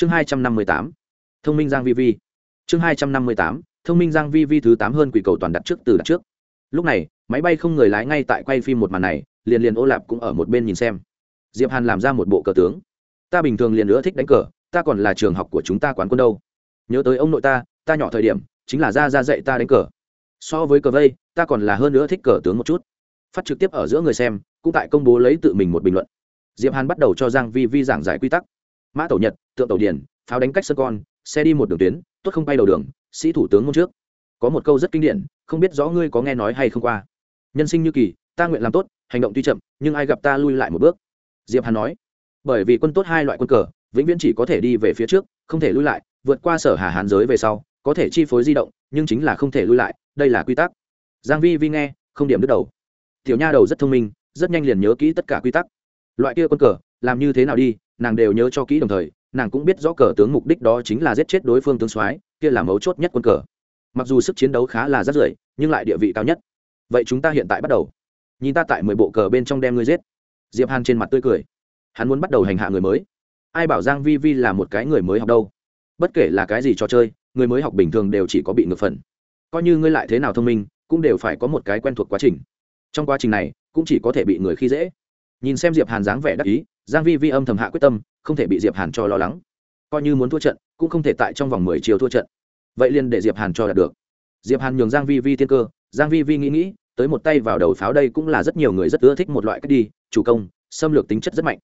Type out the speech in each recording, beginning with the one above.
chương hai trăm năm mươi tám, thông minh giang vi vi. Chương hai trăm năm mươi tám, thông minh giang vi vi thứ tám hơn quỷ cầu toàn đặt trước từ đặt trước. Lúc này, máy bay không người lái ngay tại quay phim một màn này, liền liền ô lạp cũng ở một bên nhìn xem. Diệp hàn làm ra một bộ cờ tướng. Ta bình thường liền nữa thích đánh cờ, ta còn là trường học của chúng ta quán quân đâu. Nhớ tới ông nội ta ta nhỏ thời điểm, chính là ra ra dạy ta đánh cờ. So với cờ vây, ta còn là hơn nữa thích cờ tướng một chút. Phát trực tiếp ở giữa người xem, cũng tại công bố lấy tự mình một bình luận. Diệp hàn bắt đầu cho giang vi vi giảng giải quy tắc mã tẩu nhật, tượng tẩu điển pháo đánh cách sân con, xe đi một đường tuyến tuất không bay đầu đường, sĩ thủ tướng môn trước. Có một câu rất kinh điển, không biết rõ ngươi có nghe nói hay không qua. Nhân sinh như kỳ, ta nguyện làm tốt, hành động tuy chậm, nhưng ai gặp ta lui lại một bước? Diệp hàn nói. Bởi vì quân tốt hai loại quân cờ, vĩnh viễn chỉ có thể đi về phía trước, không thể lui lại, vượt qua sở hà hán giới về sau, có thể chi phối di động, nhưng chính là không thể lui lại, đây là quy tắc. Giang vi vi nghe, không điểm đứt đầu. Tiểu nha đầu rất thông minh, rất nhanh liền nhớ kỹ tất cả quy tắc. Loại kia quân cờ, làm như thế nào đi nàng đều nhớ cho kỹ đồng thời, nàng cũng biết rõ cờ tướng mục đích đó chính là giết chết đối phương tướng soái, kia là mấu chốt nhất quân cờ. Mặc dù sức chiến đấu khá là rất rưỡi nhưng lại địa vị cao nhất. Vậy chúng ta hiện tại bắt đầu. Nhìn ta tại mười bộ cờ bên trong đem ngươi giết. Diệp hàn trên mặt tươi cười. Hắn muốn bắt đầu hành hạ người mới. Ai bảo giang vi vi là một cái người mới học đâu? Bất kể là cái gì trò chơi, người mới học bình thường đều chỉ có bị ngược phần. Coi như ngươi lại thế nào thông minh, cũng đều phải có một cái quen thuộc quá trình. Trong quá trình này, cũng chỉ có thể bị người khi dễ nhìn xem diệp hàn dáng vẻ đắc ý, giang vi vi âm thầm hạ quyết tâm, không thể bị diệp hàn cho lo lắng. Coi như muốn thua trận, cũng không thể tại trong vòng mười chiều thua trận. Vậy liền để diệp hàn cho đạt được. Diệp hàn nhường giang vi vi tiên cơ, giang vi vi nghĩ nghĩ, tới một tay vào đầu pháo đây cũng là rất nhiều người rất ưa thích một loại cách đi, chủ công, xâm lược tính chất rất mạnh.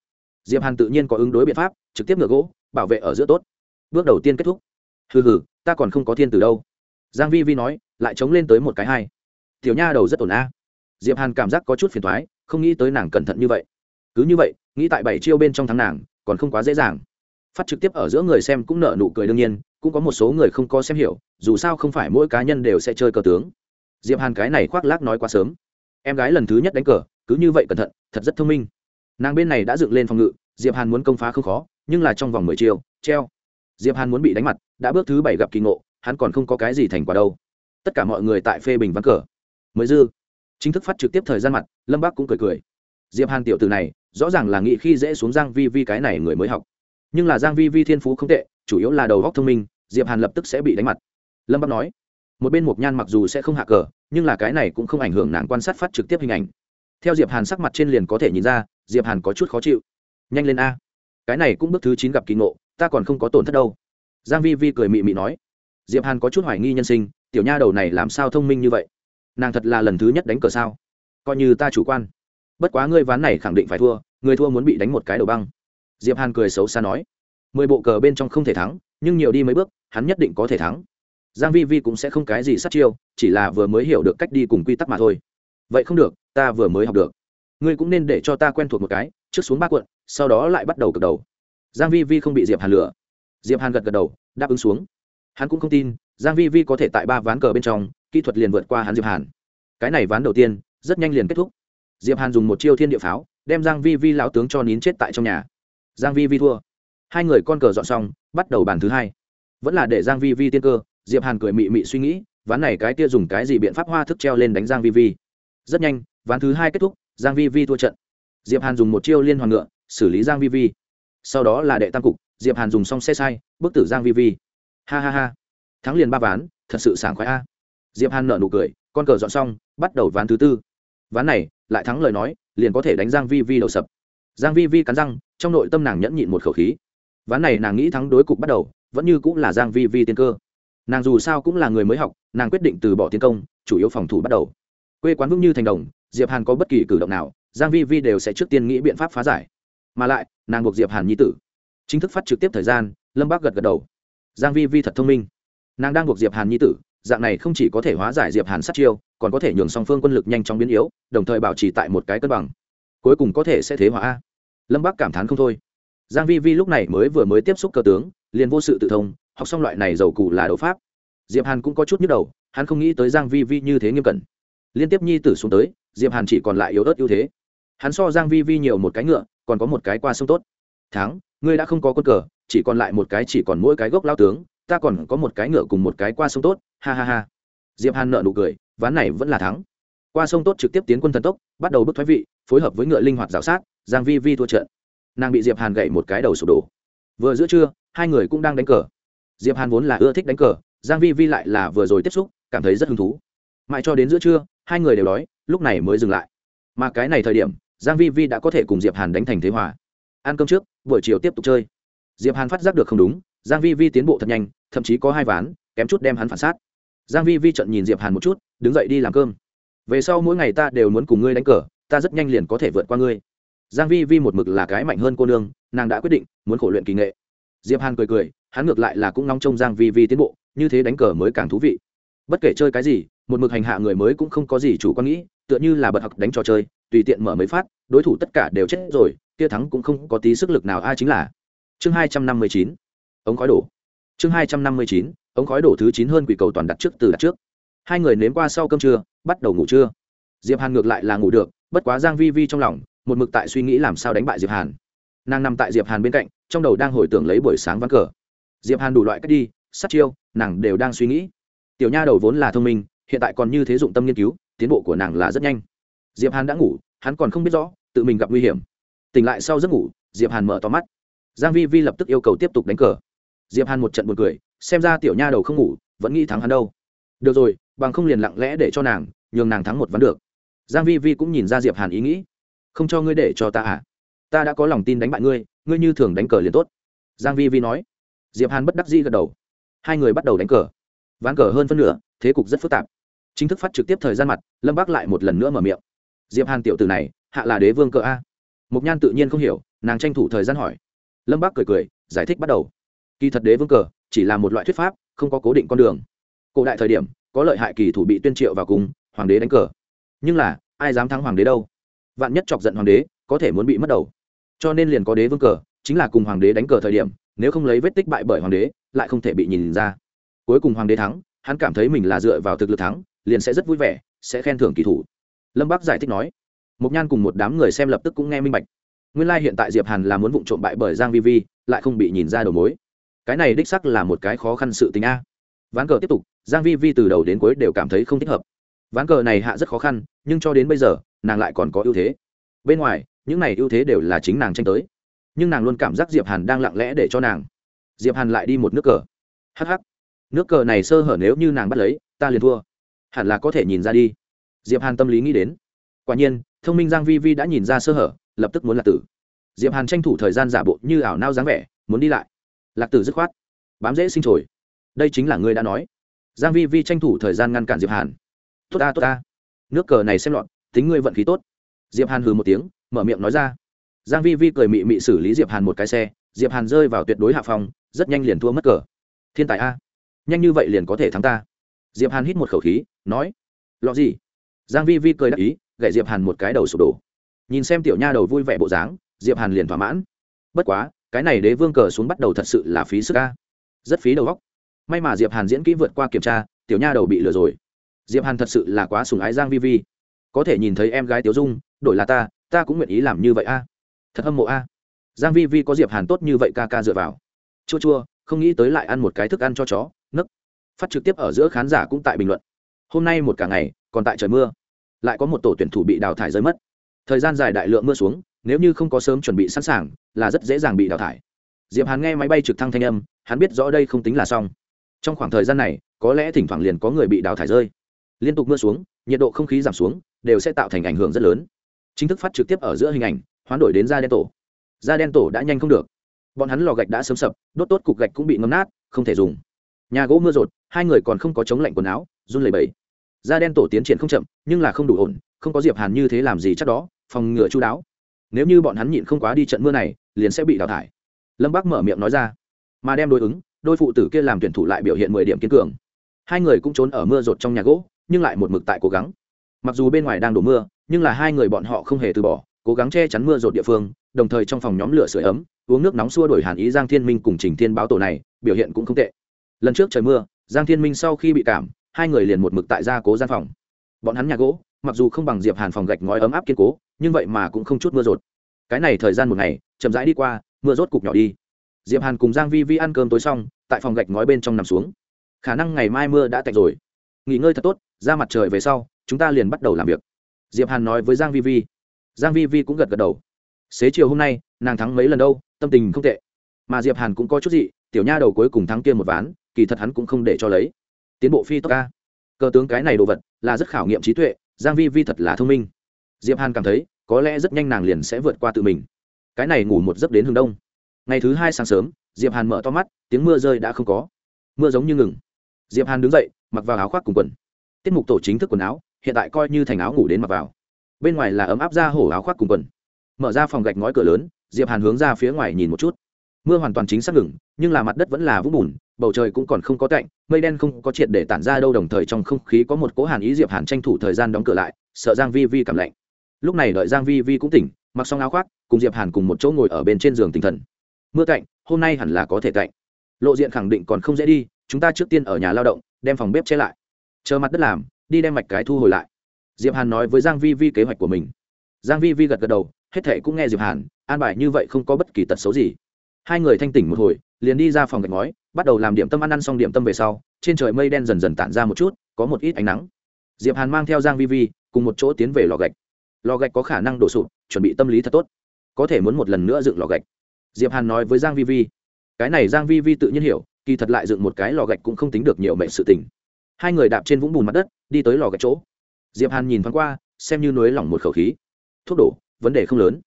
Diệp hàn tự nhiên có ứng đối biện pháp, trực tiếp ngựa gỗ, bảo vệ ở giữa tốt. Bước đầu tiên kết thúc. Hừ hừ, ta còn không có thiên từ đâu. Giang vi vi nói, lại chống lên tới một cái hai. Tiểu nha đầu rất ổn a. Diệp hàn cảm giác có chút phiền toái không nghĩ tới nàng cẩn thận như vậy. Cứ như vậy, nghĩ tại bảy chiêu bên trong thắng nàng, còn không quá dễ dàng. Phát trực tiếp ở giữa người xem cũng nợ nụ cười đương nhiên, cũng có một số người không có xem hiểu, dù sao không phải mỗi cá nhân đều sẽ chơi cờ tướng. Diệp hàn cái này khoác lác nói quá sớm. Em gái lần thứ nhất đánh cờ, cứ như vậy cẩn thận, thật rất thông minh. Nàng bên này đã dựng lên phòng ngự, diệp hàn muốn công phá không khó, nhưng là trong vòng mười chiêu, treo. Diệp hàn muốn bị đánh mặt, đã bước thứ bảy gặp kỳ ngộ, hắn còn không có cái gì thành quả đâu. Tất cả mọi người tại phê bình ván cờ. Mới dư chính thức phát trực tiếp thời gian mặt, lâm bác cũng cười cười. Diệp hàn tiểu từ này, rõ ràng là nghĩ khi dễ xuống giang vi vi cái này người mới học. Nhưng là giang vi vi thiên phú không tệ, chủ yếu là đầu góc thông minh, diệp hàn lập tức sẽ bị đánh mặt. Lâm bác nói, một bên mục nhan mặc dù sẽ không hạ cờ, nhưng là cái này cũng không ảnh hưởng nàng quan sát phát trực tiếp hình ảnh. Theo diệp hàn sắc mặt trên liền có thể nhìn ra, diệp hàn có chút khó chịu. Nhanh lên a. Cái này cũng bước thứ chín gặp kỳ ngộ, ta còn không có tổn thất đâu. Giang vi vi cười mị mị nói, diệp hàn có chút hoài nghi nhân sinh, tiểu nha đầu này làm sao thông minh như vậy? Nàng thật là lần thứ nhất đánh cờ sao? Coi như ta chủ quan. Bất quá ngươi ván này khẳng định phải thua người thua muốn bị đánh một cái đầu băng. Diệp hàn cười xấu xa nói. Mười bộ cờ bên trong không thể thắng, nhưng nhiều đi mấy bước, hắn nhất định có thể thắng. Giang vi vi cũng sẽ không cái gì sát chiêu, chỉ là vừa mới hiểu được cách đi cùng quy tắc mà thôi. Vậy không được, ta vừa mới học được. Ngươi cũng nên để cho ta quen thuộc một cái, trước xuống ba cuộn, sau đó lại bắt đầu cực đầu. Giang vi vi không bị diệp hàn lừa. Diệp hàn gật gật đầu, đáp ứng xuống. Hắn cũng không tin giang vi vi có thể tại ba ván cờ bên trong, kỹ thuật liền vượt qua hắn diệp hàn. Cái này ván đầu tiên, rất nhanh liền kết thúc. Diệp hàn dùng một chiêu thiên địa pháo, đem giang vi vi lão tướng cho nín chết tại trong nhà. Giang vi vi thua. Hai người con cờ dọn xong, bắt đầu bàn thứ hai. Vẫn là để giang vi vi tiên cơ, diệp hàn cười mị mị suy nghĩ, ván này cái kia dùng cái gì biện pháp hoa thức treo lên đánh giang vi vi. Rất nhanh, ván thứ hai kết thúc, giang vi vi thua trận. Diệp hàn dùng một chiêu liên hoàn ngựa, xử lý giang vi vi. Sau đó là đệ tam cục, diệp hàn dùng xong xe sai, bức tử giang vi vi. Ha ha ha thắng liền ba ván, thật sự sảng khoái a. Diệp hàn nở nụ cười, con cờ dọn xong, bắt đầu ván thứ tư. Ván này, lại thắng lời nói, liền có thể đánh giang vi vi đầu sập. Giang vi vi cắn răng, trong nội tâm nàng nhẫn nhịn một khẩu khí. Ván này nàng nghĩ thắng đối cục bắt đầu, vẫn như cũng là giang vi vi tiên cơ. Nàng dù sao cũng là người mới học, nàng quyết định từ bỏ tiến công, chủ yếu phòng thủ bắt đầu. Quê quán vững như thành đồng, diệp hàn có bất kỳ cử động nào, giang vi vi đều sẽ trước tiên nghĩ biện pháp phá giải. Mà lại, nàng buộc diệp hàn nhi tử. Chính thức phát trực tiếp thời gian, lâm bác gật gật đầu. Giang vi vi thật thông minh nàng đang buộc diệp hàn nhi tử, dạng này không chỉ có thể hóa giải diệp hàn sát chiêu, còn có thể nhường song phương quân lực nhanh chóng biến yếu, đồng thời bảo trì tại một cái cân bằng. Cuối cùng có thể sẽ thế hóa lâm Bắc cảm thán không thôi. Giang vi vi lúc này mới vừa mới tiếp xúc cơ tướng, liền vô sự tự thông, học xong loại này giàu cụ là đấu pháp. Diệp hàn cũng có chút nhức đầu, hắn không nghĩ tới giang vi vi như thế nghiêm cẩn. Liên tiếp nhi tử xuống tới, diệp hàn chỉ còn lại yếu ớt ưu thế. Hắn so giang vi vi nhiều một cái ngựa, còn có một cái qua sông tốt. Thắng, ngươi đã không có quân cờ, chỉ còn lại một cái chỉ còn mỗi cái gốc lao tướng ta còn có một cái ngựa cùng một cái qua sông tốt, ha ha ha. Diệp hàn nợ nụ cười, ván này vẫn là thắng. Qua sông tốt trực tiếp tiến quân thần tốc, bắt đầu bước thoái vị, phối hợp với ngựa linh hoạt rào sát, giang vi vi thua trận. Nàng bị diệp hàn gậy một cái đầu sụp đổ. Vừa giữa trưa, hai người cũng đang đánh cờ. Diệp hàn vốn là ưa thích đánh cờ, giang vi vi lại là vừa rồi tiếp xúc, cảm thấy rất hứng thú. Mãi cho đến giữa trưa, hai người đều đói, lúc này mới dừng lại. Mà cái này thời điểm, giang vi vi đã có thể cùng diệp hàn đánh thành thế hòa. Ăn cơm trước, buổi chiều tiếp tục chơi. Diệp hàn phát giác được không đúng giang vi vi tiến bộ thật nhanh, thậm chí có hai ván, kém chút đem hắn phản sát. Giang vi vi trận nhìn diệp hàn một chút, đứng dậy đi làm cơm. Về sau mỗi ngày ta đều muốn cùng ngươi đánh cờ, ta rất nhanh liền có thể vượt qua ngươi. Giang vi vi một mực là cái mạnh hơn cô nương, nàng đã quyết định, muốn khổ luyện kỳ nghệ. Diệp hàn cười cười, hắn ngược lại là cũng nóng trông giang vi vi tiến bộ, như thế đánh cờ mới càng thú vị. Bất kể chơi cái gì, một mực hành hạ người mới cũng không có gì chủ quan nghĩ, tựa như là bật học đánh trò chơi, tùy tiện mở mấy phát, đối thủ tất cả đều chết rồi, kia thắng cũng không có tí sức lực nào ai chính là. Chương hai trăm năm mươi chín ống khói đổ. Chương hai trăm năm mươi chín, ống khói đổ thứ chín hơn quỷ cầu toàn đặt trước từ đặt trước. Hai người nếm qua sau cơm trưa, bắt đầu ngủ trưa. Diệp hàn ngược lại là ngủ được, bất quá giang vi vi trong lòng, một mực tại suy nghĩ làm sao đánh bại diệp hàn. Nàng nằm tại diệp hàn bên cạnh, trong đầu đang hồi tưởng lấy buổi sáng ván cờ. Diệp hàn đủ loại cách đi, sát chiêu, nàng đều đang suy nghĩ. Tiểu nha đầu vốn là thông minh, hiện tại còn như thế dụng tâm nghiên cứu, tiến bộ của nàng là rất nhanh. Diệp hàn đã ngủ, hắn còn không biết rõ, tự mình gặp nguy hiểm. Tỉnh lại sau giấc ngủ, diệp hàn mở to mắt. Giang vi vi lập tức yêu cầu tiếp tục đánh cờ diệp hàn một trận buồn cười, xem ra tiểu nha đầu không ngủ, vẫn nghĩ thắng hắn đâu. Được rồi, bằng không liền lặng lẽ để cho nàng, nhường nàng thắng một ván được. Giang vi vi cũng nhìn ra diệp hàn ý nghĩ. Không cho ngươi để cho ta à? Ta đã có lòng tin đánh bại ngươi ngươi như thường đánh cờ liền tốt. Giang vi vi nói. Diệp hàn bất đắc dĩ gật đầu. Hai người bắt đầu đánh cờ. Ván cờ hơn phân nửa, thế cục rất phức tạp. Chính thức phát trực tiếp thời gian mặt, lâm bác lại một lần nữa mở miệng. Diệp hàn tiểu tử này, hạ là đế vương cờ a. Mục nhan tự nhiên không hiểu, nàng tranh thủ thời gian hỏi. Lâm bác cười cười, giải thích bắt đầu kỳ thật đế vương cờ, chỉ là một loại thuyết pháp, không có cố định con đường. Cổ đại thời điểm, có lợi hại kỳ thủ bị tuyên triệu vào cùng hoàng đế đánh cờ. Nhưng là, ai dám thắng hoàng đế đâu? Vạn nhất chọc giận hoàng đế, có thể muốn bị mất đầu. Cho nên liền có đế vương cờ, chính là cùng hoàng đế đánh cờ thời điểm, nếu không lấy vết tích bại bởi hoàng đế, lại không thể bị nhìn ra. Cuối cùng hoàng đế thắng, hắn cảm thấy mình là dựa vào thực lực thắng, liền sẽ rất vui vẻ, sẽ khen thưởng kỳ thủ. Lâm bác giải thích nói mục nhan cùng một đám người xem lập tức cũng nghe minh bạch. Nguyên lai、like、hiện tại diệp hàn là muốn vụ trộm bại bởi giang vi vi, lại không bị nhìn ra đầu mối cái này đích sắc là một cái khó khăn sự tình a. Ván cờ tiếp tục, giang vi vi từ đầu đến cuối đều cảm thấy không thích hợp. Ván cờ này hạ rất khó khăn, nhưng cho đến bây giờ, nàng lại còn có ưu thế. Bên ngoài, những này ưu thế đều là chính nàng tranh tới. Nhưng nàng luôn cảm giác diệp hàn đang lặng lẽ để cho nàng. Diệp hàn lại đi một nước cờ. Hắc hắc. Nước cờ này sơ hở nếu như nàng bắt lấy, ta liền thua. Hẳn là có thể nhìn ra đi. Diệp hàn tâm lý nghĩ đến. Quả nhiên, thông minh giang vi vi đã nhìn ra sơ hở, lập tức muốn là tử. Diệp hàn tranh thủ thời gian giả bộ như ảo nao dáng vẻ, muốn đi lại lạc tử dứt khoát. Bám dễ sinh trồi. Đây chính là ngươi đã nói. Giang vi vi tranh thủ thời gian ngăn cản diệp hàn. Tốt ta tốt ta. Nước cờ này xem loạn, tính ngươi vận khí tốt. Diệp hàn hừ một tiếng, mở miệng nói ra. Giang vi vi cười mị mị xử lý diệp hàn một cái xe. Diệp hàn rơi vào tuyệt đối hạ phòng, rất nhanh liền thua mất cờ. Thiên tài a. Nhanh như vậy liền có thể thắng ta. Diệp hàn hít một khẩu khí, nói, lọ gì? Giang vi vi cười đáp ý gậy diệp hàn một cái đầu sụp đổ. Nhìn xem tiểu nha đầu vui vẻ bộ dáng, diệp hàn liền thỏa mãn. Bất quá cái này đế vương cờ xuống bắt đầu thật sự là phí sức a rất phí đầu óc. May mà diệp hàn diễn kỹ vượt qua kiểm tra, tiểu nha đầu bị lừa rồi. Diệp hàn thật sự là quá sùng ái giang vi vi. Có thể nhìn thấy em gái tiểu dung, đổi là ta ta cũng nguyện ý làm như vậy a. Thật hâm mộ a. Giang vi vi có diệp hàn tốt như vậy ca ca dựa vào. Chua chua, không nghĩ tới lại ăn một cái thức ăn cho chó, nấc. Phát trực tiếp ở giữa khán giả cũng tại bình luận. Hôm nay một cả ngày, còn tại trời mưa. Lại có một tổ tuyển thủ bị đào thải rơi mất. Thời gian dài đại lượng mưa xuống, nếu như không có sớm chuẩn bị sẵn sàng là rất dễ dàng bị đào thải. Diệp hàn nghe máy bay trực thăng thanh âm, hắn biết rõ đây không tính là xong. Trong khoảng thời gian này, có lẽ thỉnh thoảng liền có người bị đào thải rơi. Liên tục mưa xuống, nhiệt độ không khí giảm xuống, đều sẽ tạo thành ảnh hưởng rất lớn. Chính thức phát trực tiếp ở giữa hình ảnh, hoán đổi đến da đen tổ. Da đen tổ đã nhanh không được. Bọn hắn lò gạch đã sớm sập, đốt tốt cục gạch cũng bị ngấm nát, không thể dùng. Nhà gỗ mưa rột, hai người còn không có chống lạnh quần áo, run lẩy bẩy. Da đen tổ tiến triển không chậm, nhưng là không đủ ổn, không có diệp hàn như thế làm gì chắc đó, phòng ngừa chú đáo nếu như bọn hắn nhịn không quá đi trận mưa này, liền sẽ bị đào thải. Lâm bác mở miệng nói ra. Mà đem đối ứng, đôi phụ tử kia làm tuyển thủ lại biểu hiện mười điểm kiên cường. Hai người cũng trốn ở mưa rột trong nhà gỗ, nhưng lại một mực tại cố gắng. Mặc dù bên ngoài đang đổ mưa, nhưng là hai người bọn họ không hề từ bỏ, cố gắng che chắn mưa rột địa phương, đồng thời trong phòng nhóm lửa sưởi ấm, uống nước nóng xua đổi hàn ý, giang thiên minh cùng trình thiên báo tổ này, biểu hiện cũng không tệ. Lần trước trời mưa, giang thiên minh sau khi bị cảm, hai người liền một mực tại gia cố gian phòng. Bọn hắn nhà gỗ mặc dù không bằng diệp hàn phòng gạch ngói ấm áp kiên cố, nhưng vậy mà cũng không chút mưa rột. Cái này thời gian một ngày, chậm rãi đi qua, mưa rốt cục nhỏ đi. Diệp hàn cùng giang vi vi ăn cơm tối xong, tại phòng gạch ngói bên trong nằm xuống. Khả năng ngày mai mưa đã tạnh rồi. Nghỉ ngơi thật tốt, ra mặt trời về sau, chúng ta liền bắt đầu làm việc. Diệp hàn nói với giang vi vi. Giang vi vi cũng gật gật đầu. Xế chiều hôm nay, nàng thắng mấy lần đâu, tâm tình không tệ. Mà diệp hàn cũng có chút gì tiểu nha đầu cuối cùng thắng kia một ván, kỳ thật hắn cũng không để cho lấy. Tiến bộ phi tốc ca cơ tướng cái này đồ vật, là rất khảo nghiệm trí tuệ giang vi vi thật là thông minh. Diệp hàn cảm thấy, có lẽ rất nhanh nàng liền sẽ vượt qua tự mình. Cái này ngủ một giấc đến hướng đông. Ngày thứ hai sáng sớm, diệp hàn mở to mắt, tiếng mưa rơi đã không có. Mưa giống như ngừng. Diệp hàn đứng dậy, mặc vào áo khoác cùng quần. Tiết mục tổ chính thức quần áo, hiện tại coi như thành áo ngủ đến mặc vào. Bên ngoài là ấm áp ra hổ áo khoác cùng quần. Mở ra phòng gạch ngói cửa lớn, diệp hàn hướng ra phía ngoài nhìn một chút. Mưa hoàn toàn chính xác ngừng, nhưng là mặt đất vẫn là vũng bùn bầu trời cũng còn không có cạnh mây đen không có triệt để tản ra đâu, đồng thời trong không khí có một cỗ hàn ý diệp hàn tranh thủ thời gian đóng cửa lại, sợ giang vi vi cảm lạnh. Lúc này đợi giang vi vi cũng tỉnh, mặc xong áo khoác, cùng diệp hàn cùng một chỗ ngồi ở bên trên giường tinh thần. Mưa cạnh hôm nay hẳn là có thể cạnh lộ diện khẳng định còn không dễ đi, chúng ta trước tiên ở nhà lao động, đem phòng bếp che lại. Chờ mặt đất làm, đi đem mạch cái thu hồi lại. Diệp hàn nói với giang vi vi kế hoạch của mình. Giang vi vi gật gật đầu, hết thảy cũng nghe diệp hàn, an bài như vậy không có bất kỳ tật xấu gì. Hai người thanh tỉnh một hồi liền đi ra phòng gạch ngói, bắt đầu làm điểm tâm ăn ăn xong điểm tâm về sau, trên trời mây đen dần dần tản ra một chút, có một ít ánh nắng. Diệp hàn mang theo giang vi vi, cùng một chỗ tiến về lò gạch. Lò gạch có khả năng đổ sụp, chuẩn bị tâm lý thật tốt. Có thể muốn một lần nữa dựng lò gạch. Diệp hàn nói với giang vi vi. Cái này giang vi vi tự nhiên hiểu, kỳ thật lại dựng một cái lò gạch cũng không tính được nhiều mệnh sự tình. Hai người đạp trên vũng bùn mặt đất, đi tới lò gạch chỗ. Diệp hàn nhìn thoáng qua, xem như nuối lỏng một khẩu khí. Thuốc đổ, vấn đề không lớn.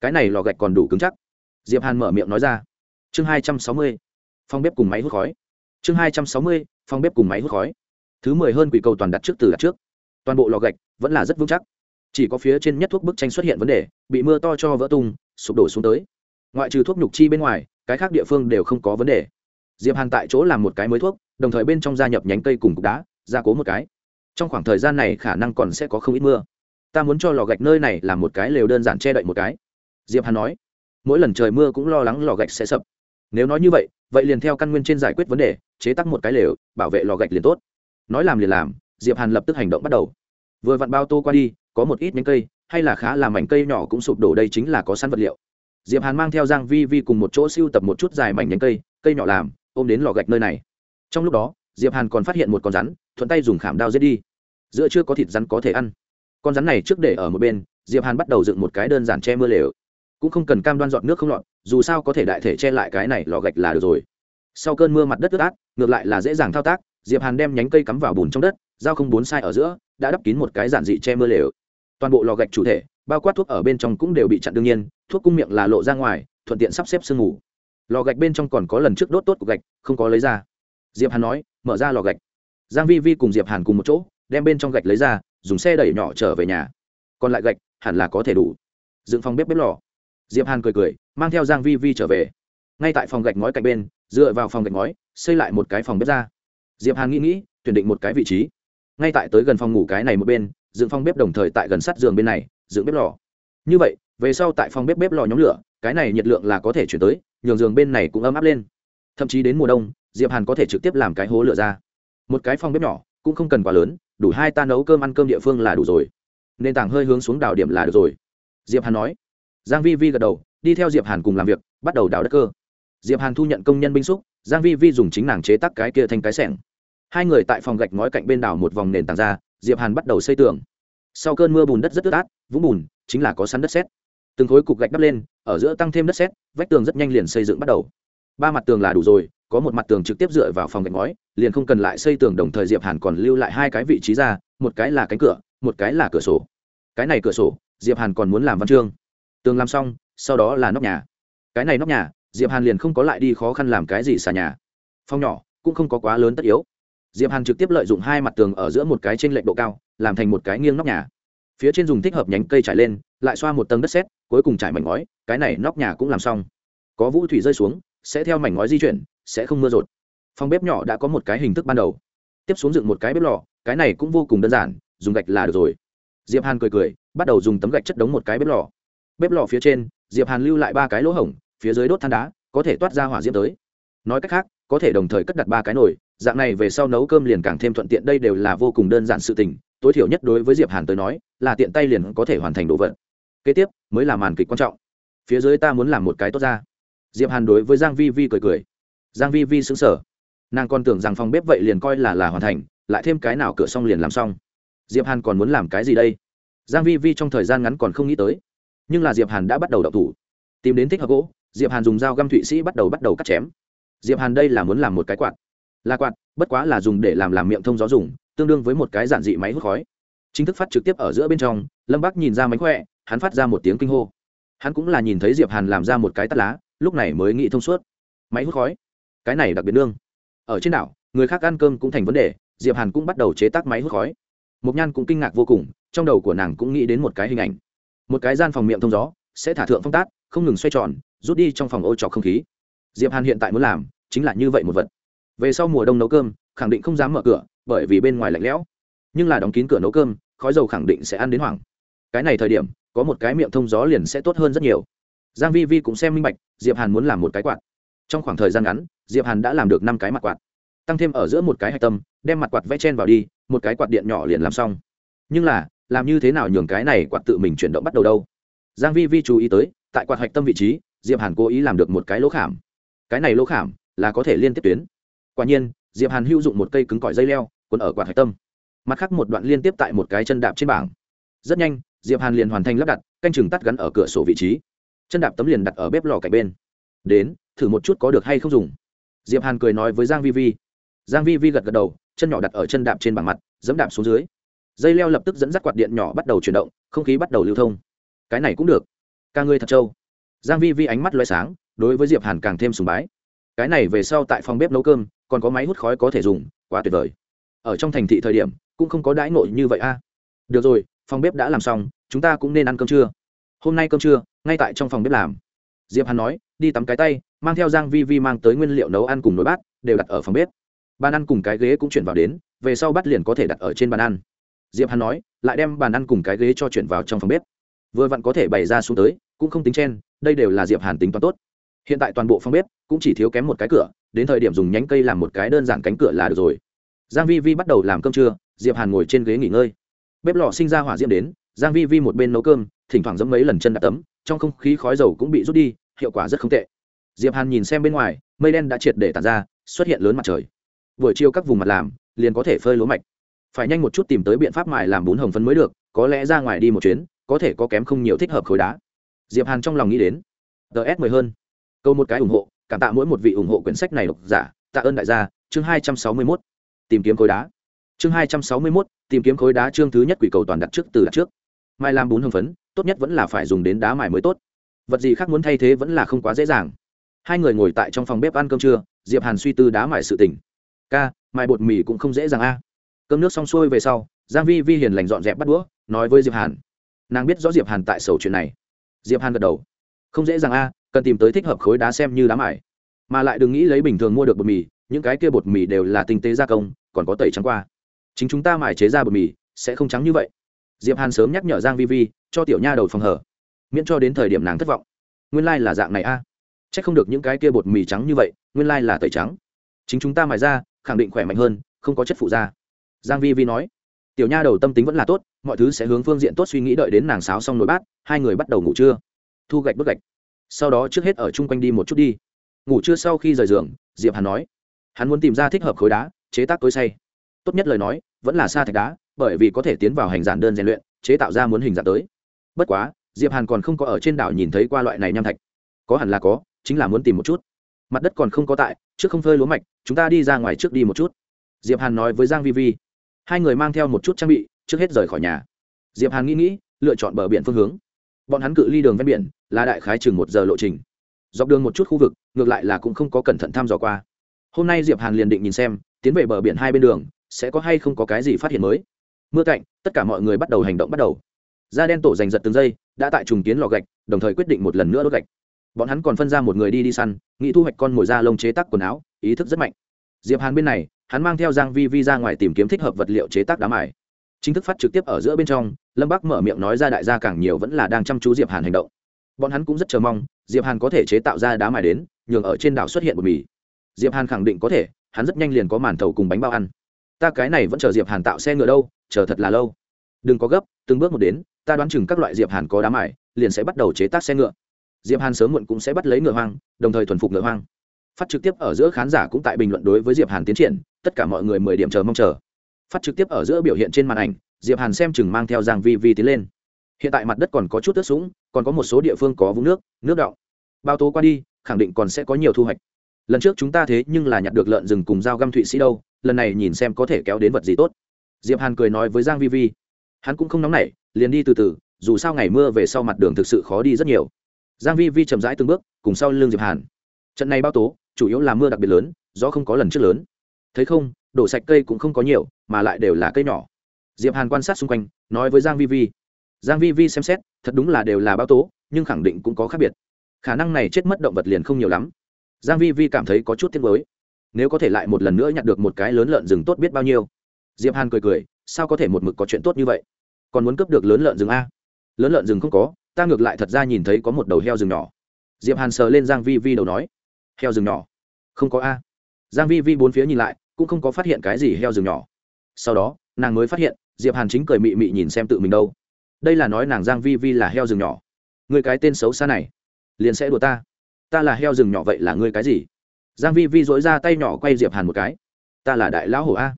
Cái này lò gạch còn đủ cứng chắc. Diệp hàn mở miệng nói ra chương hai trăm sáu mươi, phòng bếp cùng máy hút khói. Chương hai trăm sáu mươi, phòng bếp cùng máy hút khói. Thứ mười hơn quỷ cầu toàn đặt trước từ đặt trước. Toàn bộ lò gạch vẫn là rất vững chắc. Chỉ có phía trên nhất thuốc bức tranh xuất hiện vấn đề, bị mưa to cho vỡ tung, sụp đổ xuống tới. Ngoại trừ thuốc nhục chi bên ngoài, cái khác địa phương đều không có vấn đề. Diệp hàn tại chỗ làm một cái mới thuốc, đồng thời bên trong gia nhập nhánh cây cùng cục đá, gia cố một cái. Trong khoảng thời gian này khả năng còn sẽ có không ít mưa. Ta muốn cho lò gạch nơi này làm một cái lều đơn giản che đậy một cái. Diệp hàn nói, mỗi lần trời mưa cũng lo lắng lò gạch sẽ sập nếu nói như vậy vậy liền theo căn nguyên trên giải quyết vấn đề, chế tắc một cái lều, bảo vệ lò gạch liền tốt. Nói làm liền làm, diệp hàn lập tức hành động bắt đầu. Vừa vặn bao tô qua đi, có một ít nhánh cây, hay là khá là mảnh cây nhỏ cũng sụp đổ đây chính là có sẵn vật liệu. Diệp hàn mang theo giang vi vi cùng một chỗ siêu tập một chút dài mảnh nhánh cây cây nhỏ làm, ôm đến lò gạch nơi này. Trong lúc đó, diệp hàn còn phát hiện một con rắn, thuận tay dùng khảm đao giết đi. Giữa chưa có thịt rắn có thể ăn. Con rắn này trước để ở một bên, diệp hàn bắt đầu dựng một cái đơn giản che mưa lều cũng không cần cam đoan dọn nước không lọt, dù sao có thể đại thể che lại cái này lò gạch là được rồi. Sau cơn mưa mặt đất ướt át, ngược lại là dễ dàng thao tác, diệp hàn đem nhánh cây cắm vào bùn trong đất dao không bốn sai ở giữa, đã đắp kín một cái giản dị che mưa lều. Toàn bộ lò gạch chủ thể, bao quát thuốc ở bên trong cũng đều bị chặn đương nhiên, thuốc cung miệng là lộ ra ngoài, thuận tiện sắp xếp sương ngủ lò gạch bên trong còn có lần trước đốt tốt của gạch, không có lấy ra. Diệp hàn nói, mở ra lò gạch. Giang vi vi cùng diệp hàn cùng một chỗ, đem bên trong gạch lấy ra, dùng xe đẩy nhỏ trở về nhà. Còn lại gạch, hẳn là có thể đủ. Dựng phòng bếp bếp lò diệp hàn cười cười, mang theo giang vi vi trở về. Ngay tại phòng gạch ngói cạnh bên, dựa vào phòng gạch ngói, xây lại một cái phòng bếp ra. Diệp hàn nghĩ nghĩ, tuyển định một cái vị trí. Ngay tại tới gần phòng ngủ cái này một bên, dựng phòng bếp đồng thời tại gần sát giường bên này, dựng bếp lò. Như vậy, về sau tại phòng bếp bếp lò nhóm lửa, cái này nhiệt lượng là có thể chuyển tới, nhường giường bên này cũng ấm áp lên. Thậm chí đến mùa đông, diệp hàn có thể trực tiếp làm cái hố lửa ra. Một cái phòng bếp nhỏ, cũng không cần quá lớn, đủ hai ta nấu cơm ăn cơm địa phương là đủ rồi. Nền tảng hơi hướng xuống đào điểm là được rồi. Diệp hàn nói giang vi vi gật đầu, đi theo diệp hàn cùng làm việc, bắt đầu đào đất cơ. Diệp hàn thu nhận công nhân binh xúc, giang vi vi dùng chính nàng chế tác cái kia thành cái sẻng. Hai người tại phòng gạch ngói cạnh bên đào một vòng nền tảng ra, diệp hàn bắt đầu xây tường. Sau cơn mưa bùn đất rất ướt át, vũng bùn chính là có sắn đất sét. Từng khối cục gạch đắp lên, ở giữa tăng thêm đất sét, vách tường rất nhanh liền xây dựng bắt đầu. Ba mặt tường là đủ rồi, có một mặt tường trực tiếp dựa vào phòng gạch ngói, liền không cần lại xây tường đồng thời diệp hàn còn lưu lại hai cái vị trí ra, một cái là cánh cửa, một cái là cửa sổ. Cái này cửa sổ, diệp hàn còn muốn làm văn chương tường làm xong, sau đó là nóc nhà. Cái này nóc nhà, diệp hàn liền không có lại đi khó khăn làm cái gì xà nhà. Phòng nhỏ, cũng không có quá lớn tất yếu. Diệp hàn trực tiếp lợi dụng hai mặt tường ở giữa một cái trên lệch độ cao, làm thành một cái nghiêng nóc nhà. Phía trên dùng thích hợp nhánh cây trải lên, lại xoa một tầng đất sét, cuối cùng trải mảnh ngói, cái này nóc nhà cũng làm xong. Có vũ thủy rơi xuống, sẽ theo mảnh ngói di chuyển, sẽ không mưa rột. Phòng bếp nhỏ đã có một cái hình thức ban đầu. Tiếp xuống dựng một cái bếp lò, cái này cũng vô cùng đơn giản, dùng gạch là được rồi. Diệp hàn cười cười, bắt đầu dùng tấm gạch chất đống một cái bếp lò bếp lò phía trên, diệp hàn lưu lại ba cái lỗ hổng, phía dưới đốt than đá, có thể toát ra hỏa diễm tới. Nói cách khác, có thể đồng thời cất đặt ba cái nồi, dạng này về sau nấu cơm liền càng thêm thuận tiện, đây đều là vô cùng đơn giản sự tình, tối thiểu nhất đối với diệp hàn tới nói, là tiện tay liền có thể hoàn thành đồ vật. Kế tiếp, mới là màn kịch quan trọng. Phía dưới ta muốn làm một cái tốt ra. Diệp hàn đối với giang vi vi cười cười. Giang vi vi sững sờ. Nàng còn tưởng rằng phòng bếp vậy liền coi là là hoàn thành, lại thêm cái nào cửa xong liền làm xong. Diệp hàn còn muốn làm cái gì đây? Giang vi vi trong thời gian ngắn còn không nghĩ tới nhưng là diệp hàn đã bắt đầu đậu thủ tìm đến thích hợp gỗ diệp hàn dùng dao găm thụy sĩ bắt đầu bắt đầu cắt chém diệp hàn đây là muốn làm một cái quạt là quạt bất quá là dùng để làm làm miệng thông gió dùng tương đương với một cái giản dị máy hút khói chính thức phát trực tiếp ở giữa bên trong lâm bắc nhìn ra mánh khỏe hắn phát ra một tiếng kinh hô hắn cũng là nhìn thấy diệp hàn làm ra một cái tắt lá lúc này mới nghĩ thông suốt máy hút khói cái này đặc biệt nương ở trên đảo người khác ăn cơm cũng thành vấn đề diệp hàn cũng bắt đầu chế tác máy hút khói mộc nhan cũng kinh ngạc vô cùng trong đầu của nàng cũng nghĩ đến một cái hình ảnh một cái gian phòng miệng thông gió, sẽ thả thượng phong tát, không ngừng xoay tròn, rút đi trong phòng ô trọc không khí. Diệp hàn hiện tại muốn làm chính là như vậy một vật. Về sau mùa đông nấu cơm, khẳng định không dám mở cửa, bởi vì bên ngoài lạnh lẽo. Nhưng là đóng kín cửa nấu cơm, khói dầu khẳng định sẽ ăn đến hoảng. Cái này thời điểm, có một cái miệng thông gió liền sẽ tốt hơn rất nhiều. Giang vi vi cũng xem minh bạch, diệp hàn muốn làm một cái quạt. Trong khoảng thời gian ngắn, diệp hàn đã làm được năm cái mặt quạt. Tăng thêm ở giữa một cái hạch tâm, đem mặt quạt vẽ chen vào đi, một cái quạt điện nhỏ liền làm xong. Nhưng là làm như thế nào nhường cái này quạt tự mình chuyển động bắt đầu đâu? Giang vi vi chú ý tới, tại quạt hạch tâm vị trí, diệp hàn cố ý làm được một cái lỗ khảm. Cái này lỗ khảm là có thể liên tiếp tuyến. Quả nhiên, diệp hàn hữu dụng một cây cứng cỏi dây leo, cuốn ở quạt hạch tâm. Mặt khác một đoạn liên tiếp tại một cái chân đạp trên bảng. Rất nhanh, diệp hàn liền hoàn thành lắp đặt, canh chừng tắt gắn ở cửa sổ vị trí. Chân đạp tấm liền đặt ở bếp lò cạnh bên. Đến, thử một chút có được hay không dùng. Diệp hàn cười nói với giang vi vi. Giang vi vi gật gật đầu, chân nhỏ đặt ở chân đạp trên bảng mặt dẫm đạp xuống dưới dây leo lập tức dẫn dắt quạt điện nhỏ bắt đầu chuyển động, không khí bắt đầu lưu thông. Cái này cũng được. Ca ngươi thật trâu. Giang vi vi ánh mắt loay sáng, đối với diệp hàn càng thêm sùng bái. Cái này về sau tại phòng bếp nấu cơm, còn có máy hút khói có thể dùng, quá tuyệt vời. Ở trong thành thị thời điểm, cũng không có đãi ngộ như vậy a. Được rồi, phòng bếp đã làm xong, chúng ta cũng nên ăn cơm trưa. Hôm nay cơm trưa, ngay tại trong phòng bếp làm. Diệp hàn nói, đi tắm cái tay, mang theo giang vi vi mang tới nguyên liệu nấu ăn cùng nồi bát, đều đặt ở phòng bếp. Bàn ăn cùng cái ghế cũng chuyển vào đến, về sau bắt liền có thể đặt ở trên bàn ăn diệp hàn nói, lại đem bàn ăn cùng cái ghế cho chuyển vào trong phòng bếp. Vừa vặn có thể bày ra xuống tới, cũng không tính chen, đây đều là diệp hàn tính toán tốt. Hiện tại toàn bộ phòng bếp cũng chỉ thiếu kém một cái cửa, đến thời điểm dùng nhánh cây làm một cái đơn giản cánh cửa là được rồi. Giang vi vi bắt đầu làm cơm trưa, diệp hàn ngồi trên ghế nghỉ ngơi. Bếp lò sinh ra hỏa diễm đến, giang vi vi một bên nấu cơm, thỉnh thoảng dẫm mấy lần chân đạp tấm, trong không khí khói dầu cũng bị rút đi, hiệu quả rất không tệ. Diệp hàn nhìn xem bên ngoài, mây đen đã triệt để tàn ra, xuất hiện lớn mặt trời. Buổi chiều các vùng mặt làm, liền có thể phơi lúa mạch phải nhanh một chút tìm tới biện pháp mài làm bún hồng phấn mới được có lẽ ra ngoài đi một chuyến có thể có kém không nhiều thích hợp khối đá. Diệp hàn trong lòng nghĩ đến. Ts mười hơn. Câu một cái ủng hộ cảm tạ mỗi một vị ủng hộ quyển sách này độc giả tạ ơn đại gia chương hai trăm sáu mươi 261. tìm kiếm khối đá. Chương hai trăm sáu mươi 261, tìm kiếm khối đá chương thứ nhất quỷ cầu toàn đặt trước từ đặt trước. Mai làm bún hồng phấn tốt nhất vẫn là phải dùng đến đá mài mới tốt. Vật gì khác muốn thay thế vẫn là không quá dễ dàng. Hai người ngồi tại trong phòng bếp ăn cơm trưa diệp hàn suy tư đá mài sự tình. ca mài bột mì cũng không dễ dàng a cơm nước xong xuôi về sau, giang vi vi hiền lành dọn dẹp bắt đũa, nói với diệp hàn. Nàng biết rõ diệp hàn tại sầu chuyện này. Diệp hàn gật đầu. Không dễ dàng a, cần tìm tới thích hợp khối đá xem như đá mài. Mà lại đừng nghĩ lấy bình thường mua được bột mì, những cái kia bột mì đều là tinh tế gia công, còn có tẩy trắng qua. Chính chúng ta mài chế ra bột mì, sẽ không trắng như vậy. Diệp hàn sớm nhắc nhở giang vi vi, cho tiểu nha đầu phòng hở. Miễn cho đến thời điểm nàng thất vọng. Nguyên lai là dạng này a. Chắc không được những cái kia bột mì trắng như vậy, nguyên lai là tẩy trắng. Chính chúng ta mài ra, khẳng định khỏe mạnh hơn, không có chất phụ da giang vi vi nói, tiểu nha đầu tâm tính vẫn là tốt, mọi thứ sẽ hướng phương diện tốt suy nghĩ đợi đến nàng sáo xong nồi bát, hai người bắt đầu ngủ trưa. Thu gạch bức gạch. Sau đó trước hết ở chung quanh đi một chút đi. Ngủ trưa sau khi rời giường, diệp hàn nói, hắn muốn tìm ra thích hợp khối đá, chế tác cối say tốt nhất lời nói, vẫn là sa thạch đá, bởi vì có thể tiến vào hành giản đơn rèn luyện, chế tạo ra muốn hình dạng tới. Bất quá, diệp hàn còn không có ở trên đảo nhìn thấy qua loại này nham thạch. Có hẳn là có, chính là muốn tìm một chút. Mặt đất còn không có tại, trước không phơi lúa mạch, chúng ta đi ra ngoài trước đi một chút. Diệp hàn nói với giang vi vi hai người mang theo một chút trang bị, trước hết rời khỏi nhà. Diệp hàn nghĩ nghĩ, lựa chọn bờ biển phương hướng. Bọn hắn cự ly đường ven biển, là đại khái chừng một giờ lộ trình. Dọc đường một chút khu vực, ngược lại là cũng không có cẩn thận thăm dò qua. Hôm nay diệp hàn liền định nhìn xem, tiến về bờ biển hai bên đường, sẽ có hay không có cái gì phát hiện mới. Mưa cạnh, tất cả mọi người bắt đầu hành động bắt đầu. Da đen tổ giành giật từng giây, đã tại trùng kiến lò gạch, đồng thời quyết định một lần nữa đốt gạch. Bọn hắn còn phân ra một người đi đi săn, nghĩ thu hoạch con mồi da lông chế tác quần áo, ý thức rất mạnh. Diệp hàn bên này hắn mang theo giang vi vi ra ngoài tìm kiếm thích hợp vật liệu chế tác đá mài. Chính thức phát trực tiếp ở giữa bên trong, lâm bắc mở miệng nói ra đại gia càng nhiều vẫn là đang chăm chú diệp hàn hành động. Bọn hắn cũng rất chờ mong, diệp hàn có thể chế tạo ra đá mài đến, nhường ở trên đảo xuất hiện một mì. Diệp hàn khẳng định có thể, hắn rất nhanh liền có màn thầu cùng bánh bao ăn. Ta cái này vẫn chờ diệp hàn tạo xe ngựa đâu, chờ thật là lâu. Đừng có gấp, từng bước một đến, ta đoán chừng các loại diệp hàn có đá mài, liền sẽ bắt đầu chế tác xe ngựa. Diệp hàn sớm muộn cũng sẽ bắt lấy ngựa hoang, đồng thời thuần phục ngựa hoang. Phát trực tiếp ở giữa khán giả cũng tại bình luận đối với diệp hàn tiến triển tất cả mọi người mười điểm chờ mong chờ. Phát trực tiếp ở giữa biểu hiện trên màn ảnh, diệp hàn xem chừng mang theo giang vi vi tiến lên. Hiện tại mặt đất còn có chút ướt sũng, còn có một số địa phương có vũng nước nước đọng. Bao tố qua đi, khẳng định còn sẽ có nhiều thu hoạch. Lần trước chúng ta thế nhưng là nhặt được lợn rừng cùng dao găm thụy sĩ đâu, lần này nhìn xem có thể kéo đến vật gì tốt. Diệp hàn cười nói với giang vi vi. Hắn cũng không nóng nảy, liền đi từ từ, dù sao ngày mưa về sau mặt đường thực sự khó đi rất nhiều. Giang vi vi chậm rãi từng bước, cùng sau lưng diệp hàn. Trận này bao tố, chủ yếu là mưa đặc biệt lớn do không có lần trước lớn thấy không, đổ sạch cây cũng không có nhiều, mà lại đều là cây nhỏ. Diệp hàn quan sát xung quanh, nói với giang vi vi. Giang vi vi xem xét, thật đúng là đều là bao tố, nhưng khẳng định cũng có khác biệt. Khả năng này chết mất động vật liền không nhiều lắm. Giang vi vi cảm thấy có chút tiếc nuối. Nếu có thể lại một lần nữa nhặt được một cái lớn lợn rừng tốt biết bao nhiêu. Diệp hàn cười cười, sao có thể một mực có chuyện tốt như vậy? Còn muốn cướp được lớn lợn rừng a? Lớn lợn rừng không có, ta ngược lại thật ra nhìn thấy có một đầu heo rừng nhỏ. Diệp hàn sờ lên giang vi vi đầu nói. Heo rừng nhỏ. Không có a giang vi vi bốn phía nhìn lại cũng không có phát hiện cái gì heo rừng nhỏ. Sau đó nàng mới phát hiện diệp hàn chính cười mị mị nhìn xem tự mình đâu. Đây là nói nàng giang vi vi là heo rừng nhỏ. Người cái tên xấu xa này liền sẽ đùa ta. Ta là heo rừng nhỏ vậy là ngươi cái gì? Giang vi vi dối ra tay nhỏ quay diệp hàn một cái. Ta là đại lão hổ a.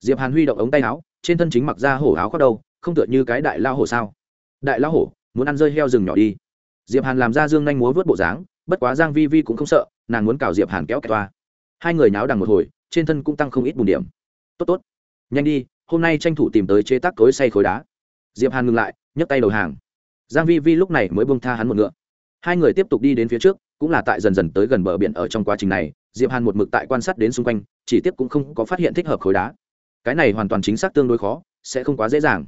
Diệp hàn huy động ống tay áo trên thân chính mặc ra hổ áo khoác đầu, không tựa như cái đại lão hổ sao? Đại lão hổ muốn ăn rơi heo rừng nhỏ đi. Diệp hàn làm ra dương nhanh múa vớt bộ dáng bất quá giang vi vi cũng không sợ nàng muốn cào diệp hàn kéo kẹt toa hai người náo đằng một hồi, trên thân cũng tăng không ít bùn điểm. Tốt tốt. Nhanh đi, hôm nay tranh thủ tìm tới chế tác cối xay khối đá. Diệp hàn ngừng lại, nhấc tay đầu hàng. Giang vi vi lúc này mới buông tha hắn một ngựa. Hai người tiếp tục đi đến phía trước, cũng là tại dần dần tới gần bờ biển ở trong quá trình này, diệp hàn một mực tại quan sát đến xung quanh, chỉ tiếp cũng không có phát hiện thích hợp khối đá. Cái này hoàn toàn chính xác tương đối khó, sẽ không quá dễ dàng.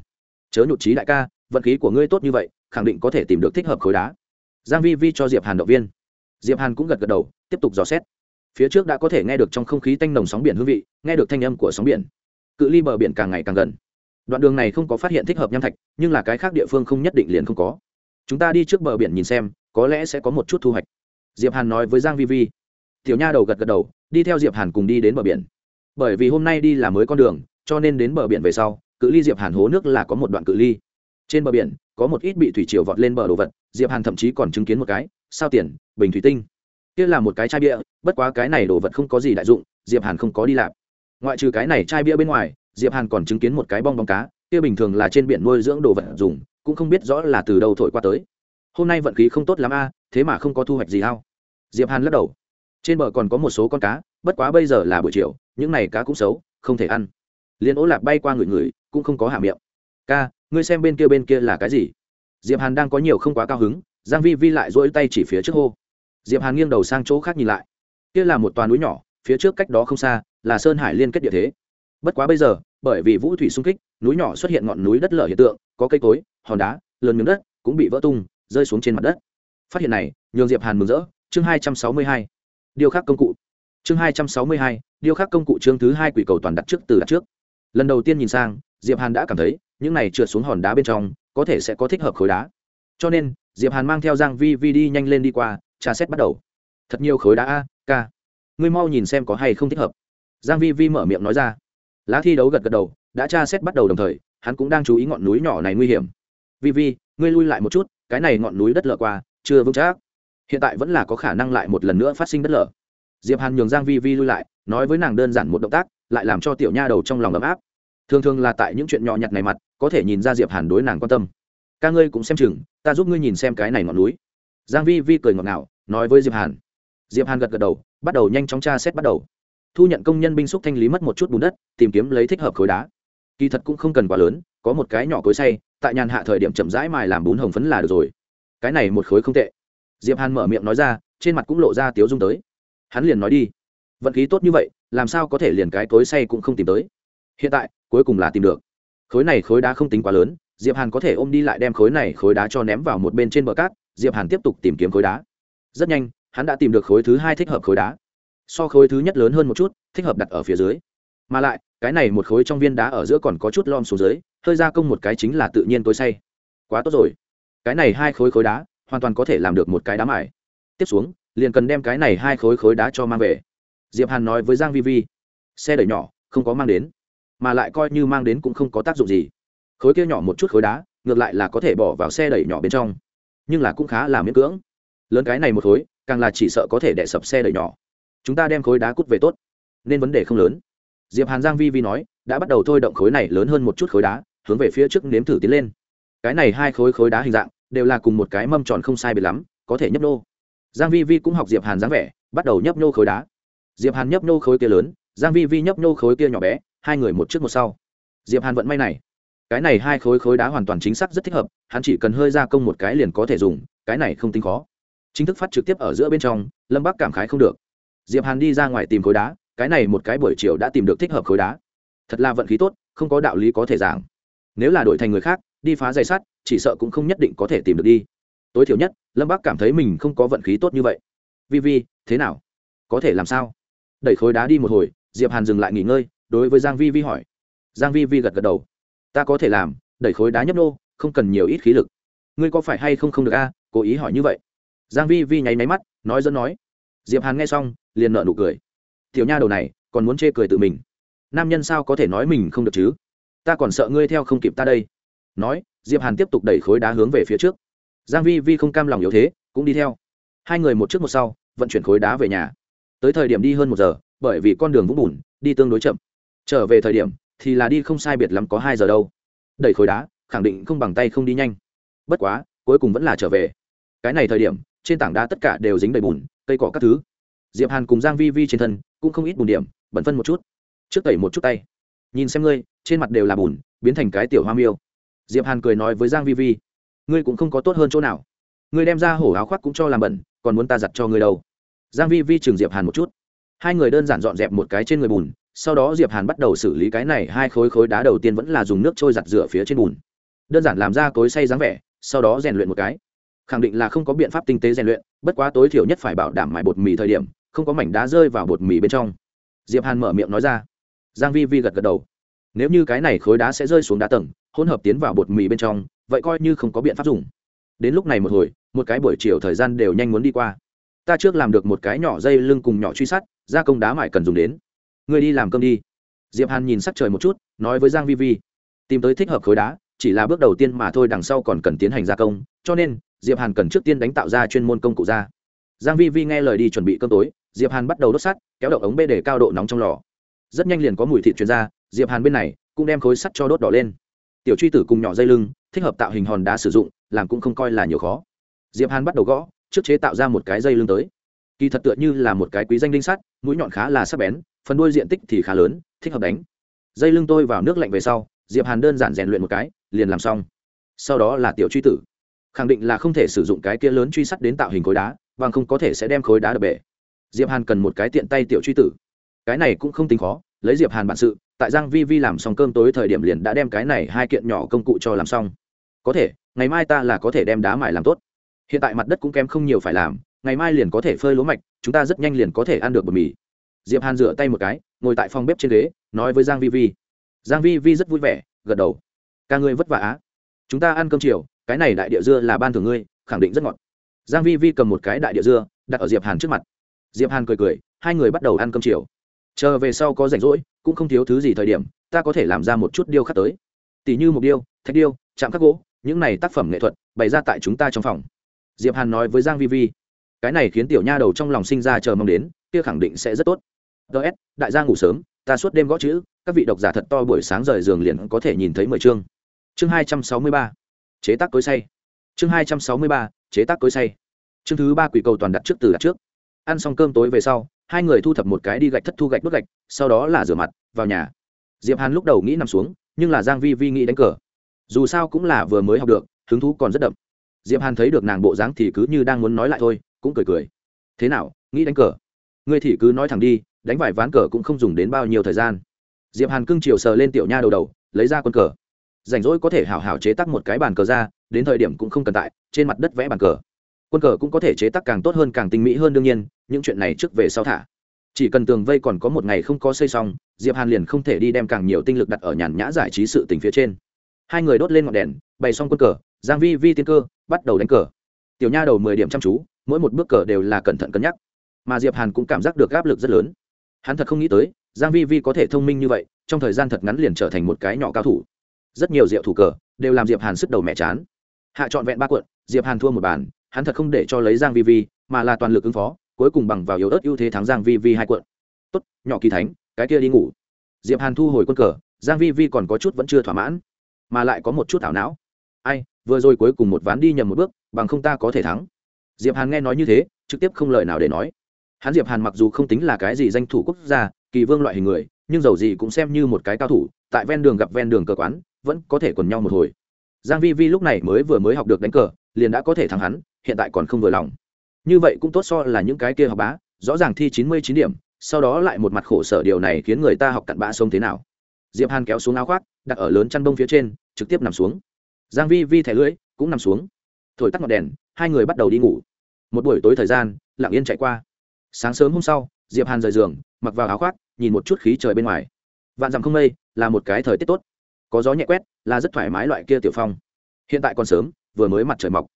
Chớ nhụt trí đại ca, vận khí của ngươi tốt như vậy, khẳng định có thể tìm được thích hợp khối đá. Giang vi vi cho diệp hàn động viên. Diệp hàn cũng gật gật đầu, tiếp tục dò xét phía trước đã có thể nghe được trong không khí tanh nồng sóng biển hương vị, nghe được thanh âm của sóng biển. Cự ly bờ biển càng ngày càng gần. Đoạn đường này không có phát hiện thích hợp nham thạch, nhưng là cái khác địa phương không nhất định liền không có. Chúng ta đi trước bờ biển nhìn xem, có lẽ sẽ có một chút thu hoạch. Diệp hàn nói với giang vi vi. Tiểu nha đầu gật gật đầu, đi theo diệp hàn cùng đi đến bờ biển. Bởi vì hôm nay đi là mới con đường, cho nên đến bờ biển về sau, cự ly diệp hàn hố nước là có một đoạn cự ly. Trên bờ biển, có một ít bị thủy triều vọt lên bờ đồ vật, diệp hàn thậm chí còn chứng kiến một cái, sao tiền, bình thủy tinh kia là một cái chai bia, bất quá cái này đồ vật không có gì đại dụng, diệp hàn không có đi lạp. ngoại trừ cái này chai bia bên ngoài, diệp hàn còn chứng kiến một cái bong bóng cá, kia bình thường là trên biển nuôi dưỡng đồ vật dùng, cũng không biết rõ là từ đâu thổi qua tới. Hôm nay vận khí không tốt lắm a, thế mà không có thu hoạch gì hao. Diệp hàn lắc đầu. Trên bờ còn có một số con cá, bất quá bây giờ là buổi chiều, những này cá cũng xấu, không thể ăn. Liền ố lạp bay qua người người cũng không có hạ miệng. Ca, ngươi xem bên kia bên kia là cái gì? Diệp hàn đang có nhiều không quá cao hứng, giang vi vi lại dỗi tay chỉ phía trước hô diệp hàn nghiêng đầu sang chỗ khác nhìn lại. Kia là một toà núi nhỏ, phía trước cách đó không xa, là sơn hải liên kết địa thế. Bất quá bây giờ, bởi vì vũ thủy xung kích, núi nhỏ xuất hiện ngọn núi đất lở hiện tượng, có cây cối, hòn đá, lớn miếng đất, cũng bị vỡ tung, rơi xuống trên mặt đất. Phát hiện này, nhường diệp hàn mừng rỡ. Chương hai trăm sáu mươi hai. Điêu khắc công cụ. Chương hai trăm sáu mươi hai. Điêu khắc công cụ chương thứ hai quỷ cầu toàn đặt trước từ đặt trước. Lần đầu tiên nhìn sang, diệp hàn đã cảm thấy, những này trượt xuống hòn đá bên trong, có thể sẽ có thích hợp khối đá. Cho nên, diệp hàn mang theo giang vi vi đi nhanh lên đi qua tra xét bắt đầu. Thật nhiều khối đá a ca ngươi mau nhìn xem có hay không thích hợp. Giang vi vi mở miệng nói ra. Lá thi đấu gật gật đầu, đã tra xét bắt đầu đồng thời, hắn cũng đang chú ý ngọn núi nhỏ này nguy hiểm. Vi vi, ngươi lui lại một chút, cái này ngọn núi đất lở qua, chưa vững chắc. Hiện tại vẫn là có khả năng lại một lần nữa phát sinh đất lở. Diệp hàn nhường giang vi vi lui lại, nói với nàng đơn giản một động tác, lại làm cho tiểu nha đầu trong lòng ấm áp. Thường thường là tại những chuyện nhỏ nhặt này mặt, có thể nhìn ra diệp hàn đối nàng quan tâm. Ca ngươi cũng xem chừng, ta giúp ngươi nhìn xem cái này ngọn núi giang vi vi cười ngọt ngào, nói với diệp hàn. Diệp hàn gật gật đầu, bắt đầu nhanh chóng tra xét bắt đầu. Thu nhận công nhân binh xúc thanh lý mất một chút bùn đất, tìm kiếm lấy thích hợp khối đá. Kỳ thật cũng không cần quá lớn, có một cái nhỏ cối xay, tại nhàn hạ thời điểm chậm rãi mài làm bún hồng phấn là được rồi. Cái này một khối không tệ. Diệp hàn mở miệng nói ra, trên mặt cũng lộ ra tiếu dung tới. Hắn liền nói đi. Vận khí tốt như vậy, làm sao có thể liền cái cối xay cũng không tìm tới? Hiện tại, cuối cùng là tìm được. Khối này khối đá không tính quá lớn, diệp hàn có thể ôm đi lại đem khối này khối đá cho ném vào một bên trên bờ cát diệp hàn tiếp tục tìm kiếm khối đá. Rất nhanh, hắn đã tìm được khối thứ hai thích hợp khối đá. So khối thứ nhất lớn hơn một chút, thích hợp đặt ở phía dưới. Mà lại, cái này một khối trong viên đá ở giữa còn có chút lom xuống dưới, hơi ra công một cái chính là tự nhiên tối say. Quá tốt rồi. Cái này hai khối khối đá, hoàn toàn có thể làm được một cái đá mải tiếp xuống, liền cần đem cái này hai khối khối đá cho mang về. Diệp hàn nói với giang vi vi, xe đẩy nhỏ, không có mang đến, mà lại coi như mang đến cũng không có tác dụng gì. Khối kia nhỏ một chút khối đá, ngược lại là có thể bỏ vào xe đẩy nhỏ bên trong nhưng là cũng khá là miễn cưỡng. Lớn cái này một khối, càng là chỉ sợ có thể đẻ sập xe đẩy nhỏ. Chúng ta đem khối đá cút về tốt. Nên vấn đề không lớn. Diệp hàn giang vi vi nói, đã bắt đầu thôi động khối này lớn hơn một chút khối đá, hướng về phía trước nếm thử tiến lên. Cái này hai khối khối đá hình dạng, đều là cùng một cái mâm tròn không sai biệt lắm, có thể nhấp nô. Giang vi vi cũng học diệp hàn dáng vẻ, bắt đầu nhấp nô khối đá. Diệp hàn nhấp nô khối kia lớn, giang vi vi nhấp nô khối kia nhỏ bé, hai người một trước một sau. Diệp hàn vận may này cái này hai khối khối đá hoàn toàn chính xác rất thích hợp, hắn chỉ cần hơi gia công một cái liền có thể dùng, cái này không tính khó. Chính thức phát trực tiếp ở giữa bên trong, lâm bắc cảm khái không được. Diệp hàn đi ra ngoài tìm khối đá, cái này một cái buổi chiều đã tìm được thích hợp khối đá. Thật là vận khí tốt, không có đạo lý có thể giảng. Nếu là đổi thành người khác, đi phá dây sắt, chỉ sợ cũng không nhất định có thể tìm được đi. Tối thiểu nhất, lâm bắc cảm thấy mình không có vận khí tốt như vậy. Vi vi, thế nào? Có thể làm sao? Đẩy khối đá đi một hồi, diệp hàn dừng lại nghỉ ngơi, đối với giang vi vi hỏi. Giang vi vi gật gật đầu ta có thể làm, đẩy khối đá nhấp nô, không cần nhiều ít khí lực. Ngươi có phải hay không không được a? Cố ý hỏi như vậy. Giang vi vi nháy máy mắt, nói dẫn nói. Diệp hàn nghe xong, liền nở nụ cười. Tiểu nha đầu này, còn muốn chê cười tự mình. Nam nhân sao có thể nói mình không được chứ? Ta còn sợ ngươi theo không kịp ta đây. Nói, diệp hàn tiếp tục đẩy khối đá hướng về phía trước. Giang vi vi không cam lòng yếu thế, cũng đi theo. Hai người một trước một sau, vận chuyển khối đá về nhà. Tới thời điểm đi hơn một giờ, bởi vì con đường vũng bùn, đi tương đối chậm. Trở về thời điểm thì là đi không sai biệt lắm có hai giờ đâu. Đẩy khối đá, khẳng định không bằng tay không đi nhanh. Bất quá, cuối cùng vẫn là trở về. Cái này thời điểm, trên tảng đá tất cả đều dính đầy bùn, cây cỏ các thứ. Diệp hàn cùng giang vi vi trên thân cũng không ít bùn điểm, bẩn phân một chút. Trước tẩy một chút tay. Nhìn xem ngươi, trên mặt đều là bùn, biến thành cái tiểu hoa miêu. Diệp hàn cười nói với giang vi vi, ngươi cũng không có tốt hơn chỗ nào. Ngươi đem ra hổ áo khoác cũng cho làm bẩn, còn muốn ta giặt cho ngươi đâu. Giang vi vi chừng diệp hàn một chút. Hai người đơn giản dọn dẹp một cái trên người bùn sau đó diệp hàn bắt đầu xử lý cái này hai khối khối đá đầu tiên vẫn là dùng nước trôi giặt rửa phía trên bùn. Đơn giản làm ra cối xay dáng vẻ, sau đó rèn luyện một cái. Khẳng định là không có biện pháp tinh tế rèn luyện, bất quá tối thiểu nhất phải bảo đảm mài bột mì thời điểm, không có mảnh đá rơi vào bột mì bên trong. Diệp hàn mở miệng nói ra. Giang vi vi gật gật đầu. Nếu như cái này khối đá sẽ rơi xuống đá tầng, hỗn hợp tiến vào bột mì bên trong, vậy coi như không có biện pháp dùng. Đến lúc này một hồi, một cái buổi chiều thời gian đều nhanh muốn đi qua. Ta trước làm được một cái nhỏ dây lưng cùng nhỏ truy sát, gia công đá mài cần dùng đến ngươi đi làm cơm đi. Diệp hàn nhìn sắc trời một chút, nói với giang vi vi, tìm tới thích hợp khối đá, chỉ là bước đầu tiên mà thôi, đằng sau còn cần tiến hành gia công, cho nên, diệp hàn cần trước tiên đánh tạo ra chuyên môn công cụ ra. Giang vi vi nghe lời đi chuẩn bị cơm tối, diệp hàn bắt đầu đốt sắt, kéo động ống bê để cao độ nóng trong lò. Rất nhanh liền có mùi thịt truyền ra, diệp hàn bên này cũng đem khối sắt cho đốt đỏ lên. Tiểu truy tử cùng nhỏ dây lưng, thích hợp tạo hình hòn đá sử dụng, làm cũng không coi là nhiều khó. Diệp hàn bắt đầu gõ, trước chế tạo ra một cái dây lưng tới. Kỳ thật tựa như là một cái quý danh đinh sắt, mũi nhọn khá là sắc bén phần đuôi diện tích thì khá lớn, thích hợp đánh. Dây lưng tôi vào nước lạnh về sau, diệp hàn đơn giản rèn luyện một cái, liền làm xong. Sau đó là tiểu truy tử. Khẳng định là không thể sử dụng cái kia lớn truy sắt đến tạo hình khối đá, bằng không có thể sẽ đem khối đá đập bể. Diệp hàn cần một cái tiện tay tiểu truy tử. Cái này cũng không tính khó, lấy diệp hàn bản sự, tại giang vi vi làm xong cơm tối thời điểm liền đã đem cái này hai kiện nhỏ công cụ cho làm xong. Có thể, ngày mai ta là có thể đem đá mài làm tốt. Hiện tại mặt đất cũng kém không nhiều phải làm, ngày mai liền có thể phơi lúa mạch, chúng ta rất nhanh liền có thể ăn được bột mì diệp hàn rửa tay một cái, ngồi tại phòng bếp trên ghế, nói với giang vi vi. Giang vi vi rất vui vẻ, gật đầu. Ca ngươi vất vả á. Chúng ta ăn cơm chiều, cái này đại địa dưa là ban thưởng ngươi, khẳng định rất ngọt. Giang vi vi cầm một cái đại địa dưa, đặt ở diệp hàn trước mặt. Diệp hàn cười cười, hai người bắt đầu ăn cơm chiều. Chờ về sau có rảnh rỗi, cũng không thiếu thứ gì thời điểm, ta có thể làm ra một chút điêu khắc tới. Tỷ như một điêu, thạch điêu, chạm khắc gỗ, những này tác phẩm nghệ thuật, bày ra tại chúng ta trong phòng. Diệp hàn nói với giang vi vi. Cái này khiến tiểu nha đầu trong lòng sinh ra chờ mong đến kia khẳng định sẽ rất tốt. Ts đại gia ngủ sớm, ta suốt đêm gõ chữ, các vị độc giả thật to buổi sáng rời giường liền có thể nhìn thấy mười chương. Chương hai trăm sáu mươi ba, chế tác cối say chương hai trăm sáu mươi ba, chế tác cối say chương thứ ba quỷ cầu toàn đặt trước từ đặt trước. Ăn xong cơm tối về sau, hai người thu thập một cái đi gạch thất thu gạch đốt gạch, sau đó là rửa mặt, vào nhà. Diệp hàn lúc đầu nghĩ nằm xuống, nhưng là giang vi vi nghĩ đánh cờ. Dù sao cũng là vừa mới học được, hứng thú còn rất đậm. Diệp hàn thấy được nàng bộ dáng thì cứ như đang muốn nói lại thôi, cũng cười cười. Thế nào, nghĩ đánh cờ? Ngươi thì cứ nói thẳng đi, đánh vài ván cờ cũng không dùng đến bao nhiêu thời gian. Diệp hàn cưng chiều sờ lên tiểu nha đầu đầu, lấy ra quân cờ. Rảnh rỗi có thể hảo hảo chế tác một cái bàn cờ ra, đến thời điểm cũng không cần tại, trên mặt đất vẽ bàn cờ. Quân cờ cũng có thể chế tác càng tốt hơn, càng tinh mỹ hơn đương nhiên, những chuyện này trước về sau thả. Chỉ cần tường vây còn có một ngày không có xây xong, diệp hàn liền không thể đi đem càng nhiều tinh lực đặt ở nhàn nhã giải trí sự tình phía trên. Hai người đốt lên ngọn đèn, bày xong quân cờ, giang vi vi tiên cơ, bắt đầu đánh cờ. Tiểu nha đầu mười điểm chăm chú, mỗi một bước cờ đều là cẩn thận cân nhắc mà diệp hàn cũng cảm giác được áp lực rất lớn hắn thật không nghĩ tới giang vi vi có thể thông minh như vậy trong thời gian thật ngắn liền trở thành một cái nhỏ cao thủ rất nhiều diệu thủ cờ đều làm diệp hàn sức đầu mẹ chán hạ chọn vẹn ba cuộn diệp hàn thua một bàn hắn thật không để cho lấy giang vi vi mà là toàn lực ứng phó cuối cùng bằng vào yếu ớt ưu thế thắng giang vi vi hai cuộn tốt nhỏ kỳ thánh cái kia đi ngủ diệp hàn thu hồi quân cờ giang vi vi còn có chút vẫn chưa thỏa mãn mà lại có một chút ảo não ai vừa rồi cuối cùng một ván đi nhầm một bước bằng không ta có thể thắng diệp hàn nghe nói như thế trực tiếp không lời nào để nói hắn diệp hàn mặc dù không tính là cái gì danh thủ quốc gia, kỳ vương loại hình người, nhưng dầu gì cũng xem như một cái cao thủ, tại ven đường gặp ven đường cờ quán, vẫn có thể quần nhau một hồi. Giang vi vi lúc này mới vừa mới học được đánh cờ, liền đã có thể thắng hắn, hiện tại còn không vừa lòng. Như vậy cũng tốt so là những cái kia học bá, rõ ràng thi chín mươi chín điểm, sau đó lại một mặt khổ sở điều này khiến người ta học cặn bã sông thế nào. Diệp hàn kéo xuống áo khoác, đặt ở lớn chăn bông phía trên, trực tiếp nằm xuống. Giang vi vi thẻ lưỡi, cũng nằm xuống. Thổi tắt ngọn đèn, hai người bắt đầu đi ngủ. Một buổi tối thời gian, lặng yên chạy qua sáng sớm hôm sau, diệp hàn rời giường, mặc vào áo khoác, nhìn một chút khí trời bên ngoài. Vạn dặm không mây là một cái thời tiết tốt. Có gió nhẹ quét, là rất thoải mái loại kia tiểu phong. Hiện tại còn sớm, vừa mới mặt trời mọc.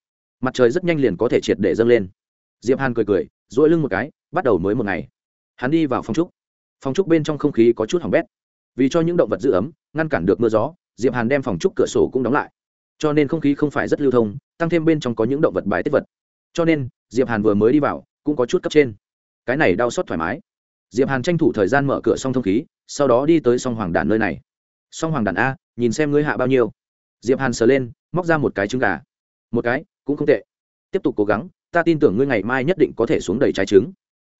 Mặt trời rất nhanh liền có thể triệt để dâng lên. Diệp hàn cười cười, duỗi lưng một cái, bắt đầu mới một ngày. Hắn đi vào phòng trúc. Phòng trúc bên trong không khí có chút hỏng bét. Vì cho những động vật giữ ấm, ngăn cản được mưa gió, diệp hàn đem phòng trúc cửa sổ cũng đóng lại. Cho nên không khí không phải rất lưu thông, tăng thêm bên trong có những động vật bài tiết vật. Cho nên, diệp hàn vừa mới đi vào, cũng có chút cấp trên cái này đau xót thoải mái. Diệp hàn tranh thủ thời gian mở cửa xong thông khí, sau đó đi tới song hoàng đàn nơi này. Song hoàng đàn a, nhìn xem ngươi hạ bao nhiêu. Diệp hàn sờ lên, móc ra một cái trứng gà. Một cái, cũng không tệ. Tiếp tục cố gắng, ta tin tưởng ngươi ngày mai nhất định có thể xuống đầy trái trứng.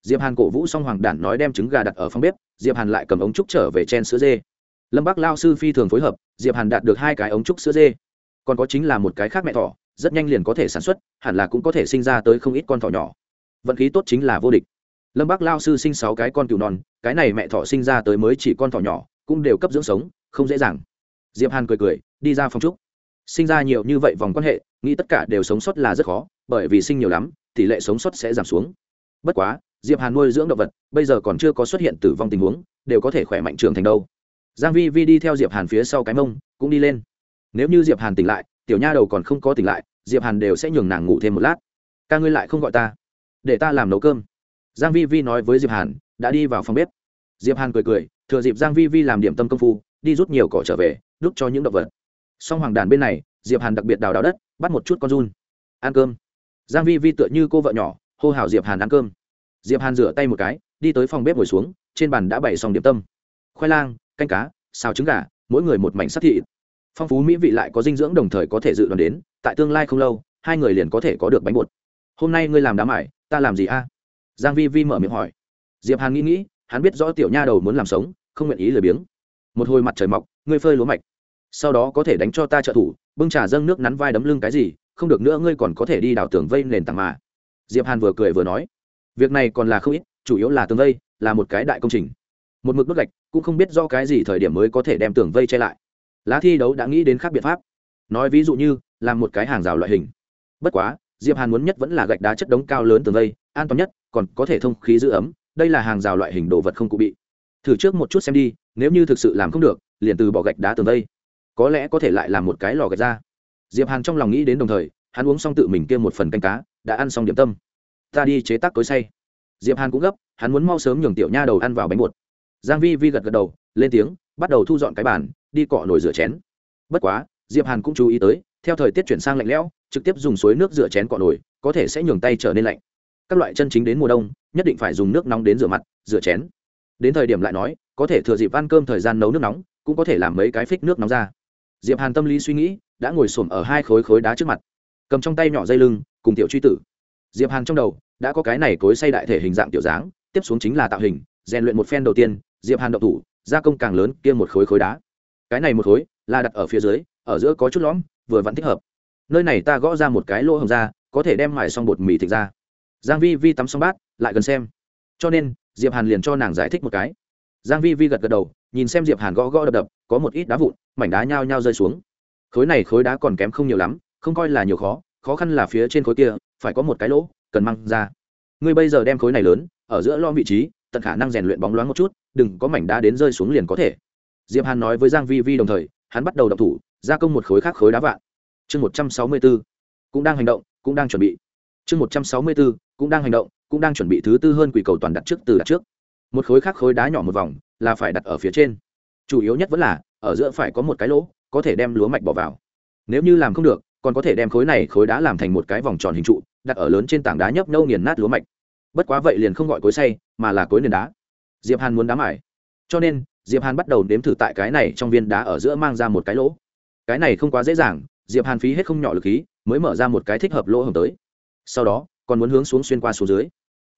Diệp hàn cổ vũ song hoàng đản nói đem trứng gà đặt ở phòng bếp, diệp hàn lại cầm ống trúc trở về chen sữa dê. Lâm bắc lao sư phi thường phối hợp, diệp hàn đạt được hai cái ống trúc sữa dê. Còn có chính là một cái khác mẹ thỏ, rất nhanh liền có thể sản xuất, hẳn là cũng có thể sinh ra tới không ít con thỏ nhỏ. Vận khí tốt chính là vô địch lâm bác lao sư sinh sáu cái con cừu non, cái này mẹ thỏ sinh ra tới mới chỉ con thỏ nhỏ, cũng đều cấp dưỡng sống, không dễ dàng. Diệp hàn cười cười, đi ra phòng trúc sinh ra nhiều như vậy vòng quan hệ, nghĩ tất cả đều sống sót là rất khó, bởi vì sinh nhiều lắm, tỷ lệ sống sót sẽ giảm xuống. Bất quá, diệp hàn nuôi dưỡng động vật, bây giờ còn chưa có xuất hiện tử vong tình huống, đều có thể khỏe mạnh trưởng thành đâu. Giang vi vi đi theo diệp hàn phía sau cái mông, cũng đi lên. Nếu như diệp hàn tỉnh lại, tiểu nha đầu còn không có tỉnh lại, diệp hàn đều sẽ nhường nàng ngủ thêm một lát. Ca ngươi lại không gọi ta. Để ta làm nấu cơm giang vi vi nói với diệp hàn, đã đi vào phòng bếp. Diệp hàn cười cười, thừa dịp giang vi vi làm điểm tâm công phu, đi rút nhiều cỏ trở về, đút cho những động vật. Song hoàng đàn bên này, diệp hàn đặc biệt đào đào đất, bắt một chút con run. Ăn cơm. Giang vi vi tựa như cô vợ nhỏ, hô hào diệp hàn ăn cơm. Diệp hàn rửa tay một cái, đi tới phòng bếp ngồi xuống, trên bàn đã bày xong điểm tâm. Khoai lang, canh cá, xào trứng gà, mỗi người một mảnh sắt thị phong phú mỹ vị lại có dinh dưỡng đồng thời có thể dự đoán đến, tại tương lai không lâu, hai người liền có thể có được bánh bột. Hôm nay ngươi làm đám mải, ta làm gì a? Giang vi vi mở miệng hỏi. Diệp hàn nghĩ nghĩ, hắn biết rõ tiểu nha đầu muốn làm sống, không nguyện ý lười biếng. Một hồi mặt trời mọc, ngươi phơi lúa mạch. Sau đó có thể đánh cho ta trợ thủ, bưng trà dâng nước nắn vai đấm lưng cái gì, không được nữa ngươi còn có thể đi đào tường vây nền tảng mà. Diệp hàn vừa cười vừa nói. Việc này còn là không ít, chủ yếu là tường vây, là một cái đại công trình. Một mực bức gạch, cũng không biết do cái gì thời điểm mới có thể đem tường vây che lại. Lá thi đấu đã nghĩ đến khác biện pháp. Nói ví dụ như, làm một cái hàng rào loại hình. Bất quá, diệp hàn muốn nhất vẫn là gạch đá chất đống cao lớn tường vây, an toàn nhất còn có thể thông khí giữ ấm, đây là hàng rào loại hình đồ vật không cụ bị. Thử trước một chút xem đi, nếu như thực sự làm không được, liền từ bỏ gạch đá tường vây có lẽ có thể lại làm một cái lò gạch ra. Diệp hàn trong lòng nghĩ đến đồng thời, hắn uống xong tự mình kia một phần canh cá, đã ăn xong điểm tâm. Ta đi chế tác cối say diệp hàn cũng gấp, hắn muốn mau sớm nhường tiểu nha đầu ăn vào bánh bột. Giang vi vi gật gật đầu, lên tiếng, bắt đầu thu dọn cái bàn, đi cọ nồi rửa chén. Bất quá, diệp hàn cũng chú ý tới, theo thời tiết chuyển sang lạnh lẽo, trực tiếp dùng suối nước rửa chén cọ nồi, có thể sẽ nhường tay trở nên lạnh các loại chân chính đến mùa đông, nhất định phải dùng nước nóng đến rửa mặt, rửa chén. Đến thời điểm lại nói, có thể thừa dịp ăn cơm thời gian nấu nước nóng, cũng có thể làm mấy cái phích nước nóng ra. Diệp hàn tâm lý suy nghĩ, đã ngồi xổm ở hai khối khối đá trước mặt, cầm trong tay nhỏ dây lưng, cùng tiểu truy tử. Diệp hàn trong đầu, đã có cái này cối xây đại thể hình dạng tiểu dáng, tiếp xuống chính là tạo hình, rèn luyện một phen đầu tiên, diệp hàn động thủ, gia công càng lớn kia một khối khối đá. Cái này một khối, là đặt ở phía dưới, ở giữa có chút lõm, vừa vẫn thích hợp. Nơi này ta gõ ra một cái lỗ hồng ra, có thể đem mài xong bột mì thịt ra giang vi vi tắm xong bát, lại gần xem. Cho nên, diệp hàn liền cho nàng giải thích một cái. Giang vi vi gật gật đầu, nhìn xem diệp hàn gõ gõ đập đập, có một ít đá vụn, mảnh đá nhao nhao rơi xuống. Khối này khối đá còn kém không nhiều lắm, không coi là nhiều khó khó khăn là phía trên khối kia, phải có một cái lỗ, cần mang ra. Ngươi bây giờ đem khối này lớn, ở giữa lo vị trí, tận khả năng rèn luyện bóng loáng một chút, đừng có mảnh đá đến rơi xuống liền có thể. Diệp hàn nói với giang vi vi đồng thời, hắn bắt đầu động thủ, gia công một khối khác khối đá vạn chương một trăm sáu mươi 164 cũng đang hành động, cũng đang chuẩn bị. Chương một trăm sáu mươi 164 cũng đang hành động, cũng đang chuẩn bị thứ tư hơn quỷ cầu toàn đặt trước từ đặt trước. Một khối khác khối đá nhỏ một vòng, là phải đặt ở phía trên. Chủ yếu nhất vẫn là, ở giữa phải có một cái lỗ, có thể đem lúa mạch bỏ vào. Nếu như làm không được, còn có thể đem khối này khối đá làm thành một cái vòng tròn hình trụ, đặt ở lớn trên tảng đá nhấp nâu nghiền nát lúa mạch. Bất quá vậy liền không gọi cối say mà là cối nền đá. Diệp hàn muốn đá mải. Cho nên, diệp hàn bắt đầu nếm thử tại cái này trong viên đá ở giữa mang ra một cái lỗ. Cái này không quá dễ dàng, diệp hàn phí hết không nhỏ lực khí, mới mở ra một cái thích hợp lỗ hồng tới. Sau đó còn muốn hướng xuống xuyên qua xuống dưới.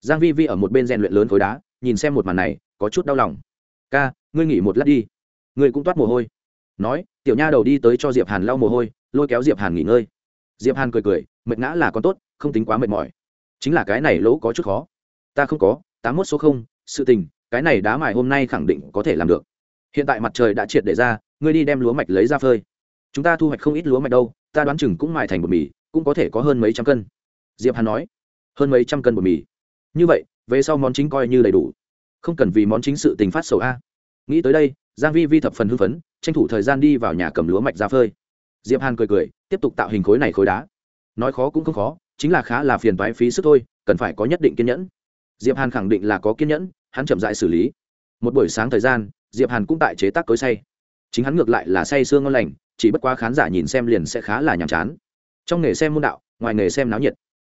Giang vi vi ở một bên rèn luyện lớn khối đá, nhìn xem một màn này, có chút đau lòng. Ca, ngươi nghỉ một lát đi. Ngươi cũng toát mồ hôi. Nói, tiểu nha đầu đi tới cho diệp hàn lau mồ hôi, lôi kéo diệp hàn nghỉ ngơi. Diệp hàn cười cười, mệt ngã là con tốt, không tính quá mệt mỏi. Chính là cái này lỗ có chút khó. Ta không có, tám mốt số không, sự tình, cái này đá mài hôm nay khẳng định có thể làm được. Hiện tại mặt trời đã triệt để ra, ngươi đi đem lúa mạch lấy ra phơi. Chúng ta thu hoạch không ít lúa mạch đâu, ta đoán chừng cũng mài thành bột mì, cũng có thể có hơn mấy trăm cân. Diệp hàn nói hơn mấy trăm cân bột mì. Như vậy, về sau món chính coi như đầy đủ. Không cần vì món chính sự tình phát sầu a. Nghĩ tới đây, giang vi vi thập phần hưng phấn, tranh thủ thời gian đi vào nhà cầm lúa mạch ra phơi. Diệp hàn cười cười, tiếp tục tạo hình khối này khối đá. Nói khó cũng không khó, chính là khá là phiền toái phí sức thôi, cần phải có nhất định kiên nhẫn. Diệp hàn khẳng định là có kiên nhẫn, hắn chậm rãi xử lý. Một buổi sáng thời gian, diệp hàn cũng tại chế tác cối say chính hắn ngược lại là say xương ngon lành, chỉ bất quá khán giả nhìn xem liền sẽ khá là nhàm chán. Trong nghề xem môn đạo, ngoài nghề xem náo nhiệt.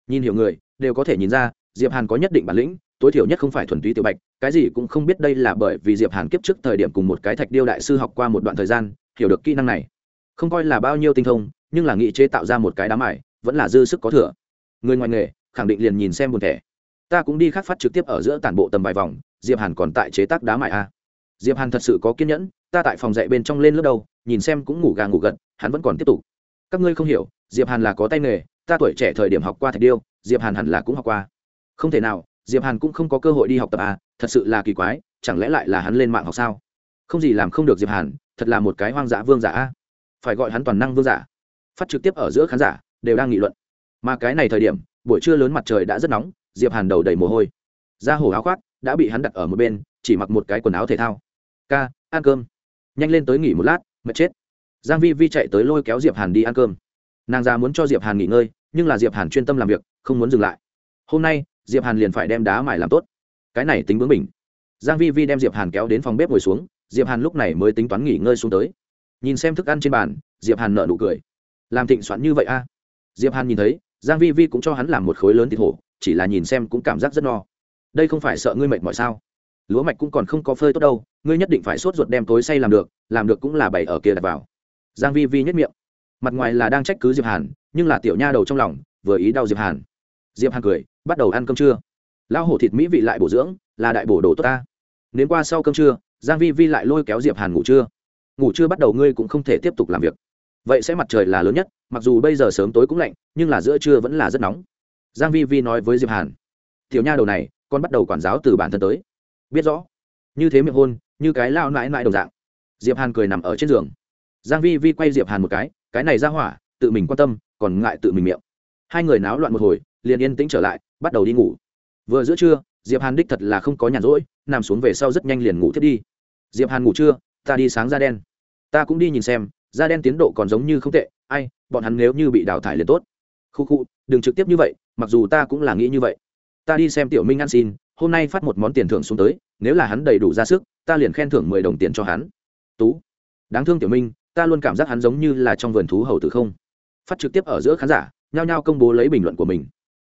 Nhìn hiểu người đều có thể nhìn ra, diệp hàn có nhất định bản lĩnh, tối thiểu nhất không phải thuần túy tiểu bạch, cái gì cũng không biết đây là bởi vì diệp hàn kiếp trước thời điểm cùng một cái thạch điêu đại sư học qua một đoạn thời gian, hiểu được kỹ năng này. Không coi là bao nhiêu tinh thông, nhưng là nghị chế tạo ra một cái đám mải vẫn là dư sức có thừa. Người ngoài nghề, khẳng định liền nhìn xem buồn thẻ. Ta cũng đi khắc phát trực tiếp ở giữa tản bộ tầm vài vòng, diệp hàn còn tại chế tác đá mại a. Diệp hàn thật sự có kiên nhẫn, ta tại phòng dạy bên trong lên lớp đâu nhìn xem cũng ngủ gà ngủ gật, hắn vẫn còn tiếp tục. Các ngươi không hiểu, diệp hàn là có tay nghề, ta tuổi trẻ thời điểm học qua thạch điêu diệp hàn hẳn là cũng học qua. Không thể nào, diệp hàn cũng không có cơ hội đi học tập à thật sự là kỳ quái, chẳng lẽ lại là hắn lên mạng học sao? Không gì làm không được diệp hàn, thật là một cái hoang dã vương giả a. Phải gọi hắn toàn năng vương giả. Phát trực tiếp ở giữa khán giả, đều đang nghị luận. Mà cái này thời điểm, buổi trưa lớn mặt trời đã rất nóng, diệp hàn đầu đầy mồ hôi. Da hổ áo khoác đã bị hắn đặt ở một bên, chỉ mặc một cái quần áo thể thao. Ca, ăn cơm. Nhanh lên tới nghỉ một lát, mệt chết. Giang vi vi chạy tới lôi kéo diệp hàn đi ăn cơm. Nàng ra muốn cho diệp hàn nghỉ ngơi nhưng là diệp hàn chuyên tâm làm việc, không muốn dừng lại. Hôm nay, diệp hàn liền phải đem đá mài làm tốt. Cái này tính bướng mình giang vi vi đem diệp hàn kéo đến phòng bếp ngồi xuống, diệp hàn lúc này mới tính toán nghỉ ngơi xuống tới. Nhìn xem thức ăn trên bàn, diệp hàn nở nụ cười. Làm thịnh soạn như vậy a? Diệp hàn nhìn thấy, giang vi vi cũng cho hắn làm một khối lớn thịt hổ, chỉ là nhìn xem cũng cảm giác rất no. Đây không phải sợ ngươi mệt mỏi sao? Lúa mạch cũng còn không có phơi tốt đâu, ngươi nhất định phải sốt ruột đem tối say làm được làm được cũng là bày ở kia đặt vào. Giang vi vi nhất miệng. Mặt ngoài là đang trách cứ diệp hàn nhưng là tiểu nha đầu trong lòng vừa ý đau diệp hàn. Diệp hàn cười, bắt đầu ăn cơm trưa. Lão hổ thịt mỹ vị lại bổ dưỡng, là đại bổ đồ tốt ta. Đến qua sau cơm trưa, giang vi vi lại lôi kéo diệp hàn ngủ trưa. Ngủ trưa bắt đầu ngươi cũng không thể tiếp tục làm việc. Vậy sẽ mặt trời là lớn nhất, mặc dù bây giờ sớm tối cũng lạnh, nhưng là giữa trưa vẫn là rất nóng. Giang vi vi nói với diệp hàn, tiểu nha đầu này, con bắt đầu quản giáo từ bản thân tới. Biết rõ, như thế miệng hôn, như cái lao nãi nãi đồng dạng. Diệp hàn cười nằm ở trên giường. Giang vi vi quay diệp hàn một cái cái này ra hỏa, tự mình quan tâm còn ngại tự mình miệng. Hai người náo loạn một hồi, liền yên tĩnh trở lại, bắt đầu đi ngủ. Vừa giữa trưa, diệp hàn đích thật là không có nhàn rỗi, nằm xuống về sau rất nhanh liền ngủ thiết đi. Diệp hàn ngủ trưa, ta đi sáng ra đen. Ta cũng đi nhìn xem, da đen tiến độ còn giống như không tệ, ai, bọn hắn nếu như bị đào thải liền tốt. Khu khu, đừng trực tiếp như vậy, mặc dù ta cũng là nghĩ như vậy. Ta đi xem tiểu minh ăn xin, hôm nay phát một món tiền thưởng xuống tới, nếu là hắn đầy đủ ra sức, ta liền khen thưởng mười đồng tiền cho hắn. Tú, đáng thương tiểu minh, ta luôn cảm giác hắn giống như là trong vườn thú hầu tử không phát trực tiếp ở giữa khán giả, nhao nhao công bố lấy bình luận của mình.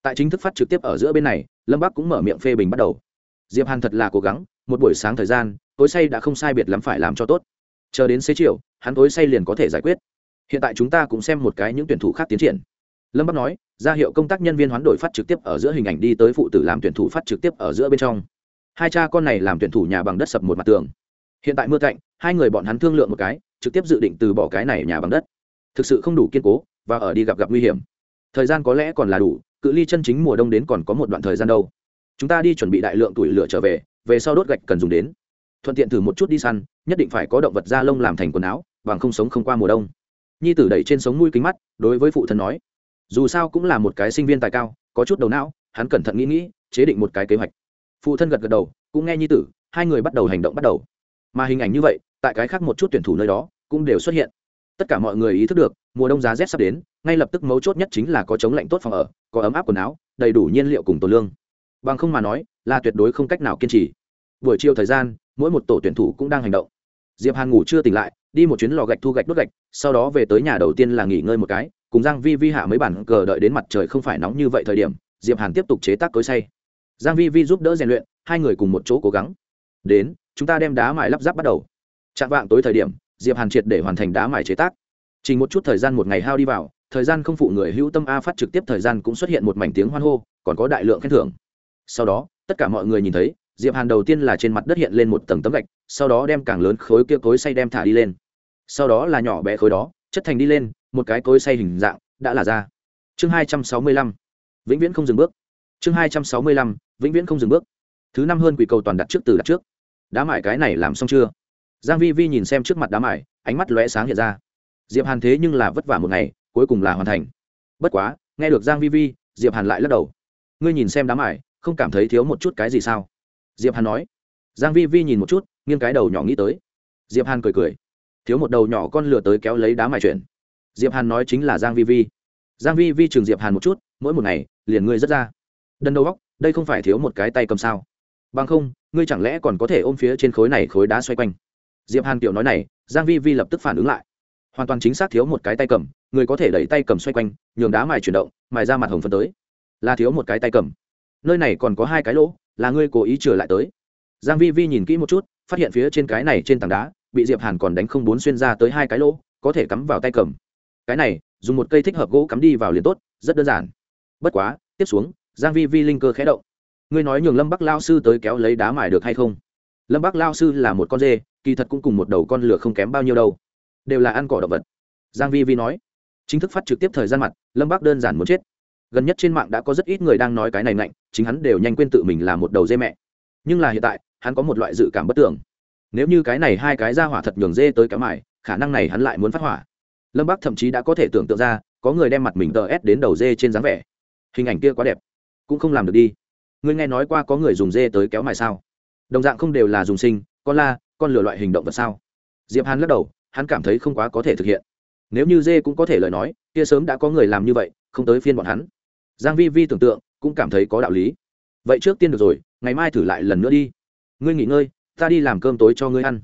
Tại chính thức phát trực tiếp ở giữa bên này, lâm bắc cũng mở miệng phê bình bắt đầu. Diệp hàn thật là cố gắng, một buổi sáng thời gian, tối say đã không sai biệt lắm phải làm cho tốt. Chờ đến xế chiều, hắn tối say liền có thể giải quyết. Hiện tại chúng ta cũng xem một cái những tuyển thủ khác tiến triển. Lâm bắc nói, ra hiệu công tác nhân viên hoán đổi phát trực tiếp ở giữa hình ảnh đi tới phụ tử làm tuyển thủ phát trực tiếp ở giữa bên trong. Hai cha con này làm tuyển thủ nhà bằng đất sập một mặt tường. Hiện tại mưa cạnh, hai người bọn hắn thương lượng một cái, trực tiếp dự định từ bỏ cái này nhà bằng đất. Thực sự không đủ kiên cố và ở đi gặp gặp nguy hiểm. Thời gian có lẽ còn là đủ, cự ly chân chính mùa đông đến còn có một đoạn thời gian đâu. Chúng ta đi chuẩn bị đại lượng tuổi lửa trở về về sau đốt gạch cần dùng đến. Thuận tiện thử một chút đi săn, nhất định phải có động vật da lông làm thành quần áo, bằng không sống không qua mùa đông. Nhi tử đẩy trên sống mũi kính mắt, đối với phụ thân nói. Dù sao cũng là một cái sinh viên tài cao, có chút đầu não, hắn cẩn thận nghĩ nghĩ, chế định một cái kế hoạch. Phụ thân gật gật đầu, cũng nghe nhi tử, hai người bắt đầu hành động bắt đầu. Mà hình ảnh như vậy, tại cái khác một chút tuyển thủ nơi đó, cũng đều xuất hiện tất cả mọi người ý thức được, mùa đông giá rét sắp đến, ngay lập tức mấu chốt nhất chính là có chống lạnh tốt phòng ở, có ấm áp quần áo, đầy đủ nhiên liệu cùng tổ lương. Bằng không mà nói, là tuyệt đối không cách nào kiên trì. Buổi chiều thời gian, mỗi một tổ tuyển thủ cũng đang hành động. Diệp hàn ngủ chưa tỉnh lại, đi một chuyến lò gạch thu gạch đốt gạch, sau đó về tới nhà đầu tiên là nghỉ ngơi một cái, cùng giang vi vi hạ mấy bản cờ đợi đến mặt trời không phải nóng như vậy thời điểm, diệp hàn tiếp tục chế tác cối say giang vi vi giúp đỡ rèn luyện, hai người cùng một chỗ cố gắng. Đến, chúng ta đem đá mài lắp ráp bắt đầu. Chạm vạng tối thời điểm diệp hàn triệt để hoàn thành đá mài chế tác. Chỉ một chút thời gian một ngày hao đi vào, thời gian không phụ người hữu tâm a phát trực tiếp thời gian cũng xuất hiện một mảnh tiếng hoan hô, còn có đại lượng khen thưởng. Sau đó, tất cả mọi người nhìn thấy, diệp hàn đầu tiên là trên mặt đất hiện lên một tầng tấm gạch, sau đó đem càng lớn khối kia cối xay đem thả đi lên. Sau đó là nhỏ bé khối đó, chất thành đi lên, một cái cối xay hình dạng, đã là ra. Chương hai trăm sáu mươi lăm. Vĩnh viễn không dừng bước. Chương hai trăm sáu mươi lăm. Vĩnh viễn không dừng bước. Thứ năm hơn quỷ cầu toàn đặt trước từ đặt trước. Đá mải cái này làm xong chưa? Giang vi vi nhìn xem trước mặt đá mải, ánh mắt lóe sáng hiện ra. Diệp hàn thế nhưng là vất vả một ngày, cuối cùng là hoàn thành. Bất quá, nghe được giang vi vi, diệp hàn lại lắc đầu. Ngươi nhìn xem đá mải, không cảm thấy thiếu một chút cái gì sao? Diệp hàn nói. Giang vi vi nhìn một chút, nghiêng cái đầu nhỏ nghĩ tới. Diệp hàn cười cười. Thiếu một đầu nhỏ con lừa tới kéo lấy đá mài chuyển diệp hàn nói chính là giang vi vi. Giang vi vi trường diệp hàn một chút, mỗi một ngày, liền ngươi rất ra. Đần đầu góc đây không phải thiếu một cái tay cầm sao? Bằng không, ngươi chẳng lẽ còn có thể ôm phía trên khối này khối đá xoay quanh? Diệp hàn tiểu nói này, giang vi vi lập tức phản ứng lại. Hoàn toàn chính xác thiếu một cái tay cầm, người có thể đẩy tay cầm xoay quanh, nhường đá mài chuyển động, mài ra mặt hồng phân tới. Là thiếu một cái tay cầm. Nơi này còn có hai cái lỗ, là ngươi cố ý trở lại tới. Giang vi vi nhìn kỹ một chút, phát hiện phía trên cái này trên tảng đá, bị diệp hàn còn đánh không bốn xuyên ra tới hai cái lỗ, có thể cắm vào tay cầm. Cái này, dùng một cây thích hợp gỗ cắm đi vào liền tốt, rất đơn giản. Bất quá, tiếp xuống, giang vi vi linh cơ khẽ động. Ngươi nói nhường lâm bắc lao sư tới kéo lấy đá mài được hay không? Lâm bắc lao sư là một con dê kỳ thật cũng cùng một đầu con lửa không kém bao nhiêu đâu. Đều là ăn cỏ động vật. Giang vi vi nói. Chính thức phát trực tiếp thời gian mặt, lâm bác đơn giản muốn chết. Gần nhất trên mạng đã có rất ít người đang nói cái này nạnh chính hắn đều nhanh quên tự mình là một đầu dê mẹ. Nhưng là hiện tại, hắn có một loại dự cảm bất tưởng. Nếu như cái này hai cái ra hỏa thật nhường dê tới kéo mải khả năng này hắn lại muốn phát hỏa. Lâm bác thậm chí đã có thể tưởng tượng ra, có người đem mặt mình tờ ép đến đầu dê trên dáng vẻ. Hình ảnh kia quá đẹp. Cũng không làm được đi. Ngươi nghe nói qua có người dùng dê tới kéo mài sao? Đồng dạng không đều là dùng sinh, con la con lửa loại hình động vật sao? Diệp hàn lắc đầu, hắn cảm thấy không quá có thể thực hiện. Nếu như dê cũng có thể lời nói, kia sớm đã có người làm như vậy, không tới phiên bọn hắn. Giang vi vi tưởng tượng, cũng cảm thấy có đạo lý. Vậy trước tiên được rồi, ngày mai thử lại lần nữa đi. Ngươi nghỉ ngơi, ta đi làm cơm tối cho ngươi ăn.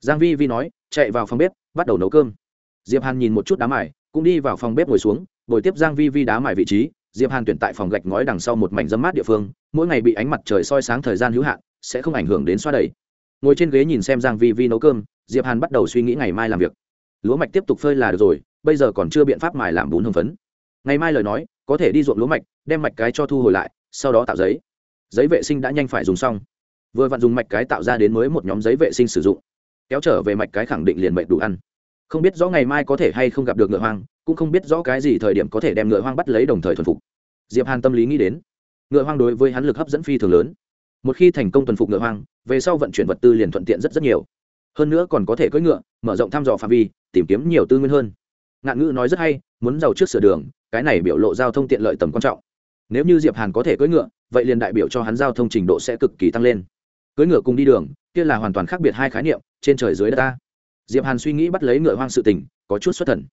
Giang vi vi nói, chạy vào phòng bếp, bắt đầu nấu cơm. Diệp hàn nhìn một chút đá mài, cũng đi vào phòng bếp ngồi xuống ngồi tiếp giang vi vi đá mài vị trí. Diệp hàn tuyển tại phòng gạch ngói đằng sau một mảnh dâm mát địa phương, mỗi ngày bị ánh mặt trời soi sáng thời gian hữu hạn, sẽ không ảnh hưởng đến xoa đẩy ngồi trên ghế nhìn xem giang vi vi nấu cơm, diệp hàn bắt đầu suy nghĩ ngày mai làm việc. Lúa mạch tiếp tục phơi là được rồi, bây giờ còn chưa biện pháp mài làm bún hương phấn. Ngày mai lời nói, có thể đi ruộng lúa mạch, đem mạch cái cho thu hồi lại, sau đó tạo giấy. Giấy vệ sinh đã nhanh phải dùng xong. Vừa vặn dùng mạch cái tạo ra đến mới một nhóm giấy vệ sinh sử dụng. Kéo trở về mạch cái khẳng định liền mệnh đủ ăn. Không biết rõ ngày mai có thể hay không gặp được ngựa hoang, cũng không biết rõ cái gì thời điểm có thể đem ngựa hoang bắt lấy đồng thời thuần phục. Diệp hàn tâm lý nghĩ đến. Ngựa hoang đối với hắn lực hấp dẫn phi thường lớn một khi thành công thuần phục ngựa hoang, về sau vận chuyển vật tư liền thuận tiện rất rất nhiều. Hơn nữa còn có thể cưỡi ngựa, mở rộng thăm dò phạm vi, tìm kiếm nhiều tư nguyên hơn. Ngạn ngữ nói rất hay, muốn giàu trước sửa đường, cái này biểu lộ giao thông tiện lợi tầm quan trọng. Nếu như diệp hàn có thể cưỡi ngựa, vậy liền đại biểu cho hắn giao thông trình độ sẽ cực kỳ tăng lên. Cưỡi ngựa cùng đi đường, kia là hoàn toàn khác biệt hai khái niệm, trên trời dưới đất ta. Diệp hàn suy nghĩ bắt lấy ngựa hoang sự tình, có chút xuất thần.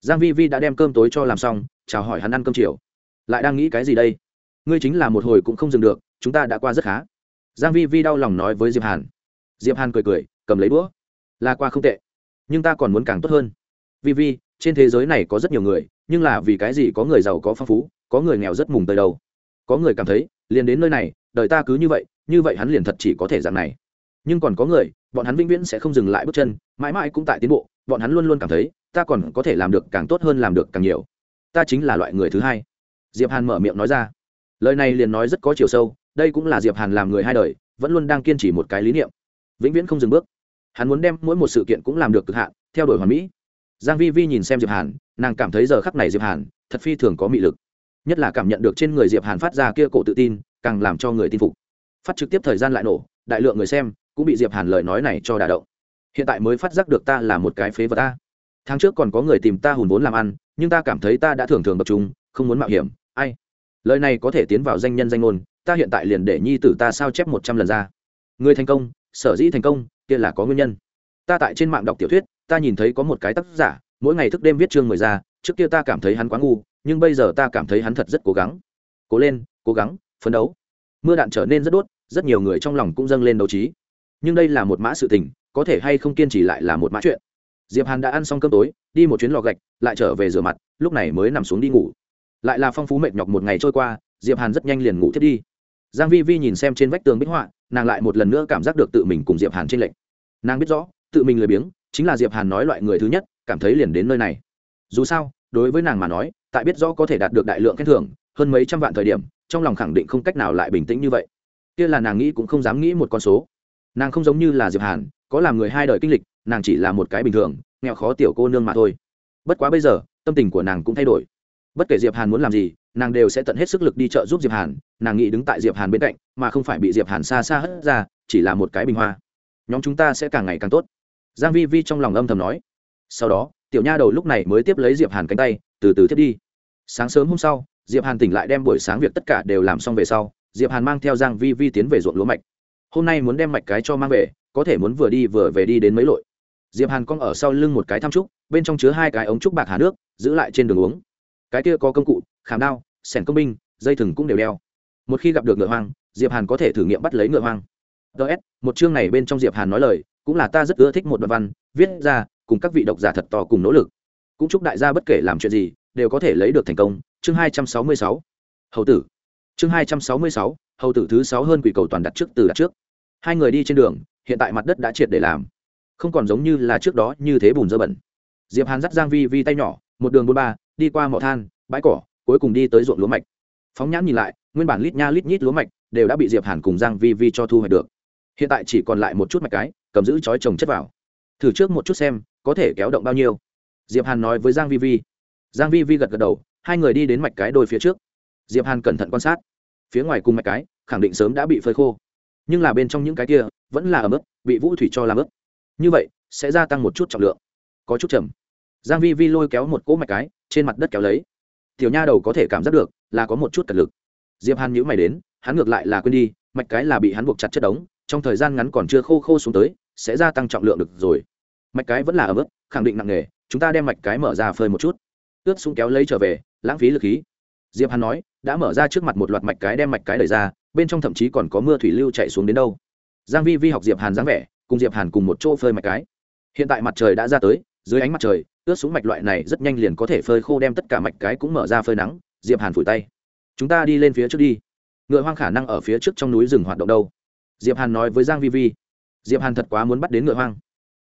Giang vi vi đã đem cơm tối cho làm xong, chào hỏi hắn ăn cơm chiều. Lại đang nghĩ cái gì đây? Ngươi chính là một hồi cũng không dừng được, chúng ta đã qua rất khá giang vi vi đau lòng nói với diệp hàn. Diệp hàn cười cười, cầm lấy đũa. Là qua không tệ, nhưng ta còn muốn càng tốt hơn. Vi vi, trên thế giới này có rất nhiều người, nhưng là vì cái gì có người giàu có phong phú, có người nghèo rất mùng tới đầu có người cảm thấy, liền đến nơi này, đời ta cứ như vậy như vậy hắn liền thật chỉ có thể dạng này. Nhưng còn có người, bọn hắn vĩnh viễn sẽ không dừng lại bước chân, mãi mãi cũng tại tiến bộ, bọn hắn luôn luôn cảm thấy, ta còn có thể làm được càng tốt hơn làm được càng nhiều. Ta chính là loại người thứ hai. Diệp hàn mở miệng nói ra. Lời này liền nói rất có chiều sâu đây cũng là diệp hàn làm người hai đời, vẫn luôn đang kiên trì một cái lý niệm. Vĩnh viễn không dừng bước. Hắn muốn đem mỗi một sự kiện cũng làm được cực hạn, theo đuổi hoàn mỹ. Giang vi vi nhìn xem diệp hàn, nàng cảm thấy giờ khắc này diệp hàn, thật phi thường có mị lực. Nhất là cảm nhận được trên người diệp hàn phát ra kia cổ tự tin, càng làm cho người tin phục. Phát trực tiếp thời gian lại nổ, đại lượng người xem cũng bị diệp hàn lời nói này cho đả động. Hiện tại mới phát giác được ta là một cái phế vật ta. Tháng trước còn có người tìm ta hùn vốn làm ăn, nhưng ta cảm thấy ta đã thường thường tập trung không muốn mạo hiểm. Ai? Lời này có thể tiến vào danh nhân danh ngôn ta hiện tại liền để nhi tử ta sao chép một trăm lần ra. Người thành công, sở dĩ thành công, kia là có nguyên nhân. Ta tại trên mạng đọc tiểu thuyết, ta nhìn thấy có một cái tác giả, mỗi ngày thức đêm viết chương mười ra, trước kia ta cảm thấy hắn quá ngu, nhưng bây giờ ta cảm thấy hắn thật rất cố gắng. Cố lên, cố gắng, phấn đấu. Mưa đạn trở nên rất đốt, rất nhiều người trong lòng cũng dâng lên đấu trí. Nhưng đây là một mã sự tình, có thể hay không kiên trì lại là một mã chuyện. Diệp hàn đã ăn xong cơm tối, đi một chuyến lò gạch, lại trở về rửa mặt, lúc này mới nằm xuống đi ngủ. Lại là phong phú mệt nhọc một ngày trôi qua, diệp hàn rất nhanh liền ngủ thiết đi giang vi vi nhìn xem trên vách tường bích họa, nàng lại một lần nữa cảm giác được tự mình cùng diệp hàn trên lệnh nàng biết rõ, tự mình lười biếng, chính là diệp hàn nói loại người thứ nhất, cảm thấy liền đến nơi này. Dù sao, đối với nàng mà nói, tại biết rõ có thể đạt được đại lượng khen thưởng, hơn mấy trăm vạn thời điểm, trong lòng khẳng định không cách nào lại bình tĩnh như vậy. Kia là nàng nghĩ cũng không dám nghĩ một con số. Nàng không giống như là diệp hàn, có làm người hai đời kinh lịch, nàng chỉ là một cái bình thường, nghèo khó tiểu cô nương mà thôi. Bất quá bây giờ, tâm tình của nàng cũng thay đổi bất kể diệp hàn muốn làm gì, nàng đều sẽ tận hết sức lực đi trợ giúp diệp hàn, nàng nghĩ đứng tại diệp hàn bên cạnh, mà không phải bị diệp hàn xa xa hất ra, chỉ là một cái bình hoa. Nhóm chúng ta sẽ càng ngày càng tốt. Giang vi vi trong lòng âm thầm nói. Sau đó, tiểu nha đầu lúc này mới tiếp lấy diệp hàn cánh tay, từ từ tiếp đi. Sáng sớm hôm sau, diệp hàn tỉnh lại đem buổi sáng việc tất cả đều làm xong về sau, diệp hàn mang theo giang vi vi tiến về ruộng lúa mạch. Hôm nay muốn đem mạch cái cho mang về, có thể muốn vừa đi vừa về đi đến mấy lội. Diệp hàn cong ở sau lưng một cái tham trúc, bên trong chứa hai cái ống trúc bạc hà nước, giữ lại trên đường uống cái kia có công cụ, khảm đao, sẻn công binh, dây thừng cũng đều đeo. Một khi gặp được ngựa hoang, diệp hàn có thể thử nghiệm bắt lấy ngựa hoang. Ts một chương này bên trong diệp hàn nói lời, cũng là ta rất ưa thích một đoạn văn, viết ra, cùng các vị độc giả thật to cùng nỗ lực. Cũng chúc đại gia bất kể làm chuyện gì, đều có thể lấy được thành công. Chương hai trăm sáu mươi sáu. Hầu tử. Chương hai trăm sáu mươi sáu, hầu tử thứ sáu hơn quỷ cầu toàn đặt trước từ đặt trước. Hai người đi trên đường, hiện tại mặt đất đã triệt để làm. Không còn giống như là trước đó như thế bùn dơ bẩn. Diệp hàn dắt giang vi vi tay nhỏ, một đường bốn ba đi qua mỏ than, bãi cỏ, cuối cùng đi tới ruộng lúa mạch. Phóng nhãn nhìn lại, nguyên bản lít nha lít nhít lúa mạch đều đã bị diệp hàn cùng giang vi vi cho thu hoạch được. Hiện tại chỉ còn lại một chút mạch cái, cầm giữ chói trồng chất vào. Thử trước một chút xem, có thể kéo động bao nhiêu. Diệp hàn nói với giang vi vi. Giang vi vi gật gật đầu, hai người đi đến mạch cái đôi phía trước. Diệp hàn cẩn thận quan sát. Phía ngoài cùng mạch cái, khẳng định sớm đã bị phơi khô. Nhưng là bên trong những cái kia, vẫn là ẩm ướt, bị vũ thủy cho làm ướt. Như vậy, sẽ gia tăng một chút trọng lượng. Có chút chậm giang vi vi lôi kéo một cỗ mạch cái, trên mặt đất kéo lấy. Tiểu nha đầu có thể cảm giác được là có một chút cật lực. Diệp hàn nhíu mày đến, hắn ngược lại là quên đi, mạch cái là bị hắn buộc chặt chất đống, trong thời gian ngắn còn chưa khô khô xuống tới, sẽ gia tăng trọng lượng được rồi. Mạch cái vẫn là ở mức khẳng định nặng nề, chúng ta đem mạch cái mở ra phơi một chút. Ướt xuống kéo lấy trở về, lãng phí lực khí. Diệp hàn nói, đã mở ra trước mặt một loạt mạch cái đem mạch cái đẩy ra, bên trong thậm chí còn có mưa thủy lưu chạy xuống đến đâu. Giang vi vi học diệp hàn dáng vẻ, cùng diệp hàn cùng một chỗ phơi mạch cái. Hiện tại mặt trời đã ra tới, dưới ánh mặt trời ướt xuống mạch loại này rất nhanh liền có thể phơi khô đem tất cả mạch cái cũng mở ra phơi nắng, diệp hàn phủi tay. Chúng ta đi lên phía trước đi. Ngựa hoang khả năng ở phía trước trong núi rừng hoạt động đâu. Diệp hàn nói với giang vi vi. Diệp hàn thật quá muốn bắt đến ngựa hoang.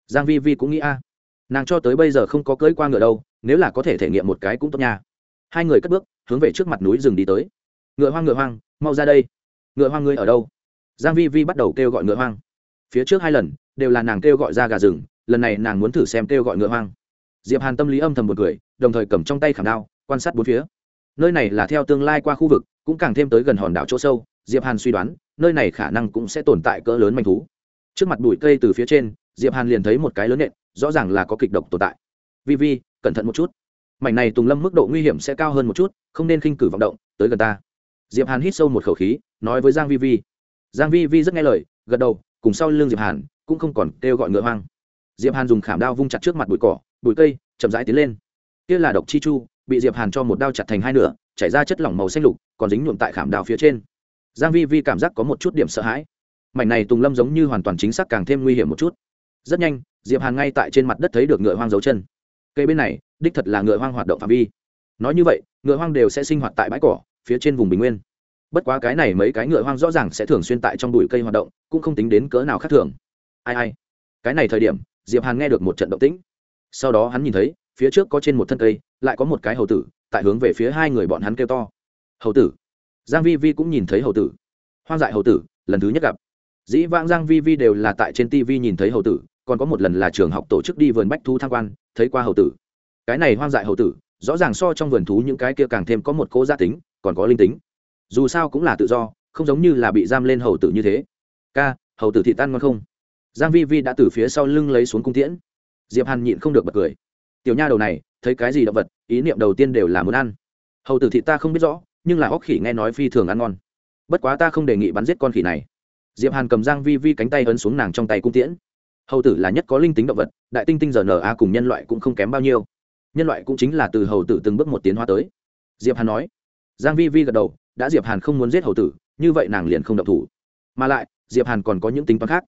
Giang vi vi cũng nghĩ, a, nàng cho tới bây giờ không có cưỡi qua ngựa đâu, nếu là có thể thể nghiệm một cái cũng tốt nha. Hai người cất bước, hướng về trước mặt núi rừng đi tới. Ngựa hoang ngựa hoang, mau ra đây. Ngựa hoang ngươi ở đâu? Giang vi vi bắt đầu kêu gọi ngựa hoang. Phía trước hai lần, đều là nàng kêu gọi ra gà rừng, lần này nàng muốn thử xem kêu gọi ngựa hoang diệp hàn tâm lý âm thầm một người đồng thời cầm trong tay khảm đao, quan sát bốn phía. Nơi này là theo tương lai qua khu vực, cũng càng thêm tới gần hòn đảo chỗ sâu, diệp hàn suy đoán, nơi này khả năng cũng sẽ tồn tại cỡ lớn manh thú. Trước mặt bụi cây từ phía trên, diệp hàn liền thấy một cái lớn nện, rõ ràng là có kịch độc tồn tại. Vi vi, cẩn thận một chút. Mảnh này tùng lâm mức độ nguy hiểm sẽ cao hơn một chút, không nên khinh cử vọng động, tới gần ta. Diệp hàn hít sâu một khẩu khí, nói với giang vi vi. Giang vi vi rất nghe lời, gật đầu, cùng sau lưng diệp hàn, cũng không còn kêu gọi ngựa hoang. Diệp hàn dùng khảm đao vung chặt trước mặt bụi cỏ bụi cây chậm rãi tiến lên. Kia là độc chi chu, bị diệp hàn cho một đao chặt thành hai nửa, chảy ra chất lỏng màu xanh lục, còn dính nhuộm tại khảm đào phía trên. Giang vi vi cảm giác có một chút điểm sợ hãi. Mảnh này tùng lâm giống như hoàn toàn chính xác càng thêm nguy hiểm một chút. Rất nhanh, diệp hàn ngay tại trên mặt đất thấy được ngựa hoang dấu chân. Cây bên này, đích thật là ngựa hoang hoạt động phạm vi. Nói như vậy, ngựa hoang đều sẽ sinh hoạt tại bãi cỏ, phía trên vùng bình nguyên. Bất quá cái này mấy cái ngựa hoang rõ ràng sẽ thường xuyên tại trong bụi cây hoạt động, cũng không tính đến cỡ nào khác thường. Ai ai. Cái này thời điểm, diệp hàn nghe được một trận động tĩnh sau đó hắn nhìn thấy, phía trước có trên một thân cây, lại có một cái hầu tử, tại hướng về phía hai người bọn hắn kêu to. Hầu tử. Giang vi vi cũng nhìn thấy hầu tử. Hoang dại hầu tử, lần thứ nhất gặp. Dĩ vãng giang vi vi đều là tại trên tv nhìn thấy hầu tử, còn có một lần là trường học tổ chức đi vườn bách thú tham quan, thấy qua hầu tử. Cái này hoang dại hầu tử, rõ ràng so trong vườn thú những cái kia càng thêm có một cố gia tính, còn có linh tính. Dù sao cũng là tự do, không giống như là bị giam lên hầu tử như thế. Ca, hầu tử thì tan ngon không? Giang vi vi đã từ phía sau lưng lấy xuống cung tiễn diệp hàn nhịn không được bật cười. Tiểu nha đầu này, thấy cái gì động vật, ý niệm đầu tiên đều là muốn ăn. Hầu tử thị ta không biết rõ, nhưng là óc khỉ nghe nói phi thường ăn ngon. Bất quá ta không đề nghị bắn giết con khỉ này. Diệp hàn cầm giang vi vi cánh tay ấn xuống nàng trong tay cung tiễn. Hầu tử là nhất có linh tính động vật, đại tinh tinh giờ n a cùng nhân loại cũng không kém bao nhiêu. Nhân loại cũng chính là từ hầu tử từng bước một tiến hóa tới. Diệp hàn nói. Giang vi vi gật đầu, đã diệp hàn không muốn giết hầu tử, như vậy nàng liền không động thủ. Mà lại, diệp hàn còn có những tính toán khác.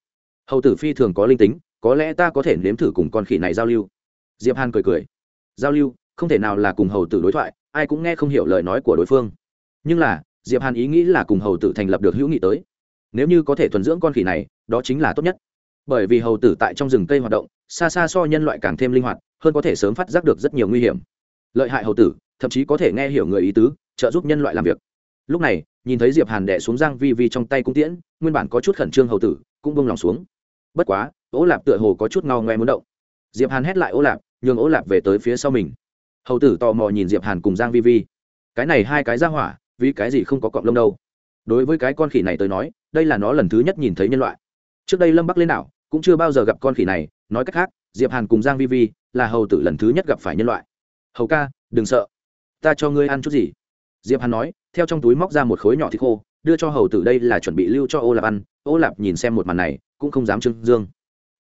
Hầu tử phi thường có linh tính có lẽ ta có thể nếm thử cùng con khỉ này giao lưu. Diệp hàn cười cười. Giao lưu, không thể nào là cùng hầu tử đối thoại, ai cũng nghe không hiểu lời nói của đối phương. Nhưng là, diệp hàn ý nghĩ là cùng hầu tử thành lập được hữu nghị tới. Nếu như có thể thuần dưỡng con khỉ này, đó chính là tốt nhất. Bởi vì hầu tử tại trong rừng cây hoạt động, xa xa so nhân loại càng thêm linh hoạt, hơn có thể sớm phát giác được rất nhiều nguy hiểm. Lợi hại hầu tử, thậm chí có thể nghe hiểu người ý tứ, trợ giúp nhân loại làm việc. Lúc này, nhìn thấy diệp hàn đẻ xuống giang vi vi trong tay cung tiễn, nguyên bản có chút khẩn trương hầu tử, cũng bông lòng xuống. Bất quá Ô lạp tựa hồ có chút ngao ngoe muốn động. Diệp hàn hét lại Ô lạp, nhường Ô lạp về tới phía sau mình. Hầu tử tò mò nhìn diệp hàn cùng giang vi vi. Cái này hai cái ra hỏa, vì cái gì không có cọng lông đâu? Đối với cái con khỉ này tới nói, đây là nó lần thứ nhất nhìn thấy nhân loại. Trước đây lâm bắc lên đảo, cũng chưa bao giờ gặp con khỉ này. Nói cách khác, diệp hàn cùng giang vi vi là hầu tử lần thứ nhất gặp phải nhân loại. Hầu ca, đừng sợ. Ta cho ngươi ăn chút gì? Diệp hàn nói, theo trong túi móc ra một khối nhỏ thịt khô, đưa cho hầu tử đây là chuẩn bị lưu cho ô lạp ăn. Ô lạp nhìn xem một màn này, cũng không dám trưng dương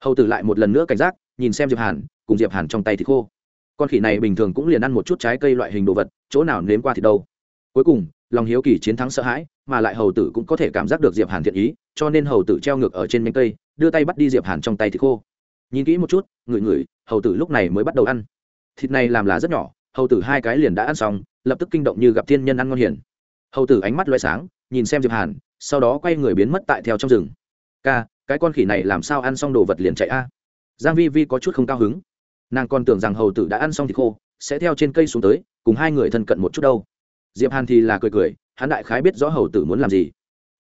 hầu tử lại một lần nữa cảnh giác, nhìn xem diệp hàn, cùng diệp hàn trong tay thì khô. Con khỉ này bình thường cũng liền ăn một chút trái cây loại hình đồ vật, chỗ nào nếm qua thì đâu. Cuối cùng, lòng hiếu kỳ chiến thắng sợ hãi, mà lại hầu tử cũng có thể cảm giác được diệp hàn thiện ý, cho nên hầu tử treo ngược ở trên nhánh cây, đưa tay bắt đi diệp hàn trong tay thịt khô. Nhìn kỹ một chút, ngửi ngửi, hầu tử lúc này mới bắt đầu ăn. Thịt này làm là rất nhỏ, hầu tử hai cái liền đã ăn xong, lập tức kinh động như gặp thiên nhân ăn ngon hiển hầu tử ánh mắt loay sáng, nhìn xem diệp hàn, sau đó quay người biến mất tại theo trong rừng. Ca cái con khỉ này làm sao ăn xong đồ vật liền chạy a? Giang vi vi có chút không cao hứng. Nàng còn tưởng rằng hầu tử đã ăn xong thịt khô, sẽ theo trên cây xuống tới, cùng hai người thân cận một chút đâu. Diệp hàn thì là cười cười, hắn đại khái biết rõ hầu tử muốn làm gì.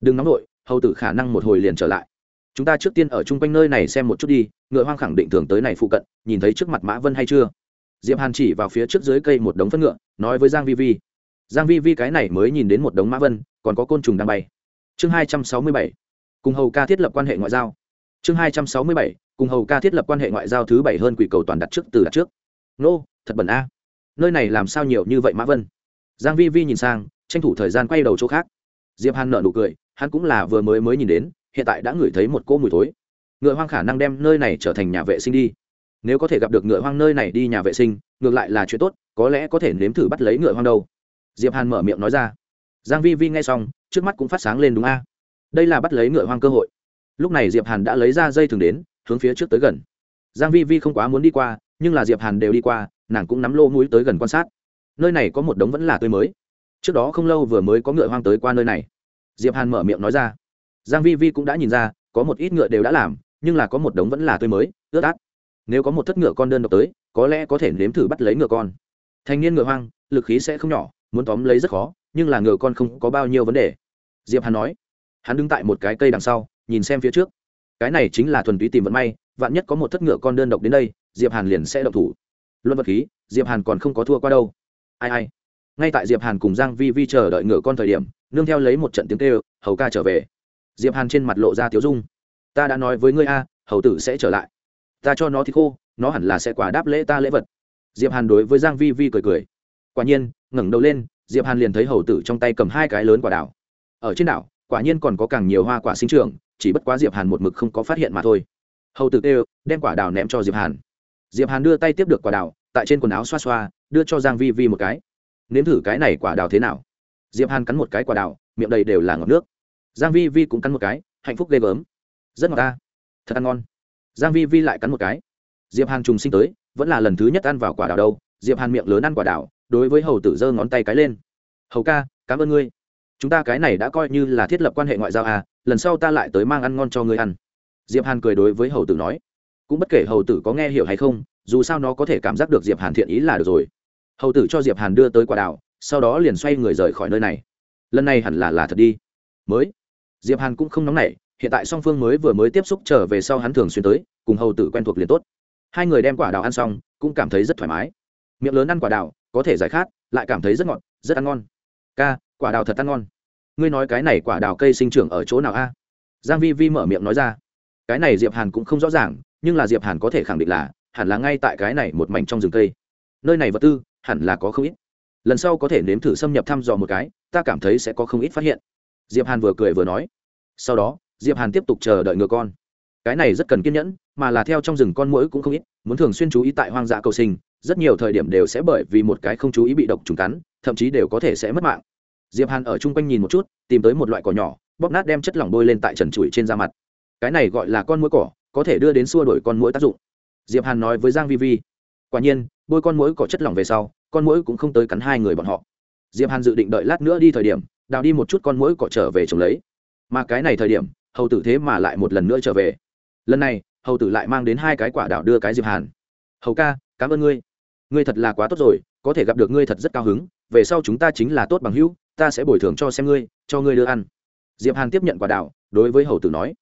Đừng nóng nổi hầu tử khả năng một hồi liền trở lại. Chúng ta trước tiên ở chung quanh nơi này xem một chút đi, ngựa hoang khẳng định thường tới này phụ cận, nhìn thấy trước mặt mã vân hay chưa? Diệp hàn chỉ vào phía trước dưới cây một đống phân ngựa, nói với giang vi vi. Giang vi vi cái này mới nhìn đến một đống mã vân, còn có côn trùng đang bay. Chương hai trăm sáu mươi bảy cùng hầu ca thiết lập quan hệ ngoại giao. Chương hai trăm sáu mươi bảy, cùng hầu ca thiết lập quan hệ ngoại giao thứ bảy hơn quỷ cầu toàn đặt trước từ đặt trước. Nô, thật bẩn a. Nơi này làm sao nhiều như vậy mã vân? Giang vi vi nhìn sang, tranh thủ thời gian quay đầu chỗ khác. Diệp hàn nợ nụ cười, hắn cũng là vừa mới mới nhìn đến, hiện tại đã ngửi thấy một cỗ mùi thối. Ngựa hoang khả năng đem nơi này trở thành nhà vệ sinh đi. Nếu có thể gặp được ngựa hoang nơi này đi nhà vệ sinh, ngược lại là chuyện tốt, có lẽ có thể nếm thử bắt lấy ngựa hoang đâu. Diệp hàn mở miệng nói ra. Giang vi vi nghe xong, trước mắt cũng phát sáng lên đúng a đây là bắt lấy ngựa hoang cơ hội. Lúc này diệp hàn đã lấy ra dây thừng đến, hướng phía trước tới gần. Giang vi vi không quá muốn đi qua, nhưng là diệp hàn đều đi qua, nàng cũng nắm lô mũi tới gần quan sát. Nơi này có một đống vẫn là tươi mới. Trước đó không lâu vừa mới có ngựa hoang tới qua nơi này. Diệp hàn mở miệng nói ra. Giang vi vi cũng đã nhìn ra, có một ít ngựa đều đã làm, nhưng là có một đống vẫn là tươi mới, ướt át. Nếu có một thất ngựa con đơn độc tới, có lẽ có thể nếm thử bắt lấy ngựa con. Thanh niên ngựa hoang, lực khí sẽ không nhỏ, muốn tóm lấy rất khó, nhưng là ngựa con không có bao nhiêu vấn đề. Diệp hàn nói hắn đứng tại một cái cây đằng sau, nhìn xem phía trước. Cái này chính là thuần túy tìm vận may, vạn nhất có một thất ngựa con đơn độc đến đây, diệp hàn liền sẽ động thủ. Luận vật khí, diệp hàn còn không có thua qua đâu. Ai ai. Ngay tại diệp hàn cùng giang vi vi chờ đợi ngựa con thời điểm, nương theo lấy một trận tiếng kêu, hầu ca trở về. Diệp hàn trên mặt lộ ra tiếu dung. Ta đã nói với ngươi a, hầu tử sẽ trở lại. Ta cho nó thì khô, nó hẳn là sẽ quả đáp lễ ta lễ vật. Diệp hàn đối với giang vi vi cười cười. Quả nhiên, ngẩng đầu lên, diệp hàn liền thấy hầu tử trong tay cầm hai cái lớn quả đào ở trên đảo quả nhiên còn có càng nhiều hoa quả sinh trưởng, chỉ bất quá diệp hàn một mực không có phát hiện mà thôi. Hầu tử kêu, đem quả đào ném cho diệp hàn. Diệp hàn đưa tay tiếp được quả đào, tại trên quần áo xoa xoa, đưa cho giang vi vi một cái. Nếm thử cái này quả đào thế nào? Diệp hàn cắn một cái quả đào, miệng đầy đều là ngọt nước. Giang vi vi cũng cắn một cái, hạnh phúc ghê gớm. Rất ngọt ta. Thật ăn ngon. Giang vi vi lại cắn một cái. Diệp hàn trùng sinh tới, vẫn là lần thứ nhất ăn vào quả đào đâu. Diệp hàn miệng lớn ăn quả đào, đối với hầu tử giơ ngón tay cái lên. Hầu ca, cảm ơn ngươi chúng ta cái này đã coi như là thiết lập quan hệ ngoại giao à lần sau ta lại tới mang ăn ngon cho ngươi ăn. Diệp hàn cười đối với hầu tử nói. Cũng bất kể hầu tử có nghe hiểu hay không, dù sao nó có thể cảm giác được diệp hàn thiện ý là được rồi. Hầu tử cho diệp hàn đưa tới quả đào, sau đó liền xoay người rời khỏi nơi này. Lần này hẳn là là thật đi. Mới. Diệp hàn cũng không nóng nảy, hiện tại song phương mới vừa mới tiếp xúc trở về sau hắn thường xuyên tới, cùng hầu tử quen thuộc liền tốt. Hai người đem quả đào ăn xong, cũng cảm thấy rất thoải mái. Miệng lớn ăn quả đào, có thể giải khát, lại cảm thấy rất ngọt, rất ăn ngon. Ca quả đào thật ăn ngon. Ngươi nói cái này quả đào cây sinh trưởng ở chỗ nào a? Giang vi vi mở miệng nói ra. Cái này diệp hàn cũng không rõ ràng, nhưng là diệp hàn có thể khẳng định là, hẳn là ngay tại cái này một mảnh trong rừng cây. Nơi này vật tư, hẳn là có không ít. Lần sau có thể nếm thử xâm nhập thăm dò một cái, ta cảm thấy sẽ có không ít phát hiện. Diệp hàn vừa cười vừa nói. Sau đó, diệp hàn tiếp tục chờ đợi ngựa con. Cái này rất cần kiên nhẫn, mà là theo trong rừng con mũi cũng không ít, muốn thường xuyên chú ý tại hoang dã cầu sinh, rất nhiều thời điểm đều sẽ bởi vì một cái không chú ý bị độc trùng cắn, thậm chí đều có thể sẽ mất mạng diệp hàn ở chung quanh nhìn một chút, tìm tới một loại cỏ nhỏ, bóp nát đem chất lỏng bôi lên tại trần trụi trên da mặt. Cái này gọi là con mũi cỏ, có thể đưa đến xua đuổi con mũi tác dụng. Diệp hàn nói với giang vi vi. Quả nhiên, bôi con mũi cỏ chất lỏng về sau, con mũi cũng không tới cắn hai người bọn họ. Diệp hàn dự định đợi lát nữa đi thời điểm, đào đi một chút con mũi cỏ trở về trồng lấy. Mà cái này thời điểm, hầu tử thế mà lại một lần nữa trở về. Lần này, hầu tử lại mang đến hai cái quả đào đưa cái diệp hàn. Hầu ca, cảm ơn ngươi. Ngươi thật là quá tốt rồi có thể gặp được ngươi thật rất cao hứng, về sau chúng ta chính là tốt bằng hữu, ta sẽ bồi thường cho xem ngươi, cho ngươi đưa ăn. Diệp hàn tiếp nhận quả đào, đối với hầu tử nói.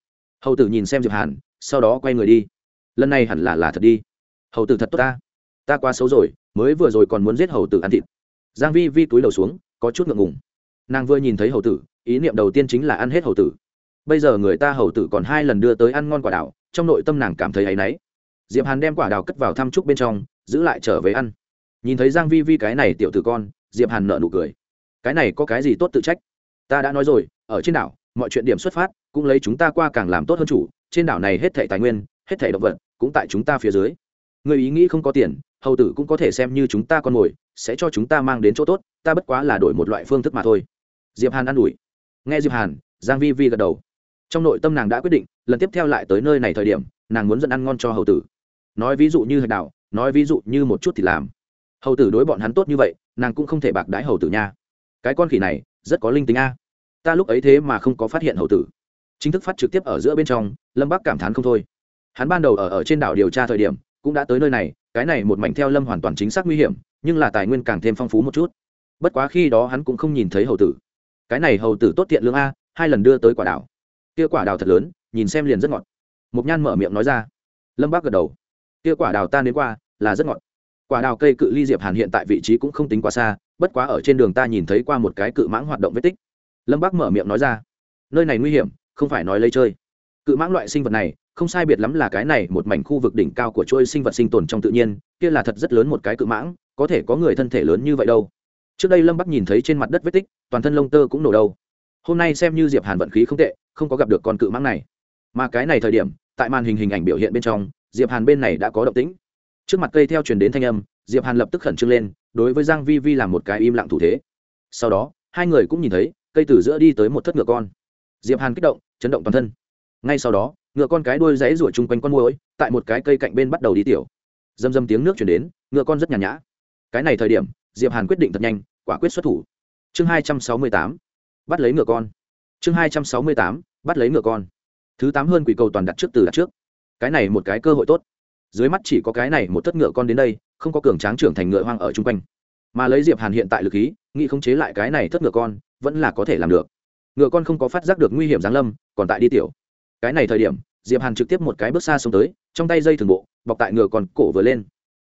Hầu tử nhìn xem diệp hàn, sau đó quay người đi. Lần này hẳn là là thật đi. Hầu tử thật tốt ta. Ta quá xấu rồi, mới vừa rồi còn muốn giết hầu tử ăn thịt. Giang vi vi túi đầu xuống, có chút ngượng ngùng. Nàng vừa nhìn thấy hầu tử, ý niệm đầu tiên chính là ăn hết hầu tử. Bây giờ người ta hầu tử còn hai lần đưa tới ăn ngon quả đào, trong nội tâm nàng cảm thấy áy náy. Diệp hàn đem quả đào cất vào thăm trúc bên trong, giữ lại trở về ăn nhìn thấy giang vi vi cái này tiểu tử con, diệp hàn nở nụ cười. Cái này có cái gì tốt tự trách? Ta đã nói rồi, ở trên đảo, mọi chuyện điểm xuất phát, cũng lấy chúng ta qua càng làm tốt hơn chủ. Trên đảo này hết thảy tài nguyên, hết thảy động vật, cũng tại chúng ta phía dưới. Người ý nghĩ không có tiền, hầu tử cũng có thể xem như chúng ta con mồi, sẽ cho chúng ta mang đến chỗ tốt, ta bất quá là đổi một loại phương thức mà thôi. Diệp hàn ăn ủi. Nghe diệp hàn, giang vi vi gật đầu. Trong nội tâm nàng đã quyết định, lần tiếp theo lại tới nơi này thời điểm, nàng muốn dẫn ăn ngon cho hầu tử. Nói ví dụ như hạch đảo, nói ví dụ như một chút thì làm hầu tử đối bọn hắn tốt như vậy nàng cũng không thể bạc đái hầu tử nha cái con khỉ này rất có linh tính a ta lúc ấy thế mà không có phát hiện hầu tử chính thức phát trực tiếp ở giữa bên trong lâm bắc cảm thán không thôi hắn ban đầu ở ở trên đảo điều tra thời điểm cũng đã tới nơi này cái này một mảnh theo lâm hoàn toàn chính xác nguy hiểm nhưng là tài nguyên càng thêm phong phú một chút bất quá khi đó hắn cũng không nhìn thấy hầu tử cái này hầu tử tốt tiện lương a hai lần đưa tới quả đảo kia quả đào thật lớn nhìn xem liền rất ngọt mục nhan mở miệng nói ra lâm bác gật đầu kia quả đào ta đến qua là rất ngọt quả đào cây cự ly diệp hàn hiện tại vị trí cũng không tính quá xa, bất quá ở trên đường ta nhìn thấy qua một cái cự mãng hoạt động vết tích. Lâm bác mở miệng nói ra, nơi này nguy hiểm, không phải nói lấy chơi. Cự mãng loại sinh vật này, không sai biệt lắm là cái này một mảnh khu vực đỉnh cao của trôi sinh vật sinh tồn trong tự nhiên, kia là thật rất lớn một cái cự mãng, có thể có người thân thể lớn như vậy đâu. Trước đây lâm bắc nhìn thấy trên mặt đất vết tích, toàn thân lông tơ cũng nổ đâu. Hôm nay xem như diệp hàn vận khí không tệ, không có gặp được con cự mãng này. Mà cái này thời điểm, tại màn hình hình ảnh biểu hiện bên trong, diệp hàn bên này đã có động tĩnh trước mặt cây theo truyền đến thanh âm, diệp hàn lập tức khẩn trương lên, đối với giang vi vi làm một cái im lặng thủ thế. Sau đó, hai người cũng nhìn thấy, cây từ giữa đi tới một thất ngựa con. Diệp hàn kích động, chấn động toàn thân. Ngay sau đó, ngựa con cái đuôi rẽ rủi chung quanh con muỗi, tại một cái cây cạnh bên bắt đầu đi tiểu. Dầm dầm tiếng nước chuyển đến, ngựa con rất nhàn nhã. Cái này thời điểm, diệp hàn quyết định thật nhanh, quả quyết xuất thủ. Chương hai trăm sáu mươi tám, bắt lấy ngựa con. Chương hai trăm sáu mươi tám, bắt lấy ngựa con. Thứ tám hơn quỷ cầu toàn đặt trước từ đặt trước. Cái này một cái cơ hội tốt dưới mắt chỉ có cái này một thất ngựa con đến đây, không có cường tráng trưởng thành ngựa hoang ở chung quanh. Mà lấy diệp hàn hiện tại lực khí, nghĩ khống chế lại cái này thất ngựa con, vẫn là có thể làm được. Ngựa con không có phát giác được nguy hiểm giáng lâm, còn tại đi tiểu. Cái này thời điểm, diệp hàn trực tiếp một cái bước xa xuống tới, trong tay dây thường bộ, bọc tại ngựa con cổ vừa lên.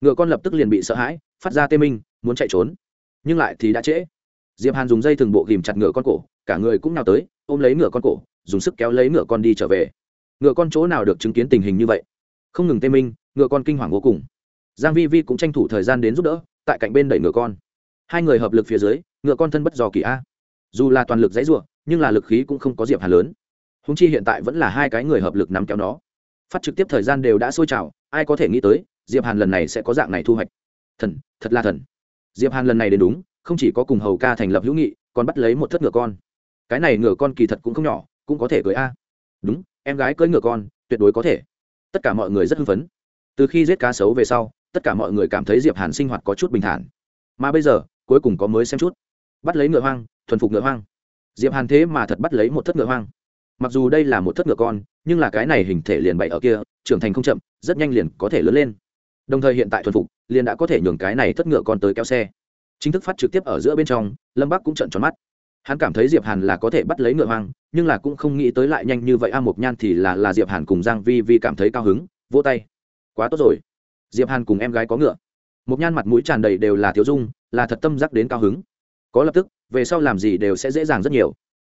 Ngựa con lập tức liền bị sợ hãi, phát ra tê minh, muốn chạy trốn. Nhưng lại thì đã trễ. Diệp hàn dùng dây thường bộ ghìm chặt ngựa con cổ, cả người cũng nào tới, ôm lấy ngựa con cổ, dùng sức kéo lấy ngựa con đi trở về. Ngựa con chỗ nào được chứng kiến tình hình như vậy? Không ngừng tê minh ngựa con kinh hoàng vô cùng. Giang vi vi cũng tranh thủ thời gian đến giúp đỡ, tại cạnh bên đẩy ngựa con. Hai người hợp lực phía dưới, ngựa con thân bất do kỳ a. Dù là toàn lực dãy ruộng nhưng là lực khí cũng không có diệp Hà lớn. Húng chi hiện tại vẫn là hai cái người hợp lực nắm kéo nó. Phát trực tiếp thời gian đều đã sôi trào, ai có thể nghĩ tới, diệp hàn lần này sẽ có dạng này thu hoạch. Thần, thật là thần. Diệp hàn lần này đến đúng, không chỉ có cùng hầu ca thành lập hữu nghị, còn bắt lấy một thất ngựa con. Cái này ngựa con kỳ thật cũng không nhỏ, cũng có thể cưới a. Đúng, em gái cưới ngựa con, tuyệt đối có thể. Tất cả mọi người rất hưng phấn từ khi giết cá sấu về sau, tất cả mọi người cảm thấy diệp hàn sinh hoạt có chút bình thản. Mà bây giờ, cuối cùng có mới xem chút. Bắt lấy ngựa hoang, thuần phục ngựa hoang. Diệp hàn thế mà thật bắt lấy một thất ngựa hoang. Mặc dù đây là một thất ngựa con, nhưng là cái này hình thể liền bậy ở kia, trưởng thành không chậm, rất nhanh liền có thể lớn lên. Đồng thời hiện tại thuần phục, liền đã có thể nhường cái này thất ngựa con tới kéo xe. Chính thức phát trực tiếp ở giữa bên trong, lâm bắc cũng trận tròn mắt. Hắn cảm thấy diệp hàn là có thể bắt lấy ngựa hoang, nhưng là cũng không nghĩ tới lại nhanh như vậy. A mộc nhan thì là là diệp hàn cùng giang vi vi cảm thấy cao hứng, vỗ tay quá tốt rồi. Diệp hàn cùng em gái có ngựa. Một nhan mặt mũi tràn đầy đều là thiếu dung, là thật tâm giác đến cao hứng. Có lập tức, về sau làm gì đều sẽ dễ dàng rất nhiều.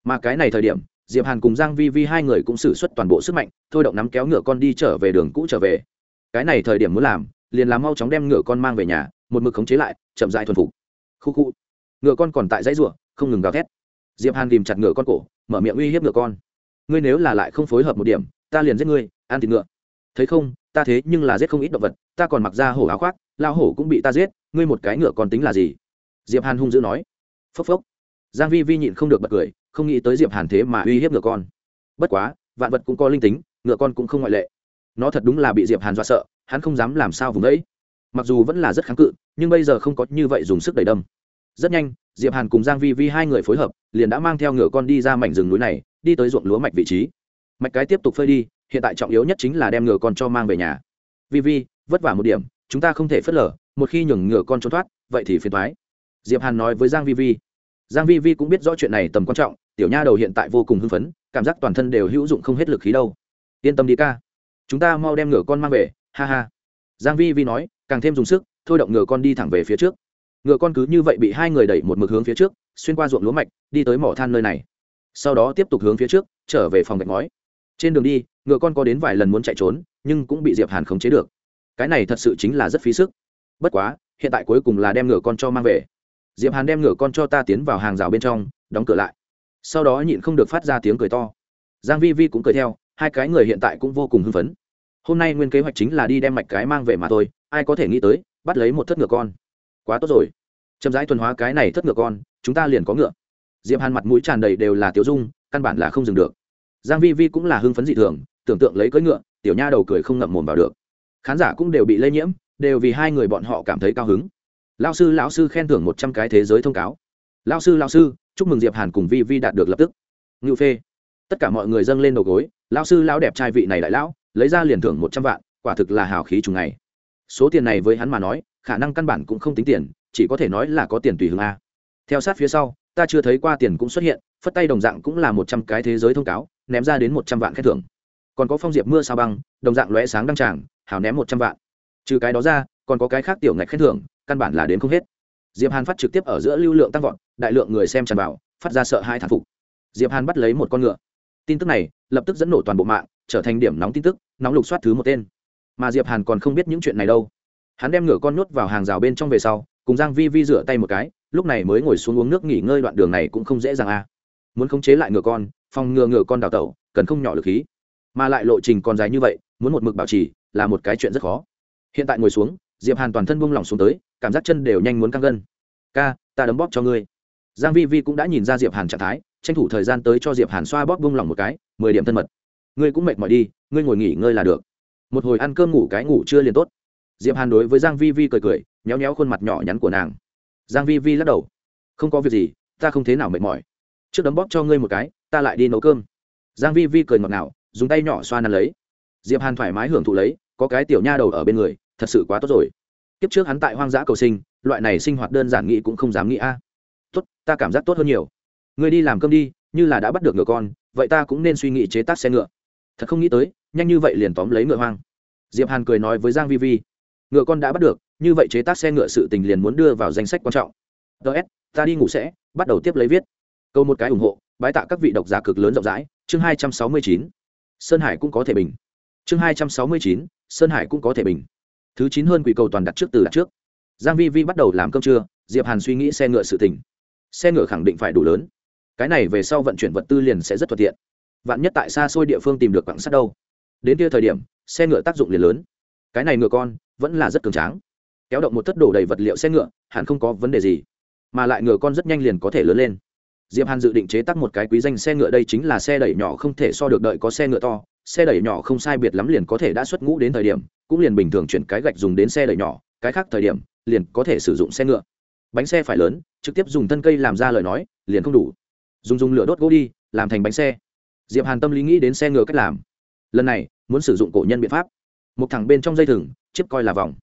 Mà cái này thời điểm, diệp hàn cùng giang vi vi hai người cũng sử xuất toàn bộ sức mạnh, thôi động nắm kéo ngựa con đi trở về đường cũ trở về. Cái này thời điểm muốn làm, liền làm mau chóng đem ngựa con mang về nhà, một mực khống chế lại, chậm rãi thuần phục. Khu khu. Ngựa con còn tại dãy rủa, không ngừng gào thét. Diệp hàn tìm chặt ngựa con cổ, mở miệng uy hiếp ngựa con. Ngươi nếu là lại không phối hợp một điểm, ta liền giết ngươi, ăn thịt ngựa thấy không, ta thế nhưng là giết không ít động vật, ta còn mặc ra hổ áo khoác lao hổ cũng bị ta giết, ngươi một cái ngựa còn tính là gì? Diệp hàn hung dữ nói. Phốc phốc. Giang vi vi nhịn không được bật cười, không nghĩ tới diệp hàn thế mà uy hiếp ngựa con. Bất quá, vạn vật cũng có linh tính, ngựa con cũng không ngoại lệ. Nó thật đúng là bị diệp hàn dọa sợ, hắn không dám làm sao vùng ấy mặc dù vẫn là rất kháng cự, nhưng bây giờ không có như vậy dùng sức đẩy đâm. Rất nhanh, diệp hàn cùng giang vi vi hai người phối hợp, liền đã mang theo ngựa con đi ra mảnh rừng núi này, đi tới ruộng lúa mạch vị trí. Mạch cái tiếp tục phơi đi hiện tại trọng yếu nhất chính là đem ngựa con cho mang về nhà. Vi vi, vất vả một điểm, chúng ta không thể phớt lờ, một khi nhường ngựa con trốn thoát, vậy thì phiền thoái diệp hàn nói với giang vi vi. Giang vi vi cũng biết rõ chuyện này tầm quan trọng, tiểu nha đầu hiện tại vô cùng hưng phấn, cảm giác toàn thân đều hữu dụng không hết lực khí đâu. Yên tâm đi ca. Chúng ta mau đem ngựa con mang về, ha ha. Giang vi vi nói, càng thêm dùng sức, thôi động ngựa con đi thẳng về phía trước. Ngựa con cứ như vậy bị hai người đẩy một mực hướng phía trước, xuyên qua ruộng lúa mạch, đi tới mỏ than nơi này. Sau đó tiếp tục hướng phía trước, trở về phòng gạch ngói trên đường đi, ngựa con có đến vài lần muốn chạy trốn, nhưng cũng bị diệp hàn khống chế được. Cái này thật sự chính là rất phí sức. Bất quá, hiện tại cuối cùng là đem ngựa con cho mang về. Diệp hàn đem ngựa con cho ta tiến vào hàng rào bên trong, đóng cửa lại. Sau đó nhịn không được phát ra tiếng cười to. Giang vi vi cũng cười theo, hai cái người hiện tại cũng vô cùng hưng phấn. Hôm nay nguyên kế hoạch chính là đi đem mạch cái mang về mà thôi, ai có thể nghĩ tới, bắt lấy một thất ngựa con. Quá tốt rồi. Chậm rãi thuần hóa cái này thất ngựa con, chúng ta liền có ngựa. Diệp hàn mặt mũi tràn đầy đều là tiểu dung, căn bản là không dừng được giang vi vi cũng là hưng phấn dị thường, tưởng tượng lấy cưỡi ngựa, tiểu nha đầu cười không ngậm mồm vào được. Khán giả cũng đều bị lây nhiễm, đều vì hai người bọn họ cảm thấy cao hứng. Lao sư, lão sư khen thưởng một trăm cái thế giới thông cáo. Lao sư lao sư, chúc mừng diệp hàn cùng vi vi đạt được lập tức. Ngự phê. Tất cả mọi người dâng lên đầu gối lao sư, lão đẹp trai vị này đại lão, lấy ra liền thưởng một trăm vạn, quả thực là hào khí trùng ngày. Số tiền này với hắn mà nói, khả năng căn bản cũng không tính tiền, chỉ có thể nói là có tiền tùy hứng a. Theo sát phía sau, ta chưa thấy qua tiền cũng xuất hiện, phất tay đồng dạng cũng là một trăm cái thế giới thông cáo ném ra đến một trăm vạn khen thưởng. Còn có phong diệp mưa sao băng, đồng dạng lóe sáng đăng tràng hào ném một trăm vạn. Trừ cái đó ra, còn có cái khác tiểu ngạch khen thưởng, căn bản là đến không hết. Diệp hàn phát trực tiếp ở giữa lưu lượng tăng vọt, đại lượng người xem tràn vào, phát ra sợ hai thản phục. Diệp hàn bắt lấy một con ngựa. Tin tức này, lập tức dẫn nổ toàn bộ mạng, trở thành điểm nóng tin tức, nóng lục soát thứ một tên. Mà diệp hàn còn không biết những chuyện này đâu. Hắn đem ngựa con nhốt vào hàng rào bên trong về sau, cùng giang vi vi rửa tay một cái, lúc này mới ngồi xuống uống nước nghỉ ngơi đoạn đường này cũng không dễ dàng a à. muốn khống chế lại ngựa con phòng ngừa ngựa con đào tẩu, cần không nhỏ lực khí. Mà lại lộ trình còn dài như vậy, muốn một mực bảo trì là một cái chuyện rất khó. Hiện tại ngồi xuống, diệp hàn toàn thân buông lỏng xuống tới, cảm giác chân đều nhanh muốn căng gân. Ca, ta đấm bóp cho ngươi. Giang vi vi cũng đã nhìn ra diệp hàn trạng thái, tranh thủ thời gian tới cho diệp hàn xoa bóp buông lỏng một cái, mười điểm thân mật. Ngươi cũng mệt mỏi đi, ngươi ngồi nghỉ ngơi là được. Một hồi ăn cơm ngủ cái ngủ chưa liền tốt. Diệp hàn đối với giang vi vi cười cười nhéo nhéo khuôn mặt nhỏ nhắn của nàng. Giang vi vi lắc đầu. Không có việc gì, ta không thế nào mệt mỏi. Trước đấm bóp cho ngươi một cái ta lại đi nấu cơm. Giang vi vi cười ngọt ngào, dùng tay nhỏ xoa nắn lấy. Diệp hàn thoải mái hưởng thụ lấy, có cái tiểu nha đầu ở bên người, thật sự quá tốt rồi. Kiếp trước hắn tại hoang dã cầu sinh, loại này sinh hoạt đơn giản nghĩ cũng không dám nghĩ a. Tốt, ta cảm giác tốt hơn nhiều. Ngươi đi làm cơm đi, như là đã bắt được ngựa con, vậy ta cũng nên suy nghĩ chế tác xe ngựa. Thật không nghĩ tới, nhanh như vậy liền tóm lấy ngựa hoang. Diệp hàn cười nói với giang vi vi, ngựa con đã bắt được, như vậy chế tác xe ngựa sự tình liền muốn đưa vào danh sách quan trọng. Ts ta đi ngủ sẽ, bắt đầu tiếp lấy viết. Câu một cái ủng hộ bái tạ các vị độc giả cực lớn rộng rãi. Chương hai trăm sáu mươi chín, sơn hải cũng có thể bình. Chương hai trăm sáu mươi chín, sơn hải cũng có thể bình. Thứ chín hơn quỷ cầu toàn đặt trước từ đặt trước. Giang vi vi bắt đầu làm cơm trưa, diệp hàn suy nghĩ xe ngựa sự tình. Xe ngựa khẳng định phải đủ lớn. Cái này về sau vận chuyển vật tư liền sẽ rất thuận tiện. Vạn nhất tại xa xôi địa phương tìm được quảng sắt đâu. Đến kia thời điểm, xe ngựa tác dụng liền lớn. Cái này ngựa con, vẫn là rất cường tráng. Kéo động một thất đổ đầy vật liệu xe ngựa, hẳn không có vấn đề gì. Mà lại ngựa con rất nhanh liền có thể lớn lên diệp hàn dự định chế tác một cái quý danh xe ngựa đây chính là xe đẩy nhỏ không thể so được đợi có xe ngựa to. Xe đẩy nhỏ không sai biệt lắm liền có thể đã xuất ngũ đến thời điểm, cũng liền bình thường chuyển cái gạch dùng đến xe đẩy nhỏ, cái khác thời điểm, liền có thể sử dụng xe ngựa. Bánh xe phải lớn, trực tiếp dùng thân cây làm ra lời nói, liền không đủ. Dùng dùng lửa đốt gỗ đi, làm thành bánh xe. Diệp hàn tâm lý nghĩ đến xe ngựa cách làm. Lần này, muốn sử dụng cổ nhân biện pháp. Một thẳng bên trong dây thừng chiếc coi là vòng.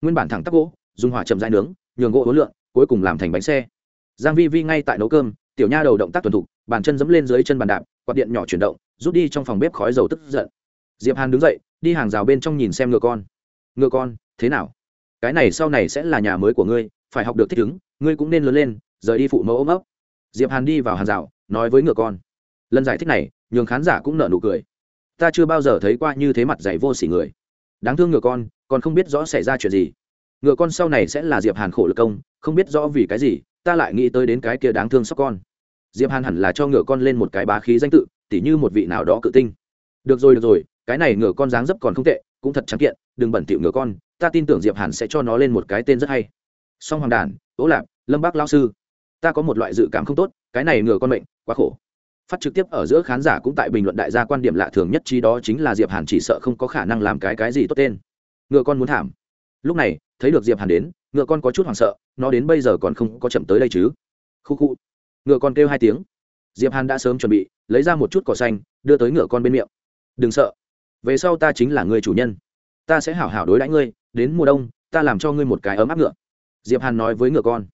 Nguyên bản thẳng tắc gỗ, dùng hỏa chậm dãi nướng, nhường gỗ hối lượng, cuối cùng làm thành bánh xe. Giang vi vi ngay tại nấu cơm tiểu nha đầu động tác tuần thục, bàn chân dẫm lên dưới chân bàn đạp, quạt điện nhỏ chuyển động, rút đi trong phòng bếp khói dầu tức giận. Diệp hàn đứng dậy, đi hàng rào bên trong nhìn xem ngựa con. Ngựa con, thế nào? Cái này sau này sẽ là nhà mới của ngươi, phải học được thích ứng, ngươi cũng nên lớn lên, rời đi phụ mẫu ôm ấp. Diệp hàn đi vào hàng rào, nói với ngựa con. Lần giải thích này, nhường khán giả cũng nở nụ cười. Ta chưa bao giờ thấy qua như thế mặt dày vô sỉ người. Đáng thương ngựa con, còn không biết rõ xảy ra chuyện gì. Ngựa con sau này sẽ là diệp hàn khổ lực công, không biết rõ vì cái gì ta lại nghĩ tới đến cái kia đáng thương sóc con. Diệp hàn hẳn là cho ngựa con lên một cái bá khí danh tự, tỉ như một vị nào đó cự tinh. Được rồi được rồi, cái này ngựa con dáng dấp còn không tệ, cũng thật trắng kiện, đừng bẩn thỉu ngựa con, ta tin tưởng diệp hàn sẽ cho nó lên một cái tên rất hay. Song hoàng đàn ố lạp, lâm bác lao sư, ta có một loại dự cảm không tốt, cái này ngựa con mệnh, quá khổ. Phát trực tiếp ở giữa khán giả cũng tại bình luận đại gia quan điểm lạ thường nhất trí đó chính là diệp hàn chỉ sợ không có khả năng làm cái cái gì tốt tên. Ngựa con muốn thảm lúc này, thấy được diệp hàn đến, ngựa con có chút hoảng sợ, nó đến bây giờ còn không có chậm tới đây chứ. Khu khu. Ngựa con kêu hai tiếng. Diệp hàn đã sớm chuẩn bị, lấy ra một chút cỏ xanh, đưa tới ngựa con bên miệng. Đừng sợ. Về sau ta chính là người chủ nhân. Ta sẽ hảo hảo đối đãi ngươi, đến mùa đông, ta làm cho ngươi một cái ấm áp ngựa. Diệp hàn nói với ngựa con.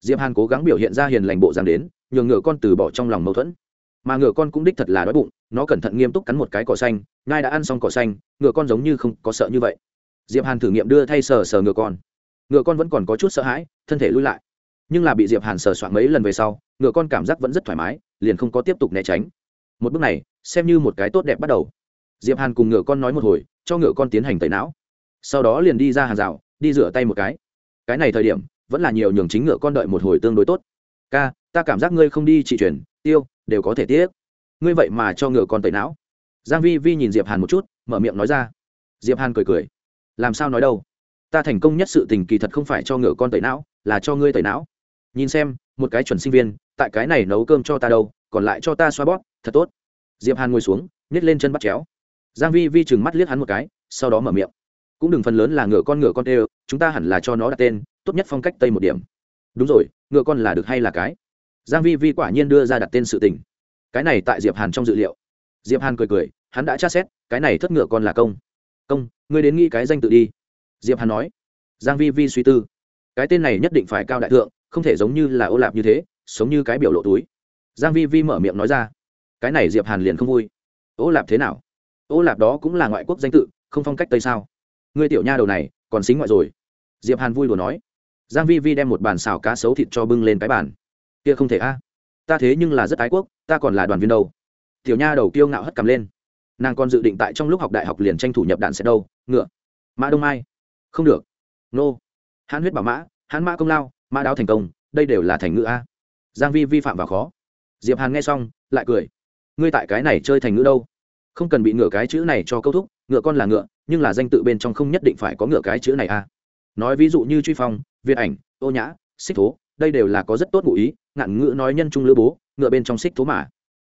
Diệp hàn cố gắng biểu hiện ra hiền lành bộ dáng đến, nhường ngựa con từ bỏ trong lòng mâu thuẫn. Mà ngựa con cũng đích thật là đói bụng, nó cẩn thận nghiêm túc cắn một cái cỏ xanh ngai đã ăn xong cỏ xanh, ngựa con giống như không có sợ như vậy diệp hàn thử nghiệm đưa thay sờ sờ ngựa con. Ngựa con vẫn còn có chút sợ hãi, thân thể lui lại. Nhưng là bị diệp hàn sờ soạn mấy lần về sau, ngựa con cảm giác vẫn rất thoải mái, liền không có tiếp tục né tránh. Một bước này, xem như một cái tốt đẹp bắt đầu. Diệp hàn cùng ngựa con nói một hồi, cho ngựa con tiến hành tẩy não. Sau đó liền đi ra hàng rào, đi rửa tay một cái. Cái này thời điểm, vẫn là nhiều nhường chính ngựa con đợi một hồi tương đối tốt. Ca, ta cảm giác ngươi không đi trị chuyển, tiêu, đều có thể tiếc. Ngươi vậy mà cho ngựa con tẩy não. Giang vi vi nhìn diệp hàn một chút, mở miệng nói ra. Diệp hàn cười cười làm sao nói đâu? Ta thành công nhất sự tình kỳ thật không phải cho ngựa con tẩy não, là cho ngươi tẩy não. Nhìn xem, một cái chuẩn sinh viên, tại cái này nấu cơm cho ta đâu, còn lại cho ta xoa bóp, thật tốt. Diệp hàn ngồi xuống nhét lên chân bắt chéo. Giang vi vi chừng mắt liếc hắn một cái, sau đó mở miệng. Cũng đừng phần lớn là ngựa con ngựa con tê chúng ta hẳn là cho nó đặt tên, tốt nhất phong cách tây một điểm. Đúng rồi, ngựa con là được hay là cái? Giang vi vi quả nhiên đưa ra đặt tên sự tình. Cái này tại diệp hàn trong dự liệu. Diệp hàn cười cười, hắn đã tra xét, cái này thất ngựa con là công công, ngươi đến nghĩ cái danh tự đi. Diệp hàn nói. Giang vi vi suy tư. Cái tên này nhất định phải cao đại thượng, không thể giống như là ô lạp như thế, sống như cái biểu lộ túi. Giang vi vi mở miệng nói ra. Cái này diệp hàn liền không vui. Ô lạp thế nào? Ô lạp đó cũng là ngoại quốc danh tự, không phong cách tây sao? Ngươi tiểu nha đầu này, còn xính ngoại rồi. Diệp hàn vui đùa nói. Giang vi vi đem một bàn xào cá sấu thịt cho bưng lên cái bàn. Kia không thể a. Ta thế nhưng là rất ái quốc, ta còn là đoàn viên đâu. Tiểu nha đầu kiêu ngạo hất cầm lên nàng còn dự định tại trong lúc học đại học liền tranh thủ nhập đạn sẽ đâu, ngựa, mã đông mai. Không được. Nô. Hãn huyết bảo mã, hãn mã công lao, mã đáo thành công, đây đều là thành ngữ a. Giang vi vi phạm vào khó. Diệp hàn nghe xong, lại cười. Ngươi tại cái này chơi thành ngữ đâu? Không cần bị ngựa cái chữ này cho câu thúc, ngựa con là ngựa, nhưng là danh tự bên trong không nhất định phải có ngựa cái chữ này a. Nói ví dụ như truy phong, việt ảnh, ô nhã, xích thố, đây đều là có rất tốt ngụ ý, ngạn ngữ nói nhân trung lữ bố, ngựa bên trong xích thố mà.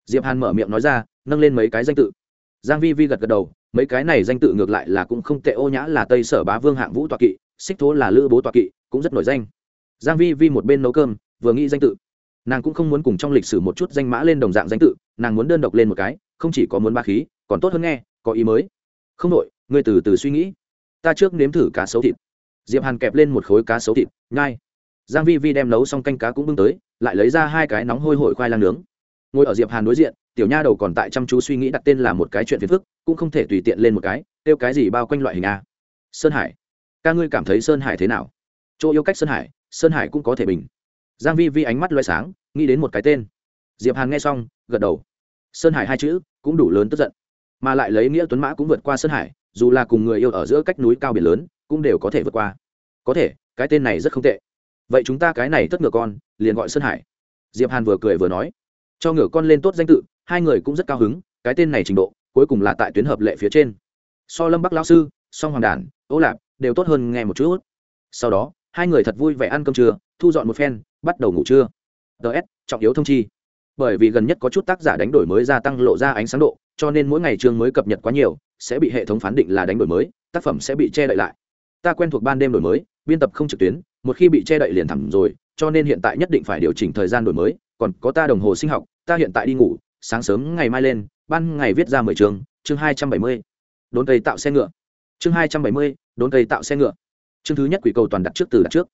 Diệp hàn mở miệng nói ra, nâng lên mấy cái danh tự giang vi vi gật gật đầu, mấy cái này danh tự ngược lại là cũng không tệ, ô nhã là tây sở bá vương hạng vũ toa kỵ, xích thố là lữ bố toa kỵ, cũng rất nổi danh. Giang vi vi một bên nấu cơm, vừa nghĩ danh tự. Nàng cũng không muốn cùng trong lịch sử một chút danh mã lên đồng dạng danh tự, nàng muốn đơn độc lên một cái, không chỉ có muốn ba khí, còn tốt hơn nghe, có ý mới. Không đội ngươi từ từ suy nghĩ. Ta trước nếm thử cá sấu thịt. Diệp hàn kẹp lên một khối cá sấu thịt, nhai. Giang vi vi đem nấu xong canh cá cũng bưng tới, lại lấy ra hai cái nóng hôi hổi khoai lang nướng. Ngồi ở diệp hàn đối diện tiểu nha đầu còn tại chăm chú suy nghĩ đặt tên là một cái chuyện phiền phức, cũng không thể tùy tiện lên một cái tiêu cái gì bao quanh loại hình a. Sơn hải. Ca ngươi cảm thấy sơn hải thế nào? Chỗ yêu cách sơn hải sơn hải cũng có thể bình. Giang vi vi ánh mắt loay sáng, nghĩ đến một cái tên. Diệp hàn nghe xong, gật đầu. Sơn hải hai chữ cũng đủ lớn tức giận. Mà lại lấy nghĩa tuấn mã cũng vượt qua sơn hải, dù là cùng người yêu ở giữa cách núi cao biển lớn, cũng đều có thể vượt qua. Có thể, cái tên này rất không tệ. Vậy chúng ta cái này tất ngựa con, liền gọi sơn hải. Diệp hàn vừa cười vừa nói. Cho ngựa con lên tốt danh tự hai người cũng rất cao hứng, cái tên này trình độ, cuối cùng là tại tuyến hợp lệ phía trên. So lâm bắc lão sư, song hoàng đản ô lạp đều tốt hơn nghe một chút. Sau đó, hai người thật vui vẻ ăn cơm trưa, thu dọn một phen, bắt đầu ngủ trưa. Ts trọng yếu thông chi. Bởi vì gần nhất có chút tác giả đánh đổi mới gia tăng lộ ra ánh sáng độ, cho nên mỗi ngày chương mới cập nhật quá nhiều, sẽ bị hệ thống phán định là đánh đổi mới, tác phẩm sẽ bị che đậy lại. Ta quen thuộc ban đêm đổi mới, biên tập không trực tuyến, một khi bị che đậy liền thẳng rồi, cho nên hiện tại nhất định phải điều chỉnh thời gian đổi mới, còn có ta đồng hồ sinh học, ta hiện tại đi ngủ sáng sớm ngày mai lên, ban ngày viết ra mười trường, chương hai trăm bảy mươi, đốn cây tạo xe ngựa. Chương hai trăm bảy mươi, đốn cây tạo xe ngựa. Chương thứ nhất quỷ cầu toàn đặt trước từ đặt trước.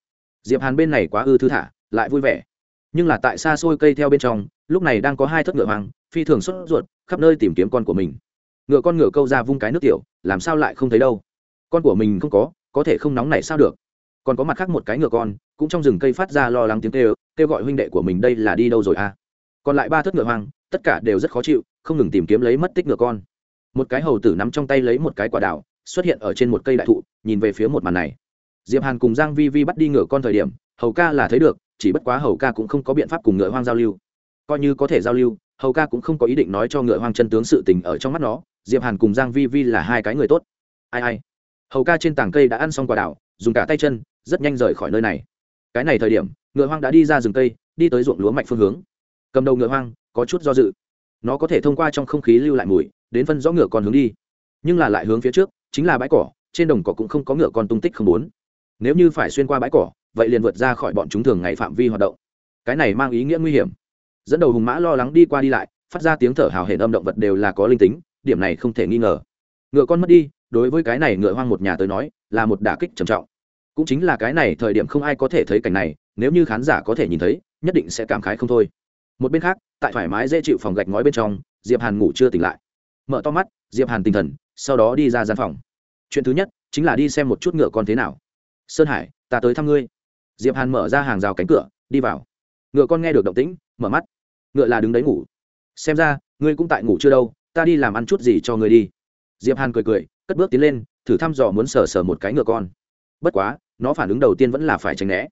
Diệp hàn bên này quá ư thư thả, lại vui vẻ. Nhưng là tại xa xôi cây theo bên trong, lúc này đang có hai thất ngựa hoàng phi thường xuất ruột, khắp nơi tìm kiếm con của mình. Ngựa con ngựa câu ra vung cái nước tiểu, làm sao lại không thấy đâu? Con của mình không có có thể không nóng này sao được? Còn có mặt khác một cái ngựa con, cũng trong rừng cây phát ra lo lắng tiếng kêu kêu gọi huynh đệ của mình đây là đi đâu rồi à? Còn lại ba thất ngựa hoang tất cả đều rất khó chịu, không ngừng tìm kiếm lấy mất tích ngựa con. Một cái hầu tử nắm trong tay lấy một cái quả đào, xuất hiện ở trên một cây đại thụ, nhìn về phía một màn này. Diệp hàn cùng giang vi vi bắt đi ngựa con thời điểm, hầu ca là thấy được, chỉ bất quá hầu ca cũng không có biện pháp cùng ngựa hoang giao lưu. Coi như có thể giao lưu, hầu ca cũng không có ý định nói cho ngựa hoang chân tướng sự tình ở trong mắt nó, diệp hàn cùng giang vi vi là hai cái người tốt. Ai ai. Hầu ca trên tảng cây đã ăn xong quả đào, dùng cả tay chân, rất nhanh rời khỏi nơi này. Cái này thời điểm, ngựa hoang đã đi ra rừng cây, đi tới ruộng lúa mạch phương hướng. Cầm đầu ngựa hoang có chút do dự. Nó có thể thông qua trong không khí lưu lại mùi, đến phân rõ ngựa con hướng đi. Nhưng là lại hướng phía trước, chính là bãi cỏ, trên đồng cỏ cũng không có ngựa con tung tích không muốn. Nếu như phải xuyên qua bãi cỏ, vậy liền vượt ra khỏi bọn chúng thường ngày phạm vi hoạt động. Cái này mang ý nghĩa nguy hiểm. Dẫn đầu hùng mã lo lắng đi qua đi lại, phát ra tiếng thở hào hển âm động vật đều là có linh tính, điểm này không thể nghi ngờ. Ngựa con mất đi, đối với cái này ngựa hoang một nhà tới nói, là một đả kích trầm trọng. Cũng chính là cái này thời điểm không ai có thể thấy cảnh này, nếu như khán giả có thể nhìn thấy, nhất định sẽ cảm khái không thôi một bên khác, tại thoải mái dễ chịu phòng gạch ngói bên trong, diệp hàn ngủ chưa tỉnh lại. Mở to mắt, diệp hàn tinh thần, sau đó đi ra gian phòng. Chuyện thứ nhất chính là đi xem một chút ngựa con thế nào. Sơn hải, ta tới thăm ngươi. Diệp hàn mở ra hàng rào cánh cửa, đi vào. Ngựa con nghe được động tĩnh, mở mắt. Ngựa là đứng đấy ngủ. Xem ra, ngươi cũng tại ngủ chưa đâu, ta đi làm ăn chút gì cho ngươi đi. Diệp hàn cười cười, cất bước tiến lên, thử thăm dò muốn sờ sờ một cái ngựa con. Bất quá, nó phản ứng đầu tiên vẫn là phải tránh né.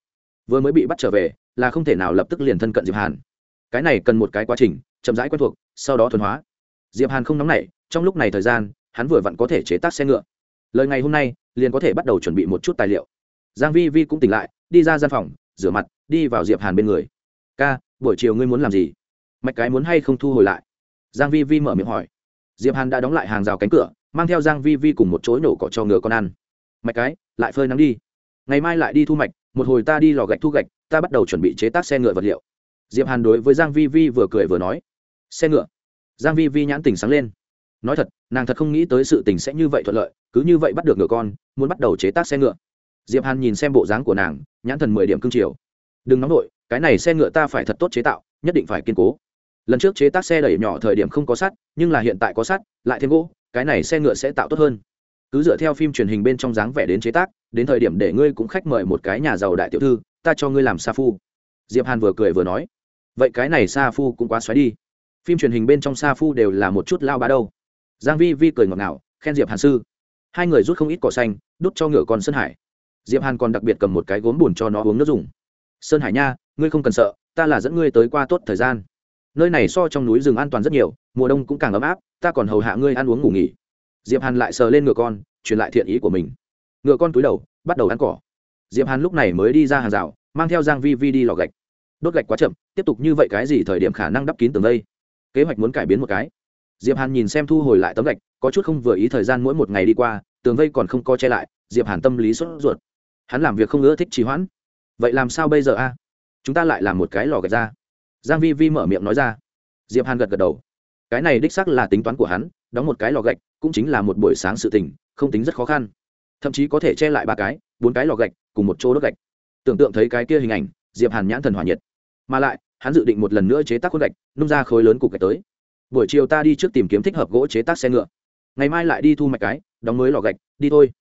Vừa mới bị bắt trở về, là không thể nào lập tức liền thân cận diệp hàn cái này cần một cái quá trình, chậm rãi quen thuộc, sau đó thuần hóa. Diệp hàn không nóng nảy, trong lúc này thời gian, hắn vừa vặn có thể chế tác xe ngựa. Lời ngày hôm nay, liền có thể bắt đầu chuẩn bị một chút tài liệu. Giang vi vi cũng tỉnh lại, đi ra gian phòng, rửa mặt, đi vào diệp hàn bên người. Ca, buổi chiều ngươi muốn làm gì? Mạch cái muốn hay không thu hồi lại? Giang vi vi mở miệng hỏi. Diệp hàn đã đóng lại hàng rào cánh cửa, mang theo giang vi vi cùng một chối nổ cỏ cho ngựa con ăn. Mạch cái, lại phơi nắng đi. Ngày mai lại đi thu mạch, một hồi ta đi lò gạch thu gạch, ta bắt đầu chuẩn bị chế tác xe ngựa vật liệu diệp hàn đối với giang vi vi vừa cười vừa nói, xe ngựa. Giang vi vi nhãn tình sáng lên. Nói thật, nàng thật không nghĩ tới sự tình sẽ như vậy thuận lợi, cứ như vậy bắt được ngựa con, muốn bắt đầu chế tác xe ngựa. Diệp hàn nhìn xem bộ dáng của nàng, nhãn thần mười điểm cương triều đừng nóng nổi cái này xe ngựa ta phải thật tốt chế tạo, nhất định phải kiên cố. Lần trước chế tác xe đẩy nhỏ thời điểm không có sắt, nhưng là hiện tại có sắt, lại thêm gỗ, cái này xe ngựa sẽ tạo tốt hơn. Cứ dựa theo phim truyền hình bên trong dáng vẻ đến chế tác, đến thời điểm để ngươi cũng khách mời một cái nhà giàu đại tiểu thư, ta cho ngươi làm sa phu. Diệp hàn vừa cười vừa nói vậy cái này sa phu cũng quá xoáy đi. Phim truyền hình bên trong sa phu đều là một chút lao bá đâu. Giang vi vi cười ngọt ngào, khen diệp hàn sư. Hai người rút không ít cỏ xanh, đút cho ngựa con sơn hải. Diệp hàn còn đặc biệt cầm một cái gốm buồn cho nó uống nước dùng. Sơn hải nha, ngươi không cần sợ, ta là dẫn ngươi tới qua tốt thời gian. Nơi này so trong núi rừng an toàn rất nhiều, mùa đông cũng càng ấm áp, ta còn hầu hạ ngươi ăn uống ngủ nghỉ. Diệp hàn lại sờ lên ngựa con, truyền lại thiện ý của mình. Ngựa con túi đầu, bắt đầu ăn cỏ. Diệp hàn lúc này mới đi ra hàng rào, mang theo giang vi vi đi lò gạch đốt gạch quá chậm, tiếp tục như vậy cái gì thời điểm khả năng đắp kín tường đây? Kế hoạch muốn cải biến một cái. Diệp hàn nhìn xem thu hồi lại tấm gạch, có chút không vừa ý thời gian mỗi một ngày đi qua, tường vây còn không co che lại, diệp hàn tâm lý sốt ruột. Hắn làm việc không ưa thích trì hoãn. Vậy làm sao bây giờ a? Chúng ta lại làm một cái lò gạch ra. Giang vi vi mở miệng nói ra. Diệp hàn gật gật đầu. Cái này đích xác là tính toán của hắn, đóng một cái lò gạch, cũng chính là một buổi sáng sự tình, không tính rất khó khăn. Thậm chí có thể che lại ba cái, bốn cái lò gạch, cùng một chỗ đốt gạch. Tưởng tượng thấy cái kia hình ảnh, diệp hàn nhãn thần hỏa nhiệt mà lại, hắn dự định một lần nữa chế tác khuôn gạch, nung ra khối lớn cục gạch tới. Buổi chiều ta đi trước tìm kiếm thích hợp gỗ chế tác xe ngựa. Ngày mai lại đi thu mạch cái, đóng mới lò gạch, đi thôi.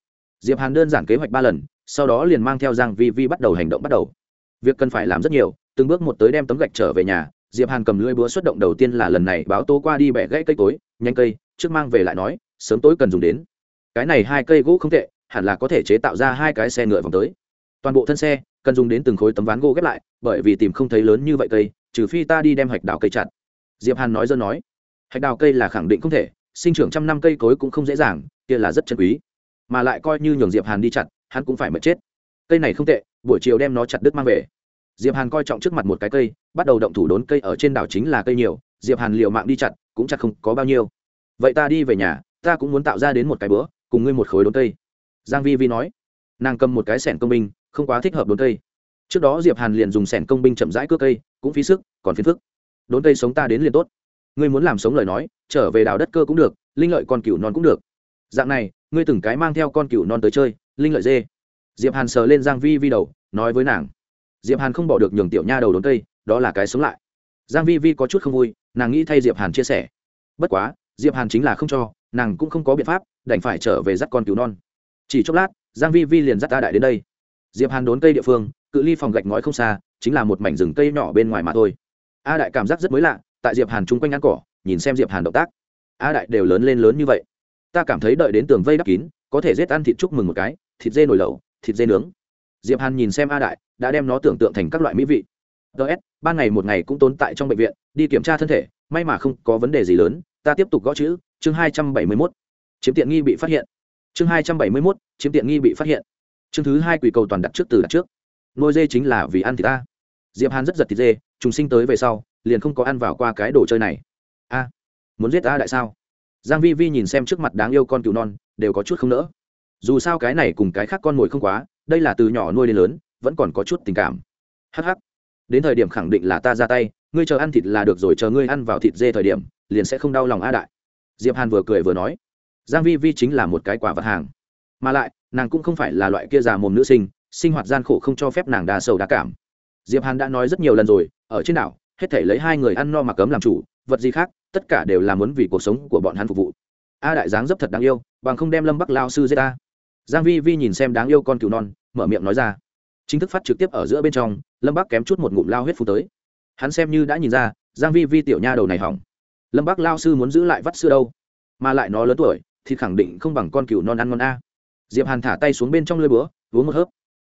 Diệp hàn đơn giản kế hoạch ba lần, sau đó liền mang theo giang vi vi bắt đầu hành động bắt đầu. Việc cần phải làm rất nhiều, từng bước một tới đem tấm gạch trở về nhà, diệp hàn cầm lưỡi búa xuất động đầu tiên là lần này báo tố qua đi bẻ gãy cây tối nhanh cây, trước mang về lại nói, sớm tối cần dùng đến. Cái này hai cây gỗ không tệ, hẳn là có thể chế tạo ra hai cái xe ngựa vòng tới. Toàn bộ thân xe cần dùng đến từng khối tấm ván gỗ ghép lại, bởi vì tìm không thấy lớn như vậy cây, trừ phi ta đi đem hạch đào cây chặt. Diệp hàn nói dân nói. Hạch đào cây là khẳng định không thể, sinh trưởng trăm năm cây cối cũng không dễ dàng, kia là rất chân quý. Mà lại coi như nhường diệp hàn đi chặt, hắn cũng phải mất chết. Cây này không tệ, buổi chiều đem nó chặt đứt mang về. Diệp hàn coi trọng trước mặt một cái cây, bắt đầu động thủ đốn cây ở trên đảo chính là cây nhiều, diệp hàn liều mạng đi chặt, cũng chặt không có bao nhiêu. Vậy ta đi về nhà, ta cũng muốn tạo ra đến một cái bữa, cùng ngươi một khối đốn cây. Giang vi vi nói. Nàng cầm một cái sẻn công binh không quá thích hợp đốn cây. Trước đó diệp hàn liền dùng sẻn công binh chậm rãi cưa cây, cũng phí sức, còn phiền phức. Đốn cây sống ta đến liền tốt. Ngươi muốn làm sống lời nói, trở về đào đất cơ cũng được, linh lợi con cừu non cũng được. Dạng này, ngươi từng cái mang theo con cừu non tới chơi, linh lợi dê. Diệp hàn sờ lên giang vi vi đầu, nói với nàng. Diệp hàn không bỏ được nhường tiểu nha đầu đốn cây, đó là cái sống lại. Giang vi vi có chút không vui, nàng nghĩ thay diệp hàn chia sẻ. Bất quá, diệp hàn chính là không cho, nàng cũng không có biện pháp, đành phải trở về dắt con cừu non. Chỉ chốc lát, giang vi vi liền dắt ta đại đến đây diệp hàn đốn cây địa phương cự ly phòng gạch ngói không xa chính là một mảnh rừng cây nhỏ bên ngoài mà thôi. A đại cảm giác rất mới lạ tại diệp hàn chung quanh ăn cỏ nhìn xem diệp hàn động tác. A đại đều lớn lên lớn như vậy. Ta cảm thấy đợi đến tường vây đắp kín có thể giết ăn thịt chúc mừng một cái thịt dê nồi lẩu thịt dê nướng. Diệp hàn nhìn xem a đại đã đem nó tưởng tượng thành các loại mỹ vị. Ts ban ngày một ngày cũng tốn tại trong bệnh viện đi kiểm tra thân thể may mà không có vấn đề gì lớn ta tiếp tục gõ chữ chương hai trăm bảy mươi 271. chiếm tiện nghi bị phát hiện. Chương hai trăm bảy mươi 271, chiếm tiện nghi bị phát hiện chương thứ hai quỷ cầu toàn đặt trước từ đặt trước. Nuôi dê chính là vì ăn thịt ta. Diệp hàn rất giật thịt dê, trùng sinh tới về sau, liền không có ăn vào qua cái đồ chơi này. A, muốn giết ta đại sao? Giang vi vi nhìn xem trước mặt đáng yêu con cừu non, đều có chút không nỡ. Dù sao cái này cùng cái khác con mồi không quá, đây là từ nhỏ nuôi đến lớn, vẫn còn có chút tình cảm. Hắc hắc. Đến thời điểm khẳng định là ta ra tay, ngươi chờ ăn thịt là được rồi, chờ ngươi ăn vào thịt dê thời điểm, liền sẽ không đau lòng a đại. Diệp hàn vừa cười vừa nói. Giang vi vi chính là một cái quả vật hàng mà lại, nàng cũng không phải là loại kia già mồm nữ sinh sinh hoạt gian khổ không cho phép nàng đa sầu đa cảm. Diệp hàn đã nói rất nhiều lần rồi, ở trên đảo, hết thể lấy hai người ăn no mặc cấm làm chủ, vật gì khác, tất cả đều là muốn vì cuộc sống của bọn hắn phục vụ. A đại dáng dấp thật đáng yêu, bằng không đem lâm bắc lao sư giết ta. Giang vi vi nhìn xem đáng yêu con cừu non, mở miệng nói ra. Chính thức phát trực tiếp ở giữa bên trong, lâm bắc kém chút một ngụm lao huyết phù tới. Hắn xem như đã nhìn ra, giang vi vi tiểu nha đầu này hỏng. Lâm bắc lao sư muốn giữ lại vắt xưa đâu? Mà lại nó lớn tuổi thì khẳng định không bằng con cừu non ăn ngon a diệp hàn thả tay xuống bên trong lưỡi búa, uống một hớp.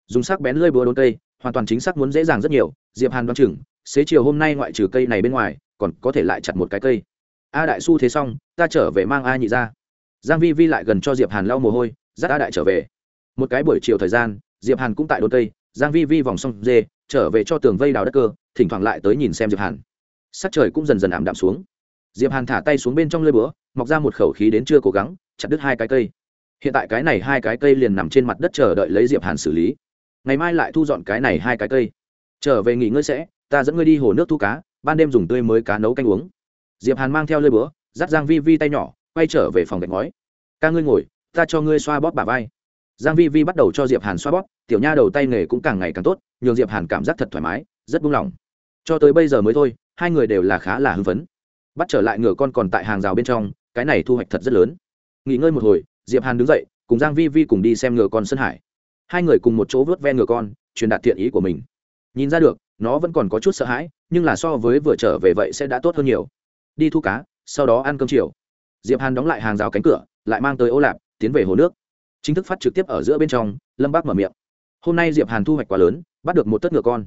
Dùng sắc bén lưỡi búa đốn cây, hoàn toàn chính xác muốn dễ dàng rất nhiều. Diệp hàn đoán chừng, xế chiều hôm nay ngoại trừ cây này bên ngoài, còn có thể lại chặt một cái cây. A đại su thế xong, ta trở về mang a nhị ra. Giang vi vi lại gần cho diệp hàn lau mồ hôi, dắt a đại trở về. Một cái buổi chiều thời gian, diệp hàn cũng tại đốn cây, giang vi vi vòng xong dê, trở về cho tường vây đào đất cơ, thỉnh thoảng lại tới nhìn xem diệp hàn. Sắc trời cũng dần dần ảm đạm xuống. Diệp hàn thả tay xuống bên trong lưỡi búa, mọc ra một khẩu khí đến chưa cố gắng, chặt đứt hai cái cây hiện tại cái này hai cái cây liền nằm trên mặt đất chờ đợi lấy diệp hàn xử lý. Ngày mai lại thu dọn cái này hai cái cây. Trở về nghỉ ngơi sẽ, ta dẫn ngươi đi hồ nước thu cá, ban đêm dùng tươi mới cá nấu canh uống. Diệp hàn mang theo lơi búa, dắt giang vi vi tay nhỏ, quay trở về phòng gạch ngói. Ca ngươi ngồi, ta cho ngươi xoa bóp bả vai. Giang vi vi bắt đầu cho diệp hàn xoa bóp, tiểu nha đầu tay nghề cũng càng ngày càng tốt, nhường diệp hàn cảm giác thật thoải mái, rất buông lỏng. Cho tới bây giờ mới thôi, hai người đều là khá là hưng phấn. Bắt trở lại ngựa con còn tại hàng rào bên trong, cái này thu hoạch thật rất lớn. Nghỉ ngơi một hồi diệp hàn đứng dậy, cùng giang vi vi cùng đi xem ngựa con sơn hải. Hai người cùng một chỗ vớt ve ngựa con, truyền đạt thiện ý của mình. Nhìn ra được, nó vẫn còn có chút sợ hãi, nhưng là so với vừa trở về vậy sẽ đã tốt hơn nhiều. Đi thu cá, sau đó ăn cơm chiều. Diệp hàn đóng lại hàng rào cánh cửa, lại mang tới ô lạp, tiến về hồ nước. Chính thức phát trực tiếp ở giữa bên trong, lâm bác mở miệng. Hôm nay diệp hàn thu hoạch quá lớn, bắt được một tất ngựa con.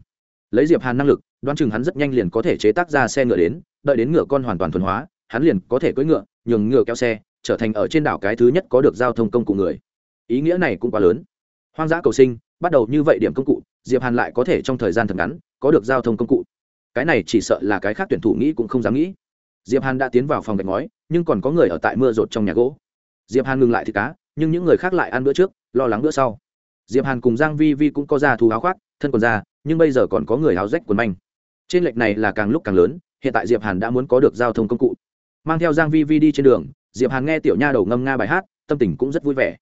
Lấy diệp hàn năng lực, đoán chừng hắn rất nhanh liền có thể chế tác ra xe ngựa đến, đợi đến ngựa con hoàn toàn thuần hóa, hắn liền có thể cưỡi ngựa, nhường ngựa kéo xe trở thành ở trên đảo cái thứ nhất có được giao thông công cụ người. Ý nghĩa này cũng quá lớn. Hoang dã cầu sinh, bắt đầu như vậy điểm công cụ, diệp hàn lại có thể trong thời gian thật ngắn, có được giao thông công cụ. Cái này chỉ sợ là cái khác tuyển thủ nghĩ cũng không dám nghĩ. Diệp hàn đã tiến vào phòng gạch ngói, nhưng còn có người ở tại mưa rột trong nhà gỗ. Diệp hàn ngừng lại thịt cá, nhưng những người khác lại ăn bữa trước, lo lắng bữa sau. Diệp hàn cùng giang vi vi cũng có ra thú áo khoác, thân còn ra nhưng bây giờ còn có người áo rách quần manh. Trên lệch này là càng lúc càng lớn, hiện tại diệp hàn đã muốn có được giao thông công cụ. Mang theo giang vi vi đi trên đường diệp hàn nghe tiểu nha đầu ngâm nga bài hát, tâm tình cũng rất vui vẻ.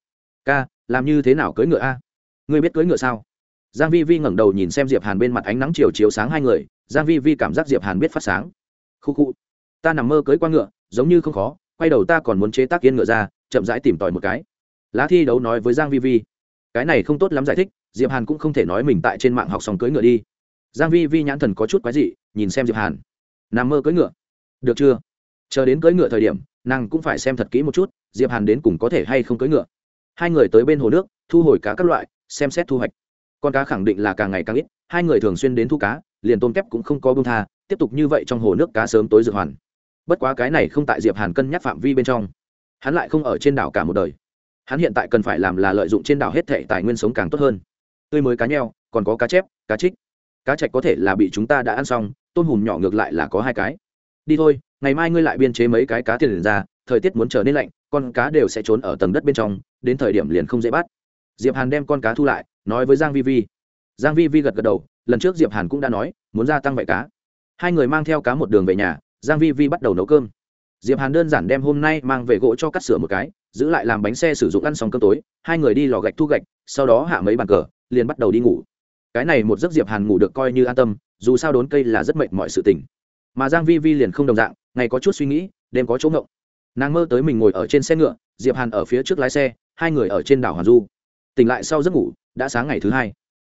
Ca, làm như thế nào cưỡi ngựa a? Ngươi biết cưỡi ngựa sao? Giang vi vi ngẩng đầu nhìn xem diệp hàn bên mặt ánh nắng chiều chiếu sáng hai người, giang vi vi cảm giác diệp hàn biết phát sáng. Khu khu, ta nằm mơ cưỡi qua ngựa, giống như không khó, quay đầu ta còn muốn chế tác yên ngựa ra, chậm rãi tìm tòi một cái. Lá thi đấu nói với giang vi vi. Cái này không tốt lắm giải thích, diệp hàn cũng không thể nói mình tại trên mạng học xong cưỡi ngựa đi. Giang vi vi nhãn thần có chút quái dị, nhìn xem diệp hàn. Nằm mơ cưỡi ngựa, được chưa? Chờ đến cưỡi ngựa thời điểm nàng cũng phải xem thật kỹ một chút, diệp hàn đến cùng có thể hay không cưỡi ngựa. Hai người tới bên hồ nước, thu hồi cá các loại, xem xét thu hoạch. Con cá khẳng định là càng ngày càng ít, hai người thường xuyên đến thu cá, liền tôm kép cũng không có bông tha, tiếp tục như vậy trong hồ nước cá sớm tối dược hoàn. Bất quá cái này không tại diệp hàn cân nhắc phạm vi bên trong. Hắn lại không ở trên đảo cả một đời. Hắn hiện tại cần phải làm là lợi dụng trên đảo hết thệ tài nguyên sống càng tốt hơn. Tươi mới cá nheo, còn có cá chép, cá trích. Cá chạch có thể là bị chúng ta đã ăn xong, tôm hùm nhỏ ngược lại là có hai cái. Đi thôi ngày mai ngươi lại biên chế mấy cái cá tiền ra, thời tiết muốn trở nên lạnh, con cá đều sẽ trốn ở tầng đất bên trong, đến thời điểm liền không dễ bắt. Diệp hàn đem con cá thu lại, nói với giang vi vi. Giang vi vi gật gật đầu, lần trước diệp hàn cũng đã nói, muốn gia tăng vậy cá. Hai người mang theo cá một đường về nhà, giang vi vi bắt đầu nấu cơm. Diệp hàn đơn giản đem hôm nay mang về gỗ cho cắt sửa một cái, giữ lại làm bánh xe sử dụng ăn xong cơm tối, hai người đi lò gạch thu gạch, sau đó hạ mấy bàn cờ, liền bắt đầu đi ngủ. Cái này một giấc diệp hàn ngủ được coi như an tâm, dù sao đốn cây là rất mệt mọi sự tình. Mà giang vi vi liền không đồng dạng ngày có chút suy nghĩ, đêm có chỗ ngộng. Nàng mơ tới mình ngồi ở trên xe ngựa, diệp hàn ở phía trước lái xe, hai người ở trên đảo hoàn du. Tỉnh lại sau giấc ngủ, đã sáng ngày thứ hai.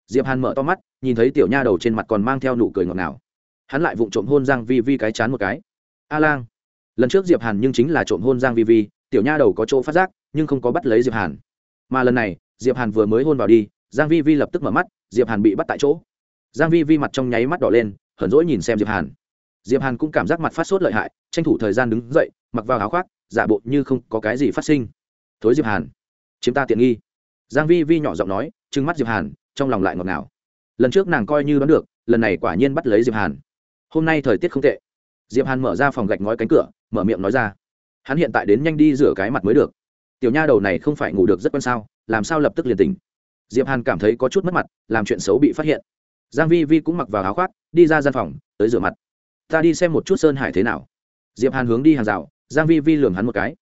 Diệp hàn mở to mắt, nhìn thấy tiểu nha đầu trên mặt còn mang theo nụ cười ngọt ngào. Hắn lại vụng trộm hôn giang vi vi cái chán một cái. A lang. Lần trước diệp hàn nhưng chính là trộm hôn giang vi vi, tiểu nha đầu có chỗ phát giác, nhưng không có bắt lấy diệp hàn. Mà lần này, diệp hàn vừa mới hôn vào đi, giang vi vi lập tức mở mắt, diệp hàn bị bắt tại chỗ. Giang vi vi mặt trong nháy mắt đỏ lên, hờn dỗi nhìn xem diệp hàn diệp hàn cũng cảm giác mặt phát sốt lợi hại, tranh thủ thời gian đứng dậy, mặc vào áo khoác, giả bộ như không có cái gì phát sinh. Thối diệp hàn, chiếm ta tiện nghi. Giang vi vi nhỏ giọng nói, trừng mắt diệp hàn, trong lòng lại ngọt ngào. Lần trước nàng coi như đoán được, lần này quả nhiên bắt lấy diệp hàn. Hôm nay thời tiết không tệ. Diệp hàn mở ra phòng gạch ngói cánh cửa, mở miệng nói ra, hắn hiện tại đến nhanh đi rửa cái mặt mới được. Tiểu nha đầu này không phải ngủ được rất quan sao, làm sao lập tức liền tỉnh? Diệp hàn cảm thấy có chút mất mặt, làm chuyện xấu bị phát hiện. Giang vi vi cũng mặc vào áo khoác, đi ra gian phòng, tới rửa mặt ta đi xem một chút sơn hải thế nào. Diệp hàn hướng đi hàng rào, giang vi vi lườm hắn một cái.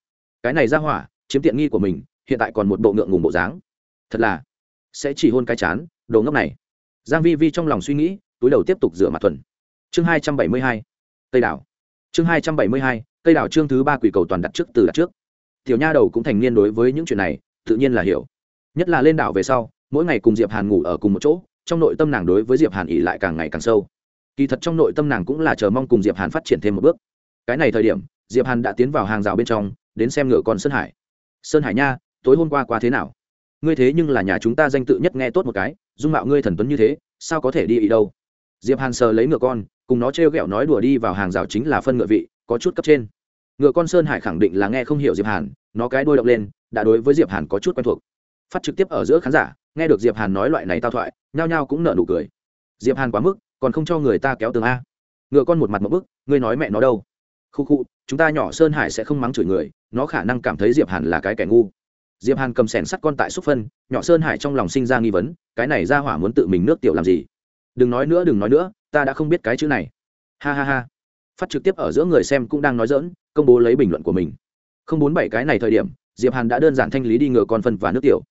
Cái này ra hỏa, chiếm tiện nghi của mình, hiện tại còn một bộ ngượng ngùng bộ dáng. Thật là, sẽ chỉ hôn cái chán, đồ ngốc này. Giang vi vi trong lòng suy nghĩ, túi đầu tiếp tục rửa mặt thuần. Chương hai trăm bảy mươi hai, tây đảo. Chương hai trăm bảy mươi hai, tây đảo chương thứ ba quỷ cầu toàn đặt trước từ đặt trước. Tiểu nha đầu cũng thành niên đối với những chuyện này, tự nhiên là hiểu. Nhất là lên đảo về sau, mỗi ngày cùng diệp hàn ngủ ở cùng một chỗ, trong nội tâm nàng đối với diệp hàn ỉ lại càng ngày càng sâu kỳ thật trong nội tâm nàng cũng là chờ mong cùng diệp hàn phát triển thêm một bước. Cái này thời điểm, diệp hàn đã tiến vào hàng rào bên trong, đến xem ngựa con sơn hải. Sơn hải nha, tối hôm qua qua thế nào? Ngươi thế nhưng là nhà chúng ta danh tự nhất nghe tốt một cái, dung mạo ngươi thần tuấn như thế, sao có thể đi ý đâu? Diệp hàn sờ lấy ngựa con, cùng nó trêu ghẹo nói đùa đi vào hàng rào chính là phân ngựa vị, có chút cấp trên. Ngựa con sơn hải khẳng định là nghe không hiểu diệp hàn, nó cái đôi động lên, đã đối với diệp hàn có chút quen thuộc. Phát trực tiếp ở giữa khán giả, nghe được diệp hàn nói loại này tao thoại, nhao nhao cũng nở nụ cười. Diệp hàn quá mức còn không cho người ta kéo tường a. Ngựa con một mặt một bức, ngươi nói mẹ nó đâu? Khu khu, chúng ta nhỏ sơn hải sẽ không mắng chửi người, nó khả năng cảm thấy diệp hàn là cái kẻ ngu. Diệp hàn cầm sẻn sắt con tại xúc phân, nhỏ sơn hải trong lòng sinh ra nghi vấn, cái này ra hỏa muốn tự mình nước tiểu làm gì? Đừng nói nữa, đừng nói nữa, ta đã không biết cái chữ này. Ha ha ha. Phát trực tiếp ở giữa người xem cũng đang nói dỡn công bố lấy bình luận của mình. Không bốn bảy cái này thời điểm, diệp hàn đã đơn giản thanh lý đi ngựa con phân và nước tiểu.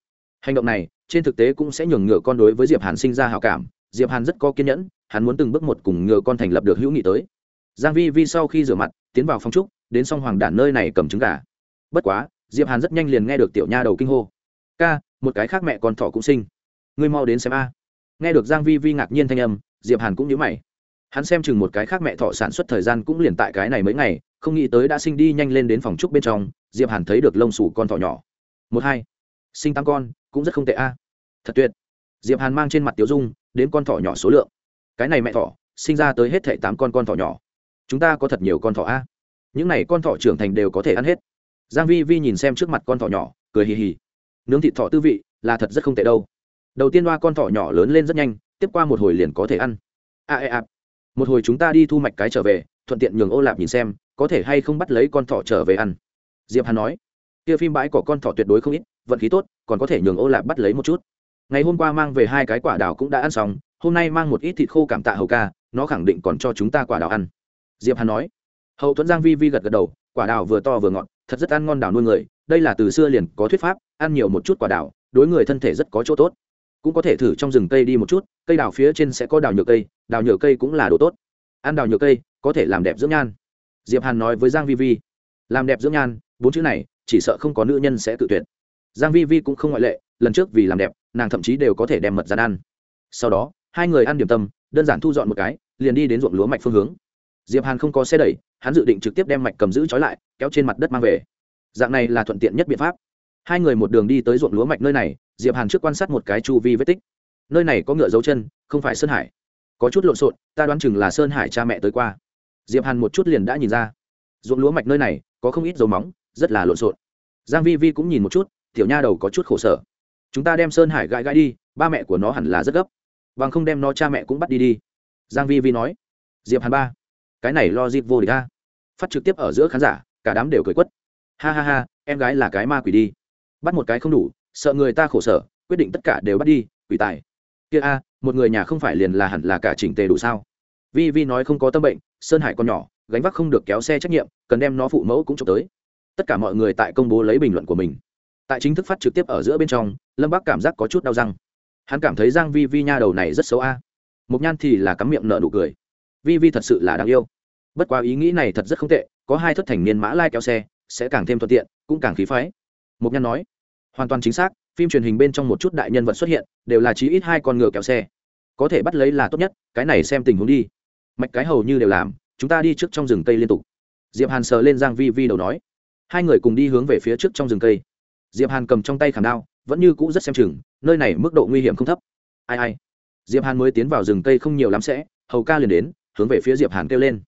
Hành động này, trên thực tế cũng sẽ nhường ngựa con đối với diệp hàn sinh ra hào cảm. Diệp hàn rất có kiên nhẫn hắn muốn từng bước một cùng ngựa con thành lập được hữu nghị tới. Giang vi vi sau khi rửa mặt, tiến vào phòng trúc, đến song hoàng đản nơi này cầm trứng gà. Bất quá, diệp hàn rất nhanh liền nghe được tiểu nha đầu kinh hô. Ca, một cái khác mẹ con thỏ cũng sinh. Ngươi mau đến xem a. Nghe được giang vi vi ngạc nhiên thanh âm, diệp hàn cũng nhíu mày. Hắn xem chừng một cái khác mẹ thỏ sản xuất thời gian cũng liền tại cái này mấy ngày, không nghĩ tới đã sinh đi nhanh lên đến phòng trúc bên trong, diệp hàn thấy được lông sủ con thỏ nhỏ. Một hai, sinh tám con, cũng rất không tệ a. Thật tuyệt. Diệp hàn mang trên mặt tiểu dung, đến con thỏ nhỏ số lượng cái này mẹ thỏ sinh ra tới hết thảy tám con con thỏ nhỏ. Chúng ta có thật nhiều con thỏ a. Những này con thỏ trưởng thành đều có thể ăn hết. Giang vi vi nhìn xem trước mặt con thỏ nhỏ cười hì hì. Nướng thịt thỏ tư vị là thật rất không tệ đâu. Đầu tiên đoa con thỏ nhỏ lớn lên rất nhanh tiếp qua một hồi liền có thể ăn. A à, a. Một hồi chúng ta đi thu mạch cái trở về thuận tiện nhường ô lạp nhìn xem có thể hay không bắt lấy con thỏ trở về ăn. Diệp hàn nói kia phim bãi cỏ con thỏ tuyệt đối không ít vận khí tốt còn có thể nhường ô lạp bắt lấy một chút. Ngày hôm qua mang về hai cái quả đào cũng đã ăn xong hôm nay mang một ít thịt khô cảm tạ hầu ca, nó khẳng định còn cho chúng ta quả đào ăn. Diệp hàn nói. Hậu thuẫn giang vi vi gật gật đầu, quả đào vừa to vừa ngọt, thật rất ăn ngon đào nuôi người, đây là từ xưa liền có thuyết pháp, ăn nhiều một chút quả đào, đối người thân thể rất có chỗ tốt. Cũng có thể thử trong rừng cây đi một chút, cây đào phía trên sẽ có đào nhựa cây, đào nhựa cây cũng là đồ tốt. Ăn đào nhựa cây, có thể làm đẹp dưỡng nhan. Diệp hàn nói với giang vi vi. Làm đẹp dưỡng nhan, bốn chữ này, chỉ sợ không có nữ nhân sẽ tự tuyệt. Giang vi vi cũng không ngoại lệ, lần trước vì làm đẹp, nàng thậm chí đều có thể đem mật gian ăn. Sau đó hai người ăn điểm tâm, đơn giản thu dọn một cái, liền đi đến ruộng lúa mạch phương hướng. Diệp hàn không có xe đẩy, hắn dự định trực tiếp đem mạch cầm giữ trói lại, kéo trên mặt đất mang về. Dạng này là thuận tiện nhất biện pháp. Hai người một đường đi tới ruộng lúa mạch nơi này, diệp hàn trước quan sát một cái chu vi vết tích. Nơi này có ngựa dấu chân, không phải sơn hải. Có chút lộn xộn, ta đoán chừng là sơn hải cha mẹ tới qua. Diệp hàn một chút liền đã nhìn ra. Ruộng lúa mạch nơi này, có không ít dấu móng, rất là lộn xộn. Giang vi vi cũng nhìn một chút, tiểu nha đầu có chút khổ sở. Chúng ta đem sơn hải gãi gãi đi, ba mẹ của nó hẳn là rất gấp bằng không đem nó cha mẹ cũng bắt đi đi. Giang vi vi nói. Diệp hàn ba. Cái này lo dịp vô địch ta phát trực tiếp ở giữa khán giả, cả đám đều cười quất. Ha ha ha, em gái là cái ma quỷ đi. Bắt một cái không đủ, sợ người ta khổ sở, quyết định tất cả đều bắt đi, quỷ tài. Kia a, một người nhà không phải liền là hẳn là cả chỉnh tề đủ sao? Vi vi nói không có tâm bệnh, sơn hải còn nhỏ, gánh vác không được kéo xe trách nhiệm, cần đem nó phụ mẫu cũng trộm tới. Tất cả mọi người tại công bố lấy bình luận của mình. Tại chính thức phát trực tiếp ở giữa bên trong, lâm bác cảm giác có chút đau răng hắn cảm thấy giang vi vi nha đầu này rất xấu a. À. mục nhan thì là cắm miệng nợ nụ cười. Vi vi thật sự là đáng yêu. Bất quá ý nghĩ này thật rất không tệ, có hai thất thành niên mã lai kéo xe, sẽ càng thêm thuận tiện, cũng càng khí phái. Mục nhan nói, hoàn toàn chính xác, phim truyền hình bên trong một chút đại nhân vật xuất hiện, đều là chí ít hai con ngựa kéo xe. Có thể bắt lấy là tốt nhất, cái này xem tình huống đi. Mạch cái hầu như đều làm, chúng ta đi trước trong rừng cây liên tục. Diệp hàn sờ lên giang vi vi đầu nói, hai người cùng đi hướng về phía trước trong rừng cây. Diệp hàn cầm trong tay khảm đao vẫn như cũ rất xem chừng, nơi này mức độ nguy hiểm không thấp. Ai ai. Diệp hàn mới tiến vào rừng cây không nhiều lắm sẽ, hầu ca liền đến, hướng về phía diệp hàn kêu lên.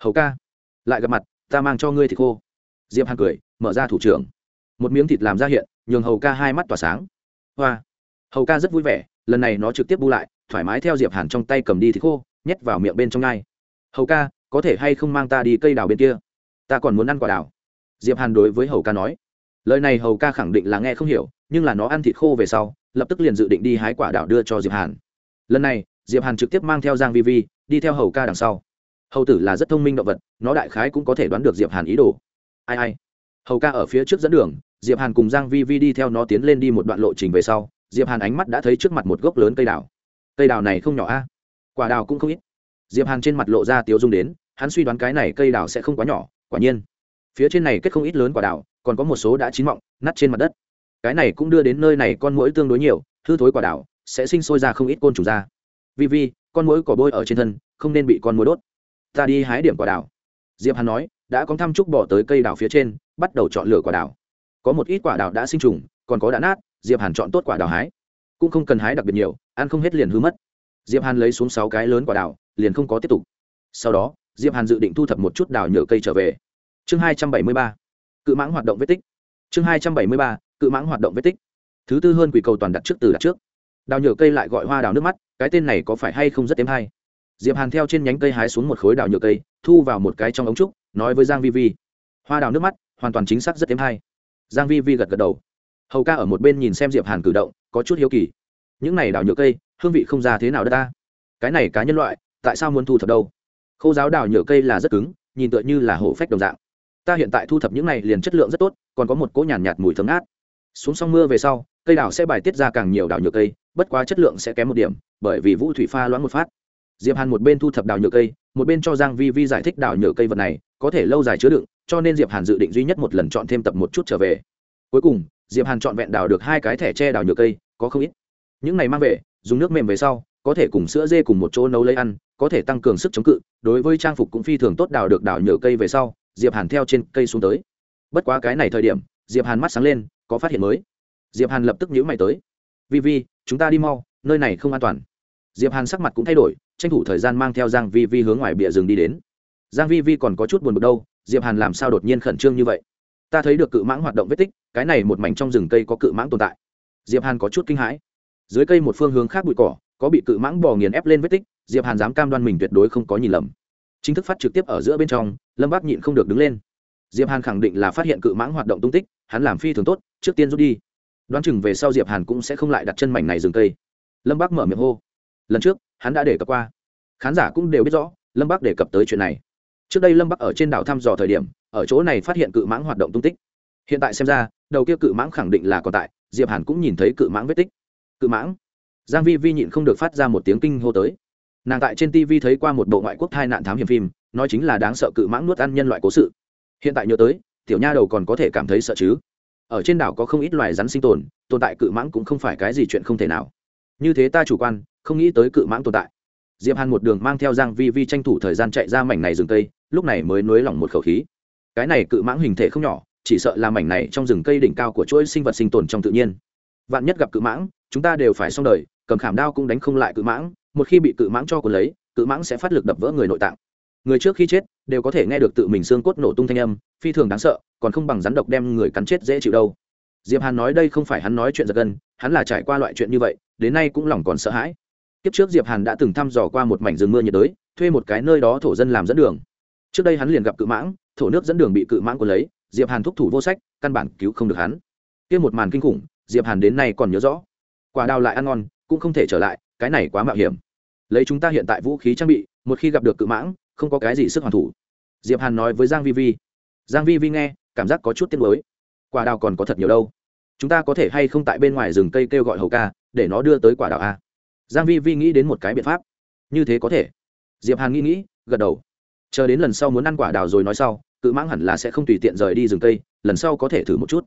Hầu ca, lại gặp mặt, ta mang cho ngươi thịt khô. Diệp hàn cười, mở ra thủ trưởng. Một miếng thịt làm ra hiện, nhường hầu ca hai mắt tỏa sáng. Hoa. Hầu ca rất vui vẻ, lần này nó trực tiếp bu lại, thoải mái theo diệp hàn trong tay cầm đi thịt khô, nhét vào miệng bên trong ngai hầu ca, có thể hay không mang ta đi cây đào bên kia? Ta còn muốn ăn quả đào. Diệp hàn đối với hầu ca nói lời này hầu ca khẳng định là nghe không hiểu, nhưng là nó ăn thịt khô về sau, lập tức liền dự định đi hái quả đào đưa cho diệp hàn. Lần này, diệp hàn trực tiếp mang theo giang vi vi, đi theo hầu ca đằng sau. Hầu tử là rất thông minh động vật, nó đại khái cũng có thể đoán được diệp hàn ý đồ. Ai ai. Hầu ca ở phía trước dẫn đường, diệp hàn cùng giang vi vi đi theo nó tiến lên đi một đoạn lộ trình về sau, diệp hàn ánh mắt đã thấy trước mặt một gốc lớn cây đào. Cây đào này không nhỏ a. Quả đào cũng không ít. Diệp hàn trên mặt lộ ra tiếu dung đến, hắn suy đoán cái này cây đào sẽ không quá nhỏ, quả nhiên. Phía trên này kết không ít lớn quả đào còn có một số đã chín mọng, nát trên mặt đất. Cái này cũng đưa đến nơi này con mũi tương đối nhiều, hư thối quả đào sẽ sinh sôi ra không ít côn trùng ra. Vì vì con mũi cỏ bôi ở trên thân, không nên bị con mũi đốt. Ta đi hái điểm quả đào diệp hàn nói, đã có thăm trúc bỏ tới cây đào phía trên, bắt đầu chọn lựa quả đào có một ít quả đào đã sinh trùng, còn có đã nát, diệp hàn chọn tốt quả đào hái. Cũng không cần hái đặc biệt nhiều, ăn không hết liền hư mất. Diệp hàn lấy xuống sáu cái lớn quả đào liền không có tiếp tục. Sau đó, diệp hàn dự định thu thập một chút đào nhựa cây trở về. Chương hai trăm bảy mươi ba cự mãng hoạt động vết tích. Chương hai trăm bảy mươi ba, cự mãng hoạt động vết tích. Thứ tư hơn quỷ cầu toàn đặt trước từ đặt trước. Đào nhựa cây lại gọi hoa đào nước mắt, cái tên này có phải hay không rất êm hay? Diệp hàn theo trên nhánh cây hái xuống một khối đào nhựa cây, thu vào một cái trong ống trúc, nói với giang vi vi, hoa đào nước mắt, hoàn toàn chính xác rất êm hay. Giang vi vi gật gật đầu. Hầu ca ở một bên nhìn xem diệp hàn cử động, có chút hiếu kỳ. Những này đào nhựa cây, hương vị không ra thế nào đất ta. Cái này cá nhân loại, tại sao muốn thu thập đâu? Khô giáo đào nhựa cây là rất cứng, nhìn tựa như là hổ phách đồng dạng ta hiện tại thu thập những này liền chất lượng rất tốt còn có một cỗ nhàn nhạt, nhạt mùi thơm ngát. Xuống xong mưa về sau cây đào sẽ bài tiết ra càng nhiều đào nhựa cây bất quá chất lượng sẽ kém một điểm bởi vì vũ thủy pha loãng một phát. Diệp hàn một bên thu thập đào nhựa cây một bên cho giang vi vi giải thích đào nhựa cây vật này có thể lâu dài chứa đựng cho nên diệp hàn dự định duy nhất một lần chọn thêm tập một chút trở về. Cuối cùng diệp hàn chọn vẹn đào được hai cái thẻ tre đào nhựa cây có không ít. Những này mang về dùng nước mềm về sau có thể cùng sữa dê cùng một chỗ nấu lấy ăn có thể tăng cường sức chống cự, đối với trang phục cũng phi thường tốt đào được đào nhựa cây về sau, diệp hàn theo trên cây xuống tới. Bất quá cái này thời điểm, diệp hàn mắt sáng lên, có phát hiện mới. Diệp hàn lập tức nhíu mày tới. Vi vi, chúng ta đi mau, nơi này không an toàn. Diệp hàn sắc mặt cũng thay đổi, tranh thủ thời gian mang theo giang vi vi hướng ngoài bìa rừng đi đến. Giang vi vi còn có chút buồn bực đâu, diệp hàn làm sao đột nhiên khẩn trương như vậy? Ta thấy được cự mãng hoạt động vết tích, cái này một mảnh trong rừng cây có cự mãng tồn tại. Diệp hàn có chút kinh hãi. Dưới cây một phương hướng khác bụi cỏ, có bị cự mãng bò nghiền ép lên vết tích diệp hàn dám cam đoan mình tuyệt đối không có nhìn lầm chính thức phát trực tiếp ở giữa bên trong lâm bác nhịn không được đứng lên diệp hàn khẳng định là phát hiện cự mãng hoạt động tung tích hắn làm phi thường tốt trước tiên rút đi đoán chừng về sau diệp hàn cũng sẽ không lại đặt chân mảnh này rừng cây lâm bác mở miệng hô lần trước hắn đã đề cập qua khán giả cũng đều biết rõ lâm Bác đề cập tới chuyện này trước đây lâm bắc ở trên đảo thăm dò thời điểm ở chỗ này phát hiện cự mãng hoạt động tung tích hiện tại xem ra đầu kia cự mãng khẳng định là còn tại diệp hàn cũng nhìn thấy cự mãng vết tích cự mãng giang vi vi nhịn không được phát ra một tiếng kinh hô tới nàng tại trên tv thấy qua một bộ ngoại quốc thai nạn thám hiểm phim, nói chính là đáng sợ cự mãng nuốt ăn nhân loại cố sự. Hiện tại nhớ tới, tiểu nha đầu còn có thể cảm thấy sợ chứ? Ở trên đảo có không ít loài rắn sinh tồn tồn tại cự mãng cũng không phải cái gì chuyện không thể nào. Như thế ta chủ quan, không nghĩ tới cự mãng tồn tại. Diệp hàn một đường mang theo giang vi vi tranh thủ thời gian chạy ra mảnh này rừng cây, lúc này mới nuối lòng một khẩu khí. Cái này cự mãng hình thể không nhỏ, chỉ sợ là mảnh này trong rừng cây đỉnh cao của chuỗi sinh vật sinh tồn trong tự nhiên. Vạn nhất gặp cự mãng, chúng ta đều phải xong đời, cầm khảm đao cũng đánh không lại cự mãng một khi bị cự mãng cho cuốn lấy, cự mãng sẽ phát lực đập vỡ người nội tạng. Người trước khi chết đều có thể nghe được tự mình xương cốt nổ tung thanh âm, phi thường đáng sợ, còn không bằng rắn độc đem người cắn chết dễ chịu đâu. Diệp hàn nói đây không phải hắn nói chuyện giật gân, hắn là trải qua loại chuyện như vậy, đến nay cũng lòng còn sợ hãi. Kiếp trước diệp hàn đã từng thăm dò qua một mảnh rừng mưa nhiệt đới, thuê một cái nơi đó thổ dân làm dẫn đường. Trước đây hắn liền gặp cự mãng, thổ nước dẫn đường bị cự mãng cuốn lấy, diệp hàn thúc thủ vô sách, căn bản cứu không được hắn. Kia một màn kinh khủng, diệp hàn đến nay còn nhớ rõ. Quả đào lại ăn ngon, cũng không thể trở lại, cái này quá mạo hiểm lấy chúng ta hiện tại vũ khí trang bị, một khi gặp được cự mãng, không có cái gì sức hoàn thủ. Diệp hàn nói với giang vi vi. Giang vi vi nghe, cảm giác có chút tiếc nuối. Quả đào còn có thật nhiều đâu. Chúng ta có thể hay không tại bên ngoài rừng cây kêu gọi hầu ca, để nó đưa tới quả đào a? Giang vi vi nghĩ đến một cái biện pháp. Như thế có thể. Diệp hàn nghĩ nghĩ, gật đầu. Chờ đến lần sau muốn ăn quả đào rồi nói sau, cự mãng hẳn là sẽ không tùy tiện rời đi rừng cây, lần sau có thể thử một chút.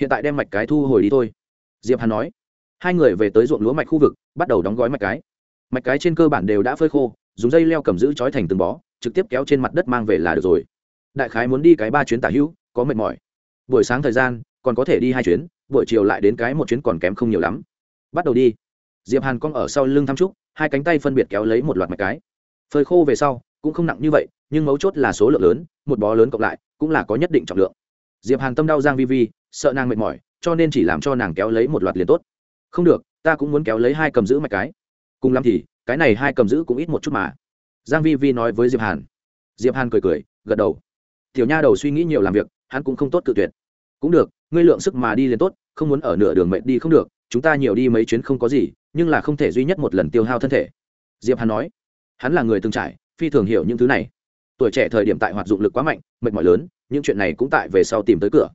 Hiện tại đem mạch cái thu hồi đi thôi. Diệp hàn nói. Hai người về tới ruộng lúa mạch khu vực, bắt đầu đóng gói mạch cái mạch cái trên cơ bản đều đã phơi khô, dùng dây leo cầm giữ trói thành từng bó, trực tiếp kéo trên mặt đất mang về là được rồi. Đại khái muốn đi cái ba chuyến tả hữu, có mệt mỏi. Buổi sáng thời gian, còn có thể đi hai chuyến, buổi chiều lại đến cái một chuyến còn kém không nhiều lắm. Bắt đầu đi. Diệp hàn cong ở sau lưng thăm trúc, hai cánh tay phân biệt kéo lấy một loạt mạch cái. Phơi khô về sau, cũng không nặng như vậy, nhưng mấu chốt là số lượng lớn, một bó lớn cộng lại, cũng là có nhất định trọng lượng. Diệp hàn tâm đau giang vi vi, sợ nàng mệt mỏi, cho nên chỉ làm cho nàng kéo lấy một loạt liền tốt. Không được, ta cũng muốn kéo lấy hai cầm giữ mạch cái cùng lắm thì cái này hai cầm giữ cũng ít một chút mà. Giang vi vi nói với diệp hàn. Diệp hàn cười cười, gật đầu. Tiểu nha đầu suy nghĩ nhiều làm việc, hắn cũng không tốt cự tuyệt. Cũng được, ngươi lượng sức mà đi liền tốt, không muốn ở nửa đường mệt đi không được, chúng ta nhiều đi mấy chuyến không có gì, nhưng là không thể duy nhất một lần tiêu hao thân thể. Diệp hàn nói. Hắn là người từng trải, phi thường hiểu những thứ này. Tuổi trẻ thời điểm tại hoạt dụng lực quá mạnh, mệt mỏi lớn, những chuyện này cũng tại về sau tìm tới cửa.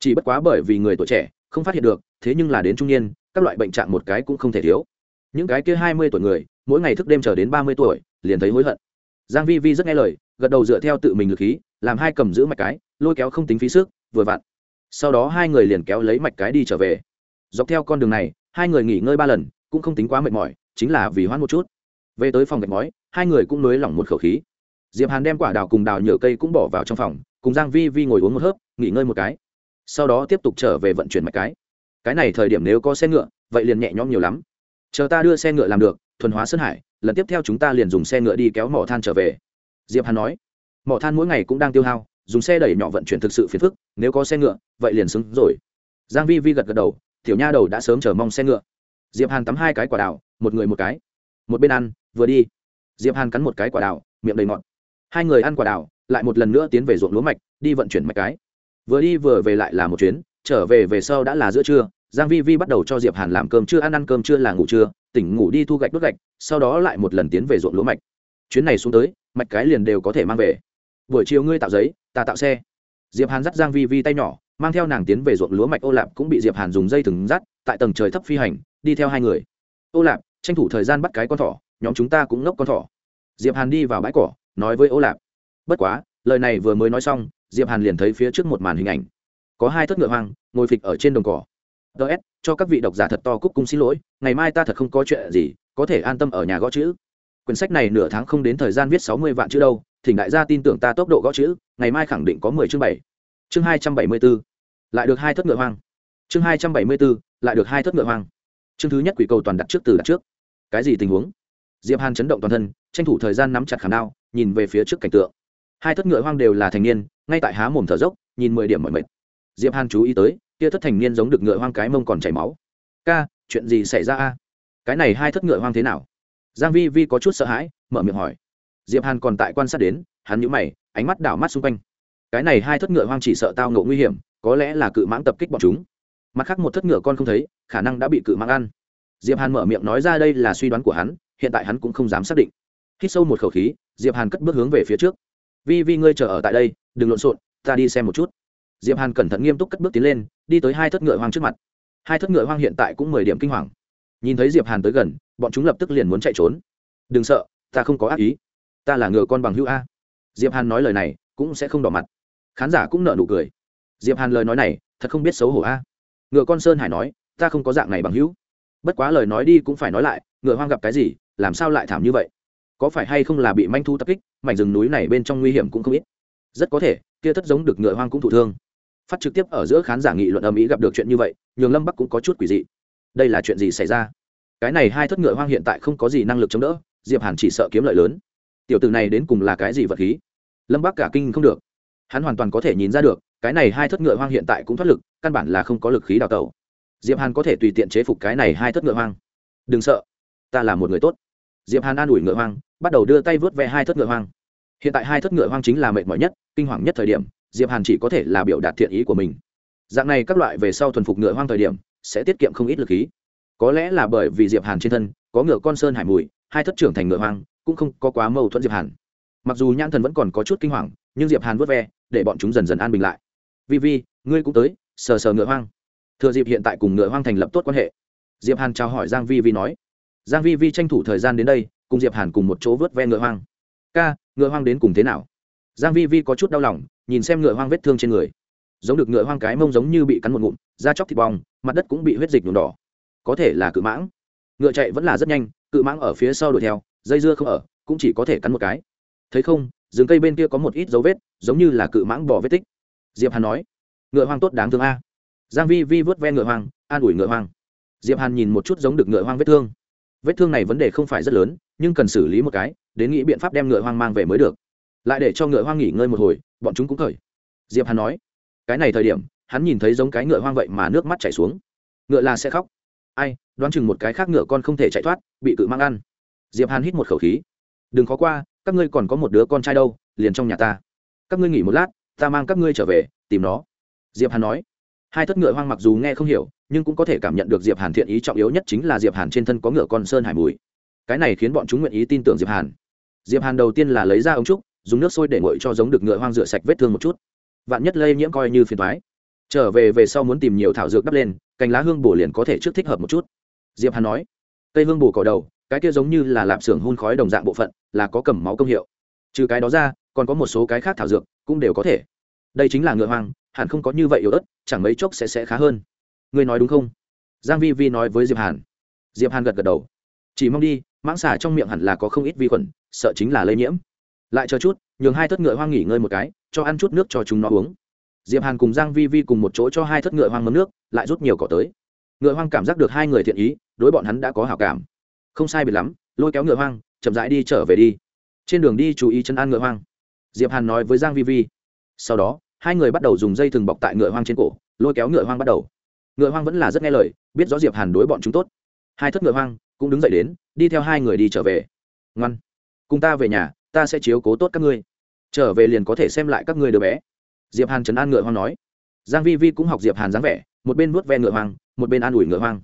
Chỉ bất quá bởi vì người tuổi trẻ, không phát hiện được, thế nhưng là đến trung niên, các loại bệnh trạng một cái cũng không thể thiếu những cái kia hai mươi tuổi người, mỗi ngày thức đêm chờ đến ba mươi tuổi, liền thấy hối hận. Giang vi vi rất nghe lời, gật đầu dựa theo tự mình lực khí, làm hai cầm giữ mạch cái, lôi kéo không tính phí sức, vừa vặn. Sau đó hai người liền kéo lấy mạch cái đi trở về. Dọc theo con đường này, hai người nghỉ ngơi ba lần, cũng không tính quá mệt mỏi, chính là vì hoãn một chút. Về tới phòng gạch ngói, hai người cũng nới lỏng một khẩu khí. Diệp hàn đem quả đào cùng đào nhựa cây cũng bỏ vào trong phòng, cùng giang vi vi ngồi uống một hớp, nghỉ ngơi một cái. Sau đó tiếp tục trở về vận chuyển mạch cái. Cái này thời điểm nếu có xe ngựa, vậy liền nhẹ nhõm nhiều lắm chờ ta đưa xe ngựa làm được, thuần hóa sơn hải, lần tiếp theo chúng ta liền dùng xe ngựa đi kéo mỏ than trở về. Diệp hàn nói. Mỏ than mỗi ngày cũng đang tiêu hao, dùng xe đẩy nhỏ vận chuyển thực sự phiền phức, nếu có xe ngựa, vậy liền xứng rồi. Giang vi vi gật gật đầu, tiểu nha đầu đã sớm chờ mong xe ngựa. Diệp hàn tắm hai cái quả đào, một người một cái. Một bên ăn, vừa đi. Diệp hàn cắn một cái quả đào, miệng đầy ngọt. Hai người ăn quả đào, lại một lần nữa tiến về ruộng lúa mạch, đi vận chuyển mạch cái. Vừa đi vừa về lại là một chuyến, trở về về sau đã là giữa trưa giang vi vi bắt đầu cho diệp hàn làm cơm trưa, ăn ăn cơm trưa là ngủ trưa, tỉnh ngủ đi thu gạch đốt gạch, sau đó lại một lần tiến về ruộng lúa mạch. Chuyến này xuống tới, mạch cái liền đều có thể mang về. Buổi chiều ngươi tạo giấy, ta tạo xe. Diệp hàn dắt giang vi vi tay nhỏ, mang theo nàng tiến về ruộng lúa mạch. Ô lạp cũng bị diệp hàn dùng dây thừng dắt, tại tầng trời thấp phi hành, đi theo hai người. Ô lạp, tranh thủ thời gian bắt cái con thỏ, nhóm chúng ta cũng ngốc con thỏ. Diệp hàn đi vào bãi cỏ, nói với ô lạp. Bất quá, lời này vừa mới nói xong, diệp hàn liền thấy phía trước một màn hình ảnh. Có hai thất ngựa hoang, ngồi phịch ở trên đồng cỏ ts cho các vị độc giả thật to cúc cung xin lỗi, ngày mai ta thật không có chuyện gì, có thể an tâm ở nhà gõ chữ. Quyển sách này nửa tháng không đến thời gian viết sáu mươi vạn chữ đâu, thỉnh đại gia tin tưởng ta tốc độ gõ chữ, ngày mai khẳng định có mười chương bảy. Chương hai trăm bảy mươi b ố lại được hai thất ngựa hoang. Chương hai trăm bảy mươi b ố lại được hai thất ngựa hoang. Chương thứ nhất quỷ cầu toàn đặt trước từ đặt trước. Cái gì tình huống? Diệp hàn chấn động toàn thân, tranh thủ thời gian nắm chặt khảm đao, nhìn về phía trước cảnh tượng. Hai thất ngựa hoang đều là thành niên, ngay tại há mồm thở dốc, nhìn mười điểm mọi mệt. Diệp hàn chú ý tới kia thất thành niên giống được ngựa hoang cái mông còn chảy máu. Ca, chuyện gì xảy ra a? Cái này hai thất ngựa hoang thế nào? Giang vi vi có chút sợ hãi, mở miệng hỏi. Diệp hàn còn tại quan sát đến, hắn nhíu mày, ánh mắt đảo mắt xung quanh. Cái này hai thất ngựa hoang chỉ sợ tao ngộ nguy hiểm, có lẽ là cự mãng tập kích bọn chúng. Mặt khác một thất ngựa con không thấy, khả năng đã bị cự mãng ăn. Diệp hàn mở miệng nói ra đây là suy đoán của hắn, hiện tại hắn cũng không dám xác định. Hít sâu một khẩu khí, diệp hàn cất bước hướng về phía trước. Vi vi, ngươi chờ ở tại đây, đừng lộn xộn, ta đi xem một chút diệp hàn cẩn thận nghiêm túc cất bước tiến lên, đi tới hai thất ngựa hoang trước mặt. Hai thất ngựa hoang hiện tại cũng mười điểm kinh hoàng. Nhìn thấy diệp hàn tới gần, bọn chúng lập tức liền muốn chạy trốn. Đừng sợ, ta không có ác ý. Ta là ngựa con bằng hữu a. Diệp hàn nói lời này, cũng sẽ không đỏ mặt. Khán giả cũng nợ nụ cười. Diệp hàn lời nói này, thật không biết xấu hổ a. Ngựa con sơn hải nói, ta không có dạng này bằng hữu. Bất quá lời nói đi cũng phải nói lại, ngựa hoang gặp cái gì, làm sao lại thảm như vậy? Có phải hay không là bị manh thu tập kích, mảnh rừng núi này bên trong nguy hiểm cũng không ít. Rất có thể, kia thất giống được ngựa hoang cũng thụ thương phát trực tiếp ở giữa khán giả nghị luận âm ý gặp được chuyện như vậy, nhường lâm bắc cũng có chút quỷ dị. Đây là chuyện gì xảy ra? Cái này hai thất ngựa hoang hiện tại không có gì năng lực chống đỡ, diệp hàn chỉ sợ kiếm lợi lớn. Tiểu tử này đến cùng là cái gì vật khí? Lâm bắc cả kinh không được. Hắn hoàn toàn có thể nhìn ra được, cái này hai thất ngựa hoang hiện tại cũng thoát lực, căn bản là không có lực khí đào tẩu. Diệp hàn có thể tùy tiện chế phục cái này hai thất ngựa hoang. Đừng sợ, ta là một người tốt. Diệp hàn an ủi ngựa hoang, bắt đầu đưa tay vớt ve hai thất ngựa hoang. Hiện tại hai thất ngựa hoang chính là mệt mỏi nhất, kinh hoàng nhất thời điểm diệp hàn chỉ có thể là biểu đạt thiện ý của mình. Dạng này các loại về sau thuần phục ngựa hoang thời điểm, sẽ tiết kiệm không ít lực khí. Có lẽ là bởi vì diệp hàn trên thân, có ngựa con sơn hải mùi, hai thất trưởng thành ngựa hoang, cũng không có quá mâu thuẫn diệp hàn. Mặc dù nhãn thần vẫn còn có chút kinh hoàng, nhưng diệp hàn vớt ve, để bọn chúng dần dần an bình lại. Vi vi, ngươi cũng tới, sờ sờ ngựa hoang. Thừa dịp hiện tại cùng ngựa hoang thành lập tốt quan hệ, diệp hàn chào hỏi giang vi vi nói, giang vi vi tranh thủ thời gian đến đây, cùng diệp hàn cùng một chỗ vớt ve ngựa hoang. Ca, ngựa hoang đến cùng thế nào? Giang vi vi có chút đau lòng, nhìn xem ngựa hoang vết thương trên người. Giống được ngựa hoang cái mông giống như bị cắn một ngụm, da chóc thịt bong, mặt đất cũng bị huyết dịch nhuộm đỏ. Có thể là cự mãng. Ngựa chạy vẫn là rất nhanh, cự mãng ở phía sau đuổi theo, dây dưa không ở, cũng chỉ có thể cắn một cái. Thấy không, rừng cây bên kia có một ít dấu vết, giống như là cự mãng bỏ vết tích. Diệp hàn nói, ngựa hoang tốt đáng thương a. Giang vi vi vớt ve ngựa hoang, an ủi ngựa hoang. Diệp hàn nhìn một chút giống được ngựa hoang vết thương. Vết thương này vấn đề không phải rất lớn, nhưng cần xử lý một cái, đến nghĩ biện pháp đem ngựa hoang mang về mới được lại để cho ngựa hoang nghỉ ngơi một hồi, bọn chúng cũng khởi. Diệp hàn nói, cái này thời điểm, hắn nhìn thấy giống cái ngựa hoang vậy mà nước mắt chảy xuống. Ngựa là sẽ khóc. Ai, đoán chừng một cái khác ngựa con không thể chạy thoát, bị cự mang ăn. Diệp hàn hít một khẩu khí. Đừng khó qua, các ngươi còn có một đứa con trai đâu, liền trong nhà ta. Các ngươi nghỉ một lát, ta mang các ngươi trở về, tìm nó. Diệp hàn nói. Hai thất ngựa hoang mặc dù nghe không hiểu, nhưng cũng có thể cảm nhận được diệp hàn thiện ý trọng yếu nhất chính là diệp hàn trên thân có ngựa con sơn hải mùi. Cái này khiến bọn chúng nguyện ý tin tưởng diệp hàn. Diệp hàn đầu tiên là lấy ra ống trúc dùng nước sôi để nguội cho giống được ngựa hoang rửa sạch vết thương một chút. Vạn nhất lây nhiễm coi như phiền thoái trở về về sau muốn tìm nhiều thảo dược đắp lên, cành lá hương bổ liền có thể trước thích hợp một chút. Diệp hàn nói, cây hương bù cỏ đầu, cái kia giống như là lạp xưởng hun khói đồng dạng bộ phận, là có cầm máu công hiệu. Trừ cái đó ra, còn có một số cái khác thảo dược cũng đều có thể. Đây chính là ngựa hoang, hẳn không có như vậy yếu ớt, chẳng mấy chốc sẽ sẽ khá hơn. Ngươi nói đúng không? Giang vi vi nói với diệp hàn. Diệp hàn gật gật đầu. Chỉ mong đi, mãng xà trong miệng hẳn là có không ít vi khuẩn, sợ chính là lây nhiễm lại chờ chút, nhường hai thất ngựa hoang nghỉ ngơi một cái, cho ăn chút nước cho chúng nó uống. Diệp hàn cùng giang vi vi cùng một chỗ cho hai thất ngựa hoang mâm nước, lại rút nhiều cỏ tới. Ngựa hoang cảm giác được hai người thiện ý, đối bọn hắn đã có hảo cảm. Không sai biệt lắm, lôi kéo ngựa hoang, chậm rãi đi trở về đi. Trên đường đi chú ý chân an ngựa hoang. Diệp hàn nói với giang vi vi. Sau đó, hai người bắt đầu dùng dây thừng bọc tại ngựa hoang trên cổ, lôi kéo ngựa hoang bắt đầu. Ngựa hoang vẫn là rất nghe lời, biết rõ diệp hàn đối bọn chúng tốt. Hai thất ngựa hoang cũng đứng dậy đến, đi theo hai người đi trở về. Ngoan, cùng ta về nhà ta sẽ chiếu cố tốt các ngươi. Trở về liền có thể xem lại các ngươi đứa bé. Diệp hàn trấn an ngựa hoang nói. Giang vi vi cũng học diệp hàn dáng vẻ, một bên vuốt ve ngựa hoang, một bên an ủi ngựa hoang.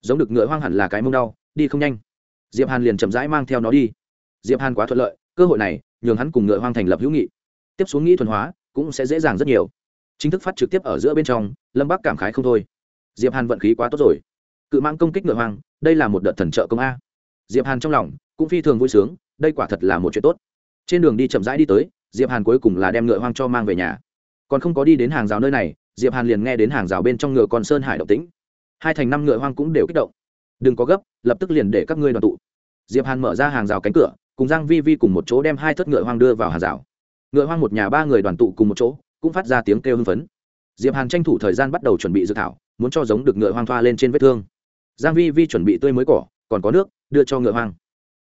Giống được ngựa hoang hẳn là cái mông đau, đi không nhanh. Diệp hàn liền chậm rãi mang theo nó đi. Diệp hàn quá thuận lợi, cơ hội này, nhường hắn cùng ngựa hoang thành lập hữu nghị. Tiếp xuống nghĩ thuần hóa, cũng sẽ dễ dàng rất nhiều. Chính thức phát trực tiếp ở giữa bên trong, lâm bắc cảm khái không thôi. Diệp hàn vận khí quá tốt rồi. Cự mang công kích ngựa hoang, đây là một đợt thần trợ công a. Diệp hàn trong lòng cũng phi thường vui sướng, đây quả thật là một chuyện tốt trên đường đi chậm rãi đi tới, diệp hàn cuối cùng là đem ngựa hoang cho mang về nhà. Còn không có đi đến hàng rào nơi này, diệp hàn liền nghe đến hàng rào bên trong ngựa con sơn hải động tĩnh. Hai thành năm ngựa hoang cũng đều kích động. Đừng có gấp, lập tức liền để các ngươi đoàn tụ. Diệp hàn mở ra hàng rào cánh cửa, cùng giang vi vi cùng một chỗ đem hai thất ngựa hoang đưa vào hàng rào. Ngựa hoang một nhà ba người đoàn tụ cùng một chỗ, cũng phát ra tiếng kêu hưng phấn. Diệp hàn tranh thủ thời gian bắt đầu chuẩn bị dự thảo, muốn cho giống được ngựa hoang thoa lên trên vết thương. Giang vi vi chuẩn bị tươi mới cỏ, còn có nước, đưa cho ngựa hoang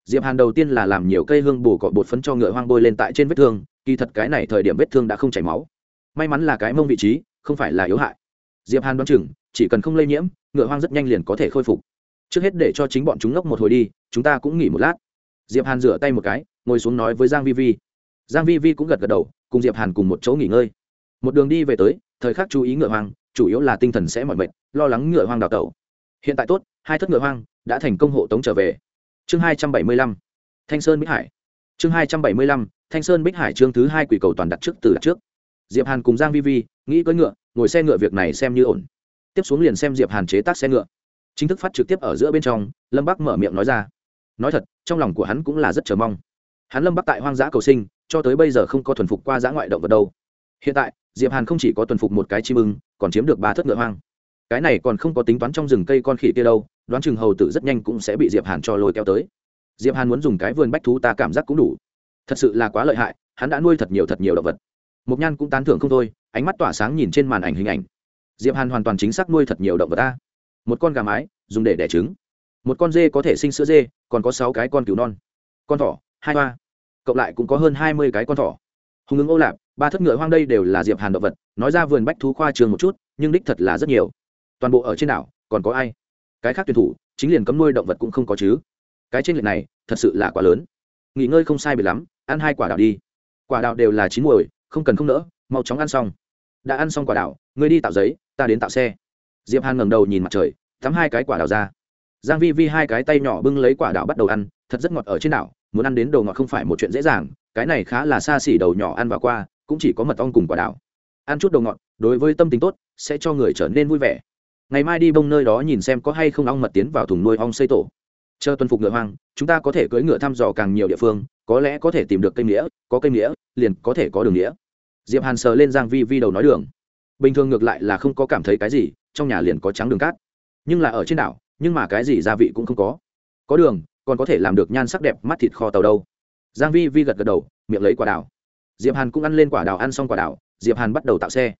diệp hàn đầu tiên là làm nhiều cây hương bổ cọ bột phấn cho ngựa hoang bôi lên tại trên vết thương, kỳ thật cái này thời điểm vết thương đã không chảy máu. May mắn là cái mông vị trí, không phải là yếu hại. Diệp hàn đoán chừng, chỉ cần không lây nhiễm, ngựa hoang rất nhanh liền có thể khôi phục. Trước hết để cho chính bọn chúng ngốc một hồi đi, chúng ta cũng nghỉ một lát. Diệp hàn rửa tay một cái, ngồi xuống nói với giang vi vi. Giang vi vi cũng gật gật đầu, cùng diệp hàn cùng một chỗ nghỉ ngơi. Một đường đi về tới, thời khắc chú ý ngựa hoang, chủ yếu là tinh thần sẽ mỏi mệt, lo lắng ngựa hoang đào tẩu. Hiện tại tốt, hai thất ngựa hoang đã thành công hộ tống trở về chương hai trăm bảy mươi lăm, thanh sơn bích hải. Chương hai trăm bảy mươi lăm, thanh sơn bích hải chương thứ hai quỷ cầu toàn đặt trước từ đặt trước. Diệp hàn cùng giang vi vi, nghĩ cưỡi ngựa, ngồi xe ngựa việc này xem như ổn. Tiếp xuống liền xem diệp hàn chế tác xe ngựa. Chính thức phát trực tiếp ở giữa bên trong, lâm bắc mở miệng nói ra. Nói thật, trong lòng của hắn cũng là rất chờ mong. Hắn lâm bắc tại hoang dã cầu sinh, cho tới bây giờ không có thuần phục qua dã ngoại động vật đâu. Hiện tại, diệp hàn không chỉ có thuần phục một cái chim ưng, còn chiếm được ba thất ngựa hoang. Cái này còn không có tính toán trong rừng cây con khỉ kia đâu đoán chừng hầu tử rất nhanh cũng sẽ bị diệp hàn cho lôi kéo tới. Diệp hàn muốn dùng cái vườn bách thú ta cảm giác cũng đủ. Thật sự là quá lợi hại, hắn đã nuôi thật nhiều thật nhiều động vật. Mục nhan cũng tán thưởng không thôi, ánh mắt tỏa sáng nhìn trên màn ảnh hình ảnh. Diệp hàn hoàn toàn chính xác nuôi thật nhiều động vật ta. Một con gà mái, dùng để đẻ trứng. Một con dê có thể sinh sữa dê, còn có sáu cái con cừu non. Con thỏ, hai hoa. Cộng lại cũng có hơn hai mươi cái con thỏ. Hùng ứng ô lạp, ba thất ngựa hoang đây đều là diệp hàn động vật, nói ra vườn bách thú khoa trường một chút, nhưng đích thật là rất nhiều. Toàn bộ ở trên đảo, còn có ai? Cái khác tuyển thủ, chính liền cấm nuôi động vật cũng không có chứ. Cái trên lệch này, thật sự là quá lớn. Nghỉ ngơi không sai biệt lắm, ăn hai quả đào đi. Quả đào đều là chín muồi, không cần không nỡ, mau chóng ăn xong. Đã ăn xong quả đào ngươi đi tạo giấy, ta đến tạo xe. Diệp hàn ngẩng đầu nhìn mặt trời, thắm hai cái quả đào ra. Giang vi vi hai cái tay nhỏ bưng lấy quả đào bắt đầu ăn, thật rất ngọt ở trên đảo, muốn ăn đến đồ ngọt không phải một chuyện dễ dàng, cái này khá là xa xỉ đầu nhỏ ăn vào qua, cũng chỉ có mật ong cùng quả đào ăn chút đồ ngọt, đối với tâm tình tốt, sẽ cho người trở nên vui vẻ ngày mai đi bông nơi đó nhìn xem có hay không ong mật tiến vào thùng nuôi ong xây tổ. Chờ tuần phục ngựa hoang, chúng ta có thể cưỡi ngựa thăm dò càng nhiều địa phương, có lẽ có thể tìm được cây nghĩa có cây nghĩa liền có thể có đường nghĩa diệp hàn sờ lên giang vi vi đầu nói đường. Bình thường ngược lại là không có cảm thấy cái gì, trong nhà liền có trắng đường cát. Nhưng là ở trên đảo, nhưng mà cái gì gia vị cũng không có. Có đường, còn có thể làm được nhan sắc đẹp mắt thịt kho tàu đâu. Giang vi vi gật gật đầu, miệng lấy quả đào. Diệp hàn cũng ăn lên quả đào, ăn xong quả đào, diệp hàn bắt đầu tạo xe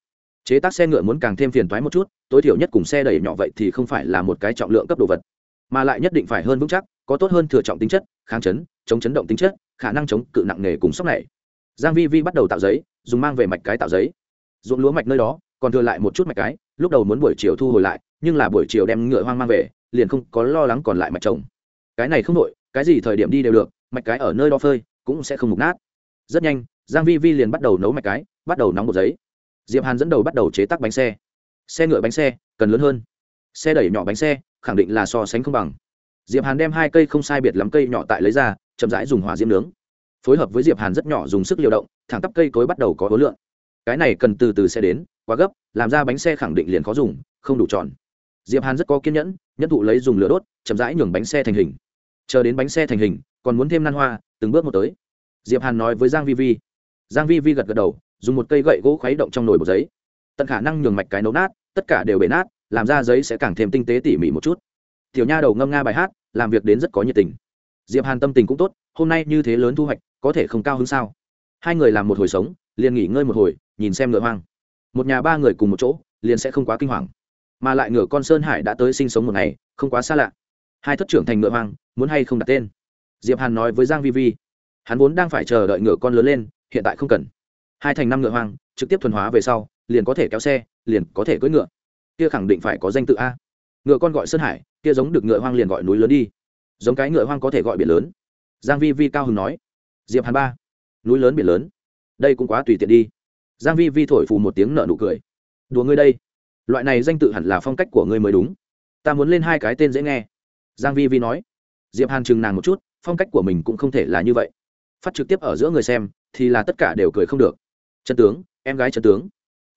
chế tác xe ngựa muốn càng thêm phiền toái một chút, tối thiểu nhất cùng xe đẩy nhỏ vậy thì không phải là một cái trọng lượng cấp đồ vật, mà lại nhất định phải hơn vững chắc, có tốt hơn thừa trọng tính chất, kháng chấn, chống chấn động tính chất, khả năng chống cự nặng nề cùng sốc này. Giang vi vi bắt đầu tạo giấy, dùng mang về mạch cái tạo giấy, ruộng lúa mạch nơi đó, còn thừa lại một chút mạch cái, lúc đầu muốn buổi chiều thu hồi lại, nhưng là buổi chiều đem ngựa hoang mang về, liền không có lo lắng còn lại mạch trồng. Cái này không đổi, cái gì thời điểm đi đều được, mạch cái ở nơi đó phơi, cũng sẽ không mục nát. Rất nhanh, giang vi vi liền bắt đầu nấu mạch cái, bắt đầu nóng bột giấy diệp hàn dẫn đầu bắt đầu chế tác bánh xe. Xe ngựa bánh xe, cần lớn hơn. Xe đẩy nhỏ bánh xe, khẳng định là so sánh không bằng. Diệp hàn đem hai cây không sai biệt lắm cây nhỏ tại lấy ra, chậm rãi dùng hỏa diễm nướng. Phối hợp với diệp hàn rất nhỏ dùng sức liều động, thẳng tắp cây cối bắt đầu có khối lượng cái này cần từ từ sẽ đến, quá gấp, làm ra bánh xe khẳng định liền khó dùng, không đủ tròn. Diệp hàn rất có kiên nhẫn, nhất thụ lấy dùng lửa đốt, chậm rãi nhường bánh xe thành hình. Chờ đến bánh xe thành hình, còn muốn thêm nan hoa, từng bước một tới. Diệp hàn nói với giang vi vi. Giang vi vi gật gật đầu dùng một cây gậy gỗ khuấy động trong nồi bột giấy. Tận khả năng nhường mạch cái nấu nát, tất cả đều bể nát, làm ra giấy sẽ càng thêm tinh tế tỉ mỉ một chút. Tiểu nha đầu ngâm nga bài hát, làm việc đến rất có nhiệt tình. Diệp hàn tâm tình cũng tốt, hôm nay như thế lớn thu hoạch, có thể không cao hứng sao? Hai người làm một hồi sống, liền nghỉ ngơi một hồi, nhìn xem ngựa hoang. Một nhà ba người cùng một chỗ, liền sẽ không quá kinh hoàng. Mà lại ngựa con sơn hải đã tới sinh sống một ngày, không quá xa lạ. Hai thất trưởng thành ngựa hoang, muốn hay không đặt tên? Diệp hàn nói với giang vi vi. Hắn vốn đang phải chờ đợi ngựa con lớn lên, hiện tại không cần hai thành năm ngựa hoang, trực tiếp thuần hóa về sau, liền có thể kéo xe, liền có thể cưỡi ngựa. Kia khẳng định phải có danh tự a. Ngựa con gọi sơn hải, kia giống được ngựa hoang liền gọi núi lớn đi. Giống cái ngựa hoang có thể gọi biển lớn. Giang vi vi cao hứng nói. Diệp hàn ba, núi lớn biển lớn. Đây cũng quá tùy tiện đi. Giang vi vi thổi phù một tiếng nở nụ cười. Đùa ngươi đây. Loại này danh tự hẳn là phong cách của ngươi mới đúng. Ta muốn lên hai cái tên dễ nghe. Giang vi vi nói. Diệp hàn chừng nàng một chút, phong cách của mình cũng không thể là như vậy. Phát trực tiếp ở giữa người xem, thì là tất cả đều cười không được chân tướng, em gái chân tướng.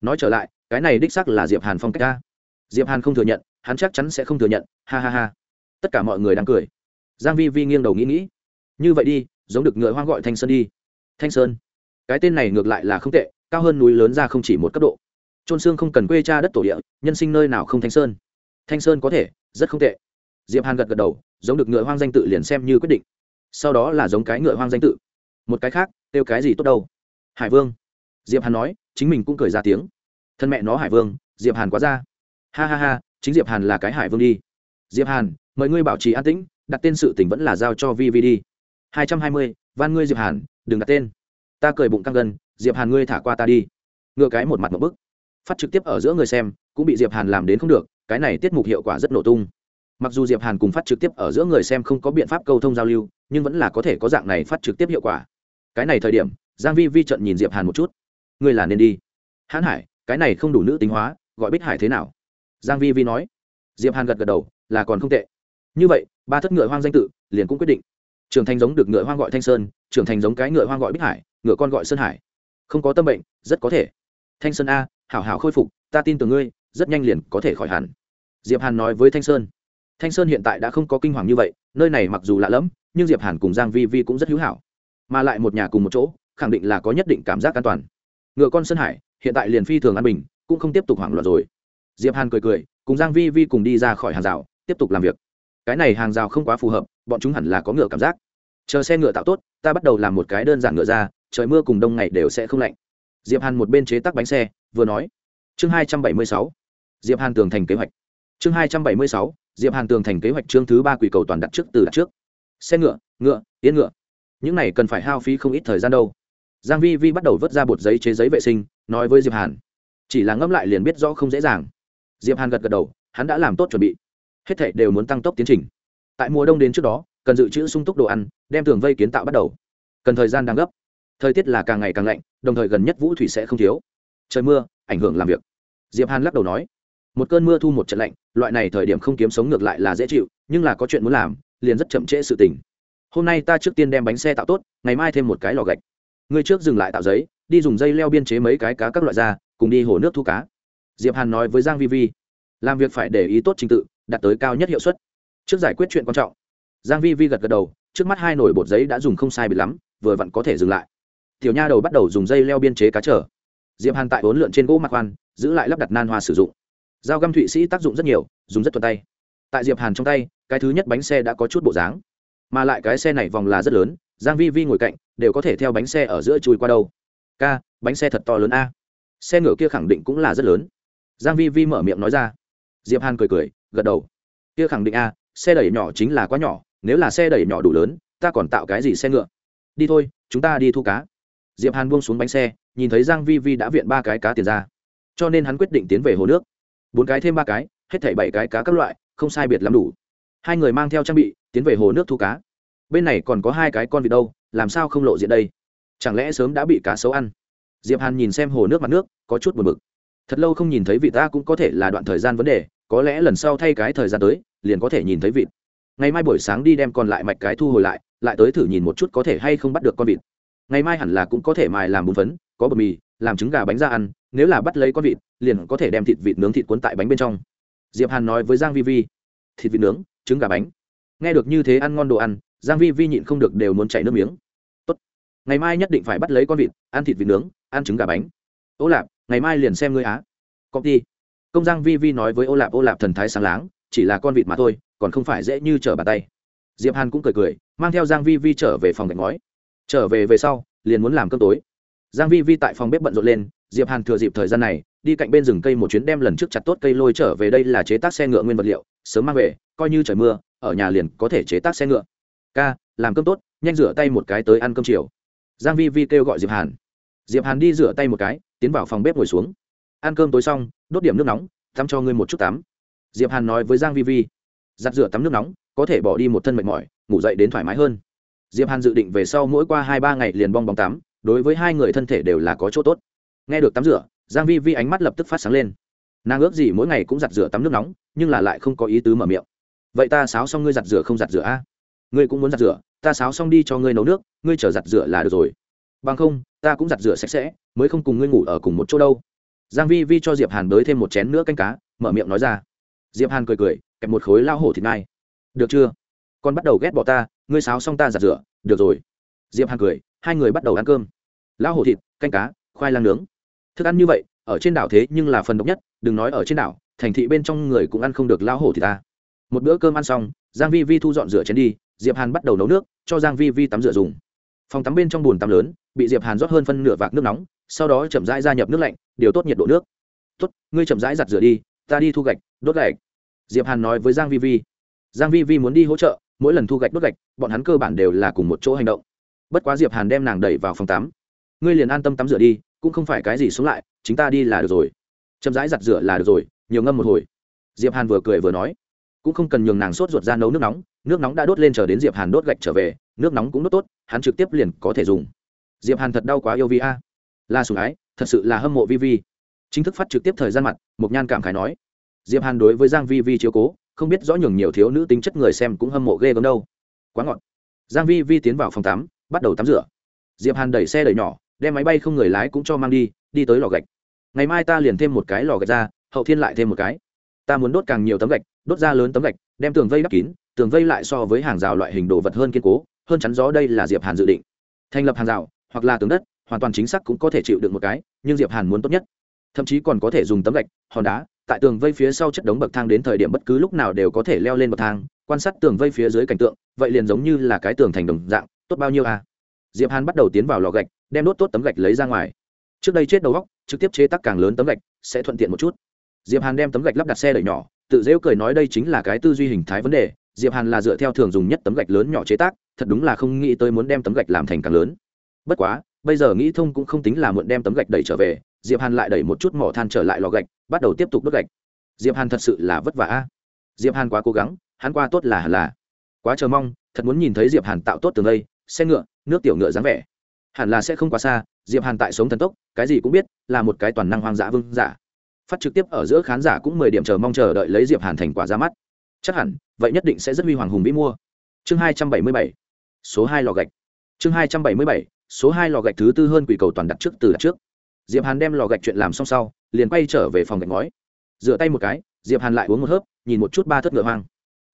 Nói trở lại, cái này đích xác là diệp hàn phong cách ca. Diệp hàn không thừa nhận, hắn chắc chắn sẽ không thừa nhận, ha ha ha. Tất cả mọi người đang cười. Giang vi vi nghiêng đầu nghĩ nghĩ. Như vậy đi, giống được ngựa hoang gọi thanh sơn đi. Thanh sơn. Cái tên này ngược lại là không tệ, cao hơn núi lớn ra không chỉ một cấp độ. Trôn xương không cần quê cha đất tổ địa, nhân sinh nơi nào không thanh sơn. Thanh sơn có thể, rất không tệ. Diệp hàn gật gật đầu, giống được ngựa hoang danh tự liền xem như quyết định. Sau đó là giống cái ngựa hoang danh tự. Một cái khác, kêu cái gì tốt đâu? Hải vương diệp hàn nói chính mình cũng cười ra tiếng. Thân mẹ nó hải vương diệp hàn quá ra. Ha ha ha chính diệp hàn là cái hải vương đi. Diệp hàn mời ngươi bảo trì an tĩnh đặt tên sự tình vẫn là giao cho vi vi đi. Hai trăm hai mươi van ngươi diệp hàn đừng đặt tên. Ta cười bụng căng gần, diệp hàn ngươi thả qua ta đi. Ngựa cái một mặt một bức. Phát trực tiếp ở giữa người xem cũng bị diệp hàn làm đến không được cái này tiết mục hiệu quả rất nổ tung. Mặc dù diệp hàn cùng phát trực tiếp ở giữa người xem không có biện pháp câu thông giao lưu nhưng vẫn là có thể có dạng này phát trực tiếp hiệu quả. Cái này thời điểm giang vi vi trận nhìn diệp hàn một chút ngươi là nên đi. Hãn hải, cái này không đủ nữ tính hóa, gọi bích hải thế nào? Giang vi vi nói. Diệp hàn gật gật đầu, là còn không tệ. Như vậy, ba thất ngựa hoang danh tự, liền cũng quyết định. Trưởng thành giống được ngựa hoang gọi thanh sơn, trưởng thành giống cái ngựa hoang gọi bích hải, ngựa con gọi sơn hải. Không có tâm bệnh, rất có thể. Thanh sơn a, hảo hảo khôi phục, ta tin tưởng ngươi, rất nhanh liền có thể khỏi hẳn. Diệp hàn nói với thanh sơn. Thanh sơn hiện tại đã không có kinh hoàng như vậy, nơi này mặc dù lạ lẫm, nhưng diệp hàn cùng giang vi vi cũng rất hữu hảo. Mà lại một nhà cùng một chỗ, khẳng định là có nhất định cảm giác an toàn ngựa con sơn hải, hiện tại liền phi thường an bình, cũng không tiếp tục hoảng loạn rồi. Diệp hàn cười cười, cùng giang vi vi cùng đi ra khỏi hàng rào, tiếp tục làm việc. Cái này hàng rào không quá phù hợp, bọn chúng hẳn là có ngựa cảm giác. Chờ xe ngựa tạo tốt, ta bắt đầu làm một cái đơn giản ngựa ra, trời mưa cùng đông ngày đều sẽ không lạnh. Diệp hàn một bên chế tác bánh xe, vừa nói. Chương hai trăm bảy mươi sáu. Diệp hàn tường thành kế hoạch. Chương hai trăm bảy mươi sáu, diệp hàn tường thành kế hoạch chương thứ ba quỷ cầu toàn đặt trước từ đặt trước. Xe ngựa ngựa, yên ngựa. Những này cần phải hao phí không ít thời gian đâu giang vi vi bắt đầu vớt ra bột giấy chế giấy vệ sinh, nói với diệp hàn. Chỉ là ngâm lại liền biết rõ không dễ dàng. Diệp hàn gật gật đầu, hắn đã làm tốt chuẩn bị. Hết thảy đều muốn tăng tốc tiến trình. Tại mùa đông đến trước đó, cần dự trữ sung túc đồ ăn, đem tường vây kiến tạo bắt đầu. Cần thời gian đang gấp. Thời tiết là càng ngày càng lạnh, đồng thời gần nhất vũ thủy sẽ không thiếu. Trời mưa, ảnh hưởng làm việc. Diệp hàn lắc đầu nói. Một cơn mưa thu một trận lạnh, loại này thời điểm không kiếm sống ngược lại là dễ chịu, nhưng là có chuyện muốn làm, liền rất chậm trễ sự tình. Hôm nay ta trước tiên đem bánh xe tạo tốt, ngày mai thêm một cái lò gạch ngươi trước dừng lại tạo giấy đi dùng dây leo biên chế mấy cái cá các loại ra, cùng đi hồ nước thu cá. Diệp hàn nói với giang vi vi làm việc phải để ý tốt trình tự đạt tới cao nhất hiệu suất. Trước giải quyết chuyện quan trọng giang vi vi gật gật đầu trước mắt hai nồi bột giấy đã dùng không sai biệt lắm vừa vặn có thể dừng lại. Tiểu nha đầu bắt đầu dùng dây leo biên chế cá trở diệp hàn tại bốn lượn trên gỗ mặt khoan giữ lại lắp đặt nan hoa sử dụng. Dao găm thụy sĩ tác dụng rất nhiều dùng rất thuận tay. Tại diệp hàn trong tay cái thứ nhất bánh xe đã có chút bộ dáng mà lại cái xe này vòng là rất lớn giang vi vi ngồi cạnh đều có thể theo bánh xe ở giữa chui qua đâu. Ca, bánh xe thật to lớn a. Xe ngựa kia khẳng định cũng là rất lớn. Giang vi vi mở miệng nói ra. Diệp hàn cười cười, gật đầu. Kia khẳng định a, xe đẩy nhỏ chính là quá nhỏ, nếu là xe đẩy nhỏ đủ lớn, ta còn tạo cái gì xe ngựa? Đi thôi, chúng ta đi thu cá. Diệp hàn buông xuống bánh xe, nhìn thấy giang vi vi đã viện ba cái cá tiền ra. Cho nên hắn quyết định tiến về hồ nước. Bốn cái thêm ba cái, hết thảy bảy cái cá các loại, không sai biệt lắm đủ. Hai người mang theo trang bị, tiến về hồ nước thu cá. Bên này còn có hai cái con vịt đâu làm sao không lộ diện đây? Chẳng lẽ sớm đã bị cá sấu ăn? Diệp hàn nhìn xem hồ nước mặt nước, có chút buồn bực. Thật lâu không nhìn thấy vị ta cũng có thể là đoạn thời gian vấn đề, có lẽ lần sau thay cái thời gian tới, liền có thể nhìn thấy vịt. Ngày mai buổi sáng đi đem còn lại mạch cái thu hồi lại lại tới thử nhìn một chút có thể hay không bắt được con vịt. Ngày mai hẳn là cũng có thể mài làm bún phấn, có bột mì, làm trứng gà bánh ra ăn, nếu là bắt lấy con vịt, liền có thể đem thịt vịt nướng thịt cuốn tại bánh bên trong. Diệp hàn nói với giang vi vi, thịt vịt nướng, trứng gà bánh. Nghe được như thế ăn ngon đồ ăn giang vi vi nhịn không được đều muốn chảy nước miếng. Tốt, ngày mai nhất định phải bắt lấy con vịt, ăn thịt vịt nướng, ăn trứng gà bánh. Ô lạp, ngày mai liền xem ngươi á. Công ty công giang vi vi nói với ô lạp ô lạp thần thái sáng láng, chỉ là con vịt mà thôi, còn không phải dễ như trở bàn tay. Diệp hàn cũng cười cười, mang theo giang vi vi trở về phòng gạch ngói. Trở về về sau, liền muốn làm cơm tối. Giang vi vi tại phòng bếp bận rộn lên, diệp hàn thừa dịp thời gian này, đi cạnh bên rừng cây một chuyến đem lần trước chặt tốt cây lôi trở về đây là chế tác xe ngựa nguyên vật liệu, sớm mang về, coi như trời mưa, ở nhà liền có thể chế tác xe ngựa ca, làm cơm tốt, nhanh rửa tay một cái tới ăn cơm chiều. Giang vi vi kêu gọi diệp hàn. Diệp hàn đi rửa tay một cái, tiến vào phòng bếp ngồi xuống. Ăn cơm tối xong, đốt điểm nước nóng, tắm cho ngươi một chút tắm. Diệp hàn nói với giang vi vi. Giặt rửa tắm nước nóng, có thể bỏ đi một thân mệt mỏi, ngủ dậy đến thoải mái hơn. Diệp hàn dự định về sau mỗi qua hai ba ngày liền bong bóng tắm, đối với hai người thân thể đều là có chỗ tốt. Nghe được tắm rửa, giang vi vi ánh mắt lập tức phát sáng lên. Nàng ước gì mỗi ngày cũng giặt rửa tắm nước nóng, nhưng là lại không có ý tứ mở miệng. Vậy ta sáo xong ngươi giặt rửa không giặt rửa a? Ngươi cũng muốn giặt rửa, ta sáo xong đi cho ngươi nấu nước, ngươi chờ giặt rửa là được rồi. Bằng không, ta cũng giặt rửa sạch sẽ, mới không cùng ngươi ngủ ở cùng một chỗ đâu. Giang vi vi cho diệp hàn bới thêm một chén nữa canh cá, mở miệng nói ra. Diệp hàn cười cười, kẹp một khối lao hổ thịt nai được chưa? Con bắt đầu ghét bỏ ta, ngươi sáo xong ta giặt rửa, được rồi. Diệp hàn cười, hai người bắt đầu ăn cơm. Lao hổ thịt, canh cá, khoai lang nướng. Thức ăn như vậy, ở trên đảo thế nhưng là phần độc nhất, đừng nói ở trên đảo, thành thị bên trong người cũng ăn không được lao hổ thịt ta. Một bữa cơm ăn xong, giang vi vi thu dọn rửa chén đi diệp hàn bắt đầu nấu nước, cho giang vi vi tắm rửa dùng. Phòng tắm bên trong bồn tắm lớn, bị diệp hàn rót hơn phân nửa vạc nước nóng, sau đó chậm rãi gia nhập nước lạnh, điều tốt nhiệt độ nước. Tốt, ngươi chậm rãi giặt rửa đi, ta đi thu gạch, đốt gạch. Diệp hàn nói với giang vi vi. Giang vi vi muốn đi hỗ trợ, mỗi lần thu gạch, đốt gạch, bọn hắn cơ bản đều là cùng một chỗ hành động. Bất quá diệp hàn đem nàng đẩy vào phòng tắm. Ngươi liền an tâm tắm rửa đi, cũng không phải cái gì xuống lại chính ta đi là được rồi. Chậm rãi giặt rửa là được rồi, nhiều ngâm một hồi. Diệp hàn vừa cười vừa nói. Cũng không cần nhường nàng sốt ruột ra nấu nước nóng nước nóng đã đốt lên chờ đến diệp hàn đốt gạch trở về, nước nóng cũng đốt tốt, hắn trực tiếp liền có thể dùng. Diệp hàn thật đau quá yêu vi a. Là sủng ái, thật sự là hâm mộ vi vi. Chính thức phát trực tiếp thời gian mặt mục nhan cảm khái nói. Diệp hàn đối với giang vi vi chiếu cố, không biết rõ nhường nhiều thiếu nữ tính chất người xem cũng hâm mộ ghê gớm đâu. Quá ngọt. Giang vi vi tiến vào phòng tắm, bắt đầu tắm rửa. Diệp hàn đẩy xe đẩy nhỏ, đem máy bay không người lái cũng cho mang đi đi tới lò gạch. Ngày mai ta liền thêm một cái lò gạch ra, hậu thiên lại thêm một cái. Ta muốn đốt càng nhiều tấm gạch, đốt ra lớn tấm gạch, đem tường vây đắp kín tường vây lại so với hàng rào loại hình đồ vật hơn kiên cố, hơn chắn gió đây là diệp hàn dự định. Thành lập hàng rào, hoặc là tường đất, hoàn toàn chính xác cũng có thể chịu được một cái, nhưng diệp hàn muốn tốt nhất. Thậm chí còn có thể dùng tấm gạch, hòn đá, tại tường vây phía sau chất đống bậc thang đến thời điểm bất cứ lúc nào đều có thể leo lên bậc thang, quan sát tường vây phía dưới cảnh tượng, vậy liền giống như là cái tường thành đồng dạng, tốt bao nhiêu à? Diệp hàn bắt đầu tiến vào lò gạch, đem đốt tốt tấm gạch lấy ra ngoài. Trước đây chết đầu góc trực tiếp chế tác càng lớn tấm gạch, sẽ thuận tiện một chút. Diệp hàn đem tấm gạch lắp đặt xe đẩy nhỏ, tự dễu cười nói đây chính là cái tư duy hình thái vấn đề diệp hàn là dựa theo thường dùng nhất tấm gạch lớn nhỏ chế tác, thật đúng là không nghĩ tới muốn đem tấm gạch làm thành càng lớn. Bất quá, bây giờ nghĩ thông cũng không tính là muộn đem tấm gạch đẩy trở về, diệp hàn lại đẩy một chút mỏ than trở lại lò gạch, bắt đầu tiếp tục đốt gạch. Diệp hàn thật sự là vất vả a. Diệp hàn quá cố gắng, hắn qua tốt là là. Quá chờ mong, thật muốn nhìn thấy diệp hàn tạo tốt tường đây, xe ngựa, nước tiểu ngựa dáng vẻ. Hẳn là sẽ không quá xa, diệp hàn tại sống thần tốc, cái gì cũng biết, là một cái toàn năng hoang dã vương giả. Phát trực tiếp ở giữa khán giả cũng mười điểm chờ mong chờ đợi lấy diệp hàn thành quả ra mắt chắc hẳn, vậy nhất định sẽ rất huy hoàng hùng vĩ mua. Chương hai trăm bảy mươi bảy, số hai lò gạch. Chương hai trăm bảy mươi bảy, số hai lò gạch thứ tư hơn quỷ cầu toàn đặt trước từ đặt trước. Diệp hàn đem lò gạch chuyện làm xong sau, liền quay trở về phòng gạch ngói. Rửa tay một cái, diệp hàn lại uống một hớp, nhìn một chút ba thất ngựa hoang.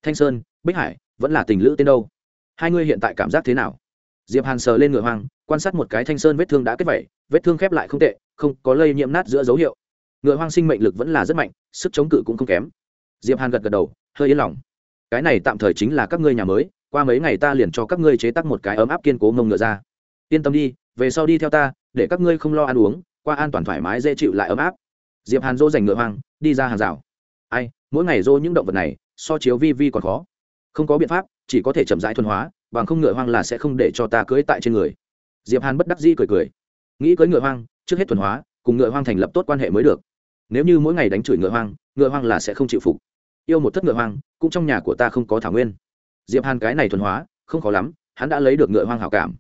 Thanh sơn, bích hải, vẫn là tình lữ tên đâu? Hai ngươi hiện tại cảm giác thế nào? Diệp hàn sờ lên ngựa hoang, quan sát một cái thanh sơn vết thương đã kết vẩy vết thương khép lại không tệ, không có lây nhiễm nát giữa dấu hiệu. Ngựa hoang sinh mệnh lực vẫn là rất mạnh, sức chống cự cũng không kém. Diệp hàn gật gật đầu hơi yên lòng. Cái này tạm thời chính là các ngươi nhà mới, qua mấy ngày ta liền cho các ngươi chế tác một cái ấm áp kiên cố mông ngựa ra. Yên tâm đi, về sau đi theo ta, để các ngươi không lo ăn uống, qua an toàn thoải mái dễ chịu lại ấm áp. Diệp hàn dô dành ngựa hoang, đi ra hàng rào. Ai, mỗi ngày dô những động vật này, so chiếu vi vi còn khó. Không có biện pháp, chỉ có thể chậm rãi thuần hóa, bằng không ngựa hoang là sẽ không để cho ta cưới tại trên người. Diệp hàn bất đắc dĩ cười cười. Nghĩ cưới ngựa hoang, trước hết thuần hóa, cùng ngựa hoang thành lập tốt quan hệ mới được. Nếu như mỗi ngày đánh chửi ngựa hoang ngựa hoang là sẽ không chịu phục yêu một thất ngựa hoang, cũng trong nhà của ta không có thảo nguyên. Diệp hàn cái này thuần hóa, không khó lắm, hắn đã lấy được ngựa hoang hảo cảm.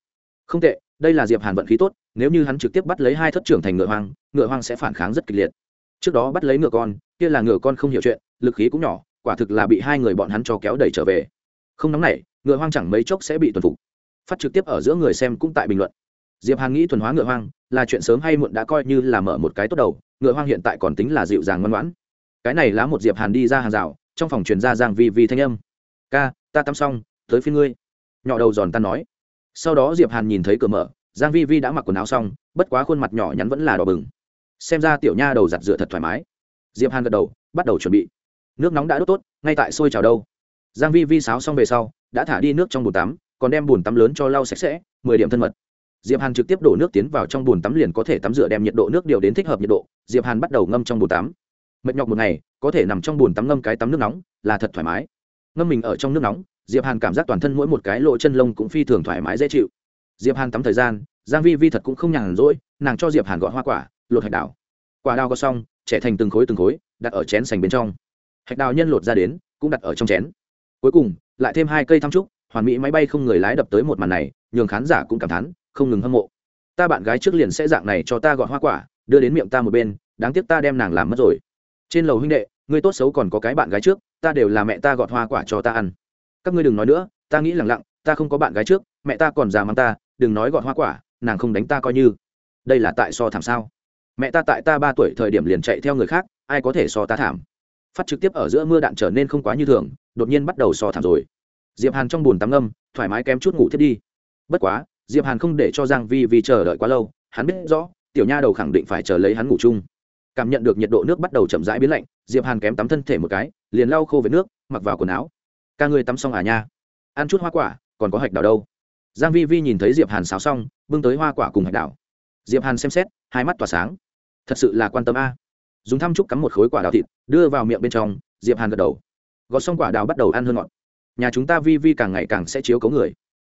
Không tệ, đây là diệp hàn vận khí tốt, nếu như hắn trực tiếp bắt lấy hai thất trưởng thành ngựa hoang ngựa hoang sẽ phản kháng rất kịch liệt. Trước đó bắt lấy ngựa con, kia là ngựa con không hiểu chuyện, lực khí cũng nhỏ, quả thực là bị hai người bọn hắn cho kéo đẩy trở về. Không nóng nảy, ngựa hoang chẳng mấy chốc sẽ bị tuần phục. Phát trực tiếp ở giữa người xem cũng tại bình luận. Diệp hàn nghĩ thuần hóa ngựa hoang là chuyện sớm hay muộn đã coi như là mở một cái tốt đầu, ngựa hoang hiện tại còn tính là dịu dàng ngoan ngoãn cái này lá một diệp hàn đi ra hàng rào, trong phòng truyền ra giang vi vi thanh âm. Ca, ta tắm xong, tới phía ngươi. Nhỏ đầu giòn tan nói. Sau đó diệp hàn nhìn thấy cửa mở, giang vi vi đã mặc quần áo xong, bất quá khuôn mặt nhỏ nhắn vẫn là đỏ bừng. Xem ra tiểu nha đầu giặt rửa thật thoải mái. Diệp hàn gật đầu, bắt đầu chuẩn bị. Nước nóng đã đốt tốt, ngay tại sôi trào đâu. Giang vi vi sáo xong về sau, đã thả đi nước trong bồn tắm, còn đem bồn tắm lớn cho lau sạch sẽ, mười điểm thân mật. Diệp hàn trực tiếp đổ nước tiến vào trong bồn tắm liền có thể tắm rửa đem nhiệt độ nước điều đến thích hợp nhiệt độ. Diệp hàn bắt đầu ngâm trong bồn tắm mệt nhọc một ngày, có thể nằm trong bồn tắm ngâm cái tắm nước nóng, là thật thoải mái. Ngâm mình ở trong nước nóng, diệp hàn cảm giác toàn thân mỗi một cái lỗ chân lông cũng phi thường thoải mái dễ chịu. Diệp hàn tắm thời gian, giang vi vi thật cũng không nhàn rỗi, nàng cho diệp hàn gọt hoa quả, lột hạch đào. Quả đào có xong, trẻ thành từng khối từng khối, đặt ở chén sành bên trong. Hạch đào nhân lột ra đến, cũng đặt ở trong chén. Cuối cùng, lại thêm hai cây thăm trúc, hoàn mỹ máy bay không người lái đập tới một màn này, nhường khán giả cũng cảm thán, không ngừng hâm mộ. Ta bạn gái trước liền sẽ dạng này cho ta gọt hoa quả, đưa đến miệng ta một bên, đáng tiếc ta đem nàng làm mất rồi trên lầu huynh đệ, ngươi tốt xấu còn có cái bạn gái trước, ta đều là mẹ ta gọt hoa quả cho ta ăn. Các ngươi đừng nói nữa, ta nghĩ lẳng lặng, ta không có bạn gái trước, mẹ ta còn già mắng ta, đừng nói gọt hoa quả, nàng không đánh ta coi như. Đây là tại so thảm sao? Mẹ ta tại ta ba tuổi thời điểm liền chạy theo người khác, ai có thể so ta thảm? Phát trực tiếp ở giữa mưa đạn trở nên không quá như thường, đột nhiên bắt đầu so thảm rồi. Diệp hàn trong bùn tắm ngâm, thoải mái kém chút ngủ thiết đi. Bất quá, diệp hàn không để cho giang vi vì chờ đợi quá lâu, hắn biết rõ, tiểu nha đầu khẳng định phải chờ lấy hắn ngủ chung cảm nhận được nhiệt độ nước bắt đầu chậm rãi biến lạnh, diệp hàn kém tắm thân thể một cái, liền lau khô với nước, mặc vào quần áo. Ca người tắm xong à nha? Ăn chút hoa quả, còn có hạch đào đâu? Giang vi vi nhìn thấy diệp hàn xáo xong, bưng tới hoa quả cùng hạch đào. Diệp hàn xem xét, hai mắt tỏa sáng. Thật sự là quan tâm a. Dùng thăm trúc cắm một khối quả đào thịt, đưa vào miệng bên trong, diệp hàn gật đầu. Gọt xong quả đào bắt đầu ăn hơn ngọt. Nhà chúng ta vi vi càng ngày càng sẽ chiếu cấu người.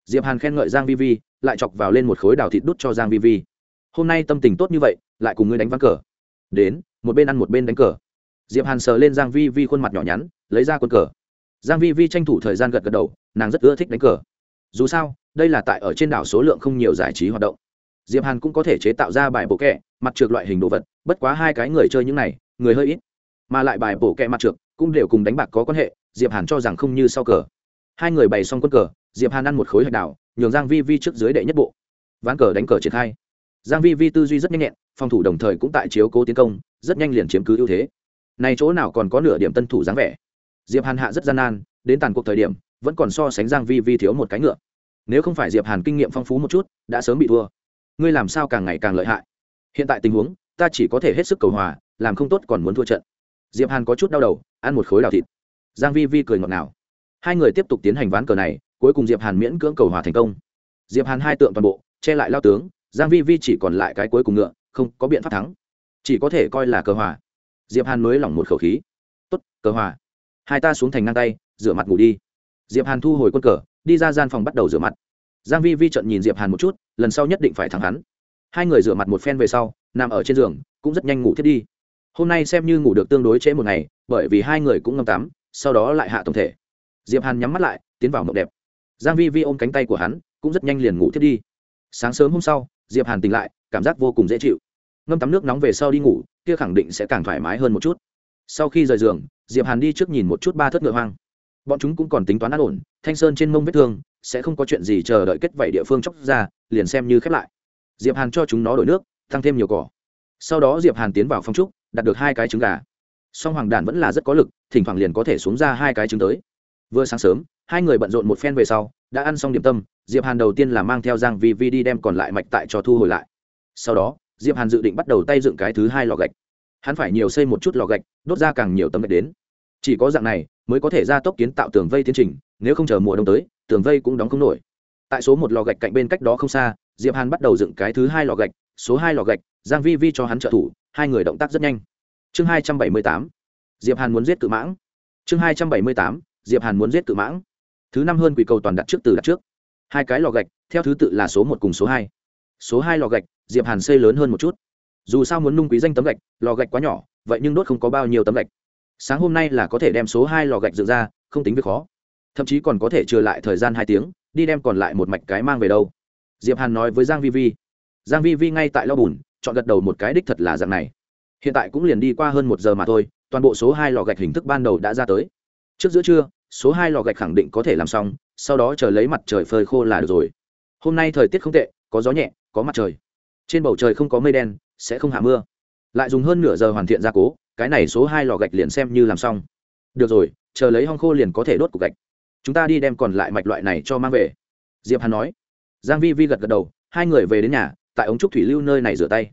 Diệp hàn khen ngợi giang vi vi, lại chọc vào lên một khối đào thịt đút cho giang vi vi. Hôm nay tâm tình tốt như vậy, lại cùng ngươi đánh ván cờ đến, một bên ăn một bên đánh cờ. Diệp hàn sờ lên giang vi vi khuôn mặt nhỏ nhắn, lấy ra quân cờ. Giang vi vi tranh thủ thời gian gật gật đầu, nàng rất ưa thích đánh cờ. Dù sao, đây là tại ở trên đảo số lượng không nhiều giải trí hoạt động. Diệp hàn cũng có thể chế tạo ra bài bộ kẹ, mặt trượt loại hình đồ vật, bất quá hai cái người chơi những này, người hơi ít. Mà lại bài bổ kẹ mặt trượt cũng đều cùng đánh bạc có quan hệ, diệp hàn cho rằng không như sau cờ. Hai người bày xong quân cờ, diệp hàn ăn một khối hạch đảo, nhường giang vi vi trước dưới đệ nhất bộ. Ván cờ đánh cờ triển khai giang vi vi tư duy rất nhanh nhẹn, phòng thủ đồng thời cũng tại chiếu cố tiến công, rất nhanh liền chiếm cứ ưu thế. Này chỗ nào còn có nửa điểm tân thủ dáng vẻ? Diệp hàn hạ rất gian nan, đến tàn cuộc thời điểm, vẫn còn so sánh giang vi vi thiếu một cái ngựa. Nếu không phải diệp hàn kinh nghiệm phong phú một chút, đã sớm bị thua. Ngươi làm sao càng ngày càng lợi hại? Hiện tại tình huống, ta chỉ có thể hết sức cầu hòa, làm không tốt còn muốn thua trận. Diệp hàn có chút đau đầu, ăn một khối đào thịt. Giang vi vi cười ngọt ngào. Hai người tiếp tục tiến hành ván cờ này, cuối cùng diệp hàn miễn cưỡng cầu hòa thành công. Diệp hàn hai tượng toàn bộ, che lại lao tướng giang vi vi chỉ còn lại cái cuối cùng ngựa, không có biện pháp thắng. Chỉ có thể coi là cờ hòa. Diệp hàn mới lỏng một khẩu khí. Tốt, cờ hòa. Hai ta xuống thành ngang tay, rửa mặt ngủ đi. Diệp hàn thu hồi quân cờ, đi ra gian phòng bắt đầu rửa mặt. Giang vi vi trợn nhìn diệp hàn một chút, lần sau nhất định phải thắng hắn. Hai người rửa mặt một phen về sau, nằm ở trên giường, cũng rất nhanh ngủ thiết đi. Hôm nay xem như ngủ được tương đối trễ một ngày, bởi vì hai người cũng ngâm tắm, sau đó lại hạ tổng thể. Diệp hàn nhắm mắt lại, tiến vào mộng đẹp. Giang vi vi ôm cánh tay của hắn, cũng rất nhanh liền ngủ thiết đi. Sáng sớm hôm sau diệp hàn tỉnh lại, cảm giác vô cùng dễ chịu. Ngâm tắm nước nóng về sau đi ngủ, kia khẳng định sẽ càng thoải mái hơn một chút. Sau khi rời giường, diệp hàn đi trước nhìn một chút ba thất ngựa hoang. Bọn chúng cũng còn tính toán an ổn, thanh sơn trên mông vết thương, sẽ không có chuyện gì chờ đợi kết vảy địa phương chóc ra, liền xem như khép lại. Diệp hàn cho chúng nó đổi nước, tăng thêm nhiều cỏ. Sau đó diệp hàn tiến vào phong trúc, đặt được hai cái trứng gà. Song hoàng đàn vẫn là rất có lực, thỉnh thoảng liền có thể xuống ra hai cái trứng tới. Vừa sáng sớm, hai người bận rộn một phen về sau đã ăn xong điểm tâm, diệp hàn đầu tiên là mang theo giang vi vi đi đem còn lại mạch tại cho thu hồi lại. Sau đó, diệp hàn dự định bắt đầu tay dựng cái thứ hai lò gạch. Hắn phải nhiều xây một chút lò gạch, đốt ra càng nhiều tấm gạch đến. Chỉ có dạng này mới có thể gia tốc kiến tạo tường vây tiến trình, nếu không chờ mùa đông tới, tường vây cũng đóng không nổi. Tại số một lò gạch cạnh bên cách đó không xa, diệp hàn bắt đầu dựng cái thứ hai lò gạch, số hai lò gạch, giang vi vi cho hắn trợ thủ, hai người động tác rất nhanh. Chương hai trăm bảy mươi tám, diệp hàn muốn giết cự mãng. Chương hai trăm bảy mươi tám, diệp hàn muốn giết cự mãng thứ năm hơn quỷ cầu toàn đặt trước từ đặt trước. Hai cái lò gạch, theo thứ tự là số một cùng số hai. Số hai lò gạch, diệp hàn xây lớn hơn một chút. Dù sao muốn nung quý danh tấm gạch, lò gạch quá nhỏ, vậy nhưng đốt không có bao nhiêu tấm gạch. Sáng hôm nay là có thể đem số hai lò gạch dựng ra, không tính việc khó. Thậm chí còn có thể trừ lại thời gian hai tiếng, đi đem còn lại một mạch cái mang về đâu. Diệp hàn nói với giang vi vi. Giang vi vi ngay tại lo bùn, chọn gật đầu một cái đích thật là dạng này. Hiện tại cũng liền đi qua hơn một giờ mà thôi, toàn bộ số hai lò gạch hình thức ban đầu đã ra tới. Trước giữa trưa số hai lò gạch khẳng định có thể làm xong, sau đó chờ lấy mặt trời phơi khô là được rồi. Hôm nay thời tiết không tệ, có gió nhẹ, có mặt trời. Trên bầu trời không có mây đen, sẽ không hạ mưa. Lại dùng hơn nửa giờ hoàn thiện gia cố, cái này số hai lò gạch liền xem như làm xong. Được rồi, chờ lấy hong khô liền có thể đốt cục gạch. Chúng ta đi đem còn lại mạch loại này cho mang về. Diệp hàn nói. Giang vi vi gật gật đầu, hai người về đến nhà, tại ống trúc thủy lưu nơi này rửa tay.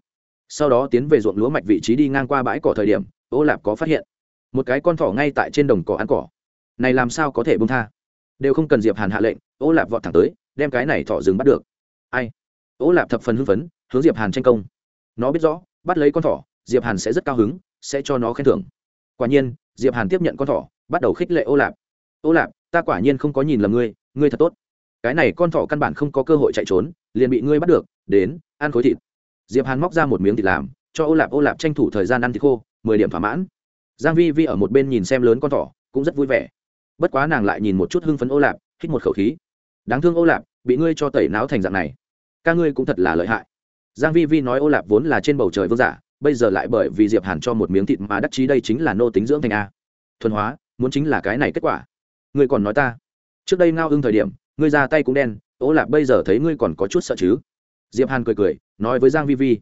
Sau đó tiến về ruộng lúa mạch vị trí đi ngang qua bãi cỏ thời điểm, ô lạp có phát hiện. Một cái con thỏ ngay tại trên đồng cỏ ăn cỏ này làm sao có thể bông tha? Đều không cần diệp hàn hạ lệnh, ô lạp vọt thẳng tới, đem cái này thỏ rừng bắt được. Ai? Ô lạp thập phần hưng phấn, hướng diệp hàn tranh công. Nó biết rõ, bắt lấy con thỏ, diệp hàn sẽ rất cao hứng, sẽ cho nó khen thưởng. Quả nhiên, diệp hàn tiếp nhận con thỏ, bắt đầu khích lệ ô lạp. Ô lạp, ta quả nhiên không có nhìn lầm ngươi ngươi thật tốt. Cái này con thỏ căn bản không có cơ hội chạy trốn, liền bị ngươi bắt được, đến, ăn khối thịt. Diệp hàn móc ra một miếng thịt làm, cho ô lạp ô lạp tranh thủ thời gian ăn thịt khô, mười điểm thỏa mãn. Giang vi vi ở một bên nhìn xem lớn con thỏ, cũng rất vui vẻ bất quá nàng lại nhìn một chút hưng phấn ô lạp, hít một khẩu khí. Đáng thương ô lạp, bị ngươi cho tẩy não thành dạng này. Ca ngươi cũng thật là lợi hại. Giang vi vi nói ô lạp vốn là trên bầu trời vương giả, bây giờ lại bởi vì diệp hàn cho một miếng thịt mà đắc chí đây chính là nô tính dưỡng thành a. Thuần hóa, muốn chính là cái này kết quả. Ngươi còn nói ta. Trước đây ngao ưng thời điểm, ngươi ra tay cũng đen, ô lạp bây giờ thấy ngươi còn có chút sợ chứ? Diệp hàn cười cười, nói với giang vi vi.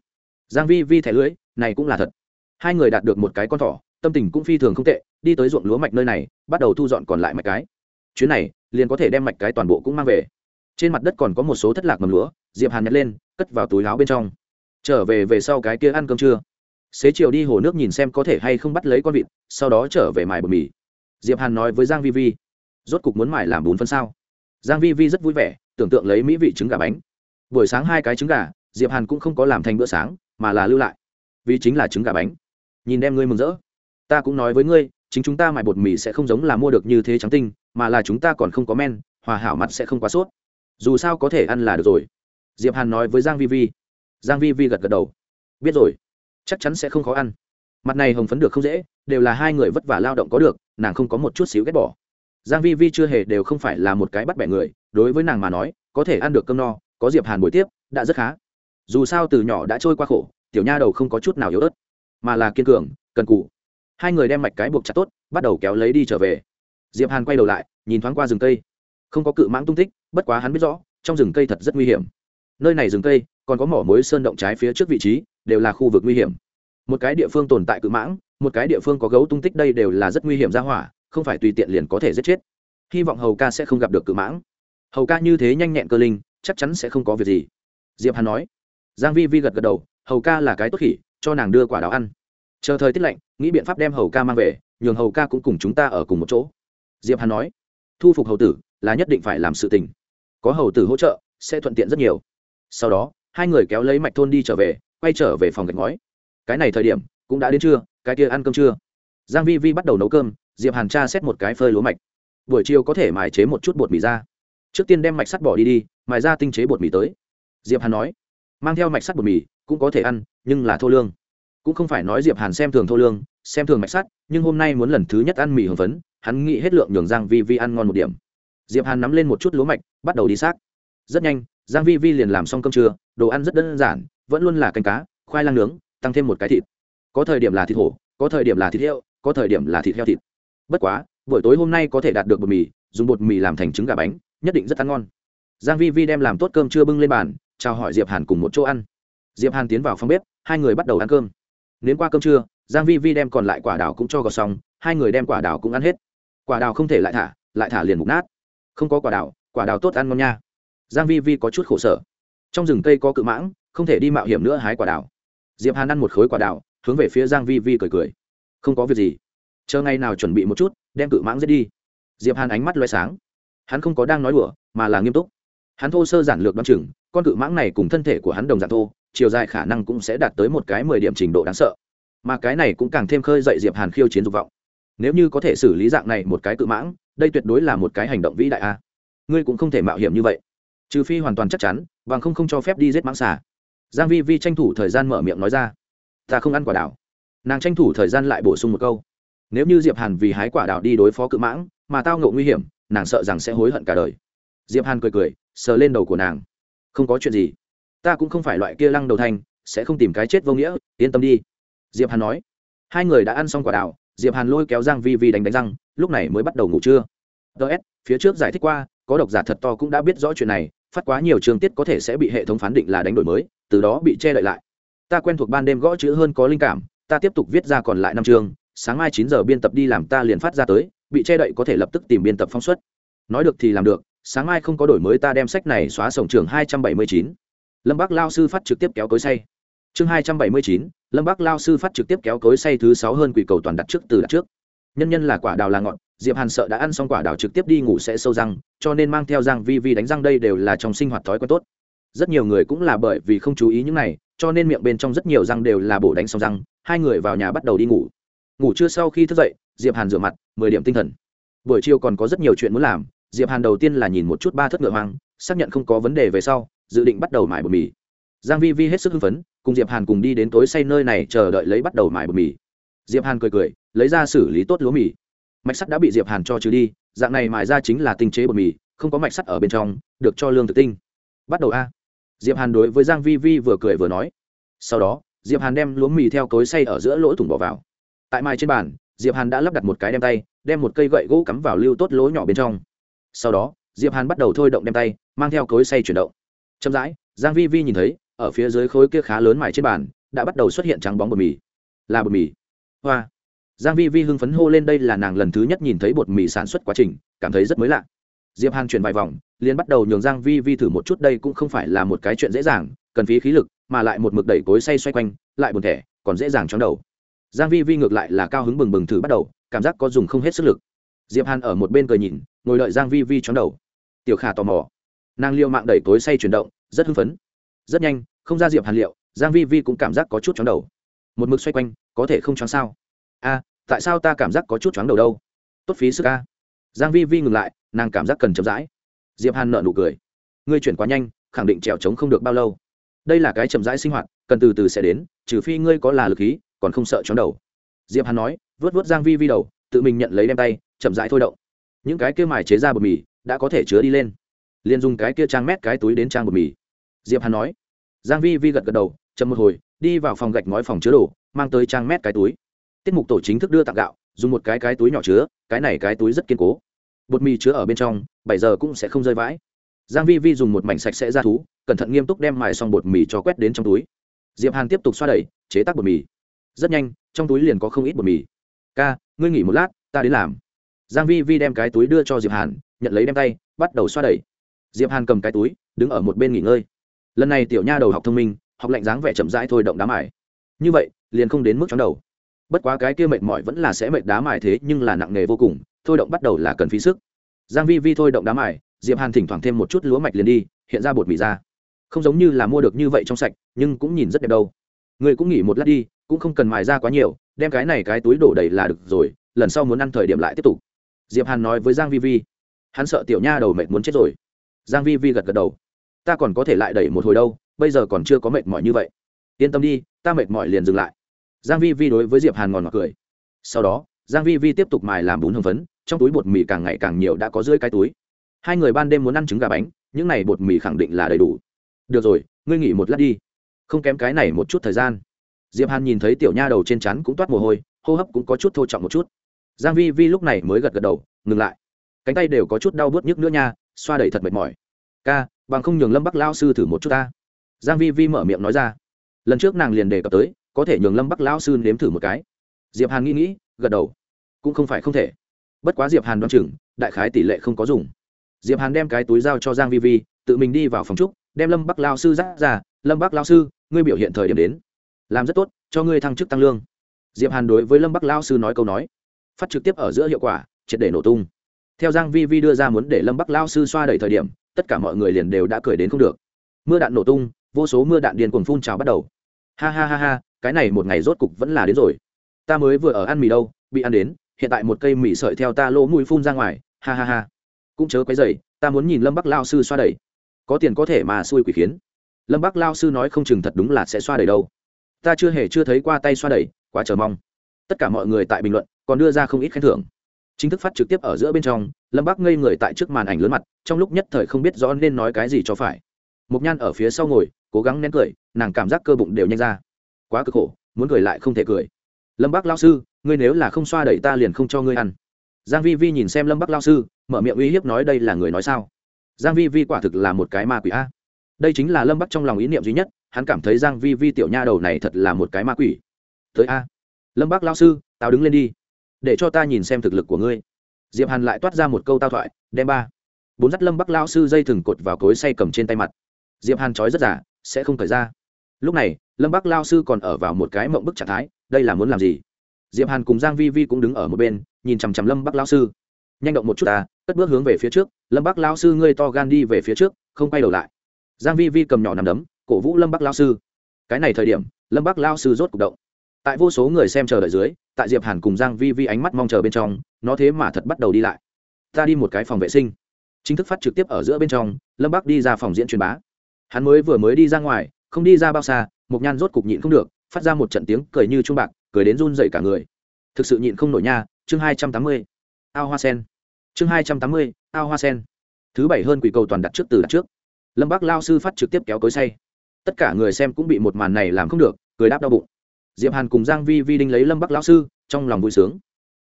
Giang vi vi thẻ lưới này cũng là thật. Hai người đạt được một cái con thỏ tâm tình cũng phi thường không tệ, đi tới ruộng lúa mạch nơi này, bắt đầu thu dọn còn lại mạch cái. Chuyến này, liền có thể đem mạch cái toàn bộ cũng mang về. Trên mặt đất còn có một số thất lạc mầm lúa, diệp hàn nhặt lên, cất vào túi láo bên trong. Trở về về sau cái kia ăn cơm trưa. Xế chiều đi hồ nước nhìn xem có thể hay không bắt lấy con vịt, sau đó trở về mài bờ mì. Diệp hàn nói với giang vi vi, rốt cục muốn mài làm bún phân sao? Giang vi vi rất vui vẻ, tưởng tượng lấy mỹ vị trứng gà bánh. Buổi sáng hai cái trứng gà, diệp hàn cũng không có làm thành bữa sáng, mà là lưu lại. Vì chính là trứng gà bánh. Nhìn đem ngươi mừng rỡ ta cũng nói với ngươi, chính chúng ta mài bột mì sẽ không giống là mua được như thế trắng tinh, mà là chúng ta còn không có men, hòa hảo mặt sẽ không quá sốt. Dù sao có thể ăn là được rồi. Diệp hàn nói với giang vi vi. Giang vi vi gật gật đầu. Biết rồi, chắc chắn sẽ không khó ăn. Mặt này hồng phấn được không dễ, đều là hai người vất vả lao động có được, nàng không có một chút xíu ghét bỏ. Giang vi vi chưa hề đều không phải là một cái bắt bẻ người, đối với nàng mà nói, có thể ăn được cơm no, có diệp hàn buổi tiếp, đã rất khá. Dù sao từ nhỏ đã trôi qua khổ, tiểu nha đầu không có chút nào yếu ớt, mà là kiên cường, cần cù hai người đem mạch cái buộc chặt tốt, bắt đầu kéo lấy đi trở về. Diệp hàn quay đầu lại, nhìn thoáng qua rừng cây. Không có cự mãng tung tích, bất quá hắn biết rõ, trong rừng cây thật rất nguy hiểm. Nơi này rừng cây, còn có mỏ mối sơn động trái phía trước vị trí, đều là khu vực nguy hiểm. Một cái địa phương tồn tại cự mãng, một cái địa phương có gấu tung tích đây đều là rất nguy hiểm ra hỏa, không phải tùy tiện liền có thể giết chết. Hy vọng hầu ca sẽ không gặp được cự mãng. Hầu ca như thế nhanh nhẹn cơ linh, chắc chắn sẽ không có việc gì. Diệp hàn nói. Giang vi vi gật gật đầu, hầu ca là cái tốt khỉ, cho nàng đưa quả đào ăn chờ thời tiết lạnh, nghĩ biện pháp đem hầu ca mang về, nhường hầu ca cũng cùng chúng ta ở cùng một chỗ. Diệp hàn nói, thu phục hầu tử là nhất định phải làm sự tình. Có hầu tử hỗ trợ, sẽ thuận tiện rất nhiều. Sau đó, hai người kéo lấy mạch thôn đi trở về, quay trở về phòng gạch ngói. Cái này thời điểm, cũng đã đến trưa, cái kia ăn cơm trưa. Giang vi vi bắt đầu nấu cơm, diệp hàn tra xét một cái phơi lúa mạch. Buổi chiều có thể mài chế một chút bột mì ra. Trước tiên đem mạch sắt bỏ đi đi, mài ra tinh chế bột mì tới. Diệp hàn nói, mang theo mạch sắt bột mì, cũng có thể ăn, nhưng là thô lương cũng không phải nói diệp hàn xem thường thô lương, xem thường mạch sắt, nhưng hôm nay muốn lần thứ nhất ăn mì hồng phấn, hắn nghĩ hết lượng nhường giang vi vi ăn ngon một điểm. Diệp hàn nắm lên một chút lúa mạch, bắt đầu đi xác. Rất nhanh, giang vi vi liền làm xong cơm trưa, đồ ăn rất đơn giản, vẫn luôn là canh cá, khoai lang nướng, tăng thêm một cái thịt. Có thời điểm là thịt hổ, có thời điểm là thịt heo, có thời điểm là thịt heo thịt. Bất quá, buổi tối hôm nay có thể đạt được bột mì, dùng bột mì làm thành trứng gà bánh, nhất định rất ăn ngon. Giang vi vi đem làm tốt cơm trưa bưng lên bàn, chào hỏi diệp hàn cùng một chỗ ăn. Diệp hàn tiến vào phòng bếp, hai người bắt đầu ăn cơm đến qua cơm trưa, giang vi vi đem còn lại quả đào cũng cho gọt xong, hai người đem quả đào cũng ăn hết. Quả đào không thể lại thả lại thả liền mục nát. Không có quả đào quả đào tốt ăn ngon nha. Giang vi vi có chút khổ sở. Trong rừng cây có cự mãng, không thể đi mạo hiểm nữa hái quả đào. Diệp hàn ăn một khối quả đào, hướng về phía giang vi vi cười cười. Không có việc gì. Chờ ngày nào chuẩn bị một chút, đem cự mãng giết đi. Diệp hàn ánh mắt loé sáng. Hắn không có đang nói đùa, mà là nghiêm túc. Hắn thô sơ giản lược đoán chừng, con cự mãng này cùng thân thể của hắn đồng dạng thô chiều dài khả năng cũng sẽ đạt tới một cái mười điểm trình độ đáng sợ. Mà cái này cũng càng thêm khơi dậy diệp hàn khiêu chiến dục vọng. Nếu như có thể xử lý dạng này một cái cự mãng, đây tuyệt đối là một cái hành động vĩ đại a. Ngươi cũng không thể mạo hiểm như vậy. Trừ phi hoàn toàn chắc chắn, bằng không không cho phép đi giết mãng xà. Giang vi vi tranh thủ thời gian mở miệng nói ra. Ta không ăn quả đào nàng tranh thủ thời gian lại bổ sung một câu. Nếu như diệp hàn vì hái quả đào đi đối phó cự mãng, mà tao ngộ nguy hiểm, nàng sợ rằng sẽ hối hận cả đời. Diệp hàn cười cười, sờ lên đầu của nàng. Không có chuyện gì ta cũng không phải loại kia lăng đầu thành, sẽ không tìm cái chết vô nghĩa, yên tâm đi. Diệp hàn nói. Hai người đã ăn xong quả đào, diệp hàn lôi kéo giang vi vi đánh đánh răng, lúc này mới bắt đầu ngủ trưa. Ts phía trước giải thích qua, có độc giả thật to cũng đã biết rõ chuyện này, phát quá nhiều trường tiết có thể sẽ bị hệ thống phán định là đánh đổi mới, từ đó bị che đậy lại. Ta quen thuộc ban đêm gõ chữ hơn có linh cảm, ta tiếp tục viết ra còn lại năm chương sáng mai chín giờ biên tập đi làm ta liền phát ra tới, bị che đậy có thể lập tức tìm biên tập phóng xuất. Nói được thì làm được, sáng mai không có đổi mới ta đem sách này xóa sổng trường hai trăm bảy mươi chín lâm bác lao sư phát trực tiếp kéo cối say. Chương hai trăm bảy mươi chín, lâm bác lao sư phát trực tiếp kéo cối say thứ sáu hơn quỷ cầu toàn đặt trước từ đặt trước. Nhân nhân là quả đào là ngọn, diệp hàn sợ đã ăn xong quả đào trực tiếp đi ngủ sẽ sâu răng, cho nên mang theo răng vi vi đánh răng đây đều là trong sinh hoạt thói quen tốt. Rất nhiều người cũng là bởi vì không chú ý những này, cho nên miệng bên trong rất nhiều răng đều là bổ đánh xong răng, hai người vào nhà bắt đầu đi ngủ. Ngủ trưa sau khi thức dậy, diệp hàn rửa mặt, mười điểm tinh thần. Buổi chiều còn có rất nhiều chuyện muốn làm, diệp hàn đầu tiên là nhìn một chút ba thất ngựa hoang, xác nhận không có vấn đề về sau dự định bắt đầu mài bột mì. Giang vi vi hết sức hưng phấn, cùng diệp hàn cùng đi đến tối say nơi này chờ đợi lấy bắt đầu mài bột mì. Diệp hàn cười cười, lấy ra xử lý tốt lúa mì. Mạch sắt đã bị diệp hàn cho trừ đi, dạng này mài ra chính là tinh chế bột mì, không có mạch sắt ở bên trong, được cho lương thực tinh. Bắt đầu a. Diệp hàn đối với giang vi vi vừa cười vừa nói. Sau đó, diệp hàn đem lúa mì theo cối xay ở giữa lỗ thủng bỏ vào. Tại mài trên bàn, diệp hàn đã lắp đặt một cái đem tay, đem một cây gậy gỗ cắm vào lưu tốt lỗ nhỏ bên trong. Sau đó, diệp hàn bắt đầu thôi động đem tay, mang theo cối xay chuyển động chậm rãi, giang vi vi nhìn thấy, ở phía dưới khối kia khá lớn mài trên bàn, đã bắt đầu xuất hiện trắng bóng bột mì. Là bột mì. Hoa. Giang vi vi hưng phấn hô lên đây là nàng lần thứ nhất nhìn thấy bột mì sản xuất quá trình, cảm thấy rất mới lạ. Diệp hàn chuyển vài vòng, liền bắt đầu nhường giang vi vi thử một chút đây cũng không phải là một cái chuyện dễ dàng, cần phí khí lực, mà lại một mực đẩy cối xoay xoay quanh, lại buồn thẻ, còn dễ dàng chóng đầu. Giang vi vi ngược lại là cao hứng bừng bừng thử bắt đầu, cảm giác có dùng không hết sức lực. Diệp hàn ở một bên cười nhìn, ngồi đợi giang vi vi chóng đầu. Tiểu khả tò mò nàng liêu mạng đẩy cối say chuyển động, rất hưng phấn. Rất nhanh, không ra diệp hàn liệu, giang vi vi cũng cảm giác có chút chóng đầu. Một mực xoay quanh, có thể không chóng sao? A, tại sao ta cảm giác có chút chóng đầu đâu? Tốt phí sức a. Giang vi vi ngừng lại, nàng cảm giác cần chậm rãi. Diệp hàn nở nụ cười. Ngươi chuyển quá nhanh, khẳng định trèo trống không được bao lâu. Đây là cái chậm rãi sinh hoạt, cần từ từ sẽ đến, trừ phi ngươi có là lực khí còn không sợ chóng đầu. Diệp hàn nói vớt vớt giang vi vi đầu, tự mình nhận lấy đem tay, chậm rãi thôi động. Những cái kia mài chế ra bột mì, đã có thể chứa đi lên liền dùng cái kia trang mét cái túi đến trang bột mì. Diệp hàn nói. Giang vi vi gật gật đầu, chậm một hồi, đi vào phòng gạch ngói phòng chứa đồ, mang tới trang mét cái túi. Tiết mục tổ chính thức đưa tặng gạo, dùng một cái cái túi nhỏ chứa, cái này cái túi rất kiên cố. Bột mì chứa ở bên trong, bảy giờ cũng sẽ không rơi vãi. Giang vi vi dùng một mảnh sạch sẽ ra thú, cẩn thận nghiêm túc đem mài xong bột mì cho quét đến trong túi. Diệp hàn tiếp tục xoa đẩy, chế tác bột mì. Rất nhanh, trong túi liền có không ít bột mì. Ca, ngươi nghỉ một lát, ta đến làm. Giang vi vi đem cái túi đưa cho diệp hàn, nhận lấy đem tay, bắt đầu xoa đẩy diệp hàn cầm cái túi, đứng ở một bên nghỉ ngơi. Lần này tiểu nha đầu học thông minh, học lạnh dáng vẻ chậm rãi thôi động đá mài. Như vậy, liền không đến mức chóng đầu. Bất quá cái kia mệt mỏi vẫn là sẽ mệt đá mài thế, nhưng là nặng nghề vô cùng, thôi động bắt đầu là cần phí sức. Giang vi vi thôi động đá mài, diệp hàn thỉnh thoảng thêm một chút lúa mạch liền đi, hiện ra bột mì ra. Không giống như là mua được như vậy trong sạch, nhưng cũng nhìn rất đẹp đâu. Người cũng nghỉ một lát đi, cũng không cần mài ra quá nhiều, đem cái này cái túi đổ đầy là được rồi, lần sau muốn ăn thời điểm lại tiếp tục. Diệp hàn nói với giang vi vi, hắn sợ tiểu nha đầu mệt muốn chết rồi giang vi vi gật gật đầu. Ta còn có thể lại đẩy một hồi đâu, bây giờ còn chưa có mệt mỏi như vậy. Yên tâm đi, ta mệt mỏi liền dừng lại. Giang vi vi đối với diệp hàn ngòn ngọt cười. Sau đó, giang vi vi tiếp tục mài làm bún hương phấn, trong túi bột mì càng ngày càng nhiều đã có rưỡi cái túi. Hai người ban đêm muốn ăn trứng gà bánh, những này bột mì khẳng định là đầy đủ. Được rồi, ngươi nghỉ một lát đi. Không kém cái này một chút thời gian. Diệp hàn nhìn thấy tiểu nha đầu trên chắn cũng toát mồ hôi, hô hấp cũng có chút thô trọng một chút. Giang vi vi lúc này mới gật gật đầu, ngừng lại. Cánh tay đều có chút đau bớt nhức nữa nha xoa đẩy thật mệt mỏi. Ca, bằng không nhường lâm bắc lao sư thử một chút ta. Giang vi vi mở miệng nói ra. Lần trước nàng liền đề cập tới, có thể nhường lâm bắc lao sư nếm thử một cái. Diệp hàn nghĩ nghĩ, gật đầu. Cũng không phải không thể. Bất quá diệp hàn đoán chừng, đại khái tỷ lệ không có dùng. Diệp hàn đem cái túi giao cho giang vi vi, tự mình đi vào phòng trúc, đem lâm bắc lao sư dắt ra. Lâm bắc lao sư, ngươi biểu hiện thời điểm đến. Làm rất tốt, cho ngươi thăng chức tăng lương. Diệp hàn đối với lâm bắc lao sư nói câu nói, phát trực tiếp ở giữa hiệu quả, triệt để nổ tung theo giang vi vi đưa ra muốn để lâm bắc lao sư xoa đẩy thời điểm, tất cả mọi người liền đều đã cười đến không được. Mưa đạn nổ tung, vô số mưa đạn điên cuồng phun trào bắt đầu. Ha ha ha ha, cái này một ngày rốt cục vẫn là đến rồi. Ta mới vừa ở ăn mì đâu, bị ăn đến, hiện tại một cây mì sợi theo ta lỗ mũi phun ra ngoài, ha ha ha. Cũng chớ quấy dày ta muốn nhìn lâm bắc lao sư xoa đẩy. Có tiền có thể mà xui quỷ khiến. Lâm bắc lao sư nói không chừng thật đúng là sẽ xoa đẩy đâu. Ta chưa hề chưa thấy qua tay xoa đẩy, quá chờ mong. Tất cả mọi người tại bình luận, còn đưa ra không ít khen thưởng chính thức phát trực tiếp ở giữa bên trong, lâm bác ngây người tại trước màn ảnh lớn mặt, trong lúc nhất thời không biết rõ nên nói cái gì cho phải. Mục nhan ở phía sau ngồi, cố gắng nén cười, nàng cảm giác cơ bụng đều nhanh ra. Quá cực khổ, muốn cười lại không thể cười. Lâm bác lao sư, ngươi nếu là không xoa đẩy ta liền không cho ngươi ăn. Giang vi vi nhìn xem lâm bác lao sư, mở miệng uy hiếp nói đây là người nói sao? Giang vi vi quả thực là một cái ma quỷ a. Đây chính là lâm bắc trong lòng ý niệm duy nhất, hắn cảm thấy giang vi vi tiểu nha đầu này thật là một cái ma quỷ. Tới a. Lâm bác lao sư, tao đứng lên đi để cho ta nhìn xem thực lực của ngươi. Diệp hàn lại toát ra một câu tao thoại, đem ba, bốn dắt lâm bắc lao sư dây thừng cột vào cối say cầm trên tay mặt. Diệp hàn trói rất giả sẽ không thời ra. Lúc này, lâm bắc lao sư còn ở vào một cái mộng bức trạng thái, đây là muốn làm gì? Diệp hàn cùng giang vi vi cũng đứng ở một bên, nhìn chằm chằm lâm bắc lao sư. Nhanh động một chút ta, cất bước hướng về phía trước, lâm bắc lao sư ngươi to gan đi về phía trước, không quay đầu lại. Giang vi vi cầm nhỏ nằm đấm, cổ vũ lâm bắc lao sư. Cái này thời điểm, lâm bắc lao sư rốt cục động tại vô số người xem chờ đợi dưới, tại diệp hàn cùng giang vi vi ánh mắt mong chờ bên trong, nó thế mà thật bắt đầu đi lại. Ta đi một cái phòng vệ sinh. Chính thức phát trực tiếp ở giữa bên trong, lâm bắc đi ra phòng diễn truyền bá. Hắn mới vừa mới đi ra ngoài, không đi ra bao xa một nhan rốt cục nhịn không được, phát ra một trận tiếng cười như trung bạc, cười đến run rẩy cả người. Thực sự nhịn không nổi nha, chương hai trăm tám mươi. Ao hoa sen. Chương hai trăm tám mươi, ao hoa sen. Thứ bảy hơn quỷ cầu toàn đặt trước từ đặt trước. Lâm bắc lao sư phát trực tiếp kéo cối say. Tất cả người xem cũng bị một màn này làm không được, cười đáp đau bụng diệp hàn cùng giang vi vi đinh lấy lâm bắc Lão sư, trong lòng vui sướng.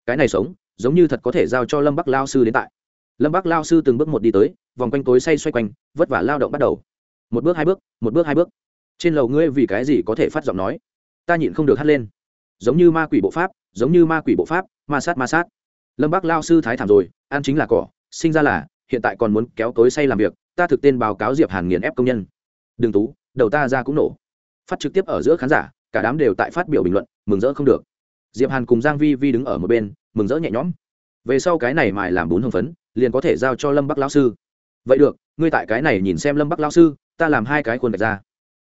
Cái này sống, giống như thật có thể giao cho lâm bắc lao sư đến tại. Lâm bắc lao sư từng bước một đi tới, vòng quanh tối say xoay quanh, vất vả lao động bắt đầu. Một bước hai bước, một bước hai bước. Trên lầu ngươi vì cái gì có thể phát giọng nói? Ta nhịn không được hắt lên. Giống như ma quỷ bộ pháp, giống như ma quỷ bộ pháp, ma sát ma sát. Lâm bắc lao sư thái thảm rồi, ăn chính là cỏ, sinh ra là, hiện tại còn muốn kéo tối say làm việc, ta thực tên báo cáo diệp hàn nghiền ép công nhân. Đừng tú, đầu ta ra cũng nổ. Phát trực tiếp ở giữa khán giả cả đám đều tại phát biểu bình luận, mừng rỡ không được. Diệp hàn cùng giang vi vi đứng ở một bên, mừng rỡ nhẹ nhõm. Về sau cái này mài làm bún hương phấn, liền có thể giao cho lâm bắc lão sư. Vậy được, ngươi tại cái này nhìn xem lâm bắc lão sư, ta làm hai cái khuôn gạch ra.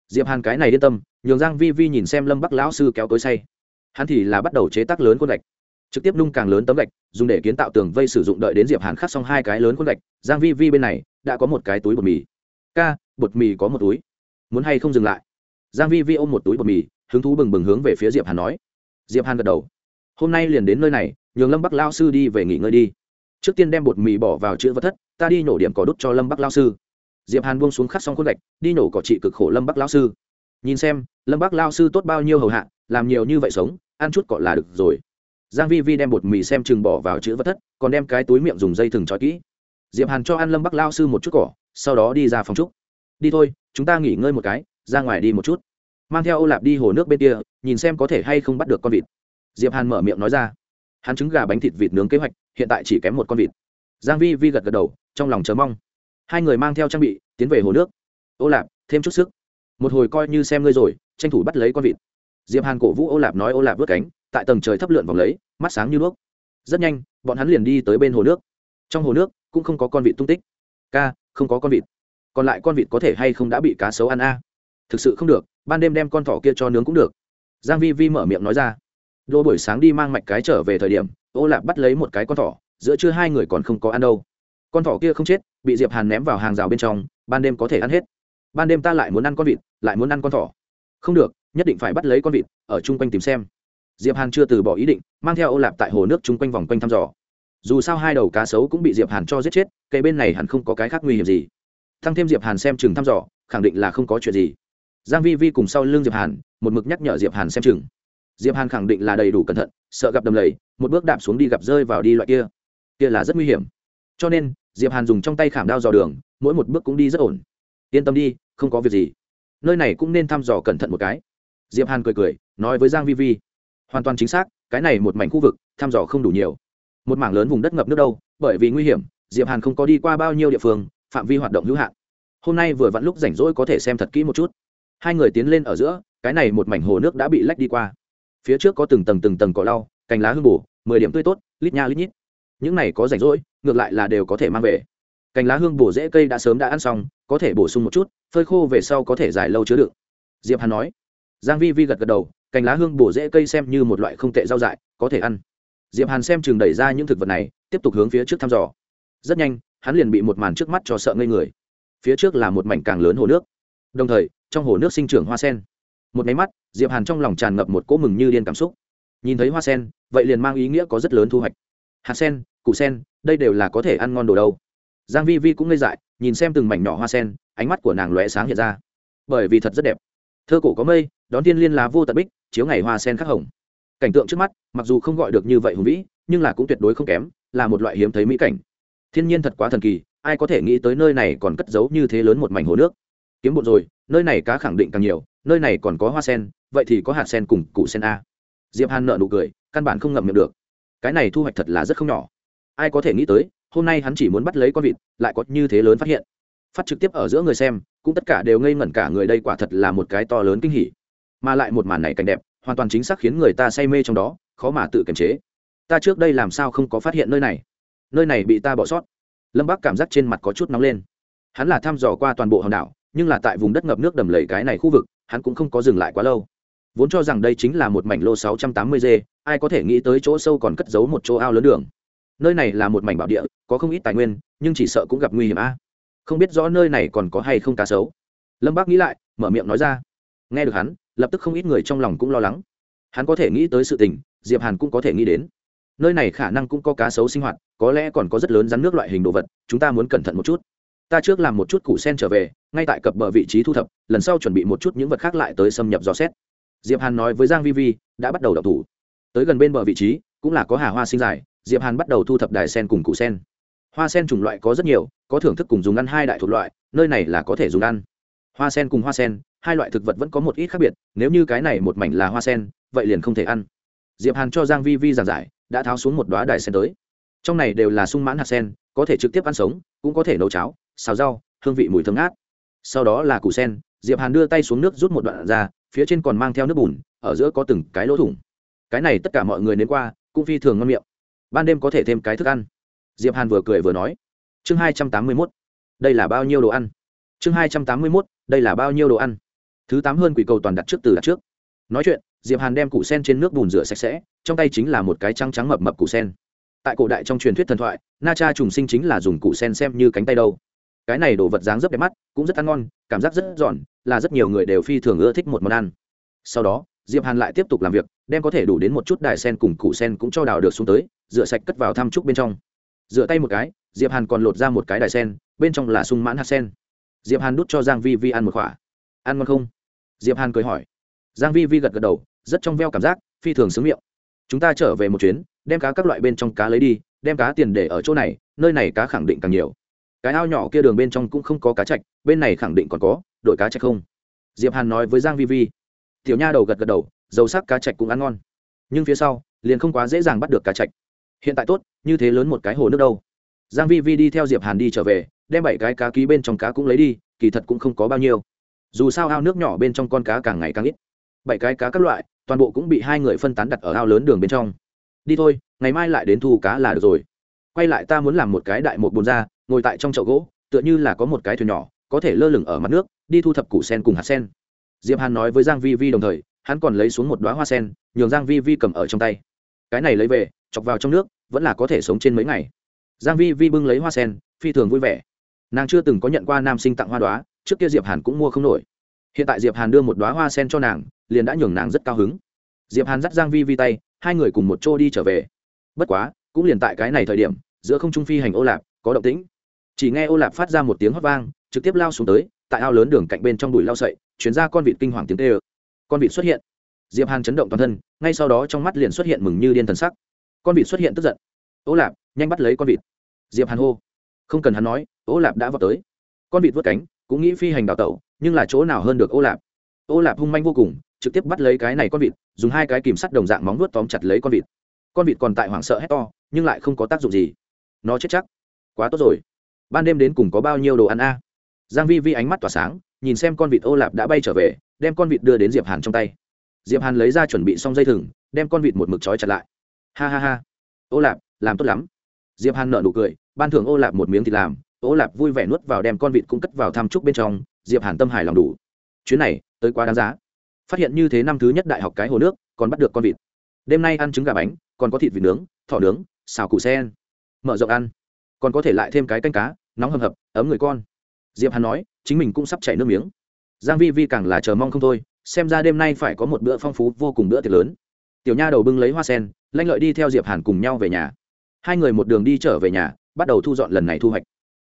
Diệp hàn cái này yên tâm, nhường giang vi vi nhìn xem lâm bắc lão sư kéo tối say hắn thì là bắt đầu chế tác lớn khuôn gạch trực tiếp nung càng lớn tấm gạch dùng để kiến tạo tường vây sử dụng đợi đến diệp hàn khắc xong hai cái lớn khuôn gạch giang vi vi bên này đã có một cái túi bột mì. Ca, bột mì có một túi. Muốn hay không dừng lại? Giang vi vi ôm một túi bột mì hứng thú bừng bừng hướng về phía diệp hàn nói. Diệp hàn gật đầu. Hôm nay liền đến nơi này, nhường lâm bắc lao sư đi về nghỉ ngơi đi. Trước tiên đem bột mì bỏ vào chữ vật thất, ta đi nổ điểm cỏ đốt cho lâm bắc lao sư. Diệp hàn buông xuống khắc xong khuôn gạch, đi nổ cỏ trị cực khổ lâm bắc lao sư. Nhìn xem, lâm bắc lao sư tốt bao nhiêu hầu hạ, làm nhiều như vậy sống, ăn chút cỏ là được rồi. Giang vi vi đem bột mì xem chừng bỏ vào chữ vật thất, còn đem cái túi miệng dùng dây thừng trói kỹ. Diệp hàn cho ăn lâm bắc lao sư một chút cỏ, sau đó đi ra phòng trúc. Đi thôi, chúng ta nghỉ ngơi một cái, ra ngoài đi một chút mang theo ô lạp đi hồ nước bên kia, nhìn xem có thể hay không bắt được con vịt. Diệp hàn mở miệng nói ra. Hắn trứng gà bánh thịt vịt nướng kế hoạch, hiện tại chỉ kém một con vịt. Giang vi vi gật gật đầu, trong lòng chờ mong. Hai người mang theo trang bị, tiến về hồ nước. Ô lạp, thêm chút sức. Một hồi coi như xem ngươi rồi, tranh thủ bắt lấy con vịt. Diệp hàn cổ vũ ô lạp nói ô lạp vớt cánh, tại tầng trời thấp lượn vòng lấy, mắt sáng như đuốc. Rất nhanh, bọn hắn liền đi tới bên hồ nước. Trong hồ nước, cũng không có con vịt tung tích. Ca, không có con vịt. Còn lại con vịt có thể hay không đã bị cá sấu ăn a? Thực sự không được ban đêm đem con thỏ kia cho nướng cũng được. Giang vi vi mở miệng nói ra. Đô buổi sáng đi mang mạch cái trở về thời điểm, ô lạp bắt lấy một cái con thỏ, giữa trưa hai người còn không có ăn đâu. Con thỏ kia không chết, bị diệp hàn ném vào hàng rào bên trong, ban đêm có thể ăn hết. Ban đêm ta lại muốn ăn con vịt, lại muốn ăn con thỏ. Không được, nhất định phải bắt lấy con vịt, ở chung quanh tìm xem. Diệp hàn chưa từ bỏ ý định, mang theo ô lạp tại hồ nước chung quanh vòng quanh thăm dò. Dù sao hai đầu cá sấu cũng bị diệp hàn cho giết chết, cây bên này hẳn không có cái khác nguy hiểm gì. Thăng thêm diệp hàn xem chừng thăm dò, khẳng định là không có chuyện gì giang vi vi cùng sau lưng diệp hàn, một mực nhắc nhở diệp hàn xem chừng. Diệp hàn khẳng định là đầy đủ cẩn thận, sợ gặp đầm lầy, một bước đạp xuống đi gặp rơi vào đi loại kia. Kia là rất nguy hiểm. Cho nên, diệp hàn dùng trong tay khảm đao dò đường, mỗi một bước cũng đi rất ổn. Yên tâm đi, không có việc gì. Nơi này cũng nên thăm dò cẩn thận một cái. Diệp hàn cười cười, nói với giang vi vi. Hoàn toàn chính xác, cái này một mảnh khu vực, thăm dò không đủ nhiều. Một mảng lớn vùng đất ngập nước đâu, bởi vì nguy hiểm, diệp hàn không có đi qua bao nhiêu địa phương, phạm vi hoạt động hữu hạn. Hôm nay vừa vặn lúc rảnh rỗi có thể xem thật kỹ một chút hai người tiến lên ở giữa, cái này một mảnh hồ nước đã bị lách đi qua. Phía trước có từng tầng từng tầng cỏ lau, cành lá hương bù mười điểm tươi tốt, lít nha lít nhít. Những này có rảnh rỗi, ngược lại là đều có thể mang về. Cành lá hương bổ dễ cây đã sớm đã ăn xong, có thể bổ sung một chút, phơi khô về sau có thể dài lâu chứa đựng. Diệp hàn nói. Giang vi vi gật gật đầu, cành lá hương bổ dễ cây xem như một loại không tệ rau dại, có thể ăn. Diệp hàn xem chừng đẩy ra những thực vật này, tiếp tục hướng phía trước thăm dò. Rất nhanh, hắn liền bị một màn trước mắt cho sợ ngây người. Phía trước là một mảnh càng lớn hồ nước. Đồng thời trong hồ nước sinh trưởng hoa sen. Một máy mắt, diệp hàn trong lòng tràn ngập một cỗ mừng như điên cảm xúc. Nhìn thấy hoa sen, vậy liền mang ý nghĩa có rất lớn thu hoạch. Hạt sen, củ sen, đây đều là có thể ăn ngon đồ đâu. Giang vi vi cũng ngây dại, nhìn xem từng mảnh nhỏ hoa sen, ánh mắt của nàng lóe sáng hiện ra. Bởi vì thật rất đẹp. Thơ cổ có mây, đón tiên liên lá vô tận bích, chiếu ngày hoa sen khắc hồng. Cảnh tượng trước mắt, mặc dù không gọi được như vậy hùng vĩ, nhưng là cũng tuyệt đối không kém, là một loại hiếm thấy mỹ cảnh. Thiên nhiên thật quá thần kỳ, ai có thể nghĩ tới nơi này còn cất giấu như thế lớn một mảnh hồ nước kiếm bụng rồi, nơi này cá khẳng định càng nhiều, nơi này còn có hoa sen, vậy thì có hạt sen cùng cụ sen a. Diệp hàn nợ nụ cười, căn bản không ngậm miệng được. Cái này thu hoạch thật là rất không nhỏ. Ai có thể nghĩ tới, hôm nay hắn chỉ muốn bắt lấy con vịt, lại có như thế lớn phát hiện. Phát trực tiếp ở giữa người xem, cũng tất cả đều ngây ngẩn cả người đây quả thật là một cái to lớn kinh hỉ. Mà lại một màn này cảnh đẹp, hoàn toàn chính xác khiến người ta say mê trong đó, khó mà tự kiềm chế. Ta trước đây làm sao không có phát hiện nơi này? Nơi này bị ta bỏ sót. Lâm bắc cảm giác trên mặt có chút nóng lên. Hắn là thăm dò qua toàn bộ hòn đảo nhưng là tại vùng đất ngập nước đầm lầy cái này khu vực, hắn cũng không có dừng lại quá lâu. Vốn cho rằng đây chính là một mảnh lô 680 g ai có thể nghĩ tới chỗ sâu còn cất giấu một chỗ ao lớn đường. Nơi này là một mảnh bảo địa, có không ít tài nguyên, nhưng chỉ sợ cũng gặp nguy hiểm a. Không biết rõ nơi này còn có hay không cá sấu. Lâm bác nghĩ lại, mở miệng nói ra. Nghe được hắn, lập tức không ít người trong lòng cũng lo lắng. Hắn có thể nghĩ tới sự tình, diệp hàn cũng có thể nghĩ đến. Nơi này khả năng cũng có cá sấu sinh hoạt, có lẽ còn có rất lớn rắn nước loại hình đồ vật, chúng ta muốn cẩn thận một chút ta trước làm một chút củ sen trở về, ngay tại cập bờ vị trí thu thập, lần sau chuẩn bị một chút những vật khác lại tới xâm nhập dò xét. Diệp hàn nói với giang vi vi, đã bắt đầu đọc thủ. Tới gần bên bờ vị trí, cũng là có hà hoa sinh dài diệp hàn bắt đầu thu thập đài sen cùng củ sen. Hoa sen chủng loại có rất nhiều, có thưởng thức cùng dùng ăn hai đại thuộc loại, nơi này là có thể dùng ăn. Hoa sen cùng hoa sen, hai loại thực vật vẫn có một ít khác biệt, nếu như cái này một mảnh là hoa sen, vậy liền không thể ăn. Diệp hàn cho giang vi vi giảng giải, đã tháo xuống một đóa đài sen tới. Trong này đều là sung mãn hạt sen, có thể trực tiếp ăn sống, cũng có thể nấu cháo xào rau, hương vị mùi thơm ngát. Sau đó là củ sen, diệp hàn đưa tay xuống nước rút một đoạn ra, phía trên còn mang theo nước bùn, ở giữa có từng cái lỗ thủng. Cái này tất cả mọi người đến qua, cũng phi thường ngon miệng. Ban đêm có thể thêm cái thức ăn. Diệp hàn vừa cười vừa nói. Chương hai trăm tám mươi mốt. Đây là bao nhiêu đồ ăn? Chương hai trăm tám mươi mốt, đây là bao nhiêu đồ ăn? Thứ tám hơn quỷ cầu toàn đặt trước từ đặt trước. Nói chuyện, diệp hàn đem củ sen trên nước bùn rửa sạch sẽ, trong tay chính là một cái trắng trắng mập mập củ sen. Tại cổ đại trong truyền thuyết thần thoại, na cha trùng sinh chính là dùng củ sen xem như cánh tay đâu cái này đồ vật dáng rất đẹp mắt, cũng rất ăn ngon, cảm giác rất giòn, là rất nhiều người đều phi thường ưa thích một món ăn. Sau đó, diệp hàn lại tiếp tục làm việc, đem có thể đủ đến một chút đài sen cùng củ sen cũng cho đào được xuống tới, rửa sạch cất vào thăm trúc bên trong. Rửa tay một cái, diệp hàn còn lột ra một cái đài sen, bên trong là sung mãn hạt sen. Diệp hàn đút cho giang vi vi ăn một khỏa ăn ngon không? Diệp hàn cười hỏi. Giang vi vi gật gật đầu, rất trong veo cảm giác, phi thường sướng miệng. Chúng ta trở về một chuyến, đem cá các loại bên trong cá lấy đi, đem cá tiền để ở chỗ này, nơi này cá khẳng định càng nhiều cái ao nhỏ kia đường bên trong cũng không có cá chạch, bên này khẳng định còn có, đội cá chạch không? Diệp hàn nói với giang vi vi. Tiểu nha đầu gật gật đầu, dầu sắc cá chạch cũng ăn ngon. Nhưng phía sau, liền không quá dễ dàng bắt được cá chạch. Hiện tại tốt, như thế lớn một cái hồ nước đâu? Giang vi vi đi theo diệp hàn đi trở về, đem bảy cái cá ký bên trong cá cũng lấy đi, kỳ thật cũng không có bao nhiêu. Dù sao ao nước nhỏ bên trong con cá càng ngày càng ít. Bảy cái cá các loại, toàn bộ cũng bị hai người phân tán đặt ở ao lớn đường bên trong. Đi thôi, ngày mai lại đến thu cá là được rồi quay lại ta muốn làm một cái đại một bồn ra, ngồi tại trong chậu gỗ, tựa như là có một cái thuyền nhỏ, có thể lơ lửng ở mặt nước, đi thu thập củ sen cùng hạt sen. Diệp hàn nói với giang vi vi đồng thời, hắn còn lấy xuống một đóa hoa sen, nhường giang vi vi cầm ở trong tay. Cái này lấy về, chọc vào trong nước, vẫn là có thể sống trên mấy ngày. Giang vi vi bưng lấy hoa sen, phi thường vui vẻ. Nàng chưa từng có nhận qua nam sinh tặng hoa đóa, trước kia diệp hàn cũng mua không nổi. Hiện tại diệp hàn đưa một đóa hoa sen cho nàng, liền đã nhường nàng rất cao hứng. Diệp hàn dắt giang vi vi tay, hai người cùng một chỗ đi trở về. Bất quá, cũng liền tại cái này thời điểm giữa không trung phi hành ô lạp, có động tĩnh. Chỉ nghe ô lạp phát ra một tiếng hót vang, trực tiếp lao xuống tới, tại ao lớn đường cạnh bên trong bụi lao sậy, chuyển ra con vịt kinh hoàng tiếng tê ơ. Con vịt xuất hiện. Diệp hàn chấn động toàn thân, ngay sau đó trong mắt liền xuất hiện mừng như điên thần sắc. Con vịt xuất hiện tức giận. Ô lạp, nhanh bắt lấy con vịt. Diệp hàn hô. Không cần hắn nói, ô lạp đã vào tới. Con vịt vớt cánh, cũng nghĩ phi hành đào tẩu, nhưng là chỗ nào hơn được ô lạp? Ô lạp hung manh vô cùng, trực tiếp bắt lấy cái này con vịt, dùng hai cái kìm sắt đồng dạng móng vuốt tóm chặt lấy con vịt. Con vịt còn tại hoảng sợ hét to, nhưng lại không có tác dụng gì nó chết chắc. Quá tốt rồi. Ban đêm đến cùng có bao nhiêu đồ ăn a? Giang vi vi ánh mắt tỏa sáng, nhìn xem con vịt ô lạp đã bay trở về, đem con vịt đưa đến diệp hàn trong tay. Diệp hàn lấy ra chuẩn bị xong dây thừng, đem con vịt một mực trói chặt lại. Ha ha ha. Ô lạp, làm tốt lắm. Diệp hàn nở nụ cười, ban thưởng ô lạp một miếng thịt làm. Ô lạp vui vẻ nuốt vào đem con vịt cũng cất vào tham trúc bên trong. Diệp hàn tâm hài lòng đủ. Chuyến này, tới quá đáng giá. Phát hiện như thế năm thứ nhất đại học cái hồ nước, còn bắt được con vịt. Đêm nay ăn trứng gà bánh, còn có thịt vịt nướng, thỏ nướng, xào củ sen mở rộng ăn. Còn có thể lại thêm cái canh cá, nóng hầm hập, ấm người con. Diệp hàn nói, chính mình cũng sắp chảy nước miếng. Giang vi vi càng là chờ mong không thôi, xem ra đêm nay phải có một bữa phong phú vô cùng bữa tiệc lớn. Tiểu nha đầu bưng lấy hoa sen, lanh lợi đi theo diệp hàn cùng nhau về nhà. Hai người một đường đi trở về nhà, bắt đầu thu dọn lần này thu hoạch.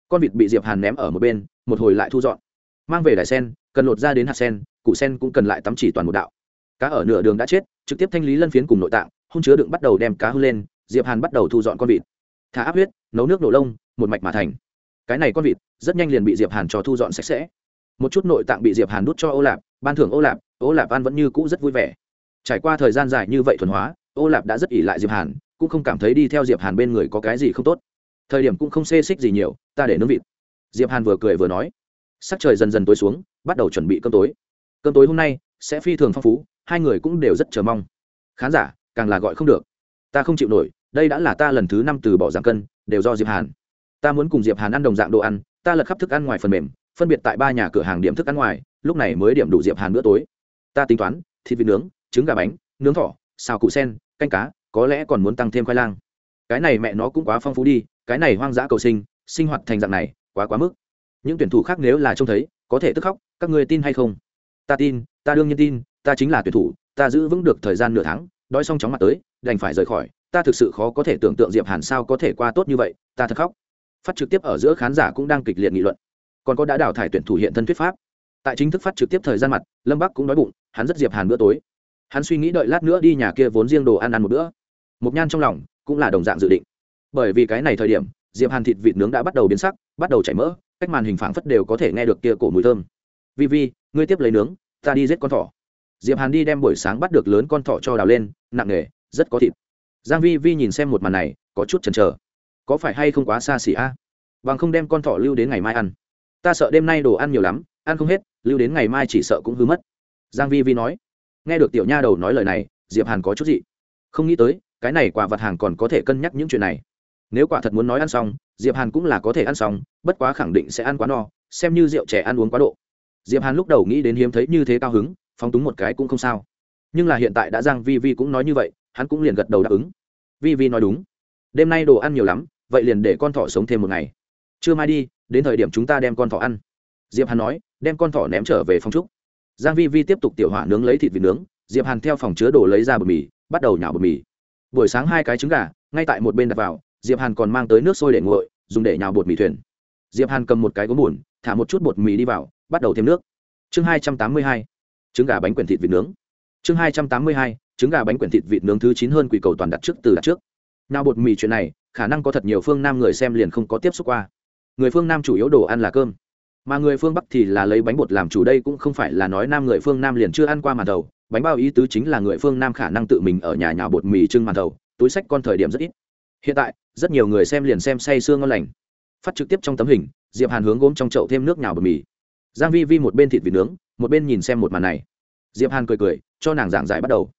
Con vịt bị diệp hàn ném ở một bên, một hồi lại thu dọn. Mang về đài sen, cần lột ra đến hạt sen, củ sen cũng cần lại tắm chỉ toàn một đạo. Cá ở nửa đường đã chết, trực tiếp thanh lý lân phiến cùng nội tạng hôn chứa đựng bắt đầu đem cá hư lên, diệp hàn bắt đầu thu dọn con vịt thả áp huyết, nấu nước nổ lông, một mạch mà thành. Cái này con vịt, rất nhanh liền bị diệp hàn cho thu dọn sạch sẽ. Một chút nội tạng bị diệp hàn đút cho ô lạp, ban thưởng ô lạp ô lạp ăn vẫn như cũ rất vui vẻ. Trải qua thời gian dài như vậy thuần hóa, ô lạp đã rất ỉ lại diệp hàn, cũng không cảm thấy đi theo diệp hàn bên người có cái gì không tốt. Thời điểm cũng không xê xích gì nhiều, ta để nướng vịt. Diệp hàn vừa cười vừa nói. Sắc trời dần dần tối xuống, bắt đầu chuẩn bị cơm tối. Cơm tối hôm nay sẽ phi thường phong phú, hai người cũng đều rất chờ mong. Khán giả, càng là gọi không được. Ta không chịu nổi đây đã là ta lần thứ năm từ bỏ giảm cân, đều do diệp hàn. Ta muốn cùng diệp hàn ăn đồng dạng đồ ăn, ta lật khắp thức ăn ngoài phần mềm, phân biệt tại ba nhà cửa hàng điểm thức ăn ngoài, lúc này mới điểm đủ diệp hàn bữa tối. Ta tính toán, thịt vịt nướng, trứng gà bánh, nướng thỏ, xào cụ sen, canh cá, có lẽ còn muốn tăng thêm khoai lang. Cái này mẹ nó cũng quá phong phú đi, cái này hoang dã cầu sinh sinh hoạt thành dạng này, quá quá mức. Những tuyển thủ khác nếu là trông thấy, có thể tức khóc, các người tin hay không? Ta tin, ta đương nhiên tin, ta chính là tuyển thủ, ta giữ vững được thời gian nửa tháng, đói xong chóng mặt tới, đành phải rời khỏi ta thực sự khó có thể tưởng tượng diệp hàn sao có thể qua tốt như vậy, ta thật khóc. Phát trực tiếp ở giữa khán giả cũng đang kịch liệt nghị luận. Còn có đã đào thải tuyển thủ hiện thân thuyết pháp. Tại chính thức phát trực tiếp thời gian mặt, lâm bắc cũng đói bụng, hắn rất diệp hàn bữa tối. Hắn suy nghĩ đợi lát nữa đi nhà kia vốn riêng đồ ăn ăn một bữa. Một nhan trong lòng cũng là đồng dạng dự định. Bởi vì cái này thời điểm, diệp hàn thịt vịt nướng đã bắt đầu biến sắc, bắt đầu chảy mỡ, cách màn hình phảng phất đều có thể nghe được kia cổ mùi thơm. Vi vi, ngươi tiếp lấy nướng, ta đi giết con thỏ. Diệp hàn đi đem buổi sáng bắt được lớn con thỏ cho đào lên, nặng nề, rất có thịt giang vi vi nhìn xem một màn này, có chút chần chờ. Có phải hay không quá xa xỉ a? Bằng không đem con thỏ lưu đến ngày mai ăn. Ta sợ đêm nay đồ ăn nhiều lắm, ăn không hết, lưu đến ngày mai chỉ sợ cũng hư mất. Giang vi vi nói. Nghe được tiểu nha đầu nói lời này, diệp hàn có chút gì không nghĩ tới, cái này quả vật hàng còn có thể cân nhắc những chuyện này. Nếu quả thật muốn nói ăn xong, diệp hàn cũng là có thể ăn xong, bất quá khẳng định sẽ ăn quá no, xem như rượu trẻ ăn uống quá độ. Diệp hàn lúc đầu nghĩ đến hiếm thấy như thế cao hứng, phóng túng một cái cũng không sao. Nhưng là hiện tại đã giang vi vi cũng nói như vậy hắn cũng liền gật đầu đáp ứng. Vi vi nói đúng. Đêm nay đồ ăn nhiều lắm, vậy liền để con thỏ sống thêm một ngày. Trưa mai đi, đến thời điểm chúng ta đem con thỏ ăn. Diệp hàn nói, đem con thỏ ném trở về phòng trúc. Giang vi vi tiếp tục tiểu hỏa nướng lấy thịt vịt nướng. Diệp hàn theo phòng chứa đồ lấy ra bột mì, bắt đầu nhào bột mì. Buổi sáng hai cái trứng gà, ngay tại một bên đặt vào, diệp hàn còn mang tới nước sôi để nguội, dùng để nhào bột mì thuyền. Diệp hàn cầm một cái gốm buồn thả một chút bột mì đi vào, bắt đầu thêm nước. Chương hai trăm tám mươi hai, trứng gà bánh quyển thịt vịt nướng. Chương hai trăm tám mươi hai trứng gà bánh quyển thịt vịt nướng thứ chín hơn quỷ cầu toàn đặt trước từ đặt trước. Nào bột mì chuyện này, khả năng có thật nhiều phương nam người xem liền không có tiếp xúc qua. Người phương nam chủ yếu đồ ăn là cơm. Mà người phương bắc thì là lấy bánh bột làm chủ, đây cũng không phải là nói nam người phương nam liền chưa ăn qua màn thầu bánh bao ý tứ chính là người phương nam khả năng tự mình ở nhà nhào bột mì trưng màn thầu túi sách con thời điểm rất ít. Hiện tại, rất nhiều người xem liền xem say sương ngon lành. Phát trực tiếp trong tấm hình, diệp hàn hướng gốm trong chậu thêm nước nhào bột mì. Giang vi vi một bên thịt vịt nướng, một bên nhìn xem một màn này. Diệp hàn cười cười, cho nàng giảng giải bắt đầu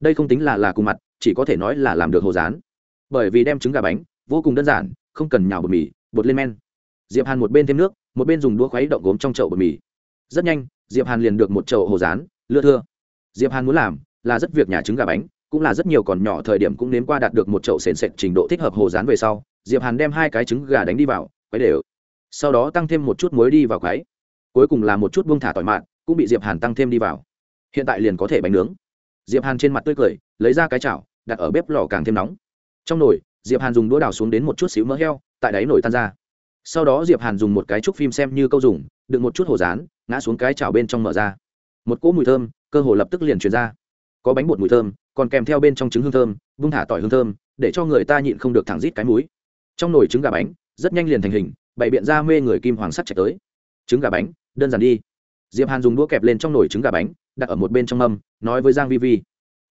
đây không tính là là cùng mặt, chỉ có thể nói là làm được hồ rán bởi vì đem trứng gà bánh, vô cùng đơn giản, không cần nhào bột mì, bột lên men. Diệp hàn một bên thêm nước, một bên dùng đũa khuấy động gốm trong chậu bột mì. Rất nhanh, diệp hàn liền được một chậu hồ rán lưa thưa. Diệp hàn muốn làm là rất việc nhà trứng gà bánh, cũng là rất nhiều còn nhỏ thời điểm cũng nếm qua đạt được một chậu sền sệt trình độ thích hợp hồ rán về sau, diệp hàn đem hai cái trứng gà đánh đi vào, quấy đều. Sau đó tăng thêm một chút muối đi vào quấy. Cuối cùng là một chút buông thả tỏi mạn cũng bị diệp hàn tăng thêm đi vào. Hiện tại liền có thể bánh nướng diệp hàn trên mặt tươi cười, lấy ra cái chảo, đặt ở bếp lò càng thêm nóng. Trong nồi, diệp hàn dùng đũa đào xuống đến một chút xíu mỡ heo, tại đáy nồi tan ra. Sau đó diệp hàn dùng một cái trúc phim xem như câu dùng, đựng một chút hồ rán, ngã xuống cái chảo bên trong mở ra. Một cỗ mùi thơm, cơ hồ lập tức liền truyền ra. Có bánh bột mùi thơm, còn kèm theo bên trong trứng hương thơm, bung thả tỏi hương thơm, để cho người ta nhịn không được thẳng rít cái mũi. Trong nồi trứng gà bánh, rất nhanh liền thành hình, bày biện ra mê người kim hoàng sắt chạy tới. Trứng gà bánh, đơn giản đi. Diệp hàn dùng đũa kẹp lên trong nồi trứng gà bánh, đặt ở một bên trong mâm nói với giang vi vi.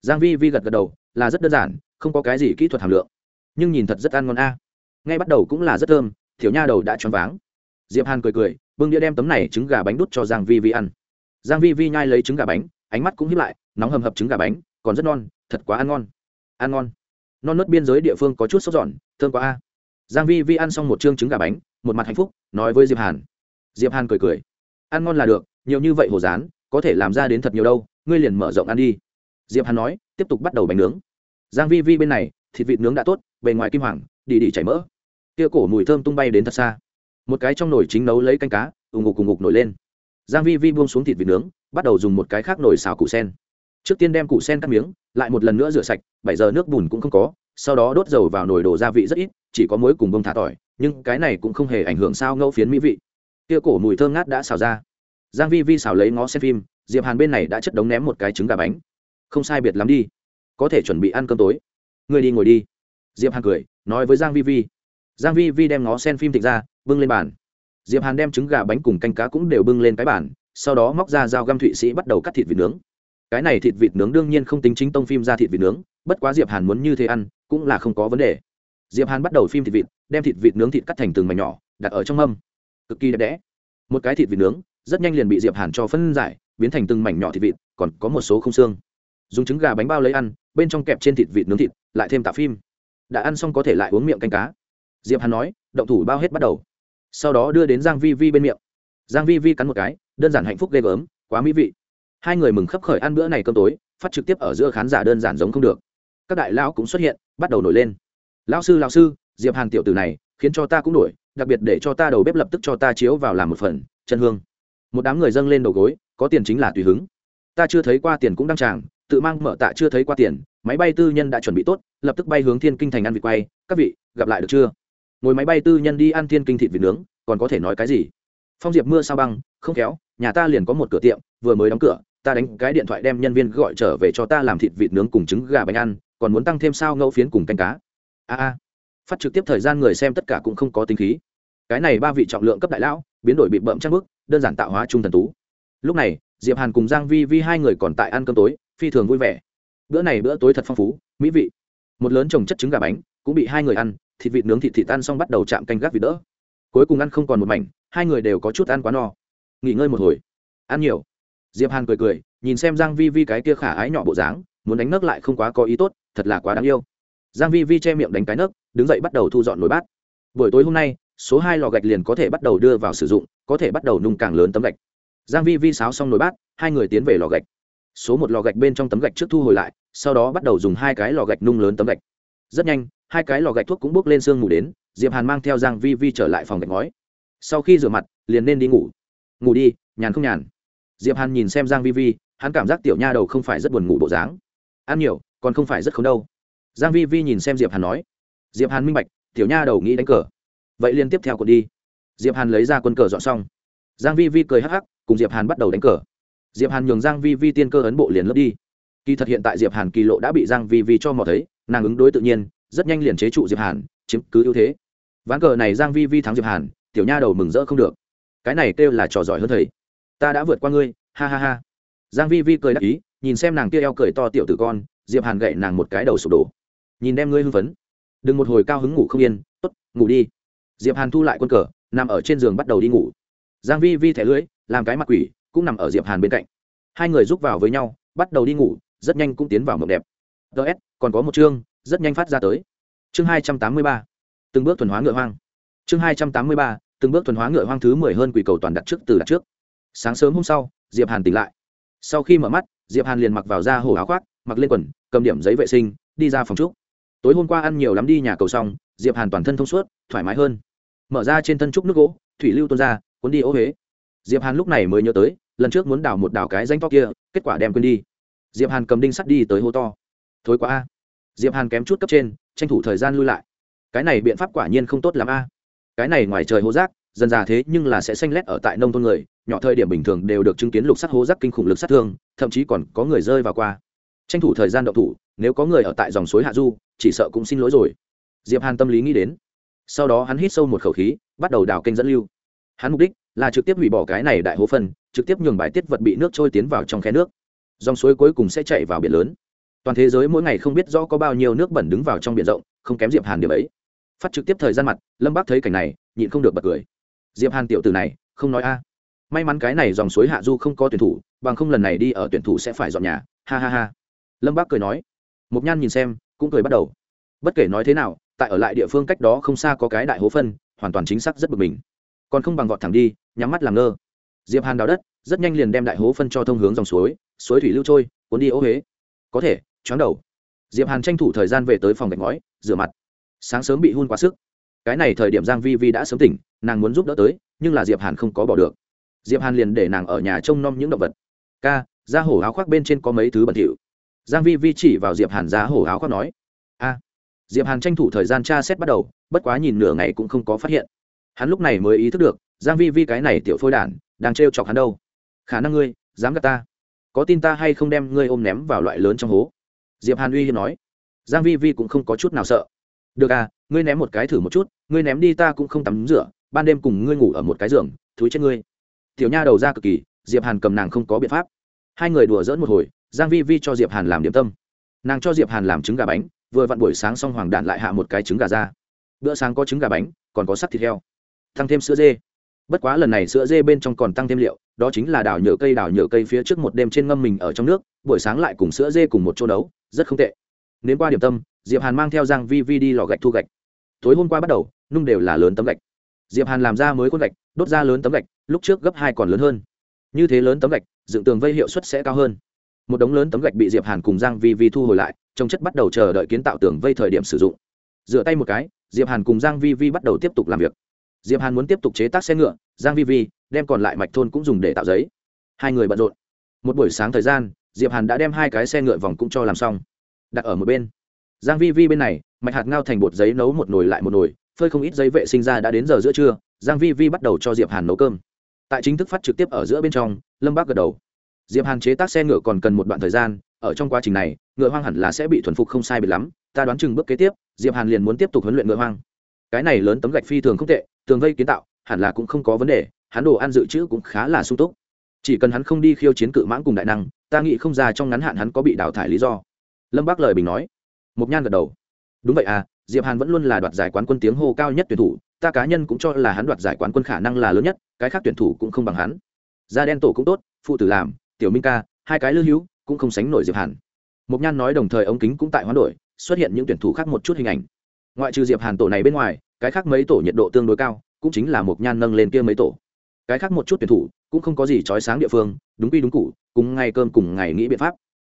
Giang vi vi gật gật đầu là rất đơn giản không có cái gì kỹ thuật hàm lượng. Nhưng nhìn thật rất ăn ngon a. Ngay bắt đầu cũng là rất thơm thiểu nha đầu đã choáng váng. Diệp hàn cười cười bưng đĩa đem tấm này trứng gà bánh đút cho giang vi vi ăn. Giang vi vi nhai lấy trứng gà bánh ánh mắt cũng hiếp lại nóng hầm hập trứng gà bánh còn rất non thật quá ăn ngon. Ăn ngon. Non nớt biên giới địa phương có chút sốt giòn thơm quá a. Giang vi vi ăn xong một trương trứng gà bánh một mặt hạnh phúc nói với diệp hàn. Diệp hàn cười cười. Ăn ngon là được nhiều như vậy hồ dán, có thể làm ra đến thật nhiều đâu ngươi liền mở rộng ăn đi. Diệp hàn nói, tiếp tục bắt đầu bánh nướng. Giang vi vi bên này, thịt vịt nướng đã tốt, bề ngoài kim hoàng đi đi chảy mỡ. Kia cổ mùi thơm tung bay đến thật xa. Một cái trong nồi chính nấu lấy canh cá, ù ngục cùng ngục nổi lên. Giang vi vi buông xuống thịt vịt nướng, bắt đầu dùng một cái khác nồi xào củ sen. Trước tiên đem củ sen cắt miếng, lại một lần nữa rửa sạch, bảy giờ nước bùn cũng không có, sau đó đốt dầu vào nồi đổ gia vị rất ít, chỉ có muối cùng bông thả tỏi, nhưng cái này cũng không hề ảnh hưởng sao ngẫu phiến mỹ vị. Kia cổ mùi thơm ngát đã xào ra giang vi vi xào lấy ngó xem phim, diệp hàn bên này đã chất đống ném một cái trứng gà bánh. Không sai biệt lắm đi. Có thể chuẩn bị ăn cơm tối. Người đi ngồi đi. Diệp hàn cười, nói với giang vi vi. Giang vi vi đem ngó sen phim thịt ra, bưng lên bàn. Diệp hàn đem trứng gà bánh cùng canh cá cũng đều bưng lên cái bàn, sau đó móc ra dao găm thụy sĩ bắt đầu cắt thịt vịt nướng. Cái này thịt vịt nướng đương nhiên không tính chính tông phim ra thịt vịt nướng, bất quá diệp hàn muốn như thế ăn, cũng là không có vấn đề. Diệp hàn bắt đầu phim thịt vịt, đem thịt vịt nướng thịt cắt thành từng mảnh nhỏ, đặt ở trong mâm. Cực kỳ đẹp đẽ. Một cái thịt vịt nướng rất nhanh liền bị diệp hàn cho phân giải biến thành từng mảnh nhỏ thịt vịt còn có một số không xương. Dùng trứng gà bánh bao lấy ăn bên trong kẹp trên thịt vịt nướng thịt lại thêm tạ phim. Đã ăn xong có thể lại uống miệng canh cá. Diệp hàn nói động thủ bao hết bắt đầu. Sau đó đưa đến giang vi vi bên miệng. Giang vi vi cắn một cái đơn giản hạnh phúc ghê gớm quá mỹ vị. Hai người mừng khấp khởi ăn bữa này cơm tối phát trực tiếp ở giữa khán giả đơn giản giống không được. Các đại lão cũng xuất hiện bắt đầu nổi lên. Lão sư lão sư diệp hàn tiểu tử này khiến cho ta cũng nổi, đặc biệt để cho ta đầu bếp lập tức cho ta chiếu vào làm một phần chân hương một đám người dâng lên đầu gối, có tiền chính là tùy hứng. Ta chưa thấy qua tiền cũng đăng tràng, tự mang mở tạ chưa thấy qua tiền, máy bay tư nhân đã chuẩn bị tốt, lập tức bay hướng thiên kinh thành ăn vịt quay. Các vị, gặp lại được chưa? Ngồi máy bay tư nhân đi ăn thiên kinh thịt vịt nướng, còn có thể nói cái gì? Phong diệp mưa sao băng, không khéo, nhà ta liền có một cửa tiệm, vừa mới đóng cửa, ta đánh cái điện thoại đem nhân viên gọi trở về cho ta làm thịt vịt nướng cùng trứng gà bánh ăn, còn muốn tăng thêm sao ngẫu phiến cùng canh cá. A a. Phát trực tiếp thời gian người xem tất cả cũng không có tính khí. Cái này ba vị trọng lượng cấp đại lão, biến đổi bị bậm trang bức đơn giản tạo hóa trung thần tú. Lúc này, diệp hàn cùng giang vi vi hai người còn tại ăn cơm tối, phi thường vui vẻ. Bữa này bữa tối thật phong phú, mỹ vị. Một lớn chồng chất trứng gà bánh, cũng bị hai người ăn, thịt vịt nướng thịt thịt ăn xong bắt đầu chạm canh gác vịt đỡ. Cuối cùng ăn không còn một mảnh, hai người đều có chút ăn quá no. Nghỉ ngơi một hồi. Ăn nhiều. Diệp hàn cười cười, nhìn xem giang vi vi cái kia khả ái nhỏ bộ dáng, muốn đánh nấc lại không quá có ý tốt, thật là quá đáng yêu. Giang vi vi che miệng đánh cái nấc, đứng dậy bắt đầu thu dọn nồi bát. Buổi tối hôm nay số hai lò gạch liền có thể bắt đầu đưa vào sử dụng, có thể bắt đầu nung càng lớn tấm gạch. Giang vi vi sáo xong nồi bát, hai người tiến về lò gạch. Số một lò gạch bên trong tấm gạch trước thu hồi lại, sau đó bắt đầu dùng hai cái lò gạch nung lớn tấm gạch. Rất nhanh, hai cái lò gạch thuốc cũng bước lên sương mù đến, diệp hàn mang theo giang vi vi trở lại phòng gạch ngói. Sau khi rửa mặt, liền nên đi ngủ. Ngủ đi, nhàn không nhàn. Diệp hàn nhìn xem giang vi vi, hắn cảm giác tiểu nha đầu không phải rất buồn ngủ bộ dáng. Ăn nhiều, còn không phải rất không đâu. Giang vi vi nhìn xem diệp hàn nói. Diệp hàn minh bạch, tiểu nha đầu nghĩ đánh cờ vậy liên tiếp theo cuộc đi. Diệp hàn lấy ra quân cờ dọn xong. Giang vi vi cười hắc hắc, cùng diệp hàn bắt đầu đánh cờ. Diệp hàn nhường giang vi vi tiên cơ ấn bộ liền lướt đi. Kỳ thật hiện tại diệp hàn kỳ lộ đã bị giang vi vi cho mò thấy, nàng ứng đối tự nhiên, rất nhanh liền chế trụ diệp hàn, chiếm cứ ưu thế. Ván cờ này giang vi vi thắng diệp hàn, tiểu nha đầu mừng rỡ không được. Cái này kêu là trò giỏi hơn thầy. Ta đã vượt qua ngươi, ha ha ha. Giang vi vi cười đắc ý, nhìn xem nàng kia eo cười to tiểu tử con, diệp hàn gậy nàng một cái đầu sụp đổ. Nhìn đem ngươi hưng phấn. Đừng một hồi cao hứng ngủ không yên, tốt, ngủ đi diệp hàn thu lại quân cờ, nằm ở trên giường bắt đầu đi ngủ. Giang vi vi thẻ lưỡi làm cái mặt quỷ, cũng nằm ở diệp hàn bên cạnh. Hai người giúp vào với nhau, bắt đầu đi ngủ, rất nhanh cũng tiến vào mộng đẹp. Ts còn có một chương, rất nhanh phát ra tới. Chương hai trăm tám mươi ba, từng bước thuần hóa ngựa hoang. Chương hai trăm tám mươi ba, từng bước thuần hóa ngựa hoang thứ mười hơn quỷ cầu toàn đặt trước từ đặt trước. Sáng sớm hôm sau, diệp hàn tỉnh lại. Sau khi mở mắt, diệp hàn liền mặc vào da hổ áo khoác, mặc lên quần, cầm điểm giấy vệ sinh, đi ra phòng trúc. Tối hôm qua ăn nhiều lắm đi nhà cầu xong, diệp hàn toàn thân thông suốt, thoải mái hơn mở ra trên thân trúc nước gỗ, thủy lưu tuôn ra, cuốn đi ô huế. Diệp hàn lúc này mới nhớ tới, lần trước muốn đào một đào cái danh to kia, kết quả đem quên đi. Diệp hàn cầm đinh sắt đi tới hô to. Thối quá a. Diệp hàn kém chút cấp trên, tranh thủ thời gian lui lại. Cái này biện pháp quả nhiên không tốt l a. Cái này ngoài trời hố rác, dần già thế nhưng là sẽ xanh lét ở tại nông thôn người, nhỏ thời điểm bình thường đều được chứng kiến lục sắt hố rác kinh khủng lực sát thương, thậm chí còn có người rơi vào qua. Tranh thủ thời gian đậu thủ, nếu có người ở tại dòng suối hạ du, chỉ sợ cũng xin lỗi rồi. Diệp hàn tâm lý nghĩ đến sau đó hắn hít sâu một khẩu khí, bắt đầu đào kênh dẫn lưu. Hắn mục đích là trực tiếp hủy bỏ cái này đại hố phân, trực tiếp nhường bài tiết vật bị nước trôi tiến vào trong khe nước. Dòng suối cuối cùng sẽ chạy vào biển lớn. Toàn thế giới mỗi ngày không biết rõ có bao nhiêu nước bẩn đứng vào trong biển rộng, không kém diệp hàn điểm ấy. Phát trực tiếp thời gian mặt, lâm bác thấy cảnh này, nhịn không được bật cười. Diệp hàn tiểu tử này, không nói a. May mắn cái này dòng suối hạ du không có tuyển thủ, bằng không lần này đi ở tuyển thủ sẽ phải dọn nhà. Ha ha ha. Lâm bác cười nói. Mộc nhan nhìn xem, cũng cười bắt đầu. Bất kể nói thế nào tại ở lại địa phương cách đó không xa có cái đại hố phân, hoàn toàn chính xác rất bực mình. Còn không bằng vọt thẳng đi, nhắm mắt làm ngơ. Diệp hàn đào đất, rất nhanh liền đem đại hố phân cho thông hướng dòng suối suối thủy lưu trôi, cuốn đi ô huế. Có thể, choáng đầu. Diệp hàn tranh thủ thời gian về tới phòng gạch ngói, rửa mặt. Sáng sớm bị hun quá sức. Cái này thời điểm giang vi vi đã sớm tỉnh, nàng muốn giúp đỡ tới, nhưng là diệp hàn không có bỏ được. Diệp hàn liền để nàng ở nhà trông nom những động vật. Ca, ra hổ áo khoác bên trên có mấy thứ bẩn thỉu. Giang vi vi chỉ vào diệp hàn ra hổ áo khoác nói diệp hàn tranh thủ thời gian tra xét bắt đầu, bất quá nhìn nửa ngày cũng không có phát hiện. Hắn lúc này mới ý thức được, giang vi vi cái này tiểu phôi đản, đang trêu chọc hắn đâu. Khả năng ngươi, dám gạt ta. Có tin ta hay không đem ngươi ôm ném vào loại lớn trong hố? Diệp hàn uy hiếp nói. Giang vi vi cũng không có chút nào sợ. Được à ngươi ném một cái thử một chút, ngươi ném đi ta cũng không tắm rửa, ban đêm cùng ngươi ngủ ở một cái giường, thúi chết ngươi. Tiểu nha đầu ra cực kỳ, diệp hàn cầm nàng không có biện pháp. Hai người đùa dỡn một hồi, giang vi vi cho diệp hàn làm điểm tâm. Nàng cho diệp hàn làm trứng gà bánh vừa vặn buổi sáng xong hoàng đạn lại hạ một cái trứng gà ra. Bữa sáng có trứng gà bánh, còn có sắt thịt heo. Tăng thêm sữa dê. Bất quá lần này sữa dê bên trong còn tăng thêm liệu, đó chính là đào nhựa cây đào nhựa cây phía trước một đêm trên ngâm mình ở trong nước, buổi sáng lại cùng sữa dê cùng một chỗ nấu, rất không tệ. Nếu qua điểm tâm, diệp hàn mang theo giang vi vi đi lò gạch thu gạch. Tối hôm qua bắt đầu, nung đều là lớn tấm gạch. Diệp hàn làm ra mới khuôn gạch, đốt ra lớn tấm gạch, lúc trước gấp hai còn lớn hơn. Như thế lớn tấm gạch, dựng tường vây hiệu suất sẽ cao hơn. Một đống lớn tấm gạch bị diệp hàn cùng giang vi vi thu hồi lại trong chất bắt đầu chờ đợi kiến tạo tường vây thời điểm sử dụng. Rửa tay một cái, diệp hàn cùng giang vi vi bắt đầu tiếp tục làm việc. Diệp hàn muốn tiếp tục chế tác xe ngựa, giang vi vi đem còn lại mạch thôn cũng dùng để tạo giấy. Hai người bận rộn. Một buổi sáng thời gian, diệp hàn đã đem hai cái xe ngựa vòng cũng cho làm xong. Đặt ở một bên. Giang vi vi bên này, mạch hạt ngao thành bột giấy nấu một nồi lại một nồi, phơi không ít giấy vệ sinh ra đã đến giờ giữa trưa, giang vi vi bắt đầu cho diệp hàn nấu cơm. Tại chính thức phát trực tiếp ở giữa bên trong, lâm bác gật đầu. Diệp hàn chế tác xe ngựa còn cần một đoạn thời gian ở trong quá trình này, ngựa hoang hẳn là sẽ bị thuần phục không sai biệt lắm, ta đoán chừng bước kế tiếp, diệp hàn liền muốn tiếp tục huấn luyện ngựa hoang. Cái này lớn tấm gạch phi thường không tệ, tường vây kiến tạo, hẳn là cũng không có vấn đề, hắn đồ ăn dự trữ cũng khá là sung túc. Chỉ cần hắn không đi khiêu chiến cự mãng cùng đại năng, ta nghĩ không ra trong ngắn hạn hắn có bị đào thải lý do. Lâm bác lời bình nói. Mục nhan gật đầu. Đúng vậy à diệp hàn vẫn luôn là đoạt giải quán quân tiếng hô cao nhất tuyển thủ, ta cá nhân cũng cho là hắn đoạt giải quán quân khả năng là lớn nhất, cái khác tuyển thủ cũng không bằng hắn. Da đen tổ cũng tốt, phụ tử làm, tiểu minh ca, hai cái lưu hữu cũng không sánh nổi diệp hàn. Mục nhan nói đồng thời ống kính cũng tại hoán đổi, xuất hiện những tuyển thủ khác một chút hình ảnh. Ngoại trừ diệp hàn tổ này bên ngoài, cái khác mấy tổ nhiệt độ tương đối cao, cũng chính là mục nhan nâng lên kia mấy tổ. Cái khác một chút tuyển thủ cũng không có gì trói sáng địa phương, đúng quy đúng cụ, cùng ngày cơm cùng ngày nghĩ biện pháp.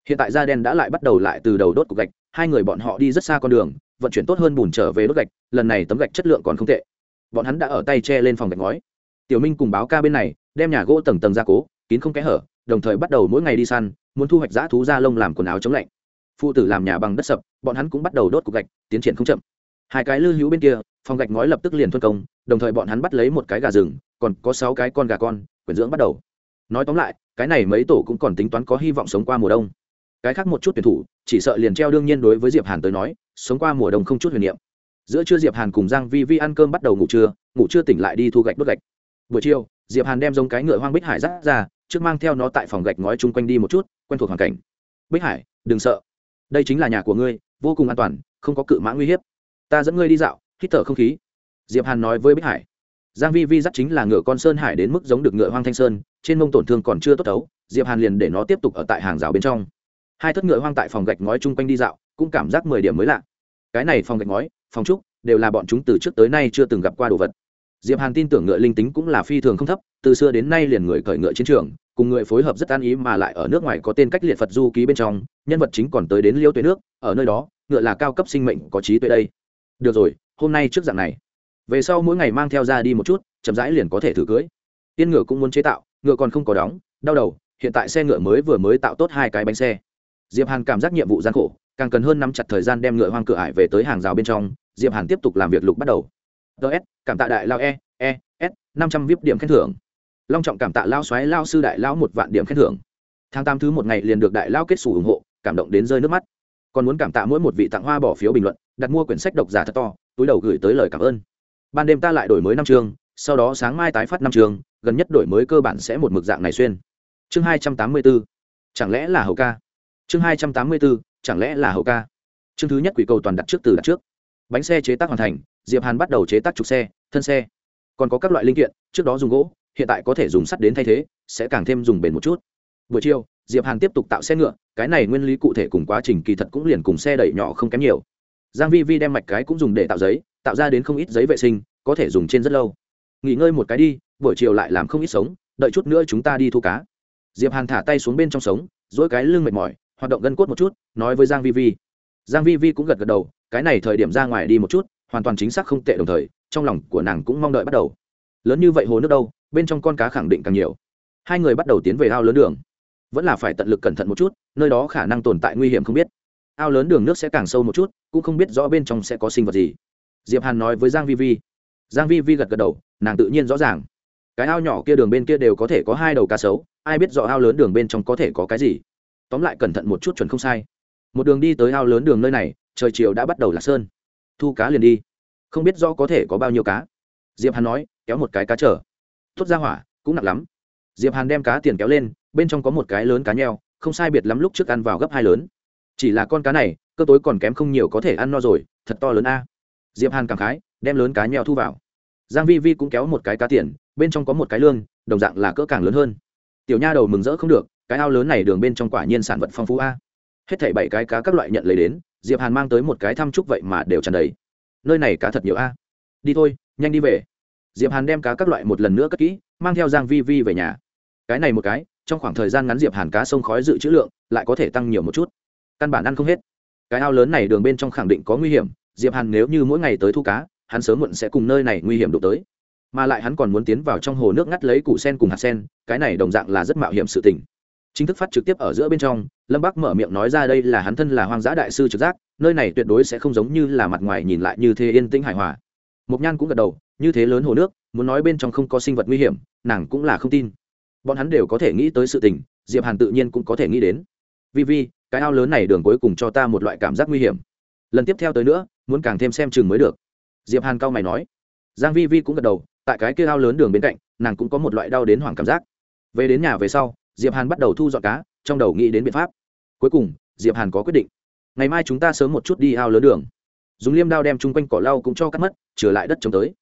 Hiện tại da đen đã lại bắt đầu lại từ đầu đốt cục gạch, hai người bọn họ đi rất xa con đường, vận chuyển tốt hơn bùn trở về đốt gạch, lần này tấm gạch chất lượng còn không tệ. Bọn hắn đã ở tay che lên phòng gạch ngói. Tiểu minh cùng báo ca bên này, đem nhà gỗ tầng tầng ra cố, kín không kẽ hở đồng thời bắt đầu mỗi ngày đi săn, muốn thu hoạch giã thú da lông làm quần áo chống lạnh. Phụ tử làm nhà bằng đất sập, bọn hắn cũng bắt đầu đốt cục gạch, tiến triển không chậm. Hai cái lư hữu bên kia, phòng gạch ngói lập tức liền thuân công, đồng thời bọn hắn bắt lấy một cái gà rừng, còn có sáu cái con gà con, quyển dưỡng bắt đầu. Nói tóm lại, cái này mấy tổ cũng còn tính toán có hy vọng sống qua mùa đông. Cái khác một chút tuyển thủ, chỉ sợ liền treo đương nhiên đối với diệp hàn tới nói, sống qua mùa đông không chút huyền niệm. Giữa trưa diệp hàn cùng giang vi vi ăn cơm bắt đầu ngủ trưa ngủ trưa tỉnh lại đi thu gạch đốt gạch. Buổi chiều diệp hàn đem giống cái ngựa hoang bích hải dắt ra, trước mang theo nó tại phòng gạch ngói chung quanh đi một chút, quen thuộc hoàn cảnh. Bích hải, đừng sợ. Đây chính là nhà của ngươi, vô cùng an toàn, không có cự mã nguy hiểm ta dẫn ngươi đi dạo, hít thở không khí. Diệp hàn nói với bích hải. Giang vi vi dắt chính là ngựa con sơn hải đến mức giống được ngựa hoang thanh sơn, trên mông tổn thương còn chưa tốt đấu, diệp hàn liền để nó tiếp tục ở tại hàng rào bên trong. Hai thất ngựa hoang tại phòng gạch ngói chung quanh đi dạo, cũng cảm giác mười điểm mới lạ. Cái này phòng gạch ngói, phòng trúc, đều là bọn chúng từ trước tới nay chưa từng gặp qua đồ vật diệp hàn tin tưởng ngựa linh tính cũng là phi thường không thấp, từ xưa đến nay liền người cởi ngựa chiến trường, cùng người phối hợp rất an ý mà lại ở nước ngoài có tên cách liệt phật du ký bên trong, nhân vật chính còn tới đến liêu Tuế nước, ở nơi đó, ngựa là cao cấp sinh mệnh có trí tuệ đây. Được rồi, hôm nay trước dạng này. Về sau mỗi ngày mang theo ra đi một chút, chậm rãi liền có thể thử cưới. Tiên ngựa cũng muốn chế tạo, ngựa còn không có đóng, đau đầu, hiện tại xe ngựa mới vừa mới tạo tốt hai cái bánh xe. Diệp hàn cảm giác nhiệm vụ gian khổ, càng cần hơn nắm chặt thời gian đem ngựa hoang cửa ải về tới hàng rào bên trong, diệp hàn tiếp tục làm việc lục bắt đầu ts cảm tạ đại lao e e s, năm trăm vip điểm khen thưởng. Long trọng cảm tạ lao xoáy lao sư đại lao một vạn điểm khen thưởng. Tháng tám thứ một ngày liền được đại lao kết xù ủng hộ, cảm động đến rơi nước mắt. Còn muốn cảm tạ mỗi một vị tặng hoa bỏ phiếu bình luận, đặt mua quyển sách độc giả thật to, túi đầu gửi tới lời cảm ơn. Ban đêm ta lại đổi mới năm chương, sau đó sáng mai tái phát năm chương, gần nhất đổi mới cơ bản sẽ một mực dạng này xuyên. Chương hai trăm tám mươi bốn chẳng lẽ là hậu ca? Chương hai trăm tám mươi bốn chẳng lẽ là hậu ca? Chương thứ nhất quỷ cầu toàn đặt trước từ đặt trước. Bánh xe chế tác hoàn thành diệp hàn bắt đầu chế tác trục xe, thân xe. Còn có các loại linh kiện, trước đó dùng gỗ, hiện tại có thể dùng sắt đến thay thế, sẽ càng thêm dùng bền một chút. Buổi chiều, diệp hàn tiếp tục tạo xe ngựa, cái này nguyên lý cụ thể cùng quá trình kỳ thật cũng liền cùng xe đẩy nhỏ không kém nhiều. Giang vi vi đem mạch cái cũng dùng để tạo giấy, tạo ra đến không ít giấy vệ sinh, có thể dùng trên rất lâu. Nghỉ ngơi một cái đi, buổi chiều lại làm không ít sống, đợi chút nữa chúng ta đi thu cá. Diệp hàn thả tay xuống bên trong sống dỗi cái lưng mệt mỏi, hoạt động gân cốt một chút, nói với giang vi vi. Giang vi vi cũng gật gật đầu, cái này thời điểm ra ngoài đi một chút hoàn toàn chính xác không tệ đồng thời, trong lòng của nàng cũng mong đợi bắt đầu. Lớn như vậy hồ nước đâu, bên trong con cá khẳng định càng nhiều. Hai người bắt đầu tiến về ao lớn đường. Vẫn là phải tận lực cẩn thận một chút, nơi đó khả năng tồn tại nguy hiểm không biết. Ao lớn đường nước sẽ càng sâu một chút, cũng không biết rõ bên trong sẽ có sinh vật gì. Diệp hàn nói với giang vi vi. Giang vi vi gật gật đầu, nàng tự nhiên rõ ràng. Cái ao nhỏ kia đường bên kia đều có thể có hai đầu cá sấu, ai biết rõ ao lớn đường bên trong có thể có cái gì. Tóm lại cẩn thận một chút chuẩn không sai. Một đường đi tới ao lớn đường nơi này, trời chiều đã bắt đầu lạc sơn thu cá liền đi. Không biết rõ có thể có bao nhiêu cá. Diệp hàn nói, kéo một cái cá trở tuốt ra hỏa, cũng nặng lắm. Diệp hàn đem cá tiền kéo lên, bên trong có một cái lớn cá nheo, không sai biệt lắm lúc trước ăn vào gấp hai lớn. Chỉ là con cá này, cơ tối còn kém không nhiều có thể ăn no rồi, thật to lớn a. Diệp hàn cảm khái, đem lớn cá nheo thu vào. Giang vi vi cũng kéo một cái cá tiền, bên trong có một cái lương đồng dạng là cỡ càng lớn hơn. Tiểu nha đầu mừng rỡ không được, cái ao lớn này đường bên trong quả nhiên sản vật phong phú a. Hết thảy bảy cái cá các loại nhận lấy đến diệp hàn mang tới một cái thăm chúc vậy mà đều tràn đầy. Nơi này cá thật nhiều a. Đi thôi, nhanh đi về. Diệp hàn đem cá các loại một lần nữa cất kỹ, mang theo giang vi vi về nhà. Cái này một cái, trong khoảng thời gian ngắn diệp hàn cá sông khói dự trữ lượng lại có thể tăng nhiều một chút. Căn bản ăn không hết. Cái ao lớn này đường bên trong khẳng định có nguy hiểm, diệp hàn nếu như mỗi ngày tới thu cá, hắn sớm muộn sẽ cùng nơi này nguy hiểm đụng tới. Mà lại hắn còn muốn tiến vào trong hồ nước ngắt lấy củ sen cùng hạt sen, cái này đồng dạng là rất mạo hiểm sự tình chính thức phát trực tiếp ở giữa bên trong, lâm bắc mở miệng nói ra đây là hắn thân là hoang dã đại sư trực giác, nơi này tuyệt đối sẽ không giống như là mặt ngoài nhìn lại như thế yên tĩnh hài hòa. Mộc nhan cũng gật đầu, như thế lớn hồ nước, muốn nói bên trong không có sinh vật nguy hiểm, nàng cũng là không tin. Bọn hắn đều có thể nghĩ tới sự tình, diệp hàn tự nhiên cũng có thể nghĩ đến. Vì vì cái ao lớn này đường cuối cùng cho ta một loại cảm giác nguy hiểm. Lần tiếp theo tới nữa, muốn càng thêm xem chừng mới được. Diệp hàn cao mày nói. Giang vi vi cũng gật đầu, tại cái kia ao lớn đường bên cạnh, nàng cũng có một loại đau đến hoảng cảm giác. Về đến nhà về sau diệp hàn bắt đầu thu dọn cá, trong đầu nghĩ đến biện pháp. Cuối cùng, diệp hàn có quyết định. Ngày mai chúng ta sớm một chút đi ao lớn đường. Dùng liêm đao đem chung quanh cỏ lau cũng cho cắt mất, trở lại đất trồng tới.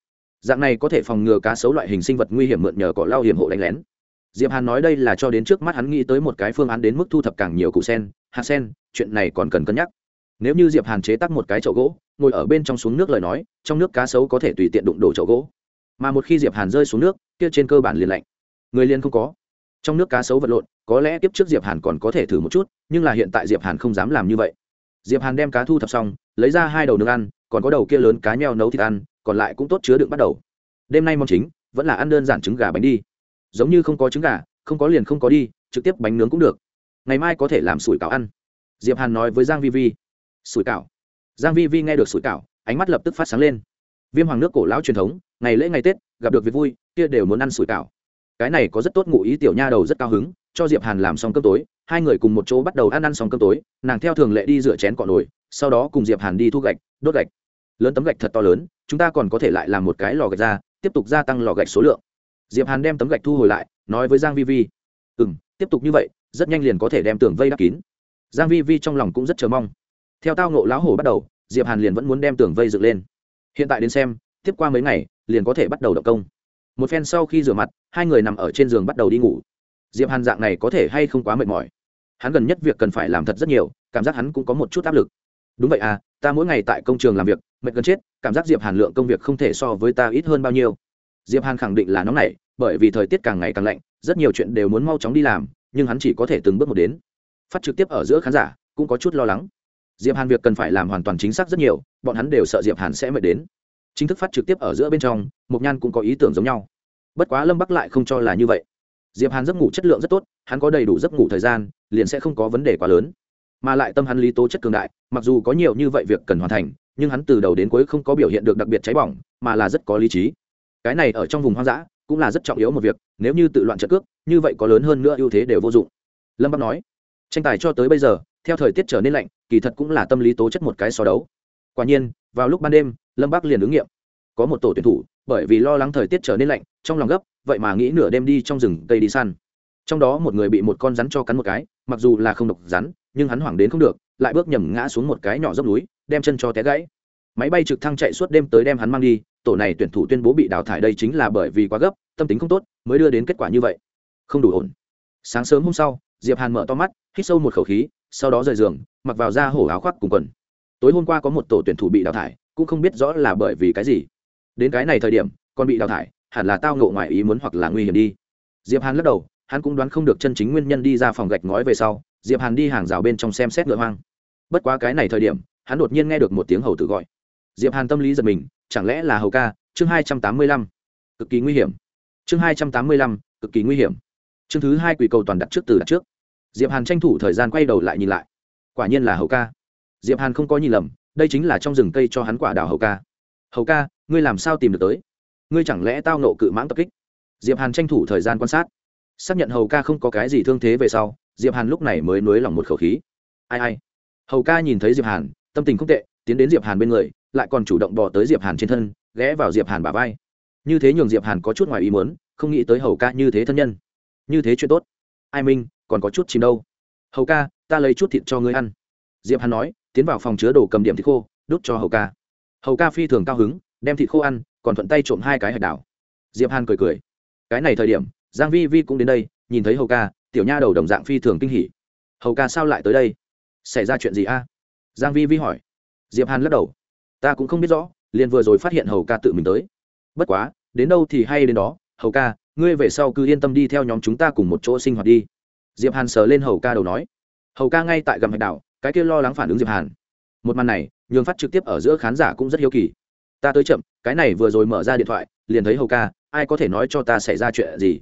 Dạng này có thể phòng ngừa cá sấu loại hình sinh vật nguy hiểm mượn nhờ cỏ lau hiểm hộ đánh lén. Diệp hàn nói đây là cho đến trước mắt hắn nghĩ tới một cái phương án đến mức thu thập càng nhiều củ sen, hạt sen, chuyện này còn cần cân nhắc. Nếu như diệp hàn chế tác một cái chậu gỗ, ngồi ở bên trong xuống nước lời nói, trong nước cá sấu có thể tùy tiện đụng đổ chậu gỗ. Mà một khi diệp hàn rơi xuống nước, kia trên cơ bản liền lạnh. Người liền không có trong nước cá sấu vật lộn, có lẽ tiếp trước diệp hàn còn có thể thử một chút, nhưng là hiện tại diệp hàn không dám làm như vậy. Diệp hàn đem cá thu thập xong, lấy ra hai đầu nước ăn, còn có đầu kia lớn cá nheo nấu thịt ăn, còn lại cũng tốt chứa đựng bắt đầu. Đêm nay mong chính, vẫn là ăn đơn giản trứng gà bánh đi. Giống như không có trứng gà, không có liền không có đi, trực tiếp bánh nướng cũng được. Ngày mai có thể làm sủi cảo ăn. Diệp hàn nói với giang vi vi. Sủi cảo. Giang vi vi nghe được sủi cảo, ánh mắt lập tức phát sáng lên. Viêm hoàng nước cổ lão truyền thống, ngày lễ ngày tết, gặp được việc vui, kia đều muốn ăn sủi cảo cái này có rất tốt ngụ ý tiểu nha đầu rất cao hứng, cho diệp hàn làm xong cơm tối, hai người cùng một chỗ bắt đầu ăn ăn xong cơm tối, nàng theo thường lệ đi rửa chén cọ nồi, sau đó cùng diệp hàn đi thu gạch, đốt gạch. Lớn tấm gạch thật to lớn, chúng ta còn có thể lại làm một cái lò gạch ra, tiếp tục gia tăng lò gạch số lượng. Diệp hàn đem tấm gạch thu hồi lại, nói với giang vi vi. Ừ m tiếp tục như vậy, rất nhanh liền có thể đem tường vây đắp kín. Giang vi vi trong lòng cũng rất chờ mong. Theo tao nộ lão hổ bắt đầu, diệp hàn liền vẫn muốn đem tường vây dựng lên. Hiện tại đến xem, tiếp qua mấy ngày, liền có thể bắt đầu động công một phen sau khi rửa mặt, hai người nằm ở trên giường bắt đầu đi ngủ. Diệp hàn dạng này có thể hay không quá mệt mỏi? Hắn gần nhất việc cần phải làm thật rất nhiều, cảm giác hắn cũng có một chút áp lực. Đúng vậy à ta mỗi ngày tại công trường làm việc, mệt gần chết, cảm giác diệp hàn lượng công việc không thể so với ta ít hơn bao nhiêu. Diệp hàn khẳng định là nóng nảy, bởi vì thời tiết càng ngày càng lạnh, rất nhiều chuyện đều muốn mau chóng đi làm, nhưng hắn chỉ có thể từng bước một đến. Phát trực tiếp ở giữa khán giả, cũng có chút lo lắng. Diệp hàn việc cần phải làm hoàn toàn chính xác rất nhiều, bọn hắn đều sợ diệp hàn sẽ mệt đến chính thức phát trực tiếp ở giữa bên trong, mộc nhan cũng có ý tưởng giống nhau. Bất quá lâm bắc lại không cho là như vậy. Diệp hàn giấc ngủ chất lượng rất tốt, hắn có đầy đủ giấc ngủ thời gian, liền sẽ không có vấn đề quá lớn. Mà lại tâm hắn lý tố chất cường đại, mặc dù có nhiều như vậy việc cần hoàn thành, nhưng hắn từ đầu đến cuối không có biểu hiện được đặc biệt cháy bỏng, mà là rất có lý trí. Cái này ở trong vùng hoang dã, cũng là rất trọng yếu một việc, nếu như tự loạn trận cước, như vậy có lớn hơn nữa ưu thế đều vô dụng. Lâm bắc nói, tranh tài cho tới bây giờ, theo thời tiết trở nên lạnh, kỳ thật cũng là tâm lý tố chất một cái so đấu. Quả nhiên, vào lúc ban đêm lâm bắc liền ứng nghiệm. Có một tổ tuyển thủ, bởi vì lo lắng thời tiết trở nên lạnh, trong lòng gấp, vậy mà nghĩ nửa đêm đi trong rừng cây đi săn. Trong đó một người bị một con rắn cho cắn một cái, mặc dù là không độc rắn, nhưng hắn hoảng đến không được, lại bước nhầm ngã xuống một cái nhỏ dốc núi, đem chân cho té gãy. Máy bay trực thăng chạy suốt đêm tới đem hắn mang đi, tổ này tuyển thủ tuyên bố bị đào thải đây chính là bởi vì quá gấp, tâm tính không tốt, mới đưa đến kết quả như vậy. Không đủ ổn. Sáng sớm hôm sau, diệp hàn mở to mắt, hít sâu một khẩu khí, sau đó rời giường, mặc vào da hổ áo khoác cùng quần. Tối hôm qua có một tổ tuyển thủ bị đào thải cũng không biết rõ là bởi vì cái gì. Đến cái này thời điểm còn bị đào thải, hẳn là tao ngộ ngoài ý muốn hoặc là nguy hiểm đi. Diệp hàn lắc đầu, hắn cũng đoán không được chân chính nguyên nhân đi ra phòng gạch ngói về sau, diệp hàn đi hàng rào bên trong xem xét ngựa hoang. Bất quá cái này thời điểm, hắn đột nhiên nghe được một tiếng hầu tử gọi. Diệp hàn tâm lý giật mình, chẳng lẽ là hầu ca? Chương hai trăm tám mươi lăm. Cực kỳ nguy hiểm. Chương hai trăm tám mươi lăm, cực kỳ nguy hiểm. Chương thứ hai quỷ cầu toàn đặt trước từ đặt trước. Diệp hàn tranh thủ thời gian quay đầu lại nhìn lại. Quả nhiên là hầu ca. Diệp hàn không có nhìn lầm đây chính là trong rừng cây cho hắn quả đào hầu ca. Hầu ca, ngươi làm sao tìm được tới? Ngươi chẳng lẽ tao nộ cự mãng tập kích? Diệp hàn tranh thủ thời gian quan sát. Xác nhận hầu ca không có cái gì thương thế về sau, diệp hàn lúc này mới nới lỏng một khẩu khí. Ai ai. Hầu ca nhìn thấy diệp hàn, tâm tình không tệ, tiến đến diệp hàn bên người, lại còn chủ động bỏ tới diệp hàn trên thân, ghé vào diệp hàn bả vai. Như thế nhường diệp hàn có chút ngoài ý muốn, không nghĩ tới hầu ca như thế thân nhân. Như thế chuyện tốt. Ai minh, còn có chút chìm đâu. Hầu ca, ta lấy chút thịt cho ngươi ăn. Diệp hàn nói tiến vào phòng chứa đồ cầm điểm thịt khô, đút cho hầu ca. Hầu ca phi thường cao hứng, đem thịt khô ăn, còn thuận tay trộm hai cái hạch đảo. Diệp hàn cười cười. Cái này thời điểm, giang vi vi cũng đến đây, nhìn thấy hầu ca, tiểu nha đầu đồng dạng phi thường kinh hỉ. Hầu ca sao lại tới đây? Xảy ra chuyện gì a? Giang vi vi hỏi. Diệp hàn lắc đầu. Ta cũng không biết rõ, liền vừa rồi phát hiện hầu ca tự mình tới. Bất quá, đến đâu thì hay đến đó, hầu ca, ngươi về sau cứ yên tâm đi theo nhóm chúng ta cùng một chỗ sinh hoạt đi. Diệp hàn sờ lên hầu ca đầu nói. Hầu ca ngay tại gầm hạch đảo cái kia lo lắng phản ứng diệp hàn. Một màn này, nhường phát trực tiếp ở giữa khán giả cũng rất hiếu kỳ. Ta tới chậm, cái này vừa rồi mở ra điện thoại, liền thấy hầu ca, ai có thể nói cho ta xảy ra chuyện gì?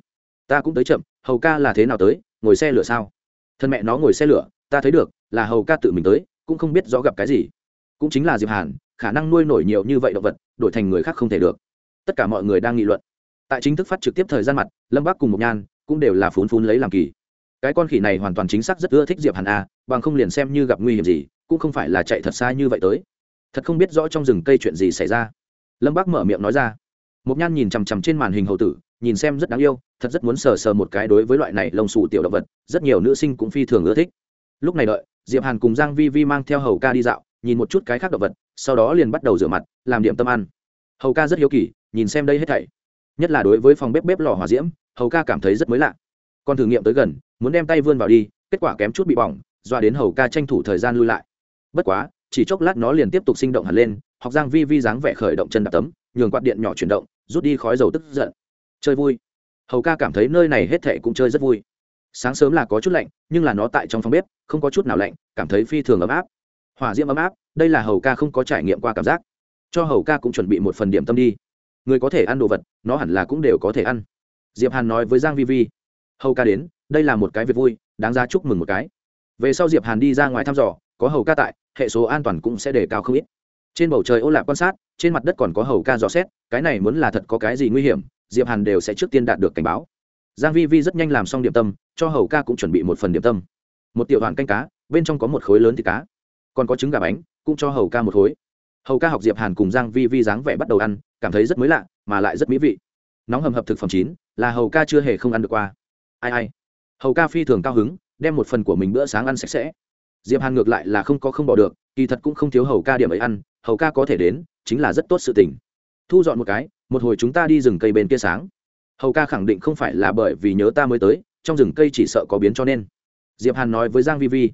Ta cũng tới chậm, hầu ca là thế nào tới, ngồi xe lửa sao? Thân mẹ nó ngồi xe lửa, ta thấy được, là hầu ca tự mình tới, cũng không biết rõ gặp cái gì. Cũng chính là diệp hàn, khả năng nuôi nổi nhiều như vậy động vật, đổi thành người khác không thể được. Tất cả mọi người đang nghị luận. Tại chính thức phát trực tiếp thời gian mặt, lâm bác cùng một nhan cũng đều là phún phún lấy làm kỳ. Cái con khỉ này hoàn toàn chính xác rất ưa thích diệp hàn a bằng không liền xem như gặp nguy hiểm gì, cũng không phải là chạy thật xa như vậy tới. Thật không biết rõ trong rừng cây chuyện gì xảy ra. Lâm bác mở miệng nói ra. Một nhan nhìn chằm chằm trên màn hình hầu tử, nhìn xem rất đáng yêu, thật rất muốn sờ sờ một cái đối với loại này lông xù tiểu động vật, rất nhiều nữ sinh cũng phi thường ưa thích. Lúc này đợi, diệp hàn cùng giang vi vi mang theo hầu ca đi dạo, nhìn một chút cái khác động vật, sau đó liền bắt đầu rửa mặt, làm điểm tâm ăn. Hầu ca rất hiếu kỳ, nhìn xem đây hết thảy. Nhất là đối với phòng bếp bếp lò hỏa diễm, hầu ca cảm thấy rất mới lạ. Còn thử nghiệm tới gần, muốn đem tay vươn vào đi, kết quả kém chút bị bỏng doa đến hầu ca tranh thủ thời gian lui lại. Bất quá, chỉ chốc lát nó liền tiếp tục sinh động hẳn lên, học giang vi vi dáng vẻ khởi động chân đạp tấm, nhường quạt điện nhỏ chuyển động, rút đi khói dầu tức giận. Chơi vui. Hầu ca cảm thấy nơi này hết thệ cũng chơi rất vui. Sáng sớm là có chút lạnh, nhưng là nó tại trong phòng bếp, không có chút nào lạnh, cảm thấy phi thường ấm áp. Hỏa diễm ấm áp, đây là hầu ca không có trải nghiệm qua cảm giác. Cho hầu ca cũng chuẩn bị một phần điểm tâm đi. Người có thể ăn đồ vật, nó hẳn là cũng đều có thể ăn. Diệp hàn nói với giang vi vi. Hầu ca đến, đây là một cái việc vui, đáng ra chúc mừng một cái về sau diệp hàn đi ra ngoài thăm dò, có hầu ca tại, hệ số an toàn cũng sẽ đề cao không ít. Trên bầu trời ô lạc quan sát, trên mặt đất còn có hầu ca dò xét, cái này muốn là thật có cái gì nguy hiểm, diệp hàn đều sẽ trước tiên đạt được cảnh báo. Giang vi vi rất nhanh làm xong điểm tâm, cho hầu ca cũng chuẩn bị một phần điểm tâm. Một tiểu đoàn canh cá, bên trong có một khối lớn thịt cá. Còn có trứng gà bánh, cũng cho hầu ca một khối. Hầu ca học diệp hàn cùng giang vi vi dáng vẻ bắt đầu ăn, cảm thấy rất mới lạ, mà lại rất mỹ vị. Nóng hầm hập thực phẩm chín, là hầu ca chưa hề không ăn được qua. Ai ai. Hầu ca phi thường cao hứng đem một phần của mình bữa sáng ăn sạch sẽ. Diệp hàn ngược lại là không có không bỏ được, kỳ thật cũng không thiếu hầu ca điểm ấy ăn, hầu ca có thể đến, chính là rất tốt sự tình. Thu dọn một cái, một hồi chúng ta đi rừng cây bên kia sáng. Hầu ca khẳng định không phải là bởi vì nhớ ta mới tới, trong rừng cây chỉ sợ có biến cho nên. Diệp hàn nói với giang vi vi.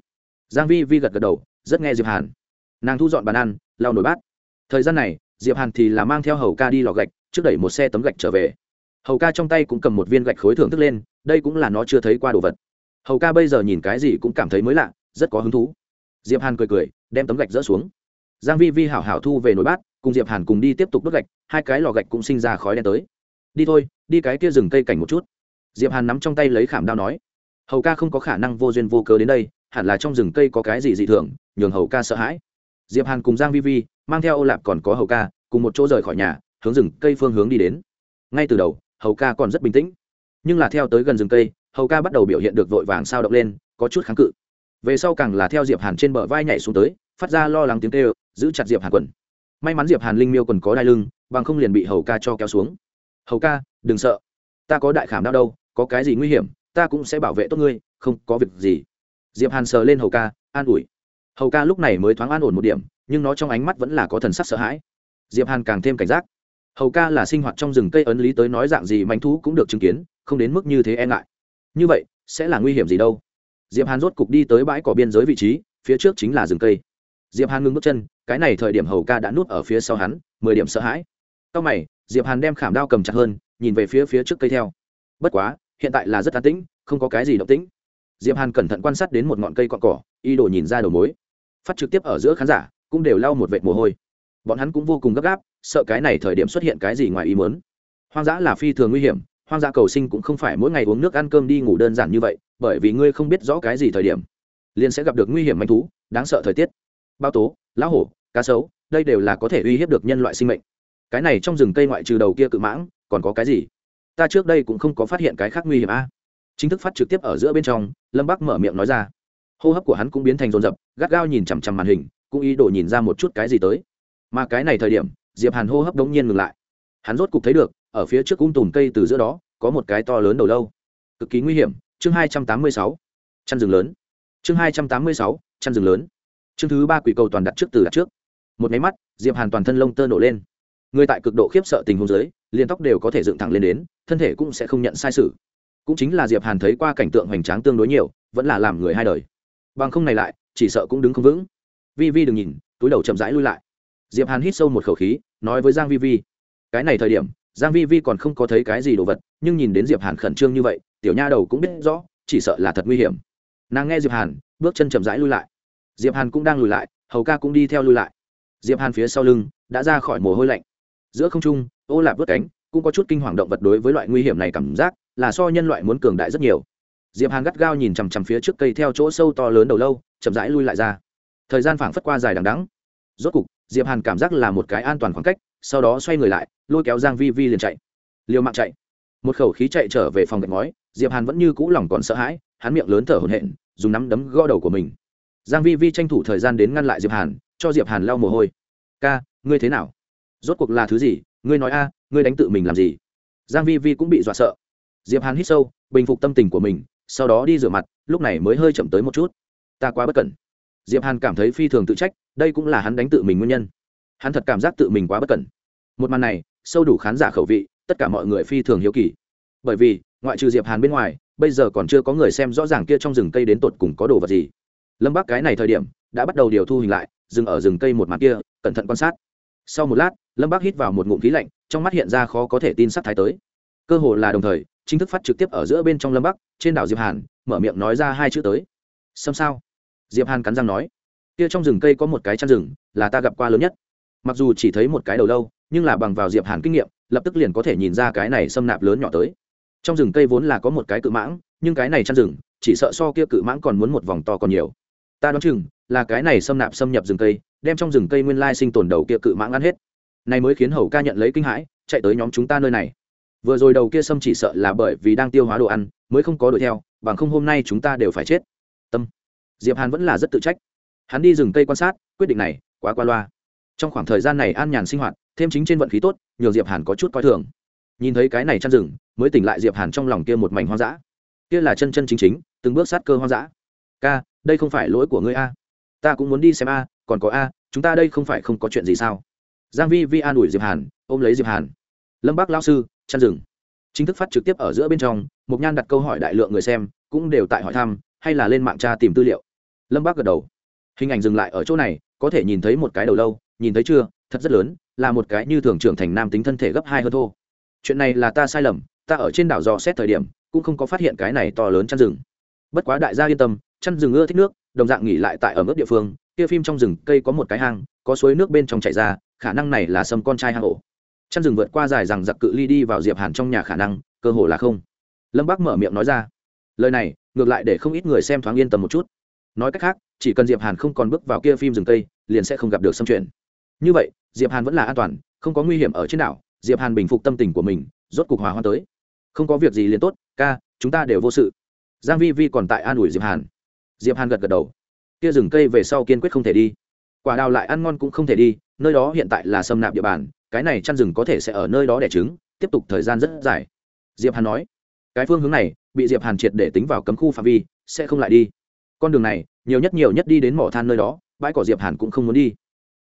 Giang vi vi gật gật đầu, rất nghe diệp hàn. Nàng thu dọn bàn ăn, lau nồi bát. Thời gian này, diệp hàn thì là mang theo hầu ca đi lò gạch, trước đẩy một xe tấm gạch trở về. Hầu ca trong tay cũng cầm một viên gạch khối thưởng thức lên, đây cũng là nó chưa thấy qua đồ vật hầu ca bây giờ nhìn cái gì cũng cảm thấy mới lạ, rất có hứng thú. Diệp hàn cười cười, đem tấm gạch dỡ xuống. Giang vi vi hảo hảo thu về nồi bát, cùng diệp hàn cùng đi tiếp tục đốt gạch, hai cái lò gạch cũng sinh ra khói đen tới. Đi thôi, đi cái kia rừng cây cảnh một chút. Diệp hàn nắm trong tay lấy khảm đao nói. Hầu ca không có khả năng vô duyên vô cớ đến đây, hẳn là trong rừng cây có cái gì dị thường, nhường hầu ca sợ hãi. Diệp hàn cùng giang vi vi, mang theo ô lạp còn có hầu ca, cùng một chỗ rời khỏi nhà, hướng rừng cây phương hướng đi đến. Ngay từ đầu, hầu ca còn rất bình tĩnh. Nhưng là theo tới gần rừng cây hầu ca bắt đầu biểu hiện được vội vàng sao động lên, có chút kháng cự. Về sau càng là theo diệp hàn trên bờ vai nhảy xuống tới, phát ra lo lắng tiếng kêu, giữ chặt diệp hàn quần. May mắn diệp hàn linh miêu quần có đai lưng, bằng không liền bị hầu ca cho kéo xuống. Hầu ca, đừng sợ. Ta có đại khảm đau đâu, có cái gì nguy hiểm, ta cũng sẽ bảo vệ tốt ngươi, không có việc gì. Diệp hàn sờ lên hầu ca, an ủi. Hầu ca lúc này mới thoáng an ổn một điểm, nhưng nó trong ánh mắt vẫn là có thần sắc sợ hãi. Diệp hàn càng thêm cảnh giác. Hầu ca là sinh hoạt trong rừng cây ấn lý tới nói dạng gì manh thú cũng được chứng kiến, không đến mức như thế e ngại như vậy, sẽ là nguy hiểm gì đâu? Diệp hàn rốt cục đi tới bãi cỏ biên giới vị trí, phía trước chính là rừng cây. Diệp hàn ngưng bước chân, cái này thời điểm hầu ca đã nuốt ở phía sau hắn, mười điểm sợ hãi. Sau mày, diệp hàn đem khảm đao cầm chặt hơn, nhìn về phía phía trước cây theo. Bất quá, hiện tại là rất an tĩnh, không có cái gì động tĩnh. Diệp hàn cẩn thận quan sát đến một ngọn cây cọn cỏ y đồ nhìn ra đầu mối. Phát trực tiếp ở giữa khán giả, cũng đều lau một vệt mồ hôi. Bọn hắn cũng vô cùng gấp gáp, sợ cái này thời điểm xuất hiện cái gì ngoài ý muốn. Hoang dã là phi thường nguy hiểm hoang dã cầu sinh cũng không phải mỗi ngày uống nước ăn cơm đi ngủ đơn giản như vậy, bởi vì ngươi không biết rõ cái gì thời điểm, liền sẽ gặp được nguy hiểm manh thú, đáng sợ thời tiết. Bao tố lão hổ, cá sấu, đây đều là có thể uy hiếp được nhân loại sinh mệnh. Cái này trong rừng cây ngoại trừ đầu kia cự mãng, còn có cái gì? Ta trước đây cũng không có phát hiện cái khác nguy hiểm a. Chính thức phát trực tiếp ở giữa bên trong, lâm bắc mở miệng nói ra. Hô hấp của hắn cũng biến thành rồn rập, gắt gao nhìn chằm chằm màn hình, cũng ý đồ nhìn ra một chút cái gì tới. Mà cái này thời điểm, diệp hàn hô hấp đống nhiên ngừng lại. Hắn rốt cục thấy được ở phía trước cung tùm cây từ giữa đó, có một cái to lớn đầu lâu. Cực kỳ nguy hiểm. Chương hai trăm tám mươi sáu. Chăn rừng lớn. Chương hai trăm tám mươi sáu. Chăn rừng lớn. Chương thứ ba quỷ cầu toàn đặt trước từ đặt trước. Một máy mắt, diệp hàn toàn thân lông tơ nổ lên. Người tại cực độ khiếp sợ tình huống dưới, liền tóc đều có thể dựng thẳng lên đến, thân thể cũng sẽ không nhận sai sự. Cũng chính là diệp hàn thấy qua cảnh tượng hoành tráng tương đối nhiều, vẫn là làm người hai đời. Bằng không này lại, chỉ sợ cũng đứng không vững. Vi vi đừng nhìn, túi đầu chậm rãi lui lại. Diệp hàn hít sâu một khẩu khí, nói với giang vi vi, cái này thời điểm giang vi vi còn không có thấy cái gì đồ vật, nhưng nhìn đến diệp hàn khẩn trương như vậy, tiểu nha đầu cũng biết rõ, chỉ sợ là thật nguy hiểm. Nàng nghe diệp hàn, bước chân chậm rãi lui lại. Diệp hàn cũng đang lùi lại, hầu ca cũng đi theo lui lại. Diệp hàn phía sau lưng, đã ra khỏi mồ hôi lạnh. Giữa không trung, ô lạp vớt cánh, cũng có chút kinh hoàng động vật đối với loại nguy hiểm này cảm giác, là so nhân loại muốn cường đại rất nhiều. Diệp hàn gắt gao nhìn chằm chằm phía trước cây theo chỗ sâu to lớn đầu lâu, chậm rãi lui lại ra. Thời gian phảng phất qua dài đằng đẵng. Rốt cục, diệp hàn cảm giác là một cái an toàn khoảng cách sau đó xoay người lại, lôi kéo giang vi vi liền chạy. Liều mạng chạy. Một khẩu khí chạy trở về phòng gạch ngói, diệp hàn vẫn như cũ lòng còn sợ hãi, hắn miệng lớn thở hổn hển, dùng nắm đấm gõ đầu của mình. Giang vi vi tranh thủ thời gian đến ngăn lại diệp hàn, cho diệp hàn lau mồ hôi. Ca, ngươi thế nào? Rốt cuộc là thứ gì? Ngươi nói a, ngươi đánh tự mình làm gì? Giang vi vi cũng bị dọa sợ. Diệp hàn hít sâu, bình phục tâm tình của mình, sau đó đi rửa mặt, lúc này mới hơi chậm tới một chút. Ta quá bất cẩn. Diệp hàn cảm thấy phi thường tự trách, đây cũng là hắn đánh tự mình nguyên nhân hắn thật cảm giác tự mình quá bất cẩn. Một màn này, sâu đủ khán giả khẩu vị, tất cả mọi người phi thường hiếu kỳ. Bởi vì, ngoại trừ diệp hàn bên ngoài, bây giờ còn chưa có người xem rõ ràng kia trong rừng cây đến tột cùng có đồ vật gì. Lâm bác cái này thời điểm, đã bắt đầu điều thu hình lại, dừng ở rừng cây một mặt kia, cẩn thận quan sát. Sau một lát, lâm bác hít vào một ngụm khí lạnh, trong mắt hiện ra khó có thể tin sắc thái tới. Cơ hồ là đồng thời, chính thức phát trực tiếp ở giữa bên trong lâm bắc, trên đảo diệp hàn, mở miệng nói ra hai chữ tới. Xâm sao? Diệp hàn cắn răng nói. Kia trong rừng cây có một cái chăn rừng, là ta gặp qua lớn nhất mặc dù chỉ thấy một cái đầu lâu, nhưng là bằng vào diệp hàn kinh nghiệm, lập tức liền có thể nhìn ra cái này xâm nạp lớn nhỏ tới. Trong rừng cây vốn là có một cái cự mãng, nhưng cái này chăn rừng, chỉ sợ so kia cự mãng còn muốn một vòng to còn nhiều. Ta đoán chừng, là cái này xâm nạp xâm nhập rừng cây, đem trong rừng cây nguyên lai sinh tồn đầu kia cự mãng ăn hết. Này mới khiến hầu ca nhận lấy kinh hãi, chạy tới nhóm chúng ta nơi này. Vừa rồi đầu kia xâm chỉ sợ là bởi vì đang tiêu hóa đồ ăn, mới không có đuổi theo, bằng không hôm nay chúng ta đều phải chết. Tâm. Diệp hàn vẫn là rất tự trách. Hắn đi rừng cây quan sát, quyết định này, quá qua loa trong khoảng thời gian này an nhàn sinh hoạt, thêm chính trên vận khí tốt, nhường diệp hàn có chút coi thường. Nhìn thấy cái này chăn rừng, mới tỉnh lại diệp hàn trong lòng kia một mảnh hoang dã. Kia là chân chân chính chính, từng bước sát cơ hoang dã. Ca, đây không phải lỗi của ngươi a. Ta cũng muốn đi xem a, còn có a, chúng ta đây không phải không có chuyện gì sao? Giang vi vi an ủi diệp hàn, ôm lấy diệp hàn. Lâm bác lão sư, chăn rừng. Chính thức phát trực tiếp ở giữa bên trong, mục nhan đặt câu hỏi đại lượng người xem, cũng đều tại hỏi thăm, hay là lên mạng tra tìm tư liệu. Lâm bác gật đầu. Hình ảnh dừng lại ở chỗ này, có thể nhìn thấy một cái đầu lâu nhìn thấy chưa, thật rất lớn, là một cái như thường trưởng thành nam tính thân thể gấp hai hơn thô. Chuyện này là ta sai lầm, ta ở trên đảo dò xét thời điểm, cũng không có phát hiện cái này to lớn chăn rừng. Bất quá đại gia yên tâm, chăn rừng ưa thích nước, đồng dạng nghỉ lại tại ở mức địa phương, kia phim trong rừng cây có một cái hang, có suối nước bên trong chảy ra, khả năng này là sâm con trai hang ổ. Chăn rừng vượt qua dài rằng giặc cự ly đi vào diệp hàn trong nhà khả năng, cơ hồ là không. Lâm bác mở miệng nói ra, lời này, ngược lại để không ít người xem thoáng yên tâm một chút. Nói cách khác, chỉ cần diệp hàn không còn bước vào kia phim rừng cây, liền sẽ không gặp được xâm chuyện như vậy, diệp hàn vẫn là an toàn, không có nguy hiểm ở trên đảo, diệp hàn bình phục tâm tình của mình, rốt cục hòa hoa tới. Không có việc gì liền tốt, ca, chúng ta đều vô sự. Giang vi vi còn tại an ủi diệp hàn. Diệp hàn gật gật đầu. Kia rừng cây về sau kiên quyết không thể đi. Quả đào lại ăn ngon cũng không thể đi, nơi đó hiện tại là xâm nạp địa bàn, cái này chăn rừng có thể sẽ ở nơi đó đẻ trứng, tiếp tục thời gian rất dài. Diệp hàn nói. Cái phương hướng này, bị diệp hàn triệt để tính vào cấm khu phạm vi, sẽ không lại đi. Con đường này, nhiều nhất nhiều nhất đi đến mỏ than nơi đó, bãi cỏ diệp hàn cũng không muốn đi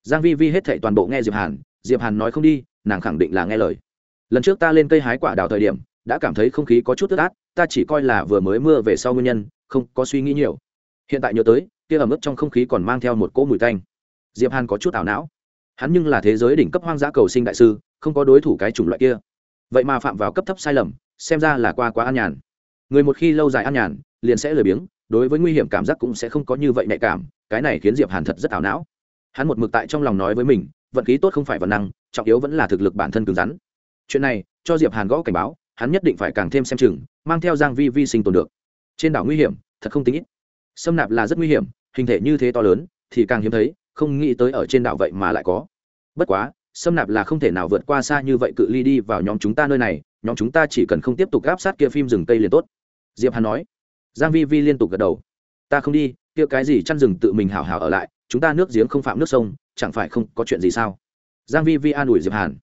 giang vi vi hết thảy toàn bộ nghe diệp hàn diệp hàn nói không đi, nàng khẳng định là nghe lời. Lần trước ta lên cây hái quả đào thời điểm, đã cảm thấy không khí có chút tức át, ta chỉ coi là vừa mới mưa về sau nguyên nhân, không có suy nghĩ nhiều. Hiện tại nhớ tới, kia ẩm ướt trong không khí còn mang theo một cỗ mùi tanh. Diệp hàn có chút ảo não. Hắn nhưng là thế giới đỉnh cấp hoang dã cầu sinh đại sư, không có đối thủ cái chủng loại kia. Vậy mà phạm vào cấp thấp sai lầm, xem ra là qua quá an nhàn. Người một khi lâu dài an nhàn, liền sẽ lười biếng, đối với nguy hiểm cảm giác cũng sẽ không có như vậy nhạy cảm, cái này khiến diệp hàn thật rất ảo não hắn một mực tại trong lòng nói với mình, vận khí tốt không phải vận năng, trọng yếu vẫn là thực lực bản thân cứng rắn. Chuyện này, cho diệp hàn gõ cảnh báo, hắn nhất định phải càng thêm xem chừng, mang theo giang vi vi sinh tồn được. Trên đảo nguy hiểm, thật không tính ít. Xâm nạp là rất nguy hiểm, hình thể như thế to lớn, thì càng hiếm thấy, không nghĩ tới ở trên đảo vậy mà lại có. Bất quá, xâm nạp là không thể nào vượt qua xa như vậy cự ly đi vào nhóm chúng ta nơi này, nhóm chúng ta chỉ cần không tiếp tục gáp sát kia phim rừng cây liền tốt. Diệp hàn nói. Giang vi vi liên tục gật đầu ta không đi, kia cái gì chăn rừng tự mình hảo hảo ở lại, chúng ta nước giếng không phạm nước sông, chẳng phải không có chuyện gì sao? Giang vi vi an ủi diệp hàn.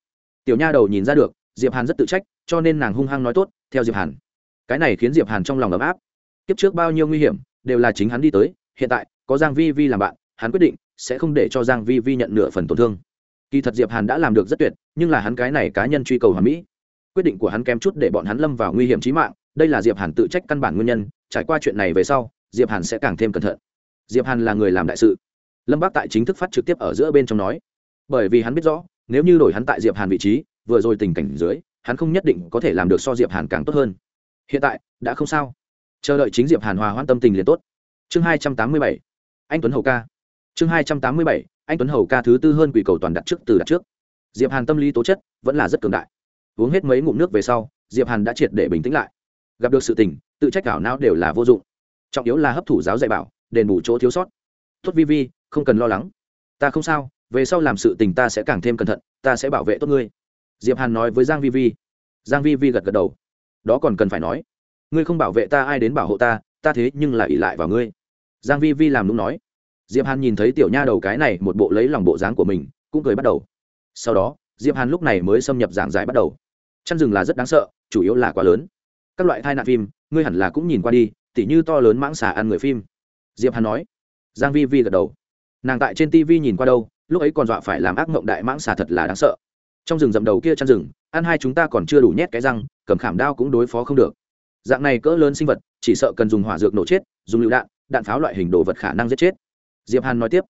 Tiểu nha đầu nhìn ra được, diệp hàn rất tự trách, cho nên nàng hung hăng nói tốt, theo diệp hàn. Cái này khiến diệp hàn trong lòng ấm áp. Kiếp trước bao nhiêu nguy hiểm, đều là chính hắn đi tới, hiện tại, có giang vi vi làm bạn, hắn quyết định, sẽ không để cho giang vi vi nhận nửa phần tổn thương. Kỳ thật diệp hàn đã làm được rất tuyệt, nhưng là hắn cái này cá nhân truy cầu hoàn mỹ. Quyết định của hắn kém chút để bọn hắn lâm vào nguy hiểm chí mạng, đây là diệp hàn tự trách căn bản nguyên nhân, trải qua chuyện này về sau diệp hàn sẽ càng thêm cẩn thận. Diệp hàn là người làm đại sự. Lâm bác tại chính thức phát trực tiếp ở giữa bên trong nói. Bởi vì hắn biết rõ, nếu như đổi hắn tại diệp hàn vị trí, vừa rồi tình cảnh dưới, hắn không nhất định có thể làm được so diệp hàn càng tốt hơn. Hiện tại, đã không sao. Chờ đợi chính diệp hàn hòa hoãn tâm tình liền tốt. Chương hai trăm tám mươi bảy. Anh tuấn hầu ca. Chương hai trăm tám mươi bảy. Anh tuấn hầu ca thứ tư hơn quỷ cầu toàn đặt trước từ đặt trước. Diệp hàn tâm lý tố chất vẫn là rất cường đại. Uống hết mấy ngụm nước về sau, diệp hàn đã triệt để bình tĩnh lại. Gặp được sự tình, tự trách ảo não đều là vô dụng trọng yếu là hấp thụ giáo dạy bảo, đền bù chỗ thiếu sót. Tốt vi vi, không cần lo lắng. Ta không sao, về sau làm sự tình ta sẽ càng thêm cẩn thận, ta sẽ bảo vệ tốt ngươi. Diệp hàn nói với giang vi vi. Giang vi vi gật gật đầu. Đó còn cần phải nói. Ngươi không bảo vệ ta, ai đến bảo hộ ta ta thế nhưng lại ỉ lại vào ngươi. Giang vi vi làm đúng nói. Diệp hàn nhìn thấy tiểu nha đầu cái này, một bộ lấy lòng bộ dáng của mình, cũng cười bắt đầu. Sau đó, diệp hàn lúc này mới xâm nhập giảng giải bắt đầu. Chăn rừng là rất đáng sợ, chủ yếu là quá lớn. Các loại tai nạn phim, ngươi hẳn là cũng nhìn qua đi tỉ như to lớn mãng xà ăn người phim. Diệp hàn nói. Giang vi vi gật đầu. Nàng tại trên tv nhìn qua đâu, lúc ấy còn dọa phải làm ác mộng đại mãng xà thật là đáng sợ. Trong rừng rậm đầu kia chăn rừng, ăn hai chúng ta còn chưa đủ nhét cái răng, cầm khảm đao cũng đối phó không được. Dạng này cỡ lớn sinh vật, chỉ sợ cần dùng hỏa dược nổ chết, dùng lựu đạn đạn pháo loại hình đồ vật khả năng giết chết. Diệp hàn nói tiếp.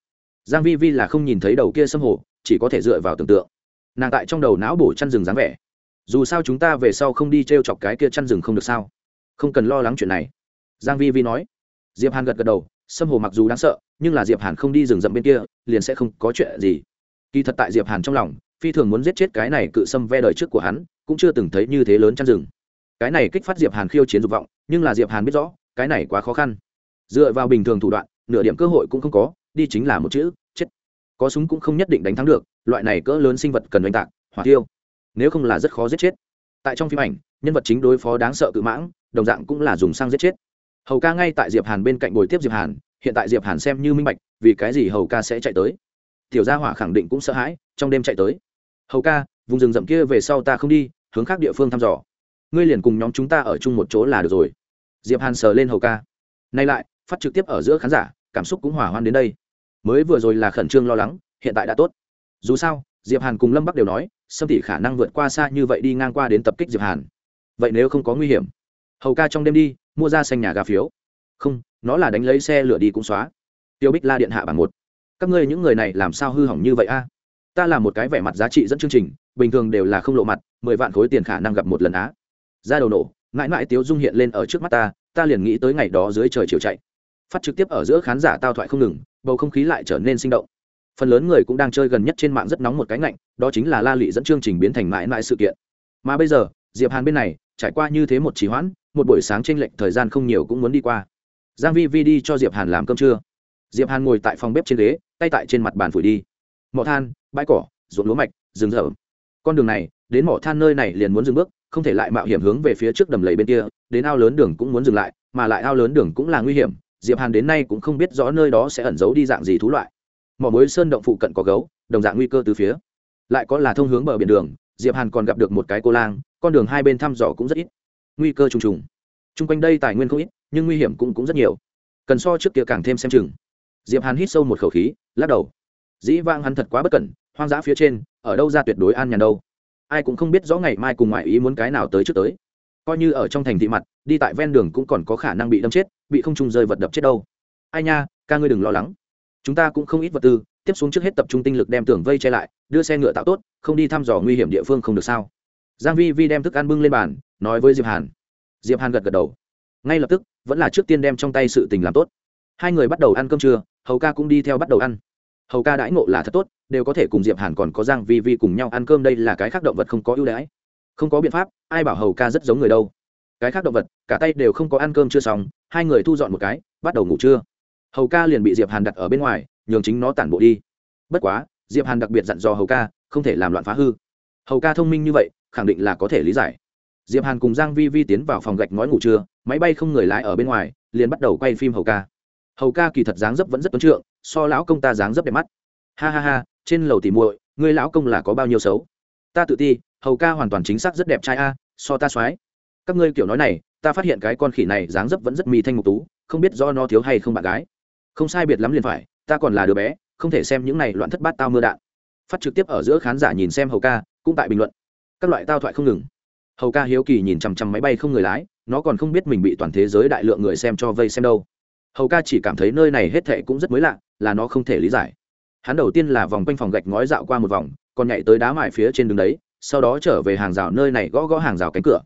Giang vi vi là không nhìn thấy đầu kia xâm hồ, chỉ có thể dựa vào tưởng tượng. Nàng tại trong đầu não bổ chăn rừng dáng vẻ. Dù sao chúng ta về sau không đi t r e o chọc cái kia chăn rừng không được sao? Không cần lo lắng chuyện này giang vi vi nói. Diệp hàn gật gật đầu xâm hồ mặc dù đáng sợ, nhưng là diệp hàn không đi rừng rậm bên kia, liền sẽ không có chuyện gì. Kỳ thật tại diệp hàn trong lòng, phi thường muốn giết chết cái này cự xâm ve đời trước của hắn, cũng chưa từng thấy như thế lớn chăn rừng. Cái này kích phát diệp hàn khiêu chiến dục vọng, nhưng là diệp hàn biết rõ, cái này quá khó khăn. Dựa vào bình thường thủ đoạn, nửa điểm cơ hội cũng không có, đi chính là một chữ, chết. Có súng cũng không nhất định đánh thắng được, loại này cỡ lớn sinh vật cần đánh tạc, hỏa tiêu nếu không là rất khó giết chết. Tại trong phim ảnh, nhân vật chính đối phó đáng sợ cự mãng, đồng dạng cũng là dùng sang giết chết hầu ca ngay tại diệp hàn bên cạnh bồi tiếp diệp hàn, hiện tại diệp hàn xem như minh bạch, vì cái gì hầu ca sẽ chạy tới. Tiểu gia hỏa khẳng định cũng sợ hãi, trong đêm chạy tới. Hầu ca, vùng rừng rậm kia về sau ta không đi, hướng khác địa phương thăm dò. Ngươi liền cùng nhóm chúng ta ở chung một chỗ là được rồi. Diệp hàn sờ lên hầu ca. Nay lại, phát trực tiếp ở giữa khán giả, cảm xúc cũng hỏa hoan đến đây. Mới vừa rồi là khẩn trương lo lắng, hiện tại đã tốt. Dù sao, diệp hàn cùng lâm bắc đều nói, sâm tỷ khả năng vượt qua xa như vậy đi ngang qua đến tập kích diệp hàn. Vậy nếu không có nguy hiểm? Hầu ca trong đêm đi mua ra xanh nhà gà phiếu. Không, nó là đánh lấy xe lửa đi cũng xóa. Tiêu bích la điện hạ bảng một. Các ngươi những người này làm sao hư hỏng như vậy a? Ta là một cái vẻ mặt giá trị dẫn chương trình, bình thường đều là không lộ mặt, mười vạn khối tiền khả năng gặp một lần á. Ra đầu nổ, mãi mãi tiếu dung hiện lên ở trước mắt ta ta liền nghĩ tới ngày đó dưới trời chiều chạy. Phát trực tiếp ở giữa khán giả tao thoại không ngừng, bầu không khí lại trở nên sinh động. Phần lớn người cũng đang chơi gần nhất trên mạng rất nóng một cái ngạnh, đó chính là la lị dẫn chương trình biến thành mãi mãi sự kiện. Mà bây giờ, diệp hàn bên này, trải qua như thế một trì hoãn một buổi sáng tranh lệch thời gian không nhiều cũng muốn đi qua. Giang vi vi đi cho diệp hàn làm cơm trưa. Diệp hàn ngồi tại phòng bếp trên ghế, tay tại trên mặt bàn phủi đi. Mỏ than, bãi cỏ, ruộng lúa mạch, rừng rậm. Con đường này, đến mỏ than nơi này liền muốn dừng bước, không thể lại mạo hiểm hướng về phía trước đầm lầy bên kia, đến ao lớn đường cũng muốn dừng lại, mà lại ao lớn đường cũng là nguy hiểm, diệp hàn đến nay cũng không biết rõ nơi đó sẽ ẩn giấu đi dạng gì thú loại. Mỏ mối sơn động phụ cận có gấu, đồng dạng nguy cơ từ phía. Lại có là thông hướng bờ biển đường, diệp hàn còn gặp được một cái cô lang, con đường hai bên thăm dò cũng rất ít nguy cơ trùng trùng. Chung quanh đây tài nguyên không ít, nhưng nguy hiểm cũng cũng rất nhiều. Cần so trước kia càng thêm xem chừng. Diệp hàn hít sâu một khẩu khí, lắc đầu. Dĩ vang hắn thật quá bất cẩn, hoang dã phía trên, ở đâu ra tuyệt đối an nhàn đâu. Ai cũng không biết rõ ngày mai cùng ngoại ý muốn cái nào tới trước tới. Coi như ở trong thành thị mặt, đi tại ven đường cũng còn có khả năng bị đâm chết, bị không trung rơi vật đập chết đâu. Ai nha, ca ngươi đừng lo lắng. Chúng ta cũng không ít vật tư, tiếp xuống trước hết tập trung tinh lực đem tường vây che lại, đưa xe ngựa tạo tốt, không đi thăm dò nguy hiểm địa phương không được sao? Giang vi vi đem thức ăn bưng lên bàn, nói với diệp hàn. Diệp hàn gật gật đầu. Ngay lập tức, vẫn là trước tiên đem trong tay sự tình làm tốt. Hai người bắt đầu ăn cơm trưa, hầu ca cũng đi theo bắt đầu ăn. Hầu ca đãi ngộ là thật tốt, đều có thể cùng diệp hàn còn có giang vi vi cùng nhau ăn cơm đây là cái khác động vật không có ưu đãi. Không có biện pháp, ai bảo hầu ca rất giống người đâu. Cái khác động vật, cả tay đều không có ăn cơm chưa xong, hai người thu dọn một cái, bắt đầu ngủ trưa. Hầu ca liền bị diệp hàn đặt ở bên ngoài, nhường chính nó tản bộ đi. Bất quá, diệp hàn đặc biệt dặn dò hầu ca, không thể làm loạn phá hư. Hầu ca thông minh như vậy khẳng định là có thể lý giải. Diệp hàn cùng giang vi vi tiến vào phòng gạch ngói ngủ trưa, máy bay không người lái ở bên ngoài, liền bắt đầu quay phim hầu ca. Hầu ca kỳ thật dáng dấp vẫn rất tuấn trượng, so lão công ta dáng dấp đẹp mắt. Ha ha ha, trên lầu tỉ muội, ngươi lão công là có bao nhiêu xấu? Ta tự ti, hầu ca hoàn toàn chính xác rất đẹp trai a, so ta soái. Các ngươi kiểu nói này, ta phát hiện cái con khỉ này dáng dấp vẫn rất mì thanh mục tú, không biết do nó thiếu hay không bạn gái. Không sai biệt lắm liền phải, ta còn là đứa bé, không thể xem những này loạn thất bát tao mưa đạn. Phát trực tiếp ở giữa khán giả nhìn xem hầu ca, cũng tại bình luận các loại tao thoại không ngừng. Hầu ca hiếu kỳ nhìn chằm chằm máy bay không người lái, nó còn không biết mình bị toàn thế giới đại lượng người xem cho vây xem đâu. Hầu ca chỉ cảm thấy nơi này hết thệ cũng rất mới lạ, là nó không thể lý giải. Hắn đầu tiên là vòng quanh phòng gạch ngói dạo qua một vòng, còn nhảy tới đá mại phía trên đường đấy, sau đó trở về hàng rào nơi này gõ gõ hàng rào cánh cửa.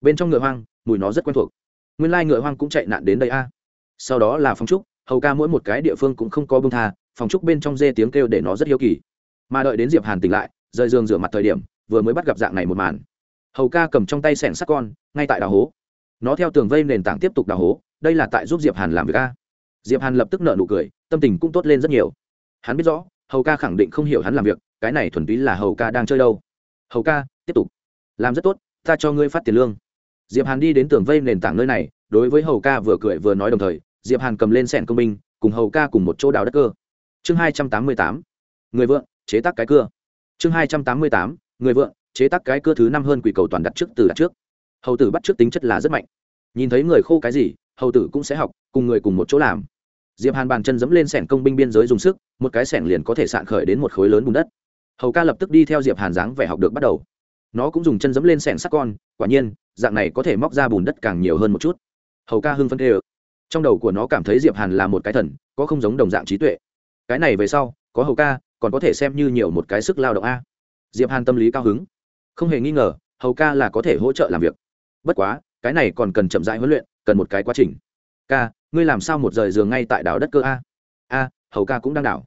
Bên trong ngựa hoang, mùi nó rất quen thuộc. Nguyên lai ngựa hoang cũng chạy nạn đến đây a. Sau đó là phong trúc, hầu ca mỗi một cái địa phương cũng không có bông tha, phòng trúc bên trong dê tiếng kêu để nó rất hiếu kỳ. Mà đợi đến diệp hàn tỉnh lại, rời giường rửa mặt thời điểm vừa mới bắt gặp dạng này một màn. Hầu ca cầm trong tay sẻng sắt con, ngay tại đào hố. Nó theo tường vây nền tảng tiếp tục đào hố, đây là tại giúp diệp hàn làm việc a. Diệp hàn lập tức nợ nụ cười, tâm tình cũng tốt lên rất nhiều. Hắn biết rõ, hầu ca khẳng định không hiểu hắn làm việc, cái này thuần túy là hầu ca đang chơi đâu. Hầu ca, tiếp tục. Làm rất tốt, ta cho ngươi phát tiền lương. Diệp hàn đi đến tường vây nền tảng nơi này, đối với hầu ca vừa cười vừa nói đồng thời, diệp hàn cầm lên sẻn công binh, cùng hầu ca cùng một chỗ đào đất cơ. Chương hai trăm tám mươi tám. Người vượng, chế tác cái cưa. Chương hai trăm tám mươi tám người vượng, chế tác cái cưa thứ năm hơn quỷ cầu toàn đặt trước từ đặt trước. Hầu tử bắt trước tính chất là rất mạnh. Nhìn thấy người khô cái gì, hầu tử cũng sẽ học, cùng người cùng một chỗ làm. Diệp hàn bàn chân dẫm lên sẻn công binh biên giới dùng sức, một cái sẻn liền có thể sạn khởi đến một khối lớn bùn đất. Hầu ca lập tức đi theo diệp hàn dáng vẻ học được bắt đầu. Nó cũng dùng chân dẫm lên sẻn sắc con, quả nhiên, dạng này có thể móc ra bùn đất càng nhiều hơn một chút. Hầu ca hưng phân tê ơ. Trong đầu của nó cảm thấy diệp hàn là một cái thần, có không giống đồng dạng trí tuệ. Cái này về sau, có hầu ca, còn có thể xem như nhiều một cái sức lao động a diệp hàn tâm lý cao hứng. Không hề nghi ngờ, hầu ca là có thể hỗ trợ làm việc. Bất quá, cái này còn cần chậm rãi huấn luyện, cần một cái quá trình. Ca, ngươi làm sao một rời giường ngay tại đảo đất cơ a? A, hầu ca cũng đang đảo.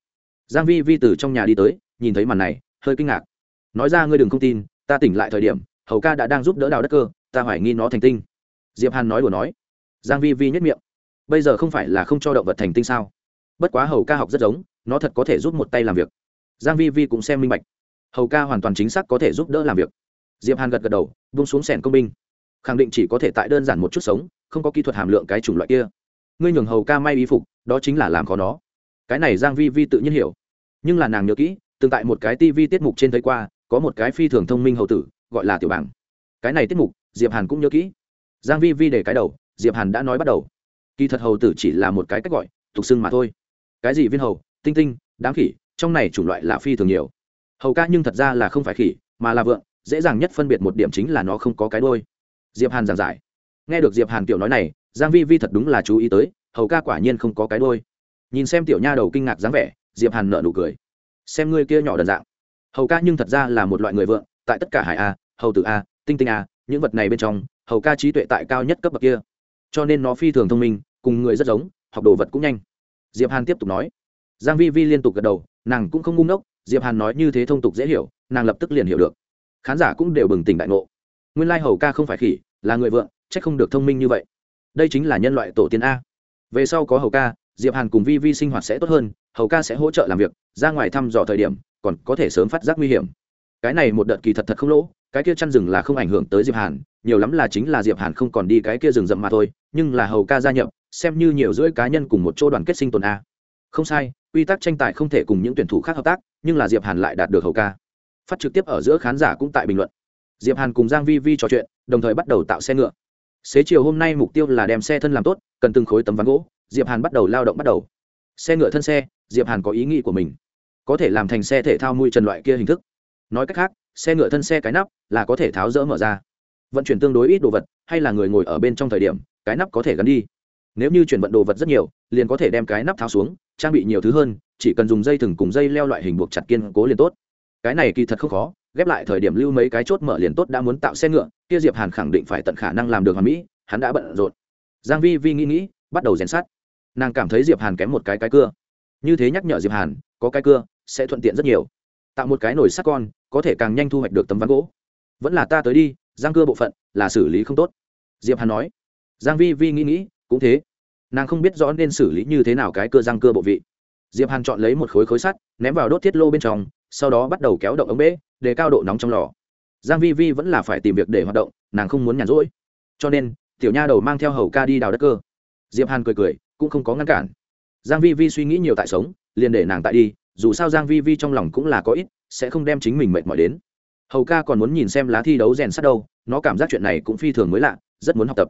Giang vi vi từ trong nhà đi tới, nhìn thấy màn này, hơi kinh ngạc. Nói ra ngươi đừng không tin, ta tỉnh lại thời điểm, hầu ca đã đang giúp đỡ đào đất cơ, ta hoài nghi nó thành tinh. Diệp hàn nói đùa nói. Giang vi vi nhất miệng. Bây giờ không phải là không cho động vật thành tinh sao? Bất quá hầu ca học rất giống, nó thật có thể giúp một tay làm việc. Giang vi vi cũng xem minh bạch hầu ca hoàn toàn chính xác có thể giúp đỡ làm việc. Diệp hàn gật gật đầu, buông xuống sẻn công binh. Khẳng định chỉ có thể tại đơn giản một chút sống, không có kỹ thuật hàm lượng cái chủng loại kia. Ngươi nhường hầu ca may y phục, đó chính là làm khó nó. Cái này giang vi vi tự nhiên hiểu. Nhưng là nàng nhớ kỹ, từng tại một cái tivi tiết mục trên thấy qua, có một cái phi thường thông minh hầu tử, gọi là tiểu bảng cái này tiết mục, diệp hàn cũng nhớ kỹ. Giang vi vi để cái đầu, diệp hàn đã nói bắt đầu. Kỳ thật hầu tử chỉ là một cái cách gọi, tục xưng mà thôi. Cái gì viên hầu, tinh tinh, đáng khỉ, trong này chủng loại là phi thường nhiều hầu ca nhưng thật ra là không phải khỉ, mà là vượn, dễ dàng nhất phân biệt một điểm chính là nó không có cái đôi diệp hàn giảng giải. Nghe được diệp hàn tiểu nói này, giang vi vi thật đúng là chú ý tới, hầu ca quả nhiên không có cái đôi nhìn xem tiểu nha đầu kinh ngạc dáng vẻ, diệp hàn nở nụ cười. Xem ngươi kia nhỏ đần dạng. Hầu ca nhưng thật ra là một loại người vượng tại tất cả hải a, hầu tử a, tinh tinh a, những vật này bên trong, hầu ca trí tuệ tại cao nhất cấp bậc kia. Cho nên nó phi thường thông minh, cùng người rất giống, học đồ vật cũng nhanh. Diệp hàn tiếp tục nói. Giang vi vi liên tục gật đầu, nàng cũng không ngu ngốc diệp hàn nói như thế thông tục dễ hiểu, nàng lập tức liền hiểu được. Khán giả cũng đều bừng tỉnh đại ngộ. Nguyên lai hầu ca không phải khỉ, là người vượng, chắc không được thông minh như vậy. Đây chính là nhân loại tổ tiên a. Về sau có hầu ca, diệp hàn cùng vi vi sinh hoạt sẽ tốt hơn, hầu ca sẽ hỗ trợ làm việc, ra ngoài thăm dò thời điểm, còn có thể sớm phát giác nguy hiểm. Cái này một đợt kỳ thật thật không lỗ, cái kia chăn rừng là không ảnh hưởng tới diệp hàn, nhiều lắm là chính là diệp hàn không còn đi cái kia rừng rậm mà thôi, nhưng là hầu ca gia nhập, xem như nhiều rưỡi cá nhân cùng một chỗ đoàn kết sinh tồn a. Không sai quy tắc tranh tài không thể cùng những tuyển thủ khác hợp tác, nhưng là diệp hàn lại đạt được hầu ca. Phát trực tiếp ở giữa khán giả cũng tại bình luận. Diệp hàn cùng giang vi vi trò chuyện, đồng thời bắt đầu tạo xe ngựa. Xế chiều hôm nay mục tiêu là đem xe thân làm tốt, cần từng khối tấm ván gỗ, diệp hàn bắt đầu lao động bắt đầu. Xe ngựa thân xe, diệp hàn có ý nghĩ của mình. Có thể làm thành xe thể thao mui trần loại kia hình thức. Nói cách khác, xe ngựa thân xe cái nắp là có thể tháo rỡ mở ra. Vận chuyển tương đối ít đồ vật, hay là người ngồi ở bên trong thời điểm, cái nắp có thể gắn đi. Nếu như chuyển vận đồ vật rất nhiều, liền có thể đem cái nắp tháo xuống trang bị nhiều thứ hơn, chỉ cần dùng dây thừng cùng dây leo loại hình buộc chặt kiên cố liền tốt. Cái này kỳ thật không khó, ghép lại thời điểm lưu mấy cái chốt mở liền tốt, đã muốn tạo xe ngựa, kia diệp hàn khẳng định phải tận khả năng làm được hoàn mỹ, hắn đã bận rộn. Giang vi vi nghĩ nghĩ, bắt đầu rèn sắt. Nàng cảm thấy diệp hàn kém một cái cái cưa. Như thế nhắc nhở diệp hàn, có cái cưa sẽ thuận tiện rất nhiều. Tạo một cái nồi sắt con, có thể càng nhanh thu hoạch được tấm ván gỗ. Vẫn là ta tới đi, giang cưa bộ phận là xử lý không tốt. Diệp hàn nói. Giang vi vi nghĩ nghĩ, cũng thế nàng không biết rõ nên xử lý như thế nào cái cưa răng cưa bộ vị. Diệp hàn chọn lấy một khối khối sắt, ném vào đốt thiết lô bên trong, sau đó bắt đầu kéo động ống bể để cao độ nóng trong lò. Giang vi vi vẫn là phải tìm việc để hoạt động, nàng không muốn nhàn rỗi. Cho nên, tiểu nha đầu mang theo hầu ca đi đào đất cơ. Diệp hàn cười cười, cũng không có ngăn cản. Giang vi vi suy nghĩ nhiều tại sống, liền để nàng tại đi, dù sao giang vi vi trong lòng cũng là có ít, sẽ không đem chính mình mệt mỏi đến. Hầu ca còn muốn nhìn xem lá thi đấu rèn sắt đâu, nó cảm giác chuyện này cũng phi thường mới lạ, rất muốn học tập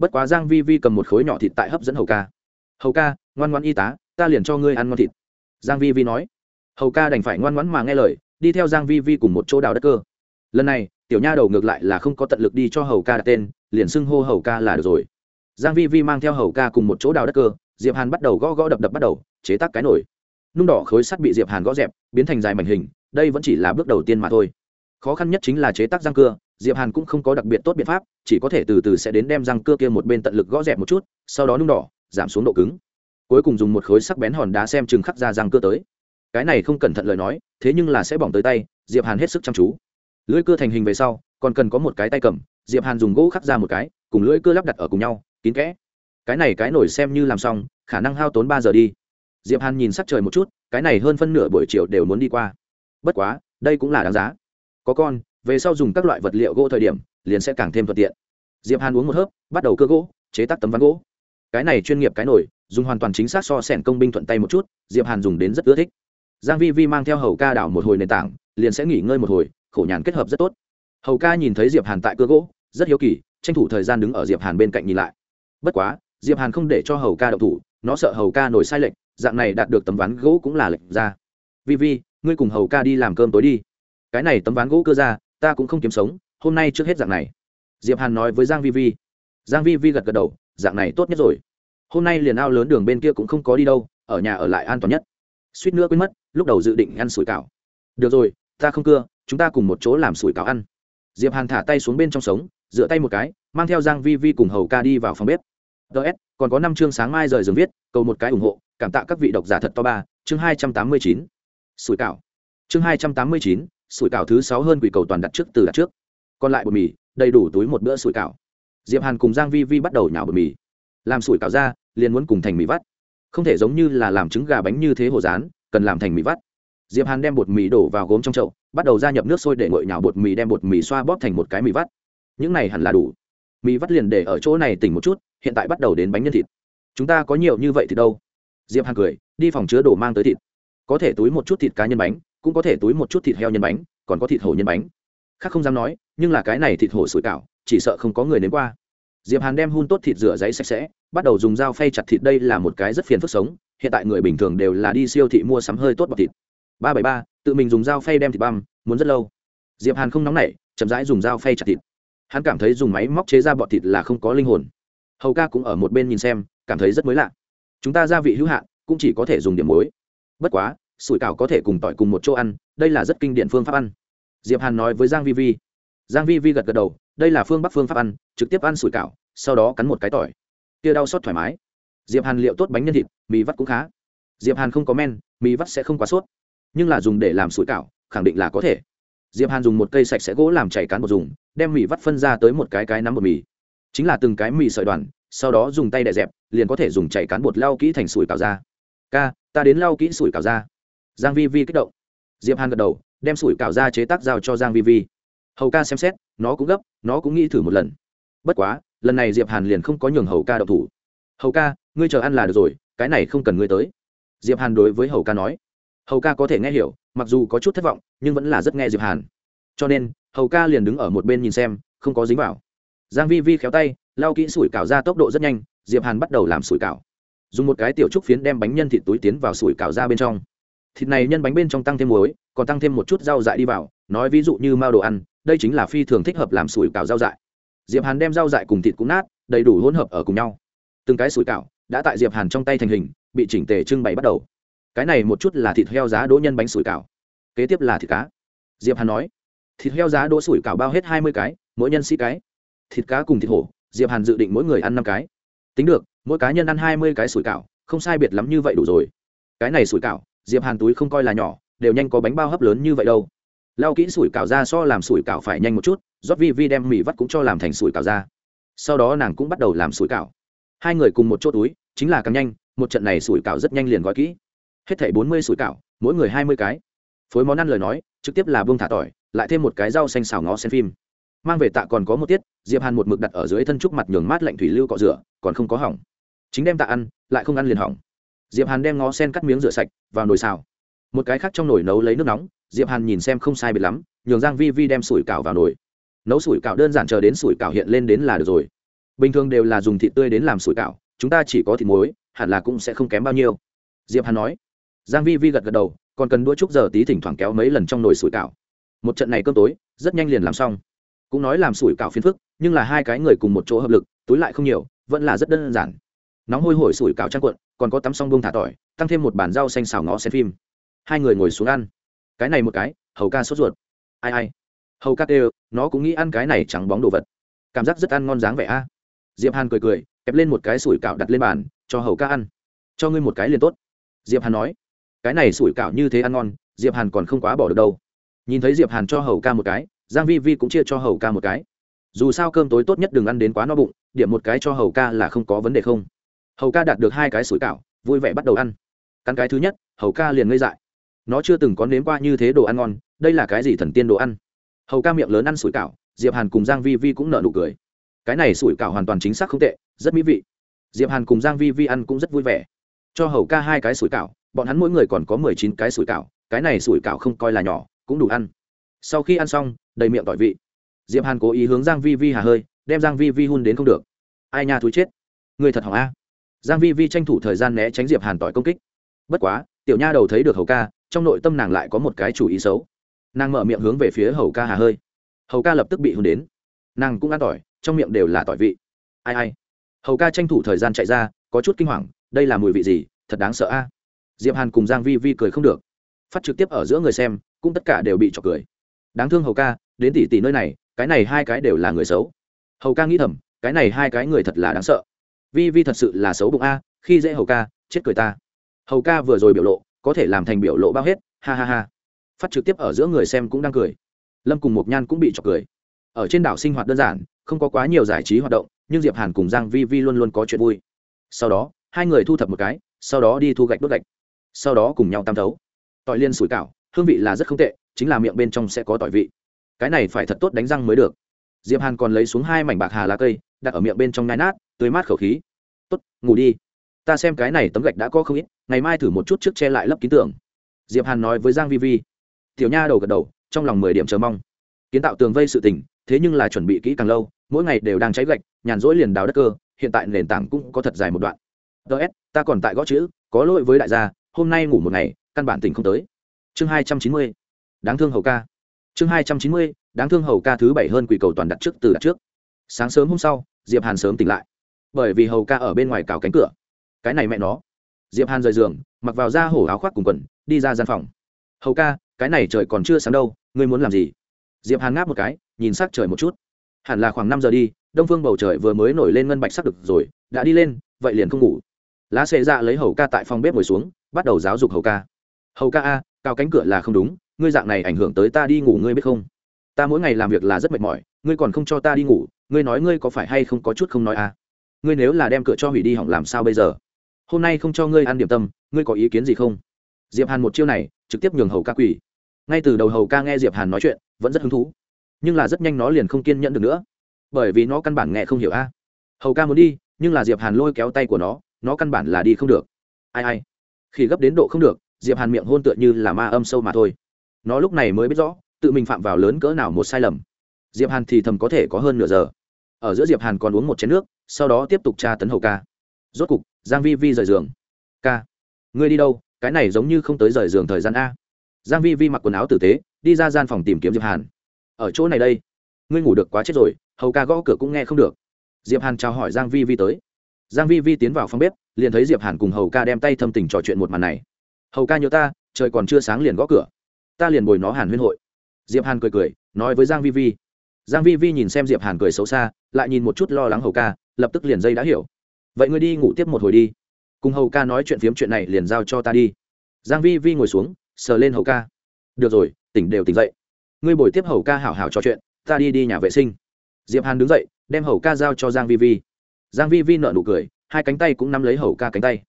bất quá giang vi vi cầm một khối nhỏ thịt tại hấp dẫn hầu ca. Hầu ca, ngoan ngoan y tá, ta liền cho ngươi ăn ngon thịt. Giang vi vi nói. Hầu ca đành phải ngoan ngoãn mà nghe lời, đi theo giang vi vi cùng một chỗ đào đất cơ. Lần này, tiểu nha đầu ngược lại là không có tận lực đi cho hầu ca đặt tên, liền xưng hô hầu ca là được rồi. Giang vi vi mang theo hầu ca cùng một chỗ đào đất cơ, diệp hàn bắt đầu gõ gõ đập đập bắt đầu, chế tác cái nổi. nung đỏ khối sắt bị diệp hàn gõ dẹp, biến thành dài mảnh hình, đây vẫn chỉ là bước đầu tiên mà thôi khó khăn nhất chính là chế tác răng cưa, diệp hàn cũng không có đặc biệt tốt biện pháp, chỉ có thể từ từ sẽ đến đem răng cưa kia một bên tận lực gõ dẹp một chút, sau đó nung đỏ, giảm xuống độ cứng. Cuối cùng dùng một khối sắc bén hòn đá xem chừng khắc ra răng cưa tới. Cái này không cẩn thận lời nói, thế nhưng là sẽ bỏng tới tay, diệp hàn hết sức chăm chú. Lưỡi cưa thành hình về sau, còn cần có một cái tay cầm, diệp hàn dùng gỗ khắc ra một cái, cùng lưỡi cưa lắp đặt ở cùng nhau, kín kẽ. Cái này cái nổi xem như làm xong, khả năng hao tốn ba giờ đi. Diệp hàn nhìn sắc trời một chút, cái này hơn phân nửa buổi chiều đều muốn đi qua. Bất quá, đây cũng là đáng giá có con, về sau dùng các loại vật liệu gỗ thời điểm, liền sẽ càng thêm thuận tiện. Diệp hàn uống một hớp, bắt đầu cơ gỗ, chế tác tấm ván gỗ. Cái này chuyên nghiệp cái nổi dùng hoàn toàn chính xác so sẻn công binh thuận tay một chút, diệp hàn dùng đến rất ưa thích. Giang vi vi mang theo hầu ca đảo một hồi nền tảng, liền sẽ nghỉ ngơi một hồi, khổ nhàn kết hợp rất tốt. Hầu ca nhìn thấy diệp hàn tại cơ gỗ, rất hiếu kỳ, tranh thủ thời gian đứng ở diệp hàn bên cạnh nhìn lại. Bất quá, diệp hàn không để cho hầu ca động thủ, nó sợ hầu ca nổi sai lệch, dạng này đạt được tấm ván gỗ cũng là lệch ra. Vi vi, ngươi cùng hầu ca đi làm cơm tối đi cái này tấm ván gỗ cơ ra, ta cũng không kiếm sống, hôm nay trước hết dạng này. Diệp hàn nói với giang vi vi. Giang vi vi gật gật đầu, dạng này tốt nhất rồi. Hôm nay liền ao lớn đường bên kia cũng không có đi đâu, ở nhà ở lại an toàn nhất. Suýt nữa quên mất, lúc đầu dự định ăn sủi cảo. Được rồi, ta không cưa, chúng ta cùng một chỗ làm sủi cảo ăn. Diệp hàn thả tay xuống bên trong sống, dựa tay một cái, mang theo giang vi vi cùng hầu ca đi vào phòng bếp. Ts còn có năm chương sáng mai rời giường viết, cầu một cái ủng hộ, cảm tạ các vị độc giả thật to ba, chương hai trăm tám mươi chín. Sủi cảo. Chương hai trăm tám mươi chín sủi cảo thứ sáu hơn quỷ cầu toàn đặt trước từ đặt trước. Còn lại bột mì, đầy đủ túi một bữa sủi cảo. Diệp hàn cùng giang vi vi bắt đầu nhào bột mì. Làm sủi cảo ra, liền muốn cùng thành mì vắt. Không thể giống như là làm trứng gà bánh như thế hồ rán cần làm thành mì vắt. Diệp hàn đem bột mì đổ vào gốm trong chậu, bắt đầu gia nhập nước sôi để nguội nhào bột mì, đem bột mì xoa bóp thành một cái mì vắt. Những này hẳn là đủ. Mì vắt liền để ở chỗ này tỉnh một chút, hiện tại bắt đầu đến bánh nhân thịt. Chúng ta có nhiều như vậy thì đâu? Diệp hàn cười, đi phòng chứa đồ mang tới thịt. Có thể túi một chút thịt cá nhân bánh cũng có thể túi một chút thịt heo nhân bánh, còn có thịt hổ nhân bánh. Khác không dám nói, nhưng là cái này thịt hổ sủi cảo, chỉ sợ không có người nếm qua. Diệp hàn đem hun tốt thịt rửa giấy sạch sẽ, bắt đầu dùng dao phay chặt thịt đây là một cái rất phiền phức sống, hiện tại người bình thường đều là đi siêu thị mua sắm hơi tốt bọc thịt. Ba bảy ba, tự mình dùng dao phay đem thịt băm, muốn rất lâu. Diệp hàn không nóng nảy, chậm rãi dùng dao phay chặt thịt. Hắn cảm thấy dùng máy móc chế ra bọt thịt là không có linh hồn. Hầu ca cũng ở một bên nhìn xem, cảm thấy rất mới lạ. Chúng ta gia vị hữu hạn, cũng chỉ có thể dùng điểm muối. Bất quá sủi cảo có thể cùng tỏi cùng một chỗ ăn, đây là rất kinh điển phương pháp ăn. Diệp hàn nói với giang vi vi. Giang vi vi gật gật đầu, đây là phương bắc phương pháp ăn, trực tiếp ăn sủi cảo, sau đó cắn một cái tỏi. Kia đau xót thoải mái. Diệp hàn liệu tốt bánh nhân thịt, mì vắt cũng khá. Diệp hàn không có men, mì vắt sẽ không quá sốt. Nhưng là dùng để làm sủi cảo, khẳng định là có thể. Diệp hàn dùng một cây sạch sẽ gỗ làm chảy cán bột dùng, đem mì vắt phân ra tới một cái cái nắm bột mì. Chính là từng cái mì sợi đoàn, sau đó dùng tay đè dẹp, liền có thể dùng chảy cán bột lau kỹ thành sủi cảo ra. Ca, ta đến lau kỹ sủi cảo ra giang vi vi kích động. Diệp hàn gật đầu, đem sủi cảo ra chế tác giao cho giang vi vi. Hầu ca xem xét, nó cũng gấp, nó cũng nghĩ thử một lần. Bất quá, lần này diệp hàn liền không có nhường hầu ca đậu thủ. Hầu ca, ngươi chờ ăn là được rồi, cái này không cần ngươi tới. Diệp hàn đối với hầu ca nói. Hầu ca có thể nghe hiểu, mặc dù có chút thất vọng, nhưng vẫn là rất nghe diệp hàn. Cho nên, hầu ca liền đứng ở một bên nhìn xem, không có dính vào. Giang vi vi khéo tay, lau kỹ sủi cảo ra tốc độ rất nhanh, diệp hàn bắt đầu làm sủi cảo. Dùng một cái tiểu trúc phiến đem bánh nhân thịt túi tiến vào sủi cảo ra bên trong thịt này nhân bánh bên trong tăng thêm muối, còn tăng thêm một chút rau dại đi vào. Nói ví dụ như mao đồ ăn, đây chính là phi thường thích hợp làm sủi cảo rau dại. Diệp hàn đem rau dại cùng thịt cũng nát, đầy đủ hỗn hợp ở cùng nhau. Từng cái sủi cảo đã tại diệp hàn trong tay thành hình, bị chỉnh tề trưng bày bắt đầu. Cái này một chút là thịt heo giá đỗ nhân bánh sủi cảo. Kế tiếp là thịt cá. Diệp hàn nói, thịt heo giá đỗ sủi cảo bao hết hai mươi cái, mỗi nhân sĩ cái. Thịt cá cùng thịt hổ, diệp hàn dự định mỗi người ăn năm cái. Tính được, mỗi cá nhân ăn hai mươi cái sủi cảo, không sai biệt lắm như vậy đủ rồi. Cái này sủi cảo diệp hàn túi không coi là nhỏ, đều nhanh có bánh bao hấp lớn như vậy đâu. Lao kỹ sủi cảo ra so làm sủi cảo phải nhanh một chút, rót vi vi đem mì vắt cũng cho làm thành sủi cảo ra. Sau đó nàng cũng bắt đầu làm sủi cảo. Hai người cùng một chỗ túi, chính là càng nhanh, một trận này sủi cảo rất nhanh liền gói kỹ. Hết thảy bốn mươi sủi cảo, mỗi người hai mươi cái. Phối món ăn lời nói, trực tiếp là bông thả tỏi, lại thêm một cái rau xanh xào ngó sen phim. Mang về tạ còn có một tiết, diệp hàn một mực đặt ở dưới thân trúc mặt nhường mát lạnh thủy lưu cọ rửa, còn không có hỏng. Chính đem tạ ăn, lại không ăn liền hỏng diệp hàn đem ngó sen cắt miếng rửa sạch, vào nồi xào. Một cái khác trong nồi nấu lấy nước nóng, diệp hàn nhìn xem không sai biệt lắm, nhường giang vi vi đem sủi cảo vào nồi. Nấu sủi cảo đơn giản chờ đến sủi cảo hiện lên đến là được rồi. Bình thường đều là dùng thịt tươi đến làm sủi cảo, chúng ta chỉ có thịt muối, hẳn là cũng sẽ không kém bao nhiêu. Diệp hàn nói. Giang vi vi gật gật đầu, còn cần đũa chút giờ tí thỉnh thoảng kéo mấy lần trong nồi sủi cảo. Một trận này cơm tối, rất nhanh liền làm xong. Cũng nói làm sủi cảo phiền phức, nhưng là hai cái người cùng một chỗ hợp lực, túi lại không nhiều, vẫn là rất đơn giản nóng hôi hổi sủi cảo trang cuộn, còn có tắm xong bông thả tỏi, tăng thêm một bàn rau xanh xào ngó xem phim. Hai người ngồi xuống ăn. Cái này một cái, hầu ca sốt ruột. Ai ai. Hầu ca đều nó cũng nghĩ ăn cái này trắng bóng đồ vật. Cảm giác rất ăn ngon dáng vẻ a. Diệp hàn cười cười, kẹp lên một cái sủi cảo đặt lên bàn, cho hầu ca ăn. Cho ngươi một cái liền tốt. Diệp hàn nói, cái này sủi cảo như thế ăn ngon, diệp hàn còn không quá bỏ được đâu. Nhìn thấy diệp hàn cho hầu ca một cái, giang vi vi cũng chia cho hầu ca một cái. Dù sao cơm tối tốt nhất đừng ăn đến quá no bụng, điểm một cái cho hầu ca là không có vấn đề không hầu ca đạt được hai cái sủi cảo, vui vẻ bắt đầu ăn. Cắn cái thứ nhất, hầu ca liền ngây dại. Nó chưa từng có nếm qua như thế đồ ăn ngon, đây là cái gì thần tiên đồ ăn? Hầu ca miệng lớn ăn sủi cảo, diệp hàn cùng giang vi vi cũng nở nụ cười. Cái này sủi cảo hoàn toàn chính xác không tệ, rất mỹ vị. Diệp hàn cùng giang vi vi ăn cũng rất vui vẻ. Cho hầu ca hai cái sủi cảo, bọn hắn mỗi người còn có mười chín cái sủi cảo, cái này sủi cảo không coi là nhỏ, cũng đủ ăn. Sau khi ăn xong, đầy miệng tỏi vị. Diệp hàn cố ý hướng giang vi vi hà hơi, đem giang vi vi hun đến không được. Ai nha thúi chết. Người thật hỏng a giang vi vi tranh thủ thời gian né tránh diệp hàn tỏi công kích. Bất quá, tiểu nha đầu thấy được hầu ca, trong nội tâm nàng lại có một cái chủ ý xấu. Nàng mở miệng hướng về phía hầu ca hà hơi. Hầu ca lập tức bị hôn đến. Nàng cũng ăn tỏi, trong miệng đều là tỏi vị. Ai ai. Hầu ca tranh thủ thời gian chạy ra, có chút kinh hoàng, đây là mùi vị gì, thật đáng sợ a. Diệp hàn cùng giang vi vi cười không được. Phát trực tiếp ở giữa người xem, cũng tất cả đều bị chọc cười. Đáng thương hầu ca, đến tỷ tỷ nơi này, cái này hai cái đều là người xấu. Hầu ca nghĩ thầm, cái này hai cái người thật là đáng sợ vi vi thật sự là xấu bụng a, khi dễ hầu ca, chết cười ta. Hầu ca vừa rồi biểu lộ, có thể làm thành biểu lộ bao hết, ha ha ha. Phát trực tiếp ở giữa người xem cũng đang cười. Lâm cùng Mộc nhan cũng bị chọc cười. Ở trên đảo sinh hoạt đơn giản, không có quá nhiều giải trí hoạt động, nhưng diệp hàn cùng giang vi vi luôn luôn có chuyện vui. Sau đó, hai người thu thập một cái, sau đó đi thu gạch đốt gạch. Sau đó cùng nhau tam thấu. Tỏi liên sủi cảo, hương vị là rất không tệ, chính là miệng bên trong sẽ có tỏi vị. Cái này phải thật tốt đánh răng mới được. Diệp hàn còn lấy xuống hai mảnh bạc hà lá cây đặt ở miệng bên trong nai nát, tươi mát khẩu khí. Tốt, ngủ đi. Ta xem cái này tấm gạch đã có không ít, ngày mai thử một chút trước che lại lấp ký tưởng diệp hàn nói với giang vi vi. Tiểu nha đầu gật đầu, trong lòng mười điểm chờ mong. Kiến tạo tường vây sự tình, thế nhưng là chuẩn bị kỹ càng lâu, mỗi ngày đều đang cháy gạch, nhàn rỗi liền đào đất cơ, hiện tại nền tảng cũng có thật dài một đoạn. Ts ta còn tại gõ chữ, có lỗi với đại gia, hôm nay ngủ một ngày, căn bản tỉnh không tới. Chương hai trăm chín mươi. Đáng thương hầu ca. Chương hai trăm chín mươi, đáng thương hầu ca thứ bảy hơn quỷ cầu toàn đặt trước, từ đặt trước. Sáng sớm hôm sau diệp hàn sớm tỉnh lại. Bởi vì hầu ca ở bên ngoài cào cánh cửa. Cái này mẹ nó. Diệp hàn rời giường, mặc vào da hổ áo khoác cùng quần, đi ra gian phòng. Hầu ca, cái này trời còn chưa sáng đâu, ngươi muốn làm gì? Diệp hàn ngáp một cái, nhìn sắc trời một chút. Hẳn là khoảng năm giờ đi, đông phương bầu trời vừa mới nổi lên ngân bạch sắc được rồi, đã đi lên, vậy liền không ngủ. Lá xệ dạ lấy hầu ca tại phòng bếp ngồi xuống, bắt đầu giáo dục hầu ca. Hầu ca a cao cánh cửa là không đúng, ngươi dạng này ảnh hưởng tới ta đi ngủ ngươi biết không? Ta mỗi ngày làm việc là rất mệt mỏi, ngươi còn không cho ta đi ngủ ngươi nói ngươi có phải hay không có chút không nói à? ngươi nếu là đem cửa cho hủy đi hỏng làm sao bây giờ? Hôm nay không cho ngươi ăn điểm tâm, ngươi có ý kiến gì không? Diệp hàn một chiêu này, trực tiếp nhường hầu ca quỳ. Ngay từ đầu hầu ca nghe diệp hàn nói chuyện, vẫn rất hứng thú. Nhưng là rất nhanh nó liền không kiên nhẫn được nữa. Bởi vì nó căn bản nghe không hiểu a hầu ca muốn đi, nhưng là diệp hàn lôi kéo tay của nó nó căn bản là đi không được. Ai ai? Khi gấp đến độ không được, diệp hàn miệng hôn tựa như là ma âm sâu mà thôi. Nó lúc này mới biết rõ, tự mình phạm vào lớn cỡ nào một sai lầm. Diệp hàn thì thầm có thể có hơn nửa giờ ở giữa diệp hàn còn uống một chén nước, sau đó tiếp tục tra tấn hầu ca. Rốt cục, giang vi vi rời giường. Ca, ngươi đi đâu? Cái này giống như không tới rời giường thời gian a. Giang vi vi mặc quần áo tử tế, đi ra gian phòng tìm kiếm diệp hàn. Ở chỗ này đây. Ngươi ngủ được quá chết rồi, hầu ca gõ cửa cũng nghe không được. Diệp hàn chào hỏi giang vi vi tới. Giang vi vi tiến vào phòng bếp, liền thấy diệp hàn cùng hầu ca đem tay thâm tình trò chuyện một màn này. Hầu ca nhớ ta, trời còn chưa sáng liền gõ cửa. Ta liền bồi nó hàn huyên hội. Diệp hàn cười cười, nói với giang vi vi giang vi vi nhìn xem diệp hàn cười xấu xa, lại nhìn một chút lo lắng hầu ca, lập tức liền dây đã hiểu. Vậy ngươi đi ngủ tiếp một hồi đi. Cùng hầu ca nói chuyện phiếm chuyện này liền giao cho ta đi. Giang vi vi ngồi xuống, sờ lên hầu ca. Được rồi, tỉnh đều tỉnh dậy. Ngươi bồi tiếp hầu ca hảo hảo trò chuyện, ta đi đi nhà vệ sinh. Diệp hàn đứng dậy, đem hầu ca giao cho giang vi vi. Giang vi vi nở nụ cười, hai cánh tay cũng nắm lấy hầu ca cánh tay.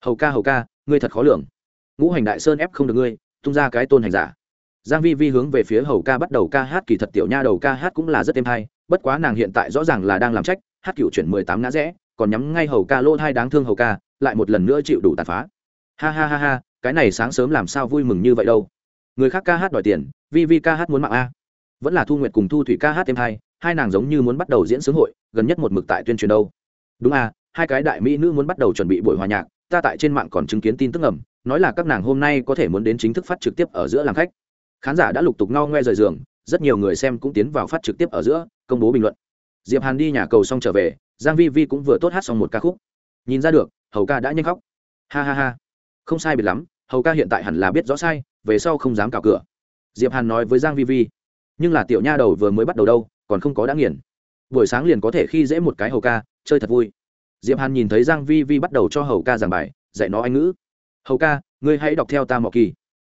Hầu ca hầu ca, ngươi thật khó lường. Ngũ hành đại sơn ép không được ngươi, tung ra cái tôn hành giả giang vi vi hướng về phía hầu ca bắt đầu ca hát, kỳ thật tiểu nha đầu ca hát cũng là rất êm hay, bất quá nàng hiện tại rõ ràng là đang làm trách, hát cựu chuyển mười tám ngã rẽ, còn nhắm ngay hầu ca lỗ hai đáng thương hầu ca, lại một lần nữa chịu đủ tàn phá. Ha ha ha ha, cái này sáng sớm làm sao vui mừng như vậy đâu. Người khác ca hát đòi tiền, vi vi ca hát muốn mạng a. Vẫn là thu nguyệt cùng thu thủy ca hát thêm hai hai nàng giống như muốn bắt đầu diễn sướng hội, gần nhất một mực tại tuyên truyền đâu. Đúng a, hai cái đại mỹ nữ muốn bắt đầu chuẩn bị buổi hòa nhạc, ta tại trên mạng còn chứng kiến tin tức ẩm nói là các nàng hôm nay có thể muốn đến chính thức phát trực tiếp ở giữa làm khách khán giả đã lục tục no ngoe rời giường, rất nhiều người xem cũng tiến vào phát trực tiếp ở giữa, công bố bình luận. Diệp hàn đi nhà cầu xong trở về, giang vi vi cũng vừa tốt hát xong một ca khúc. Nhìn ra được, hầu ca đã nhanh khóc. Ha ha ha. Không sai biệt lắm, hầu ca hiện tại hẳn là biết rõ sai, về sau không dám cào cửa. Diệp hàn nói với giang vi vi. Nhưng là tiểu nha đầu vừa mới bắt đầu đâu, còn không có đã nghiền. Buổi sáng liền có thể khi dễ một cái hầu ca, chơi thật vui. Diệp hàn nhìn thấy giang vi vi bắt đầu cho hầu ca giảng bài, dạy nó anh ngữ. Hầu ca, ngươi hãy đọc theo ta mỏ kỳ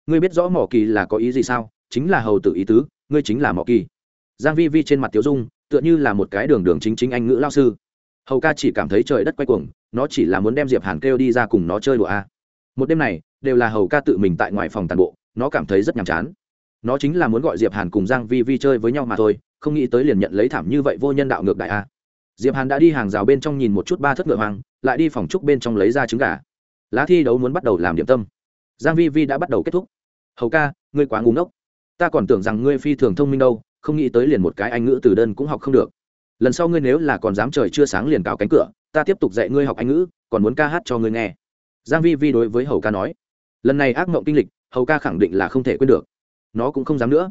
ngươi biết rõ mỏ kỳ là có ý gì sao? Chính là hầu tử ý tứ, ngươi chính là mỏ kỳ. Giang vi vi trên mặt tiểu dung, tựa như là một cái đường đường chính chính anh ngữ lao sư. Hầu ca chỉ cảm thấy trời đất quay cuồng, nó chỉ là muốn đem diệp hàn kêu đi ra cùng nó chơi đùa a. Một đêm này, đều là hầu ca tự mình tại ngoài phòng tàn bộ, nó cảm thấy rất nhàm chán. Nó chính là muốn gọi diệp hàn cùng giang vi vi chơi với nhau mà thôi, không nghĩ tới liền nhận lấy thảm như vậy vô nhân đạo ngược đại a. Diệp hàn đã đi hàng rào bên trong nhìn một chút ba thất ngựa hoang, lại đi phòng trúc bên trong lấy ra trứng gà. Lá thi đấu muốn bắt đầu làm điểm tâm giang vi vi đã bắt đầu kết thúc. Hầu ca, ngươi quá ngu ngốc. Ta còn tưởng rằng ngươi phi thường thông minh đâu, không nghĩ tới liền một cái anh ngữ từ đơn cũng học không được. Lần sau ngươi nếu là còn dám trời chưa sáng liền cào cánh cửa, ta tiếp tục dạy ngươi học anh ngữ, còn muốn ca hát cho ngươi nghe. Giang vi vi đối với hầu ca nói. Lần này ác mộng kinh lịch, hầu ca khẳng định là không thể quên được. Nó cũng không dám nữa.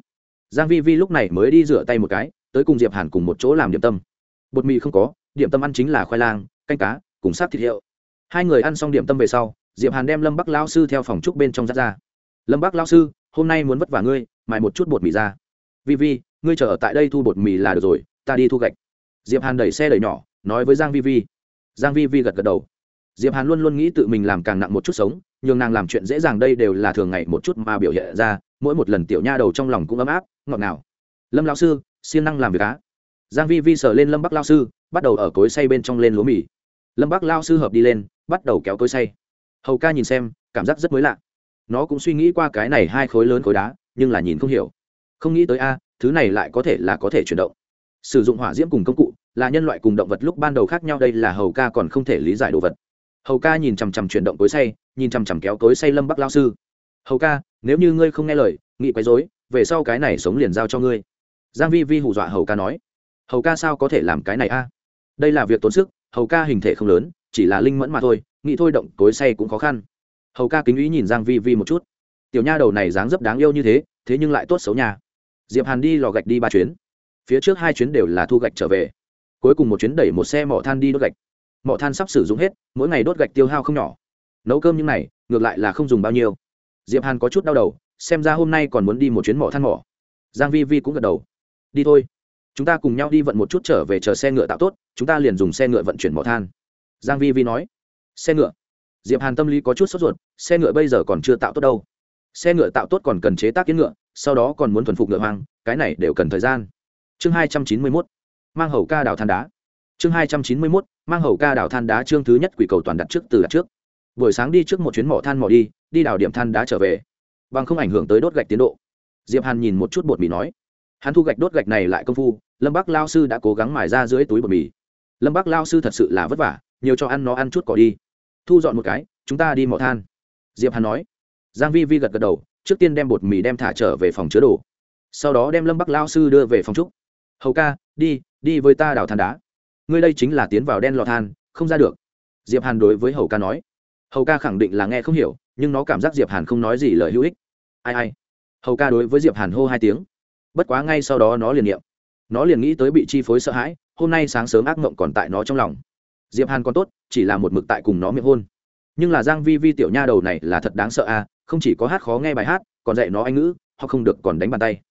Giang vi vi lúc này mới đi rửa tay một cái, tới cùng diệp hàn cùng một chỗ làm điểm tâm. Bột mì không có, điểm tâm ăn chính là khoai lang, canh cá, cùng sát thịt hiệu. Hai người ăn xong điểm tâm về sau diệp hàn đem lâm bắc lao sư theo phòng trúc bên trong dắt ra. Lâm bắc lao sư, hôm nay muốn vất vả ngươi, mài một chút bột mì ra. Vi vi, ngươi chờ ở tại đây thu bột mì là được rồi, ta đi thu gạch. Diệp hàn đẩy xe đẩy nhỏ, nói với giang vi vi. Giang vi vi gật gật đầu. Diệp hàn luôn luôn nghĩ tự mình làm càng nặng một chút sống, nhường nàng làm chuyện dễ dàng đây đều là thường ngày một chút mà biểu hiện ra, mỗi một lần tiểu nha đầu trong lòng cũng ấm áp, ngọt ngào. Lâm lão sư, siêng năng làm việc á. Giang vi vi sờ lên lâm bắc lao sư, bắt đầu ở cối xay bên trong lên lúa mì. Lâm bắc lao sư hợp đi lên, bắt đầu kéo cối xay hầu ca nhìn xem, cảm giác rất mới lạ. Nó cũng suy nghĩ qua cái này hai khối lớn khối đá, nhưng là nhìn không hiểu. Không nghĩ tới a, thứ này lại có thể là có thể chuyển động. Sử dụng hỏa diễm cùng công cụ, là nhân loại cùng động vật lúc ban đầu khác nhau đây là hầu ca còn không thể lý giải đồ vật. Hầu ca nhìn chằm chằm chuyển động cối xay, nhìn chằm chằm kéo cối xay lâm bắc lao sư. Hầu ca, nếu như ngươi không nghe lời nghị quấy dối về sau cái này sống liền giao cho ngươi. Giang vi vi hù dọa hầu ca nói. Hầu ca sao có thể làm cái này a? Đây là việc tốn sức, hầu ca hình thể không lớn, chỉ là linh mẫn mà thôi nghĩ thôi động cối say cũng khó khăn. Hầu ca kính ý nhìn giang vi vi một chút. Tiểu nha đầu này dáng dấp đáng yêu như thế thế nhưng lại tốt xấu nhà diệp hàn đi lò gạch đi ba chuyến. Phía trước hai chuyến đều là thu gạch trở về. Cuối cùng một chuyến đẩy một xe mỏ than đi đốt gạch. Mỏ than sắp sử dụng hết, mỗi ngày đốt gạch tiêu hao không nhỏ. Nấu cơm như này, ngược lại là không dùng bao nhiêu. Diệp hàn có chút đau đầu, xem ra hôm nay còn muốn đi một chuyến mỏ than mỏ. Giang vi vi cũng gật đầu. Đi thôi. Chúng ta cùng nhau đi vận một chút trở về chờ xe ngựa tạo tốt, chúng ta liền dùng xe ngựa vận chuyển mỏ than. Giang vi vi nói xe ngựa. Diệp hàn tâm lý có chút sốt ruột, xe ngựa bây giờ còn chưa tạo tốt đâu. Xe ngựa tạo tốt còn cần chế tác kiến ngựa, sau đó còn muốn thuần phục ngựa hoang, cái này đều cần thời gian. Chương hai trăm chín mươi 291 mang hầu ca đào than đá. Chương hai trăm chín mươi 291 mang hầu ca đào than đá chương thứ nhất quỷ cầu toàn đặt trước từ đặt trước. Buổi sáng đi trước một chuyến mỏ than mỏ đi đi đào điểm than đá trở về. Bằng không ảnh hưởng tới đốt gạch tiến độ. Diệp hàn nhìn một chút bột mì nói. Hắn thu gạch đốt gạch này lại công phu, lâm bắc lao sư đã cố gắng mài ra dưới túi bột mì. Lâm bắc lao sư thật sự là vất vả nhiều cho ăn nó ăn chút cỏ đi. Thu dọn một cái, chúng ta đi mỏ than. Diệp hàn nói. Giang vi vi gật gật đầu, trước tiên đem bột mì đem thả trở về phòng chứa đồ. Sau đó đem lâm bắc lao sư đưa về phòng trúc. Hầu ca, đi đi với ta đào than đá. Ngươi đây chính là tiến vào đen lò than, không ra được. Diệp hàn đối với hầu ca nói. Hầu ca khẳng định là nghe không hiểu, nhưng nó cảm giác diệp hàn không nói gì lời hữu ích. Ai ai. Hầu ca đối với diệp hàn hô hai tiếng. Bất quá ngay sau đó nó liền niệm nó liền nghĩ tới bị chi phối sợ hãi, hôm nay sáng sớm ác mộng còn tại nó trong lòng diệp hàn còn tốt, chỉ là một mực tại cùng nó miệng hôn. Nhưng là giang vi vi tiểu nha đầu này là thật đáng sợ à không chỉ có hát khó nghe bài hát, còn dạy nó anh ngữ, họ không được còn đánh bàn tay.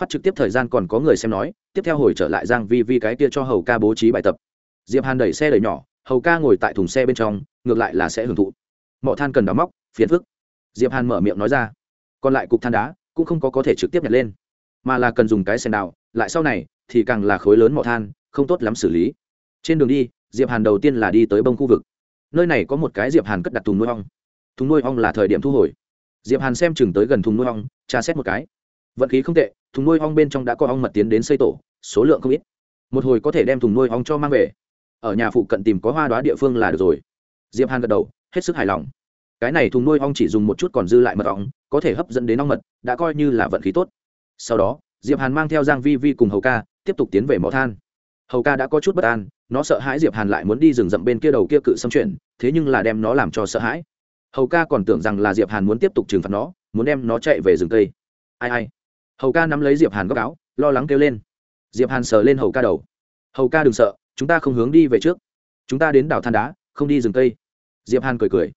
Phát trực tiếp thời gian còn có người xem nói, tiếp theo hồi trở lại giang vi vi cái kia cho hầu ca bố trí bài tập. Diệp hàn đẩy xe đẩy nhỏ, hầu ca ngồi tại thùng xe bên trong, ngược lại là sẽ hưởng thụ. Mỏ than cần đào móc, phiền phức. Diệp hàn mở miệng nói ra. Còn lại cục than đá, cũng không có có thể trực tiếp nhặt lên. Mà là cần dùng cái sen đào, lại sau này thì càng là khối lớn mỏ than, không tốt lắm xử lý. Trên đường đi diệp hàn đầu tiên là đi tới bông khu vực. Nơi này có một cái diệp hàn cất đặt thùng nuôi ong. Thùng nuôi ong là thời điểm thu hồi. Diệp hàn xem chừng tới gần thùng nuôi ong, tra xét một cái. Vận khí không tệ, thùng nuôi ong bên trong đã có ong mật tiến đến xây tổ, số lượng không ít. Một hồi có thể đem thùng nuôi ong cho mang về. Ở nhà phụ cận tìm có hoa đoá địa phương là được rồi. Diệp hàn gật đầu, hết sức hài lòng. Cái này thùng nuôi ong chỉ dùng một chút còn dư lại mật ong, có thể hấp dẫn đến ong mật, đã coi như là vận khí tốt. Sau đó, diệp hàn mang theo giang vi vi cùng hầu ca, tiếp tục tiến về mỏ than. Hầu ca đã có chút bất an nó sợ hãi diệp hàn lại muốn đi rừng rậm bên kia đầu kia cự xâm chuyển, thế nhưng là đem nó làm cho sợ hãi. Hầu ca còn tưởng rằng là diệp hàn muốn tiếp tục trừng phạt nó, muốn đem nó chạy về rừng cây. Ai ai. Hầu ca nắm lấy diệp hàn góc áo, lo lắng kêu lên. Diệp hàn sờ lên hầu ca đầu. Hầu ca đừng sợ, chúng ta không hướng đi về trước. Chúng ta đến đảo than đá, không đi rừng cây. Diệp hàn cười cười.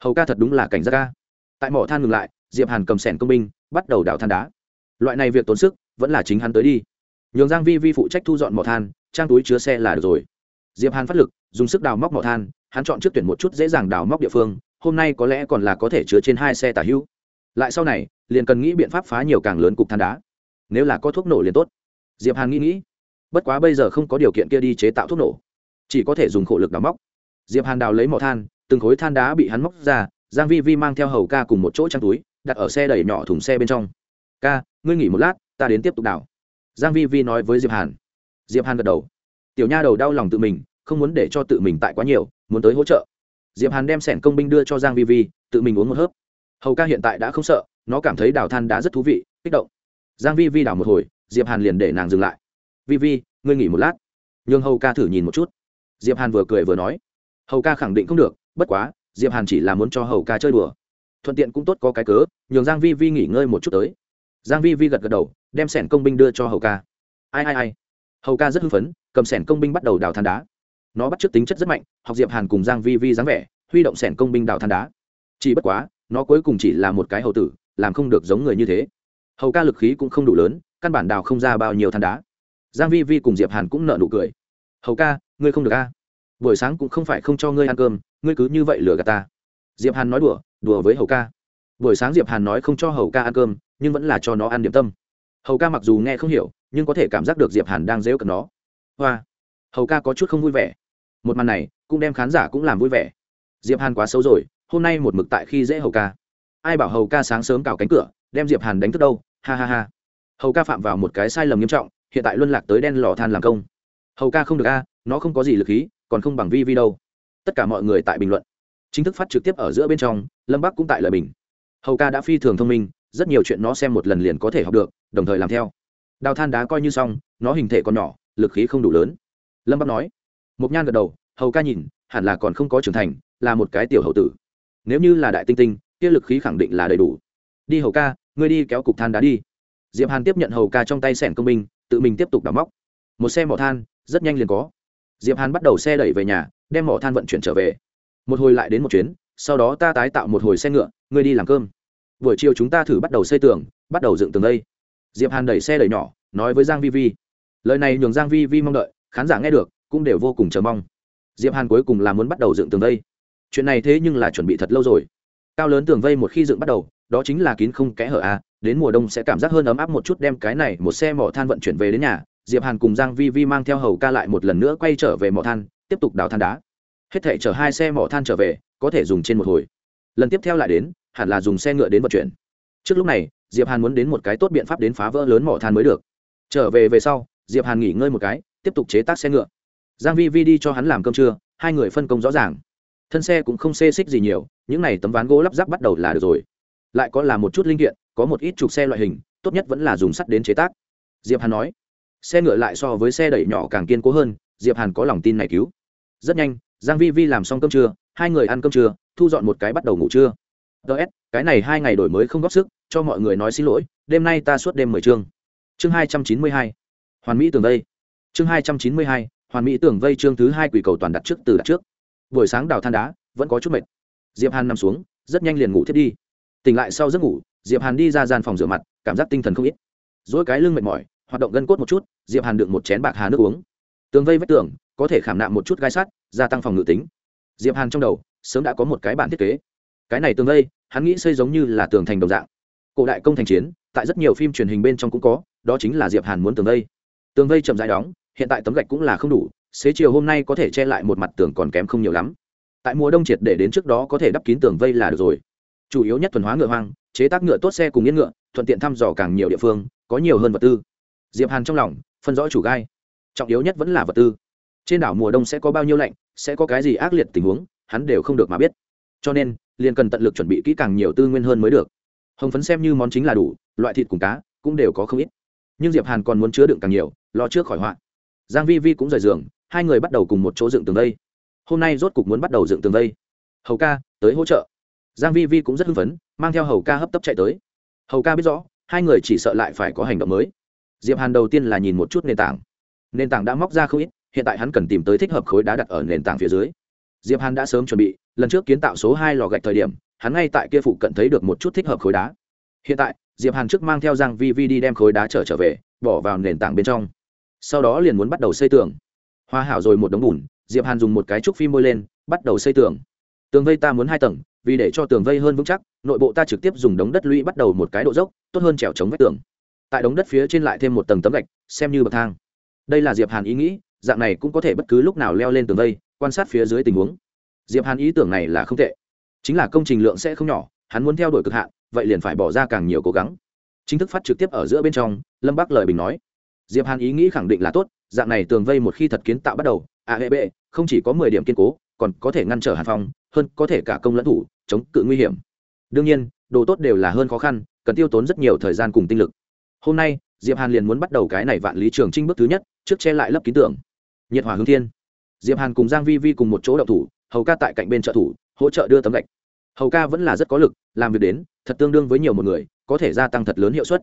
Hầu ca thật đúng là cảnh giác ca tại mỏ than ngừng lại, diệp hàn cầm sẻn công binh, bắt đầu đảo than đá. Loại này việc tốn sức, vẫn là chính hắn tới đi. Nhường giang vi vi phụ trách thu dọn mỏ than, trang túi chứa xe là được rồi diệp hàn phát lực, dùng sức đào móc mỏ than, hắn chọn trước tuyển một chút dễ dàng đào móc địa phương, hôm nay có lẽ còn là có thể chứa trên hai xe tả hữu. Lại sau này, liền cần nghĩ biện pháp phá nhiều càng lớn cục than đá. Nếu là có thuốc nổ liền tốt. Diệp hàn nghĩ nghĩ. Bất quá bây giờ không có điều kiện kia đi chế tạo thuốc nổ. Chỉ có thể dùng khổ lực đào móc. Diệp hàn đào lấy mỏ than, từng khối than đá bị hắn móc ra, giang vi vi mang theo hầu ca cùng một chỗ trang túi, đặt ở xe đẩy nhỏ thùng xe bên trong. Ca, ngươi nghỉ một lát, ta đến tiếp tục đào. Giang vi vi nói với diệp hàn. Diệp hàn gật đầu tiểu nha đầu đau lòng tự mình, không muốn để cho tự mình tại quá nhiều, muốn tới hỗ trợ. Diệp hàn đem sẻn công binh đưa cho giang vi vi, tự mình uống một hớp. Hầu ca hiện tại đã không sợ, nó cảm thấy đào than đá rất thú vị, kích động. Giang vi vi đào một hồi, diệp hàn liền để nàng dừng lại. Vi vi, ngươi nghỉ một lát. Nhưng hầu ca thử nhìn một chút. Diệp hàn vừa cười vừa nói. Hầu ca khẳng định không được, bất quá, diệp hàn chỉ là muốn cho hầu ca chơi đùa. Thuận tiện cũng tốt có cái cớ, nhường giang vi vi nghỉ ngơi một chút tới. Giang vi vi gật gật đầu, đem sẻn công binh đưa cho hầu ca. Ai ai ai hầu ca rất hưng phấn, cầm sẻn công binh bắt đầu đào than đá. Nó bắt chước tính chất rất mạnh, học diệp hàn cùng giang vi vi dáng vẻ, huy động sẻn công binh đào than đá. Chỉ bất quá, nó cuối cùng chỉ là một cái hầu tử, làm không được giống người như thế. Hầu ca lực khí cũng không đủ lớn, căn bản đào không ra bao nhiêu than đá. Giang vi vi cùng diệp hàn cũng nợ nụ cười. Hầu ca, ngươi không được a. Buổi sáng cũng không phải không cho ngươi ăn cơm, ngươi cứ như vậy lừa gạt ta. Diệp hàn nói đùa đùa với hầu ca. Buổi sáng diệp hàn nói không cho hầu ca ăn cơm, nhưng vẫn là cho nó ăn điểm tâm hầu ca mặc dù nghe không hiểu, nhưng có thể cảm giác được diệp hàn đang dễu cận nó. Hoa, hầu ca có chút không vui vẻ. Một màn này, cũng đem khán giả cũng làm vui vẻ. Diệp hàn quá xấu rồi, hôm nay một mực tại khi dễ hầu ca. Ai bảo hầu ca sáng sớm cào cánh cửa, đem diệp hàn đánh thức đâu? Ha ha ha. Hầu ca phạm vào một cái sai lầm nghiêm trọng, hiện tại luân lạc tới đen lò than làm công. Hầu ca không được a, nó không có gì lực khí, còn không bằng vi vi đâu. Tất cả mọi người tại bình luận. Chính thức phát trực tiếp ở giữa bên trong, lâm bắc cũng tại lời bình. Hầu ca đã phi thường thông minh, rất nhiều chuyện nó xem một lần liền có thể học được đồng thời làm theo. Đào than đá coi như xong, nó hình thể còn nhỏ, lực khí không đủ lớn. Lâm bắc nói. Mục nhan gật đầu, hầu ca nhìn, hẳn là còn không có trưởng thành, là một cái tiểu hậu tử. Nếu như là đại tinh tinh, kia lực khí khẳng định là đầy đủ. Đi hầu ca, ngươi đi kéo cục than đá đi. Diệp hàn tiếp nhận hầu ca trong tay sẻn công binh, tự mình tiếp tục đào móc. Một xe mỏ than, rất nhanh liền có. Diệp hàn bắt đầu xe đẩy về nhà, đem mỏ than vận chuyển trở về. Một hồi lại đến một chuyến, sau đó ta tái tạo một hồi xe ngựa, ngươi đi làm cơm. Buổi chiều chúng ta thử bắt đầu xây tường, bắt đầu dựng tường đây diệp hàn đẩy xe đẩy nhỏ, nói với giang vi vi. Lời này nhường giang vi vi mong đợi, khán giả nghe được, cũng đều vô cùng chờ mong. Diệp hàn cuối cùng là muốn bắt đầu dựng tường vây. Chuyện này thế nhưng là chuẩn bị thật lâu rồi. Cao lớn tường vây một khi dựng bắt đầu, đó chính là kín không kẽ hở a đến mùa đông sẽ cảm giác hơn ấm áp một chút đem cái này một xe mỏ than vận chuyển về đến nhà. Diệp hàn cùng giang vi vi mang theo hầu ca lại một lần nữa quay trở về mỏ than, tiếp tục đào than đá. Hết thể chở hai xe mỏ than trở về, có thể dùng trên một hồi. Lần tiếp theo lại đến, hẳn là dùng xe ngựa đến vận chuyển. Trước lúc này diệp hàn muốn đến một cái tốt biện pháp đến phá vỡ lớn mỏ than mới được. Trở về về sau, diệp hàn nghỉ ngơi một cái, tiếp tục chế tác xe ngựa. Giang vi vi đi cho hắn làm cơm trưa, hai người phân công rõ ràng. Thân xe cũng không xê xích gì nhiều, những này tấm ván gỗ lắp ráp bắt đầu là được rồi. Lại có là một chút linh kiện, có một ít trục xe loại hình, tốt nhất vẫn là dùng sắt đến chế tác. Diệp hàn nói. Xe ngựa lại so với xe đẩy nhỏ càng kiên cố hơn, diệp hàn có lòng tin này cứu. Rất nhanh, giang vi vi làm xong cơm trưa, hai người ăn cơm trưa, thu dọn một cái bắt đầu ngủ trưa. Ts cái này hai ngày đổi mới không góp sức cho mọi người nói xin lỗi, đêm nay ta suốt đêm mười chương. Chương hai trăm chín mươi hai, hoàn mỹ tường vây. Chương hai trăm chín mươi hai, hoàn mỹ tường vây chương thứ hai quỷ cầu toàn đặt trước từ đặt trước. Buổi sáng đào than đá, vẫn có chút mệt. Diệp hàn nằm xuống, rất nhanh liền ngủ thiết đi. Tỉnh lại sau giấc ngủ, diệp hàn đi ra gian phòng rửa mặt, cảm giác tinh thần không ít. Dỗi cái lưng mệt mỏi, hoạt động gân cốt một chút, diệp hàn đựng một chén bạc hà nước uống. Tường vây vách tường, có thể khảm nạm một chút gai sắt, gia tăng phòng ngự tính. Diệp hàn trong đầu, sớm đã có một cái bản thiết kế. Cái này tường vây, hắn nghĩ xây giống như là tường thành đồng dạng cổ đại công thành chiến, tại rất nhiều phim truyền hình bên trong cũng có, đó chính là diệp hàn muốn tường vây. Tường vây chậm dài đóng, hiện tại tấm gạch cũng là không đủ, xế chiều hôm nay có thể che lại một mặt tường còn kém không nhiều lắm. Tại mùa đông triệt để đến trước đó có thể đắp kín tường vây là được rồi. Chủ yếu nhất thuần hóa ngựa hoang, chế tác ngựa tốt xe cùng yên ngựa, thuận tiện thăm dò càng nhiều địa phương, có nhiều hơn vật tư. Diệp hàn trong lòng, phân rõ chủ gai. Trọng yếu nhất vẫn là vật tư. Trên đảo mùa đông sẽ có bao nhiêu lạnh, sẽ có cái gì ác liệt tình huống, hắn đều không được mà biết. Cho nên, liền cần tận lực chuẩn bị kỹ càng nhiều tư nguyên hơn mới được hồng phấn xem như món chính là đủ, loại thịt cùng cá cũng đều có không ít. Nhưng diệp hàn còn muốn chứa đựng càng nhiều, lo trước khỏi họa. Giang vi vi cũng rời giường, hai người bắt đầu cùng một chỗ dựng tường vây. Hôm nay rốt cục muốn bắt đầu dựng tường vây. Hầu ca, tới hỗ trợ. Giang vi vi cũng rất hưng phấn, mang theo hầu ca hấp tấp chạy tới. Hầu ca biết rõ, hai người chỉ sợ lại phải có hành động mới. Diệp hàn đầu tiên là nhìn một chút nền tảng. Nền tảng đã móc ra không ít, hiện tại hắn cần tìm tới thích hợp khối đá đặt ở nền tảng phía dưới. Diệp hàn đã sớm chuẩn bị, lần trước kiến tạo số hai lò gạch thời điểm hắn ngay tại kia phụ cận thấy được một chút thích hợp khối đá. Hiện tại, diệp hàn trước mang theo giang vi vi đi đem khối đá trở trở về, bỏ vào nền tảng bên trong. Sau đó liền muốn bắt đầu xây tường. Hoa hảo rồi một đống bùn, diệp hàn dùng một cái trúc phim môi lên, bắt đầu xây tường. Tường vây ta muốn hai tầng, vì để cho tường vây hơn vững chắc, nội bộ ta trực tiếp dùng đống đất lũy bắt đầu một cái độ dốc, tốt hơn trèo chống vách tường. Tại đống đất phía trên lại thêm một tầng tấm gạch, xem như bậc thang. Đây là diệp hàn ý nghĩ, dạng này cũng có thể bất cứ lúc nào leo lên tường vây, quan sát phía dưới tình huống. Diệp hàn ý tưởng này là không tệ chính là công trình lượng sẽ không nhỏ, hắn muốn theo đuổi cực hạn, vậy liền phải bỏ ra càng nhiều cố gắng. Chính thức phát trực tiếp ở giữa bên trong, lâm bắc lời bình nói. Diệp hàn ý nghĩ khẳng định là tốt, dạng này tường vây một khi thật kiến tạo bắt đầu, a hệ b không chỉ có mười điểm kiên cố, còn có thể ngăn trở hàn phong, hơn có thể cả công lẫn thủ, chống cự nguy hiểm. Đương nhiên, đồ tốt đều là hơn khó khăn, cần tiêu tốn rất nhiều thời gian cùng tinh lực. Hôm nay, diệp hàn liền muốn bắt đầu cái này vạn lý trường trinh bước thứ nhất, trước che lại lấp ký tưởng nhiệt hỏa hướng thiên. Diệp hàn cùng giang vi vi cùng một chỗ đậu thủ, hầu ca tại cạnh bên trợ thủ hỗ trợ đưa tấm gạch. Hầu ca vẫn là rất có lực, làm việc đến, thật tương đương với nhiều một người, có thể gia tăng thật lớn hiệu suất.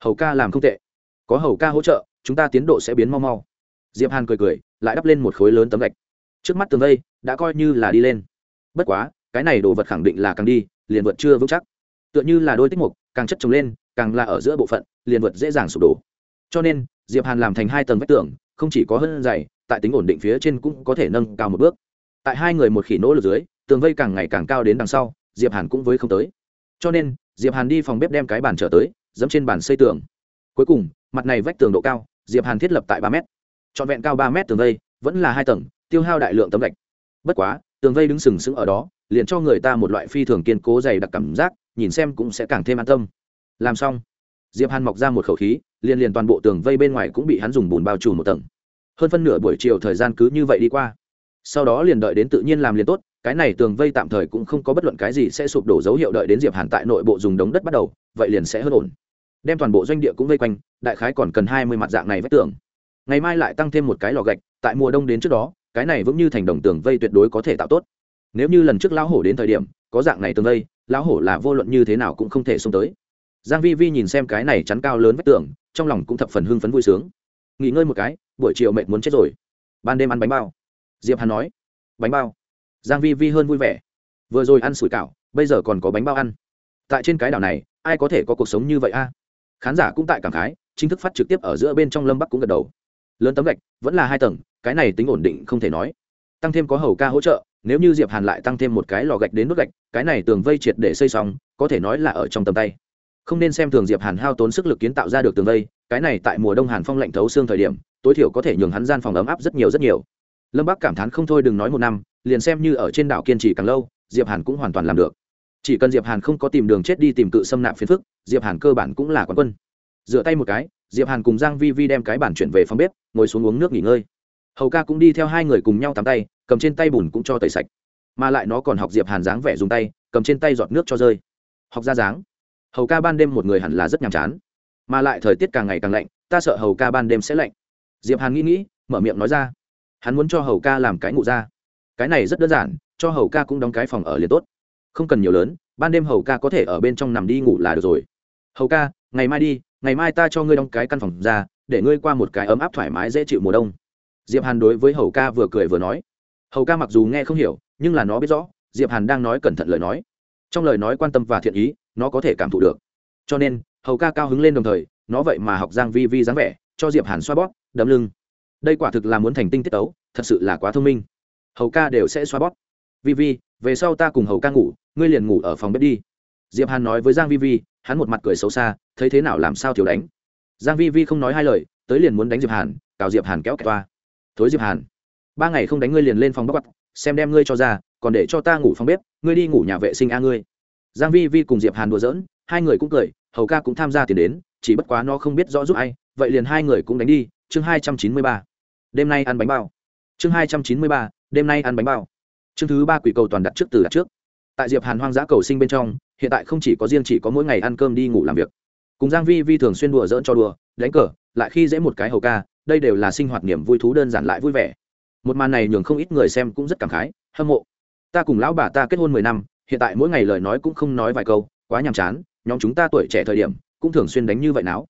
Hầu ca làm không tệ. Có hầu ca hỗ trợ, chúng ta tiến độ sẽ biến mau mau. Diệp hàn cười cười, lại đắp lên một khối lớn tấm gạch. Trước mắt tường vây, đã coi như là đi lên. Bất quá, cái này đồ vật khẳng định là càng đi, liền vượt chưa vững chắc. Tựa như là đôi tích mục, càng chất trồng lên, càng là ở giữa bộ phận, liền vượt dễ dàng sụp đổ. Cho nên, diệp hàn làm thành hai tầng vách tường, không chỉ có hơn dày, tại tính ổn định phía trên cũng có thể nâng cao một bước. Tại hai người một khỉ nỗ lực dưới tường vây càng ngày càng cao đến đằng sau, diệp hàn cũng với không tới. Cho nên, diệp hàn đi phòng bếp đem cái bàn trở tới, dẫm trên bàn xây tường. Cuối cùng, mặt này vách tường độ cao, diệp hàn thiết lập tại ba mét. Trọn vẹn cao ba mét tường vây, vẫn là hai tầng, tiêu hao đại lượng tấm gạch. Bất quá, tường vây đứng sừng sững ở đó, liền cho người ta một loại phi thường kiên cố dày đặc cảm giác, nhìn xem cũng sẽ càng thêm an tâm. Làm xong, diệp hàn mọc ra một khẩu khí, liền liền toàn bộ tường vây bên ngoài cũng bị hắn dùng bùn bao trùm một tầng. Hơn phân nửa buổi chiều thời gian cứ như vậy đi qua. Sau đó liền đợi đến tự nhiên làm liền tốt cái này tường vây tạm thời cũng không có bất luận cái gì sẽ sụp đổ dấu hiệu đợi đến diệp hàn tại nội bộ dùng đống đất bắt đầu, vậy liền sẽ hơn ổn. Đem toàn bộ doanh địa cũng vây quanh, đại khái còn cần hai mươi mặt dạng này vách tường. Ngày mai lại tăng thêm một cái lò gạch, tại mùa đông đến trước đó, cái này vững như thành đồng tường vây tuyệt đối có thể tạo tốt. Nếu như lần trước lão hổ đến thời điểm, có dạng này tường vây, lão hổ là vô luận như thế nào cũng không thể xông tới. Giang vi vi nhìn xem cái này chắn cao lớn vách tường, trong lòng cũng thập phần hưng phấn vui sướng. Nghỉ ngơi một cái, buổi chiều mệt muốn chết rồi. Ban đêm ăn bánh bao. Diệp hàn nói. Bánh bao giang vi vi hơn vui vẻ. Vừa rồi ăn sủi cảo, bây giờ còn có bánh bao ăn. Tại trên cái đảo này, ai có thể có cuộc sống như vậy a? Khán giả cũng tại cảm khái, chính thức phát trực tiếp ở giữa bên trong lâm bắc cũng gật đầu. Lớn tấm gạch, vẫn là hai tầng, cái này tính ổn định không thể nói. Tăng thêm có hầu ca hỗ trợ, nếu như diệp hàn lại tăng thêm một cái lò gạch đến nút gạch, cái này tường vây triệt để xây xong, có thể nói là ở trong tầm tay. Không nên xem thường diệp hàn hao tốn sức lực kiến tạo ra được tường vây, cái này tại mùa đông hàn phong lạnh thấu xương thời điểm, tối thiểu có thể nhường hắn gian phòng ấm áp rất nhiều rất nhiều. Lâm bắc cảm thán không thôi đừng nói một năm liền xem như ở trên đảo kiên trì càng lâu, diệp hàn cũng hoàn toàn làm được. Chỉ cần diệp hàn không có tìm đường chết đi tìm cự xâm nạp phiền phức, diệp hàn cơ bản cũng là quán quân. Dựa tay một cái, diệp hàn cùng giang vi vi đem cái bản chuyển về phòng bếp, ngồi xuống uống nước nghỉ ngơi. Hầu ca cũng đi theo hai người cùng nhau tắm tay, cầm trên tay bùn cũng cho tẩy sạch. Mà lại nó còn học diệp hàn dáng vẻ dùng tay, cầm trên tay giọt nước cho rơi. Học ra dáng. Hầu ca ban đêm một người hẳn là rất nhàm chán. Mà lại thời tiết càng ngày càng lạnh, ta sợ hầu ca ban đêm sẽ lạnh. Diệp hàn nghĩ nghĩ, mở miệng nói ra. Hắn muốn cho hầu ca làm cái ngủ ra cái này rất đơn giản, cho hầu ca cũng đóng cái phòng ở liền tốt. Không cần nhiều lớn, ban đêm hầu ca có thể ở bên trong nằm đi ngủ là được rồi. Hầu ca, ngày mai đi, ngày mai ta cho ngươi đóng cái căn phòng ra, để ngươi qua một cái ấm áp thoải mái dễ chịu mùa đông. Diệp hàn đối với hầu ca vừa cười vừa nói. Hầu ca mặc dù nghe không hiểu, nhưng là nó biết rõ, diệp hàn đang nói cẩn thận lời nói. Trong lời nói quan tâm và thiện ý, nó có thể cảm thụ được. Cho nên, hầu ca cao hứng lên đồng thời, nó vậy mà học giang vi vi dáng vẻ, cho diệp hàn xoa bóp, đấm lưng. Đây quả thực là muốn thành tinh tiết tấu, thật sự là quá thông minh hầu ca đều sẽ xoa bóp. Vi vi, về sau ta cùng hầu ca ngủ, ngươi liền ngủ ở phòng bếp đi. Diệp hàn nói với giang vi vi, hắn một mặt cười xấu xa, thấy thế nào làm sao thiếu đánh. Giang vi vi không nói hai lời, tới liền muốn đánh diệp hàn, cào diệp hàn kéo kẹt toa. Thối diệp hàn, ba ngày không đánh ngươi liền lên phòng bóc bắt xem đem ngươi cho ra, còn để cho ta ngủ phòng bếp, ngươi đi ngủ nhà vệ sinh a ngươi. Giang vi vi cùng diệp hàn đùa giỡn, hai người cũng cười, hầu ca cũng tham gia tiền đến, chỉ bất quá nó không biết rõ giúp ai, vậy liền hai người cũng đánh đi, chương hai trăm chín mươi ba. Đêm nay ăn bánh bao. Chương hai trăm chín mươi ba đêm nay ăn bánh bao. Chương thứ ba quỷ cầu toàn đặt trước từ đặt trước. Tại diệp hàn hoang dã cầu sinh bên trong, hiện tại không chỉ có riêng chỉ có mỗi ngày ăn cơm đi ngủ làm việc. Cùng giang vi vi thường xuyên đùa dỡn cho đùa, đánh cờ, lại khi dễ một cái hầu ca, đây đều là sinh hoạt niềm vui thú đơn giản lại vui vẻ. Một màn này nhường không ít người xem cũng rất cảm khái, hâm mộ. Ta cùng lão bà ta kết hôn mười năm, hiện tại mỗi ngày lời nói cũng không nói vài câu, quá nhàm chán, nhóm chúng ta tuổi trẻ thời điểm, cũng thường xuyên đánh như vậy não.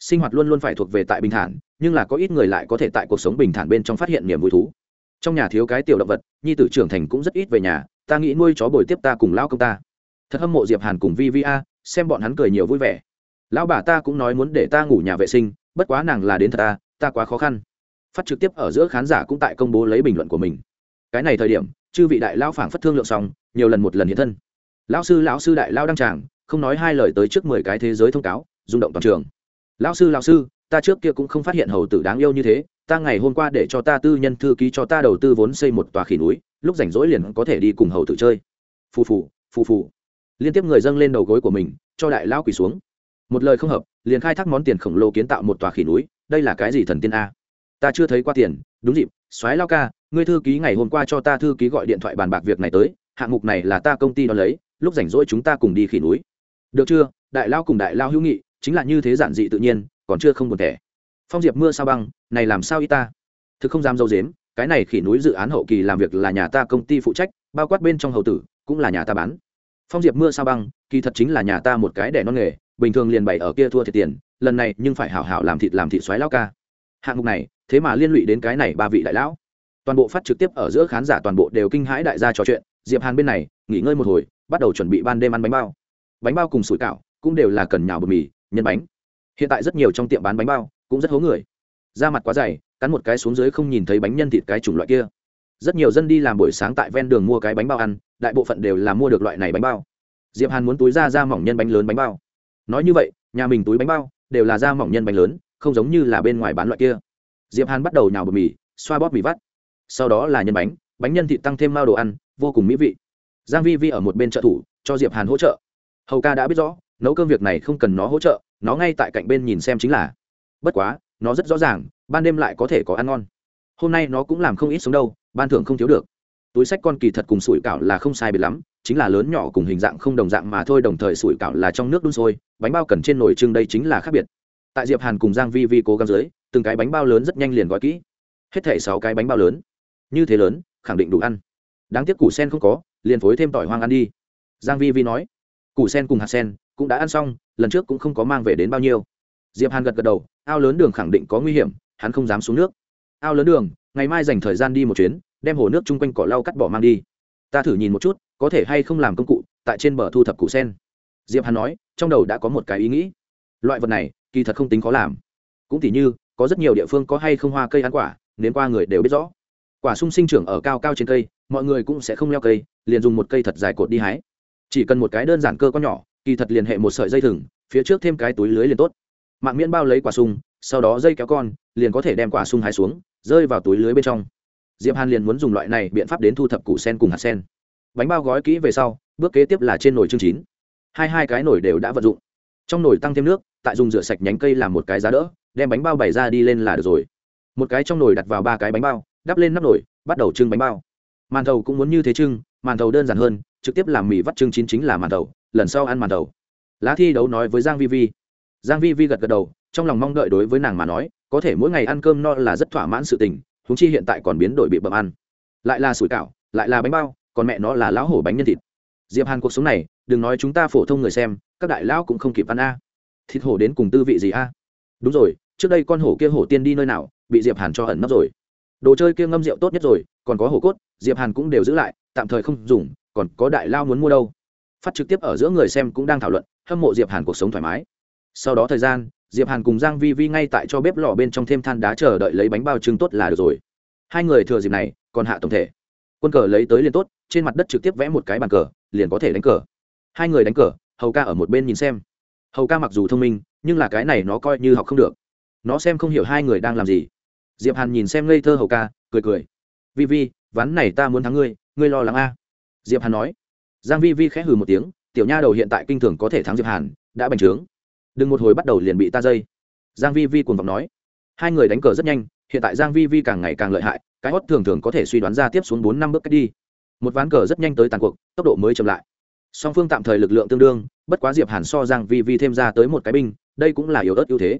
sinh hoạt luôn luôn phải thuộc về tại bình thản, nhưng là có ít người lại có thể tại cuộc sống bình thản bên trong phát hiện niềm vui thú trong nhà thiếu cái tiểu động vật, nhi tử trưởng thành cũng rất ít về nhà, ta nghĩ nuôi chó bồi tiếp ta cùng lao công ta. Thật hâm mộ diệp hàn cùng vi vi a, xem bọn hắn cười nhiều vui vẻ. Lão bà ta cũng nói muốn để ta ngủ nhà vệ sinh, bất quá nàng là đến thật ta ta quá khó khăn. Phát trực tiếp ở giữa khán giả cũng tại công bố lấy bình luận của mình. Cái này thời điểm, chư vị đại lao phảng phất thương lượng xong, nhiều lần một lần hiện thân. Lão sư lão sư đại lao đăng tràng, không nói hai lời tới trước mười cái thế giới thông cáo, rung động toàn trường. Lão sư lão sư, ta trước kia cũng không phát hiện hầu tử đáng yêu như thế ta ngày hôm qua để cho ta tư nhân thư ký cho ta đầu tư vốn xây một tòa khỉ núi, lúc rảnh rỗi liền có thể đi cùng hầu tử chơi. Phù phù phù phù. Liên tiếp người dâng lên đầu gối của mình, cho đại lao quỳ xuống. Một lời không hợp, liền khai thác món tiền khổng lồ kiến tạo một tòa khỉ núi, đây là cái gì thần tiên a? Ta chưa thấy qua tiền, đúng dịp, soái lao ca, ngươi thư ký ngày hôm qua cho ta thư ký gọi điện thoại bàn bạc việc này tới, hạng mục này là ta công ty đ ó lấy, lúc rảnh rỗi chúng ta cùng đi khỉ núi. Được chưa? Đại lao cùng đại lao hữu nghị, chính là như thế giản dị tự nhiên, còn chưa không buồn thẻ phong diệp mưa sao băng, này làm sao y ta? Thực không dám dâu dếm, cái này khỉ núi dự án hậu kỳ làm việc là nhà ta công ty phụ trách, bao quát bên trong hậu tử, cũng là nhà ta bán. Phong diệp mưa sao băng, kỳ thật chính là nhà ta một cái đẻ non nghề, bình thường liền bày ở kia thua thiệt tiền, lần này nhưng phải hảo hảo làm thịt làm thịt xoáy lao ca. Hạng mục này, thế mà liên lụy đến cái này ba vị đại lão. Toàn bộ phát trực tiếp ở giữa khán giả toàn bộ đều kinh hãi đại gia trò chuyện, diệp hàn bên này, nghỉ ngơi một hồi, bắt đầu chuẩn bị ban đêm ăn bánh bao. Bánh bao cùng sủi cảo, cũng đều là cần nhào bột mì, nhân bánh. Hiện tại rất nhiều trong tiệm bán bánh bao cũng rất hố người. Da mặt quá dày, cắn một cái xuống dưới không nhìn thấy bánh nhân thịt cái chủng loại kia. Rất nhiều dân đi làm buổi sáng tại ven đường mua cái bánh bao ăn, đại bộ phận đều là mua được loại này bánh bao. Diệp hàn muốn túi ra da mỏng nhân bánh lớn bánh bao. Nói như vậy, nhà mình túi bánh bao đều là da mỏng nhân bánh lớn, không giống như là bên ngoài bán loại kia. Diệp hàn bắt đầu nhào bột mì, xoa bóp mì vắt. Sau đó là nhân bánh bánh nhân thịt tăng thêm mao đồ ăn, vô cùng mỹ vị. Giang vi vi ở một bên trợ thủ, cho diệp hàn hỗ trợ. Hầu ca đã biết rõ, nấu cơm việc này không cần nó hỗ trợ, nó ngay tại cạnh bên nhìn xem chính là bất quá, nó rất rõ ràng, ban đêm lại có thể có ăn ngon. Hôm nay nó cũng làm không ít sống đâu, ban thưởng không thiếu được. Túi sách con kỳ thật cùng sủi cảo là không sai biệt lắm, chính là lớn nhỏ cùng hình dạng không đồng dạng mà thôi, đồng thời sủi cảo là trong nước đun sôi, bánh bao cần trên nồi trưng đây chính là khác biệt. Tại diệp hàn cùng giang vi vi cố gắng dưới, từng cái bánh bao lớn rất nhanh liền gói kỹ. Hết thảy sáu cái bánh bao lớn. Như thế lớn, khẳng định đủ ăn. Đáng tiếc củ sen không có, liền phối thêm tỏi hoang ăn đi. Giang vi vi nói. Củ sen cùng hạt sen cũng đã ăn xong, lần trước cũng không có mang về đến bao nhiêu. Diệp hàn gật gật đầu ao lớn đường khẳng định có nguy hiểm, hắn không dám xuống nước. Ao lớn đường, ngày mai dành thời gian đi một chuyến, đem hồ nước chung quanh cỏ lau cắt bỏ mang đi. Ta thử nhìn một chút, có thể hay không làm công cụ, tại trên bờ thu thập củ sen. Diệp hàn nói, trong đầu đã có một cái ý nghĩ. Loại vật này, kỳ thật không tính khó làm. Cũng tỉ như, có rất nhiều địa phương có hay không hoa cây ăn quả nên qua người đều biết rõ. Quả sung sinh trưởng ở cao cao trên cây, mọi người cũng sẽ không leo cây, liền dùng một cây thật dài cột đi hái. Chỉ cần một cái đơn giản cơ con nhỏ, kỳ thật liền hệ một sợi dây thừng, phía trước thêm cái túi lưới liền tốt mạng miễn bao lấy quả sung, sau đó dây kéo con, liền có thể đem quả sung hái xuống, rơi vào túi lưới bên trong. Diệp hàn liền muốn dùng loại này biện pháp đến thu thập củ sen cùng hạt sen. Bánh bao gói kỹ về sau, bước kế tiếp là trên nồi chương chín. Hai hai cái nồi đều đã vận dụng. Trong nồi tăng thêm nước, tại dùng rửa sạch nhánh cây làm một cái giá đỡ, đem bánh bao bày ra đi lên là được rồi. Một cái trong nồi đặt vào ba cái bánh bao, đắp lên nắp nồi, bắt đầu trưng bánh bao. Màn thầu cũng muốn như thế trưng, màn thầu đơn giản hơn, trực tiếp làm mì vắt trưng chín chính là màn thầu, lần sau ăn màn thầu. Lá thi đấu nói với giang vi vi giang vi vi gật gật đầu, trong lòng mong đợi đối với nàng mà nói, có thể mỗi ngày ăn cơm no là rất thỏa mãn sự tình, huống chi hiện tại còn biến đổi bị bậm ăn. Lại là sủi cảo, lại là bánh bao, còn mẹ nó là lão hổ bánh nhân thịt. Diệp hàn cuộc sống này, đừng nói chúng ta phổ thông người xem, các đại lão cũng không kịp ăn a. Thịt hổ đến cùng tư vị gì a? Đúng rồi, trước đây con hổ kia hổ tiên đi nơi nào, bị diệp hàn cho ẩn nấp rồi. Đồ chơi kia ngâm rượu tốt nhất rồi, còn có hổ cốt, diệp hàn cũng đều giữ lại, tạm thời không dùng, còn có đại lao muốn mua đâu. Phát trực tiếp ở giữa người xem cũng đang thảo luận, hâm mộ diệp hàn cuộc sống thoải mái sau đó thời gian, diệp hàn cùng giang vi vi ngay tại cho bếp lò bên trong thêm than đá chờ đợi lấy bánh bao trưng tốt là được rồi. Hai người thừa dịp này, còn hạ tổng thể. Quân cờ lấy tới liền tốt, trên mặt đất trực tiếp vẽ một cái bàn cờ, liền có thể đánh cờ. Hai người đánh cờ, hầu ca ở một bên nhìn xem. Hầu ca mặc dù thông minh, nhưng là cái này nó coi như học không được. Nó xem không hiểu hai người đang làm gì. Diệp hàn nhìn xem ngây thơ hầu ca, cười cười. Vi vi, ván này ta muốn thắng ngươi ngươi lo lắng a? Diệp hàn nói. Giang vi vi khẽ hừ một tiếng, tiểu nha đầu hiện tại kinh thường có thể thắng diệp hàn, đã bành trướng đừng một hồi bắt đầu liền bị ta dây. Giang vi vi cuồng vọng nói. Hai người đánh cờ rất nhanh, hiện tại giang vi vi càng ngày càng lợi hại, cái hốt thường thường có thể suy đoán ra tiếp xuống bốn năm bước cách đi. Một ván cờ rất nhanh tới tàn cuộc, tốc độ mới chậm lại. Song phương tạm thời lực lượng tương đương, bất quá diệp hàn so giang vi vi thêm ra tới một cái binh, đây cũng là yếu ớt ưu thế.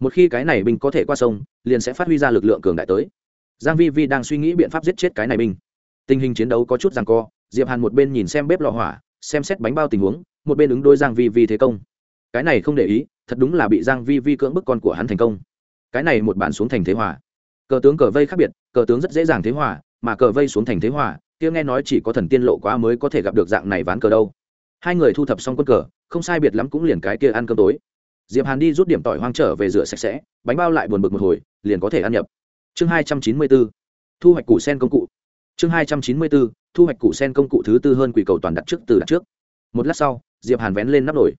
Một khi cái này binh có thể qua sông, liền sẽ phát huy ra lực lượng cường đại tới. Giang vi vi đang suy nghĩ biện pháp giết chết cái này binh. Tình hình chiến đấu có chút giằng co, diệp hàn một bên nhìn xem bếp lò hỏa, xem xét bánh bao tình huống, một bên ứng đôi giang vi vi thế công cái này không để ý, thật đúng là bị giang vi vi cưỡng bức con của hắn thành công. Cái này một bản xuống thành thế hòa. Cờ tướng cờ vây khác biệt, cờ tướng rất dễ dàng thế hòa, mà cờ vây xuống thành thế hòa, kia nghe nói chỉ có thần tiên lộ quá mới có thể gặp được dạng này ván cờ đâu. Hai người thu thập xong quân cờ, không sai biệt lắm cũng liền cái kia ăn cơm tối. Diệp hàn đi rút điểm tỏi hoang trở về rửa sạch sẽ, bánh bao lại buồn bực một hồi, liền có thể ăn nhập. Chương hai trăm chín mươi bốn thu hoạch củ sen công cụ. Chương hai trăm chín mươi bốn thu hoạch củ sen công cụ thứ tư hơn quỷ cầu toàn đặt trước, từ đặt trước. Một lát sau, diệp hàn vén lên nắp nồi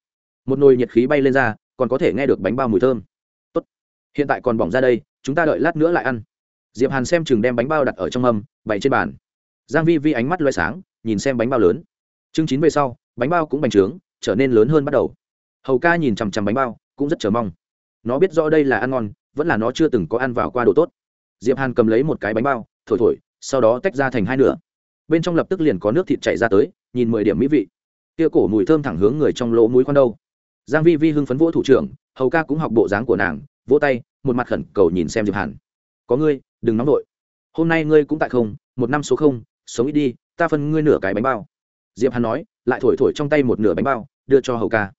một nồi nhiệt khí bay lên ra, còn có thể nghe được bánh bao mùi thơm. Tốt. Hiện tại còn bỏng ra đây, chúng ta đợi lát nữa lại ăn. Diệp hàn xem chừng đem bánh bao đặt ở trong mâm, bày trên bàn. Giang vi vi ánh mắt loay sáng, nhìn xem bánh bao lớn. Chương chín về sau, bánh bao cũng bành trướng, trở nên lớn hơn bắt đầu. Hầu ca nhìn chằm chằm bánh bao, cũng rất chờ mong. Nó biết rõ đây là ăn ngon, vẫn là nó chưa từng có ăn vào qua đồ tốt. Diệp hàn cầm lấy một cái bánh bao, thổi thổi, sau đó tách ra thành hai nửa. Bên trong lập tức liền có nước thịt chảy ra tới, nhìn mười điểm mỹ vị. Kia cổ mùi thơm thẳng hướng người trong lỗ mũi khoan đâu giang vi vi hưng phấn vỗ thủ trưởng, hầu ca cũng học bộ dáng của nàng, vỗ tay, một mặt khẩn cầu nhìn xem diệp hàn. Có ngươi, đừng nóng vội. Hôm nay ngươi cũng tại không, một năm số không, sống ít đi, ta phân ngươi nửa cái bánh bao. Diệp hàn nói, lại thổi thổi trong tay một nửa bánh bao, đưa cho hầu ca.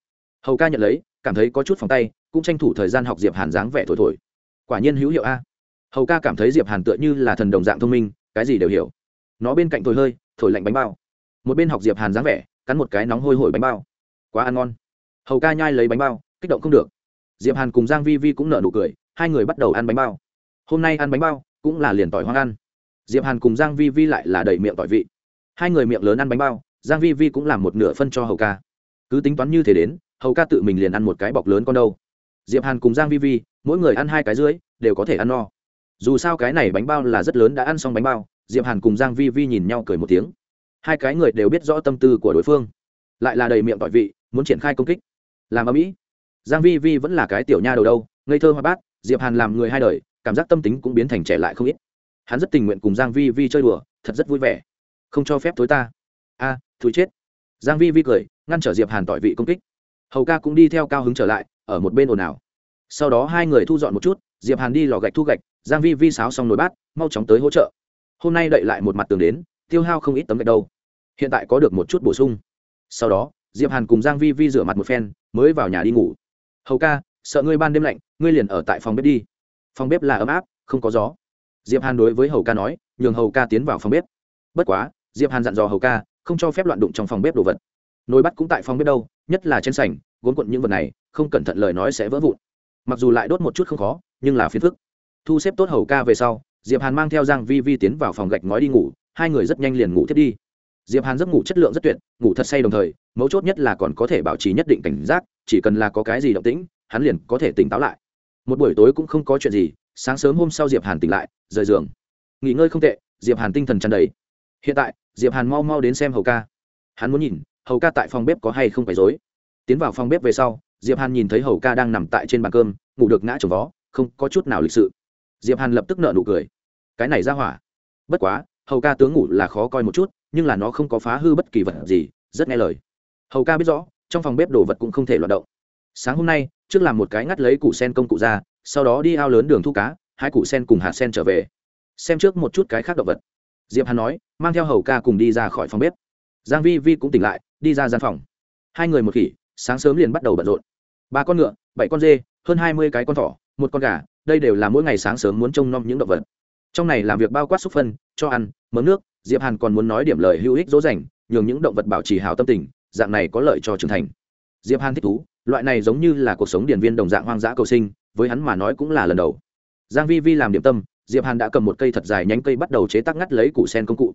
Hầu ca nhận lấy, cảm thấy có chút phòng tay, cũng tranh thủ thời gian học diệp hàn dáng vẻ thổi thổi. Quả nhiên hữu hiệu a. Hầu ca cảm thấy diệp hàn tựa như là thần đồng dạng thông minh, cái gì đều hiểu. Nó bên cạnh thổi hơi, thổi lạnh bánh bao. Một bên học diệp hàn dáng vẻ, cắn một cái nóng hôi hổi bánh bao. Quá ăn ngon hầu ca nhai lấy bánh bao, kích động không được. Diệp hàn cùng giang vi vi cũng nở nụ cười, hai người bắt đầu ăn bánh bao. Hôm nay ăn bánh bao cũng là liền tỏi hoang ăn. Diệp hàn cùng giang vi vi lại là đầy miệng tỏi vị. Hai người miệng lớn ăn bánh bao, giang vi vi cũng làm một nửa phân cho hầu ca. Cứ tính toán như thế đến, hầu ca tự mình liền ăn một cái bọc lớn con đâu. Diệp hàn cùng giang vi vi, mỗi người ăn hai cái dưới đều có thể ăn no. Dù sao cái này bánh bao là rất lớn đã ăn xong bánh bao, diệp hàn cùng giang vi vi nhìn nhau cười một tiếng. Hai cái người đều biết rõ tâm tư của đối phương. Lại là đầy miệng tỏi vị, muốn triển khai công kích làm ở mỹ giang vi vi vẫn là cái tiểu nha đầu đâu ngây thơ hoa bát diệp hàn làm người hai đời cảm giác tâm tính cũng biến thành trẻ lại không ít. Hắn rất tình nguyện cùng giang vi vi chơi đùa thật rất vui vẻ. Không cho phép tối ta. A à, thúi chết. Giang vi vi cười ngăn trở diệp hàn tỏi vị công kích. Hầu ca cũng đi theo cao hứng trở lại ở một bên ồn ào. Sau đó hai người thu dọn một chút diệp hàn đi lò gạch thu gạch giang vi vi sáo xong nồi bát mau chóng tới hỗ trợ. Hôm nay đậy lại một mặt tường đến tiêu hao không ít tấm gạch đâu. Hiện tại có được một chút bổ sung. Sau đó diệp hàn cùng giang vi vi rửa mặt một phen mới vào nhà đi ngủ. Hầu ca, sợ ngươi ban đêm lạnh, ngươi liền ở tại phòng bếp đi. Phòng bếp là ấm áp, không có gió. Diệp hàn đối với hầu ca nói, nhường hầu ca tiến vào phòng bếp. Bất quá, diệp hàn dặn dò hầu ca, không cho phép loạn đụng trong phòng bếp đồ vật. Nồi bắt cũng tại phòng bếp đâu, nhất là trên sảnh gốn cuộn những vật này, không cẩn thận lời nói sẽ vỡ vụn. Mặc dù lại đốt một chút không khó, nhưng là phiền phức. Thu xếp tốt hầu ca về sau, diệp hàn mang theo giang vi vi tiến vào phòng gạch ngói đi ngủ, hai người rất nhanh liền ngủ thiết đi diệp hàn giấc ngủ chất lượng rất tuyệt, ngủ thật say đồng thời, mấu chốt nhất là còn có thể bảo trì nhất định cảnh giác, chỉ cần là có cái gì động tĩnh, hắn liền có thể tỉnh táo lại. Một buổi tối cũng không có chuyện gì, sáng sớm hôm sau diệp hàn tỉnh lại, rời giường. Nghỉ ngơi không tệ, diệp hàn tinh thần tràn đầy. Hiện tại, diệp hàn mau mau đến xem hầu ca. Hắn muốn nhìn, hầu ca tại phòng bếp có hay không phải dối tiến vào phòng bếp về sau, diệp hàn nhìn thấy hầu ca đang nằm tại trên bàn cơm, ngủ được ngã trồng vó, không có chút nào lịch sự. Diệp hàn lập tức nợ nụ cười. Cái này ra hỏa. Bất quá, hầu ca tướng ngủ là khó coi một chút nhưng là nó không có phá hư bất kỳ vật gì, rất nghe lời. Hầu ca biết rõ, trong phòng bếp đồ vật cũng không thể loạt động. Sáng hôm nay, trước làm một cái ngắt lấy củ sen công cụ ra, sau đó đi ao lớn đường thu cá, hai củ sen cùng hạt sen trở về. Xem trước một chút cái khác động vật. Diệp hàn nói, mang theo hầu ca cùng đi ra khỏi phòng bếp. Giang vi vi cũng tỉnh lại, đi ra gian phòng. Hai người một khỉ, sáng sớm liền bắt đầu bận rộn. Ba con ngựa, bảy con dê, hơn hai mươi cái con thỏ, một con gà, đây đều là mỗi ngày sáng sớm muốn trông nom những động vật. Trong này làm việc bao quát xúc phân, cho ăn, mớm nước diệp hàn còn muốn nói điểm lời hữu ích dỗ dành, nhường những động vật bảo trì hào tâm tình, dạng này có lợi cho trưởng thành. Diệp hàn thích thú, loại này giống như là cuộc sống điển viên đồng dạng hoang dã cầu sinh, với hắn mà nói cũng là lần đầu. Giang vi vi làm điểm tâm, diệp hàn đã cầm một cây thật dài nhánh cây bắt đầu chế tác ngắt lấy củ sen công cụ.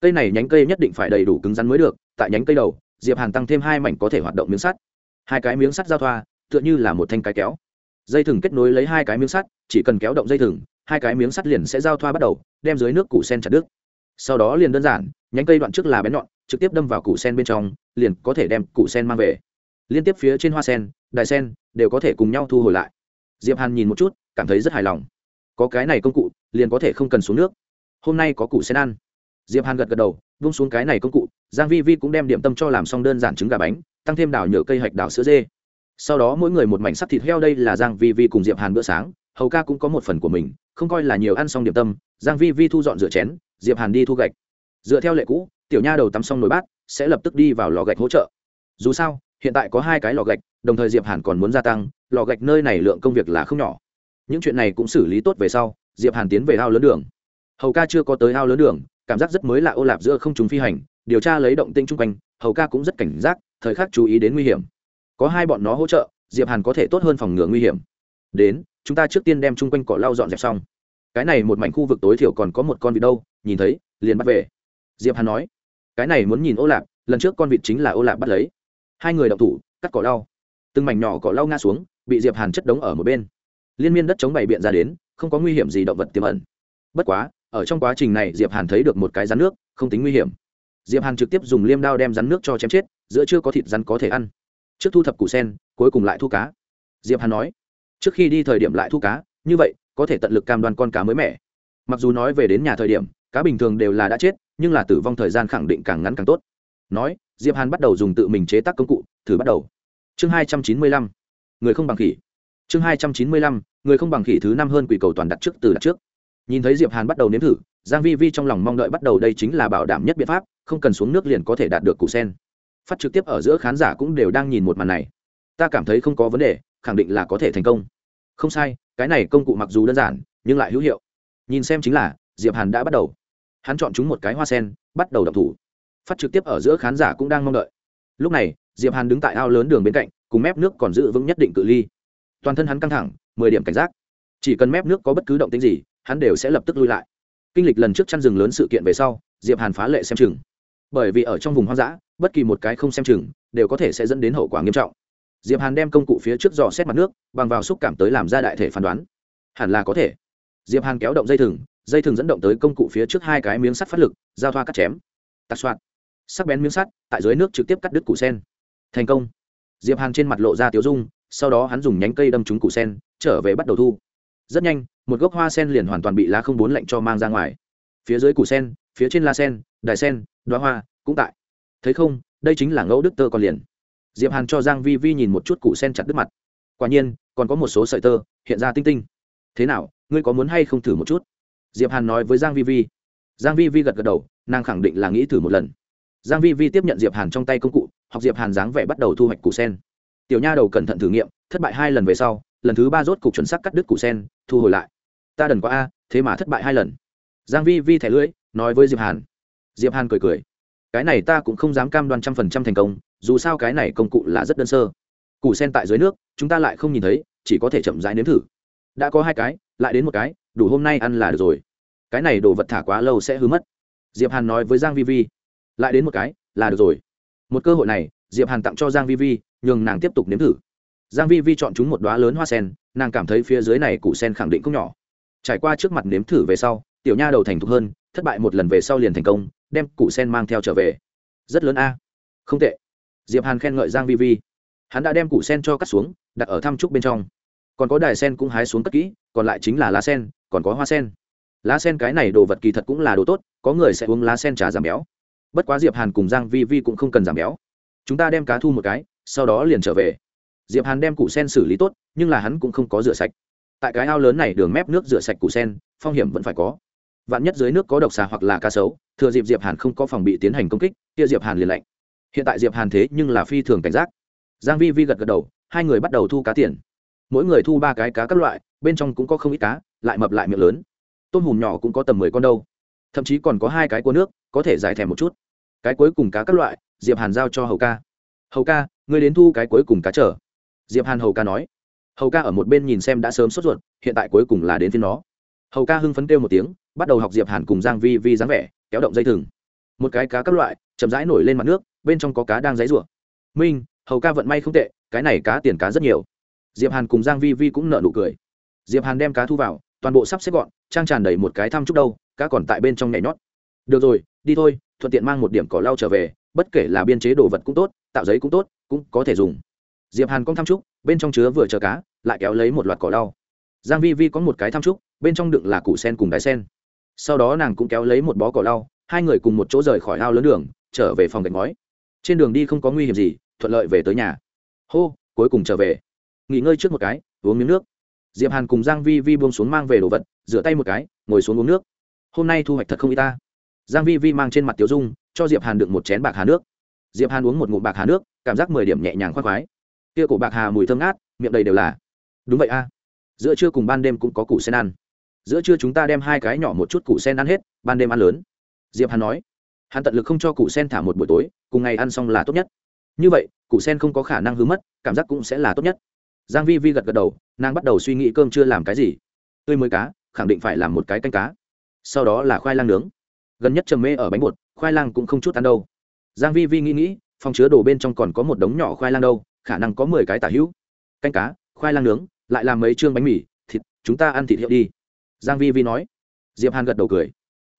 Cây này nhánh cây nhất định phải đầy đủ cứng rắn mới được, tại nhánh cây đầu, diệp hàn tăng thêm hai mảnh có thể hoạt động miếng sắt. Hai cái miếng sắt giao thoa, tựa như là một thanh cái kéo. Dây thừng kết nối lấy hai cái miếng sắt, chỉ cần kéo động dây thừng, hai cái miếng sắt liền sẽ giao thoa bắt đầu, đem dưới nước củ sen chặt đứt sau đó liền đơn giản, nhánh cây đoạn trước là bén nhọn, trực tiếp đâm vào củ sen bên trong, liền có thể đem củ sen mang về. Liên tiếp phía trên hoa sen, đài sen đều có thể cùng nhau thu hồi lại. Diệp hàn nhìn một chút, cảm thấy rất hài lòng. Có cái này công cụ, liền có thể không cần xuống nước. Hôm nay có củ sen ăn. Diệp hàn gật gật đầu, vung xuống cái này công cụ, giang vi vi cũng đem điểm tâm cho làm xong đơn giản trứng gà bánh, tăng thêm đào nhựa cây hạch đào sữa dê. Sau đó mỗi người một mảnh sắt thịt heo đây là giang vi vi cùng diệp hàn bữa sáng, hầu ca cũng có một phần của mình, không coi là nhiều ăn xong điểm tâm, giang vi vi thu dọn rửa chén diệp hàn đi thu gạch. Dựa theo lệ cũ, tiểu nha đầu tắm xong nồi bát, sẽ lập tức đi vào lò gạch hỗ trợ. Dù sao, hiện tại có hai cái lò gạch, đồng thời diệp hàn còn muốn gia tăng, lò gạch nơi này lượng công việc là không nhỏ. Những chuyện này cũng xử lý tốt về sau, diệp hàn tiến về ao lớn đường. Hầu ca chưa có tới ao lớn đường, cảm giác rất mới lạ ô lạp giữa không trùng phi hành, điều tra lấy động tinh chung quanh, hầu ca cũng rất cảnh giác, thời khắc chú ý đến nguy hiểm. Có hai bọn nó hỗ trợ, diệp hàn có thể tốt hơn phòng ngừa nguy hiểm. Đến, chúng ta trước tiên đem chung quanh cỏ lau dọn dẹp xong cái này một mảnh khu vực tối thiểu còn có một con vịt đâu, nhìn thấy, liền bắt về. Diệp hàn nói, cái này muốn nhìn ô lạp, lần trước con vịt chính là ô lạp bắt lấy. Hai người đậu thủ, cắt cỏ lau. Từng mảnh nhỏ cỏ lau ngã xuống, bị diệp hàn chất đống ở một bên. Liên miên đất chống bày biện ra đến, không có nguy hiểm gì động vật tiềm ẩn. Bất quá, ở trong quá trình này diệp hàn thấy được một cái rắn nước, không tính nguy hiểm. Diệp hàn trực tiếp dùng liêm đao đem rắn nước cho chém chết, giữa chưa có thịt rắn có thể ăn. Trước thu thập củ sen, cuối cùng lại thu cá. Diệp hàn nói, trước khi đi thời điểm lại thu cá, như vậy có thể tận lực cam đoan con cá mới mẻ. Mặc dù nói về đến nhà thời điểm, cá bình thường đều là đã chết, nhưng là tử vong thời gian khẳng định càng ngắn càng tốt. Nói, diệp hàn bắt đầu dùng tự mình chế tác công cụ, thử bắt đầu. Chương hai trăm chín mươi lăm, người không bằng khỉ. Chương hai trăm chín mươi lăm, người không bằng khỉ thứ năm hơn quỷ cầu toàn đặt trước từ đặt trước. Nhìn thấy diệp hàn bắt đầu nếm thử, giang vi vi trong lòng mong đợi bắt đầu đây chính là bảo đảm nhất biện pháp, không cần xuống nước liền có thể đạt được củ sen. Phát trực tiếp ở giữa khán giả cũng đều đang nhìn một màn này. Ta cảm thấy không có vấn đề, khẳng định là có thể thành công. Không sai cái này công cụ mặc dù đơn giản, nhưng lại hữu hiệu. Nhìn xem chính là, diệp hàn đã bắt đầu. Hắn chọn chúng một cái hoa sen, bắt đầu đập thủ. Phát trực tiếp ở giữa khán giả cũng đang mong đợi. Lúc này, diệp hàn đứng tại ao lớn đường bên cạnh, cùng mép nước còn giữ vững nhất định cự ly. Toàn thân hắn căng thẳng, mười điểm cảnh giác. Chỉ cần mép nước có bất cứ động tĩnh gì, hắn đều sẽ lập tức lui lại. Kinh lịch lần trước chăn rừng lớn sự kiện về sau, diệp hàn phá lệ xem chừng. Bởi vì ở trong vùng hoang dã, bất kỳ một cái không xem chừng đều có thể sẽ dẫn đến hậu quả nghiêm trọng diệp hàn đem công cụ phía trước dò xét mặt nước, bằng vào xúc cảm tới làm ra đại thể phán đoán. Hẳn là có thể. Diệp hàn kéo động dây thừng dây thừng dẫn động tới công cụ phía trước hai cái miếng sắt phát lực, giao thoa cắt chém. Tạt soạn. Sắc bén miếng sắt, tại dưới nước trực tiếp cắt đứt củ sen. Thành công. Diệp hàn trên mặt lộ ra tiếu dung, sau đó hắn dùng nhánh cây đâm trúng củ sen, trở về bắt đầu thu. Rất nhanh, một gốc hoa sen liền hoàn toàn bị lá không bốn lạnh cho mang ra ngoài. Phía dưới củ sen, phía trên la sen, đài sen đoá hoa, cũng tại. Thấy không, đây chính là ngẫu đức tơ còn liền diệp hàn cho giang vi vi nhìn một chút củ sen chặt đứt mặt. Quả nhiên, còn có một số sợi tơ, hiện ra tinh tinh. Thế nào, ngươi có muốn hay không thử một chút? Diệp hàn nói với giang vi vi. Giang vi vi gật gật đầu, nàng khẳng định là nghĩ thử một lần. Giang vi vi tiếp nhận diệp hàn trong tay công cụ, học diệp hàn dáng vẻ bắt đầu thu hoạch củ sen. Tiểu nha đầu cẩn thận thử nghiệm, thất bại hai lần về sau, lần thứ ba rốt cục chuẩn xác cắt đứt củ sen, thu hồi lại. Ta đần quá a, thế mà thất bại hai lần. Giang vi vi thẻ lưỡi, nói với diệp hàn. Diệp hàn cười cười cái này ta cũng không dám cam đoan trăm phần trăm thành công, dù sao cái này công cụ là rất đơn sơ. Củ sen tại dưới nước, chúng ta lại không nhìn thấy, chỉ có thể chậm rãi nếm thử. Đã có hai cái, lại đến một cái, đủ hôm nay ăn là được rồi. Cái này đồ vật thả quá lâu sẽ hư mất. Diệp hàn nói với giang vi vi. Lại đến một cái, là được rồi. Một cơ hội này, diệp hàn tặng cho giang vi vi, nhường nàng tiếp tục nếm thử. Giang vi vi chọn chúng một đóa lớn hoa sen, nàng cảm thấy phía dưới này củ sen khẳng định không nhỏ. Trải qua trước mặt nếm thử về sau, tiểu nha đầu thành thục hơn thất bại một lần về sau liền thành công, đem củ sen mang theo trở về. Rất lớn a. Không tệ. Diệp hàn khen ngợi giang vi vi. Hắn đã đem củ sen cho cắt xuống, đặt ở thăm trúc bên trong. Còn có đài sen cũng hái xuống cất kỹ, còn lại chính là lá sen, còn có hoa sen. Lá sen cái này đồ vật kỳ thật cũng là đồ tốt, có người sẽ uống lá sen trà giảm béo. Bất quá diệp hàn cùng giang vi vi cũng không cần giảm béo. Chúng ta đem cá thu một cái, sau đó liền trở về. Diệp hàn đem củ sen xử lý tốt, nhưng là hắn cũng không có rửa sạch. Tại cái ao lớn này đường mép nước rửa sạch củ sen, phong hiểm vẫn phải có vạn nhất dưới nước có độc xà hoặc là cá sấu, thừa dịp diệp hàn không có phòng bị tiến hành công kích, kia diệp hàn liền lạnh. Hiện tại diệp hàn thế nhưng là phi thường cảnh giác. Giang vi vi gật gật đầu, hai người bắt đầu thu cá tiền. Mỗi người thu ba cái cá các loại, bên trong cũng có không ít cá, lại mập lại miệng lớn. Tôm hùm nhỏ cũng có tầm mười con đâu. Thậm chí còn có hai cái cua nước, có thể giải thèm một chút. Cái cuối cùng cá các loại, diệp hàn giao cho hầu ca. Hầu ca, ngươi đến thu cái cuối cùng cá trở diệp hàn hầu ca nói. Hầu ca ở một bên nhìn xem đã sớm sốt ruột, hiện tại cuối cùng là đến phiên nó hầu ca hưng phấn kêu một tiếng, bắt đầu học diệp hàn cùng giang vi vi dáng vẻ, kéo động dây thừng. Một cái cá các loại, chậm rãi nổi lên mặt nước, bên trong có cá đang dãy rủa. Minh, hầu ca vận may không tệ, cái này cá tiền cá rất nhiều. Diệp hàn cùng giang vi vi cũng nở nụ cười. Diệp hàn đem cá thu vào, toàn bộ sắp xếp gọn, trang tràn đầy một cái thăm chút đâu, cá còn tại bên trong nhảy nhót. Được rồi, đi thôi, thuận tiện mang một điểm cỏ lau trở về, bất kể là biên chế đồ vật cũng tốt, tạo giấy cũng tốt, cũng có thể dùng. Diệp hàn con thăm trúc bên trong chứa vừa chờ cá, lại kéo lấy một loạt cỏ lau. Giang vi vi có một cái thăm trúc bên trong đựng là củ sen cùng đáy sen. Sau đó nàng cũng kéo lấy một bó cỏ lau, hai người cùng một chỗ rời khỏi ao lớn đường, trở về phòng gạch ngói. Trên đường đi không có nguy hiểm gì, thuận lợi về tới nhà. Hô, cuối cùng trở về. Nghỉ ngơi trước một cái, uống miếng nước. Diệp hàn cùng giang vi vi buông xuống mang về đồ vật, rửa tay một cái, ngồi xuống uống nước. Hôm nay thu hoạch thật không y ta. Giang vi vi mang trên mặt tiểu dung, cho diệp hàn đựng một chén bạc hà nước. Diệp hàn uống một ngụm bạc hà nước, cảm giác mười điểm nhẹ nhàng khoan khoái. Kia cổ bạc hà mùi thơm ngát, miệng đầy đều là. Đúng vậy a. Giữa trưa cùng ban đêm cũng có củ sen ăn giữa trưa chúng ta đem hai cái nhỏ một chút củ sen ăn hết, ban đêm ăn lớn. Diệp hàn nói. Hắn tận lực không cho củ sen thả một buổi tối, cùng ngày ăn xong là tốt nhất. Như vậy, củ sen không có khả năng hư mất, cảm giác cũng sẽ là tốt nhất. Giang vi vi gật gật đầu, nàng bắt đầu suy nghĩ cơm chưa làm cái gì. Tươi mới cá, khẳng định phải làm một cái canh cá. Sau đó là khoai lang nướng. Gần nhất trầm mê ở bánh bột, khoai lang cũng không chút ăn đâu. Giang vi vi nghĩ nghĩ, phòng chứa đồ bên trong còn có một đống nhỏ khoai lang đâu, khả năng có mười cái tả hữu. Canh cá, khoai lang nướng, lại làm mấy trương bánh mì, thịt, chúng ta ăn thịt hiệu đi giang vi vi nói. Diệp hàn gật đầu cười.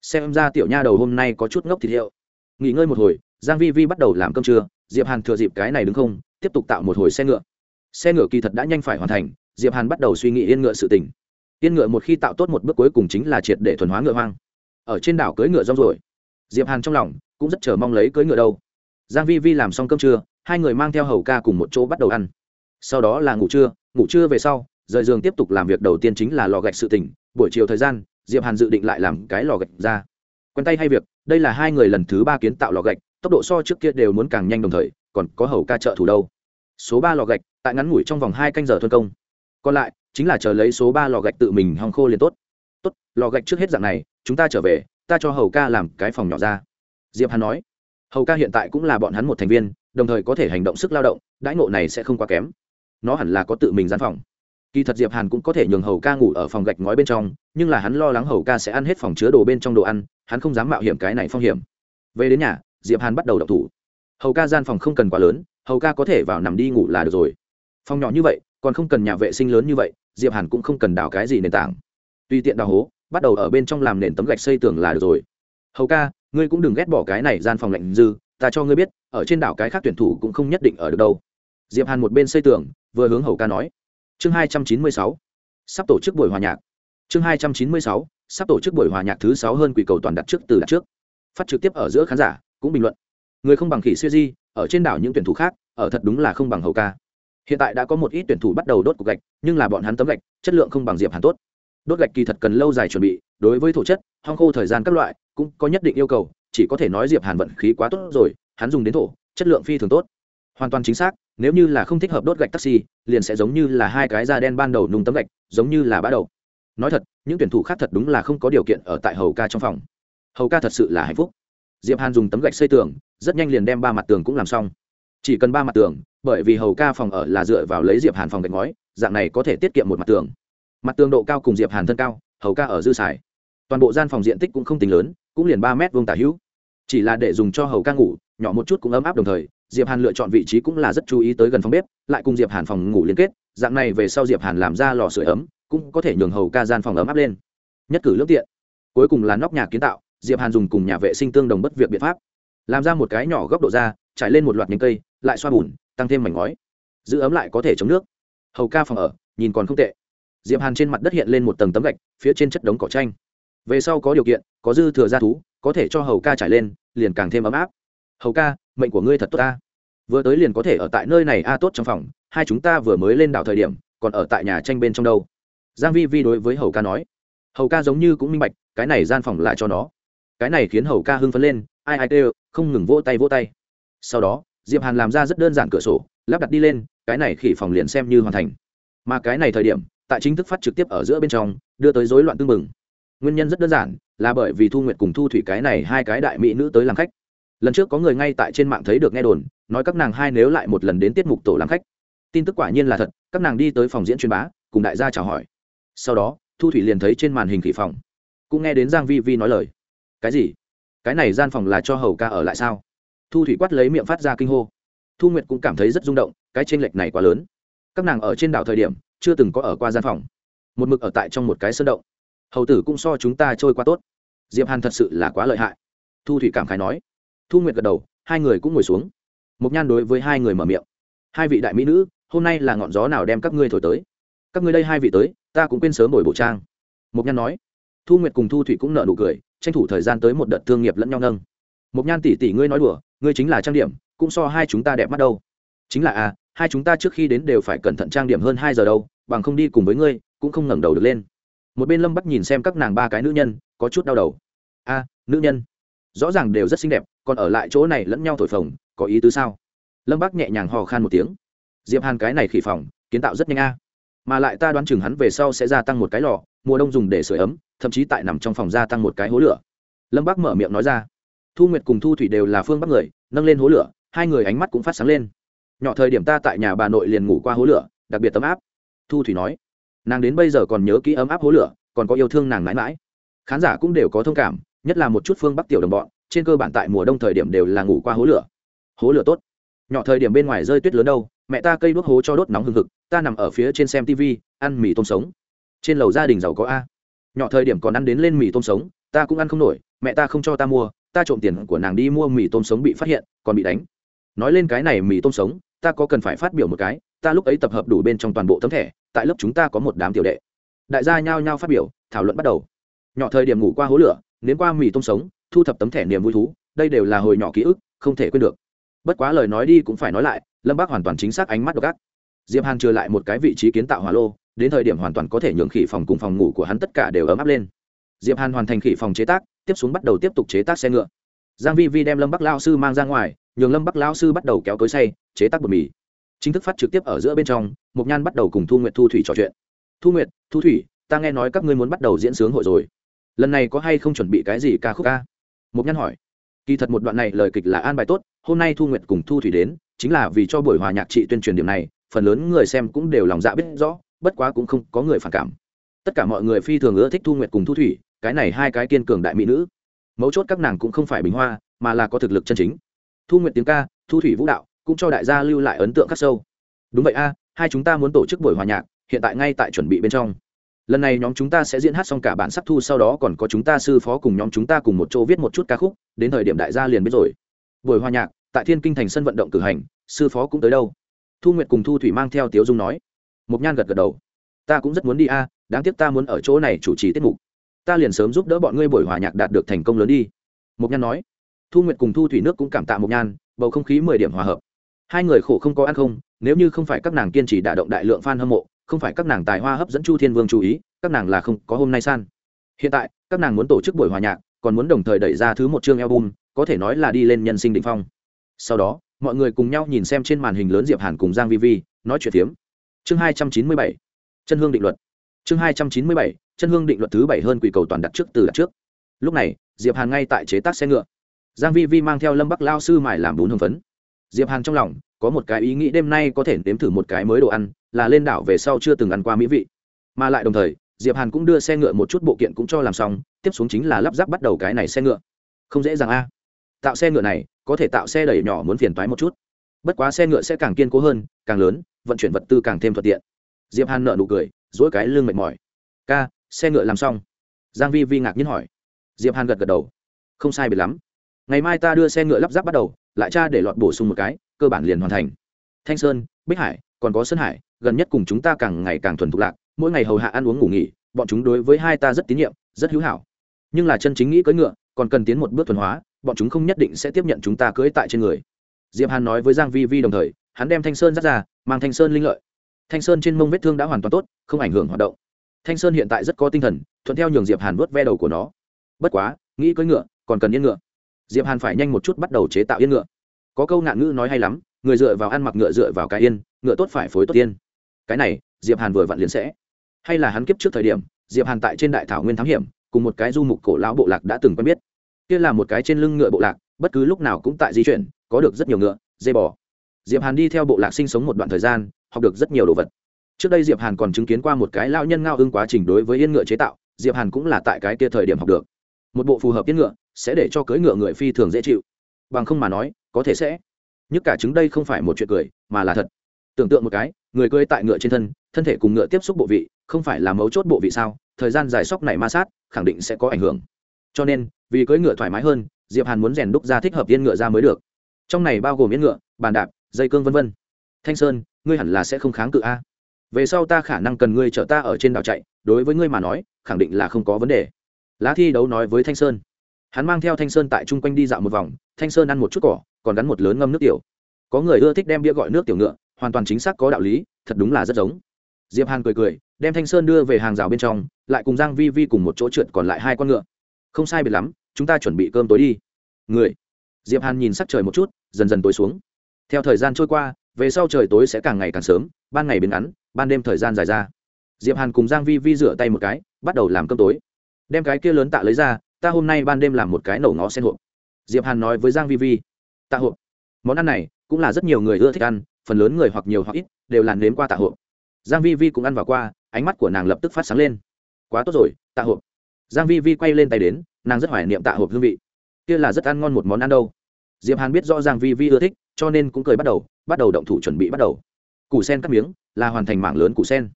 Xem ra tiểu nha đầu hôm nay có chút ngốc thịt hiệu nghỉ ngơi một hồi, giang vi vi bắt đầu làm cơm trưa. Diệp hàn thừa dịp cái này đứng không, tiếp tục tạo một hồi xe ngựa. Xe ngựa kỳ thật đã nhanh phải hoàn thành, diệp hàn bắt đầu suy nghĩ yên ngựa sự tình. Yên ngựa một khi tạo tốt một bước cuối cùng chính là triệt để thuần hóa ngựa hoang. Ở trên đảo cưỡi ngựa rong rồi diệp hàn trong lòng cũng rất chờ mong lấy cưỡi ngựa đâu. Giang vi vi làm xong cơm trưa, hai người mang theo hầu ca cùng một chỗ bắt đầu ăn. Sau đó là ngủ trưa ngủ trưa về sau rời giường tiếp tục làm việc đầu tiên chính là lò gạch sự tỉnh, buổi chiều thời gian, diệp hàn dự định lại làm cái lò gạch ra. Quen tay hay việc, đây là hai người lần thứ ba kiến tạo lò gạch, tốc độ so trước kia đều muốn càng nhanh đồng thời, còn có hầu ca trợ thủ đâu. Số ba lò gạch, tại ngắn ngủi trong vòng hai canh giờ thuần công. Còn lại, chính là chờ lấy số ba lò gạch tự mình hong khô liền tốt. Tốt, lò gạch trước hết dạng này, chúng ta trở về, ta cho hầu ca làm cái phòng nhỏ ra. Diệp hàn nói. Hầu ca hiện tại cũng là bọn hắn một thành viên, đồng thời có thể hành động sức lao động, đãi ngộ này sẽ không quá kém. Nó hẳn là có tự mình gian phòng kỳ thật diệp hàn cũng có thể nhường hầu ca ngủ ở phòng gạch ngói bên trong, nhưng là hắn lo lắng hầu ca sẽ ăn hết phòng chứa đồ bên trong đồ ăn, hắn không dám mạo hiểm cái này phong hiểm. Về đến nhà, diệp hàn bắt đầu đọc thủ. Hầu ca gian phòng không cần quá lớn, hầu ca có thể vào nằm đi ngủ là được rồi. Phòng nhỏ như vậy, còn không cần nhà vệ sinh lớn như vậy, diệp hàn cũng không cần đào cái gì nền tảng. Tùy tiện đào hố, bắt đầu ở bên trong làm nền tấm gạch xây tường là được rồi. Hầu ca, ngươi cũng đừng ghét bỏ cái này gian phòng lạnh dư, ta cho ngươi biết, ở trên đảo cái khác tuyển thủ cũng không nhất định ở được đâu. Diệp hàn một bên xây tường, vừa hướng hầu ca nói chương hai trăm chín mươi sáu, sắp tổ chức buổi hòa nhạc. Chương hai trăm chín mươi sáu, sắp tổ chức buổi hòa nhạc thứ sáu hơn quỷ cầu toàn đặt trước, từ đặt trước. Phát trực tiếp ở giữa khán giả, cũng bình luận. Người không bằng khỉ siêu di, ở trên đảo những tuyển thủ khác, ở thật đúng là không bằng hầu ca. Hiện tại đã có một ít tuyển thủ bắt đầu đốt cục gạch, nhưng là bọn hắn tấm gạch, chất lượng không bằng diệp hàn tốt. Đốt gạch kỳ thật cần lâu dài chuẩn bị, đối với thổ chất, hong khô thời gian các loại, cũng có nhất định yêu cầu, chỉ có thể nói diệp hàn vận khí quá tốt rồi, hắn dùng đến thổ, chất lượng phi thường tốt hoàn toàn chính xác, nếu như là không thích hợp đốt gạch taxi, liền sẽ giống như là hai cái da đen ban đầu nung tấm gạch, giống như là bã đầu. Nói thật, những tuyển thủ khác thật đúng là không có điều kiện ở tại hầu ca trong phòng. Hầu ca thật sự là hạnh phúc. Diệp hàn dùng tấm gạch xây tường, rất nhanh liền đem ba mặt tường cũng làm xong. Chỉ cần ba mặt tường, bởi vì hầu ca phòng ở là dựa vào lấy diệp hàn phòng gạch ngói, dạng này có thể tiết kiệm một mặt tường. Mặt tường độ cao cùng diệp hàn thân cao, hầu ca ở dư xài. Toàn bộ gian phòng diện tích cũng không tính lớn, cũng liền ba mét vuông tả hữu. Chỉ là để dùng cho hầu ca ngủ, nhỏ một chút cũng ấm áp đồng thời diệp hàn lựa chọn vị trí cũng là rất chú ý tới gần phòng bếp, lại cùng diệp hàn phòng ngủ liên kết, dạng này về sau diệp hàn làm ra lò sưởi ấm, cũng có thể nhường hầu ca gian phòng ấm áp lên. Nhất cử lương tiện. Cuối cùng là nóc nhà kiến tạo, diệp hàn dùng cùng nhà vệ sinh tương đồng bất việc biện pháp. Làm ra một cái nhỏ góc độ ra, trải lên một loạt nhánh cây, lại xoa bùn, tăng thêm mảnh ngói. Giữ ấm lại có thể chống nước. Hầu ca phòng ở, nhìn còn không tệ. Diệp hàn trên mặt đất hiện lên một tầng tấm gạch, phía trên chất đống cỏ tranh về sau có điều kiện, có dư thừa gia thú, có thể cho hầu ca trải lên, liền càng thêm ấm áp. Hầu ca mệnh của ngươi thật tốt ta. Vừa tới liền có thể ở tại nơi này, a, tốt trong phòng, hai chúng ta vừa mới lên đảo thời điểm, còn ở tại nhà tranh bên trong đâu. Giang vi vi đối với hầu ca nói. Hầu ca giống như cũng minh bạch, cái này gian phòng lại cho nó. Cái này khiến hầu ca hưng phấn lên, ai ai kêu, không ngừng vỗ tay vỗ tay. Sau đó, diệp hàn làm ra rất đơn giản cửa sổ, lắp đặt đi lên, cái này khỉ phòng liền xem như hoàn thành. Mà cái này thời điểm, tại chính thức phát trực tiếp ở giữa bên trong, đưa tới rối loạn tương mừng nguyên nhân rất đơn giản, là bởi vì thu nguyệt cùng thu thủy cái này hai cái đại mỹ nữ tới làm khách lần trước có người ngay tại trên mạng thấy được nghe đồn, nói các nàng hai nếu lại một lần đến tiết mục tổ làm khách. Tin tức quả nhiên là thật, các nàng đi tới phòng diễn truyền bá, cùng đại gia chào hỏi. Sau đó, thu thủy liền thấy trên màn hình khỉ phòng. Cũng nghe đến giang vi vi nói lời. Cái gì? Cái này gian phòng là cho hầu ca ở lại sao? Thu thủy quát lấy miệng phát ra kinh hô. Thu nguyệt cũng cảm thấy rất rung động, cái tranh lệch này quá lớn. Các nàng ở trên đảo thời điểm, chưa từng có ở qua gian phòng. Một mực ở tại trong một cái sơn động. Hầu tử cũng so chúng ta trôi qua tốt. Diệp hàn thật sự là quá lợi hại. Thu thủy cảm khái nói thu nguyệt gật đầu, hai người cũng ngồi xuống. Mục nhan đối với hai người mở miệng. Hai vị đại mỹ nữ, hôm nay là ngọn gió nào đem các ngươi thổi tới? Các ngươi đây hai vị tới, ta cũng quên sớm đổi bộ trang. Mục nhan nói. Thu nguyệt cùng thu thủy cũng nợ nụ cười, tranh thủ thời gian tới một đợt thương nghiệp lẫn nhau nâng. Mục nhan tỷ tỷ ngươi nói đùa, ngươi chính là trang điểm, cũng so hai chúng ta đẹp mắt đâu. Chính là à hai chúng ta trước khi đến đều phải cẩn thận trang điểm hơn hai giờ đâu, bằng không đi cùng với ngươi, cũng không ngẩng đầu được lên. Một bên lâm bắt nhìn xem các nàng ba cái nữ nhân, có chút đau đầu. A nữ nhân rõ ràng đều rất xinh đẹp, còn ở lại chỗ này lẫn nhau thổi phồng, có ý tứ sao? Lâm bác nhẹ nhàng hò khan một tiếng. Diệp hàn cái này khỉ phòng, kiến tạo rất nhanh a. Mà lại ta đoán chừng hắn về sau sẽ gia tăng một cái lò, mùa đông dùng để sửa ấm, thậm chí tại nằm trong phòng gia tăng một cái hố lửa. Lâm bác mở miệng nói ra. Thu nguyệt cùng thu thủy đều là phương bắc người, nâng lên hố lửa, hai người ánh mắt cũng phát sáng lên. Nhỏ thời điểm ta tại nhà bà nội liền ngủ qua hố lửa, đặc biệt tấm áp. Thu thủy nói. Nàng đến bây giờ còn nhớ kỹ ấm áp hố lửa, còn có yêu thương nàng mãi mãi. Khán giả cũng đều có thông cảm nhất là một chút phương bắc tiểu đồng bọn, trên cơ bản tại mùa đông thời điểm đều là ngủ qua hố lửa. Hố lửa tốt. Nhỏ thời điểm bên ngoài rơi tuyết lớn đâu, mẹ ta cây đuốc hố cho đốt nóng hừng hực, ta nằm ở phía trên xem tv ăn mì tôm sống. Trên lầu gia đình giàu có a. Nhỏ thời điểm còn ăn đến lên mì tôm sống, ta cũng ăn không nổi, mẹ ta không cho ta mua, ta trộm tiền của nàng đi mua mì tôm sống bị phát hiện, còn bị đánh. Nói lên cái này mì tôm sống, ta có cần phải phát biểu một cái, ta lúc ấy tập hợp đủ bên trong toàn bộ tấm thẻ, tại lớp chúng ta có một đám tiểu đệ. Đại gia nhao nhao phát biểu, thảo luận bắt đầu. Nhỏ thời điểm ngủ qua hố lửa nếm qua mì tôm sống, thu thập tấm thẻ niềm vui thú, đây đều là hồi nhỏ ký ức, không thể quên được. Bất quá lời nói đi cũng phải nói lại, lâm bác hoàn toàn chính xác ánh mắt độc ác. Diệp hàn trừ lại một cái vị trí kiến tạo hỏa lô, đến thời điểm hoàn toàn có thể nhường khỉ phòng cùng phòng ngủ của hắn tất cả đều ấm áp lên. Diệp hàn hoàn thành khỉ phòng chế tác, tiếp xuống bắt đầu tiếp tục chế tác xe ngựa. Giang vi vi đem lâm bắc lao sư mang ra ngoài, nhường lâm bắc lao sư bắt đầu kéo cối say chế tác bột mì. Chính thức phát trực tiếp ở giữa bên trong mục nhan bắt đầu cùng thu nguyệt thu thủy trò chuyện. Thu nguyệt, thu thủy, ta nghe nói các ngươi muốn bắt đầu diễn sướng hội rồi lần này có hay không chuẩn bị cái gì ca khúc ca? Mục nhăn hỏi. Kỳ thật một đoạn này lời kịch là an bài tốt, hôm nay thu nguyệt cùng thu thủy đến, chính là vì cho buổi hòa nhạc trị tuyên truyền điểm này, phần lớn người xem cũng đều lòng dạ biết rõ, bất quá cũng không có người phản cảm. Tất cả mọi người phi thường ưa thích thu nguyệt cùng thu thủy, cái này hai cái kiên cường đại mỹ nữ. Mấu chốt các nàng cũng không phải bình hoa, mà là có thực lực chân chính. Thu nguyệt tiếng ca, thu thủy vũ đạo, cũng cho đại gia lưu lại ấn tượng khắc sâu. Đúng vậy a, hai chúng ta muốn tổ chức buổi hòa nhạc, hiện tại ngay tại chuẩn bị bên trong lần này nhóm chúng ta sẽ diễn hát xong cả bản sắc thu, sau đó còn có chúng ta sư phó cùng nhóm chúng ta cùng một chỗ viết một chút ca khúc, đến thời điểm đại gia liền biết rồi. Buổi hòa nhạc, tại thiên kinh thành sân vận động cử hành, sư phó cũng tới đâu? Thu nguyệt cùng thu thủy mang theo tiếu dung nói. Một nhan gật gật đầu. Ta cũng rất muốn đi a, đáng tiếc ta muốn ở chỗ này chủ trì tiết mục. Ta liền sớm giúp đỡ bọn ngươi buổi hòa nhạc đạt được thành công lớn đi. Một nhan nói. Thu nguyệt cùng thu thủy nước cũng cảm tạ một nhan, bầu không khí mười điểm hòa hợp. Hai người khổ không có ăn không, nếu như không phải các nàng kiên trì đả động đại lượng f a n hâm mộ không phải các nàng tài hoa hấp dẫn chu thiên vương chú ý, các nàng là không có hôm nay san. Hiện tại, các nàng muốn tổ chức buổi hòa nhạc, còn muốn đồng thời đẩy ra thứ một chương album, có thể nói là đi lên nhân sinh định phong. Sau đó, mọi người cùng nhau nhìn xem trên màn hình lớn diệp hàn cùng giang vi vi, nói chuyện tiếm chương hai trăm chín mươi bảy, chân hương định luật. Chương hai trăm chín mươi bảy, chân hương định luật thứ bảy hơn quỷ cầu toàn đặt trước từ đặt trước. Lúc này, diệp hàn ngay tại chế tác xe ngựa. Giang vi vi mang theo lâm bắc lao sư mải làm bún hương phấn. Diệp hàn trong lòng có một cái ý nghĩ đêm nay có thể nếm thử một cái mới đồ ăn, là lên đảo về sau chưa từng ăn qua mỹ vị. Mà lại đồng thời, diệp hàn cũng đưa xe ngựa một chút bộ kiện cũng cho làm xong, tiếp xuống chính là lắp ráp bắt đầu cái này xe ngựa. Không dễ dàng a. Tạo xe ngựa này, có thể tạo xe đẩy nhỏ muốn phiền toái một chút. Bất quá xe ngựa sẽ càng kiên cố hơn, càng lớn, vận chuyển vật tư càng thêm thuận tiện. Diệp hàn nợ nụ cười dỗi cái lưng mệt mỏi. Ca, xe ngựa làm xong. Giang vi vi ngạc nhiên hỏi. Diệp hàn gật gật đầu. Không sai biệt lắm. Ngày mai ta đưa xe ngựa lắp ráp bắt đầu, lại cha để lọt bổ sung một cái cơ bản liền hoàn thành. Thanh sơn, bích hải, còn có sơn hải, gần nhất cùng chúng ta càng ngày càng thuần thục lạc, mỗi ngày hầu hạ ăn uống ngủ nghỉ, bọn chúng đối với hai ta rất tín nhiệm, rất hữu hảo. Nhưng là chân chính nghĩ cưỡi ngựa, còn cần tiến một bước thuần hóa, bọn chúng không nhất định sẽ tiếp nhận chúng ta cưỡi tại trên người. Diệp hàn nói với giang vi vi đồng thời, hắn đem thanh sơn dắt ra, mang thanh sơn linh lợi. Thanh sơn trên mông vết thương đã hoàn toàn tốt, không ảnh hưởng hoạt động. Thanh sơn hiện tại rất có tinh thần, thuận theo nhường diệp hàn vớt ve đầu của nó. Bất quá, nghĩ cưỡi ngựa, còn cần yên ngựa. Diệp hàn phải nhanh một chút bắt đầu chế tạo yên ngựa có câu nạn ngữ nói hay lắm, người dựa vào ăn mặc ngựa dựa vào cái yên, ngựa tốt phải phối tốt tiên cái này, diệp hàn vừa vặn liền sẽ. Hay là hắn kiếp trước thời điểm, diệp hàn tại trên đại thảo nguyên thám hiểm, cùng một cái du mục cổ lão bộ lạc đã từng quen biết. Kia là một cái trên lưng ngựa bộ lạc, bất cứ lúc nào cũng tại di chuyển, có được rất nhiều ngựa dây bò. Diệp hàn đi theo bộ lạc sinh sống một đoạn thời gian, học được rất nhiều đồ vật. Trước đây diệp hàn còn chứng kiến qua một cái lao nhân ngao ưng quá trình đối với yên ngựa chế tạo, diệp hàn cũng là tại cái kia thời điểm học được. Một bộ phù hợp yên ngựa, sẽ để cho cưỡi ngựa người phi thường dễ chịu bằng không mà nói, có thể sẽ nhất cả chứng đây không phải một chuyện cười, mà là thật. Tưởng tượng một cái, người cưỡi tại ngựa trên thân thân thể cùng ngựa tiếp xúc bộ vị, không phải là mấu chốt bộ vị sao? Thời gian dài sóc này ma sát, khẳng định sẽ có ảnh hưởng. Cho nên, vì cưỡi ngựa thoải mái hơn, diệp hàn muốn rèn đúc ra thích hợp yên ngựa ra mới được. Trong này bao gồm yên ngựa, bàn đạp, dây cương vân vân. Thanh sơn, ngươi hẳn là sẽ không kháng cự a. Về sau ta khả năng cần ngươi chở ta ở trên đảo chạy, đối với ngươi mà nói, khẳng định là không có vấn đề. Lá thi đấu nói với thanh sơn hắn mang theo thanh sơn tại chung quanh đi dạo một vòng, thanh sơn ăn một chút cỏ, còn gắn một lớn ngâm nước tiểu. Có người ưa thích đem bia gọi nước tiểu ngựa, hoàn toàn chính xác có đạo lý, thật đúng là rất giống. Diệp hàn cười cười, đem thanh sơn đưa về hàng rào bên trong, lại cùng giang vi vi cùng một chỗ trượt còn lại hai con ngựa. Không sai biệt lắm, chúng ta chuẩn bị cơm tối đi. Người. Diệp hàn nhìn sắc trời một chút, dần dần tối xuống. Theo thời gian trôi qua, về sau trời tối sẽ càng ngày càng sớm, ban ngày biến ngắn, ban đêm thời gian dài ra. Diệp hàn cùng giang vi vi rửa tay một cái, bắt đầu làm cơm tối. Đem cái kia lớn tạ lấy ra ta hôm nay ban đêm làm một cái nổ ngó sen hộp. Diệp hàn nói với giang vi vi, tạ hộp. Món ăn này cũng là rất nhiều người ưa thích ăn, phần lớn người hoặc nhiều hoặc ít đều là nếm qua tạ hộp. Giang vi vi cũng ăn vào qua, ánh mắt của nàng lập tức phát sáng lên. Quá tốt rồi, tạ hộp. Giang vi vi quay lên tay đến, nàng rất hoài niệm tạ hộp hương vị. Kia là rất ăn ngon một món ăn đâu. Diệp hàn biết rõ giang vi vi ưa thích, cho nên cũng cười bắt đầu bắt đầu động thủ chuẩn bị bắt đầu. Củ sen cắt miếng, là hoàn thành mảng lớn củ sen.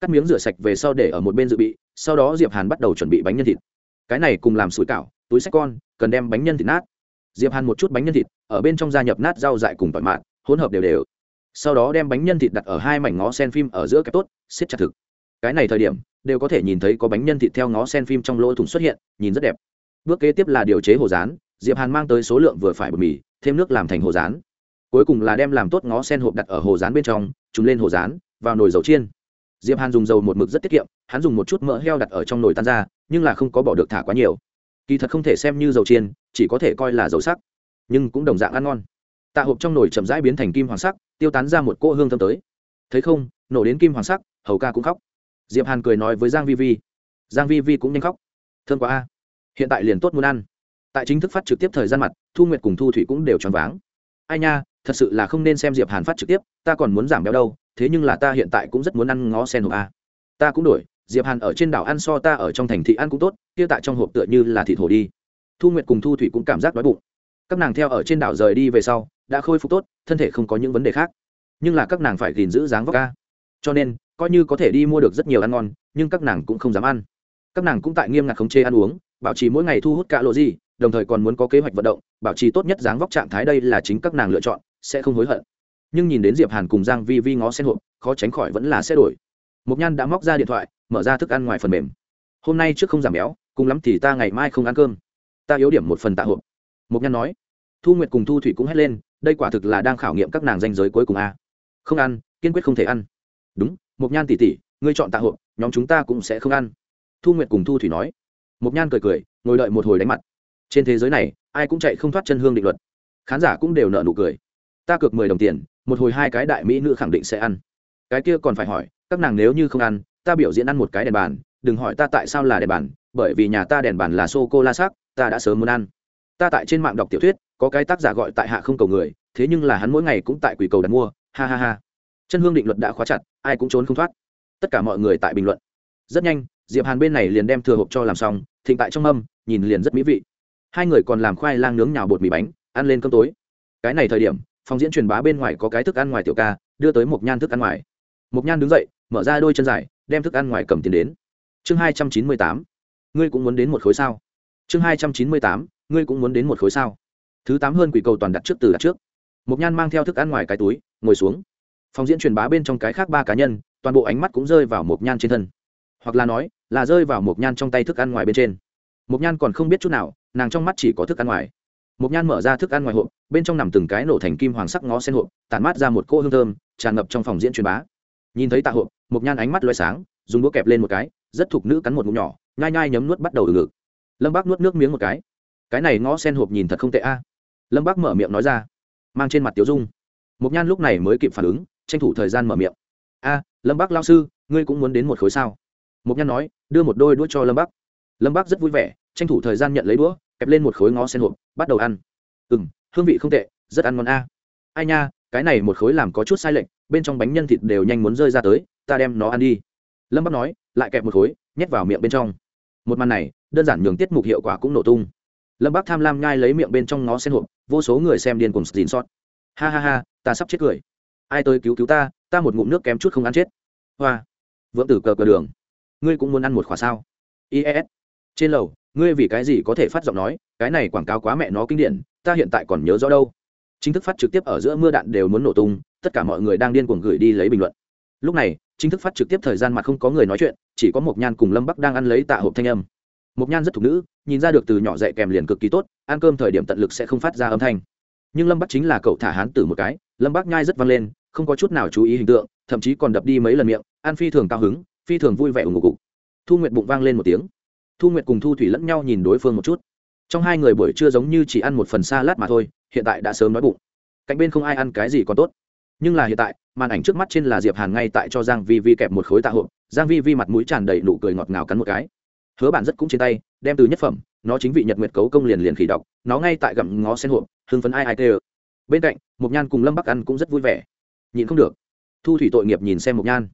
Cắt miếng rửa sạch về sau để ở một bên dự bị, sau đó diệp hàn bắt đầu chuẩn bị bánh nhân thịt cái này cùng làm sủi cảo, túi sách con, cần đem bánh nhân thịt nát. Diệp hàn một chút bánh nhân thịt, ở bên trong gia nhập nát rau dại cùng tỏi mạn hỗn hợp đều đều. Sau đó đem bánh nhân thịt đặt ở hai mảnh ngó sen phim ở giữa cái tốt, siết chặt thực. Cái này thời điểm, đều có thể nhìn thấy có bánh nhân thịt theo ngó sen phim trong lỗ thủng xuất hiện, nhìn rất đẹp. Bước kế tiếp là điều chế hồ rán, diệp hàn mang tới số lượng vừa phải bột mì, thêm nước làm thành hồ rán. Cuối cùng là đem làm tốt ngó sen hộp đặt ở hồ rán bên trong trùng lên hồ rán, vào nồi dầu chiên diệp hàn dùng dầu một mực rất tiết kiệm, hắn dùng một chút mỡ heo đặt ở trong nồi tan ra, nhưng là không có bỏ được thả quá nhiều. Kỳ thật không thể xem như dầu chiên, chỉ có thể coi là dầu sắc, nhưng cũng đồng dạng ăn ngon. Tạ hộp trong nồi chậm rãi biến thành kim hoàng sắc, tiêu tán ra một cỗ hương thơm tới. Thấy không, nổ đến kim hoàng sắc, hầu ca cũng khóc. Diệp hàn cười nói với giang vi vi. Giang vi vi cũng nhanh khóc. Thơm quá a. Hiện tại liền tốt muốn ăn. Tại chính thức phát trực tiếp thời gian mặt, thu nguyệt cùng thu thủy cũng đều tròn váng. Ai nha, thật sự là không nên xem diệp hàn phát trực tiếp, ta còn muốn giảm béo đâu thế nhưng là ta hiện tại cũng rất muốn ăn ngó sen hộp a. Ta cũng đổi, diệp hàn ở trên đảo ăn so ta ở trong thành thị ăn cũng tốt, kia tại trong hộp tựa như là thịt hổ đi. Thu nguyệt cùng thu thủy cũng cảm giác đói bụng. Các nàng theo ở trên đảo rời đi về sau, đã khôi phục tốt, thân thể không có những vấn đề khác. Nhưng là các nàng phải gìn giữ dáng vóc ca cho nên, coi như có thể đi mua được rất nhiều ăn ngon, nhưng các nàng cũng không dám ăn. Các nàng cũng tại nghiêm ngặt khống chế ăn uống, bảo trì mỗi ngày thu hút cả lộ gì, đồng thời còn muốn có kế hoạch vận động, bảo trì tốt nhất dáng vóc trạng thái đây là chính các nàng lựa chọn, sẽ không hối hận nhưng nhìn đến diệp hàn cùng giang vi vi ngó sen hộp, khó tránh khỏi vẫn là sẽ đổi. Mục nhan đã móc ra điện thoại, mở ra thức ăn ngoài phần mềm. Hôm nay trước không giảm béo, cùng lắm thì ta ngày mai không ăn cơm. Ta yếu điểm một phần tạ hộp. Mục nhan nói. Thu nguyệt cùng thu thủy cũng hét lên, đây quả thực là đang khảo nghiệm các nàng danh giới cuối cùng a. Không ăn, kiên quyết không thể ăn. Đúng mục nhan tỉ tỉ ngươi chọn tạ hộp, nhóm chúng ta cũng sẽ không ăn. Thu nguyệt cùng thu thủy nói. Mục nhan cười cười, ngồi đợi một hồi đánh mặt. Trên thế giới này, ai cũng chạy không thoát chân hương định luật. Khán giả cũng đều nợ nụ cười. Ta cược mười đồng tiền một hồi hai cái đại mỹ nữ khẳng định sẽ ăn. Cái kia còn phải hỏi, các nàng nếu như không ăn, ta biểu diễn ăn một cái đèn bàn, đừng hỏi ta tại sao là đèn bàn, bởi vì nhà ta đèn bàn là sô cô la sắc, ta đã sớm muốn ăn. Ta tại trên mạng đọc tiểu thuyết, có cái tác giả gọi tại hạ không cầu người, thế nhưng là hắn mỗi ngày cũng tại quỷ cầu đặt mua, ha ha ha. Chân hương định luật đã khóa chặt, ai cũng trốn không thoát. Tất cả mọi người tại bình luận. Rất nhanh, diệp hàn bên này liền đem thừa hộp cho làm xong, thịnh tại trong âm nhìn liền rất mỹ vị. Hai người còn làm khoai lang nướng nhào bột mì bánh, ăn lên cơm tối. Cái này thời điểm phòng diễn truyền bá bên ngoài có cái thức ăn ngoài tiểu ca, đưa tới một nhan thức ăn ngoài. Một nhan đứng dậy, mở ra đôi chân dài, đem thức ăn ngoài cầm tiền đến. Chương hai trăm chín mươi tám, ngươi cũng muốn đến một khối sao? Chương hai trăm chín mươi tám, ngươi cũng muốn đến một khối sao? Thứ tám hơn quỷ cầu toàn đặt trước từ đặt trước. Một nhan mang theo thức ăn ngoài cái túi, ngồi xuống. Phòng diễn truyền bá bên trong cái khác ba cá nhân, toàn bộ ánh mắt cũng rơi vào một nhan trên thân. Hoặc là nói, là rơi vào một nhan trong tay thức ăn ngoài bên trên. Một nhan còn không biết chút nào, nàng trong mắt chỉ có thức ăn ngoài một nhan mở ra thức ăn ngoài hộp, bên trong nằm từng cái nổ thành kim hoàng sắc ngó sen hộp, tản mát ra một cô hương thơm, tràn ngập trong phòng diễn truyền bá. Nhìn thấy tạ hộp một nhan ánh mắt loay sáng, dùng đũa kẹp lên một cái, rất thục nữ cắn một ngụm nhỏ, nhai nhai nhấm nuốt bắt đầu từ ngực. Lâm bác nuốt nước miếng một cái. Cái này ngó sen hộp nhìn thật không tệ a. Lâm bác mở miệng nói ra, mang trên mặt tiểu dung. Một nhan lúc này mới kịp phản ứng, tranh thủ thời gian mở miệng. A, lâm bác lao sư, ngươi cũng muốn đến một khối sao? Một nhan nói, đưa một đôi đũa cho lâm bác lâm bác rất vui vẻ, tranh thủ thời gian nhận lấy đũa kẹp lên một khối ngó sen hộp, bắt đầu ăn. Ừ m hương vị không tệ, rất ăn ngon a. Ai nha, cái này một khối làm có chút sai lệch, bên trong bánh nhân thịt đều nhanh muốn rơi ra tới, ta đem nó ăn đi. Lâm bắc nói, lại kẹp một khối, nhét vào miệng bên trong. Một màn này, đơn giản nhường tiết mục hiệu quả cũng nổ tung. Lâm bắc tham lam nhai lấy miệng bên trong ngó sen hộp, vô số người xem điên cùng xin xót ha ha ha, ta sắp chết cười. Ai tới cứu cứu ta ta một ngụm nước kém chút không ăn chết. Hoa, vượng tử cờ cờ đường. Ngươi cũng muốn ăn một khóa sao? Is trên lầu, ngươi vì cái gì có thể phát giọng nói, cái này quảng cáo quá mẹ nó kinh điển, ta hiện tại còn nhớ rõ đâu. Chính thức phát trực tiếp ở giữa mưa đạn đều muốn nổ tung, tất cả mọi người đang điên cuồng gửi đi lấy bình luận. Lúc này, chính thức phát trực tiếp thời gian mà không có người nói chuyện, chỉ có một nhan cùng lâm bắc đang ăn lấy tạ hộp thanh âm. Một nhan rất thục nữ, nhìn ra được từ nhỏ dạy kèm liền cực kỳ tốt, ăn cơm thời điểm tận lực sẽ không phát ra âm thanh. Nhưng lâm bắc chính là cậu thả hán tử một cái, lâm bắc nhai rất văng lên, không có chút nào chú ý hình tượng, thậm chí còn đập đi mấy lần miệng an phi thường cao hứng, phi thường vui vẻ ủng ngục thu nguyện bụng vang lên một tiếng thu nguyệt cùng thu thủy lẫn nhau nhìn đối phương một chút. Trong hai người buổi trưa giống như chỉ ăn một phần xa lát mà thôi hiện tại đã sớm nói bụng. Cạnh bên không ai ăn cái gì còn tốt. Nhưng là hiện tại màn ảnh trước mắt trên là diệp hàn ngay tại cho giang vi vi kẹp một khối tạ hộp giang vi vi mặt mũi tràn đầy nụ cười ngọt ngào cắn một cái. Hứa bản rất cũng trên tay đem từ nhất phẩm nó chính vị nhật nguyệt cấu công liền liền khỉ độc, nó ngay tại gặm ngó sen hộp hưng phấn ai ai tê bên cạnh mục nhan cùng lâm bắc ăn cũng rất vui vẻ. Nhìn không được. Thu thủy tội nghiệp nhìn xem mục nhan.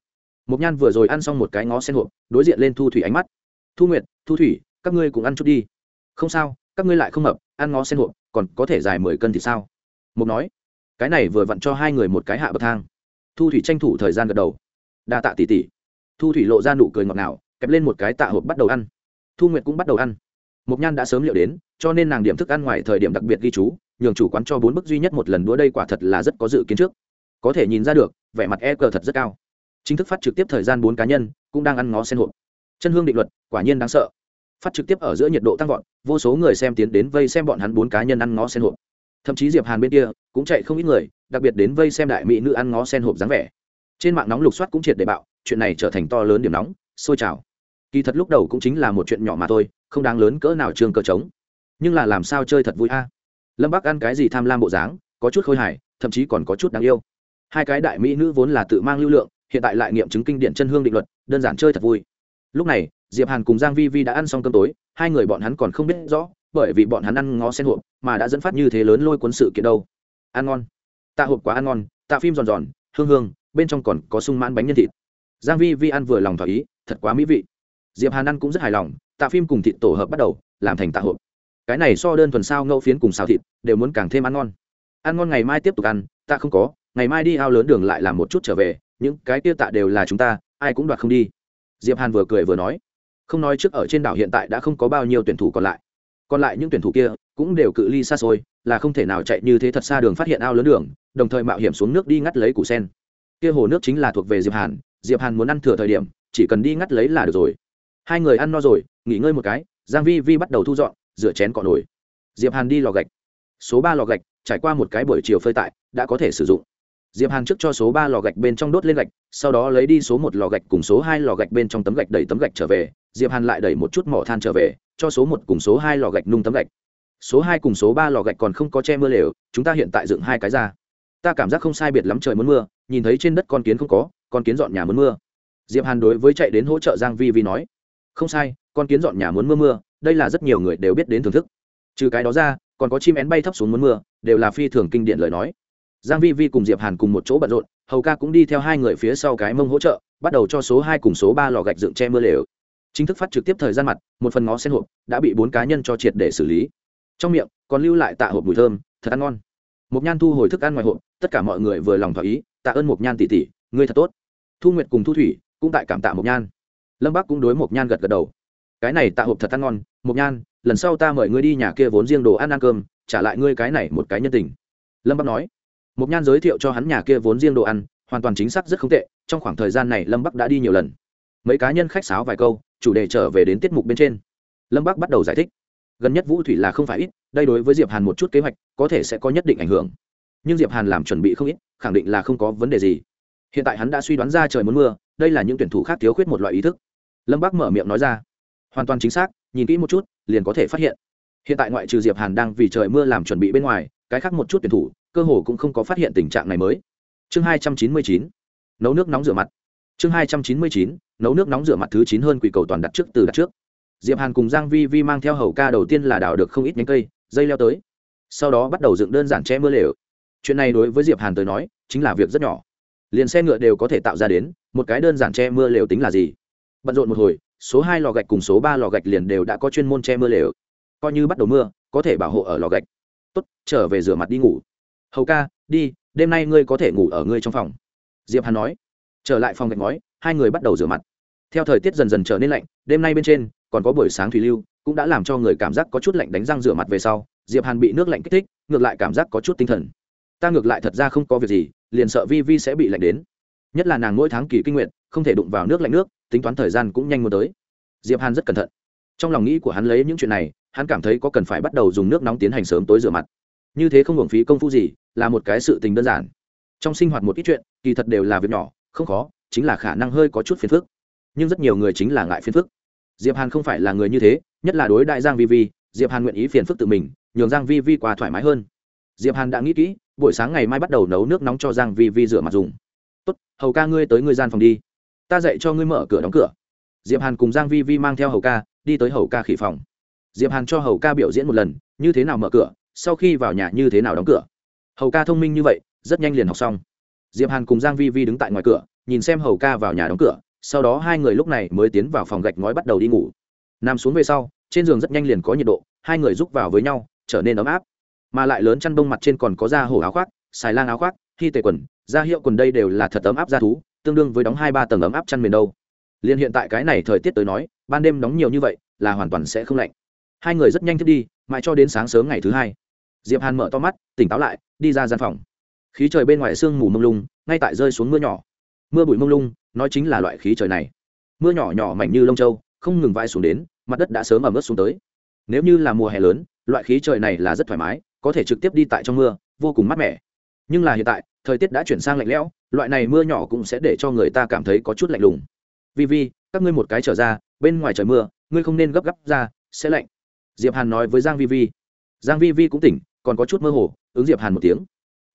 Mục nhan vừa rồi ăn xong một cái ngó sen hộp đối diện lên thu thủy ánh mắt thu nguyệt thu thủy các ngươi cũng ăn chút đi. Không sao các ngươi lại không hợp, ăn ngó sen hộp còn có thể dài mười cân thì sao? Mục nói. Cái này vừa vặn cho hai người một cái hạ bậc thang. Thu thủy tranh thủ thời gian gật đầu. Đa tạ tỷ tỷ. Thu thủy lộ ra nụ cười ngọt ngào kẹp lên một cái tạ hộp bắt đầu ăn. Thu nguyệt cũng bắt đầu ăn. Mục nhan đã sớm liệu đến cho nên nàng điểm thức ăn ngoài thời điểm đặc biệt ghi chú nhường chủ quán cho bốn bức duy nhất một lần đũa đây quả thật là rất có dự kiến trước. Có thể nhìn ra được vẻ mặt e cờ thật rất cao. Chính thức phát trực tiếp thời gian bốn cá nhân cũng đang ăn ngó sen hộp chân hương định luật, quả nhiên đáng sợ. Phát trực tiếp ở giữa nhiệt độ tăng vọt, vô số người xem tiến đến vây xem bọn hắn bốn cá nhân ăn ngó sen hộp. Thậm chí diệp hàn bên kia cũng chạy không ít người, đặc biệt đến vây xem đại mỹ nữ ăn ngó sen hộp dáng vẻ. Trên mạng nóng lục soát cũng triệt để bạo, chuyện này trở thành to lớn điểm nóng, sôi trào. Kỳ thật lúc đầu cũng chính là một chuyện nhỏ mà thôi, không đáng lớn cỡ nào trường cờ trống. Nhưng là làm sao chơi thật vui a? Lâm bắc ăn cái gì tham lam bộ dáng, có chút khôi hài, thậm chí còn có chút đáng yêu. Hai cái đại mỹ nữ vốn là tự mang lưu lượng, hiện tại lại nghiệm chứng kinh điển chân hương định luật, đơn giản chơi thật vui lúc này, diệp hàn cùng giang vi vi đã ăn xong cơm tối, hai người bọn hắn còn không biết rõ, bởi vì bọn hắn ăn ngó sen hộp, mà đã dẫn phát như thế lớn lôi cuốn sự kiện đâu. Ăn ngon. Tạ hộp quá ăn ngon, tạ phim giòn giòn, hương hương, bên trong còn có sung mãn bánh nhân thịt. Giang vi vi ăn vừa lòng thỏa ý, thật quá mỹ vị. Diệp hàn ăn cũng rất hài lòng, tạ phim cùng thịt tổ hợp bắt đầu, làm thành tạ hộp. Cái này so đơn thuần sao ngẫu phiến cùng xào thịt, đều muốn càng thêm ăn ngon. Ăn ngon ngày mai tiếp tục ăn ta không có, ngày mai đi ao lớn đường lại làm một chút trở về, những cái kia tạ đều là chúng ta, ai cũng đoạt không đi diệp hàn vừa cười vừa nói, không nói trước ở trên đảo hiện tại đã không có bao nhiêu tuyển thủ còn lại. Còn lại những tuyển thủ kia cũng đều cự ly xa xôi, là không thể nào chạy như thế thật xa đường phát hiện ao lớn đường, đồng thời mạo hiểm xuống nước đi ngắt lấy củ sen. Kia hồ nước chính là thuộc về diệp hàn diệp hàn muốn ăn thừa thời điểm, chỉ cần đi ngắt lấy là được rồi. Hai người ăn no rồi, nghỉ ngơi một cái, giang vi vi bắt đầu thu dọn, rửa chén cọ nổi diệp hàn đi lò gạch. Số ba lò gạch, trải qua một cái buổi chiều phơi tại, đã có thể sử dụng diệp hàn trước cho số ba lò gạch bên trong đốt lên gạch, sau đó lấy đi số một lò gạch cùng số hai lò gạch bên trong tấm gạch đẩy tấm gạch trở về. Diệp hàn lại đẩy một chút mỏ than trở về, cho số một cùng số hai lò gạch nung tấm gạch. Số hai cùng số ba lò gạch còn không có che mưa lều, chúng ta hiện tại dựng hai cái ra. Ta cảm giác không sai biệt lắm trời muốn mưa, nhìn thấy trên đất con kiến không có, con kiến dọn nhà muốn mưa. Diệp hàn đối với chạy đến hỗ trợ giang vi vi nói, không sai, con kiến dọn nhà muốn mưa mưa, đây là rất nhiều người đều biết đến thưởng thức. Trừ cái đó ra, còn có chim én bay thấp xuống muốn mưa, đều là phi thường kinh điển lời nói giang vi vi cùng diệp hàn cùng một chỗ bận rộn, hầu ca cũng đi theo hai người phía sau cái mông hỗ trợ, bắt đầu cho số hai cùng số ba lò gạch dựng che mưa lều. Chính thức phát trực tiếp thời gian mặt, một phần ngó sen hộp đã bị bốn cá nhân cho triệt để xử lý. Trong miệng, còn lưu lại tạ hộp mùi thơm, thật ăn ngon. Một nhan thu hồi thức ăn ngoài hộp, tất cả mọi người vừa lòng thỏa ý, tạ ơn một nhan tỷ tỷ, ngươi thật tốt. Thu nguyệt cùng thu thủy cũng tại cảm tạ một nhan. Lâm bắc cũng đối một nhan gật gật đầu. Cái này tạ hộp thật ăn ngon một nhan, lần sau ta mời ngươi đi nhà kia vốn riêng đồ ăn ăn cơm, trả lại ngươi cái này một cái nhân tình. Lâm bắc nói một nhan giới thiệu cho hắn nhà kia vốn riêng đồ ăn, hoàn toàn chính xác rất không tệ, trong khoảng thời gian này lâm bắc đã đi nhiều lần. Mấy cá nhân khách sáo vài câu, chủ đề trở về đến tiết mục bên trên. Lâm bắc bắt đầu giải thích. Gần nhất vũ thủy là không phải ít, đây đối với diệp hàn một chút kế hoạch, có thể sẽ có nhất định ảnh hưởng. Nhưng diệp hàn làm chuẩn bị không ít, khẳng định là không có vấn đề gì. Hiện tại hắn đã suy đoán ra trời muốn mưa, đây là những tuyển thủ khác thiếu khuyết một loại ý thức. Lâm bắc mở miệng nói ra. Hoàn toàn chính xác, nhìn kỹ một chút, liền có thể phát hiện. Hiện tại ngoại trừ diệp hàn đang vì trời mưa làm chuẩn bị bên ngoài, cái khác một chút tuyển thủ cơ hồ cũng không có phát hiện tình trạng này mới. Chương hai trăm chín mươi chín, nấu nước nóng rửa mặt. Chương hai trăm chín mươi chín, nấu nước nóng rửa mặt thứ chín hơn quỷ cầu toàn đặt trước từ đặt trước. Diệp hàn cùng giang vi vi mang theo hầu ca đầu tiên là đào được không ít nhánh cây, dây leo tới. Sau đó bắt đầu dựng đơn giản che mưa lều. Chuyện này đối với diệp hàn tới nói, chính là việc rất nhỏ. Liền xe ngựa đều có thể tạo ra đến, một cái đơn giản che mưa lều tính là gì? Bận rộn một hồi, số hai lò gạch cùng số ba lò gạch liền đều đã có chuyên môn che mưa lều. Coi như bắt đầu mưa, có thể bảo hộ ở lò gạch. Tốt, trở về rửa mặt đi ngủ hầu ca, đi, đêm nay ngươi có thể ngủ ở ngươi trong phòng. Diệp hàn nói. Trở lại phòng gạch ngói, hai người bắt đầu rửa mặt. Theo thời tiết dần dần trở nên lạnh, đêm nay bên trên, còn có buổi sáng thủy lưu, cũng đã làm cho người cảm giác có chút lạnh đánh răng rửa mặt về sau, diệp hàn bị nước lạnh kích thích, ngược lại cảm giác có chút tinh thần. Ta ngược lại thật ra không có việc gì, liền sợ vi vi sẽ bị lạnh đến. Nhất là nàng mỗi tháng kỳ kinh nguyện không thể đụng vào nước lạnh nước, tính toán thời gian cũng nhanh muốn tới. Diệp hàn rất cẩn thận. Trong lòng nghĩ của hắn lấy những chuyện này, hắn cảm thấy có cần phải bắt đầu dùng nước nóng tiến hành sớm tối rửa mặt như thế không hưởng phí công phu gì, là một cái sự tình đơn giản. Trong sinh hoạt một ít chuyện, kỳ thật đều là việc nhỏ, không khó, chính là khả năng hơi có chút phiền phức. Nhưng rất nhiều người chính là ngại phiền phức. Diệp hàn không phải là người như thế, nhất là đối đại giang vi vi, diệp hàn nguyện ý phiền phức tự mình, nhường giang vi vi qua thoải mái hơn. Diệp hàn đã nghĩ kỹ, buổi sáng ngày mai bắt đầu nấu nước nóng cho giang vi vi rửa mặt dùng. Tốt, hầu ca ngươi tới ngươi gian phòng đi. Ta dạy cho ngươi mở cửa đóng cửa. Diệp hàn cùng giang vi vi mang theo hầu ca, đi tới hầu ca khỉ phòng. Diệp hàn cho hầu ca biểu diễn một lần, như thế nào mở cửa? Sau khi vào nhà như thế nào đóng cửa? Hầu ca thông minh như vậy, rất nhanh liền học xong. Diệp hàn cùng giang vi vi đứng tại ngoài cửa, nhìn xem hầu ca vào nhà đóng cửa, sau đó hai người lúc này mới tiến vào phòng gạch ngói bắt đầu đi ngủ. Nằm xuống về sau, trên giường rất nhanh liền có nhiệt độ, hai người rúc vào với nhau, trở nên ấm áp. Mà lại lớn chăn bông mặt trên còn có da hổ áo khoác, xài lang áo khoác, khi tề quần, da hiệu quần đây đều là thật ấm áp da thú, tương đương với đóng hai ba tầng ấm áp chăn mền đâu. Liền hiện tại cái này thời tiết tới nói, ban đêm đóng nhiều như vậy là hoàn toàn sẽ không lạnh. Hai người rất nhanh thức đi, mãi cho đến sáng sớm ngày thứ hai diệp hàn mở to mắt, tỉnh táo lại, đi ra gian phòng. Khí trời bên ngoài sương mù mông lung, ngay tại rơi xuống mưa nhỏ. Mưa bụi mông lung, nói chính là loại khí trời này. Mưa nhỏ nhỏ mảnh như lông châu, không ngừng vai xuống đến, mặt đất đã sớm ẩm ướt xuống tới. Nếu như là mùa hè lớn, loại khí trời này là rất thoải mái, có thể trực tiếp đi tại trong mưa, vô cùng mát mẻ. Nhưng là hiện tại, thời tiết đã chuyển sang lạnh lẽo, loại này mưa nhỏ cũng sẽ để cho người ta cảm thấy có chút lạnh lùng. Vì vì các ngươi một cái trở ra, bên ngoài trời mưa, ngươi không nên gấp gáp ra, sẽ lạnh. Diệp hàn nói với giang vi vi. Giang vi vi cũng tỉnh còn có chút mơ hồ, ứng diệp hàn một tiếng.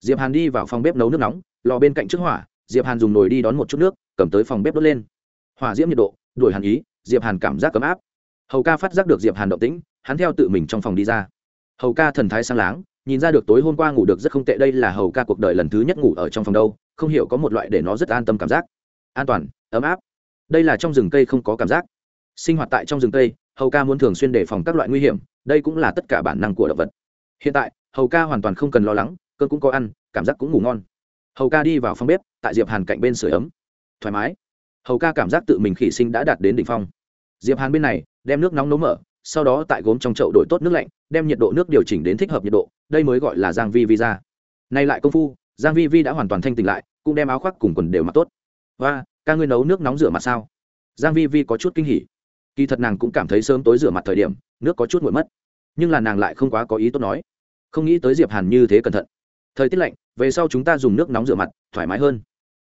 Diệp hàn đi vào phòng bếp nấu nước nóng, lò bên cạnh trước hỏa, diệp hàn dùng nồi đi đón một chút nước, cầm tới phòng bếp đốt lên. Hỏa diễm nhiệt độ, đuổi hàn ý, diệp hàn cảm giác cấm áp. Hầu ca phát giác được diệp hàn động tĩnh, hắn theo tự mình trong phòng đi ra. Hầu ca thần thái sang láng, nhìn ra được tối hôm qua ngủ được rất không tệ đây là hầu ca cuộc đời lần thứ nhất ngủ ở trong phòng đâu, không hiểu có một loại để nó rất an tâm cảm giác. An toàn, ấm áp. Đây là trong rừng cây không có cảm giác. Sinh hoạt tại trong rừng cây, hầu ca muốn thường xuyên đề phòng các loại nguy hiểm, đây cũng là tất cả bản năng của động vật. Hiện tại hầu ca hoàn toàn không cần lo lắng cơn cũng có ăn, cảm giác cũng ngủ ngon. Hầu ca đi vào phòng bếp, tại diệp hàn cạnh bên sửa ấm. Thoải mái. Hầu ca cảm giác tự mình khỉ sinh đã đạt đến đỉnh phong. Diệp hàn bên này, đem nước nóng nấu mở, sau đó tại gốm trong chậu đổi tốt nước lạnh, đem nhiệt độ nước điều chỉnh đến thích hợp nhiệt độ, đây mới gọi là giang vi vi ra. Nay lại công phu, giang vi vi đã hoàn toàn thanh tỉnh lại, cũng đem áo khoác cùng quần đều mặc tốt. Và ca ngươi nấu nước nóng rửa mặt sao? Giang vi vi có chút kinh hỉ. Kỳ thật nàng cũng cảm thấy sớm tối rửa mặt thời điểm, nước có chút nguội mất. Nhưng là nàng lại không quá có ý tốt nói không nghĩ tới diệp hàn như thế cẩn thận. Thời tiết lạnh, về sau chúng ta dùng nước nóng rửa mặt, thoải mái hơn.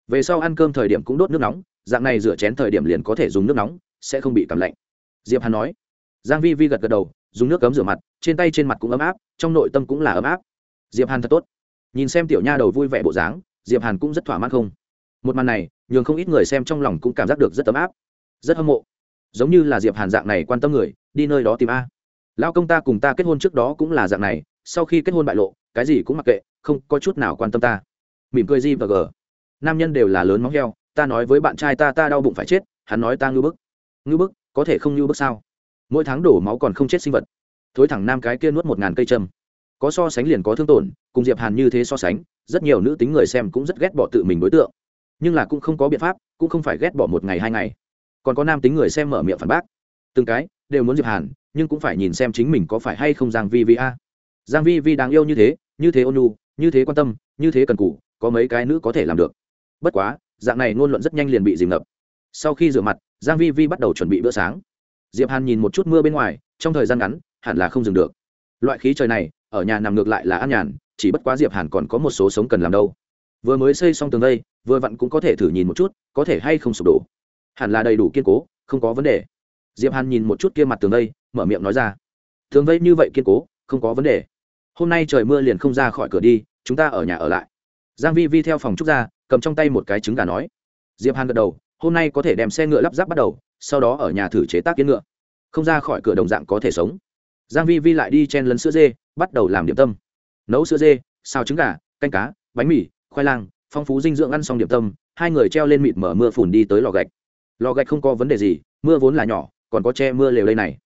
Về sau ăn cơm thời điểm cũng đốt nước nóng, dạng này rửa chén thời điểm liền có thể dùng nước nóng, sẽ không bị cảm lạnh. Diệp hàn nói. Giang vi vi gật gật đầu, dùng nước cấm rửa mặt, trên tay trên mặt cũng ấm áp, trong nội tâm cũng là ấm áp. Diệp hàn thật tốt. Nhìn xem tiểu nha đầu vui vẻ bộ dáng, diệp hàn cũng rất thỏa mãn không. Một màn này, nhường không ít người xem trong lòng cũng cảm giác được rất ấm áp, rất hâm mộ. Giống như là diệp hàn dạng này quan tâm người, đi nơi đó tìm a. Lão công ta cùng ta kết hôn trước đó cũng là dạng này sau khi kết hôn bại lộ, cái gì cũng mặc kệ, không có chút nào quan tâm ta. Mỉm cười gì và gờ nam nhân đều là lớn móng heo, ta nói với bạn trai ta ta đau bụng phải chết, hắn nói ta ngư bức. Ngư bức, có thể không ngư bức sao? Mỗi tháng đổ máu còn không chết sinh vật. Thối thẳng nam cái kia nuốt một ngàn cây châm. Có so sánh liền có thương tổn, cùng diệp hàn như thế so sánh, rất nhiều nữ tính người xem cũng rất ghét bỏ tự mình đối tượng. Nhưng là cũng không có biện pháp, cũng không phải ghét bỏ một ngày hai ngày. Còn có nam tính người xem mở miệng phản bác. Từng cái đều muốn diệp hàn, nhưng cũng phải nhìn xem chính mình có phải hay không giang vi vi a giang vi vi đáng yêu như thế như thế ôn nhu, như thế quan tâm, như thế cần cù, có mấy cái nữ có thể làm được. Bất quá, dạng này ngôn luận rất nhanh liền bị dìm ngập. Sau khi rửa mặt, giang vi vi bắt đầu chuẩn bị bữa sáng. Diệp hàn nhìn một chút mưa bên ngoài, trong thời gian ngắn, hẳn là không dừng được. Loại khí trời này, ở nhà nằm ngược lại là an nhàn, chỉ bất quá diệp hàn còn có một số sống cần làm đâu. Vừa mới xây xong tường đây, vừa vặn cũng có thể thử nhìn một chút, có thể hay không sụp đổ. Hẳn là đầy đủ kiên cố, không có vấn đề. Diệp hàn nhìn một chút kia mặt tường đây, mở miệng nói ra. Tường vây như vậy kiên cố, không có vấn đề hôm nay trời mưa liền không ra khỏi cửa đi, chúng ta ở nhà ở lại. Giang vi vi theo phòng trúc ra, cầm trong tay một cái trứng gà nói. Diệp hàn gật đầu, hôm nay có thể đem xe ngựa lắp ráp bắt đầu, sau đó ở nhà thử chế tác kiến ngựa. Không ra khỏi cửa đồng dạng có thể sống. Giang vi vi lại đi chen lấn sữa dê, bắt đầu làm điểm tâm. Nấu sữa dê, xào trứng gà, canh cá, bánh mì, khoai lang, phong phú dinh dưỡng ăn xong điểm tâm, hai người treo lên mịt mở mưa phùn đi tới lò gạch. Lò gạch không có vấn đề gì, mưa vốn là nhỏ, còn có che mưa lều đây này.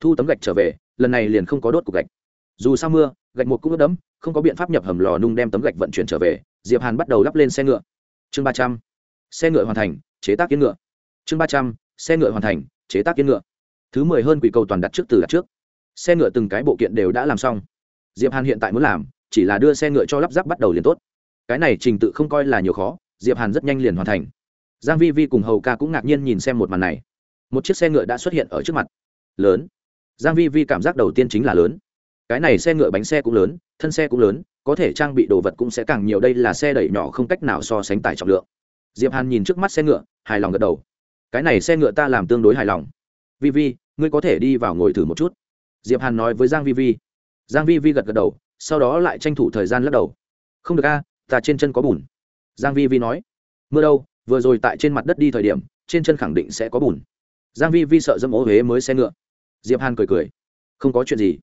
Thu tấm gạch trở về, lần này liền không có đốt cục gạch dù sao mưa, gạch một cũng ướt đẫm, không có biện pháp nhập hầm lò nung đem tấm gạch vận chuyển trở về, diệp hàn bắt đầu lắp lên xe ngựa. Chương ba trăm, xe ngựa hoàn thành, chế tác kiến ngựa. Chương ba trăm, xe ngựa hoàn thành, chế tác kiến ngựa. Thứ mười hơn quỷ cầu toàn đặt trước từ đặt trước. Xe ngựa từng cái bộ kiện đều đã làm xong. Diệp hàn hiện tại muốn làm, chỉ là đưa xe ngựa cho lắp ráp bắt đầu liền tốt. Cái này trình tự không coi là nhiều khó, diệp hàn rất nhanh liền hoàn thành. Giang vi vi cùng hầu ca cũng ngạc nhiên nhìn xem một màn này. Một chiếc xe ngựa đã xuất hiện ở trước mặt. Lớn. Giang vi vi cảm giác đầu tiên chính là lớn cái này xe ngựa bánh xe cũng lớn, thân xe cũng lớn, có thể trang bị đồ vật cũng sẽ càng nhiều. Đây là xe đẩy nhỏ không cách nào so sánh tải trọng lượng. Diệp hàn nhìn trước mắt xe ngựa, hài lòng gật đầu. Cái này xe ngựa ta làm tương đối hài lòng. Vi vi ngươi có thể đi vào ngồi thử một chút. Diệp hàn nói với giang vi vi giang vi vi gật gật đầu, sau đó lại tranh thủ thời gian lắc đầu. Không được a, ta trên chân có bùn. Giang vi vi nói. Mưa đâu, vừa rồi tại trên mặt đất đi thời điểm, trên chân khẳng định sẽ có bùn. Giang vi vi sợ dâm ố huế mới xe ngựa. Diệp hàn cười cười. Không có chuyện gì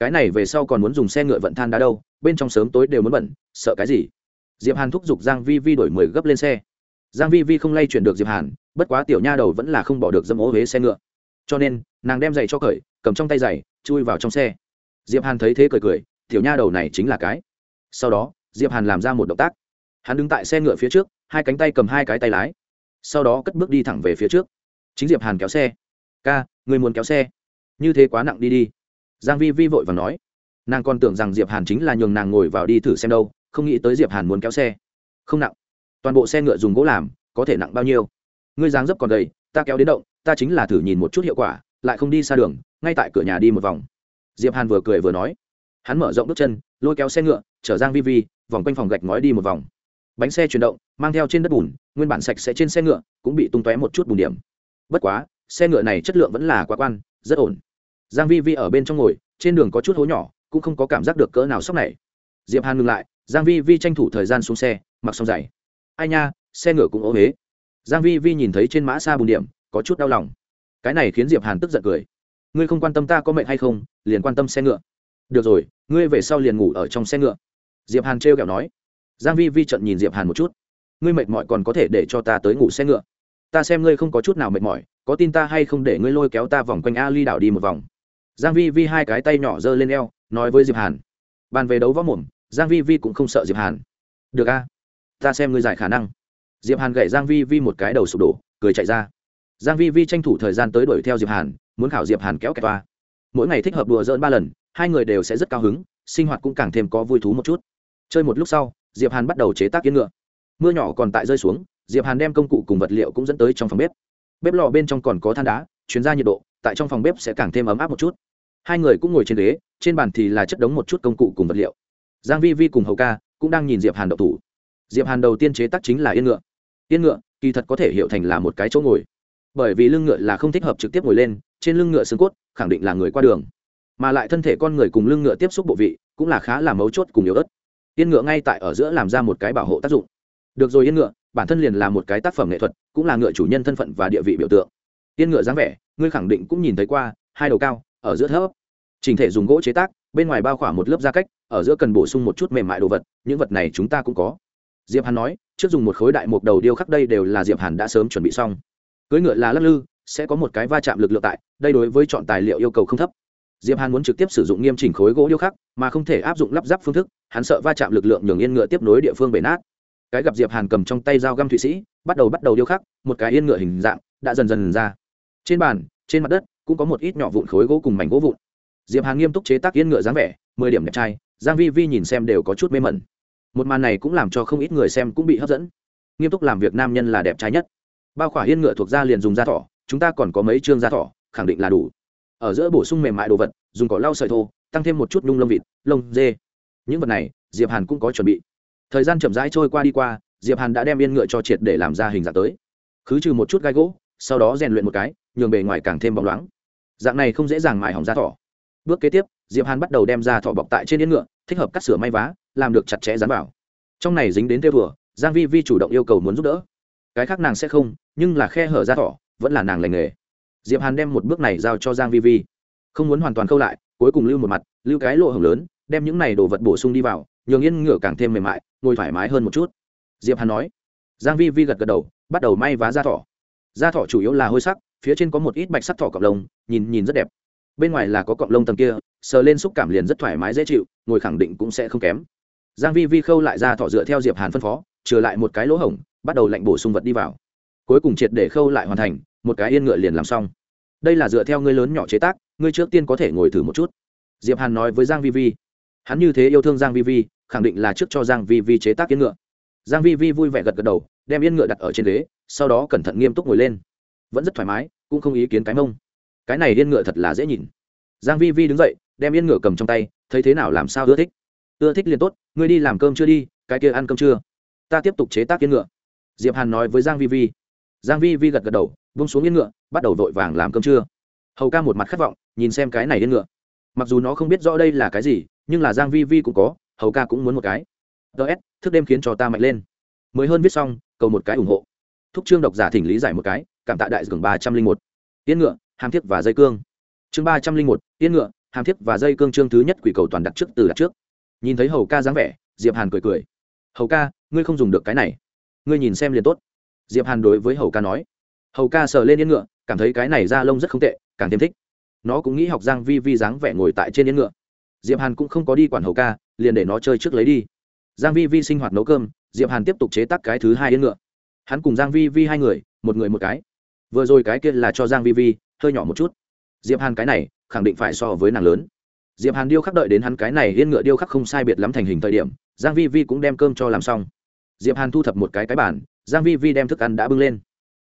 cái này về sau còn muốn dùng xe ngựa vận than đá đâu, bên trong sớm tối đều muốn bẩn, sợ cái gì? Diệp hàn thúc giục giang vi vi đổi mười gấp lên xe. Giang vi vi không lay chuyển được diệp hàn, bất quá tiểu nha đầu vẫn là không bỏ được dâm ố huế xe ngựa. Cho nên, nàng đem giày cho cởi, cầm trong tay giày, chui vào trong xe. Diệp hàn thấy thế cười cười, tiểu nha đầu này chính là cái. Sau đó, diệp hàn làm ra một động tác. Hắn đứng tại xe ngựa phía trước, hai cánh tay cầm hai cái tay lái. Sau đó cất bước đi thẳng về phía trước. Chính diệp hàn kéo xe. Ca, người muốn kéo xe. Như thế quá nặng đi đi giang vi vi vội và nói, nàng còn tưởng rằng diệp hàn chính là nhường nàng ngồi vào đi thử xem đâu, không nghĩ tới diệp hàn muốn kéo xe. Không nặng. Toàn bộ xe ngựa dùng gỗ làm, có thể nặng bao nhiêu? Ngươi dáng dấp còn đầy ta kéo đến động, ta chính là thử nhìn một chút hiệu quả, lại không đi xa đường, ngay tại cửa nhà đi một vòng. Diệp hàn vừa cười vừa nói. Hắn mở rộng bước chân, lôi kéo xe ngựa, chở giang vi vi, vòng quanh phòng gạch ngói đi một vòng. Bánh xe chuyển động, mang theo trên đất bùn, nguyên bản sạch sẽ trên xe ngựa cũng bị tung tóe một chút bùn điểm. Bất quá, xe ngựa này chất lượng vẫn là quá quan, rất ổn giang vi vi ở bên trong ngồi, trên đường có chút hố nhỏ, cũng không có cảm giác được cỡ nào sốc này. Diệp hàn ngừng lại, giang vi vi tranh thủ thời gian xuống xe, mặc xong giày. Ai nha, xe ngựa cũng ố huế giang vi vi nhìn thấy trên mã xa bùn điểm, có chút đau lòng. Cái này khiến diệp hàn tức giận cười. Ngươi không quan tâm ta có mệnh hay không, liền quan tâm xe ngựa. Được rồi, ngươi về sau liền ngủ ở trong xe ngựa. Diệp hàn trêu ghẹo nói. Giang vi vi trận nhìn diệp hàn một chút. Ngươi mệt mỏi còn có thể để cho ta tới ngủ xe ngựa. Ta xem ngươi không có chút nào mệt mỏi, có tin ta hay không để ngươi lôi kéo ta vòng quanh ali đảo đi một vòng giang vi vi hai cái tay nhỏ giơ lên eo, nói với diệp hàn. Bàn về đấu võ mồm, giang vi vi cũng không sợ diệp hàn. Được a ta xem ngươi giải khả năng. Diệp hàn gậy giang vi vi một cái đầu sụp đổ, cười chạy ra. Giang vi vi tranh thủ thời gian tới đuổi theo diệp hàn, muốn khảo diệp hàn kéo kẹt toa. Mỗi ngày thích hợp đùa dỡn ba lần, hai người đều sẽ rất cao hứng, sinh hoạt cũng càng thêm có vui thú một chút. Chơi một lúc sau, diệp hàn bắt đầu chế tác kiến ngựa. Mưa nhỏ còn tại rơi xuống, diệp hàn đem công cụ cùng vật liệu cũng dẫn tới trong phòng bếp. Bếp lò bên trong còn có than đá chuyến ra nhiệt độ, tại trong phòng bếp sẽ càng thêm ấm áp một chút hai người cũng ngồi trên ghế, trên bàn thì là chất đống một chút công cụ cùng vật liệu. Giang vi vi cùng hầu ca cũng đang nhìn diệp hàn đậu thủ. Diệp hàn đầu tiên chế tác chính là yên ngựa. Yên ngựa kỳ thật có thể hiểu thành là một cái chỗ ngồi, bởi vì lưng ngựa là không thích hợp trực tiếp ngồi lên, trên lưng ngựa xương cốt khẳng định là người qua đường. Mà lại thân thể con người cùng lưng ngựa tiếp xúc bộ vị cũng là khá là mấu chốt cùng yếu ớt. Yên ngựa ngay tại ở giữa làm ra một cái bảo hộ tác dụng. Được rồi, yên ngựa, bản thân liền là một cái tác phẩm nghệ thuật, cũng là ngựa chủ nhân thân phận và địa vị biểu tượng. Yên ngựa dáng vẻ, ngươi khẳng định cũng nhìn thấy qua, hai đầu cao, ở giữa thấp. Chỉnh thể dùng gỗ chế tác, bên ngoài bao khỏa một lớp da cách, ở giữa cần bổ sung một chút mềm mại đồ vật, những vật này chúng ta cũng có. Diệp hàn nói, trước dùng một khối đại mục đầu điêu khắc đây đều là diệp hàn đã sớm chuẩn bị xong. Cưỡi ngựa là lắc lư, sẽ có một cái va chạm lực lượng tại, đây đối với chọn tài liệu yêu cầu không thấp. Diệp hàn muốn trực tiếp sử dụng nghiêm chỉnh khối gỗ điêu khắc, mà không thể áp dụng lắp ráp phương thức, hắn sợ va chạm lực lượng nhường yên ngựa tiếp nối địa phương bể nát. Cái gặp diệp hàn cầm trong tay dao găm thụy sĩ, bắt đầu bắt đầu điêu khắc, một cái yên ngựa hình dạng, đã dần dần ra. Trên bàn, trên mặt đất, cũng có một ít nhỏ vụn khối gỗ cùng mảnh gỗ vụn diệp hàn nghiêm túc chế tác yên ngựa dáng vẻ, mười điểm đẹp trai, giang vi vi nhìn xem đều có chút mê mẩn. Một màn này cũng làm cho không ít người xem cũng bị hấp dẫn. Nghiêm túc làm việc nam nhân là đẹp trai nhất. Bao khỏa yên ngựa thuộc da liền dùng da thỏ, chúng ta còn có mấy chương da thỏ, khẳng định là đủ. Ở giữa bổ sung mềm mại đồ vật, dùng cỏ lau sợi thô, tăng thêm một chút nhung lông vịt, lông dê. Những vật này, diệp hàn cũng có chuẩn bị. Thời gian chậm rãi trôi qua đi qua, diệp hàn đã đem yên ngựa cho triệt để làm ra hình dạng tới. Khứ trừ một chút gai gỗ, sau đó rèn luyện một cái, nhường bề ngoài càng thêm bóng loáng. Dạng này không dễ dàng mài hỏng da thỏ bước kế tiếp, diệp hàn bắt đầu đem ra thọ bọc tại trên yên ngựa, thích hợp cắt sửa may vá, làm được chặt chẽ dán vào. Trong này dính đến theo vừa giang vi vi chủ động yêu cầu muốn giúp đỡ. Cái khác nàng sẽ không, nhưng là khe hở da thọ vẫn là nàng lành nghề. Diệp hàn đem một bước này giao cho giang vi vi. Không muốn hoàn toàn khâu lại, cuối cùng lưu một mặt, lưu cái lỗ hổng lớn, đem những này đồ vật bổ sung đi vào, nhường yên ngựa càng thêm mềm mại, ngồi thoải mái hơn một chút. Diệp hàn nói. Giang vi vi gật gật đầu, bắt đầu may vá da thỏ. Da thỏ chủ yếu là hôi sắc, phía trên có một ít bạch sắc thỏ cọp lông, nhìn nhìn rất đẹp bên ngoài là có cọng lông tầng kia, sờ lên xúc cảm liền rất thoải mái, dễ chịu, ngồi khẳng định cũng sẽ không kém. Giang vi vi khâu lại ra thọ dựa theo diệp hàn phân phó, trừ lại một cái lỗ hổng, bắt đầu lạnh bổ sung vật đi vào. Cuối cùng triệt để khâu lại hoàn thành, một cái yên ngựa liền làm xong. Đây là dựa theo ngươi lớn nhỏ chế tác, ngươi trước tiên có thể ngồi thử một chút. Diệp hàn nói với giang vi vi. Hắn như thế yêu thương giang vi vi, khẳng định là trước cho giang vi vi chế tác yên ngựa. Giang vi vi vui vẻ gật gật đầu, đem yên ngựa đặt ở trên ghế, sau đó cẩn thận nghiêm túc ngồi lên. Vẫn rất thoải mái, cũng không ý kiến cái mông cái này yên ngựa thật là dễ nhìn. Giang vi vi đứng dậy, đem yên ngựa cầm trong tay, thấy thế nào làm sao ưa thích. Ưa thích liền tốt, ngươi đi làm cơm chưa đi, cái kia ăn cơm chưa? Ta tiếp tục chế tác yên ngựa. Diệp hàn nói với giang vi vi. Giang vi vi gật gật đầu vung xuống yên ngựa, bắt đầu vội vàng làm cơm trưa. Hầu ca một mặt khát vọng, nhìn xem cái này yên ngựa. Mặc dù nó không biết rõ đây là cái gì, nhưng là giang vi vi cũng có, hầu ca cũng muốn một cái. Ts thức đêm khiến cho ta mạnh lên. Mới hơn viết xong, cầu một cái ủng hộ. Thúc trương độc giả thỉnh lý giải một cái, cảm tạ đại dường ba trăm linh một. Yên ngựa hàm thiết và dây cương. Chương ba trăm linh một, yên ngựa, hàm thiết và dây cương chương thứ nhất quỷ cầu toàn đặt trước, từ đặt trước. Nhìn thấy hầu ca dáng vẻ, diệp hàn cười cười. Hầu ca, ngươi không dùng được cái này. Ngươi nhìn xem liền tốt. Diệp hàn đối với hầu ca nói. Hầu ca sờ lên yên ngựa, cảm thấy cái này da lông rất không tệ, càng thêm thích. Nó cũng nghĩ học giang vi vi dáng vẻ ngồi tại trên yên ngựa. Diệp hàn cũng không có đi quản hầu ca, liền để nó chơi trước lấy đi. Giang vi vi sinh hoạt nấu cơm, diệp hàn tiếp tục chế tác cái thứ hai yên ngựa. Hắn cùng giang vi vi hai người, một người một cái vừa rồi cái kia là cho giang vi vi hơi nhỏ một chút. Diệp hàn cái này khẳng định phải so với nàng lớn. Diệp hàn điêu khắc đợi đến hắn cái này yên ngựa điêu khắc không sai biệt lắm thành hình thời điểm giang vi vi cũng đem cơm cho làm xong. Diệp hàn thu thập một cái cái bản, giang vi vi đem thức ăn đã bưng lên.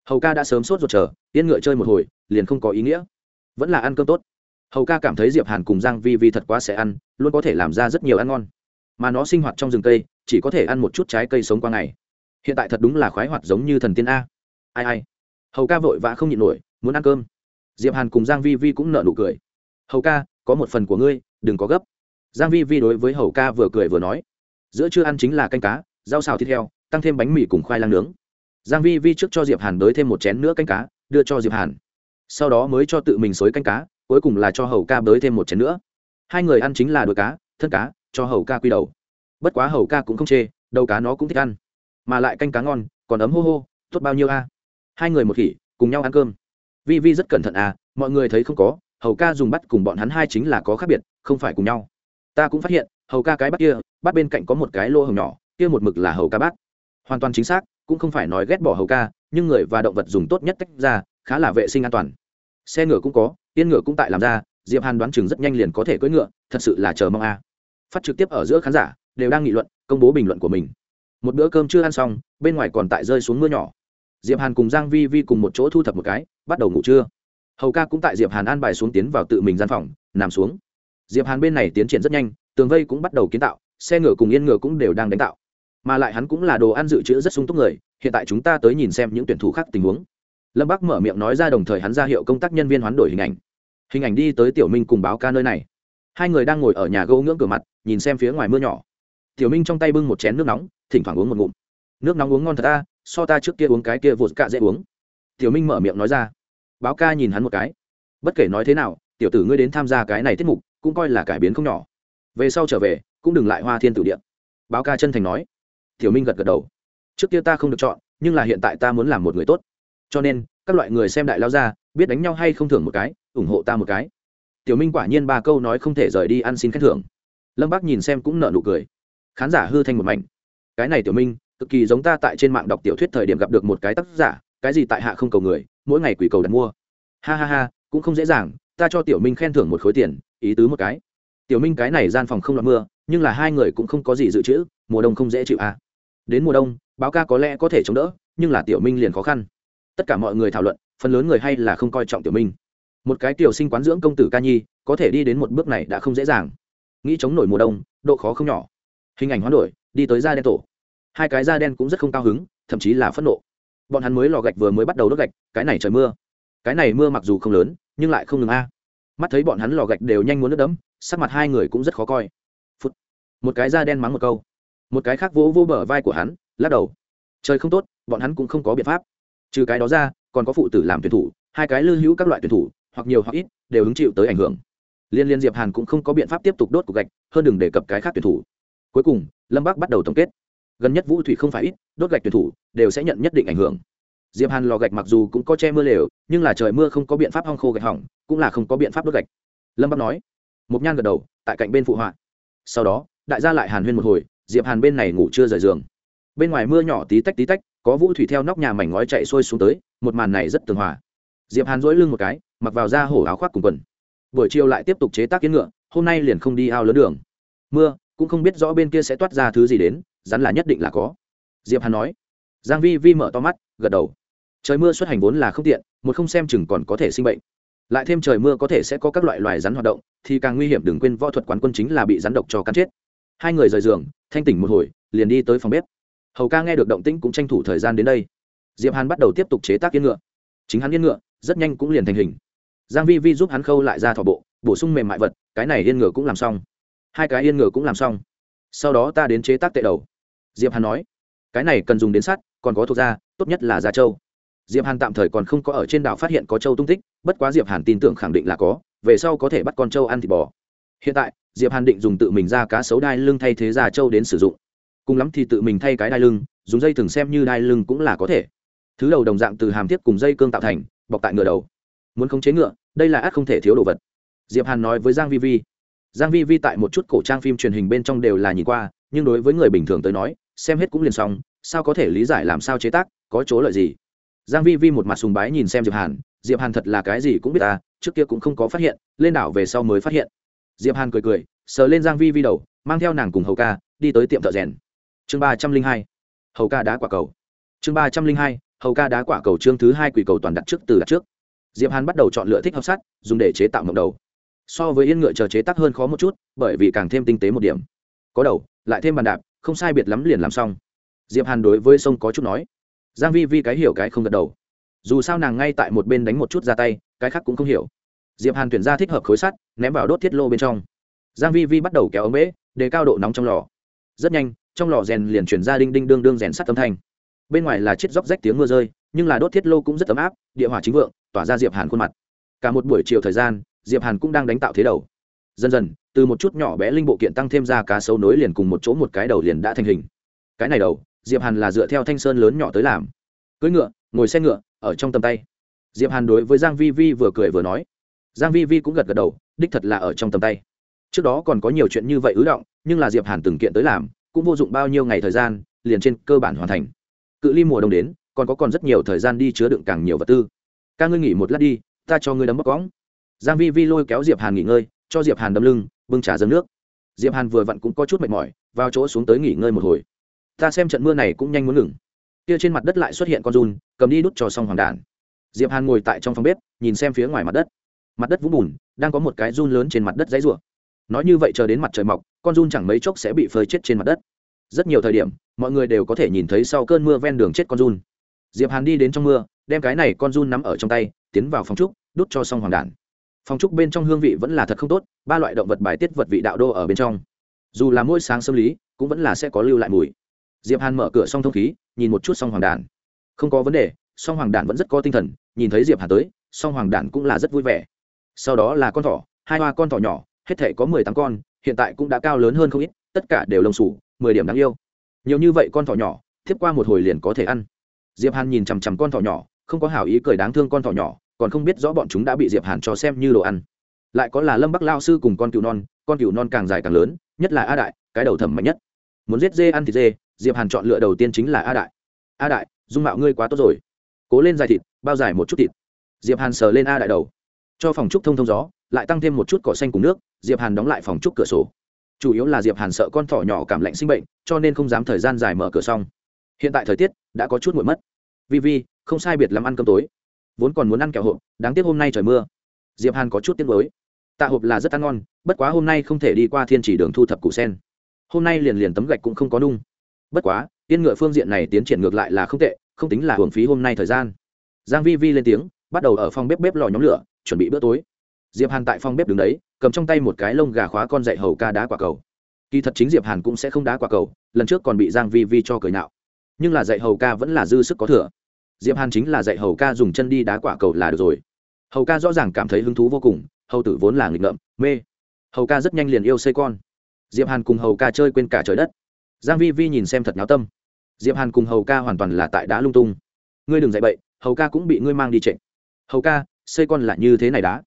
Hầu ca đã sớm sốt ruột chờ yên ngựa chơi một hồi liền không có ý nghĩa. Vẫn là ăn cơm tốt. Hầu ca cảm thấy diệp hàn cùng giang vi vi thật quá sẽ ăn luôn có thể làm ra rất nhiều ăn ngon. Mà nó sinh hoạt trong rừng cây chỉ có thể ăn một chút trái cây sống qua ngày. Hiện tại thật đúng là khoái hoạt giống như thần tiên a. Ai ai hầu ca vội vã không nhịn nổi, muốn ăn cơm. Diệp hàn cùng giang vi vi cũng nở nụ cười. Hầu ca, có một phần của ngươi, đừng có gấp. Giang vi vi đối với hầu ca vừa cười vừa nói. Giữa trưa ăn chính là canh cá, rau xào thịt heo, tăng thêm bánh mì cùng khoai lang nướng. Giang vi vi trước cho diệp hàn đới thêm một chén nữa canh cá, đưa cho diệp hàn. Sau đó mới cho tự mình xối canh cá, cuối cùng là cho hầu ca đới thêm một chén nữa. Hai người ăn chính là đuôi cá, thân cá, cho hầu ca quy đầu. Bất quá hầu ca cũng không chê, đầu cá nó cũng thích ăn. Mà lại canh cá ngon, còn ấm hô hô, tốt bao nhiêu a? Hai người một khỉ, cùng nhau ăn cơm. Vi vi rất cẩn thận à mọi người thấy không có, hầu ca dùng bắt cùng bọn hắn hai chính là có khác biệt, không phải cùng nhau. Ta cũng phát hiện, hầu ca cái bắt kia, bắt bên cạnh có một cái lô hồng nhỏ, kia một mực là hầu ca bắt. Hoàn toàn chính xác, cũng không phải nói ghét bỏ hầu ca, nhưng người và động vật dùng tốt nhất tách ra, khá là vệ sinh an toàn. Xe ngựa cũng có, yên ngựa cũng tại làm ra, diệp hàn đoán chừng rất nhanh liền có thể cưỡi ngựa, thật sự là chờ mong a à. phát trực tiếp ở giữa khán giả, đều đang nghị luận, công bố bình luận của mình. Một bữa cơm chưa ăn xong, bên ngoài còn tại rơi xuống mưa nhỏ diệp hàn cùng giang vi vi cùng một chỗ thu thập một cái, bắt đầu ngủ trưa. Hầu ca cũng tại diệp hàn an bài xuống tiến vào tự mình gian phòng, nằm xuống. Diệp hàn bên này tiến triển rất nhanh, tường vây cũng bắt đầu kiến tạo, xe ngựa cùng yên ngựa cũng đều đang đánh tạo. Mà lại hắn cũng là đồ ăn dự trữ rất sung túc người, hiện tại chúng ta tới nhìn xem những tuyển thủ khác tình huống. Lâm bắc mở miệng nói ra đồng thời hắn ra hiệu công tác nhân viên hoán đổi hình ảnh. Hình ảnh đi tới tiểu minh cùng báo ca nơi này. Hai người đang ngồi ở nhà gỗ ngưỡng cửa mặt, nhìn xem phía ngoài mưa nhỏ. Tiểu minh trong tay bưng một chén nước nóng, thỉnh thoảng uống một ngụm. Nước nóng uống ngon thật ta so ta trước kia uống cái kia vụt cạ dễ uống. Tiểu minh mở miệng nói ra. Báo ca nhìn hắn một cái. Bất kể nói thế nào, tiểu tử ngươi đến tham gia cái này tiết mục, cũng coi là cải biến không nhỏ. Về sau trở về, cũng đừng lại hoa thiên tử điện. Báo ca chân thành nói. Tiểu minh gật gật đầu. Trước kia ta không được chọn, nhưng là hiện tại ta muốn làm một người tốt. Cho nên, các loại người xem đại lao ra, biết đánh nhau hay không thưởng một cái, ủng hộ ta một cái. Tiểu minh quả nhiên ba câu nói không thể rời đi ăn xin khen thưởng. Lâm bác nhìn xem cũng nợ nụ cười. Khán giả hư thành một mảnh. Cái này tiểu minh cực kỳ giống ta tại trên mạng đọc tiểu thuyết thời điểm gặp được một cái tác giả, cái gì tại hạ không cầu người, mỗi ngày quỷ cầu đặt mua. Ha ha ha, cũng không dễ dàng, ta cho tiểu minh khen thưởng một khối tiền, ý tứ một cái. Tiểu minh cái này gian phòng không lọt mưa, nhưng là hai người cũng không có gì dự trữ, mùa đông không dễ chịu à. đến mùa đông, báo ca có lẽ có thể chống đỡ, nhưng là tiểu minh liền khó khăn. Tất cả mọi người thảo luận, phần lớn người hay là không coi trọng tiểu minh. Một cái tiểu sinh quán dưỡng công tử ca nhi, có thể đi đến một bước này đã không dễ dàng. Nghĩ chống nổi mùa đông, độ khó không nhỏ. Hình ảnh hoán đổi, đi tới da đen tổ hai cái da đen cũng rất không cao hứng, thậm chí là phẫn nộ. Bọn hắn mới lò gạch vừa mới bắt đầu đốt gạch, cái này trời mưa. Cái này mưa mặc dù không lớn, nhưng lại không ngừng a. Mắt thấy bọn hắn lò gạch đều nhanh muốn nước đẫm, sắc mặt hai người cũng rất khó coi. Phút. một cái da đen mắng một câu. Một cái khác vỗ vỗ bờ vai của hắn, lắc đầu. Trời không tốt, bọn hắn cũng không có biện pháp. Trừ cái đó ra, còn có phụ tử làm tuyển thủ, hai cái lưu hữu các loại tuyển thủ, hoặc nhiều hoặc ít, đều hứng chịu tới ảnh hưởng. Liên liên diệp hàn cũng không có biện pháp tiếp tục đốt cục gạch, hơn đừng đề cập cái khác tuyển thủ. Cuối cùng, lâm bắc bắt đầu tổng kết gần nhất vũ thủy không phải ít, đốt gạch tuyển thủ, đều sẽ nhận nhất định ảnh hưởng. Diệp hàn lò gạch mặc dù cũng có che mưa lều, nhưng là trời mưa không có biện pháp hong khô gạch hỏng, cũng là không có biện pháp đốt gạch. Lâm bắc nói, mục nhan gật đầu, tại cạnh bên phụ họa. Sau đó, đại gia lại hàn huyên một hồi, diệp hàn bên này ngủ chưa rời giường. Bên ngoài mưa nhỏ tí tách tí tách, có vũ thủy theo nóc nhà mảnh ngói chạy xuôi xuống tới, một màn này rất tường hòa. Diệp hàn dỗi lưng một cái, mặc vào da hổ áo khoác cùng quần. Buổi chiều lại tiếp tục chế tác kiến ngựa, hôm nay liền không đi ao lớn đường. Mưa, cũng không biết rõ bên kia sẽ toát ra thứ gì đến rắn là nhất định là có. Diệp hàn nói. Giang vi vi mở to mắt, gật đầu. Trời mưa xuất hành vốn là không tiện, một không xem chừng còn có thể sinh bệnh. Lại thêm trời mưa có thể sẽ có các loại loài rắn hoạt động, thì càng nguy hiểm đừng quên võ thuật quán quân chính là bị rắn độc cho cắn chết. Hai người rời giường, thanh tỉnh một hồi, liền đi tới phòng bếp. Hầu ca nghe được động tĩnh cũng tranh thủ thời gian đến đây. Diệp hàn bắt đầu tiếp tục chế tác yên ngựa. Chính hắn yên ngựa, rất nhanh cũng liền thành hình. Giang vi vi giúp hắn khâu lại ra thỏ bộ, bổ sung mềm mại vật, cái này yên ngựa cũng làm xong. Hai cái yên ngựa cũng làm xong. Sau đó ta đến chế tác tệ đầu diệp hàn nói, cái này cần dùng đến sắt, còn có thuộc da, tốt nhất là da trâu. Diệp hàn tạm thời còn không có ở trên đảo phát hiện có trâu tung tích, bất quá diệp hàn tin tưởng khẳng định là có, về sau có thể bắt con trâu ăn thịt bò. Hiện tại, diệp hàn định dùng tự mình ra cá sấu đai lưng thay thế da trâu đến sử dụng. Cùng lắm thì tự mình thay cái đai lưng, dùng dây thừng xem như đai lưng cũng là có thể. Thứ đầu đồng dạng từ hàm tiếp cùng dây cương tạo thành, bọc tại ngựa đầu. Muốn khống chế ngựa, đây là ác không thể thiếu đồ vật. Diệp hàn nói với giang vi vi. Giang vi vi tại một chút cổ trang phim truyền hình bên trong đều là nhìn qua, nhưng đối với người bình thường tới nói xem hết cũng liền xong, sao có thể lý giải làm sao chế tác, có chỗ lợi gì? Giang vi vi một mặt sùng bái nhìn xem diệp hàn diệp hàn thật là cái gì cũng biết ta trước kia cũng không có phát hiện, lên đảo về sau mới phát hiện. Diệp hàn cười cười, sờ lên giang vi vi đầu, mang theo nàng cùng hầu ca, đi tới tiệm thợ rèn. Chương ba trăm linh hai, hầu ca đá quả cầu. Chương ba trăm linh hai, hầu ca đá quả cầu chương thứ hai quỷ cầu toàn đặt trước từ đặt trước. Diệp hàn bắt đầu chọn lựa thích hợp sắt, dùng để chế tạo mộng đầu. So với yên ngựa chờ chế tác hơn khó một chút, bởi vì càng thêm tinh tế một điểm. Có đầu, lại thêm bàn đạp không sai biệt lắm liền làm xong. Diệp hàn đối với sông có chút nói. Giang vi vi cái hiểu cái không gật đầu. Dù sao nàng ngay tại một bên đánh một chút ra tay, cái khác cũng không hiểu. Diệp hàn tuyển ra thích hợp khối sắt, ném vào đốt thiết lô bên trong. Giang vi vi bắt đầu kéo ống bể để cao độ nóng trong lò. Rất nhanh, trong lò rèn liền chuyển ra đinh đinh đương đương rèn sắt âm thanh. Bên ngoài là chiếc róc rách tiếng mưa rơi, nhưng là đốt thiết lô cũng rất ấm áp, địa hỏa chính vượng, tỏa ra diệp hàn khuôn mặt. Cả một buổi chiều thời gian, diệp hàn cũng đang đánh tạo thế đầu dần dần, từ một chút nhỏ bé linh bộ kiện tăng thêm ra cá sấu nối liền cùng một chỗ một cái đầu liền đã thành hình. Cái này đầu, diệp hàn là dựa theo thanh sơn lớn nhỏ tới làm. Cưỡi ngựa, ngồi xe ngựa, ở trong tầm tay. Diệp hàn đối với giang vi vi vừa cười vừa nói. Giang vi vi cũng gật gật đầu, đích thật là ở trong tầm tay. Trước đó còn có nhiều chuyện như vậy ứ động, nhưng là diệp hàn từng kiện tới làm, cũng vô dụng bao nhiêu ngày thời gian, liền trên cơ bản hoàn thành. Cự ly mùa đông đến, còn có còn rất nhiều thời gian đi chứa đựng càng nhiều vật tư. Ca ngươi nghỉ một lát đi, ta cho ngươi đấm bóc cõng. Giang vi vi lôi kéo diệp hàn nghỉ ngơi cho diệp hàn đấm lưng, bưng trà dâng nước. Diệp hàn vừa vặn cũng có chút mệt mỏi, vào chỗ xuống tới nghỉ ngơi một hồi. Ta xem trận mưa này cũng nhanh muốn ngừng. Kia trên mặt đất lại xuất hiện con run, cầm đi đút cho xong hoàng đản diệp hàn ngồi tại trong phòng bếp, nhìn xem phía ngoài mặt đất. Mặt đất vũng bùn, đang có một cái run lớn trên mặt đất dãy rủa. Nói như vậy chờ đến mặt trời mọc, con run chẳng mấy chốc sẽ bị phơi chết trên mặt đất. Rất nhiều thời điểm, mọi người đều có thể nhìn thấy sau cơn mưa ven đường chết con run. Diệp hàn đi đến trong mưa, đem cái này con run nắm ở trong tay, tiến vào phòng trúc, đút cho xong hoàng đản phòng trúc bên trong hương vị vẫn là thật không tốt, ba loại động vật bài tiết vật vị đạo đô ở bên trong. Dù là mỗi sáng xâm lý, cũng vẫn là sẽ có lưu lại mùi. Diệp hàn mở cửa xong thông khí, nhìn một chút xong hoàng đản không có vấn đề, song hoàng đản vẫn rất có tinh thần, nhìn thấy diệp hàn tới, song hoàng đản cũng là rất vui vẻ. Sau đó là con thỏ, hai hoa con thỏ nhỏ, hết thể có mười tám con, hiện tại cũng đã cao lớn hơn không ít, tất cả đều lông sủ mười điểm đáng yêu. Nhiều như vậy con thỏ nhỏ tiếp qua một hồi liền có thể ăn. Diệp hàn nhìn chằm chằm con thỏ nhỏ, không có hảo ý cười đáng thương con thỏ nhỏ còn không biết rõ bọn chúng đã bị diệp hàn cho xem như đồ ăn lại có là lâm bắc lao sư cùng con cừu non con cừu non càng dài càng lớn nhất là a đại cái đầu thẩm mạnh nhất muốn giết dê ăn thịt dê diệp hàn chọn lựa đầu tiên chính là a đại a đại dung mạo ngươi quá tốt rồi cố lên dài thịt bao dài một chút thịt diệp hàn sờ lên a đại đầu cho phòng trúc thông thông gió lại tăng thêm một chút cỏ xanh cùng nước diệp hàn đóng lại phòng trúc cửa sổ chủ yếu là diệp hàn sợ con thỏ nhỏ cảm lạnh sinh bệnh cho nên không dám thời gian dài mở cửa xong hiện tại thời tiết đã có chút nguội mất vi vi không sai biệt làm ăn cơm tối vốn còn muốn ăn kẹo hộp, đáng tiếc hôm nay trời mưa. Diệp hàn có chút tiếc nuối. Tạ hộp là rất ăn ngon, bất quá hôm nay không thể đi qua thiên chỉ đường thu thập củ sen. Hôm nay liền liền tấm gạch cũng không có nung. Bất quá, tiên ngựa phương diện này tiến triển ngược lại là không tệ, không tính là hưởng phí hôm nay thời gian. Giang vi vi lên tiếng, bắt đầu ở phòng bếp bếp lò nhóm lửa, chuẩn bị bữa tối. Diệp hàn tại phòng bếp đứng đấy, cầm trong tay một cái lông gà khóa con dạy hầu ca đá quả cầu. Kỳ thật chính diệp hàn cũng sẽ không đá quả cầu, lần trước còn bị giang vi vi cho cười nạo. Nhưng là dạy hầu ca vẫn là dư sức có thừa diệp hàn chính là dạy hầu ca dùng chân đi đá quả cầu là được rồi. Hầu ca rõ ràng cảm thấy hứng thú vô cùng, hầu tử vốn là nghịch ngợm, mê. Hầu ca rất nhanh liền yêu xây con. Diệp hàn cùng hầu ca chơi quên cả trời đất. Giang vi vi nhìn xem thật nháo tâm. Diệp hàn cùng hầu ca hoàn toàn là tại đá lung tung. Ngươi đừng dạy bậy, hầu ca cũng bị ngươi mang đi trệ hầu ca, xây con là như thế này đá.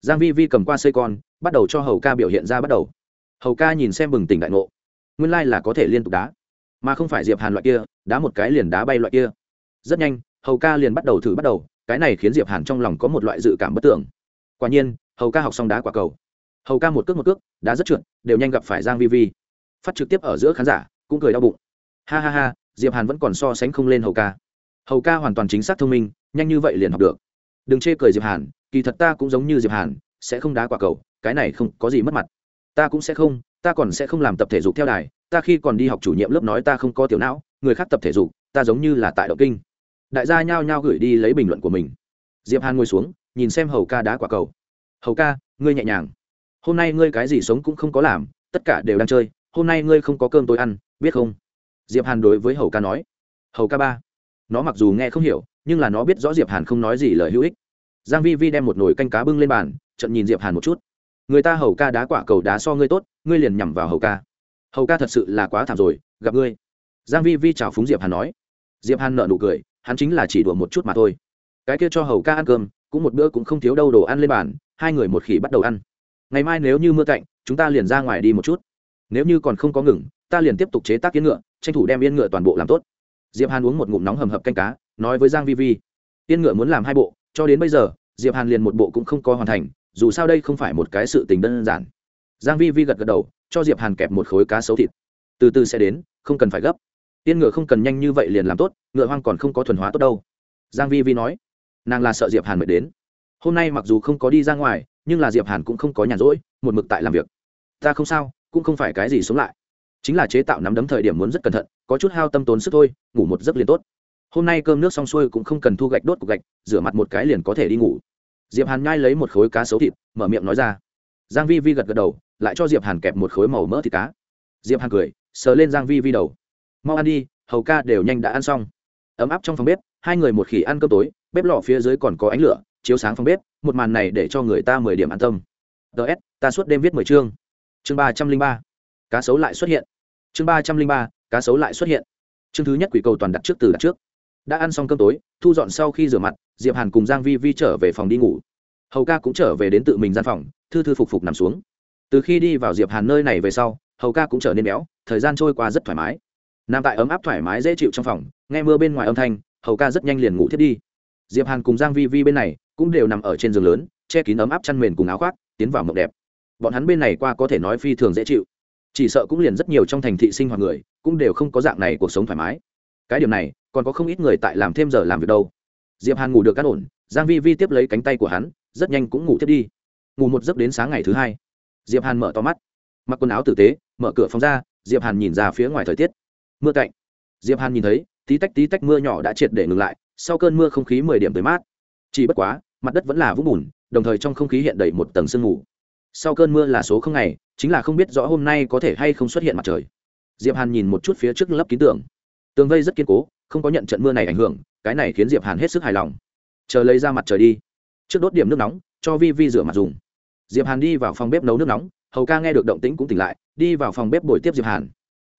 Giang vi vi cầm qua xây con, bắt đầu cho hầu ca biểu hiện ra bắt đầu. Hầu ca nhìn xem bừng tỉnh đại ngộ. Nguyên lai là có thể liên tục đá. Mà không phải diệp hàn loại kia, đá một cái liền đá bay loại kia. Rất nhanh hầu ca liền bắt đầu thử bắt đầu, cái này khiến diệp hàn trong lòng có một loại dự cảm bất tưởng. Quả nhiên, hầu ca học xong đá quả cầu. Hầu ca một cước một cước, đá rất trượt, đều nhanh gặp phải giang vi vi. Phát trực tiếp ở giữa khán giả, cũng cười đau bụng. Ha ha ha, diệp hàn vẫn còn so sánh không lên hầu ca. Hầu ca hoàn toàn chính xác thông minh, nhanh như vậy liền học được. Đừng chê cười diệp hàn, kỳ thật ta cũng giống như diệp hàn, sẽ không đá quả cầu, cái này không có gì mất mặt. Ta cũng sẽ không, ta còn sẽ không làm tập thể dục theo đài, ta khi còn đi học chủ nhiệm lớp nói ta không có tiểu não, người khác tập thể dục, ta giống như là tại động kinh đại gia nhao nhao gửi đi lấy bình luận của mình. Diệp hàn ngồi xuống, nhìn xem hầu ca đá quả cầu. Hầu ca, ngươi nhẹ nhàng. Hôm nay ngươi cái gì sống cũng không có làm, tất cả đều đang chơi, hôm nay ngươi không có cơm tôi ăn, biết không? Diệp hàn đối với hầu ca nói. Hầu ca ba, nó mặc dù nghe không hiểu, nhưng là nó biết rõ diệp hàn không nói gì lời hữu ích. Giang vi vi đem một nồi canh cá bưng lên bàn trận nhìn diệp hàn một chút. Người ta hầu ca đá quả cầu đá so ngươi tốt, ngươi liền nhằm vào hầu ca. Hầu ca thật sự là quá thảm rồi, gặp ngươi. Giang vi vi chào phúng diệp hàn nói. Diệp hàn nở nụ cười hắn chính là chỉ đùa một chút mà thôi. Cái kia cho hầu ca ăn cơm, cũng một bữa cũng không thiếu đâu đồ ăn lên bàn, hai người một khỉ bắt đầu ăn. Ngày mai nếu như mưa cạnh, chúng ta liền ra ngoài đi một chút. Nếu như còn không có ngừng, ta liền tiếp tục chế tác yên ngựa, tranh thủ đem yên ngựa toàn bộ làm tốt. Diệp hàn uống một ngụm nóng hầm hập canh cá, nói với giang vi vi yên ngựa muốn làm hai bộ, cho đến bây giờ, diệp hàn liền một bộ cũng không có hoàn thành, dù sao đây không phải một cái sự tình đơn giản. Giang vi vi gật gật đầu, cho diệp hàn kẹp một khối cá sấu thịt. Từ từ sẽ đến, không cần phải gấp tiên ngựa không cần nhanh như vậy liền làm tốt, ngựa hoang còn không có thuần hóa tốt đâu. Giang vi vi nói, nàng là sợ diệp hàn mệt đến. Hôm nay mặc dù không có đi ra ngoài, nhưng là diệp hàn cũng không có nhàn rỗi, một mực tại làm việc. Ta không sao, cũng không phải cái gì sống lại. Chính là chế tạo nắm đấm thời điểm muốn rất cẩn thận, có chút hao tâm tốn sức thôi, ngủ một giấc liền tốt. Hôm nay cơm nước xong xuôi cũng không cần thu gạch đốt cục gạch, rửa mặt một cái liền có thể đi ngủ. Diệp hàn nhai lấy một khối cá sấu thịt, mở miệng nói ra. Giang vi vi gật gật đầu, lại cho diệp hàn kẹp một khối màu mỡ thịt cá. Diệp hàn cười, sờ lên giang vi vi đầu mau ăn đi, hầu ca đều nhanh đã ăn xong. Ấm áp trong phòng bếp, hai người một khỉ ăn cơm tối, bếp lò phía dưới còn có ánh lửa, chiếu sáng phòng bếp, một màn này để cho người ta mười điểm an tâm. Ts ta suốt đêm viết mười chương. Chương ba trăm linh ba, cá sấu lại xuất hiện. Chương ba trăm linh ba, cá sấu lại xuất hiện. Chương thứ nhất quỷ cầu toàn đặt trước từ đặt trước. Đã ăn xong cơm tối, thu dọn sau khi rửa mặt, diệp hàn cùng giang vi vi trở về phòng đi ngủ. Hầu ca cũng trở về đến tự mình gian phòng, thư thư phục phục nằm xuống. Từ khi đi vào diệp hàn nơi này về sau, hầu ca cũng trở nên béo, thời gian trôi qua rất thoải mái nằm tại ấm áp thoải mái dễ chịu trong phòng, nghe mưa bên ngoài âm thanh, hầu ca rất nhanh liền ngủ thiết đi. Diệp hàn cùng giang vi vi bên này cũng đều nằm ở trên giường lớn, che kín ấm áp chăn mền cùng áo khoác, tiến vào mộng đẹp. Bọn hắn bên này qua có thể nói phi thường dễ chịu. Chỉ sợ cũng liền rất nhiều trong thành thị sinh hoạt người, cũng đều không có dạng này cuộc sống thoải mái. Cái điểm này, còn có không ít người tại làm thêm giờ làm việc đâu. Diệp hàn ngủ được cát ổn, giang vi vi tiếp lấy cánh tay của hắn, rất nhanh cũng ngủ tiếp đi. Ngủ một giấc đến sáng ngày thứ hai. Diệp hàn mở to mắt. Mặc quần áo tử tế, mở cửa phòng ra, diệp hàn nhìn ra phía ngoài thời tiết mưa cạnh. Diệp hàn nhìn thấy, tí tách tí tách mưa nhỏ đã triệt để ngừng lại, sau cơn mưa không khí mười điểm tới mát. Chỉ bất quá, mặt đất vẫn là vũng bùn, đồng thời trong không khí hiện đầy một tầng sương mù. Sau cơn mưa là số không ngày, chính là không biết rõ hôm nay có thể hay không xuất hiện mặt trời. Diệp hàn nhìn một chút phía trước lấp ký tường. Tường vây rất kiên cố, không có nhận trận mưa này ảnh hưởng, cái này khiến diệp hàn hết sức hài lòng. Chờ lấy ra mặt trời đi. Trước đốt điểm nước nóng, cho vi vi rửa mặt dùng. Diệp hàn đi vào phòng bếp nấu nước nóng, hầu ca nghe được động tĩnh cũng tỉnh lại, đi vào phòng bếp bồi tiếp diệp hàn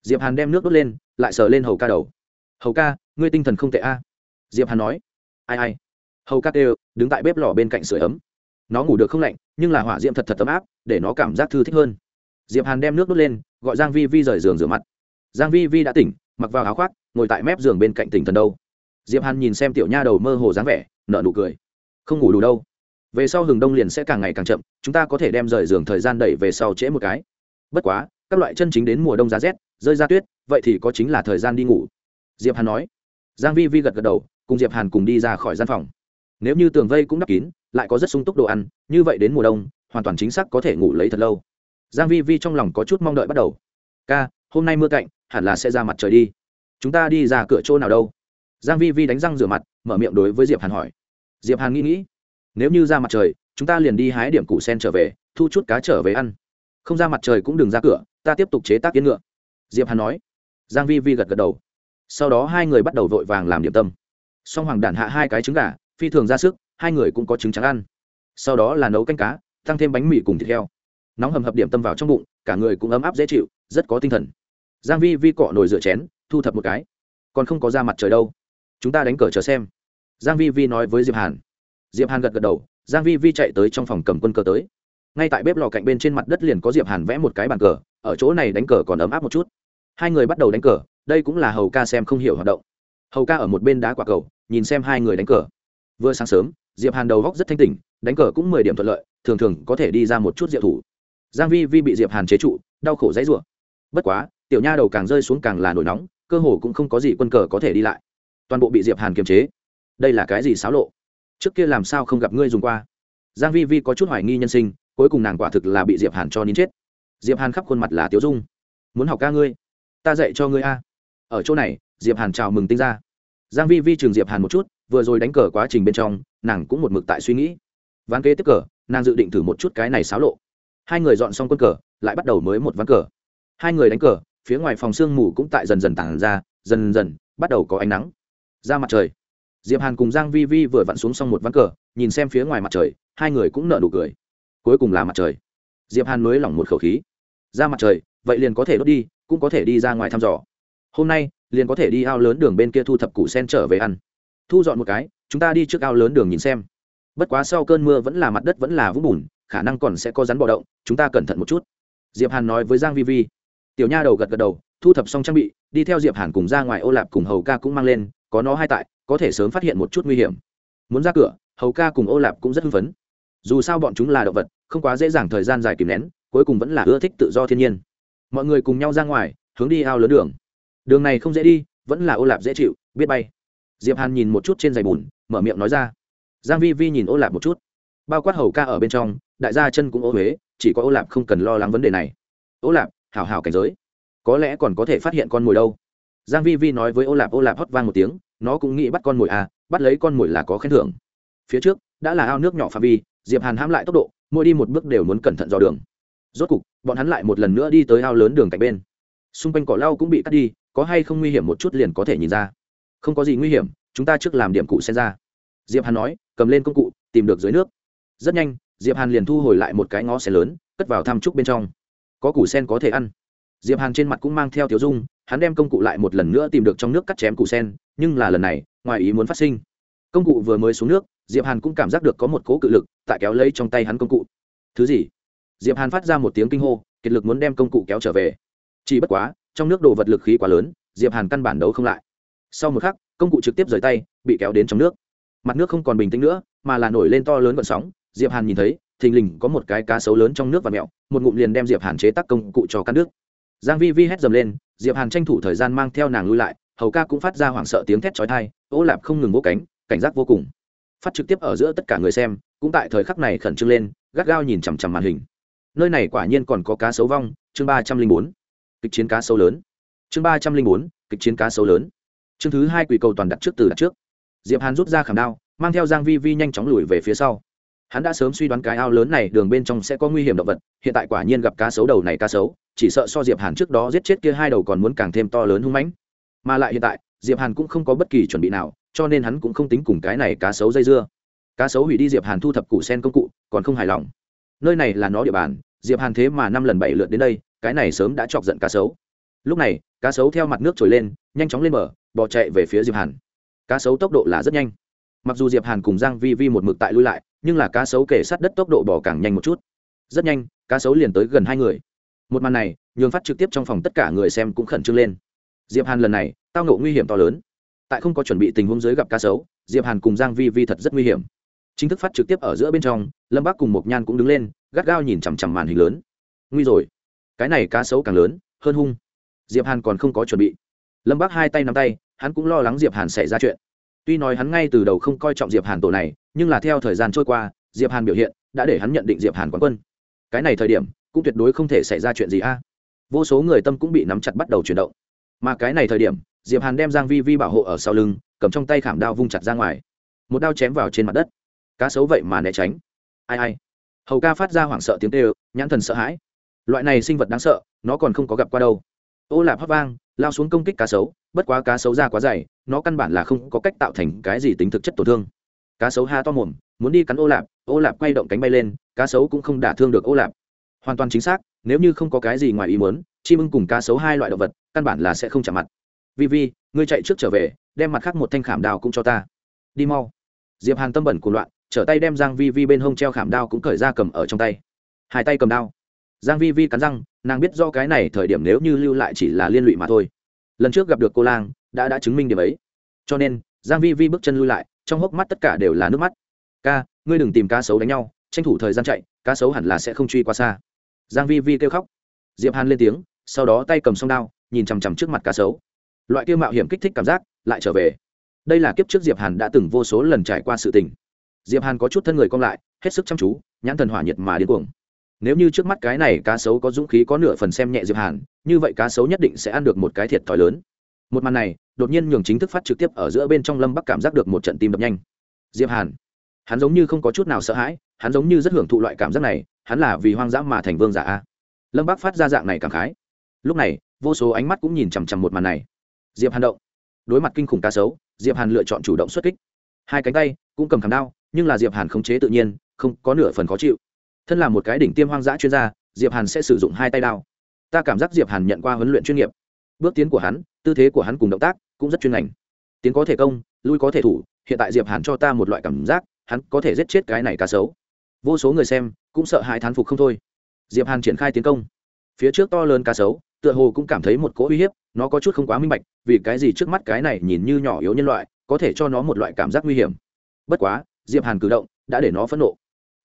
diệp hàn đem nước đốt lên, lại sờ lên hầu ca đầu. Hầu ca, ngươi tinh thần không tệ a. Diệp hàn nói. Ai ai. Hầu ca kêu, đứng tại bếp lò bên cạnh sưởi ấm. Nó ngủ được không lạnh, nhưng là hỏa diệm thật thật ấm áp, để nó cảm giác thư thích hơn. Diệp hàn đem nước đốt lên, gọi giang vi vi rời giường rửa mặt. Giang vi vi đã tỉnh, mặc vào áo khoác, ngồi tại mép giường bên cạnh tỉnh thần đâu. Diệp hàn nhìn xem tiểu nha đầu mơ hồ dáng vẻ, nở nụ cười. Không ngủ đủ đâu. Về sau hừng đông liền sẽ càng ngày càng chậm, chúng ta có thể đem rời giường thời gian đẩy về sau trễ một cái. Bất quá các loại chân chính đến mùa đông giá rét, rơi ra tuyết, vậy thì có chính là thời gian đi ngủ. Diệp hàn nói. Giang vi vi gật gật đầu, cùng diệp hàn cùng đi ra khỏi gian phòng. Nếu như tường vây cũng đắp kín, lại có rất sung túc đồ ăn, như vậy đến mùa đông, hoàn toàn chính xác có thể ngủ lấy thật lâu. Giang vi vi trong lòng có chút mong đợi bắt đầu. Ca, hôm nay mưa cạnh, hẳn là sẽ ra mặt trời đi. Chúng ta đi ra cửa chỗ nào đâu? Giang vi vi đánh răng rửa mặt, mở miệng đối với diệp hàn hỏi. Diệp hàn nghĩ nghĩ. Nếu như ra mặt trời, chúng ta liền đi hái điểm củ sen trở về, thu chút cá trở về ăn không ra mặt trời cũng đừng ra cửa, ta tiếp tục chế tác kiến ngựa. Diệp hàn nói. Giang vi vi gật gật đầu. Sau đó hai người bắt đầu vội vàng làm điểm tâm. Song hoàng đản hạ hai cái trứng gà, phi thường ra sức, hai người cũng có trứng trắng ăn. Sau đó là nấu canh cá, tăng thêm bánh mì cùng thịt heo. Nóng hầm hập điểm tâm vào trong bụng, cả người cũng ấm áp dễ chịu, rất có tinh thần. Giang vi vi cọ nồi rửa chén, thu thập một cái. Còn không có ra mặt trời đâu. Chúng ta đánh cờ chờ xem. Giang vi vi nói với diệp hàn. Diệp hàn gật gật đầu, giang vi vi chạy tới trong phòng cầm quân cờ tới ngay tại bếp lò cạnh bên trên mặt đất liền có diệp hàn vẽ một cái bàn cờ, ở chỗ này đánh cờ còn ấm áp một chút. Hai người bắt đầu đánh cờ, đây cũng là hầu ca xem không hiểu hoạt động. Hầu ca ở một bên đá quả cầu, nhìn xem hai người đánh cờ. Vừa sáng sớm, diệp hàn đầu góc rất thanh tỉnh, đánh cờ cũng mười điểm thuận lợi, thường thường có thể đi ra một chút diệu thủ. Giang vi vi bị diệp hàn chế trụ, đau khổ dãy rủa. Bất quá, tiểu nha đầu càng rơi xuống càng là nổi nóng, cơ hồ cũng không có gì quân cờ có thể đi lại. Toàn bộ bị diệp hàn kiềm chế. Đây là cái gì xáo lộ? Trước kia làm sao không gặp ngươi dùng qua? Giang vi vi có chút hoài nghi nhân sinh cuối cùng nàng quả thực là bị diệp hàn cho nín chết. Diệp hàn khắp khuôn mặt là tiếu dung. Muốn học ca ngươi, ta dạy cho ngươi a. Ở chỗ này, diệp hàn chào mừng tinh ra giang vi vi trường diệp hàn một chút, vừa rồi đánh cờ quá trình bên trong, nàng cũng một mực tại suy nghĩ. Ván kế tiếp cờ, nàng dự định thử một chút cái này xáo lộ. Hai người dọn xong quân cờ, lại bắt đầu mới một ván cờ. Hai người đánh cờ, phía ngoài phòng sương mù cũng tại dần dần tản ra, dần dần bắt đầu có ánh nắng. Ra mặt trời. Diệp hàn cùng giang vi vi vừa vặn xuống xong một ván cờ, nhìn xem phía ngoài mặt trời, hai người cũng nở nụ cười cuối cùng là mặt trời. Diệp hàn nới lỏng một khẩu khí. Ra mặt trời, vậy liền có thể đốt đi, cũng có thể đi ra ngoài thăm dò. Hôm nay, liền có thể đi ao lớn đường bên kia thu thập củ sen trở về ăn. Thu dọn một cái, chúng ta đi trước ao lớn đường nhìn xem. Bất quá sau cơn mưa vẫn là mặt đất vẫn là vũng bùn, khả năng còn sẽ có rắn bò động, chúng ta cẩn thận một chút. Diệp hàn nói với giang vi vi. Tiểu nha đầu gật gật đầu, thu thập xong trang bị, đi theo diệp hàn cùng ra ngoài ô lạp cùng hầu ca cũng mang lên, có nó hai tại, có thể sớm phát hiện một chút nguy hiểm. Muốn ra cửa, hầu ca cùng ô lạp cũng rất hưng phấn dù sao bọn chúng là động vật, không quá dễ dàng thời gian dài kìm nén, cuối cùng vẫn là ưa thích tự do thiên nhiên. Mọi người cùng nhau ra ngoài, hướng đi ao lớn đường. Đường này không dễ đi, vẫn là ô lạp dễ chịu, biết bay. Diệp hàn nhìn một chút trên giày bùn, mở miệng nói ra. Giang vi vi nhìn ô lạp một chút. Bao quát hầu ca ở bên trong, đại gia chân cũng ô huế chỉ có ô lạp không cần lo lắng vấn đề này. Ô lạp, hảo hảo cảnh giới. Có lẽ còn có thể phát hiện con mồi đâu. Giang vi vi nói với ô lạp ô lạp hót vang một tiếng, nó cũng nghĩ bắt con mồi à bắt lấy con mồi là có khen thưởng. Phía trước, đã là ao nước nhỏ phạm vi diệp hàn hãm lại tốc độ, mỗi đi một bước đều muốn cẩn thận dò đường. Rốt cục, bọn hắn lại một lần nữa đi tới ao lớn đường cạnh bên. Xung quanh cỏ lau cũng bị cắt đi, có hay không nguy hiểm một chút liền có thể nhìn ra. Không có gì nguy hiểm, chúng ta trước làm điểm cụ sen ra. Diệp hàn nói, cầm lên công cụ, tìm được dưới nước. Rất nhanh, diệp hàn liền thu hồi lại một cái ngó sen lớn, cất vào thăm trúc bên trong. Có củ sen có thể ăn. Diệp hàn trên mặt cũng mang theo tiểu dung, hắn đem công cụ lại một lần nữa tìm được trong nước cắt chém củ sen, nhưng là lần này, ngoài ý muốn phát sinh công cụ vừa mới xuống nước, diệp hàn cũng cảm giác được có một cố cự lực tại kéo lấy trong tay hắn công cụ. Thứ gì? Diệp hàn phát ra một tiếng kinh hô, kiệt lực muốn đem công cụ kéo trở về. Chỉ bất quá, trong nước đồ vật lực khí quá lớn, diệp hàn căn bản đấu không lại. Sau một khắc, công cụ trực tiếp rời tay, bị kéo đến trong nước. Mặt nước không còn bình tĩnh nữa, mà là nổi lên to lớn vận sóng. Diệp hàn nhìn thấy, thình lình có một cái cá sấu lớn trong nước và mẹo, một ngụm liền đem diệp hàn chế tác công cụ cho cắt nước giang vi vi hét dầm lên, diệp hàn tranh thủ thời gian mang theo nàng lui lại, hầu ca cũng phát ra hoảng sợ tiếng thét chói tai ô lạp không ngừng vỗ cánh cảnh giác vô cùng. Phát trực tiếp ở giữa tất cả người xem, cũng tại thời khắc này khẩn trương lên, gắt gao nhìn chằm chằm màn hình. Nơi này quả nhiên còn có cá sấu vong, chương ba trăm linh bốn. Kịch chiến cá sấu lớn. Chương ba trăm linh bốn, kịch chiến cá sấu lớn. Chương thứ hai quỷ cầu toàn đặt trước từ đặt trước. Diệp hàn rút ra khảm đao, mang theo giang vi vi nhanh chóng lùi về phía sau. Hắn đã sớm suy đoán cái ao lớn này đường bên trong sẽ có nguy hiểm động vật, hiện tại quả nhiên gặp cá sấu đầu này cá sấu, chỉ sợ so diệp hàn trước đó giết chết kia hai đầu còn muốn càng thêm to lớn hung mãnh. Mà lại hiện tại, diệp hàn cũng không có bất kỳ chuẩn bị nào cho nên hắn cũng không tính cùng cái này cá sấu dây dưa. Cá sấu hủy đi diệp hàn thu thập củ sen công cụ, còn không hài lòng. Nơi này là nó địa bàn, diệp hàn thế mà năm lần bảy lượt đến đây, cái này sớm đã chọc giận cá sấu. Lúc này, cá sấu theo mặt nước trồi lên, nhanh chóng lên mở bỏ chạy về phía diệp hàn. Cá sấu tốc độ là rất nhanh. Mặc dù diệp hàn cùng giang vi vi một mực tại lui lại, nhưng là cá sấu kể sát đất tốc độ bỏ càng nhanh một chút. Rất nhanh, cá sấu liền tới gần hai người. Một màn này, nhường phát trực tiếp trong phòng tất cả người xem cũng khẩn trương lên. Diệp hàn lần này, tao ngộ nguy hiểm to lớn tại không có chuẩn bị tình huống dưới gặp cá sấu, diệp hàn cùng giang vi vi thật rất nguy hiểm. Chính thức phát trực tiếp ở giữa bên trong, lâm bác cùng một nhan cũng đứng lên, gắt gao nhìn chằm chằm màn hình lớn. Nguy rồi. Cái này cá sấu càng lớn, hơn hung. Diệp hàn còn không có chuẩn bị. Lâm bác hai tay nắm tay, hắn cũng lo lắng diệp hàn xảy ra chuyện. Tuy nói hắn ngay từ đầu không coi trọng diệp hàn tổ này, nhưng là theo thời gian trôi qua, diệp hàn biểu hiện đã để hắn nhận định diệp hàn quán quân. Cái này thời điểm, cũng tuyệt đối không thể xảy ra chuyện gì a. Vô số người tâm cũng bị nắm chặt bắt đầu chuyển động. Mà cái này thời điểm diệp hàn đem giang vi vi bảo hộ ở sau lưng, cầm trong tay khảm đao vung chặt ra ngoài. Một đao chém vào trên mặt đất. Cá sấu vậy mà né tránh. Ai ai. Hầu ca phát ra hoảng sợ tiếng kêu, nhãn thần sợ hãi. Loại này sinh vật đáng sợ, nó còn không có gặp qua đâu. Ô lạp hấp vang, lao xuống công kích cá sấu, bất quá cá sấu ra quá dày, nó căn bản là không có cách tạo thành cái gì tính thực chất tổn thương. Cá sấu ha to mồm, muốn đi cắn ô lạp ô lạp quay động cánh bay lên, cá sấu cũng không đả thương được ô lạp. Hoàn toàn chính xác, nếu như không có cái gì ngoài ý muốn, chim ưng cùng cá sấu hai loại động vật, căn bản là sẽ không chạm mặt vi vi, ngươi chạy trước trở về, đem mặt khác một thanh khảm đao cũng cho ta. Đi mau. Diệp hàn tâm bẩn cuồng loạn, trở tay đem giang vi vi bên hông treo khảm đao cũng cởi ra cầm ở trong tay. Hai tay cầm đao. Giang vi vi cắn răng, nàng biết do cái này thời điểm nếu như lưu lại chỉ là liên lụy mà thôi. Lần trước gặp được cô lang, đã đã chứng minh điểm ấy. Cho nên, giang vi vi bước chân lui lại, trong hốc mắt tất cả đều là nước mắt. Ca, ngươi đừng tìm cá sấu đánh nhau, tranh thủ thời gian chạy, cá sấu hẳn là sẽ không truy qua xa. Giang vi vi kêu khóc. Diệp hàn lên tiếng, sau đó tay cầm song đao, nhìn chằm chằm trước mặt cá sấu loại kia mạo hiểm kích thích cảm giác lại trở về. Đây là kiếp trước diệp hàn đã từng vô số lần trải qua sự tình. Diệp hàn có chút thân người cong lại, hết sức chăm chú, nhãn thần hỏa nhiệt mà điên cuồng. Nếu như trước mắt cái này cá sấu có dũng khí có nửa phần xem nhẹ diệp hàn, như vậy cá sấu nhất định sẽ ăn được một cái thiệt thòi lớn. Một màn này, đột nhiên nhường chính thức phát trực tiếp ở giữa bên trong lâm bắc cảm giác được một trận tim đập nhanh. Diệp hàn, hắn giống như không có chút nào sợ hãi, hắn giống như rất hưởng thụ loại cảm giác này, hắn là vì hoang dã mà thành vương giả a. Lâm bắc phát ra dạng này cảm khái. Lúc này, vô số ánh mắt cũng nhìn chằm chằm một màn này diệp hàn động. Đối mặt kinh khủng cá sấu, diệp hàn lựa chọn chủ động xuất kích. Hai cánh tay cũng cầm khảm đao, nhưng là diệp hàn khống chế tự nhiên, không có nửa phần khó chịu. Thân là một cái đỉnh tiêm hoang dã chuyên gia, diệp hàn sẽ sử dụng hai tay đao. Ta cảm giác diệp hàn nhận qua huấn luyện chuyên nghiệp. Bước tiến của hắn, tư thế của hắn cùng động tác cũng rất chuyên ngành. Tiến có thể công, lui có thể thủ, hiện tại diệp hàn cho ta một loại cảm giác, hắn có thể giết chết cái này cá sấu. Vô số người xem cũng sợ hãi thán phục không thôi. Diệp hàn triển khai tiến công. Phía trước to lớn cá sấu, tựa hồ cũng cảm thấy một cỗ uy hiếp nó có chút không quá minh bạch, vì cái gì trước mắt cái này nhìn như nhỏ yếu nhân loại, có thể cho nó một loại cảm giác nguy hiểm. Bất quá, diệp hàn cử động đã để nó phẫn nộ.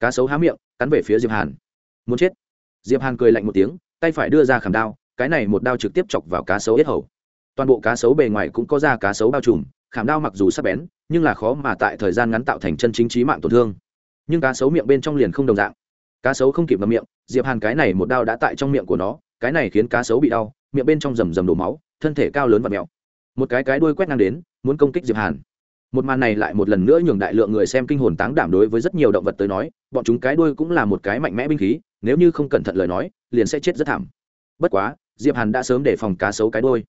Cá sấu há miệng, cắn về phía diệp hàn. Muốn chết. Diệp hàn cười lạnh một tiếng, tay phải đưa ra khảm đao, cái này một đao trực tiếp chọc vào cá sấu yết hầu. Toàn bộ cá sấu bề ngoài cũng có da cá sấu bao trùm, khảm đao mặc dù sắc bén, nhưng là khó mà tại thời gian ngắn tạo thành chân chính trí mạng tổn thương. Nhưng cá sấu miệng bên trong liền không đồng dạng. Cá sấu không kịp ngậm miệng, diệp hàn cái này một đao đã tại trong miệng của nó, cái này khiến cá sấu bị đau miệng bên trong rầm rầm đổ máu, thân thể cao lớn và mèo một cái cái đuôi quét ngang đến, muốn công kích diệp hàn. Một màn này lại một lần nữa nhường đại lượng người xem kinh hồn táng đảm đối với rất nhiều động vật tới nói, bọn chúng cái đuôi cũng là một cái mạnh mẽ binh khí, nếu như không cẩn thận lời nói, liền sẽ chết rất thảm. Bất quá, diệp hàn đã sớm để phòng cá sấu cái đuôi.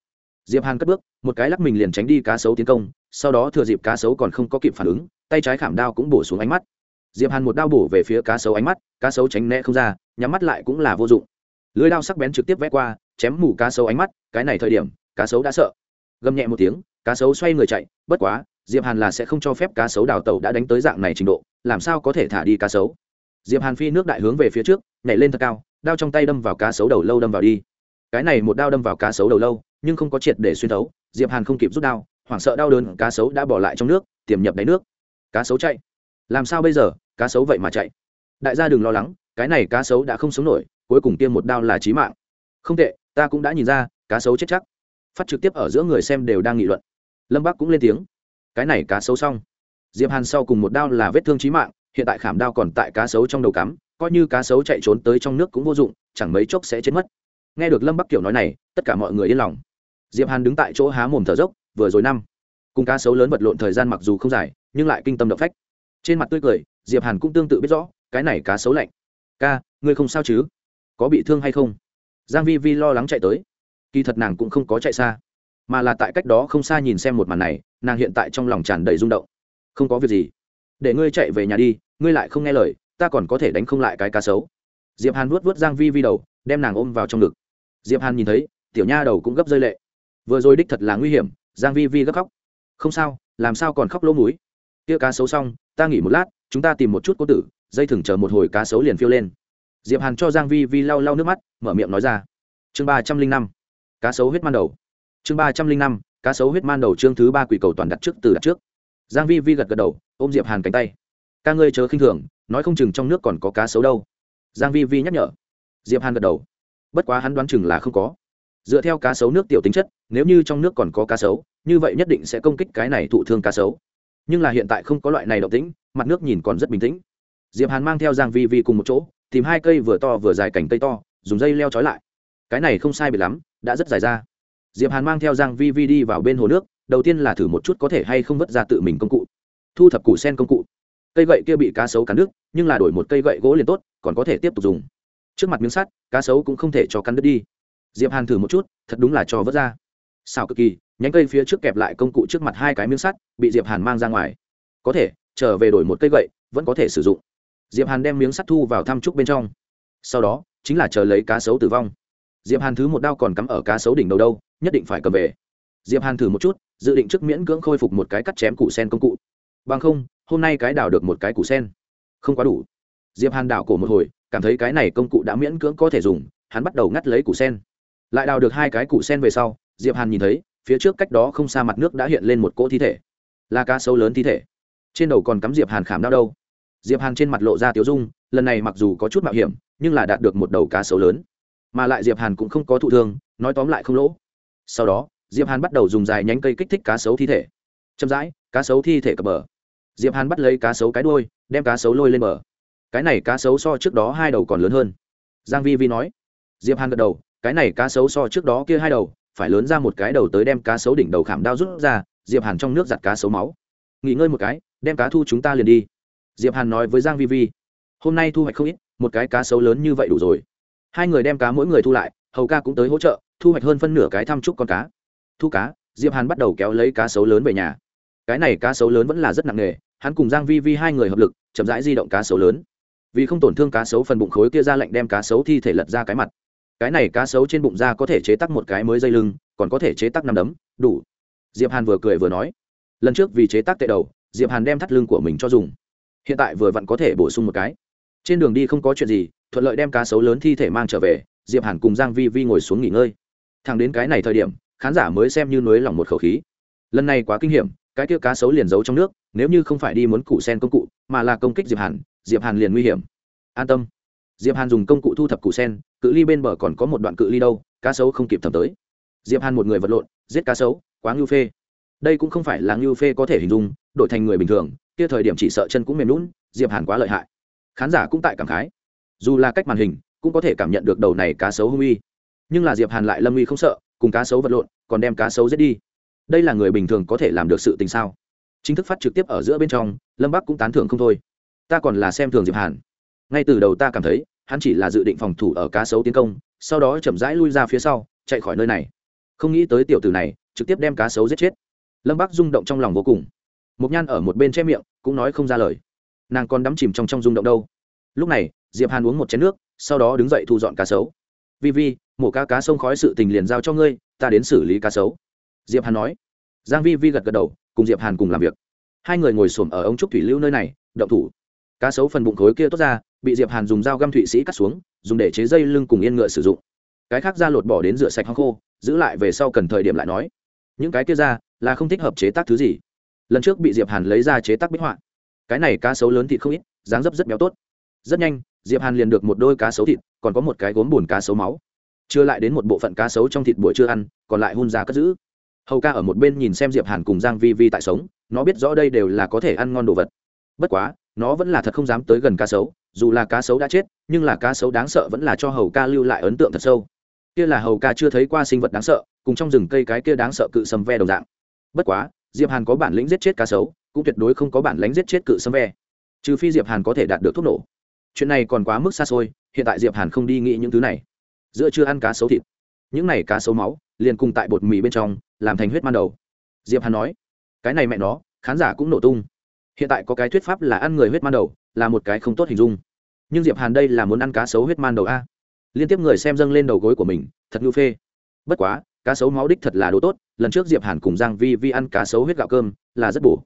Diệp hàn cất bước, một cái lắc mình liền tránh đi cá sấu tiến công, sau đó thừa dịp cá sấu còn không có kịp phản ứng, tay trái khảm đao cũng bổ xuống ánh mắt. Diệp hàn một đao bổ về phía cá sấu ánh mắt, cá sấu tránh né không ra, nhắm mắt lại cũng là vô dụng lưới đao sắc bén trực tiếp vẽ qua, chém mù cá sấu ánh mắt, cái này thời điểm, cá sấu đã sợ. Gầm nhẹ một tiếng, cá sấu xoay người chạy, bất quá, diệp hàn là sẽ không cho phép cá sấu đào tẩu đã đánh tới dạng này trình độ, làm sao có thể thả đi cá sấu? Diệp hàn phi nước đại hướng về phía trước, nhảy lên thật cao, đao trong tay đâm vào cá sấu đầu lâu đâm vào đi. Cái này một đao đâm vào cá sấu đầu lâu, nhưng không có triệt để xuyên thấu, diệp hàn không kịp rút đao, hoảng sợ đau đớn, cá sấu đã bỏ lại trong nước, tiềm nhập đáy nước. Cá sấu chạy. Làm sao bây giờ? Cá sấu vậy mà chạy. Đại gia đừng lo lắng, cái này cá sấu đã không sống nổi cuối cùng tiêm một đao là chí mạng. Không tệ, ta cũng đã nhìn ra, cá sấu chết chắc. Phát trực tiếp ở giữa người xem đều đang nghị luận. Lâm bắc cũng lên tiếng. Cái này cá sấu xong. Diệp hàn sau cùng một đao là vết thương chí mạng, hiện tại khảm đao còn tại cá sấu trong đầu cắm, coi như cá sấu chạy trốn tới trong nước cũng vô dụng, chẳng mấy chốc sẽ chết mất. Nghe được lâm bắc kiểu nói này, tất cả mọi người yên lòng. Diệp hàn đứng tại chỗ há mồm thở dốc, vừa rồi năm. Cùng cá sấu lớn vật lộn thời gian mặc dù không dài, nhưng lại kinh tâm động phách. Trên mặt tươi cười, diệp hàn cũng tương tự biết rõ, cái này cá sấu lạnh. Ca, ngươi không sao chứ? Có bị thương hay không? Giang vi vi lo lắng chạy tới. Kỳ thật nàng cũng không có chạy xa, mà là tại cách đó không xa nhìn xem một màn này, nàng hiện tại trong lòng tràn đầy rung động. Không có việc gì. Để ngươi chạy về nhà đi, ngươi lại không nghe lời, ta còn có thể đánh không lại cái cá sấu. Diệp hàn vuốt vuốt giang vi vi đầu, đem nàng ôm vào trong ngực. Diệp hàn nhìn thấy, tiểu nha đầu cũng gấp rơi lệ. Vừa rồi đích thật là nguy hiểm, giang vi vi gấp khóc. Không sao, làm sao còn khóc lỗ mũi? Kia cá sấu xong, ta nghỉ một lát, chúng ta tìm một chút cô tử, dây thừng chờ một hồi cá sấu liền phiêu lên diệp hàn cho giang vi vi lau lau nước mắt, mở miệng nói ra. Chương ba trăm linh năm, cá sấu huyết man đầu. Chương ba trăm linh năm, cá sấu huyết man đầu chương thứ ba quỷ cầu toàn đặt trước từ đặt trước. Giang vi vi gật gật đầu, ôm diệp hàn cánh tay. Ca ngươi chớ khinh thường, nói không chừng trong nước còn có cá sấu đâu. Giang vi vi nhắc nhở. Diệp hàn gật đầu. Bất quá hắn đoán chừng là không có. Dựa theo cá sấu nước tiểu tính chất, nếu như trong nước còn có cá sấu, như vậy nhất định sẽ công kích cái này thụ thương cá sấu. Nhưng là hiện tại không có loại này động tĩnh, mặt nước nhìn còn rất bình tĩnh. Diệp hàn mang theo giang vi vi cùng một chỗ tìm hai cây vừa to vừa dài cành cây to, dùng dây leo trói lại. Cái này không sai biệt lắm, đã rất dài ra. Diệp hàn mang theo giang vi vi đi vào bên hồ nước, đầu tiên là thử một chút có thể hay không vứt ra tự mình công cụ. Thu thập củ sen công cụ. Cây gậy kia bị cá sấu cắn đứt, nhưng là đổi một cây gậy gỗ liền tốt, còn có thể tiếp tục dùng. Trước mặt miếng sắt, cá sấu cũng không thể cho cắn đứt đi. Diệp hàn thử một chút, thật đúng là cho vớt ra. Xào cực kỳ, nhánh cây phía trước kẹp lại công cụ trước mặt hai cái miếng sắt, bị diệp hàn mang ra ngoài. Có thể, trở về đổi một cây gậy, vẫn có thể sử dụng diệp hàn đem miếng sắt thu vào thăm trúc bên trong. Sau đó, chính là chờ lấy cá sấu tử vong. Diệp hàn thứ một đao còn cắm ở cá sấu đỉnh đầu đâu, nhất định phải cầm về. Diệp hàn thử một chút, dự định trước miễn cưỡng khôi phục một cái cắt chém củ sen công cụ. Bằng không, hôm nay cái đào được một cái củ sen. Không quá đủ. Diệp hàn đào cổ một hồi, cảm thấy cái này công cụ đã miễn cưỡng có thể dùng, hắn bắt đầu ngắt lấy củ sen. Lại đào được hai cái củ sen về sau, diệp hàn nhìn thấy, phía trước cách đó không xa mặt nước đã hiện lên một cỗ thi thể. Là cá sấu lớn thi thể. Trên đầu còn cắm diệp hàn khảm đau đâu diệp hàn trên mặt lộ ra tiếu dung, lần này mặc dù có chút mạo hiểm, nhưng là đạt được một đầu cá sấu lớn. Mà lại diệp hàn cũng không có thụ thương, nói tóm lại không lỗ. Sau đó, diệp hàn bắt đầu dùng dài nhánh cây kích thích cá sấu thi thể. Chậm rãi, cá sấu thi thể cập bờ. Diệp hàn bắt lấy cá sấu cái đuôi, đem cá sấu lôi lên bờ. Cái này cá sấu so trước đó hai đầu còn lớn hơn. Giang vi vi nói. Diệp hàn gật đầu, cái này cá sấu so trước đó kia hai đầu, phải lớn ra một cái đầu tới đem cá sấu đỉnh đầu khảm đao rút ra, diệp hàn trong nước giặt cá sấu máu. Nghỉ ngơi một cái, đem cá thu chúng ta liền đi diệp hàn nói với giang vi vi, hôm nay thu hoạch không ít, một cái cá sấu lớn như vậy đủ rồi. Hai người đem cá mỗi người thu lại, hầu ca cũng tới hỗ trợ, thu hoạch hơn phân nửa cái thăm chúc con cá. Thu cá, diệp hàn bắt đầu kéo lấy cá sấu lớn về nhà. Cái này cá sấu lớn vẫn là rất nặng nề, hắn cùng giang vi vi hai người hợp lực, chậm rãi di động cá sấu lớn. Vì không tổn thương cá sấu phần bụng khối kia ra lệnh đem cá sấu thi thể lật ra cái mặt. Cái này cá sấu trên bụng da có thể chế tắc một cái mới dây lưng, còn có thể chế tắc năm đấm, đủ. Diệp hàn vừa cười vừa nói, lần trước vì chế tác tệ đầu, diệp hàn đem thắt lưng của mình cho dùng hiện tại vừa vặn có thể bổ sung một cái. Trên đường đi không có chuyện gì, thuận lợi đem cá sấu lớn thi thể mang trở về, diệp hàn cùng giang vi vi ngồi xuống nghỉ ngơi. Thằng đến cái này thời điểm, khán giả mới xem như nuối lòng một khẩu khí. Lần này quá kinh hiểm, cái kia cá sấu liền giấu trong nước, nếu như không phải đi muốn củ sen công cụ, mà là công kích diệp hàn diệp hàn liền nguy hiểm. An tâm. Diệp hàn dùng công cụ thu thập củ sen, cự ly bên bờ còn có một đoạn cự ly đâu, cá sấu không kịp thẩm tới. Diệp hàn một người vật lộn, giết cá sấu, quá ngưu phê. Đây cũng không phải là ngưu phê có thể hình dung, đổi thành người bình thường kia thời điểm chỉ sợ chân cũng mềm lún diệp hàn quá lợi hại. Khán giả cũng tại cảm khái. Dù là cách màn hình, cũng có thể cảm nhận được đầu này cá sấu hung uy. Nhưng là diệp hàn lại lâm uy không sợ, cùng cá sấu vật lộn, còn đem cá sấu giết đi. Đây là người bình thường có thể làm được sự tình sao? Chính thức phát trực tiếp ở giữa bên trong, lâm bắc cũng tán thưởng không thôi. Ta còn là xem thường diệp hàn. Ngay từ đầu ta cảm thấy, hắn chỉ là dự định phòng thủ ở cá sấu tiến công, sau đó chậm rãi lui ra phía sau, chạy khỏi nơi này. Không nghĩ tới tiểu tử này, trực tiếp đem cá sấu giết chết. Lâm bắc rung động trong lòng vô cùng mộc nhan ở một bên che miệng, cũng nói không ra lời. Nàng còn đắm chìm trong trong rung động đâu. Lúc này, diệp hàn uống một chén nước, sau đó đứng dậy thu dọn cá sấu. Vi vi, mổ cá cá sông khói sự tình liền giao cho ngươi, ta đến xử lý cá sấu. Diệp hàn nói. Giang vi vi gật gật đầu, cùng diệp hàn cùng làm việc. Hai người ngồi xổm ở ống trúc thủy lưu nơi này, động thủ. Cá sấu phần bụng khối kia tốt ra, bị diệp hàn dùng dao găm thụy sĩ cắt xuống, dùng để chế dây lưng cùng yên ngựa sử dụng. Cái khác ra lột bỏ đến rửa sạch hong khô, giữ lại về sau cần thời điểm lại nói. Những cái kia ra, là không thích hợp chế tác thứ gì lần trước bị diệp hàn lấy ra chế tác bích họa cái này cá sấu lớn thịt không ít dáng dấp rất béo tốt rất nhanh diệp hàn liền được một đôi cá sấu thịt còn có một cái gốm bùn cá sấu máu chưa lại đến một bộ phận cá sấu trong thịt buổi trưa ăn còn lại hun ra cất giữ hầu ca ở một bên nhìn xem diệp hàn cùng giang vi vi tại sống nó biết rõ đây đều là có thể ăn ngon đồ vật bất quá nó vẫn là thật không dám tới gần cá sấu dù là cá sấu đã chết nhưng là cá sấu đáng sợ vẫn là cho hầu ca lưu lại ấn tượng thật sâu kia là hầu ca chưa thấy qua sinh vật đáng sợ cùng trong rừng cây cái kia đáng sợ cự sầm ve đồng dạng bất quá diệp hàn có bản lĩnh giết chết cá sấu, cũng tuyệt đối không có bản lĩnh giết chết cự sâm ve. Trừ phi diệp hàn có thể đạt được thuốc nổ. Chuyện này còn quá mức xa xôi, hiện tại diệp hàn không đi nghĩ những thứ này. Giữa chưa ăn cá sấu thịt. Những này cá sấu máu, liền cùng tại bột mì bên trong, làm thành huyết man đầu. Diệp hàn nói, cái này mẹ nó, khán giả cũng nổ tung. Hiện tại có cái thuyết pháp là ăn người huyết man đầu, là một cái không tốt hình dung. Nhưng diệp hàn đây là muốn ăn cá sấu huyết man đầu a. Liên tiếp người xem dâng lên đầu gối của mình, thật ngưu phê. Bất quá cá sấu máu đích thật là đồ tốt, lần trước diệp hàn cùng giang vi vi ăn cá sấu huyết gạo cơm là rất bổ.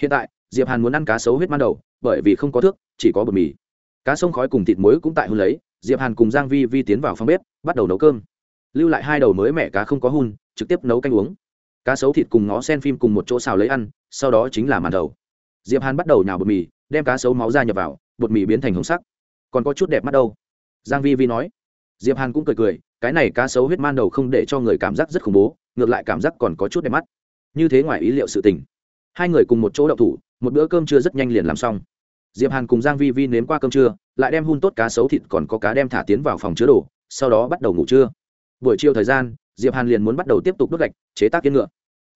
Hiện tại, diệp hàn muốn ăn cá sấu huyết ban đầu, bởi vì không có thước, chỉ có bột mì. Cá sông khói cùng thịt muối cũng tại hun lấy, diệp hàn cùng giang vi vi tiến vào phòng bếp, bắt đầu nấu cơm. Lưu lại hai đầu mới mẹ cá không có hun, trực tiếp nấu canh uống. Cá sấu thịt cùng ngó sen phim cùng một chỗ xào lấy ăn, sau đó chính là màn đầu. Diệp hàn bắt đầu nhào bột mì, đem cá sấu máu ra nhập vào, bột mì biến thành hồng sắc. Còn có chút đẹp mắt đâu? Giang vi vi nói diệp hàn cũng cười cười, cái này cá sấu huyết man đầu không để cho người cảm giác rất khủng bố, ngược lại cảm giác còn có chút đẹp mắt. Như thế ngoài ý liệu sự tình. Hai người cùng một chỗ đậu thủ, một bữa cơm trưa rất nhanh liền làm xong. Diệp hàn cùng giang vi vi nếm qua cơm trưa, lại đem hun tốt cá sấu thịt còn có cá đem thả tiến vào phòng chứa đồ, sau đó bắt đầu ngủ trưa. Buổi chiều thời gian, diệp hàn liền muốn bắt đầu tiếp tục đốt gạch, chế tác kiến ngựa.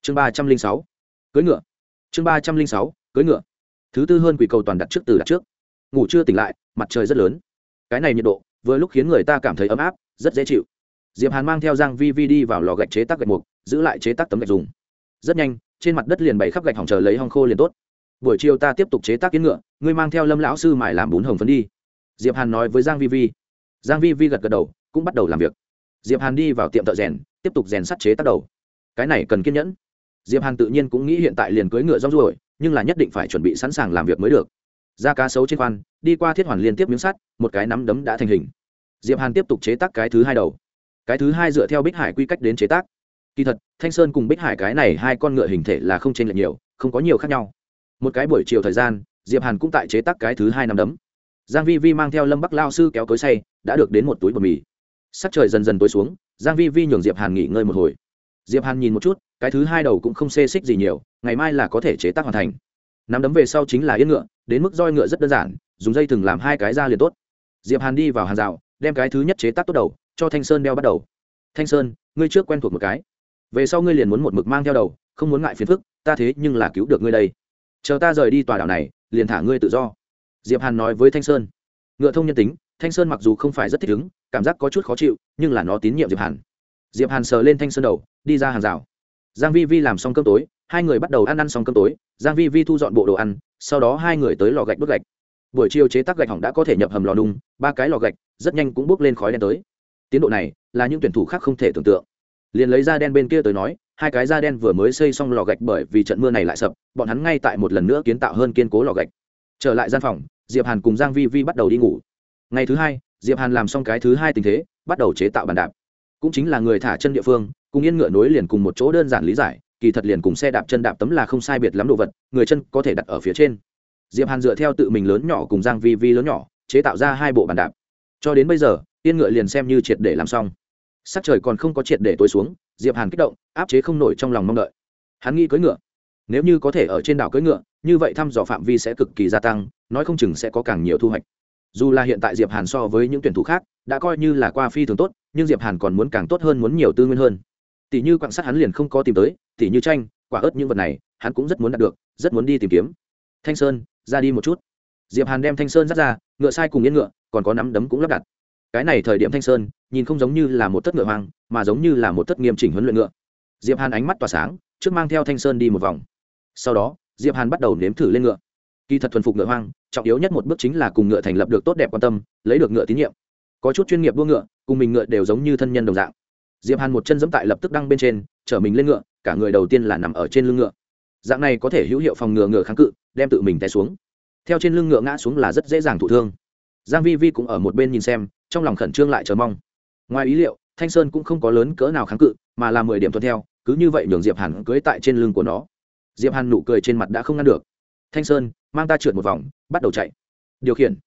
Chương ba trăm linh sáu, cưới ngựa. Chương ba trăm linh sáu, cưới ngựa. Thứ tư hơn quỷ cầu toàn đặt trước từ đặt trước. Ngủ trưa tỉnh lại, mặt trời rất lớn. Cái này nhiệt độ vừa lúc khiến người ta cảm thấy ấm áp, rất dễ chịu. Diệp hàn mang theo giang vi vi đi vào lò gạch chế tác gạch mục, giữ lại chế tác tấm gạch dùng. Rất nhanh, trên mặt đất liền bày khắp gạch hỏng chờ lấy hong khô liền tốt. Buổi chiều ta tiếp tục chế tác kiến ngựa, ngươi mang theo lâm lão sư mải làm bún hồng phấn đi. Diệp hàn nói với giang vi vi. Giang vi vi gật gật đầu, cũng bắt đầu làm việc. Diệp hàn đi vào tiệm thợ rèn, tiếp tục rèn sắt chế tác đầu. Cái này cần kiên nhẫn. Diệp hàn tự nhiên cũng nghĩ hiện tại liền cưới ngựa rong ruổi, nhưng là nhất định phải chuẩn bị sẵn sàng làm việc mới được ra cá sấu trên khoan, đi qua thiết hoàn liên tiếp miếng sắt, một cái nắm đấm đã thành hình. Diệp hàn tiếp tục chế tác cái thứ hai đầu. Cái thứ hai dựa theo bích hải quy cách đến chế tác. Kỳ thật, thanh sơn cùng bích hải cái này hai con ngựa hình thể là không chênh lệch nhiều, không có nhiều khác nhau. Một cái buổi chiều thời gian, diệp hàn cũng tại chế tác cái thứ hai nắm đấm. Giang vi vi mang theo lâm bắc lao sư kéo cối say đã được đến một túi bột mì. Sắc trời dần dần tối xuống, giang vi vi nhường diệp hàn nghỉ ngơi một hồi. Diệp hàn nhìn một chút, cái thứ hai đầu cũng không xê xích gì nhiều, ngày mai là có thể chế tác hoàn thành nắm đấm về sau chính là yên ngựa, đến mức roi ngựa rất đơn giản, dùng dây thừng làm hai cái ra liền tốt. Diệp hàn đi vào hàng rào, đem cái thứ nhất chế tác tốt đầu, cho thanh sơn đeo bắt đầu. Thanh sơn, ngươi trước quen thuộc một cái. Về sau ngươi liền muốn một mực mang theo đầu, không muốn ngại phiền phức, ta thế nhưng là cứu được ngươi đây. Chờ ta rời đi tòa đảo này, liền thả ngươi tự do. Diệp hàn nói với thanh sơn. Ngựa thông nhân tính, thanh sơn mặc dù không phải rất thích ứng, cảm giác có chút khó chịu, nhưng là nó tín nhiệm diệp hàn. Diệp hàn sờ lên thanh sơn đầu, đi ra hàng rào. Giang vi vi làm xong cơm tối hai người bắt đầu ăn ăn xong cơm tối, giang vi vi thu dọn bộ đồ ăn, sau đó hai người tới lò gạch đốt gạch. Buổi chiều chế tác gạch hỏng đã có thể nhập hầm lò nung, ba cái lò gạch, rất nhanh cũng bốc lên khói đen tới. Tiến độ này là những tuyển thủ khác không thể tưởng tượng. Liền lấy da đen bên kia tới nói, hai cái da đen vừa mới xây xong lò gạch bởi vì trận mưa này lại sập, bọn hắn ngay tại một lần nữa kiến tạo hơn kiên cố lò gạch. Trở lại gian phòng, diệp hàn cùng giang vi vi bắt đầu đi ngủ. Ngày thứ hai, diệp hàn làm xong cái thứ hai tình thế, bắt đầu chế tạo bàn đạp. Cũng chính là người thả chân địa phương, cùng yên ngựa nối liền cùng một chỗ đơn giản lý giải kỳ thật liền cùng xe đạp chân đạp tấm là không sai biệt lắm đồ vật, người chân có thể đặt ở phía trên. Diệp hàn dựa theo tự mình lớn nhỏ cùng giang vi vi lớn nhỏ, chế tạo ra hai bộ bàn đạp. Cho đến bây giờ, yên ngựa liền xem như triệt để làm xong. Sắc trời còn không có triệt để tối xuống, diệp hàn kích động, áp chế không nổi trong lòng mong đợi. Hắn nghĩ cưỡi ngựa. Nếu như có thể ở trên đảo cưỡi ngựa, như vậy thăm dò phạm vi sẽ cực kỳ gia tăng, nói không chừng sẽ có càng nhiều thu hoạch. Dù là hiện tại diệp hàn so với những tuyển thủ khác, đã coi như là qua phi thường tốt, nhưng diệp hàn còn muốn càng tốt hơn, muốn nhiều tư nguyên hơn. Tỷ như quạng sắt hắn liền không có tìm tới tỷ như tranh, quả ớt những vật này, hắn cũng rất muốn đạt được, rất muốn đi tìm kiếm. Thanh sơn, ra đi một chút. Diệp hàn đem thanh sơn dắt ra, ngựa sai cùng yên ngựa, còn có nắm đấm cũng lắp đặt. Cái này thời điểm thanh sơn, nhìn không giống như là một thất ngựa hoang, mà giống như là một thất nghiêm chỉnh huấn luyện ngựa. Diệp hàn ánh mắt tỏa sáng, trước mang theo thanh sơn đi một vòng. Sau đó, diệp hàn bắt đầu nếm thử lên ngựa. Kỳ thật thuần phục ngựa hoang, trọng yếu nhất một bước chính là cùng ngựa thành lập được tốt đẹp quan tâm, lấy được ngựa tín nhiệm. Có chút chuyên nghiệp đua ngựa, cùng mình ngựa đều giống như thân nhân đồng dạng. Diệp hàn một chân dẫm tại lập tức đăng bên trên, chở mình lên ngựa cả người đầu tiên là nằm ở trên lưng ngựa. Dạng này có thể hữu hiệu phòng ngừa ngựa kháng cự, đem tự mình té xuống. Theo trên lưng ngựa ngã xuống là rất dễ dàng thụ thương. Giang vi vi cũng ở một bên nhìn xem, trong lòng khẩn trương lại chờ mong. Ngoài ý liệu, thanh sơn cũng không có lớn cỡ nào kháng cự, mà là mười điểm tuân theo, cứ như vậy nhường diệp hàn cưỡi tại trên lưng của nó. Diệp hàn nụ cười trên mặt đã không ngăn được. Thanh sơn, mang ta trượt một vòng, bắt đầu chạy. Điều khiển.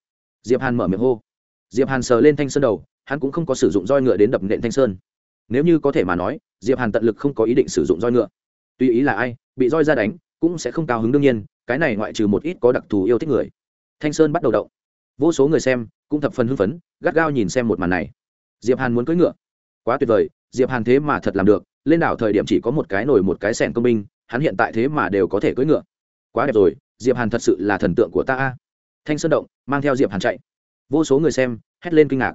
Diệp hàn mở miệng hô. Diệp hàn sờ lên thanh sơn đầu, hắn cũng không có sử dụng roi ngựa đến đập nện thanh sơn nếu như có thể mà nói, diệp hàn tận lực không có ý định sử dụng roi ngựa. Tùy ý là ai, bị roi ra đánh, cũng sẽ không cao hứng đương nhiên, cái này ngoại trừ một ít có đặc thù yêu thích người. Thanh sơn bắt đầu động. Vô số người xem, cũng thập phần hưng phấn, gắt gao nhìn xem một màn này. Diệp hàn muốn cưỡi ngựa. Quá tuyệt vời, diệp hàn thế mà thật làm được, lên đảo thời điểm chỉ có một cái nổi một cái sẻn công binh, hắn hiện tại thế mà đều có thể cưỡi ngựa. Quá đẹp rồi, diệp hàn thật sự là thần tượng của ta thanh sơn động, mang theo diệp hàn chạy. Vô số người xem, hét lên kinh ngạc.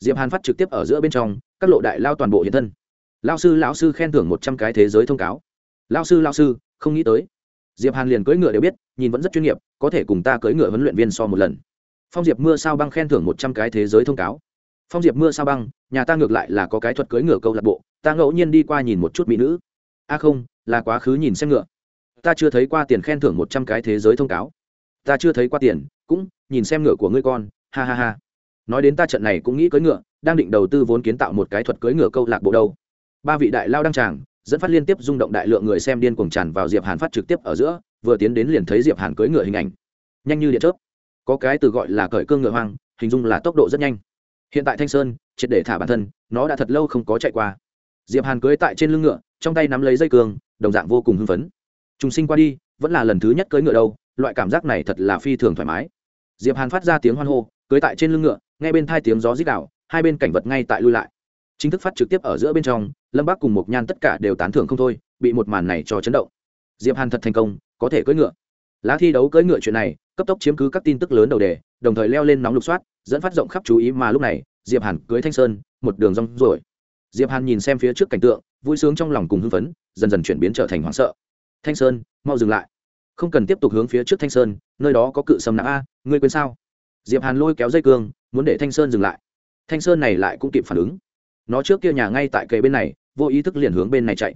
Diệp hàn phát trực tiếp ở giữa bên trong các lộ đại lao toàn bộ hiện thân. Lao sư, lão sư khen thưởng một trăm cái thế giới thông cáo. Lao sư lao sư, không nghĩ tới. Diệp hàn liền cưỡi ngựa đều biết, nhìn vẫn rất chuyên nghiệp, có thể cùng ta cưỡi ngựa huấn luyện viên so một lần. Phong diệp mưa sao băng khen thưởng một trăm cái thế giới thông cáo. Phong diệp mưa sao băng, nhà ta ngược lại là có cái thuật cưỡi ngựa câu lạc bộ, ta ngẫu nhiên đi qua nhìn một chút mỹ nữ. A không, là quá khứ nhìn xem ngựa. Ta chưa thấy qua tiền khen thưởng một trăm cái thế giới thông cáo. Ta chưa thấy qua tiền, cũng nhìn xem ngựa của ngươi con, ha ha ha. Nói đến ta trận này cũng nghĩ cưỡi ngựa đang định đầu tư vốn kiến tạo một cái thuật cưỡi ngựa câu lạc bộ đâu. Ba vị đại lao đăng tràng, dẫn phát liên tiếp rung động đại lượng người xem điên cuồng tràn vào diệp hàn phát trực tiếp ở giữa, vừa tiến đến liền thấy diệp hàn cưỡi ngựa hình ảnh. Nhanh như điện chớp. Có cái từ gọi là cởi cương ngựa hoang, hình dung là tốc độ rất nhanh. Hiện tại thanh sơn, triệt để thả bản thân, nó đã thật lâu không có chạy qua. Diệp hàn cưỡi tại trên lưng ngựa, trong tay nắm lấy dây cương, đồng dạng vô cùng hưng phấn. Trùng sinh qua đi, vẫn là lần thứ nhất cưỡi ngựa đâu, loại cảm giác này thật là phi thường thoải mái. Diệp hàn phát ra tiếng hoan hô, cưỡi tại trên lưng ngựa, nghe bên thai tiếng gió rít đảo hai bên cảnh vật ngay tại lui lại. Chính thức phát trực tiếp ở giữa bên trong, lâm bác cùng một nhan tất cả đều tán thưởng không thôi, bị một màn này cho chấn động. Diệp hàn thật thành công, có thể cưỡi ngựa. Lá thi đấu cưỡi ngựa chuyện này, cấp tốc chiếm cứ các tin tức lớn đầu đề, đồng thời leo lên nóng lục soát, dẫn phát rộng khắp chú ý mà lúc này, diệp hàn cưới thanh sơn, một đường rong rồi diệp hàn nhìn xem phía trước cảnh tượng, vui sướng trong lòng cùng hưng phấn, dần dần chuyển biến trở thành hoảng sợ. Thanh sơn, mau dừng lại. Không cần tiếp tục hướng phía trước thanh sơn, nơi đó có cự sầm nặng a, ngươi quên sao? Diệp hàn lôi kéo dây cương, muốn để thanh sơn dừng lại thanh sơn này lại cũng kịp phản ứng. Nó trước kia nhà ngay tại cây bên này, vô ý thức liền hướng bên này chạy.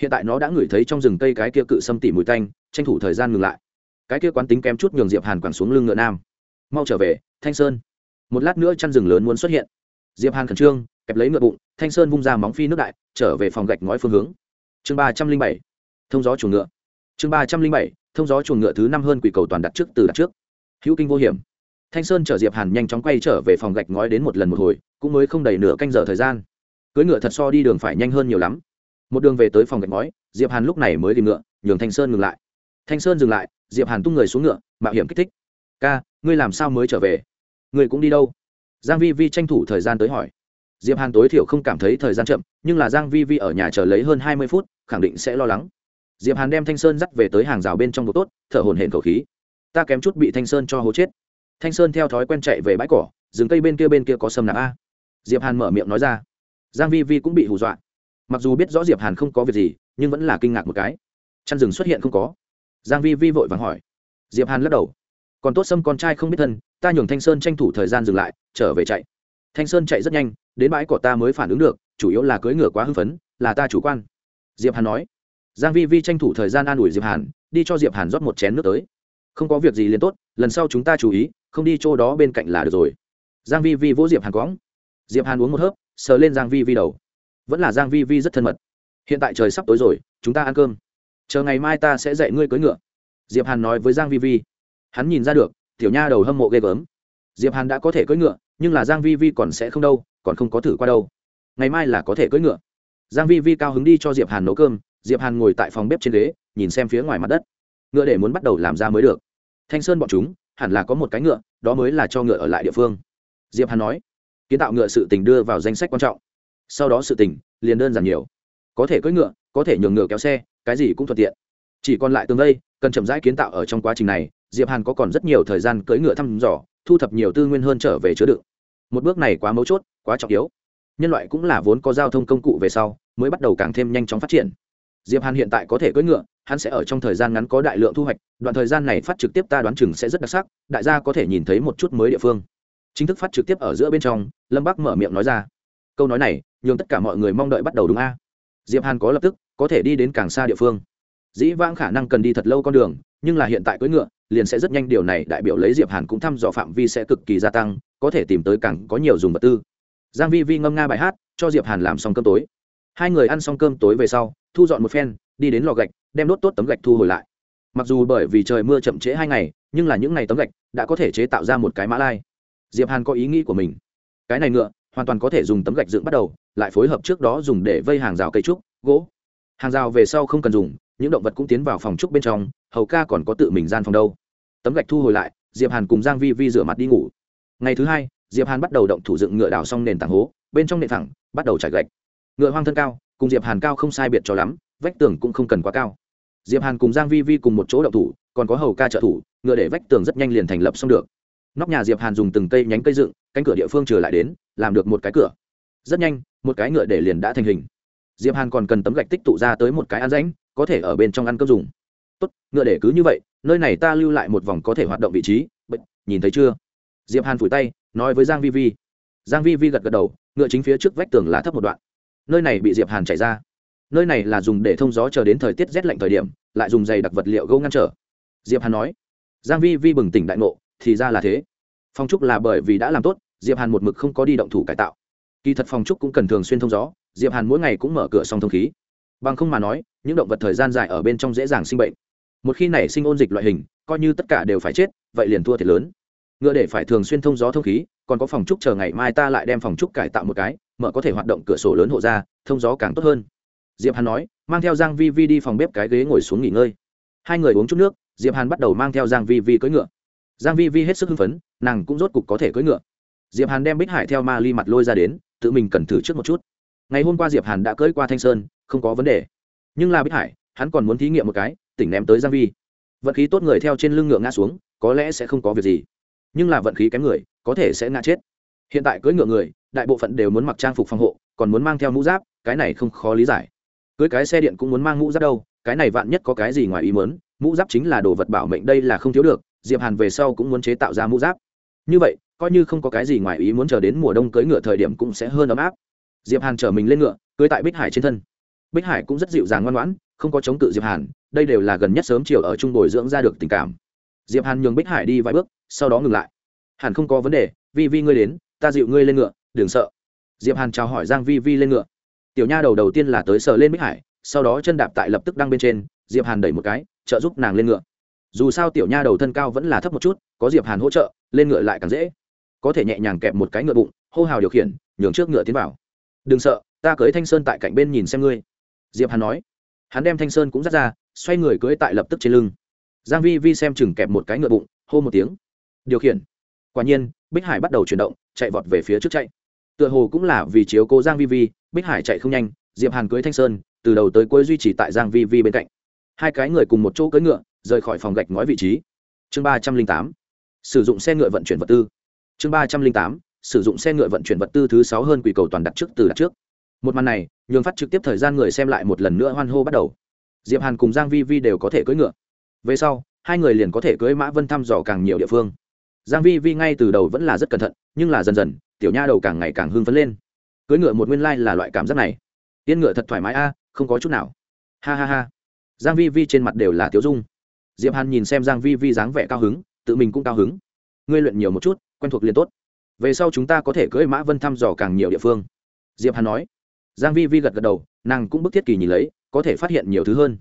Hiện tại nó đã ngửi thấy trong rừng cây cái kia cự sâm tỉ mùi tanh, tranh thủ thời gian ngừng lại. Cái kia quán tính kém chút nhường diệp hàn quẳng xuống lưng ngựa nam. Mau trở về, thanh sơn. Một lát nữa chăn rừng lớn muốn xuất hiện. Diệp hàn khẩn trương, kẹp lấy ngựa bụng, thanh sơn vung ra móng phi nước đại, trở về phòng gạch ngói phương hướng. Chương ba trăm linh bảy, thông gió chuồng ngựa. Chương ba trăm linh bảy, thông gió chuồng ngựa thứ năm hơn quỷ cầu toàn đặt trước, từ đặt trước. Hữu kinh vô hiểm thanh sơn chở diệp hàn nhanh chóng quay trở về phòng gạch ngói đến một lần một hồi, cũng mới không đầy nửa canh giờ thời gian. Cưỡi ngựa thật so đi đường phải nhanh hơn nhiều lắm. Một đường về tới phòng gạch ngói, diệp hàn lúc này mới tìm ngựa, nhường thanh sơn ngừng lại. Thanh sơn dừng lại, diệp hàn tung người xuống ngựa, mạo hiểm kích thích. Ca, ngươi làm sao mới trở về? Ngươi cũng đi đâu? Giang vi vi tranh thủ thời gian tới hỏi. Diệp hàn tối thiểu không cảm thấy thời gian chậm, nhưng là giang vi vi ở nhà chờ lấy hơn hai mươi phút, khẳng định sẽ lo lắng. Diệp hàn đem thanh sơn dắt về tới hàng rào bên trong bộ tốt, thở hổn hển khẩu khí. Ta kém chút bị thanh sơn cho hố chết thanh sơn theo thói quen chạy về bãi cỏ, rừng cây bên kia bên kia có sâm nạp a. Diệp hàn mở miệng nói ra. Giang vi vi cũng bị hù dọa. Mặc dù biết rõ diệp hàn không có việc gì, nhưng vẫn là kinh ngạc một cái. Chăn rừng xuất hiện không có. Giang vi vi vội vàng hỏi. Diệp hàn lắc đầu. Còn tốt sâm con trai không biết thân, ta nhường thanh sơn tranh thủ thời gian dừng lại, trở về chạy. Thanh sơn chạy rất nhanh, đến bãi cỏ ta mới phản ứng được, chủ yếu là cưỡi ngựa quá hưng phấn, là ta chủ quan. Diệp hàn nói. Giang vi vi tranh thủ thời gian an ủi diệp hàn, đi cho diệp hàn rót một chén nước tới. Không có việc gì liền tốt, lần sau chúng ta chú ý không đi chỗ đó bên cạnh là được rồi. Giang vi vi vỗ diệp hàn quõng. Diệp hàn uống một hớp, sờ lên giang vi vi đầu. Vẫn là giang vi vi rất thân mật. Hiện tại trời sắp tối rồi, chúng ta ăn cơm. Chờ ngày mai ta sẽ dạy ngươi cưỡi ngựa. Diệp hàn nói với giang vi vi. Hắn nhìn ra được, tiểu nha đầu hâm mộ ghê gớm. Diệp hàn đã có thể cưỡi ngựa, nhưng là giang vi vi còn sẽ không đâu, còn không có thử qua đâu. Ngày mai là có thể cưỡi ngựa. Giang vi vi cao hứng đi cho diệp hàn nấu cơm. Diệp hàn ngồi tại phòng bếp trên ghế, nhìn xem phía ngoài mặt đất. Ngựa để muốn bắt đầu làm ra mới được. Thanh sơn bọn chúng hẳn là có một cái ngựa, đó mới là cho ngựa ở lại địa phương. Diệp hàn nói, kiến tạo ngựa sự tình đưa vào danh sách quan trọng. Sau đó sự tình liền đơn giản nhiều. Có thể cưỡi ngựa, có thể nhường ngựa kéo xe, cái gì cũng thuận tiện. Chỉ còn lại tường đây, cần chậm rãi kiến tạo ở trong quá trình này, diệp hàn có còn rất nhiều thời gian cưỡi ngựa thăm dò, thu thập nhiều tư nguyên hơn trở về chứa đựng. Một bước này quá mấu chốt, quá trọng yếu. Nhân loại cũng là vốn có giao thông công cụ về sau, mới bắt đầu càng thêm nhanh chóng phát triển diệp hàn hiện tại có thể cưỡi ngựa, hắn sẽ ở trong thời gian ngắn có đại lượng thu hoạch, đoạn thời gian này phát trực tiếp ta đoán chừng sẽ rất đặc sắc, đại gia có thể nhìn thấy một chút mới địa phương. Chính thức phát trực tiếp ở giữa bên trong, lâm bắc mở miệng nói ra. Câu nói này, nhường tất cả mọi người mong đợi bắt đầu đúng a? Diệp hàn có lập tức, có thể đi đến càng xa địa phương. Dĩ vãng khả năng cần đi thật lâu con đường, nhưng là hiện tại cưỡi ngựa, liền sẽ rất nhanh điều này, đại biểu lấy diệp hàn cũng thăm dò phạm vi sẽ cực kỳ gia tăng, có thể tìm tới càng có nhiều dùng vật tư. Giang vi vi ngâm nga bài hát, cho diệp hàn làm xong cơm tối hai người ăn xong cơm tối về sau, thu dọn một phen, đi đến lò gạch, đem đốt tốt tấm gạch thu hồi lại. Mặc dù bởi vì trời mưa chậm trễ hai ngày, nhưng là những ngày tấm gạch đã có thể chế tạo ra một cái mã lai. Diệp hàn có ý nghĩ của mình. Cái này ngựa, hoàn toàn có thể dùng tấm gạch dựng bắt đầu, lại phối hợp trước đó dùng để vây hàng rào cây trúc, gỗ. Hàng rào về sau không cần dùng, những động vật cũng tiến vào phòng trúc bên trong, hầu ca còn có tự mình gian phòng đâu. Tấm gạch thu hồi lại, diệp hàn cùng giang vi vi rửa mặt đi ngủ. Ngày thứ hai, diệp hàn bắt đầu động thủ dựng ngựa đào xong nền tảng hố, bên trong nền thẳng, bắt đầu trải gạch ngựa hoang thân cao cùng diệp hàn cao không sai biệt cho lắm vách tường cũng không cần quá cao. Diệp hàn cùng giang vi vi cùng một chỗ đậu thủ còn có hầu ca trợ thủ ngựa để vách tường rất nhanh liền thành lập xong được. Nóc nhà diệp hàn dùng từng cây nhánh cây dựng cánh cửa địa phương trở lại đến làm được một cái cửa. Rất nhanh một cái ngựa để liền đã thành hình. Diệp hàn còn cần tấm gạch tích tụ ra tới một cái ăn rãnh có thể ở bên trong ăn cơm dùng. Tốt ngựa để cứ như vậy nơi này ta lưu lại một vòng có thể hoạt động vị trí Bệnh, nhìn thấy chưa? Diệp hàn phủi tay nói với giang vi vi. Giang vi vi gật gật đầu ngựa chính phía trước vách tường lá thấp một đoạn nơi này bị diệp hàn chạy ra. Nơi này là dùng để thông gió chờ đến thời tiết rét lạnh thời điểm, lại dùng dày đặc vật liệu gỗ ngăn trở. Diệp hàn nói, giang vi vi bừng tỉnh đại ngộ, thì ra là thế. Phong trúc là bởi vì đã làm tốt, diệp hàn một mực không có đi động thủ cải tạo. Kỳ thật phong trúc cũng cần thường xuyên thông gió, diệp hàn mỗi ngày cũng mở cửa xong thông khí. Bằng không mà nói, những động vật thời gian dài ở bên trong dễ dàng sinh bệnh. Một khi nảy sinh ôn dịch loại hình, coi như tất cả đều phải chết, vậy liền thua thiệt lớn. Ngựa để phải thường xuyên thông gió thông khí còn có phòng trúc chờ ngày mai ta lại đem phòng trúc cải tạo một cái, mở có thể hoạt động cửa sổ lớn hộ ra, thông gió càng tốt hơn. Diệp hàn nói, mang theo giang vi vi đi phòng bếp cái ghế ngồi xuống nghỉ ngơi. Hai người uống chút nước, diệp hàn bắt đầu mang theo giang vi vi cưỡi ngựa. Giang vi vi hết sức hưng phấn, nàng cũng rốt cục có thể cưỡi ngựa. Diệp hàn đem bích hải theo ma ly mặt lôi ra đến, tự mình cần thử trước một chút. Ngày hôm qua diệp hàn đã cưỡi qua thanh sơn, không có vấn đề. Nhưng là bích hải, hắn còn muốn thí nghiệm một cái, tỉnh ném tới giang vi. Vận khí tốt người theo trên lưng ngựa ngã xuống, có lẽ sẽ không có việc gì. Nhưng là vận khí kém người có thể sẽ ngã chết. Hiện tại cưỡi ngựa người, đại bộ phận đều muốn mặc trang phục phòng hộ, còn muốn mang theo mũ giáp, cái này không khó lý giải. Cưỡi cái xe điện cũng muốn mang mũ giáp đâu, cái này vạn nhất có cái gì ngoài ý muốn, mũ giáp chính là đồ vật bảo mệnh đây là không thiếu được, diệp hàn về sau cũng muốn chế tạo ra mũ giáp. Như vậy, coi như không có cái gì ngoài ý muốn chờ đến mùa đông cưỡi ngựa thời điểm cũng sẽ hơn ấm áp. Diệp hàn chở mình lên ngựa, cưỡi tại bích hải trên thân. Bích hải cũng rất dịu dàng ngoan ngoãn, không có chống cự diệp hàn, đây đều là gần nhất sớm chiều ở trung bồi dưỡng ra được tình cảm. Diệp hàn nhường bích hải đi vài bước, sau đó ngừng lại hàn không có vấn đề, vi vi ngươi đến, ta dịu ngươi lên ngựa, đừng sợ. Diệp hàn chào hỏi giang vi vi lên ngựa. Tiểu nha đầu đầu tiên là tới sờ lên bích hải, sau đó chân đạp tại lập tức đăng bên trên, diệp hàn đẩy một cái, trợ giúp nàng lên ngựa. Dù sao tiểu nha đầu thân cao vẫn là thấp một chút, có diệp hàn hỗ trợ, lên ngựa lại càng dễ. Có thể nhẹ nhàng kẹp một cái ngựa bụng, hô hào điều khiển, nhường trước ngựa tiến vào. Đừng sợ, ta cưới thanh sơn tại cạnh bên nhìn xem ngươi. Diệp hàn nói. Hắn đem thanh sơn cũng dắt ra, xoay người cưới tại lập tức trên lưng. Giang vi vi xem chừng kẹp một cái ngựa bụng, hô một tiếng. Điều khiển quả nhiên, bích hải bắt đầu chuyển động, chạy vọt về phía trước chạy. Tựa hồ cũng là vì chiếu cố giang vi vi, bích hải chạy không nhanh, diệp hàn cưới thanh sơn, từ đầu tới cuối duy trì tại giang vi vi bên cạnh. Hai cái người cùng một chỗ cưỡi ngựa, rời khỏi phòng gạch ngói vị trí. Chương ba trăm linh tám, sử dụng xe ngựa vận chuyển vật tư. Chương ba trăm linh tám, sử dụng xe ngựa vận chuyển vật tư thứ sáu hơn quỷ cầu toàn đặt trước từ đặt trước. Một màn này, nhường phát trực tiếp thời gian người xem lại một lần nữa hoan hô bắt đầu. Diệp hàn cùng giang vi vi đều có thể cưỡi ngựa. Về sau, hai người liền có thể cưỡi mã vân thăm dò càng nhiều địa phương giang vi vi ngay từ đầu vẫn là rất cẩn thận, nhưng là dần dần, tiểu nha đầu càng ngày càng hưng phấn lên. Cưỡi ngựa một nguyên lai like là loại cảm giác này. Yên ngựa thật thoải mái a, không có chút nào. Ha ha ha. Giang vi vi trên mặt đều là tiếu dung. Diệp hàn nhìn xem giang vi vi dáng vẻ cao hứng, tự mình cũng cao hứng. Ngươi luyện nhiều một chút, quen thuộc liền tốt. Về sau chúng ta có thể cưỡi mã vân thăm dò càng nhiều địa phương. Diệp hàn nói. Giang vi vi gật gật đầu, nàng cũng bức thiết kỳ nhìn lấy, có thể phát hiện nhiều thứ hơn.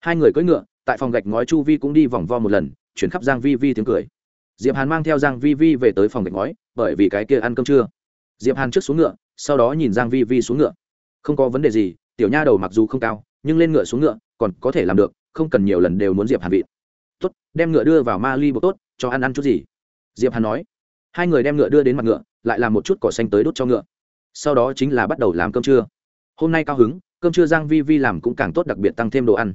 Hai người cưỡi ngựa, tại phòng gạch ngói chu vi cũng đi vòng vo một lần, chuyển khắp giang vi vi tiếng cười diệp hàn mang theo giang vi vi về tới phòng gạch ngói, bởi vì cái kia ăn cơm trưa. Diệp hàn trước xuống ngựa, sau đó nhìn giang vi vi xuống ngựa. Không có vấn đề gì, tiểu nha đầu mặc dù không cao, nhưng lên ngựa xuống ngựa còn có thể làm được, không cần nhiều lần đều muốn diệp hàn vị tốt, đem ngựa đưa vào ma ly bộ tốt, cho ăn ăn chút gì. Diệp hàn nói. Hai người đem ngựa đưa đến mặt ngựa, lại làm một chút cỏ xanh tới đốt cho ngựa. Sau đó chính là bắt đầu làm cơm trưa. Hôm nay cao hứng, cơm trưa giang vi vi làm cũng càng tốt đặc biệt tăng thêm đồ ăn.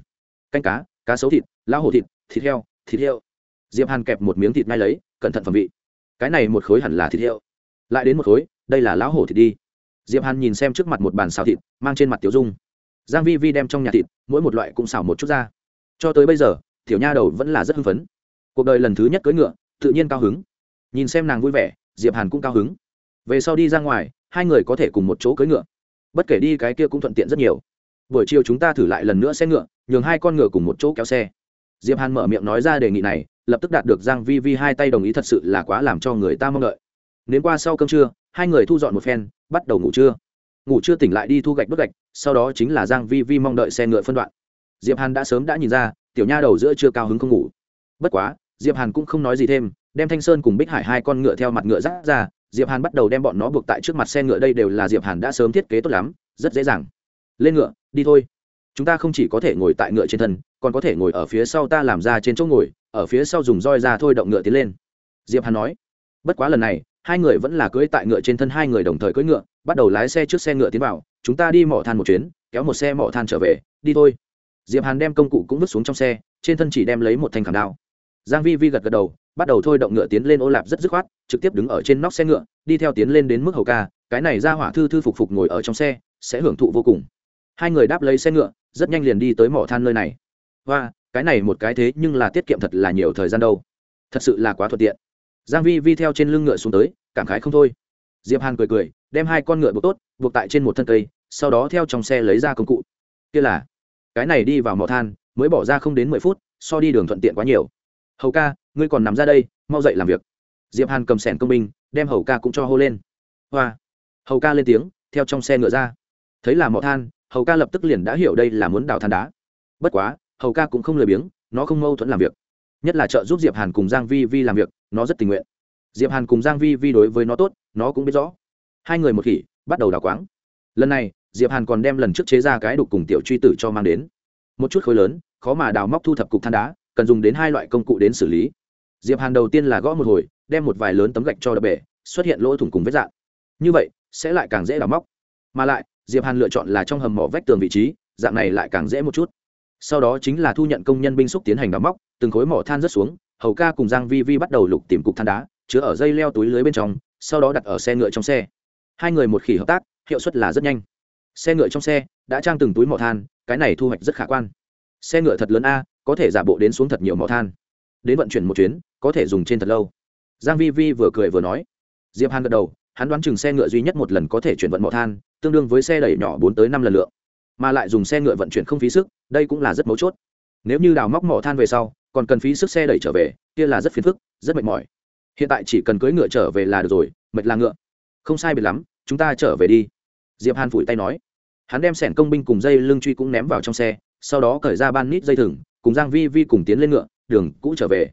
Canh cá cá sấu thịt lão hổ thịt thịt heo thịt heo diệp hàn kẹp một miếng thịt ngay lấy, cẩn thận phẩm vị. Cái này một khối hẳn là thịt heo. Lại đến một khối, đây là lão hổ thịt đi. Diệp hàn nhìn xem trước mặt một bàn xào thịt, mang trên mặt tiểu dung. Giang vi vi đem trong nhà thịt, mỗi một loại cũng xào một chút ra. Cho tới bây giờ, tiểu nha đầu vẫn là rất hưng phấn. Cuộc đời lần thứ nhất cưỡi ngựa, tự nhiên cao hứng. Nhìn xem nàng vui vẻ, diệp hàn cũng cao hứng. Về sau đi ra ngoài, hai người có thể cùng một chỗ cưỡi ngựa. Bất kể đi cái kia cũng thuận tiện rất nhiều. Buổi chiều chúng ta thử lại lần nữa xe ngựa, nhường hai con ngựa cùng một chỗ kéo xe. Diệp hàn mở miệng nói ra đề nghị này lập tức đạt được giang vi vi hai tay đồng ý thật sự là quá làm cho người ta mong đợi. Đến qua sau cơm trưa, hai người thu dọn một phen, bắt đầu ngủ trưa. Ngủ trưa tỉnh lại đi thu gạch bức gạch, sau đó chính là giang vi vi mong đợi xe ngựa phân đoạn. Diệp hàn đã sớm đã nhìn ra, tiểu nha đầu giữa chưa cao hứng không ngủ. Bất quá, diệp hàn cũng không nói gì thêm, đem thanh sơn cùng bích hải hai con ngựa theo mặt ngựa dắt ra, diệp hàn bắt đầu đem bọn nó buộc tại trước mặt xe ngựa, đây đều là diệp hàn đã sớm thiết kế tốt lắm, rất dễ dàng. Lên ngựa, đi thôi chúng ta không chỉ có thể ngồi tại ngựa trên thân, còn có thể ngồi ở phía sau ta làm ra trên chỗ ngồi, ở phía sau dùng roi ra thôi động ngựa tiến lên. Diệp hàn nói. Bất quá lần này, hai người vẫn là cưỡi tại ngựa trên thân hai người đồng thời cưỡi ngựa, bắt đầu lái xe trước xe ngựa tiến vào, chúng ta đi mỏ than một chuyến, kéo một xe mỏ than trở về, đi thôi. Diệp hàn đem công cụ cũng vứt xuống trong xe, trên thân chỉ đem lấy một thanh khảm đao. Giang vi vi gật gật đầu, bắt đầu thôi động ngựa tiến lên ô lạp rất dứt khoát, trực tiếp đứng ở trên nóc xe ngựa, đi theo tiến lên đến mức hầu ca, cái này ra hỏa thư thư phục phục ngồi ở trong xe, sẽ hưởng thụ vô cùng. Hai người đáp lấy xe ngựa rất nhanh liền đi tới mỏ than nơi này. Và cái này một cái thế nhưng là tiết kiệm thật là nhiều thời gian đâu. Thật sự là quá thuận tiện. Giang vi vi theo trên lưng ngựa xuống tới, cảm khái không thôi. Diệp hàn cười cười, đem hai con ngựa buộc tốt, buộc tại trên một thân cây, sau đó theo trong xe lấy ra công cụ. Kia là, cái này đi vào mỏ than, mới bỏ ra không đến mười phút, so đi đường thuận tiện quá nhiều. Hầu ca, ngươi còn nằm ra đây, mau dậy làm việc. Diệp hàn cầm sẻn công binh, đem hầu ca cũng cho hô lên. Hoa, hầu ca lên tiếng, theo trong xe ngựa ra. Thấy là mỏ than hầu ca lập tức liền đã hiểu đây là muốn đào than đá. Bất quá, hầu ca cũng không lười biếng, nó không mâu thuẫn làm việc. Nhất là trợ giúp diệp hàn cùng giang vi vi làm việc, nó rất tình nguyện. Diệp hàn cùng giang vi vi đối với nó tốt, nó cũng biết rõ. Hai người một khỉ, bắt đầu đào quáng. Lần này, diệp hàn còn đem lần trước chế ra cái đục cùng tiểu truy tử cho mang đến. Một chút khối lớn, khó mà đào móc thu thập cục than đá, cần dùng đến hai loại công cụ đến xử lý. Diệp hàn đầu tiên là gõ một hồi, đem một vài lớn tấm gạch cho đập bể, xuất hiện lỗ thủng cùng vết dạn. Như vậy, sẽ lại càng dễ đào móc. Mà lại diệp hàn lựa chọn là trong hầm mỏ vách tường vị trí, dạng này lại càng dễ một chút. Sau đó chính là thu nhận công nhân binh xúc tiến hành đào móc, từng khối mỏ than rớt xuống, hầu ca cùng giang vi vi bắt đầu lục tìm cục than đá, chứa ở dây leo túi lưới bên trong, sau đó đặt ở xe ngựa trong xe. Hai người một khỉ hợp tác, hiệu suất là rất nhanh. Xe ngựa trong xe, đã trang từng túi mỏ than, cái này thu hoạch rất khả quan. Xe ngựa thật lớn a, có thể giả bộ đến xuống thật nhiều mỏ than. Đến vận chuyển một chuyến, có thể dùng trên thật lâu. Giang vi vi vừa cười vừa nói. Diệp hàn gật đầu hắn đoán chừng xe ngựa duy nhất một lần có thể chuyển vận mỏ than, tương đương với xe đẩy nhỏ bốn tới năm lần lượng, mà lại dùng xe ngựa vận chuyển không phí sức, đây cũng là rất mấu chốt. Nếu như đào móc mỏ than về sau, còn cần phí sức xe đẩy trở về, kia là rất phiền phức, rất mệt mỏi. Hiện tại chỉ cần cưỡi ngựa trở về là được rồi, mệt là ngựa. Không sai biệt lắm, chúng ta trở về đi. Diệp hàn phủi tay nói. Hắn đem sẻn công binh cùng dây lưng truy cũng ném vào trong xe, sau đó cởi ra ban nít dây thừng, cùng giang vi vi cùng tiến lên ngựa, đường cũ trở về.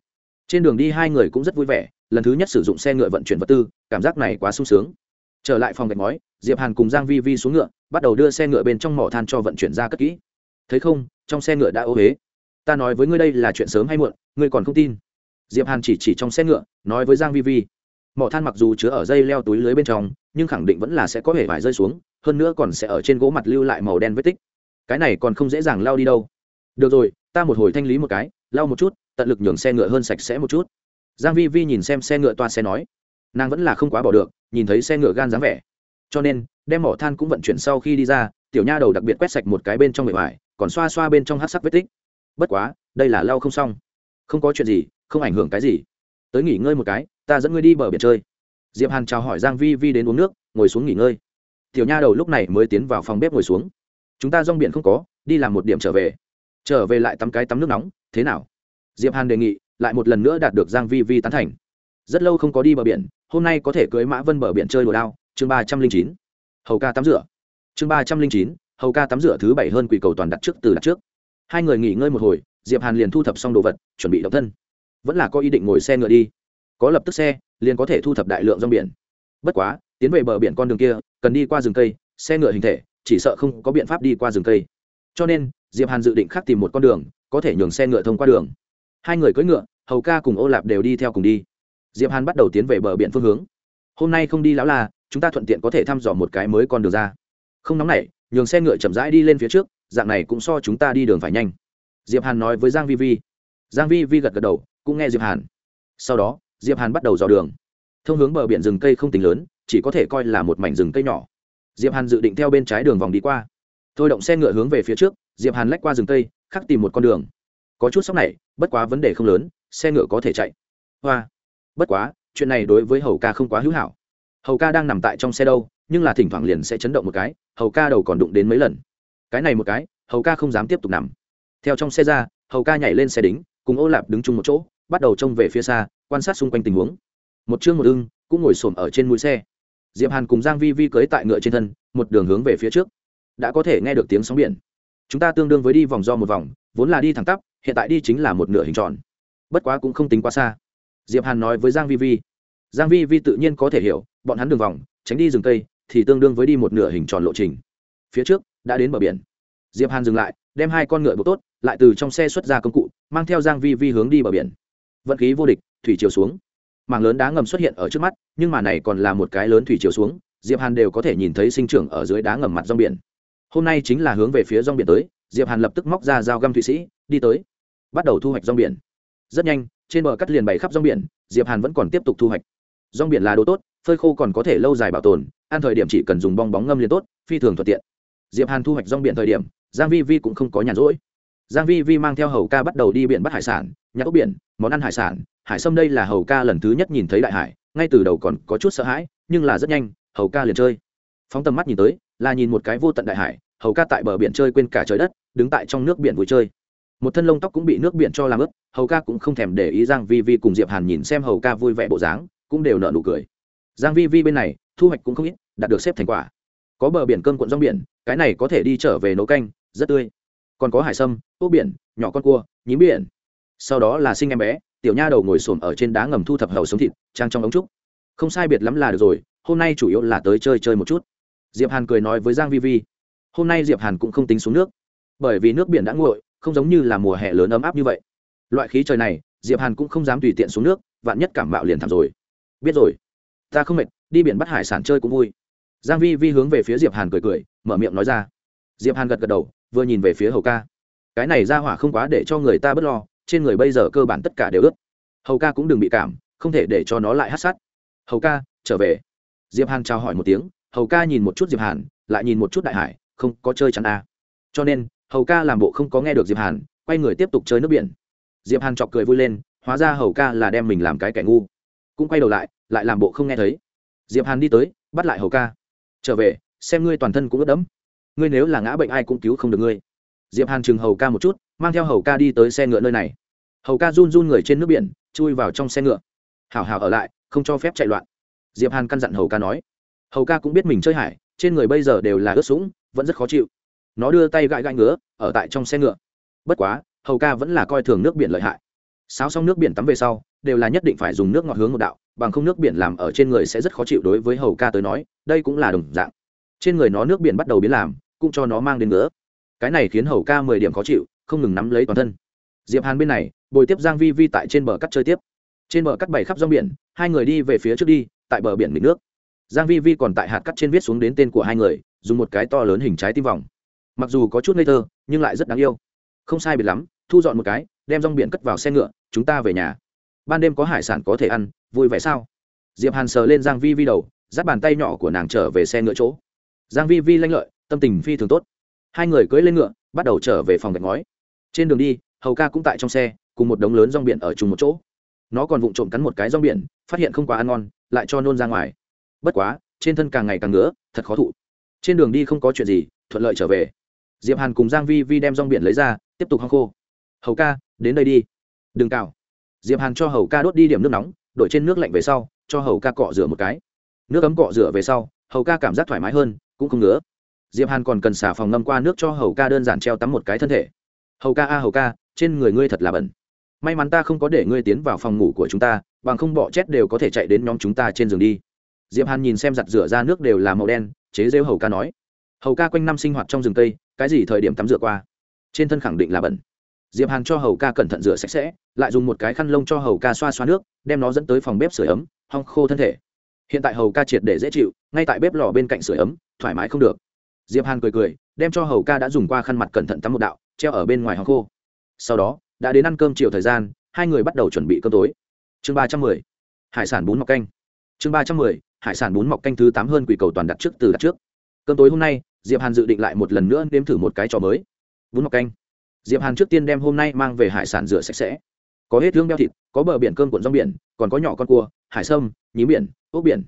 Trên đường đi hai người cũng rất vui vẻ lần thứ nhất sử dụng xe ngựa vận chuyển vật tư, cảm giác này quá sung sướng. Trở lại phòng gạch ngói, diệp hàn cùng giang vi vi xuống ngựa, bắt đầu đưa xe ngựa bên trong mỏ than cho vận chuyển ra cất kỹ. Thấy không, trong xe ngựa đã ô huế ta nói với ngươi đây là chuyện sớm hay muộn, ngươi còn không tin. Diệp hàn chỉ chỉ trong xe ngựa, nói với giang vi vi. Mỏ than mặc dù chứa ở dây leo túi lưới bên trong, nhưng khẳng định vẫn là sẽ có hề vải rơi xuống, hơn nữa còn sẽ ở trên gỗ mặt lưu lại màu đen vết tích. Cái này còn không dễ dàng lao đi đâu. Được rồi, ta một hồi thanh lý một cái, lau một chút, tận lực nhường xe ngựa hơn sạch sẽ một chút giang vi vi nhìn xem xe ngựa toa xe nói, nàng vẫn là không quá bỏ được, nhìn thấy xe ngựa gan dáng vẻ. Cho nên, đem mỏ than cũng vận chuyển sau khi đi ra, tiểu nha đầu đặc biệt quét sạch một cái bên trong bề ngoài, còn xoa xoa bên trong hát sắc vết tích. Bất quá, đây là lau không xong. Không có chuyện gì, không ảnh hưởng cái gì. Tới nghỉ ngơi một cái, ta dẫn ngươi đi bờ biển chơi. Diệp hàn chào hỏi giang vi vi đến uống nước, ngồi xuống nghỉ ngơi. Tiểu nha đầu lúc này mới tiến vào phòng bếp ngồi xuống. Chúng ta rong biển không có, đi làm một điểm trở về. Trở về lại tắm cái tắm nước nóng, thế nào? Diệp hàn đề nghị lại một lần nữa đạt được giang vi vi tán thành. Rất lâu không có đi bờ biển, hôm nay có thể cưới mã vân bờ biển chơi đùa đao. Chương ba trăm linh chín. Hầu ca tắm rửa. Chương ba trăm linh chín. Hầu ca tắm rửa thứ bảy hơn quỷ cầu toàn đặt trước từ đặt trước. Hai người nghỉ ngơi một hồi, diệp hàn liền thu thập xong đồ vật, chuẩn bị động thân. Vẫn là có ý định ngồi xe ngựa đi. Có lập tức xe, liền có thể thu thập đại lượng rong biển. Bất quá, tiến về bờ biển con đường kia, cần đi qua rừng cây, xe ngựa hình thể, chỉ sợ không có biện pháp đi qua rừng cây. Cho nên, diệp hàn dự định khác tìm một con đường, có thể nhường xe ngựa thông qua đường hai người cưỡi ngựa, hầu ca cùng ô lạp đều đi theo cùng đi. Diệp hàn bắt đầu tiến về bờ biển phương hướng. Hôm nay không đi lão là, chúng ta thuận tiện có thể thăm dò một cái mới con đường ra. Không nóng nảy, nhường xe ngựa chậm rãi đi lên phía trước, dạng này cũng so chúng ta đi đường phải nhanh. Diệp hàn nói với giang vi vi. Giang vi vi gật gật đầu, cũng nghe diệp hàn. Sau đó, diệp hàn bắt đầu dò đường. Thông hướng bờ biển rừng cây không tính lớn, chỉ có thể coi là một mảnh rừng cây nhỏ. Diệp hàn dự định theo bên trái đường vòng đi qua. Thôi động xe ngựa hướng về phía trước, diệp hàn lách qua rừng cây, khắc tìm một con đường. Có chút sốc này bất quá vấn đề không lớn, xe ngựa có thể chạy. Hoa. Bất quá, chuyện này đối với hầu ca không quá hữu hảo. Hầu ca đang nằm tại trong xe đâu, nhưng là thỉnh thoảng liền sẽ chấn động một cái, hầu ca đầu còn đụng đến mấy lần. Cái này một cái, hầu ca không dám tiếp tục nằm. Theo trong xe ra, hầu ca nhảy lên xe đính, cùng ô lạp đứng chung một chỗ, bắt đầu trông về phía xa, quan sát xung quanh tình huống. Một chương một ưng, cũng ngồi xổm ở trên mũi xe. Diệp hàn cùng giang vi vi cưới tại ngựa trên thân, một đường hướng về phía trước. Đã có thể nghe được tiếng sóng biển. Chúng ta tương đương với đi vòng do một vòng, vốn là đi thẳng tắp hiện tại đi chính là một nửa hình tròn. Bất quá cũng không tính quá xa. Diệp hàn nói với giang vi vi. Giang vi vi tự nhiên có thể hiểu, bọn hắn đường vòng, tránh đi rừng cây, thì tương đương với đi một nửa hình tròn lộ trình. Phía trước, đã đến bờ biển. Diệp hàn dừng lại, đem hai con ngựa bộ tốt, lại từ trong xe xuất ra công cụ, mang theo giang vi vi hướng đi bờ biển. Vận khí vô địch, thủy chiều xuống. Mảng lớn đá ngầm xuất hiện ở trước mắt, nhưng mà này còn là một cái lớn thủy chiều xuống, diệp hàn đều có thể nhìn thấy sinh trưởng ở dưới đá ngầm mặt rong biển. Hôm nay chính là hướng về phía rong biển tới, diệp hàn lập tức móc ra dao găm thụy sĩ, đi tới bắt đầu thu hoạch rong biển. Rất nhanh, trên bờ cắt liền bày khắp rong biển, diệp hàn vẫn còn tiếp tục thu hoạch. Rong biển là đồ tốt, phơi khô còn có thể lâu dài bảo tồn, ăn thời điểm chỉ cần dùng bong bóng ngâm liền tốt, phi thường thuận tiện. Diệp hàn thu hoạch rong biển thời điểm, giang vi vi cũng không có nhàn rỗi. Giang vi vi mang theo hầu ca bắt đầu đi biển bắt hải sản, nhặt ốc biển, món ăn hải sản. Hải sâm đây là hầu ca lần thứ nhất nhìn thấy đại hải, ngay từ đầu còn có chút sợ hãi, nhưng là rất nhanh, hầu ca liền chơi. Phóng tầm mắt nhìn tới, là nhìn một cái vô tận đại hải, hầu ca tại bờ biển chơi quên cả trời đất, đứng tại trong nước biển vui chơi một thân lông tóc cũng bị nước biển cho làm ướt, hầu ca cũng không thèm để ý giang vi vi cùng diệp hàn nhìn xem hầu ca vui vẻ bộ dáng, cũng đều nở nụ cười. Giang vi vi bên này, thu hoạch cũng không ít, đạt được xếp thành quả. Có bờ biển cơm cuộn rong biển, cái này có thể đi trở về nấu canh, rất tươi. Còn có hải sâm, ốc biển, nhỏ con cua, nhím biển. Sau đó là sinh em bé, tiểu nha đầu ngồi xổm ở trên đá ngầm thu thập hầu sống thịt, trang trong ống trúc. Không sai biệt lắm là được rồi, hôm nay chủ yếu là tới chơi chơi một chút. Diệp hàn cười nói với giang vi vi, hôm nay diệp hàn cũng không tính xuống nước, bởi vì nước biển đã nguội không giống như là mùa hè lớn ấm áp như vậy. Loại khí trời này, diệp hàn cũng không dám tùy tiện xuống nước, vạn nhất cảm mạo liền thảm rồi. Biết rồi. Ta không mệt, đi biển bắt hải sản chơi cũng vui. Giang vi vi hướng về phía diệp hàn cười cười, mở miệng nói ra. Diệp hàn gật gật đầu, vừa nhìn về phía hầu ca. Cái này ra hỏa không quá để cho người ta bất lo, trên người bây giờ cơ bản tất cả đều ướt. Hầu ca cũng đừng bị cảm, không thể để cho nó lại hát sát. Hầu ca, trở về. Diệp hàn chào hỏi một tiếng, hầu ca nhìn một chút diệp hàn, lại nhìn một chút đại hải, không có chơi chắn a. À. cho nên hầu ca làm bộ không có nghe được diệp hàn, quay người tiếp tục chơi nước biển. Diệp hàn chọc cười vui lên, hóa ra hầu ca là đem mình làm cái kẻ ngu. Cũng quay đầu lại lại làm bộ không nghe thấy. Diệp hàn đi tới, bắt lại hầu ca. Trở về, xem ngươi toàn thân cũng ướt đẫm. Ngươi nếu là ngã bệnh ai cũng cứu không được ngươi. Diệp hàn chừng hầu ca một chút, mang theo hầu ca đi tới xe ngựa nơi này. Hầu ca run run người trên nước biển, chui vào trong xe ngựa. Hảo hảo ở lại, không cho phép chạy loạn. Diệp hàn căn dặn hầu ca nói. Hầu ca cũng biết mình chơi hải, trên người bây giờ đều là ướt sũng, vẫn rất khó chịu nó đưa tay gãi gãi ngứa, ở tại trong xe ngựa. Bất quá, hầu ca vẫn là coi thường nước biển lợi hại. Sáo xong nước biển tắm về sau, đều là nhất định phải dùng nước ngọt hướng một đạo, bằng không nước biển làm ở trên người sẽ rất khó chịu đối với hầu ca tới nói, đây cũng là đồng dạng. Trên người nó nước biển bắt đầu biến làm, cũng cho nó mang đến ngứa. cái này khiến hầu ca mười điểm khó chịu, không ngừng nắm lấy toàn thân. Diệp hàn bên này, bồi tiếp giang vi vi tại trên bờ cắt chơi tiếp. Trên bờ cắt bảy khắp rong biển, hai người đi về phía trước đi, tại bờ biển mịt nước. Giang vi vi còn tại hạt cắt trên viết xuống đến tên của hai người, dùng một cái to lớn hình trái tim vòng mặc dù có chút ngây thơ, nhưng lại rất đáng yêu. Không sai biệt lắm, thu dọn một cái, đem rong biển cất vào xe ngựa, chúng ta về nhà. Ban đêm có hải sản có thể ăn, vui vẻ sao? Diệp hàn sờ lên giang vi vi đầu, dắt bàn tay nhỏ của nàng trở về xe ngựa chỗ. Giang vi vi lanh lợi, tâm tình phi thường tốt. Hai người cưỡi lên ngựa, bắt đầu trở về phòng gạch ngói. Trên đường đi, hầu ca cũng tại trong xe, cùng một đống lớn rong biển ở chung một chỗ. Nó còn vụng trộm cắn một cái rong biển, phát hiện không quá ăn ngon, lại cho nôn ra ngoài. Bất quá, trên thân càng ngày càng ngứa, thật khó thụ. Trên đường đi không có chuyện gì, thuận lợi trở về diệp hàn cùng giang vi vi đem rong biển lấy ra, tiếp tục hong khô. Hầu ca, đến đây đi. Đừng cào. Diệp hàn cho hầu ca đốt đi điểm nước nóng, đổi trên nước lạnh về sau, cho hầu ca cọ rửa một cái. Nước ấm cọ rửa về sau, hầu ca cảm giác thoải mái hơn, cũng không ngứa. Diệp hàn còn cần xả phòng ngâm qua nước cho hầu ca đơn giản treo tắm một cái thân thể. Hầu ca a, hầu ca, trên người ngươi thật là bẩn. May mắn ta không có để ngươi tiến vào phòng ngủ của chúng ta, bằng không bọ chết đều có thể chạy đến nhóm chúng ta trên giường đi. Diệp hàn nhìn xem giặt rửa ra nước đều là màu đen, chế rêu hầu ca nói. Hầu ca quanh năm sinh hoạt trong rừng tây cái gì thời điểm tắm rửa qua? Trên thân khẳng định là bẩn. Diệp hàn cho hầu ca cẩn thận rửa sạch sẽ, lại dùng một cái khăn lông cho hầu ca xoa xoa nước, đem nó dẫn tới phòng bếp sửa ấm, hong khô thân thể. Hiện tại hầu ca triệt để dễ chịu, ngay tại bếp lò bên cạnh sửa ấm, thoải mái không được. Diệp hàn cười cười, đem cho hầu ca đã dùng qua khăn mặt cẩn thận tắm một đạo, treo ở bên ngoài hong khô. Sau đó, đã đến ăn cơm chiều thời gian, hai người bắt đầu chuẩn bị cơm tối. Chương ba trăm mười, hải sản bún mọc canh. Chương ba trăm mười, hải sản bún mọc canh thứ tám hơn quỷ cầu toàn đặt trước từ đặt trước. Cơm tối hôm nay diệp hàn dự định lại một lần nữa nếm thử một cái trò mới. Bún mọc canh. Diệp hàn trước tiên đem hôm nay mang về hải sản rửa sạch sẽ. Có hết thương beo thịt, có bờ biển cơm cuộn rong biển, còn có nhỏ con cua, hải sâm, nhí biển, ốc biển.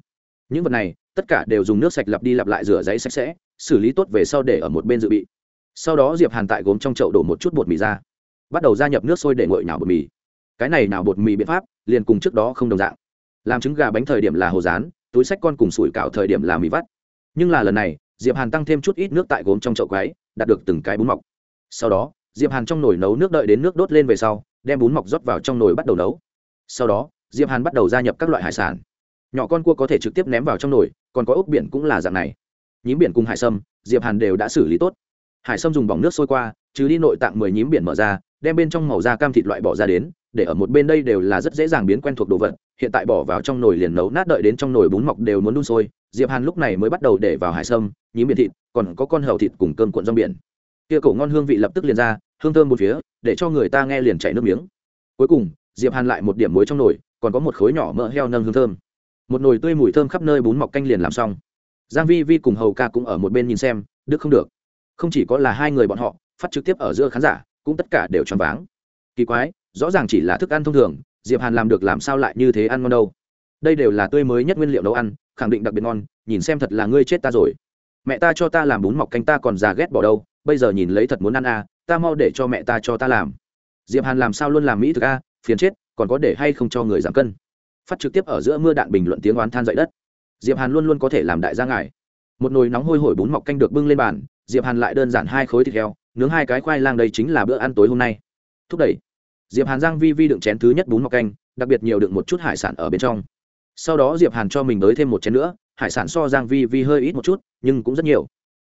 Những vật này, tất cả đều dùng nước sạch lặp đi lặp lại rửa giấy sạch sẽ, xử lý tốt về sau để ở một bên dự bị. Sau đó diệp hàn tại gốm trong chậu đổ một chút bột mì ra. Bắt đầu gia nhập nước sôi để nguội nhào bột mì. Cái này nào bột mì biện pháp, liền cùng trước đó không đồng dạng. Làm trứng gà bánh thời điểm là hồ rán, túi sách con cùng sủi cảo thời điểm là mì vắt. Nhưng là lần này diệp hàn tăng thêm chút ít nước tại gốm trong chậu quái, đạt được từng cái bún mọc. Sau đó, diệp hàn trong nồi nấu nước đợi đến nước đốt lên về sau, đem bún mọc rót vào trong nồi bắt đầu nấu. Sau đó, diệp hàn bắt đầu gia nhập các loại hải sản. Nhỏ con cua có thể trực tiếp ném vào trong nồi, còn có ốc biển cũng là dạng này. Nhím biển cùng hải sâm, diệp hàn đều đã xử lý tốt. Hải sâm dùng bỏng nước sôi qua chứ đi nội tạng mười nhím biển mở ra đem bên trong màu da cam thịt loại bỏ ra đến, để ở một bên đây đều là rất dễ dàng biến quen thuộc đồ vật, hiện tại bỏ vào trong nồi liền nấu nát đợi đến trong nồi bún mọc đều muốn đun sôi, diệp hàn lúc này mới bắt đầu để vào hải sâm nhím biển thịt, còn có con hầu thịt cùng cơm cuộn rong biển. Kia cổ ngon hương vị lập tức liền ra, hương thơm một phía, để cho người ta nghe liền chảy nước miếng. Cuối cùng, diệp hàn lại một điểm muối trong nồi, còn có một khối nhỏ mỡ heo nâng hương thơm. Một nồi tươi mùi thơm khắp nơi bún mọc canh liền làm xong. Giang vi vi cùng hầu ca cũng ở một bên nhìn xem được không được. Không chỉ có là hai người bọn họ, phát trực tiếp ở giữa khán giả cũng tất cả đều choáng váng. Kỳ quái, rõ ràng chỉ là thức ăn thông thường, diệp hàn làm được làm sao lại như thế ăn ngon đâu? Đây đều là tươi mới nhất nguyên liệu nấu ăn, khẳng định đặc biệt ngon, nhìn xem thật là ngươi chết ta rồi. Mẹ ta cho ta làm bún mọc canh ta còn già ghét bỏ đâu, bây giờ nhìn lấy thật muốn ăn à ta mau để cho mẹ ta cho ta làm. Diệp hàn làm sao luôn làm mỹ thực a phiền chết, còn có để hay không cho người giảm cân. Phát trực tiếp ở giữa mưa đạn bình luận tiếng oán than dậy đất. Diệp hàn luôn luôn có thể làm đại gia ngài một nồi nóng hôi hổi bún mọc canh được bưng lên bàn, diệp hàn lại đơn giản hai khối thịt heo nướng hai cái khoai lang đây chính là bữa ăn tối hôm nay. Thúc đẩy. Diệp hàn giang vi vi đựng chén thứ nhất bún mọc canh, đặc biệt nhiều đựng một chút hải sản ở bên trong. Sau đó diệp hàn cho mình tới thêm một chén nữa, hải sản so giang vi vi hơi ít một chút, nhưng cũng rất nhiều.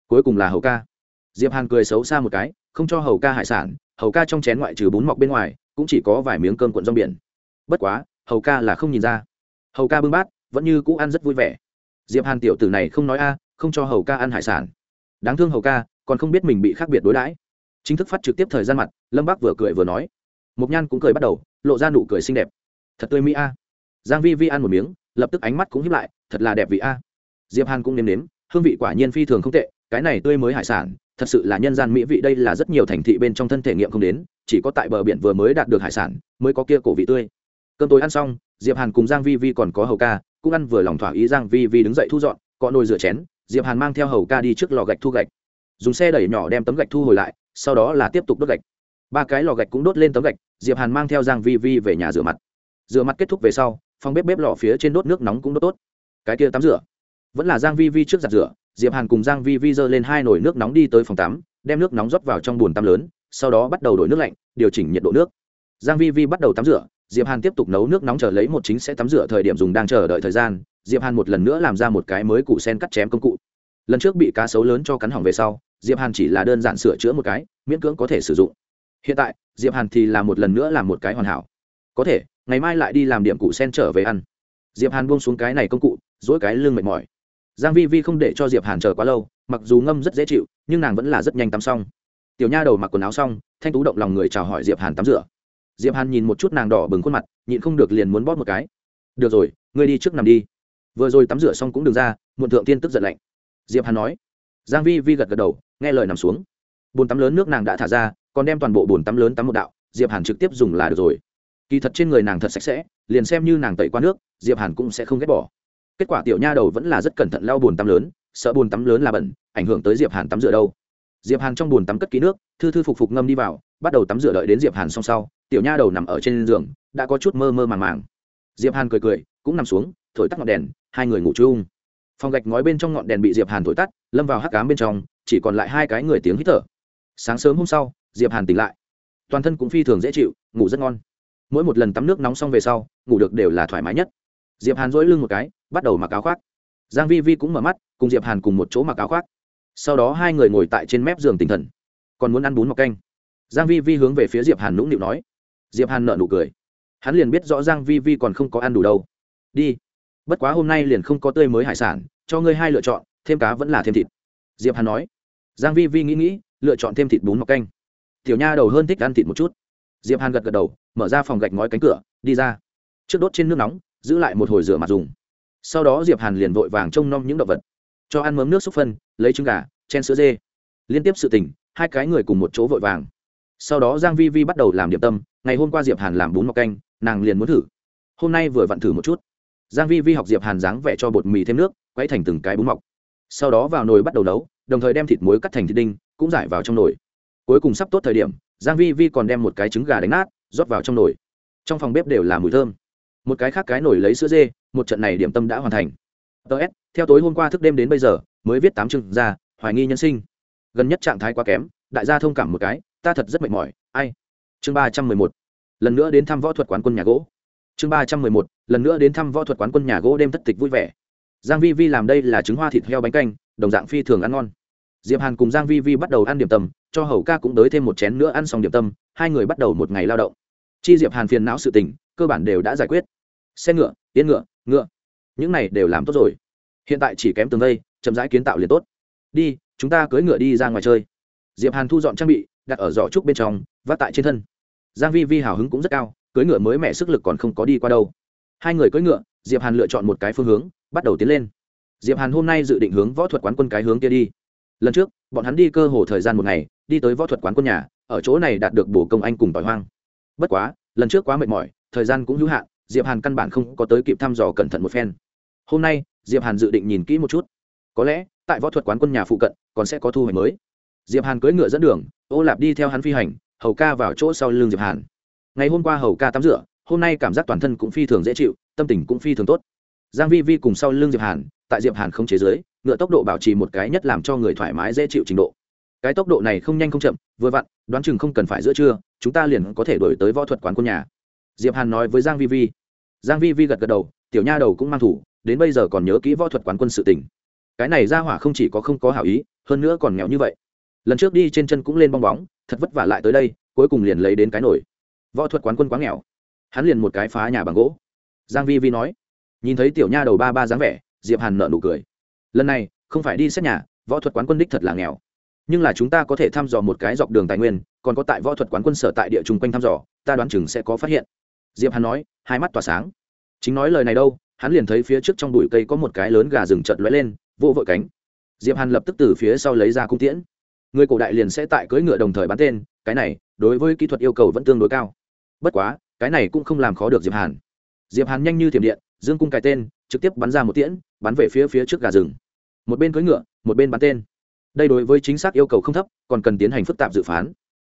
Cuối cùng là hầu ca. Diệp hàn cười xấu xa một cái, không cho hầu ca hải sản, hầu ca trong chén ngoại trừ bún mọc bên ngoài, cũng chỉ có vài miếng cơm cuộn rong biển. Bất quá, hầu ca là không nhìn ra. Hầu ca bưng bát, vẫn như cũ ăn rất vui vẻ. Diệp hàn tiểu tử này không nói a, không cho hầu ca ăn hải sản. Đáng thương hầu ca còn không biết mình bị khác biệt đối đãi. Chính thức phát trực tiếp thời gian mặt, lâm bác vừa cười vừa nói. Mục nhan cũng cười bắt đầu, lộ ra nụ cười xinh đẹp. Thật tươi mỹ a. Giang vi vi ăn một miếng, lập tức ánh mắt cũng hiếp lại, thật là đẹp vị a. Diệp hàn cũng nếm nếm, hương vị quả nhiên phi thường không tệ, cái này tươi mới hải sản, thật sự là nhân gian mỹ vị, đây là rất nhiều thành thị bên trong thân thể nghiệm không đến, chỉ có tại bờ biển vừa mới đạt được hải sản, mới có kia cổ vị tươi. Cơm tối ăn xong, diệp hàn cùng giang vi vi còn có hầu ca, cũng ăn vừa lòng thỏa ý giang vi vi đứng dậy thu dọn cọ nồi rửa chén, diệp hàn mang theo hầu ca đi trước lò gạch thu gạch dùng xe đẩy nhỏ đem tấm gạch thu hồi lại, sau đó là tiếp tục đốt gạch. Ba cái lò gạch cũng đốt lên tấm gạch, diệp hàn mang theo giang vi vi về nhà rửa mặt. Rửa mặt kết thúc về sau, phòng bếp bếp lò phía trên đốt nước nóng cũng đốt tốt. Cái kia tắm rửa. Vẫn là giang vi vi trước giặt rửa, diệp hàn cùng giang vi vi dơ lên hai nồi nước nóng đi tới phòng tắm, đem nước nóng rót vào trong bồn tắm lớn, sau đó bắt đầu đổi nước lạnh, điều chỉnh nhiệt độ nước. Giang vi vi bắt đầu tắm rửa, diệp hàn tiếp tục nấu nước nóng chờ lấy một chính sẽ tắm rửa thời điểm dùng đang chờ đợi thời gian, diệp hàn một lần nữa làm ra một cái mới củ sen cắt chém công cụ lần trước bị cá sấu lớn cho cắn hỏng về sau, diệp hàn chỉ là đơn giản sửa chữa một cái, miễn cưỡng có thể sử dụng. Hiện tại, diệp hàn thì làm một lần nữa làm một cái hoàn hảo. Có thể, ngày mai lại đi làm điểm cụ sen trở về ăn. Diệp hàn buông xuống cái này công cụ dỗi cái lưng mệt mỏi. Giang vi vi không để cho diệp hàn chờ quá lâu, mặc dù ngâm rất dễ chịu, nhưng nàng vẫn là rất nhanh tắm xong. Tiểu nha đầu mặc quần áo xong, thanh tú động lòng người chào hỏi diệp hàn tắm rửa. Diệp hàn nhìn một chút nàng đỏ bừng khuôn mặt, nhịn không được liền muốn bóp một cái. Được rồi, ngươi đi trước nằm đi. Vừa rồi tắm rửa xong cũng đừng ra, muộn thượng tiên tức giận lạnh diệp hàn nói. Giang vi vi gật gật đầu, nghe lời nằm xuống. Bồn tắm lớn nước nàng đã thả ra, còn đem toàn bộ bồn tắm lớn tắm một đạo, diệp hàn trực tiếp dùng là được rồi. Kỳ thật trên người nàng thật sạch sẽ, liền xem như nàng tẩy qua nước, diệp hàn cũng sẽ không ghét bỏ. Kết quả tiểu nha đầu vẫn là rất cẩn thận lau bồn tắm lớn, sợ bồn tắm lớn là bẩn, ảnh hưởng tới diệp hàn tắm rửa đâu. Diệp hàn trong bồn tắm cất kỹ nước, thư thư phục phục ngâm đi vào, bắt đầu tắm rửa đợi đến diệp hàn xong sau, tiểu nha đầu nằm ở trên giường, đã có chút mơ mơ màng màng. Diệp hàn cười cười, cũng nằm xuống, thổi tắt ngọn đèn, hai người ngủ chung phòng gạch ngói bên trong ngọn đèn bị diệp hàn thổi tắt, lâm vào hắc cám bên trong, chỉ còn lại hai cái người tiếng hít thở. Sáng sớm hôm sau, diệp hàn tỉnh lại. Toàn thân cũng phi thường dễ chịu, ngủ rất ngon. Mỗi một lần tắm nước nóng xong về sau, ngủ được đều là thoải mái nhất. Diệp hàn dỗi lưng một cái, bắt đầu mặc áo khoác. Giang vi vi cũng mở mắt, cùng diệp hàn cùng một chỗ mặc áo khoác. Sau đó hai người ngồi tại trên mép giường tinh thần. Còn muốn ăn bún mọc canh. Giang vi vi hướng về phía diệp hàn nũng nịu nói. Diệp hàn nở nụ cười. Hắn liền biết rõ giang vi vi còn không có ăn đủ đâu. Đi bất quá hôm nay liền không có tươi mới hải sản, cho ngươi hai lựa chọn, thêm cá vẫn là thêm thịt. Diệp hàn nói. Giang vi vi nghĩ nghĩ, lựa chọn thêm thịt bún mọc canh. Tiểu nha đầu hơn thích ăn thịt một chút. Diệp hàn gật gật đầu, mở ra phòng gạch ngói cánh cửa, đi ra. Trước đốt trên nước nóng, giữ lại một hồi rửa mặt dùng. Sau đó diệp hàn liền vội vàng trông nom những động vật. Cho ăn mớm nước xúc phân, lấy trứng gà, chen sữa dê. Liên tiếp sự tình, hai cái người cùng một chỗ vội vàng. Sau đó giang vi vi bắt đầu làm điểm tâm, ngày hôm qua diệp hàn làm bún mọc canh, nàng liền muốn thử. Hôm nay vừa vặn thử một chút giang vi vi học diệp hàn dáng vẽ cho bột mì thêm nước, quấy thành từng cái bún mọc. Sau đó vào nồi bắt đầu nấu, đồng thời đem thịt muối cắt thành thịt đinh, cũng giải vào trong nồi. Cuối cùng sắp tốt thời điểm, giang vi vi còn đem một cái trứng gà đánh nát, rót vào trong nồi. Trong phòng bếp đều là mùi thơm. Một cái khác cái nồi lấy sữa dê, một trận này điểm tâm đã hoàn thành. Ts theo tối hôm qua thức đêm đến bây giờ, mới viết tám chương ra, hoài nghi nhân sinh. Gần nhất trạng thái quá kém, đại gia thông cảm một cái, ta thật rất mệt mỏi, ai? Chương ba trăm mười một. Lần nữa đến thăm võ thuật quán quân nhà gỗ chương ba trăm mười một, lần nữa đến thăm võ thuật quán quân nhà gỗ đêm thất tịch vui vẻ. Giang vi vi làm đây là trứng hoa thịt heo bánh canh, đồng dạng phi thường ăn ngon. Diệp hàn cùng giang vi vi bắt đầu ăn điểm tâm, cho hầu ca cũng tới thêm một chén nữa ăn xong điểm tâm, hai người bắt đầu một ngày lao động. Chi diệp hàn phiền não sự tình, cơ bản đều đã giải quyết. Xe ngựa, yên ngựa ngựa. Những này đều làm tốt rồi. Hiện tại chỉ kém tường vây, chậm rãi kiến tạo liền tốt. Đi, chúng ta cưỡi ngựa đi ra ngoài chơi. Diệp hàn thu dọn trang bị, đặt ở giỏ trúc bên trong, vác tại trên thân. Giang vi vi hào hứng cũng rất cao cưỡi ngựa mới mẹ sức lực còn không có đi qua đâu. Hai người cưỡi ngựa, diệp hàn lựa chọn một cái phương hướng, bắt đầu tiến lên. Diệp hàn hôm nay dự định hướng võ thuật quán quân cái hướng kia đi. Lần trước, bọn hắn đi cơ hồ thời gian một ngày, đi tới võ thuật quán quân nhà, ở chỗ này đạt được bổ công anh cùng tỏi hoang. Bất quá, lần trước quá mệt mỏi, thời gian cũng hữu hạn, diệp hàn căn bản không có tới kịp thăm dò cẩn thận một phen. Hôm nay, diệp hàn dự định nhìn kỹ một chút. Có lẽ, tại võ thuật quán quân nhà phụ cận, còn sẽ có thu hoạch mới. Diệp hàn cưỡi ngựa dẫn đường, ô lạp đi theo hắn phi hành, hầu ca vào chỗ sau lưng diệp hàn ngày hôm qua hầu ca tắm rửa, hôm nay cảm giác toàn thân cũng phi thường dễ chịu, tâm tình cũng phi thường tốt. Giang vi vi cùng sau lưng diệp hàn, tại diệp hàn không chế giới ngựa tốc độ bảo trì một cái nhất làm cho người thoải mái dễ chịu trình độ. Cái tốc độ này không nhanh không chậm, vừa vặn, đoán chừng không cần phải giữa trưa, chúng ta liền có thể đổi tới võ thuật quán quân nhà. Diệp hàn nói với giang vi vi. Giang vi vi gật gật đầu, tiểu nha đầu cũng mang thủ, đến bây giờ còn nhớ kỹ võ thuật quán quân sự tình. Cái này ra hỏa không chỉ có không có hảo ý, hơn nữa còn nghèo như vậy. Lần trước đi trên chân cũng lên bong bóng, thật vất vả lại tới đây, cuối cùng liền lấy đến cái nổi võ thuật quán quân quá nghèo. Hắn liền một cái phá nhà bằng gỗ. Giang vi vi nói, nhìn thấy tiểu nha đầu ba ba dáng vẻ, diệp hàn nở nụ cười. Lần này, không phải đi xét nhà, võ thuật quán quân đích thật là nghèo. Nhưng là chúng ta có thể thăm dò một cái dọc đường tài nguyên, còn có tại võ thuật quán quân sở tại địa chung quanh thăm dò, ta đoán chừng sẽ có phát hiện. Diệp hàn nói, hai mắt tỏa sáng. Chính nói lời này đâu, hắn liền thấy phía trước trong bụi cây có một cái lớn gà rừng chợt lóe lên, vỗ vội cánh. Diệp hàn lập tức từ phía sau lấy ra cung tiễn. Người cổ đại liền sẽ tại cưỡi ngựa đồng thời bắn tên, cái này đối với kỹ thuật yêu cầu vẫn tương đối cao. Bất quá, cái này cũng không làm khó được diệp hàn. Diệp hàn nhanh như thiểm điện, dương cung cài tên, trực tiếp bắn ra một tiễn, bắn về phía phía trước gà rừng. Một bên cưỡi ngựa, một bên bắn tên. Đây đối với chính xác yêu cầu không thấp, còn cần tiến hành phức tạp dự phán.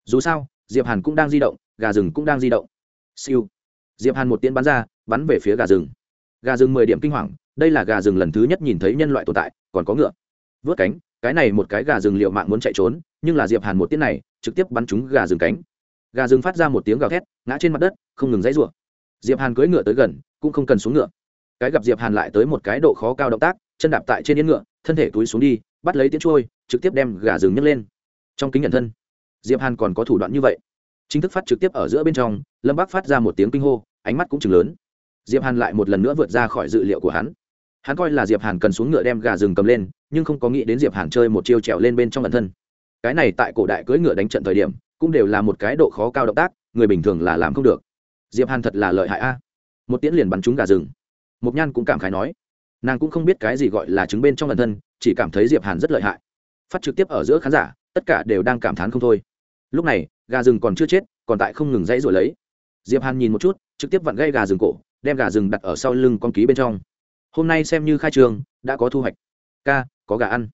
Dù sao, diệp hàn cũng đang di động, gà rừng cũng đang di động. Siêu. Diệp hàn một tiễn bắn ra, bắn về phía gà rừng. Gà rừng mười điểm kinh hoàng, đây là gà rừng lần thứ nhất nhìn thấy nhân loại tồn tại, còn có ngựa. Vớt cánh, cái này một cái gà rừng liệu mạng muốn chạy trốn, nhưng là diệp hàn một tiễn này trực tiếp bắn trúng gà rừng cánh. Gà rừng phát ra một tiếng gào thét, ngã trên mặt đất, không ngừng dãy rủa. Diệp hàn cưỡi ngựa tới gần, cũng không cần xuống ngựa. Cái gặp diệp hàn lại tới một cái độ khó cao động tác, chân đạp tại trên yên ngựa, thân thể túi xuống đi, bắt lấy tiếng trôi, trực tiếp đem gà rừng nhấc lên. Trong kính nhận thân, diệp hàn còn có thủ đoạn như vậy. Chính thức phát trực tiếp ở giữa bên trong, lâm bác phát ra một tiếng kinh hô, ánh mắt cũng chừng lớn. Diệp hàn lại một lần nữa vượt ra khỏi dự liệu của hắn. Hắn coi là diệp hàn cần xuống ngựa đem gà rừng cầm lên, nhưng không có nghĩ đến diệp hàn chơi một chiêu trèo lên bên trong ẩn thân cái này tại cổ đại cưỡi ngựa đánh trận thời điểm, cũng đều là một cái độ khó cao động tác, người bình thường là làm không được. Diệp hàn thật là lợi hại a. Một tiễn liền bắn trúng gà rừng. Một nhan cũng cảm khái nói. Nàng cũng không biết cái gì gọi là chứng bên trong lần thân, chỉ cảm thấy diệp hàn rất lợi hại. Phát trực tiếp ở giữa khán giả, tất cả đều đang cảm thán không thôi. Lúc này, gà rừng còn chưa chết, còn tại không ngừng dãy rồi lấy. Diệp hàn nhìn một chút, trực tiếp vặn gây gà rừng cổ, đem gà rừng đặt ở sau lưng con ký bên trong. Hôm nay xem như khai trường, đã có thu hoạch. Ca, có gà ăn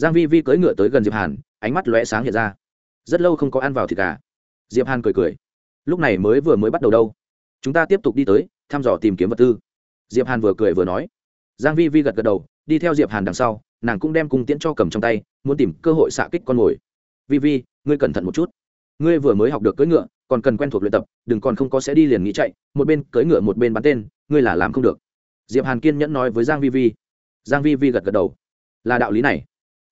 giang vi vi cưỡi ngựa tới gần diệp hàn, ánh mắt lóe sáng hiện ra. Rất lâu không có ăn vào thịt gà. Diệp hàn cười cười. Lúc này mới vừa mới bắt đầu đâu. Chúng ta tiếp tục đi tới, thăm dò tìm kiếm vật tư. Diệp hàn vừa cười vừa nói. Giang vi vi gật gật đầu, đi theo diệp hàn đằng sau, nàng cũng đem cung tiễn cho cầm trong tay, muốn tìm cơ hội xạ kích con mồi. Vi vi, ngươi cẩn thận một chút. Ngươi vừa mới học được cưỡi ngựa, còn cần quen thuộc luyện tập, đừng còn không có sẽ đi liền nghĩ chạy, một bên cưỡi ngựa một bên bắn tên, ngươi là làm không được. Diệp hàn kiên nhẫn nói với giang vi vi. Giang vi vi gật gật đầu. Là đạo lý này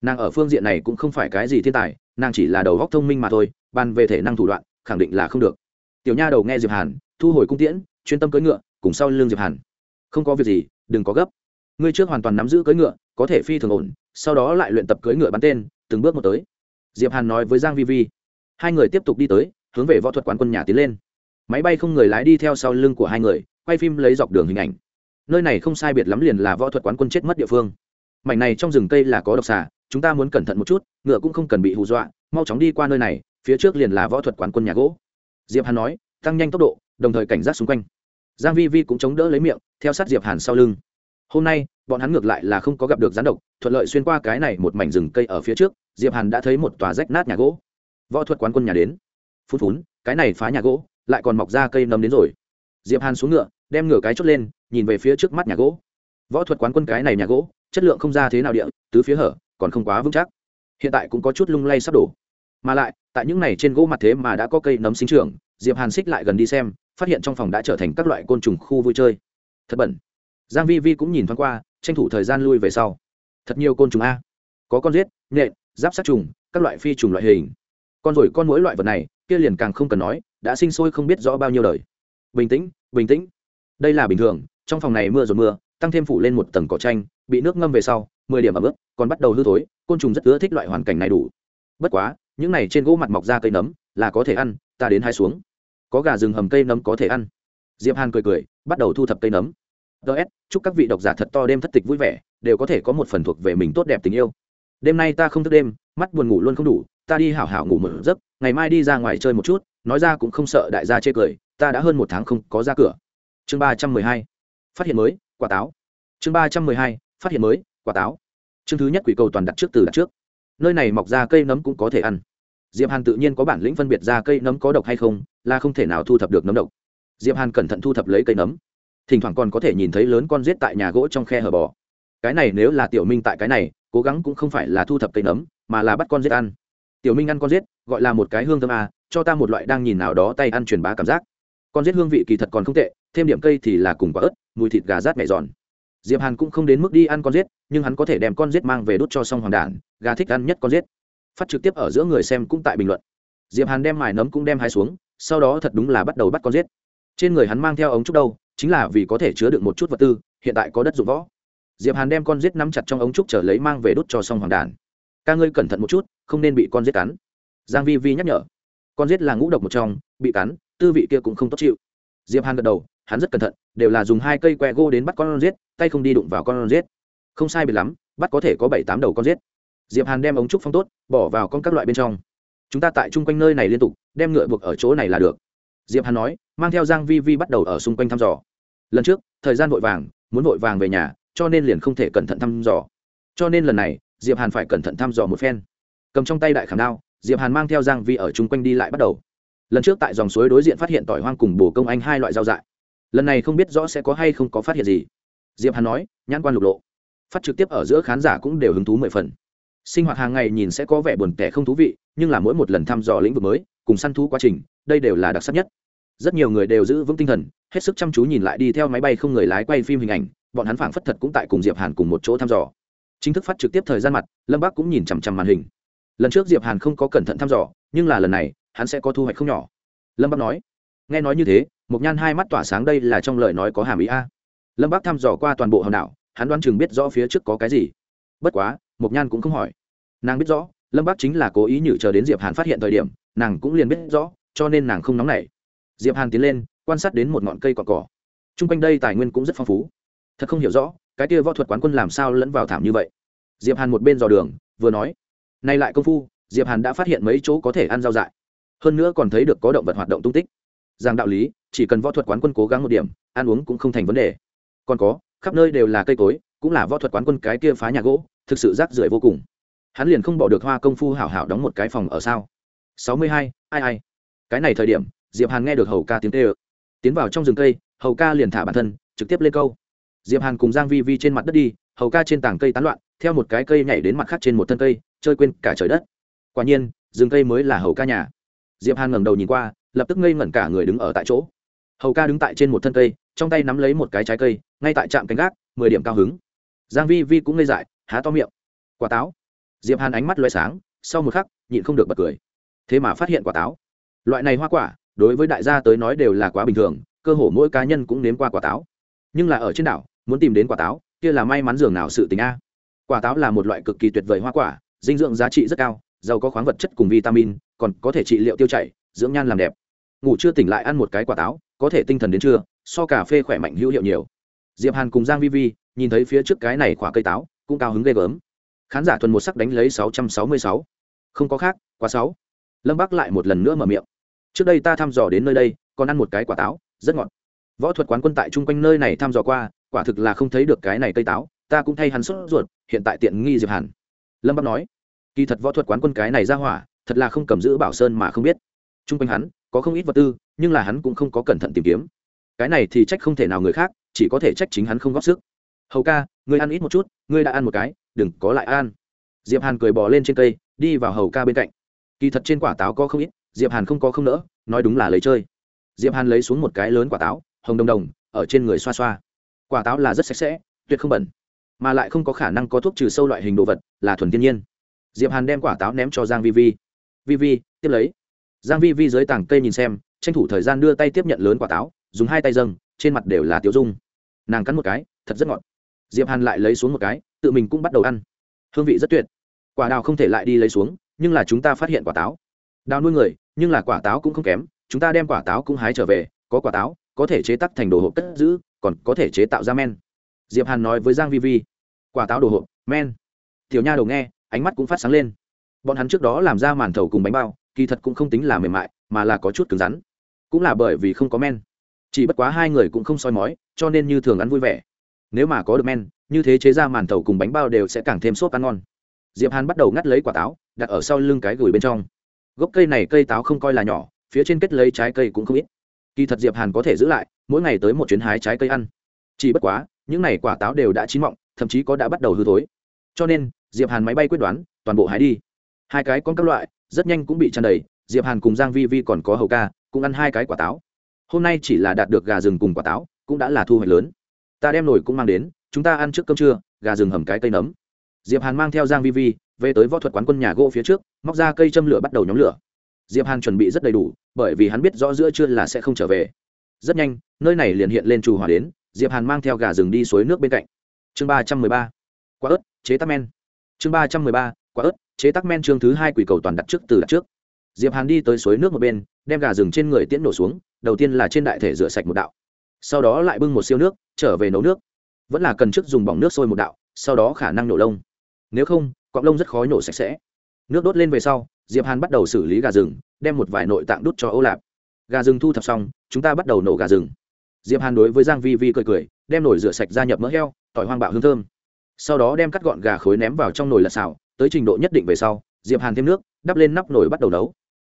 nàng ở phương diện này cũng không phải cái gì thiên tài, nàng chỉ là đầu góc thông minh mà thôi, bàn về thể năng thủ đoạn, khẳng định là không được. Tiểu nha đầu nghe diệp hàn, thu hồi cung tiễn, chuyên tâm cưỡi ngựa, cùng sau lưng diệp hàn. Không có việc gì, đừng có gấp. Ngươi trước hoàn toàn nắm giữ cưỡi ngựa, có thể phi thường ổn, sau đó lại luyện tập cưỡi ngựa bắn tên, từng bước một tới. Diệp hàn nói với giang vi vi. Hai người tiếp tục đi tới, hướng về võ thuật quán quân nhà tiến lên. Máy bay không người lái đi theo sau lưng của hai người, quay phim lấy dọc đường hình ảnh. Nơi này không sai biệt lắm liền là võ thuật quán quân chết mất địa phương. Mảnh này trong rừng cây là có độc xà chúng ta muốn cẩn thận một chút, ngựa cũng không cần bị hù dọa, mau chóng đi qua nơi này, phía trước liền là võ thuật quán quân nhà gỗ. Diệp hàn nói, tăng nhanh tốc độ, đồng thời cảnh giác xung quanh. Giang vi vi cũng chống đỡ lấy miệng, theo sát diệp hàn sau lưng. Hôm nay, bọn hắn ngược lại là không có gặp được gián độc, thuận lợi xuyên qua cái này một mảnh rừng cây ở phía trước, diệp hàn đã thấy một tòa rách nát nhà gỗ. Võ thuật quán quân nhà đến. Phun phún, cái này phá nhà gỗ, lại còn mọc ra cây nấm đến rồi. Diệp hàn xuống ngựa, đem ngựa cái chốt lên, nhìn về phía trước mắt nhà gỗ. Võ thuật quán quân cái này nhà gỗ, chất lượng không ra thế nào địa, tứ phía hở còn không quá vững chắc. Hiện tại cũng có chút lung lay sắp đổ. Mà lại, tại những này trên gỗ mặt thế mà đã có cây nấm sinh trưởng, diệp hàn xích lại gần đi xem, phát hiện trong phòng đã trở thành các loại côn trùng khu vui chơi. Thật bẩn. Giang vi vi cũng nhìn thoáng qua, tranh thủ thời gian lui về sau. Thật nhiều côn trùng a. Có con giết, nhện, giáp sát trùng, các loại phi trùng loại hình. Con rồi con mỗi loại vật này, kia liền càng không cần nói, đã sinh sôi không biết rõ bao nhiêu đời. Bình tĩnh bình tĩnh. Đây là bình thường, trong phòng này mưa rồi mưa, tăng thêm phủ lên một tầng cỏ tranh bị nước ngâm về sau mười điểm ở bước còn bắt đầu hư thối, côn trùng rất ưa thích loại hoàn cảnh này đủ. Bất quá, những này trên gỗ mặt mọc ra cây nấm, là có thể ăn, ta đến hai xuống. Có gà rừng hầm cây nấm có thể ăn. Diệp hàn cười cười, bắt đầu thu thập cây nấm. Ts chúc các vị độc giả thật to đêm thất tịch vui vẻ, đều có thể có một phần thuộc về mình tốt đẹp tình yêu. Đêm nay ta không thức đêm, mắt buồn ngủ luôn không đủ, ta đi hảo hảo ngủ một giấc, ngày mai đi ra ngoài chơi một chút, nói ra cũng không sợ đại gia chê cười, ta đã hơn một tháng không có ra cửa. Chương ba trăm mười hai, phát hiện mới, quả táo. Chương ba trăm mười hai, phát hiện mới quả táo. Chương thứ nhất quỷ cầu toàn đặt trước từ đặt trước. Nơi này mọc ra cây nấm cũng có thể ăn. Diệp hàn tự nhiên có bản lĩnh phân biệt ra cây nấm có độc hay không là không thể nào thu thập được nấm độc. Diệp hàn cẩn thận thu thập lấy cây nấm. Thỉnh thoảng còn có thể nhìn thấy lớn con rết tại nhà gỗ trong khe hở bò. Cái này nếu là tiểu minh tại cái này cố gắng cũng không phải là thu thập cây nấm mà là bắt con rết ăn. Tiểu minh ăn con rết gọi là một cái hương thơm à, cho ta một loại đang nhìn nào đó tay ăn truyền bá cảm giác. Con rết hương vị kỳ thật còn không tệ thêm điểm cây thì là cùng quả ớt mùi thịt gà rát mẹ giòn diệp hàn cũng không đến mức đi ăn con rết nhưng hắn có thể đem con rết mang về đút cho xong hoàng đản, gà thích ăn nhất con rết phát trực tiếp ở giữa người xem cũng tại bình luận. Diệp hàn đem mài nấm cũng đem hai xuống, sau đó thật đúng là bắt đầu bắt con rết trên người hắn mang theo ống trúc đâu, chính là vì có thể chứa được một chút vật tư, hiện tại có đất dụng võ. Diệp hàn đem con rết nắm chặt trong ống trúc trở lấy mang về đút cho xong hoàng đản. Ca ngươi cẩn thận một chút, không nên bị con rết cắn. Giang vi vi nhắc nhở. Con rết là ngũ độc một trong, bị cắn, tư vị kia cũng không tốt chịu. Diệp hàn gật đầu hắn rất cẩn thận, đều là dùng hai cây que gỗ đến bắt con rết tay không đi đụng vào con rết không sai biệt lắm, bắt có thể có bảy tám đầu con rết diệp hàn đem ống trúc phong tốt, bỏ vào con các loại bên trong. Chúng ta tại chung quanh nơi này liên tục, đem ngựa buộc ở chỗ này là được. Diệp hàn nói, mang theo giang vi vi bắt đầu ở xung quanh thăm dò. Lần trước, thời gian vội vàng, muốn vội vàng về nhà, cho nên liền không thể cẩn thận thăm dò. Cho nên lần này, diệp hàn phải cẩn thận thăm dò một phen. Cầm trong tay đại khảm đao, diệp hàn mang theo giang vi ở chung quanh đi lại bắt đầu. Lần trước tại dòng suối đối diện phát hiện tỏi hoang cùng bồ công anh hai loại rau dại lần này không biết rõ sẽ có hay không có phát hiện gì. Diệp hàn nói, nhãn quan lục lộ. Phát trực tiếp ở giữa khán giả cũng đều hứng thú mười phần. Sinh hoạt hàng ngày nhìn sẽ có vẻ buồn tẻ không thú vị, nhưng là mỗi một lần thăm dò lĩnh vực mới, cùng săn thú quá trình, đây đều là đặc sắc nhất. Rất nhiều người đều giữ vững tinh thần, hết sức chăm chú nhìn lại đi theo máy bay không người lái quay phim hình ảnh, bọn hắn phảng phất thật cũng tại cùng diệp hàn cùng một chỗ thăm dò. Chính thức phát trực tiếp thời gian mặt, lâm bác cũng nhìn chằm chằm màn hình. Lần trước diệp hàn không có cẩn thận thăm dò, nhưng là lần này, hắn sẽ có thu hoạch không nhỏ. Lâm bác nói nghe nói như thế một nhan hai mắt tỏa sáng đây là trong lời nói có hàm ý a. Lâm bác thăm dò qua toàn bộ hòn đảo, hắn đoán chừng biết rõ phía trước có cái gì. Bất quá, mộc nhan cũng không hỏi. Nàng biết rõ, lâm bác chính là cố ý nhử chờ đến diệp hàn phát hiện thời điểm, nàng cũng liền biết rõ, cho nên nàng không nóng nảy. Diệp hàn tiến lên, quan sát đến một ngọn cây cọn cỏ. T r u n g quanh đây tài nguyên cũng rất phong phú. Thật không hiểu rõ, cái kia võ thuật quán quân làm sao lẫn vào thảm như vậy. Diệp hàn một bên dò đường, vừa nói nay lại công phu, diệp hàn đã phát hiện mấy chỗ có thể ăn rau dại. Hơn nữa còn thấy được có động vật hoạt động tung tích rằng đạo lý, chỉ cần võ thuật quán quân cố gắng một điểm, ăn uống cũng không thành vấn đề. Còn có, khắp nơi đều là cây cối, cũng là võ thuật quán quân cái kia phá nhà gỗ, thực sự rác rưởi vô cùng. Hắn liền không bỏ được hoa công phu hảo hảo đóng một cái phòng ở sao? Sáu mươi hai, ai ai? Cái này thời điểm, diệp hàn nghe được hầu ca tiếng tê ơ tiến vào trong rừng cây, hầu ca liền thả bản thân, trực tiếp lên câu. Diệp hàn cùng giang vi vi trên mặt đất đi, hầu ca trên tảng cây tán loạn, theo một cái cây nhảy đến mặt khác trên một thân cây, chơi quên cả trời đất. Quả nhiên, rừng cây mới là hầu ca nhà. Diệp hàn ngẩng đầu nhìn qua lập tức ngây ngẩn cả người đứng ở tại chỗ. Hầu ca đứng tại trên một thân cây, trong tay nắm lấy một cái trái cây, ngay tại trạm canh gác, mười điểm cao hứng. Giang vi vi cũng ngây dại, há to miệng. Quả táo. Diệp hàn ánh mắt lóe sáng, sau một khắc, nhịn không được bật cười. Thế mà phát hiện quả táo. Loại này hoa quả, đối với đại gia tới nói đều là quá bình thường, cơ hồ mỗi cá nhân cũng nếm qua quả táo. Nhưng là ở trên đảo, muốn tìm đến quả táo, kia là may mắn dường nào sự tình a. Quả táo là một loại cực kỳ tuyệt vời hoa quả, dinh dưỡng giá trị rất cao, giàu có khoáng vật chất cùng vitamin, còn có thể trị liệu tiêu chảy, dưỡng nhan làm đẹp ngủ chưa tỉnh lại ăn một cái quả táo, có thể tinh thần đến trưa, so cà phê khỏe mạnh hữu hiệu nhiều. Diệp hàn cùng giang vi vi nhìn thấy phía trước cái này quả cây táo, cũng cao hứng ghê gớm. Khán giả thuần một sắc đánh lấy sáu trăm sáu mươi sáu. Không có khác, quá sáu. Lâm bắc lại một lần nữa mở miệng. Trước đây ta thăm dò đến nơi đây, còn ăn một cái quả táo, rất ngọt. Võ thuật quán quân tại chung quanh nơi này thăm dò qua, quả thực là không thấy được cái này cây táo, ta cũng thay hắn sốt ruột, hiện tại tiện nghi diệp hàn. Lâm bắc nói, kỳ thật võ thuật quán quân cái này ra hỏa, thật là không cầm giữ bảo sơn mà không biết. Chung quanh hắn có không ít vật tư, nhưng là hắn cũng không có cẩn thận tìm kiếm. Cái này thì trách không thể nào người khác, chỉ có thể trách chính hắn không góp sức. Hầu ca, ngươi ăn ít một chút, ngươi đã ăn một cái, đừng có lại ăn. Diệp hàn cười bò lên trên cây, đi vào hầu ca bên cạnh. Kỳ thật trên quả táo có không ít, diệp hàn không có không nỡ, nói đúng là lấy chơi. Diệp hàn lấy xuống một cái lớn quả táo, hồng đồng đồng, ở trên người xoa xoa. Quả táo là rất sạch sẽ, tuyệt không bẩn, mà lại không có khả năng có thuốc trừ sâu loại hình đồ vật, là thuần thiên nhiên. Diệp hàn đem quả táo ném cho giang vi vi. Vi vi, tiếp lấy giang vi vi dưới tảng cây nhìn xem, tranh thủ thời gian đưa tay tiếp nhận lớn quả táo, dùng hai tay dâng, trên mặt đều là tiểu dung. Nàng cắn một cái, thật rất ngọt. Diệp hàn lại lấy xuống một cái, tự mình cũng bắt đầu ăn. Hương vị rất tuyệt. Quả đào không thể lại đi lấy xuống, nhưng là chúng ta phát hiện quả táo. Đào nuôi người, nhưng là quả táo cũng không kém, chúng ta đem quả táo cũng hái trở về, có quả táo, có thể chế tác thành đồ hộp cất giữ, còn có thể chế tạo ra men. Diệp hàn nói với giang vi vi, quả táo đồ hộp, men. Tiểu nha đầu nghe, ánh mắt cũng phát sáng lên. Bọn hắn trước đó làm ra màn thầu cùng bánh bao kỳ thật cũng không tính là mềm mại, mà là có chút cứng rắn. Cũng là bởi vì không có men. Chỉ bất quá hai người cũng không soi mói, cho nên như thường ăn vui vẻ. Nếu mà có được men, như thế chế ra màn thầu cùng bánh bao đều sẽ càng thêm sốt ăn ngon. Diệp hàn bắt đầu ngắt lấy quả táo, đặt ở sau lưng cái gửi bên trong. Gốc cây này cây táo không coi là nhỏ, phía trên kết lấy trái cây cũng không ít. Kỳ thật diệp hàn có thể giữ lại, mỗi ngày tới một chuyến hái trái cây ăn. Chỉ bất quá, những này quả táo đều đã chín mọng, thậm chí có đã bắt đầu hư thối. Cho nên, diệp hàn máy bay quyết đoán, toàn bộ hái đi. Hai cái con các loại rất nhanh cũng bị tràn đầy, diệp hàn cùng giang vi vi còn có hầu ca, cũng ăn hai cái quả táo. Hôm nay chỉ là đạt được gà rừng cùng quả táo, cũng đã là thu hoạch lớn. Ta đem nồi cũng mang đến, chúng ta ăn trước cơm trưa, gà rừng hầm cái cây nấm. Diệp hàn mang theo giang vi vi, về tới võ thuật quán quân nhà gỗ phía trước, móc ra cây châm lửa bắt đầu nhóm lửa. Diệp hàn chuẩn bị rất đầy đủ, bởi vì hắn biết rõ giữa trưa là sẽ không trở về. Rất nhanh, nơi này liền hiện lên trù hỏa đến, diệp hàn mang theo gà rừng đi suối nước bên cạnh. Chương ba trăm mười ba. Quả ớt, chế tắc men. Chương ba trăm mười ba, quả ớt chế tác men chương thứ hai quỷ cầu toàn đặt trước từ đặt trước. Diệp hàn đi tới suối nước một bên, đem gà rừng trên người tiễn nổ xuống, đầu tiên là trên đại thể rửa sạch một đạo. Sau đó lại bưng một siêu nước, trở về nấu nước. Vẫn là cần trước dùng bỏng nước sôi một đạo, sau đó khả năng nổ lông. Nếu không cọng lông rất khó nổ sạch sẽ. Nước đốt lên về sau, diệp hàn bắt đầu xử lý gà rừng, đem một vài nội tạng đút cho ô lạp. Gà rừng thu thập xong, chúng ta bắt đầu nổ gà rừng. Diệp hàn đối với giang vi vi cười cười, đem nồi rửa sạch gia nhập mỡ heo, tỏi hoang bạo hương thơm. Sau đó đem cắt gọn gà khối ném vào trong nồi lật xào tới trình độ nhất định về sau, diệp hàn thêm nước, đắp lên nắp nồi bắt đầu nấu.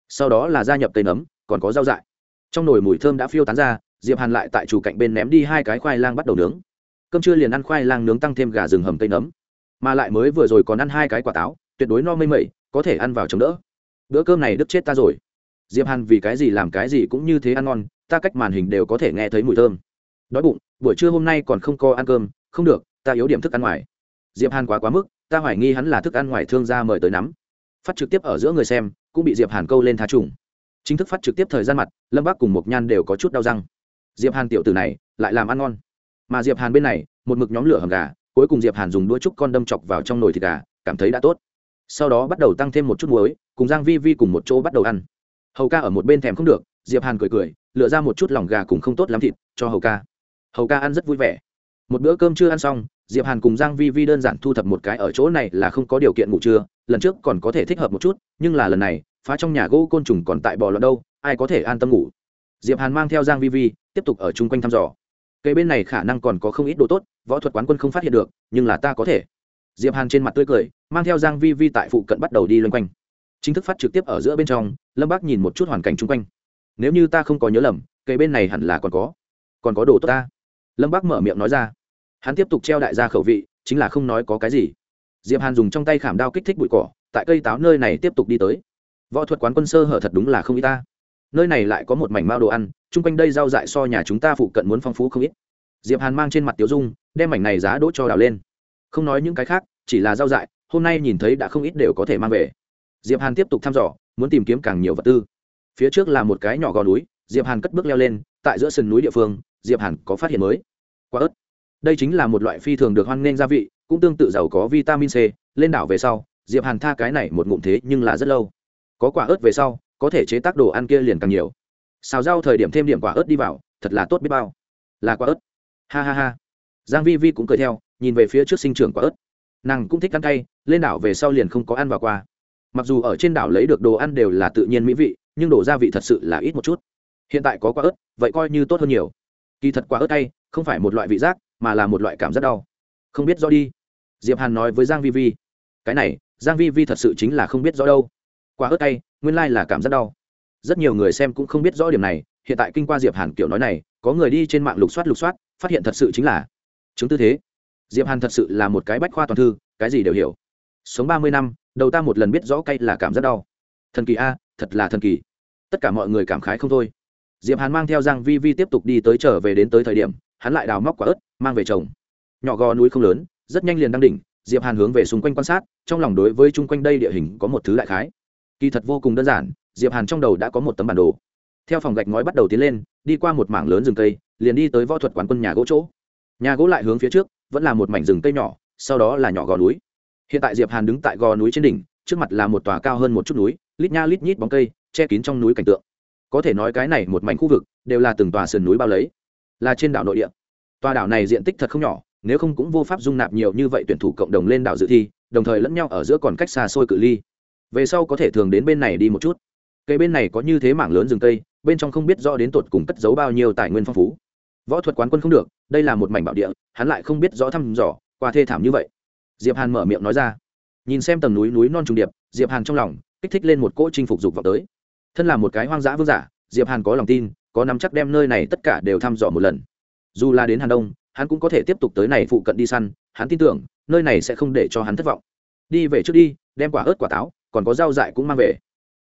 Sau đó là gia nhập cây nấm, còn có rau dại. Trong nồi mùi thơm đã phiêu tán ra, diệp hàn lại tại chủ cạnh bên ném đi hai cái khoai lang bắt đầu nướng. Cơm trưa liền ăn khoai lang nướng tăng thêm gà rừng hầm cây nấm. Mà lại mới vừa rồi còn ăn hai cái quả táo, tuyệt đối no mây mẩy, có thể ăn vào chống đỡ. Bữa cơm này đứt chết ta rồi. Diệp hàn vì cái gì làm cái gì cũng như thế ăn ngon, ta cách màn hình đều có thể nghe thấy mùi thơm. Đói bụng, buổi trưa hôm nay còn không có ăn cơm, không được, ta yếu điểm thức ăn ngoài. Diệp hàn quá quá mức ta hoài nghi hắn là thức ăn ngoài thương gia mời tới nắm. Phát trực tiếp ở giữa người xem, cũng bị diệp hàn câu lên tha trùng. Chính thức phát trực tiếp thời gian mặt, lâm bác cùng một nhan đều có chút đau răng. Diệp hàn tiểu tử này, lại làm ăn ngon. Mà diệp hàn bên này, một mực nhóm lửa hầm gà, cuối cùng diệp hàn dùng đuôi trúc con đâm chọc vào trong nồi thịt gà, cảm thấy đã tốt. Sau đó bắt đầu tăng thêm một chút muối, cùng giang vi vi cùng một chỗ bắt đầu ăn. Hầu ca ở một bên thèm không được, diệp hàn cười cười, lựa ra một chút lòng gà cũng không tốt lắm thịt, cho hầu ca. Hầu ca ăn rất vui vẻ một bữa cơm chưa ăn xong, diệp hàn cùng giang vi vi đơn giản thu thập một cái ở chỗ này là không có điều kiện ngủ trưa, lần trước còn có thể thích hợp một chút, nhưng là lần này, phá trong nhà gỗ côn trùng còn tại bò lọt đâu, ai có thể an tâm ngủ. Diệp hàn mang theo giang vi vi, tiếp tục ở chung quanh thăm dò. Cây bên này khả năng còn có không ít đồ tốt, võ thuật quán quân không phát hiện được, nhưng là ta có thể. Diệp hàn trên mặt tươi cười, mang theo giang vi vi tại phụ cận bắt đầu đi loanh quanh. Chính thức phát trực tiếp ở giữa bên trong, lâm bác nhìn một chút hoàn cảnh chung quanh. Nếu như ta không có nhớ lầm, cây bên này hẳn là còn có. Còn có đồ tốt ta. Lâm bác mở miệng nói ra hắn tiếp tục treo đại gia khẩu vị, chính là không nói có cái gì. Diệp hàn dùng trong tay khảm đao kích thích bụi cỏ, tại cây táo nơi này tiếp tục đi tới. Võ thuật quán quân sơ hở thật đúng là không ít ta. Nơi này lại có một mảnh mao đồ ăn, chung quanh đây rau dại so nhà chúng ta phụ cận muốn phong phú không ít. Diệp hàn mang trên mặt tiểu dung, đem mảnh này giá đỗ cho đào lên. Không nói những cái khác, chỉ là rau dại, hôm nay nhìn thấy đã không ít đều có thể mang về. Diệp hàn tiếp tục thăm dò, muốn tìm kiếm càng nhiều vật tư. Phía trước là một cái nhỏ gò núi, diệp hàn cất bước leo lên, tại giữa sườn núi địa phương, diệp hàn có phát hiện mới. Quả ớt đây chính là một loại phi thường được hoan nghênh gia vị, cũng tương tự giàu có vitamin c, lên đảo về sau, diệp hàn tha cái này một ngụm thế nhưng là rất lâu. Có quả ớt về sau, có thể chế tác đồ ăn kia liền càng nhiều. Xào rau thời điểm thêm điểm quả ớt đi vào, thật là tốt biết bao. Là quả ớt. Ha ha ha. Giang vi vi cũng cười theo, nhìn về phía trước sinh trưởng quả ớt. Nàng cũng thích ăn cay, lên đảo về sau liền không có ăn vào qua mặc dù ở trên đảo lấy được đồ ăn đều là tự nhiên mỹ vị, nhưng đồ gia vị thật sự là ít một chút. Hiện tại có quả ớt, vậy coi như tốt hơn nhiều. Kỳ thật quả ớt cay, không phải một loại vị giác mà là một loại cảm giác đau. Không biết rõ đi. Diệp hàn nói với giang vi vi, cái này, giang vi vi thật sự chính là không biết rõ đâu. Quá ớt cay nguyên lai là cảm giác đau. Rất nhiều người xem cũng không biết rõ điểm này, hiện tại kinh qua diệp hàn kiểu nói này, có người đi trên mạng lục soát lục soát, phát hiện thật sự chính là chứng tư thế. Diệp hàn thật sự là một cái bách khoa toàn thư, cái gì đều hiểu. Sống ba mươi năm, đầu ta một lần biết rõ cay là cảm giác đau. Thần kỳ a, thật là thần kỳ. Tất cả mọi người cảm khái không thôi. Diệp hàn mang theo giang vi vi tiếp tục đi tới trở về đến tới thời điểm, hắn lại đào móc quả ớt mang về chồng. nhỏ gò núi không lớn, rất nhanh liền đăng đỉnh, diệp hàn hướng về xung quanh quan sát, trong lòng đối với chung quanh đây địa hình có một thứ đại khái. Kỳ thật vô cùng đơn giản, diệp hàn trong đầu đã có một tấm bản đồ. Theo phòng gạch ngói bắt đầu tiến lên, đi qua một mảng lớn rừng cây, liền đi tới võ thuật quán quân nhà gỗ chỗ. Nhà gỗ lại hướng phía trước, vẫn là một mảnh rừng cây nhỏ, sau đó là nhỏ gò núi. Hiện tại diệp hàn đứng tại gò núi trên đỉnh, trước mặt là một tòa cao hơn một chút núi, lít nha lít nhít bóng cây, che kín trong núi cảnh tượng. Có thể nói cái này một mảnh khu vực, đều là từng tòa sườn núi bao lấy. Là trên đảo nội địa tòa đảo này diện tích thật không nhỏ, nếu không cũng vô pháp dung nạp nhiều như vậy tuyển thủ cộng đồng lên đảo dự thi, đồng thời lẫn nhau ở giữa còn cách xa xôi cự ly. Về sau có thể thường đến bên này đi một chút. Cây bên này có như thế mảng lớn rừng cây, bên trong không biết rõ đến tột cùng cất giấu bao nhiêu tài nguyên phong phú. Võ thuật quán quân không được, đây là một mảnh bảo địa, hắn lại không biết rõ thăm dò, qua thê thảm như vậy. Diệp hàn mở miệng nói ra. Nhìn xem tầng núi núi non trùng điệp, diệp hàn trong lòng kích thích lên một cỗ chinh phục dục vào tới. Thân là một cái hoang dã vương giả, diệp hàn có lòng tin, có nắm chắc đem nơi này tất cả đều thăm dò một lần dù là đến hàn đông hắn cũng có thể tiếp tục tới này phụ cận đi săn hắn tin tưởng nơi này sẽ không để cho hắn thất vọng đi về trước đi đem quả ớt quả táo còn có rau dại cũng mang về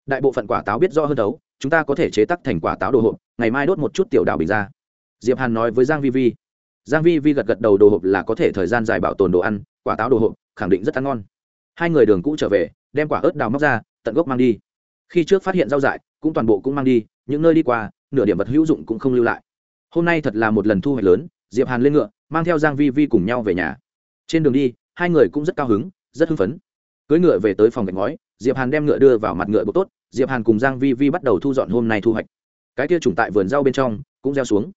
đại bộ phận quả táo biết rõ hơn đấu chúng ta có thể chế tắc thành quả táo đồ hộp ngày mai đốt một chút tiểu đảo bình ra diệp hàn nói với giang vi vi giang vi vi gật gật đầu đồ hộp là có thể thời gian dài bảo tồn đồ ăn quả táo đồ hộp khẳng định rất ăn ngon hai người đường cũ trở về đem quả ớt đào móc ra tận gốc mang đi khi trước phát hiện rau dại cũng toàn bộ cũng mang đi những nơi đi qua nửa điểm vật hữu dụng cũng không lưu lại hôm nay thật là một lần thu hoạch lớn, diệp hàn lên ngựa, mang theo giang vi vi cùng nhau về nhà. Trên đường đi, hai người cũng rất cao hứng, rất hưng phấn. Cưỡi ngựa về tới phòng gạch ngói, diệp hàn đem ngựa đưa vào mặt ngựa bộ tốt, diệp hàn cùng giang vi vi bắt đầu thu dọn hôm nay thu hoạch. Cái kia trùng tại vườn rau bên trong, cũng gieo xuống.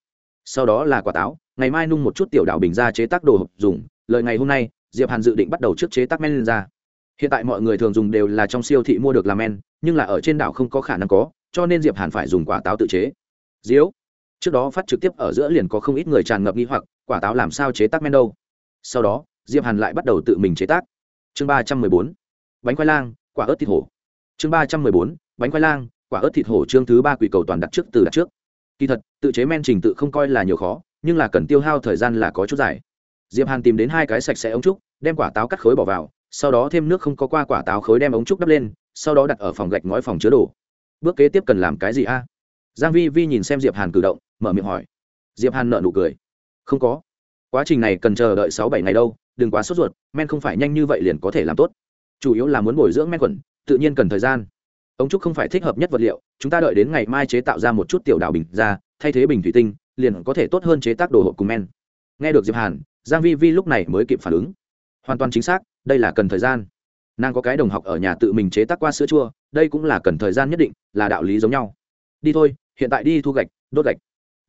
Sau đó là quả táo, ngày mai nung một chút tiểu đảo bình ra chế tác đồ hộp dùng, lời ngày hôm nay, diệp hàn dự định bắt đầu trước chế tác men lên ra. Hiện tại mọi người thường dùng đều là trong siêu thị mua được làm men, nhưng là ở trên đảo không có khả năng có, cho nên diệp hàn phải dùng quả táo tự chế. Diếu trước đó phát trực tiếp ở giữa liền có không ít người tràn ngập nghi hoặc, quả táo làm sao chế tác men đâu? Sau đó, diệp hàn lại bắt đầu tự mình chế tác. Chương ba trăm mười bốn, bánh khoai lang, quả ớt thịt hổ. Chương ba trăm mười bốn, bánh khoai lang, quả ớt thịt hổ chương thứ ba quỷ cầu toàn đặt trước từ đặt trước. Kỳ thật, tự chế men trình tự không coi là nhiều khó, nhưng là cần tiêu hao thời gian là có chút dài. Diệp hàn tìm đến hai cái sạch sẽ ống trúc, đem quả táo cắt khối bỏ vào, sau đó thêm nước không có qua quả táo khối đem ống trúc đắp lên, sau đó đặt ở phòng gạch ngói phòng chứa đồ. Bước kế tiếp cần làm cái gì a? Giang vi vi nhìn xem diệp hàn cử động mở miệng hỏi. Diệp hàn nở nụ cười. Không có. Quá trình này cần chờ đợi sáu bảy ngày đâu, đừng quá sốt ruột, men không phải nhanh như vậy liền có thể làm tốt. Chủ yếu là muốn bồi dưỡng men khuẩn, tự nhiên cần thời gian. Ống trúc không phải thích hợp nhất vật liệu, chúng ta đợi đến ngày mai chế tạo ra một chút tiểu đảo bình ra, thay thế bình thủy tinh, liền có thể tốt hơn chế tác đồ hộp cùng men. Nghe được diệp hàn, giang vi vi lúc này mới kịp phản ứng. Hoàn toàn chính xác, đây là cần thời gian. Nàng có cái đồng học ở nhà tự mình chế tác qua sữa chua, đây cũng là cần thời gian nhất định, là đạo lý giống nhau. Đi thôi, hiện tại đi thu gạch, đốt gạch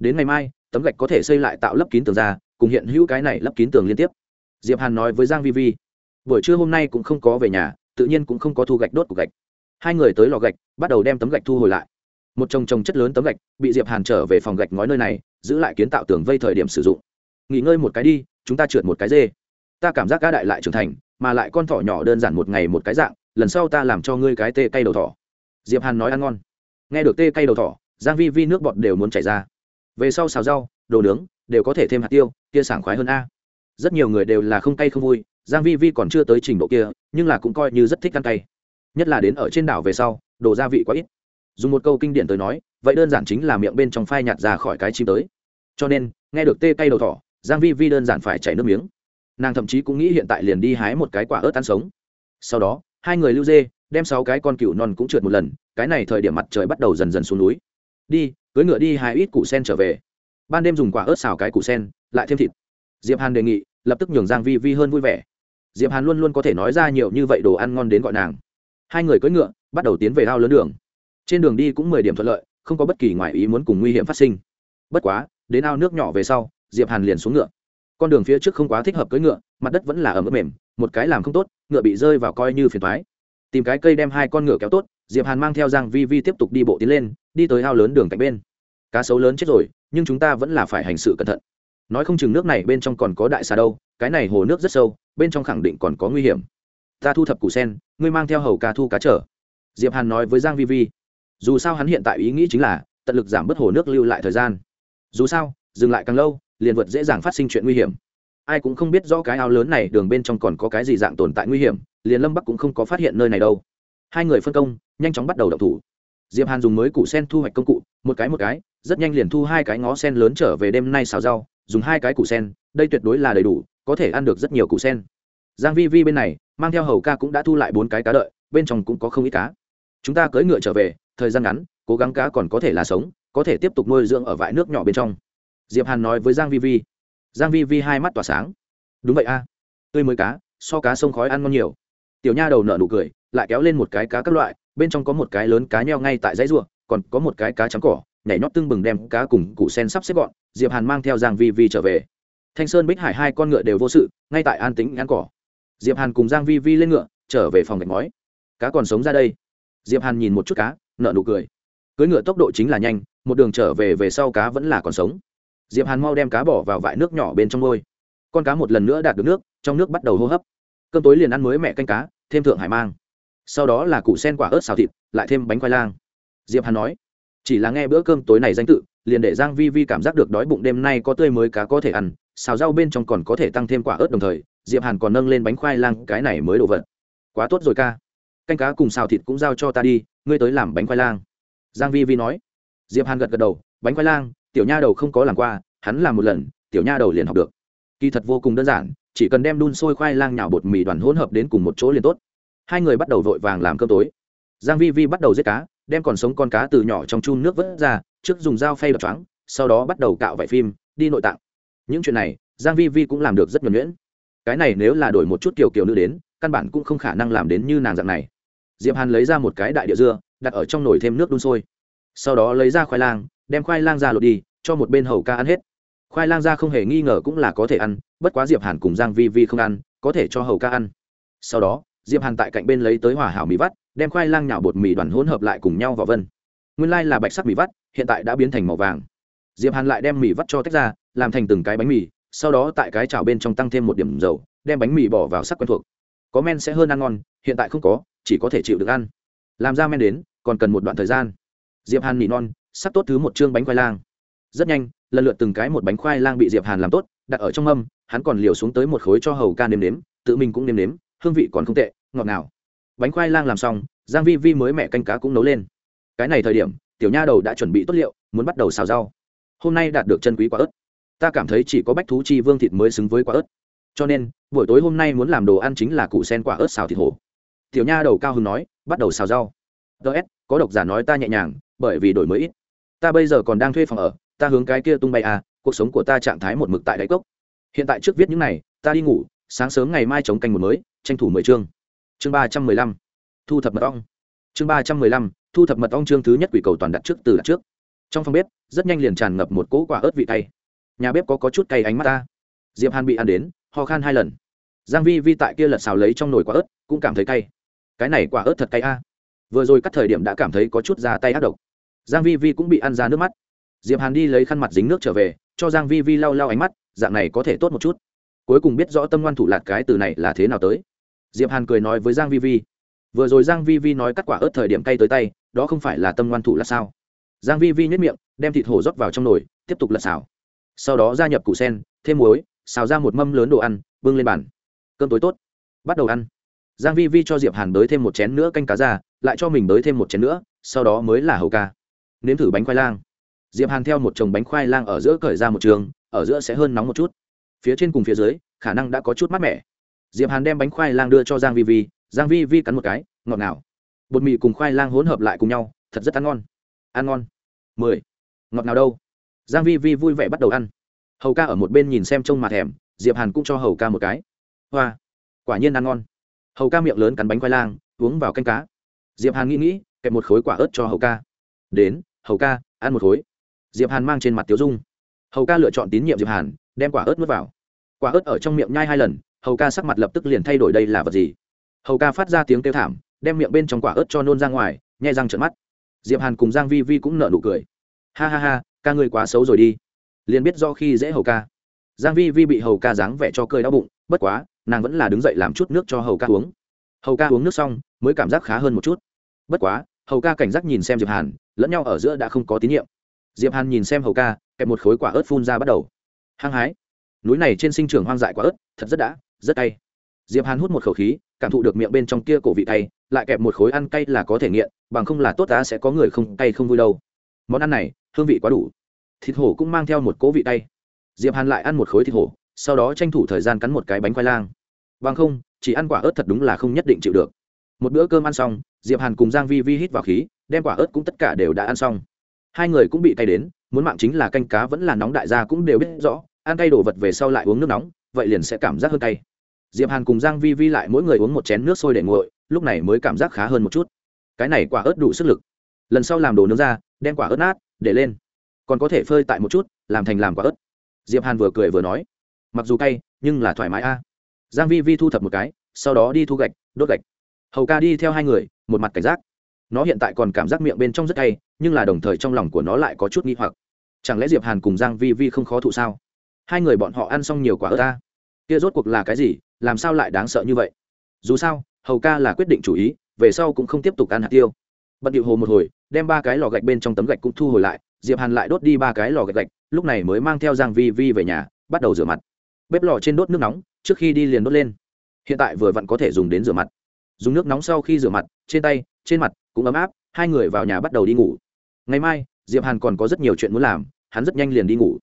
đến ngày mai, tấm gạch có thể xây lại tạo lấp kín tường ra, cùng hiện hữu cái này lấp kín tường liên tiếp. Diệp hàn nói với giang vi vi, buổi trưa hôm nay cũng không có về nhà, tự nhiên cũng không có thu gạch đốt của gạch. Hai người tới lò gạch, bắt đầu đem tấm gạch thu hồi lại. Một chồng chồng chất lớn tấm gạch, bị diệp hàn trở về phòng gạch ngói nơi này, giữ lại kiến tạo tường vây thời điểm sử dụng. Nghỉ ngơi một cái đi, chúng ta trượt một cái dê. Ta cảm giác cá đại lại trưởng thành, mà lại con thỏ nhỏ đơn giản một ngày một cái dạng, lần sau ta làm cho ngươi cái tê cây đầu thỏ. Diệp hàn nói ăn ngon. Nghe được tê cây đầu thỏ, giang vi vi nước bọt đều muốn chảy ra về sau xào rau, đồ nướng, đều có thể thêm hạt tiêu kia sảng khoái hơn a. Rất nhiều người đều là không cay không vui, giang vi vi còn chưa tới trình độ kia, nhưng là cũng coi như rất thích ăn cay. Nhất là đến ở trên đảo về sau, đồ gia vị quá ít. Dùng một câu kinh điển tới nói, vậy đơn giản chính là miệng bên trong phai nhạt ra khỏi cái chim tới. Cho nên, nghe được tê cay đầu thỏ, giang vi vi đơn giản phải chảy nước miếng. Nàng thậm chí cũng nghĩ hiện tại liền đi hái một cái quả ớt ăn sống. Sau đó, hai người lưu dê, đem sáu cái con cừu non cũng trượt một lần, cái này thời điểm mặt trời bắt đầu dần dần xuống núi. Đi cưỡi ngựa đi hái ít củ sen trở về. Ban đêm dùng quả ớt xào cái củ sen, lại thêm thịt. Diệp hàn đề nghị, lập tức nhường giang vi vi hơn vui vẻ. Diệp hàn luôn luôn có thể nói ra nhiều như vậy đồ ăn ngon đến gọi nàng. Hai người cưỡi ngựa, bắt đầu tiến về ao lớn đường. Trên đường đi cũng mười điểm thuận lợi, không có bất kỳ ngoại ý muốn cùng nguy hiểm phát sinh. Bất quá, đến ao nước nhỏ về sau, diệp hàn liền xuống ngựa. Con đường phía trước không quá thích hợp cưỡi ngựa, mặt đất vẫn là ẩm ướt mềm, một cái làm không tốt, ngựa bị rơi vào coi như phiền thoái tìm cái cây đem hai con ngựa kéo tốt, diệp hàn mang theo giang vi vi tiếp tục đi bộ tiến lên đi tới ao lớn đường cạnh bên. Cá sấu lớn chết rồi, nhưng chúng ta vẫn là phải hành sự cẩn thận. Nói không chừng nước này bên trong còn có đại xà đâu, cái này hồ nước rất sâu, bên trong khẳng định còn có nguy hiểm. Ta thu thập củ sen, ngươi mang theo hầu ca thu cá trở. Diệp hàn nói với giang vi vi. Dù sao hắn hiện tại ý nghĩ chính là, tận lực giảm bớt hồ nước lưu lại thời gian. Dù sao, dừng lại càng lâu, liền vượt dễ dàng phát sinh chuyện nguy hiểm. Ai cũng không biết rõ cái ao lớn này đường bên trong còn có cái gì dạng tồn tại nguy hiểm, liền lâm bắc cũng không có phát hiện nơi này đâu. Hai người phân công, nhanh chóng bắt đầu đậu thủ diệp hàn dùng mới củ sen thu hoạch công cụ, một cái một cái, rất nhanh liền thu hai cái ngó sen lớn trở về đêm nay xào rau, dùng hai cái củ sen, đây tuyệt đối là đầy đủ, có thể ăn được rất nhiều củ sen. Giang vi vi bên này, mang theo hầu ca cũng đã thu lại bốn cái cá đợi, bên trong cũng có không ít cá. Chúng ta cưỡi ngựa trở về, thời gian ngắn, cố gắng cá còn có thể là sống, có thể tiếp tục nuôi dưỡng ở vại nước nhỏ bên trong. Diệp hàn nói với giang vi vi. Giang vi vi hai mắt tỏa sáng. Đúng vậy a, tươi mới cá, so cá sông khói ăn ngon nhiều. Tiểu nha đầu nở nụ cười, lại kéo lên một cái cá các loại bên trong có một cái lớn cá nheo ngay tại dãy ruộng còn có một cái cá trắng cỏ, nhảy nhót tưng bừng đem cá cùng củ sen sắp xếp gọn, diệp hàn mang theo giang vi vi trở về. Thanh sơn, bích hải hai con ngựa đều vô sự, ngay tại an tĩnh ăn cỏ. Diệp hàn cùng giang vi vi lên ngựa, trở về phòng gạch ngói. Cá còn sống ra đây. Diệp hàn nhìn một chút cá, nở nụ cười. Cưỡi ngựa tốc độ chính là nhanh, một đường trở về về sau cá vẫn là còn sống. Diệp hàn mau đem cá bỏ vào vại nước nhỏ bên trong ngôi. Con cá một lần nữa đạt được nước, trong nước bắt đầu hô hấp. Cơm tối liền ăn mới mẹ canh cá, thêm thượng hải mang sau đó là củ sen quả ớt xào thịt, lại thêm bánh khoai lang. Diệp hàn nói, chỉ là nghe bữa cơm tối này danh tự, liền để giang vi vi cảm giác được đói bụng đêm nay có tươi mới cá có thể ăn, xào rau bên trong còn có thể tăng thêm quả ớt đồng thời, diệp hàn còn nâng lên bánh khoai lang, cái này mới đồ vật. Quá tốt rồi ca. Canh cá cùng xào thịt cũng giao cho ta đi, ngươi tới làm bánh khoai lang. Giang vi vi nói. Diệp hàn gật gật đầu, bánh khoai lang, tiểu nha đầu không có làm qua, hắn làm một lần, tiểu nha đầu liền học được. Kỳ thật vô cùng đơn giản, chỉ cần đem đun sôi khoai lang nhào bột mì đoàn hỗn hợp đến cùng một chỗ liền tốt hai người bắt đầu vội vàng làm cơm tối. Giang vi vi bắt đầu giết cá, đem còn sống con cá từ nhỏ trong chun nước vớt ra, trước dùng dao phay đập choáng, sau đó bắt đầu cạo vải phim, đi nội tạng. Những chuyện này, giang vi vi cũng làm được rất nhuần nhuyễn. Cái này nếu là đổi một chút kiểu kiểu nữ đến, căn bản cũng không khả năng làm đến như nàng dạng này. Diệp hàn lấy ra một cái đại địa dưa, đặt ở trong nồi thêm nước đun sôi. Sau đó lấy ra khoai lang, đem khoai lang ra lột đi, cho một bên hầu ca ăn hết. Khoai lang ra không hề nghi ngờ cũng là có thể ăn, bất quá diệp hàn cùng giang vi vi không ăn, có thể cho hầu ca ăn. Sau đó diệp hàn tại cạnh bên lấy tới hỏa hảo mì vắt, đem khoai lang nhào bột mì đoàn hỗn hợp lại cùng nhau vào vân. Nguyên lai là bạch sắc mì vắt, hiện tại đã biến thành màu vàng. Diệp hàn lại đem mì vắt cho tách ra, làm thành từng cái bánh mì, sau đó tại cái chảo bên trong tăng thêm một điểm dầu, đem bánh mì bỏ vào sắc quen thuộc. Có men sẽ hơn ăn ngon, hiện tại không có, chỉ có thể chịu được ăn. Làm ra men đến, còn cần một đoạn thời gian. Diệp hàn nỉ non, sắp tốt thứ một chương bánh khoai lang. Rất nhanh, lần lượt từng cái một bánh khoai lang bị diệp hàn làm tốt, đặt ở trong mâm, hắn còn liều xuống tới một khối cho hầu ca nếm nếm, tự mình cũng nếm nếm hương vị còn không tệ, ngọt ngào. Bánh khoai lang làm xong, giang vi vi mới mẹ canh cá cũng nấu lên. Cái này thời điểm, tiểu nha đầu đã chuẩn bị tốt liệu, muốn bắt đầu xào rau. Hôm nay đạt được chân quý quả ớt. Ta cảm thấy chỉ có bách thú chi vương thịt mới xứng với quả ớt. Cho nên, buổi tối hôm nay muốn làm đồ ăn chính là củ sen quả ớt xào thịt hổ. Tiểu nha đầu cao hứng nói, bắt đầu xào rau. Ts có độc giả nói ta nhẹ nhàng, bởi vì đổi mới ít. Ta bây giờ còn đang thuê phòng ở, ta hướng cái kia tung bay à cuộc sống của ta trạng thái một mực tại đáy cốc. Hiện tại trước viết những này, ta đi ngủ, sáng sớm ngày mai chống canh một mới tranh thủ mười chương. Chương ba trăm mười lăm thu thập mật ong. Chương ba trăm mười lăm thu thập mật ong chương thứ nhất quỷ cầu toàn đặt trước từ đặt trước. Trong phòng bếp rất nhanh liền tràn ngập một cỗ quả ớt vị cay. Nhà bếp có, có chút cay ánh mắt ta. Diệp hàn bị ăn đến ho khan hai lần. Giang vi vi tại kia lật xào lấy trong nồi quả ớt cũng cảm thấy cay. Cái này quả ớt thật cay a. Vừa rồi cắt thời điểm đã cảm thấy có chút ra tay ác độc. Giang vi vi cũng bị ăn ra nước mắt. Diệp hàn đi lấy khăn mặt dính nước trở về cho giang vi vi lau lau ánh mắt dạng này có thể tốt một chút. Cuối cùng biết rõ tâm ngoan thủ lạt cái từ này là thế nào tới diệp hàn cười nói với giang vi vi, vừa rồi giang vi vi nói cắt quả ớt thời điểm cay tới tay, đó không phải là tâm ngoan thủ là sao? Giang vi vi nhếch miệng, đem thịt hổ rót vào trong nồi, tiếp tục lật xào. Sau đó gia nhập củ sen, thêm muối, xào ra một mâm lớn đồ ăn, bưng lên bàn. Cơm tối tốt. Bắt đầu ăn. Giang vi vi cho diệp hàn đới thêm một chén nữa canh cá ra, lại cho mình đới thêm một chén nữa, sau đó mới là hầu ca. Nếm thử bánh khoai lang. Diệp hàn theo một chồng bánh khoai lang ở giữa cởi ra một trường, ở giữa sẽ hơn nóng một chút. Phía trên cùng phía dưới, khả năng đã có chút mát mẻ diệp hàn đem bánh khoai lang đưa cho giang vi vi, giang vi vi cắn một cái, ngọt ngào. Bột mì cùng khoai lang hỗn hợp lại cùng nhau, thật rất ăn ngon. Ăn ngon. Mười. Ngọt nào đâu? Giang vi vi vui vẻ bắt đầu ăn. Hầu ca ở một bên nhìn xem trông mà thèm, diệp hàn cũng cho hầu ca một cái. Hoa. Quả nhiên ăn ngon. Hầu ca miệng lớn cắn bánh khoai lang, uống vào canh cá. Diệp hàn nghĩ nghĩ, kẹp một khối quả ớt cho hầu ca. Đến, hầu ca, ăn một khối. Diệp hàn mang trên mặt tiểu dung. Hầu ca lựa chọn tín nhiệm diệp hàn, đem quả ớt nuốt vào. Quả ớt ở trong miệng nhai hai lần hầu ca sắc mặt lập tức liền thay đổi đây là vật gì? Hầu ca phát ra tiếng kêu thảm, đem miệng bên trong quả ớt cho nôn ra ngoài nhai răng trợn mắt. Diệp hàn cùng giang vi vi cũng nở nụ cười. Ha ha ha, ca ngươi quá xấu rồi đi. Liền biết do khi dễ hầu ca. Giang vi vi bị hầu ca dáng vẻ cho cười đau bụng, bất quá, nàng vẫn là đứng dậy làm chút nước cho hầu ca uống. Hầu ca uống nước xong, mới cảm giác khá hơn một chút. Bất quá, hầu ca cảnh giác nhìn xem diệp hàn, lẫn nhau ở giữa đã không có tín nhiệm. Diệp hàn nhìn xem hầu ca, kẹp một khối quả ớt phun ra bắt đầu. Hăng hái. Núi này trên sinh trường hoang dại quả ớt, thật rất đã rất cay diệp hàn hút một khẩu khí, cảm thụ được miệng bên trong kia cổ vị cay, lại kẹp một khối ăn cay là có thể nghiện, bằng không là tốt ta sẽ có người không cay không vui đâu. Món ăn này, hương vị quá đủ. Thịt hổ cũng mang theo một cố vị cay. Diệp hàn lại ăn một khối thịt hổ, sau đó tranh thủ thời gian cắn một cái bánh khoai lang. Bằng không, chỉ ăn quả ớt thật đúng là không nhất định chịu được. Một bữa cơm ăn xong, diệp hàn cùng giang vi vi hít vào khí, đem quả ớt cũng tất cả đều đã ăn xong. Hai người cũng bị cay đến, muốn mạng chính là canh cá vẫn là nóng đại gia cũng đều biết rõ, ăn cay đồ vật về sau lại uống nước nóng, vậy liền sẽ cảm giác hơn cay diệp hàn cùng giang vi vi lại mỗi người uống một chén nước sôi để nguội, lúc này mới cảm giác khá hơn một chút. Cái này quả ớt đủ sức lực. Lần sau làm đồ nướng ra, đem quả ớt nát, để lên. Còn có thể phơi tại một chút, làm thành làm quả ớt. Diệp hàn vừa cười vừa nói. Mặc dù cay, nhưng là thoải mái a. Giang vi vi thu thập một cái, sau đó đi thu gạch, đốt gạch. Hầu ca đi theo hai người, một mặt cảnh giác. Nó hiện tại còn cảm giác miệng bên trong rất cay, nhưng là đồng thời trong lòng của nó lại có chút nghi hoặc. Chẳng lẽ diệp hàn cùng giang vi vi không khó thụ sao? Hai người bọn họ ăn xong nhiều quả ớt ta kia rốt cuộc là cái gì, làm sao lại đáng sợ như vậy? Dù sao, hầu ca là quyết định chủ ý, về sau cũng không tiếp tục ăn hạt tiêu. Bận điệu hồ một hồi, đem ba cái lò gạch bên trong tấm gạch cũng thu hồi lại, diệp hàn lại đốt đi ba cái lò gạch gạch, lúc này mới mang theo giang vi vi về nhà, bắt đầu rửa mặt. Bếp lò trên đốt nước nóng, trước khi đi liền đốt lên. Hiện tại vừa vặn có thể dùng đến rửa mặt. Dùng nước nóng sau khi rửa mặt, trên tay, trên mặt cũng ấm áp, hai người vào nhà bắt đầu đi ngủ. Ngày mai, diệp hàn còn có rất nhiều chuyện muốn làm, hắn rất nhanh liền đi ngủ.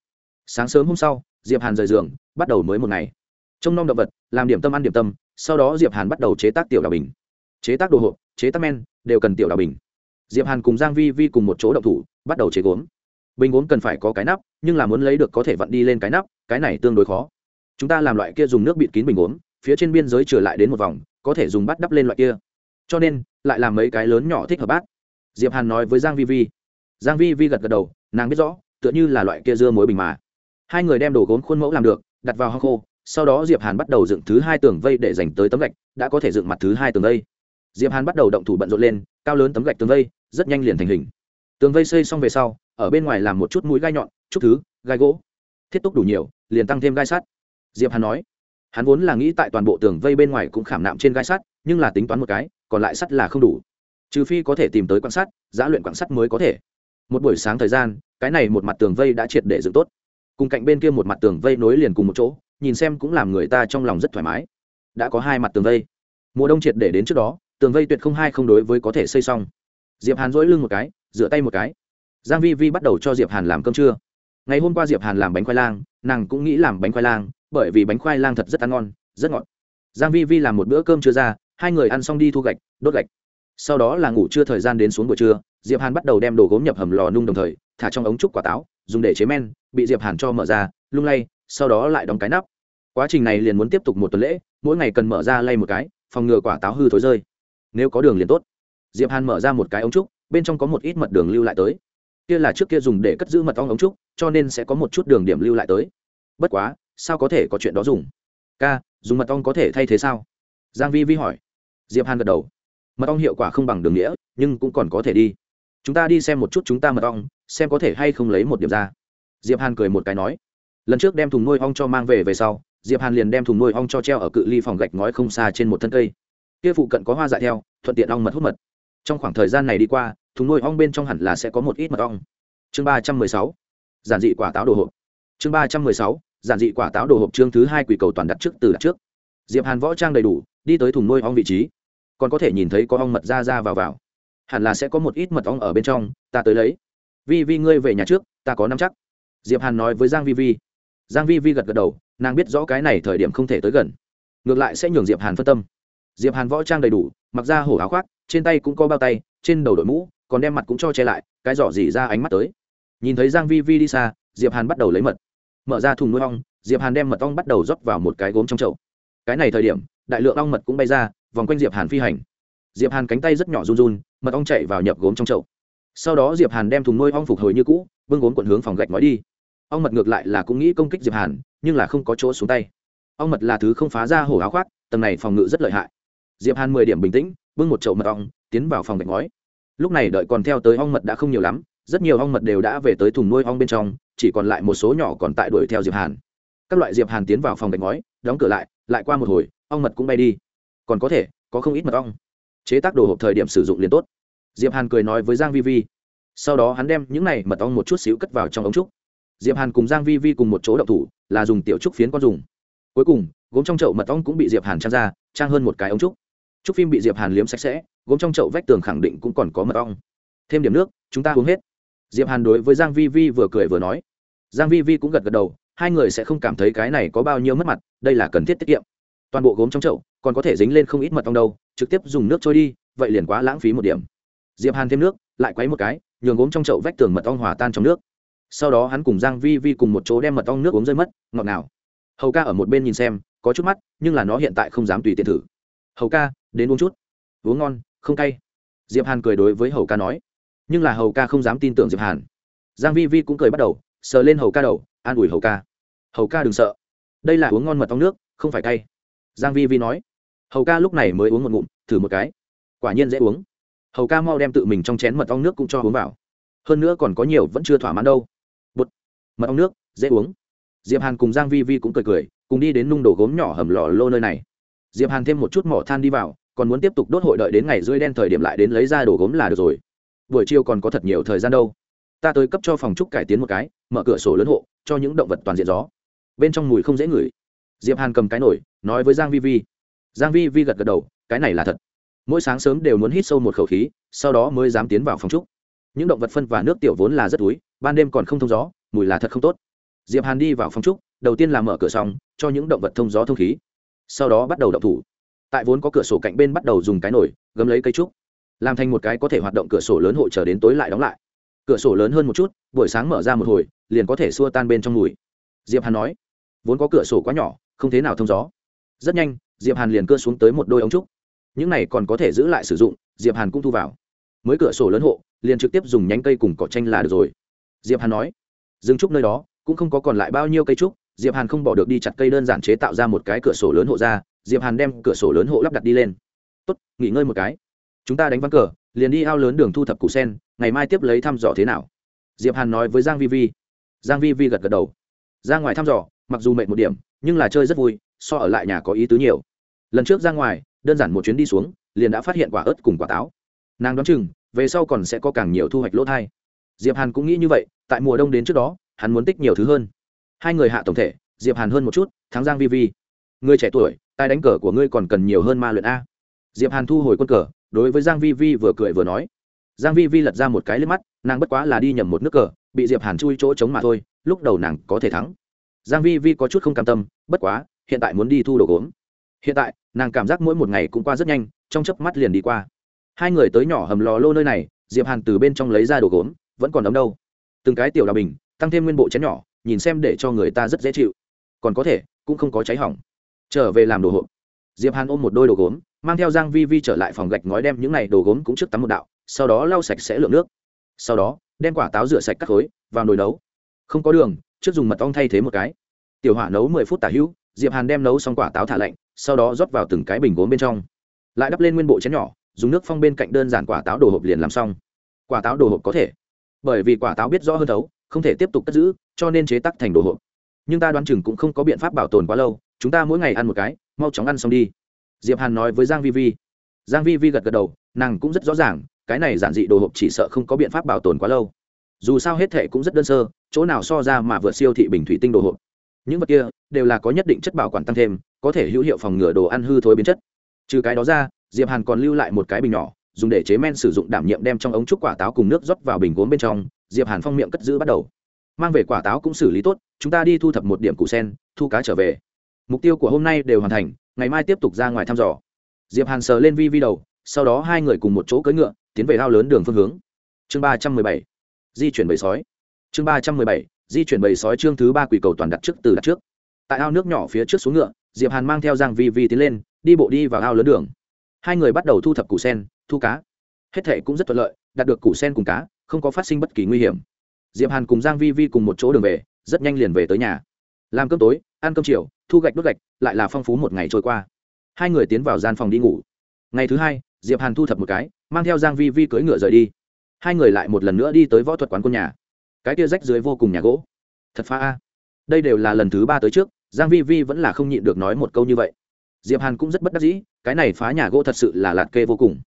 Sáng sớm hôm sau, diệp hàn rời giường, bắt đầu mới một ngày trông nom động vật, làm điểm tâm ăn điểm tâm, sau đó diệp hàn bắt đầu chế tác tiểu đào bình. Chế tác đồ hộp, chế tác men, đều cần tiểu đào bình. Diệp hàn cùng giang vi vi cùng một chỗ động thủ, bắt đầu chế gốm. Bình gốm cần phải có cái nắp, nhưng là muốn lấy được có thể vặn đi lên cái nắp, cái này tương đối khó. Chúng ta làm loại kia dùng nước bịt kín bình gốm, phía trên biên giới trở lại đến một vòng, có thể dùng bát đắp lên loại kia. Cho nên, lại làm mấy cái lớn nhỏ thích hợp bát. Diệp hàn nói với giang vi vi. Giang vi vi gật gật đầu, nàng biết rõ, tựa như là loại kia dưa muối bình mà. Hai người đem đồ gốm khuôn mẫu làm được, đặt vào hang khô sau đó diệp hàn bắt đầu dựng thứ hai tường vây để dành tới tấm gạch, đã có thể dựng mặt thứ hai tường vây. Diệp hàn bắt đầu động thủ bận rộn lên, cao lớn tấm gạch tường vây, rất nhanh liền thành hình. Tường vây xây xong về sau, ở bên ngoài làm một chút mũi gai nhọn, chút thứ, gai gỗ. Thiết túc đủ nhiều, liền tăng thêm gai sắt. Diệp hàn nói, hắn vốn là nghĩ tại toàn bộ tường vây bên ngoài cũng khảm nạm trên gai sắt, nhưng là tính toán một cái, còn lại sắt là không đủ. Trừ phi có thể tìm tới quan sát giã luyện quan sát mới có thể. Một buổi sáng thời gian, cái này một mặt tường vây đã triệt để dựng tốt. Cùng cạnh bên kia một mặt tường vây nối liền cùng một chỗ nhìn xem cũng làm người ta trong lòng rất thoải mái. Đã có hai mặt tường vây. Mùa đông triệt để đến trước đó, tường vây tuyệt không hai không đối với có thể xây xong. Diệp hàn dỗi lưng một cái, rửa tay một cái. Giang vi vi bắt đầu cho diệp hàn làm cơm trưa. Ngày hôm qua diệp hàn làm bánh khoai lang, nàng cũng nghĩ làm bánh khoai lang, bởi vì bánh khoai lang thật rất ăn ngon, rất ngọt. Giang vi vi làm một bữa cơm trưa ra, hai người ăn xong đi thu gạch, đốt gạch. Sau đó là ngủ trưa thời gian đến xuống buổi trưa, diệp hàn bắt đầu đem đồ gốm nhập hầm lò nung đồng thời, thả trong ống trúc quả táo, dùng để chế men, bị diệp hàn cho mở ra, lung lay sau đó lại đóng cái nắp. Quá trình này liền muốn tiếp tục một tuần lễ, mỗi ngày cần mở ra lay một cái, phòng ngừa quả táo hư thối rơi. Nếu có đường liền tốt. Diệp hàn mở ra một cái ống trúc, bên trong có một ít mật đường lưu lại tới. Kia là trước kia dùng để cất giữ mật ong ống trúc, cho nên sẽ có một chút đường điểm lưu lại tới. Bất quá, sao có thể có chuyện đó dùng? Ca, dùng mật ong có thể thay thế sao? Giang vi vi hỏi. Diệp hàn gật đầu. Mật ong hiệu quả không bằng đường nghĩa, nhưng cũng còn có thể đi. Chúng ta đi xem một chút chúng ta mật ong, xem có thể hay không lấy một điểm ra. Diệp hàn cười một cái nói lần trước đem thùng nuôi ong cho mang về về sau, diệp hàn liền đem thùng nuôi ong cho treo ở cự ly phòng gạch ngói không xa trên một thân cây. Kia phụ cận có hoa dại theo thuận tiện ong mật hút mật. Trong khoảng thời gian này đi qua, thùng nuôi ong bên trong hẳn là sẽ có một ít mật ong. Chương ba trăm mười sáu, giản dị quả táo đồ hộp. Chương ba trăm mười sáu, giản dị quả táo đồ hộp chương thứ hai quỷ cầu toàn đặt trước từ đặt trước. Diệp hàn võ trang đầy đủ, đi tới thùng nuôi ong vị trí. Còn có thể nhìn thấy có ong mật ra ra vào vào. Hẳn là sẽ có một ít mật ong ở bên trong, ta tới lấy. Vi vi, ngươi về nhà trước, ta có năm chắc. Diệp hàn nói với giang vi vi giang vi vi gật gật đầu, nàng biết rõ cái này thời điểm không thể tới gần. Ngược lại sẽ nhường diệp hàn phân tâm. Diệp hàn võ trang đầy đủ, mặc ra hổ áo khoác, trên tay cũng có bao tay, trên đầu đội mũ, còn đem mặt cũng cho che lại, cái giỏ dỉ ra ánh mắt tới. Nhìn thấy giang vi vi đi xa, diệp hàn bắt đầu lấy mật. Mở ra thùng nuôi ong, diệp hàn đem mật ong bắt đầu rót vào một cái gốm trong chậu. Cái này thời điểm, đại lượng ong mật cũng bay ra, vòng quanh diệp hàn phi hành. Diệp hàn cánh tay rất nhỏ run run, mật ong chạy vào nhập gốm trong chậu. Sau đó diệp hàn đem thùng nuôi ong phục hồi như cũ, bưng gốm quận hướng phòng gạch nói đi ong mật ngược lại là cũng nghĩ công kích diệp hàn, nhưng là không có chỗ xuống tay. Ong mật là thứ không phá ra hổ áo khoác, tầng này phòng ngự rất lợi hại. Diệp hàn mười điểm bình tĩnh, bưng một chậu mật ong, tiến vào phòng gạch ngói. Lúc này đợi còn theo tới ong mật đã không nhiều lắm, rất nhiều ong mật đều đã về tới thùng nuôi ong bên trong, chỉ còn lại một số nhỏ còn tại đuổi theo diệp hàn. Các loại diệp hàn tiến vào phòng gạch ngói, đóng cửa lại lại qua một hồi, ong mật cũng bay đi. Còn có thể, có không ít mật ong. Chế tác đồ hộp thời điểm sử dụng liền tốt. Diệp hàn cười nói với giang vi vi. Sau đó hắn đem những này mật ong một chút xíu cất vào trong ống trúc diệp hàn cùng giang vi vi cùng một chỗ đậu thủ, là dùng tiểu trúc phiến con dùng. Cuối cùng, gốm trong chậu mật ong cũng bị diệp hàn trang ra, trang hơn một cái ống trúc. Trúc phim bị diệp hàn liếm sạch sẽ, gốm trong chậu vách tường khẳng định cũng còn có mật ong. Thêm điểm nước, chúng ta uống hết. Diệp hàn đối với giang vi vi vừa cười vừa nói. Giang vi vi cũng gật gật đầu, hai người sẽ không cảm thấy cái này có bao nhiêu mất mặt, đây là cần thiết tiết kiệm. Toàn bộ gốm trong chậu, còn có thể dính lên không ít mật ong đâu, trực tiếp dùng nước trôi đi, vậy liền quá lãng phí một điểm. Diệp hàn thêm nước, lại quấy một cái, nhường gốm trong chậu vách tường mật ong hòa tan trong nước sau đó hắn cùng giang vi vi cùng một chỗ đem mật ong nước uống rơi mất, ngọt nào hầu ca ở một bên nhìn xem, có chút mắt, nhưng là nó hiện tại không dám tùy tiện thử. Hầu ca, đến uống chút. Uống ngon, không cay. Diệp hàn cười đối với hầu ca nói. Nhưng là hầu ca không dám tin tưởng diệp hàn. Giang vi vi cũng cười bắt đầu, sờ lên hầu ca đầu, an ủi hầu ca. Hầu ca đừng sợ. Đây là uống ngon mật ong nước, không phải cay. Giang vi vi nói. Hầu ca lúc này mới uống một ngụm, thử một cái. Quả nhiên dễ uống. Hầu ca mau đem tự mình trong chén mật ong nước cũng cho uống vào. Hơn nữa còn có nhiều, vẫn chưa thỏa mãn đâu mật ong nước, dễ uống. Diệp hàn cùng giang vi vi cũng cười cười, cùng đi đến nung đổ gốm nhỏ hầm lò lô nơi này. Diệp hàn thêm một chút mỏ than đi vào, còn muốn tiếp tục đốt hội đợi đến ngày rưỡi đen thời điểm lại đến lấy ra đồ gốm là được rồi. Buổi chiều còn có thật nhiều thời gian đâu. Ta tới cấp cho phòng trúc cải tiến một cái, mở cửa sổ lớn hộ, cho những động vật toàn diện gió. Bên trong mùi không dễ ngửi. Diệp hàn cầm cái nổi nói với giang vi vi. Giang vi vi gật gật đầu, cái này là thật. Mỗi sáng sớm đều muốn hít sâu một khẩu khí, sau đó mới dám tiến vào phòng trúc. Những động vật phân và nước tiểu vốn là rất túi, ban đêm còn không thông gió mùi là thật không tốt. Diệp hàn đi vào phòng trúc, đầu tiên là mở cửa xong, cho những động vật thông gió thông khí. Sau đó bắt đầu động thủ. Tại vốn có cửa sổ cạnh bên bắt đầu dùng cái nổi gấm lấy cây trúc. Làm thành một cái có thể hoạt động cửa sổ lớn hộ chờ đến tối lại đóng lại. Cửa sổ lớn hơn một chút, buổi sáng mở ra một hồi, liền có thể xua tan bên trong mùi. Diệp hàn nói, vốn có cửa sổ quá nhỏ, không thế nào thông gió. Rất nhanh, diệp hàn liền cưa xuống tới một đôi ống trúc. Những này còn có thể giữ lại sử dụng, diệp hàn cũng thu vào. Mới cửa sổ lớn hộ, liền trực tiếp dùng nhánh cây cùng cỏ tranh là được rồi. Diệp hàn nói dừng trúc nơi đó cũng không có còn lại bao nhiêu cây trúc, diệp hàn không bỏ được đi chặt cây đơn giản chế tạo ra một cái cửa sổ lớn hộ ra, diệp hàn đem cửa sổ lớn hộ lắp đặt đi lên. Tốt, nghỉ ngơi một cái. Chúng ta đánh ván cờ, liền đi ao lớn đường thu thập củ sen, ngày mai tiếp lấy thăm dò thế nào? Diệp hàn nói với giang vi vi. Giang vi vi gật gật đầu. Ra ngoài thăm dò, mặc dù mệt một điểm, nhưng là chơi rất vui, so ở lại nhà có ý tứ nhiều. Lần trước ra ngoài, đơn giản một chuyến đi xuống, liền đã phát hiện quả ớt cùng quả táo. Nàng đoán chừng, về sau còn sẽ có càng nhiều thu hoạch lỗ thai. Diệp hàn cũng nghĩ như vậy tại mùa đông đến trước đó, hắn muốn tích nhiều thứ hơn. Hai người hạ tổng thể, diệp hàn hơn một chút, thắng giang vi vi. Người trẻ tuổi tài đánh cờ của ngươi còn cần nhiều hơn ma luyện a. Diệp hàn thu hồi quân cờ, đối với giang vi vi vừa cười vừa nói. Giang vi vi lật ra một cái lên mắt, nàng bất quá là đi nhầm một nước cờ, bị diệp hàn chui chỗ chống mà thôi, lúc đầu nàng có thể thắng. Giang vi vi có chút không cam tâm, bất quá, hiện tại muốn đi thu đồ gốm. Hiện tại, nàng cảm giác mỗi một ngày cũng qua rất nhanh, trong chớp mắt liền đi qua. Hai người tới nhỏ hầm lò lô nơi này, diệp hàn từ bên trong lấy ra đồ gốm, vẫn còn ấm đâu từng cái tiểu đào bình, tăng thêm nguyên bộ chén nhỏ, nhìn xem để cho người ta rất dễ chịu. Còn có thể, cũng không có cháy hỏng. Trở về làm đồ hộp. Diệp hàn ôm một đôi đồ gốm, mang theo giang vi vi trở lại phòng gạch ngói đem những này đồ gốm cũng trước tắm một đạo, sau đó lau sạch sẽ lượng nước. Sau đó, đem quả táo rửa sạch các khối, vào nồi nấu. Không có đường, trước dùng mật ong thay thế một cái. Tiểu hỏa nấu mười phút tả hữu, diệp hàn đem nấu xong quả táo thả lạnh, sau đó rót vào từng cái bình gốm bên trong. Lại đắp lên nguyên bộ chén nhỏ, dùng nước phong bên cạnh đơn giản quả táo đồ hộp liền làm xong. Quả táo đồ hộp có thể bởi vì quả táo biết rõ hơn thấu, không thể tiếp tục cất giữ, cho nên chế tắc thành đồ hộp. Nhưng ta đoán chừng cũng không có biện pháp bảo tồn quá lâu, chúng ta mỗi ngày ăn một cái, mau chóng ăn xong đi. Diệp hàn nói với giang vi vi. Giang vi vi gật gật đầu, nàng cũng rất rõ ràng, cái này giản dị đồ hộp chỉ sợ không có biện pháp bảo tồn quá lâu. Dù sao hết thệ cũng rất đơn sơ, chỗ nào so ra mà vượt siêu thị bình thủy tinh đồ hộp. Những vật kia đều là có nhất định chất bảo quản tăng thêm, có thể hữu hiệu phòng ngừa đồ ăn hư thối biến chất. Trừ cái đó ra, diệp hàn còn lưu lại một cái bình nhỏ dùng để chế men sử dụng đảm nhiệm đem trong ống trúc quả táo cùng nước rót vào bình gốm bên trong, diệp hàn phong miệng cất giữ bắt đầu. Mang về quả táo cũng xử lý tốt, chúng ta đi thu thập một điểm củ sen, thu cá trở về. Mục tiêu của hôm nay đều hoàn thành, ngày mai tiếp tục ra ngoài thăm dò. Diệp hàn sờ lên vi vi đầu, sau đó hai người cùng một chỗ cưỡi ngựa, tiến về ao lớn đường phương hướng. Chương ba trăm mười bảy, di chuyển bầy sói. Chương ba trăm mười bảy, di chuyển bầy sói chương thứ ba quỷ cầu toàn đặt trước từ đặt trước. Tại ao nước nhỏ phía trước xuống ngựa, diệp hàn mang theo giang vi vi tiến lên, đi bộ đi vào ao lớn đường hai người bắt đầu thu thập củ sen, thu cá. Hết thệ cũng rất thuận lợi, đạt được củ sen cùng cá, không có phát sinh bất kỳ nguy hiểm. Diệp hàn cùng giang vi vi cùng một chỗ đường về, rất nhanh liền về tới nhà. Làm cơm tối, ăn cơm chiều, thu gạch đốt gạch, lại là phong phú một ngày trôi qua. Hai người tiến vào gian phòng đi ngủ. Ngày thứ hai, diệp hàn thu thập một cái, mang theo giang vi vi cưỡi ngựa rời đi. Hai người lại một lần nữa đi tới võ thuật quán quân nhà. Cái kia rách dưới vô cùng nhà gỗ. Thật pha a. Đây đều là lần thứ ba tới trước, giang vi vi vẫn là không nhịn được nói một câu như vậy diệp hàn cũng rất bất đắc dĩ, cái này phá nhà gỗ thật sự là lạt kê vô cùng.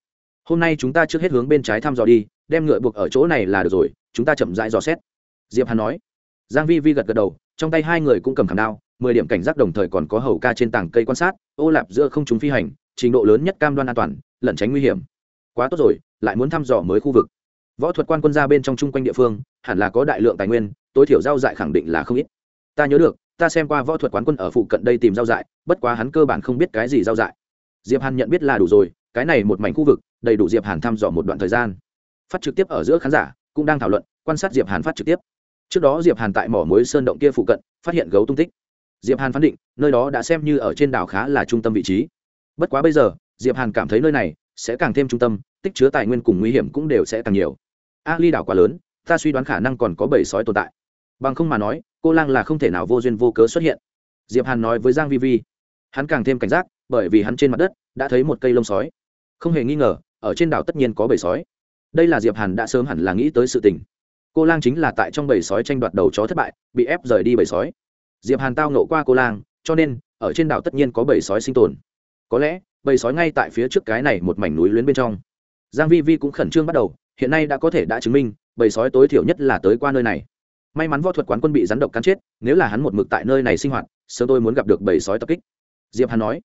Hôm nay chúng ta trước hết hướng bên trái thăm dò đi, đem ngựa buộc ở chỗ này là được rồi, chúng ta chậm rãi dò xét. Diệp hàn nói. Giang vi vi gật gật đầu, trong tay hai người cũng cầm khảm đao, mười điểm cảnh giác đồng thời còn có hầu ca trên tảng cây quan sát, ô lạp giữa không chúng phi hành, trình độ lớn nhất cam đoan an toàn, lẩn tránh nguy hiểm. Quá tốt rồi, lại muốn thăm dò mới khu vực. Võ thuật quan quân ra bên trong chung quanh địa phương, hẳn là có đại lượng tài nguyên, tối thiểu giao dại khẳng định là không ít. Ta nhớ được ta xem qua võ thuật quán quân ở phụ cận đây tìm giao dại, bất quá hắn cơ bản không biết cái gì giao dại. Diệp hàn nhận biết là đủ rồi, cái này một mảnh khu vực, đầy đủ diệp hàn thăm dò một đoạn thời gian. Phát trực tiếp ở giữa khán giả, cũng đang thảo luận, quan sát diệp hàn phát trực tiếp. Trước đó diệp hàn tại mỏ muối sơn động kia phụ cận, phát hiện gấu tung tích. Diệp hàn phán định, nơi đó đã xem như ở trên đảo khá là trung tâm vị trí. Bất quá bây giờ, diệp hàn cảm thấy nơi này sẽ càng thêm trung tâm, tích chứa tài nguyên cùng nguy hiểm cũng đều sẽ càng nhiều. A ly đảo quá lớn, ta suy đoán khả năng còn có bảy sói tồn tại. Bằng không mà nói cô lang là không thể nào vô duyên vô cớ xuất hiện. Diệp hàn nói với giang vi vi. Hắn càng thêm cảnh giác, bởi vì hắn trên mặt đất đã thấy một cây lông sói. Không hề nghi ngờ, ở trên đảo tất nhiên có bầy sói. Đây là diệp hàn đã sớm hẳn là nghĩ tới sự tình. Cô lang chính là tại trong bầy sói tranh đoạt đầu chó thất bại, bị ép rời đi bầy sói. Diệp hàn tao nộ qua cô lang, cho nên, ở trên đảo tất nhiên có bầy sói sinh tồn. Có lẽ, bầy sói ngay tại phía trước cái này một mảnh núi luyến bên trong. Giang vi vi cũng khẩn trương bắt đầu, hiện nay đã có thể đã chứng minh, bầy sói tối thiểu nhất là tới qua nơi này may mắn võ thuật quán quân bị rắn độc cắn chết, nếu là hắn một mực tại nơi này sinh hoạt, sớm tôi muốn gặp được bầy sói tập kích. Diệp hàn nói.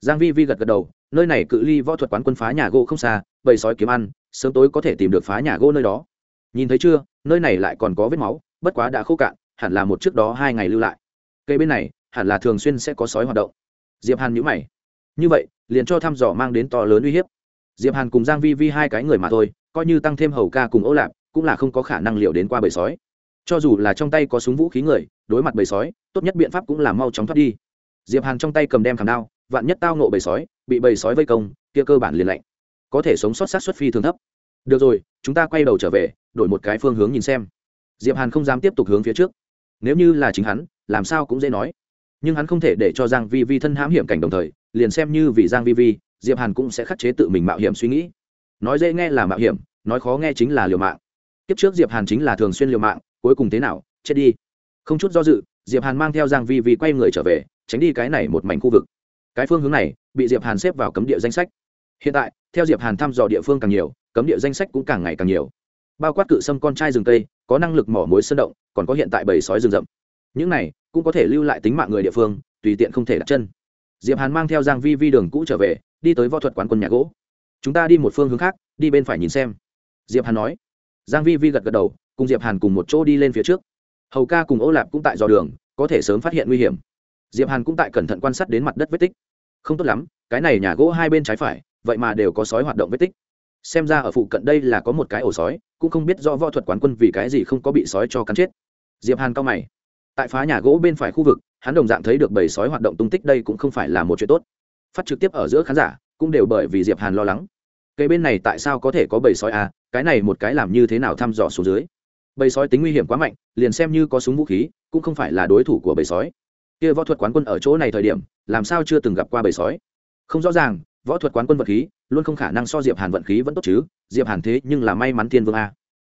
Giang vi vi gật gật đầu, nơi này cự ly võ thuật quán quân phá nhà gỗ không xa bầy sói kiếm ăn, sớm tối có thể tìm được phá nhà gỗ nơi đó. Nhìn thấy chưa, nơi này lại còn có vết máu, bất quá đã khô cạn, hẳn là một trước đó hai ngày lưu lại. Cây bên này, hẳn là thường xuyên sẽ có sói hoạt động. Diệp hàn nhíu mày. Như vậy, liền cho thăm dò mang đến to lớn uy hiếp. Diệp hàn cùng giang vi vi hai cái người mà thôi, coi như tăng thêm hầu ca cùng ô lạp, cũng là không có khả năng liệu đến qua bầy sói cho dù là trong tay có súng vũ khí người, đối mặt bầy sói, tốt nhất biện pháp cũng là mau chóng thoát đi. Diệp hàn trong tay cầm đem khảm đao, vạn nhất tao nộ bầy sói, bị bầy sói vây công, kia cơ bản liền lạnh. Có thể sống sót sát xuất phi thường thấp. Được rồi, chúng ta quay đầu trở về, đổi một cái phương hướng nhìn xem. Diệp hàn không dám tiếp tục hướng phía trước. Nếu như là chính hắn, làm sao cũng dễ nói. Nhưng hắn không thể để cho giang vi vi thân hãm hiểm cảnh đồng thời, liền xem như vì giang vi vi, diệp hàn cũng sẽ khắc chế tự mình mạo hiểm suy nghĩ. Nói dễ nghe là mạo hiểm, nói khó nghe chính là liều mạng. Kiếp trước diệp hàn chính là thường xuyên liều mạng cuối cùng thế nào, chết đi. Không chút do dự, diệp hàn mang theo giang vi vi quay người trở về, tránh đi cái này một mảnh khu vực. Cái phương hướng này, bị diệp hàn xếp vào cấm địa danh sách. Hiện tại, theo diệp hàn thăm dò địa phương càng nhiều, cấm địa danh sách cũng càng ngày càng nhiều. Bao quát cự sâm con trai rừng tây, có năng lực mỏ mối sơn động, còn có hiện tại bầy sói rừng rậm. Những này cũng có thể lưu lại tính mạng người địa phương, tùy tiện không thể đặt chân. Diệp hàn mang theo giang vi vi đường cũ trở về, đi tới võ thuật quán quân nhà gỗ. Chúng ta đi một phương hướng khác, đi bên phải nhìn xem. Diệp hàn nói. Giang vi vi gật gật đầu cùng diệp hàn cùng một chỗ đi lên phía trước. Hầu ca cùng ô lạp cũng tại dò đường, có thể sớm phát hiện nguy hiểm. Diệp hàn cũng tại cẩn thận quan sát đến mặt đất vết tích. Không tốt lắm, cái này nhà gỗ hai bên trái phải, vậy mà đều có sói hoạt động vết tích. Xem ra ở phụ cận đây là có một cái ổ sói, cũng không biết do võ thuật quán quân vì cái gì không có bị sói cho cắn chết. Diệp hàn cao mày. Tại phá nhà gỗ bên phải khu vực, hắn đồng dạng thấy được bầy sói hoạt động tung tích đây cũng không phải là một chuyện tốt. Phát trực tiếp ở giữa khán giả, cũng đều bởi vì diệp hàn lo lắng. Cây bên này tại sao có thể có bầy sói à? Cái này một cái làm như thế nào thăm dò xuống dưới? Bầy sói tính nguy hiểm quá mạnh, liền xem như có súng vũ khí, cũng không phải là đối thủ của bầy sói. Kia võ thuật quán quân ở chỗ này thời điểm, làm sao chưa từng gặp qua bầy sói? Không rõ ràng, võ thuật quán quân vật khí, luôn không khả năng so diệp hàn vận khí vẫn tốt chứ, diệp hàn thế nhưng là may mắn thiên vương a.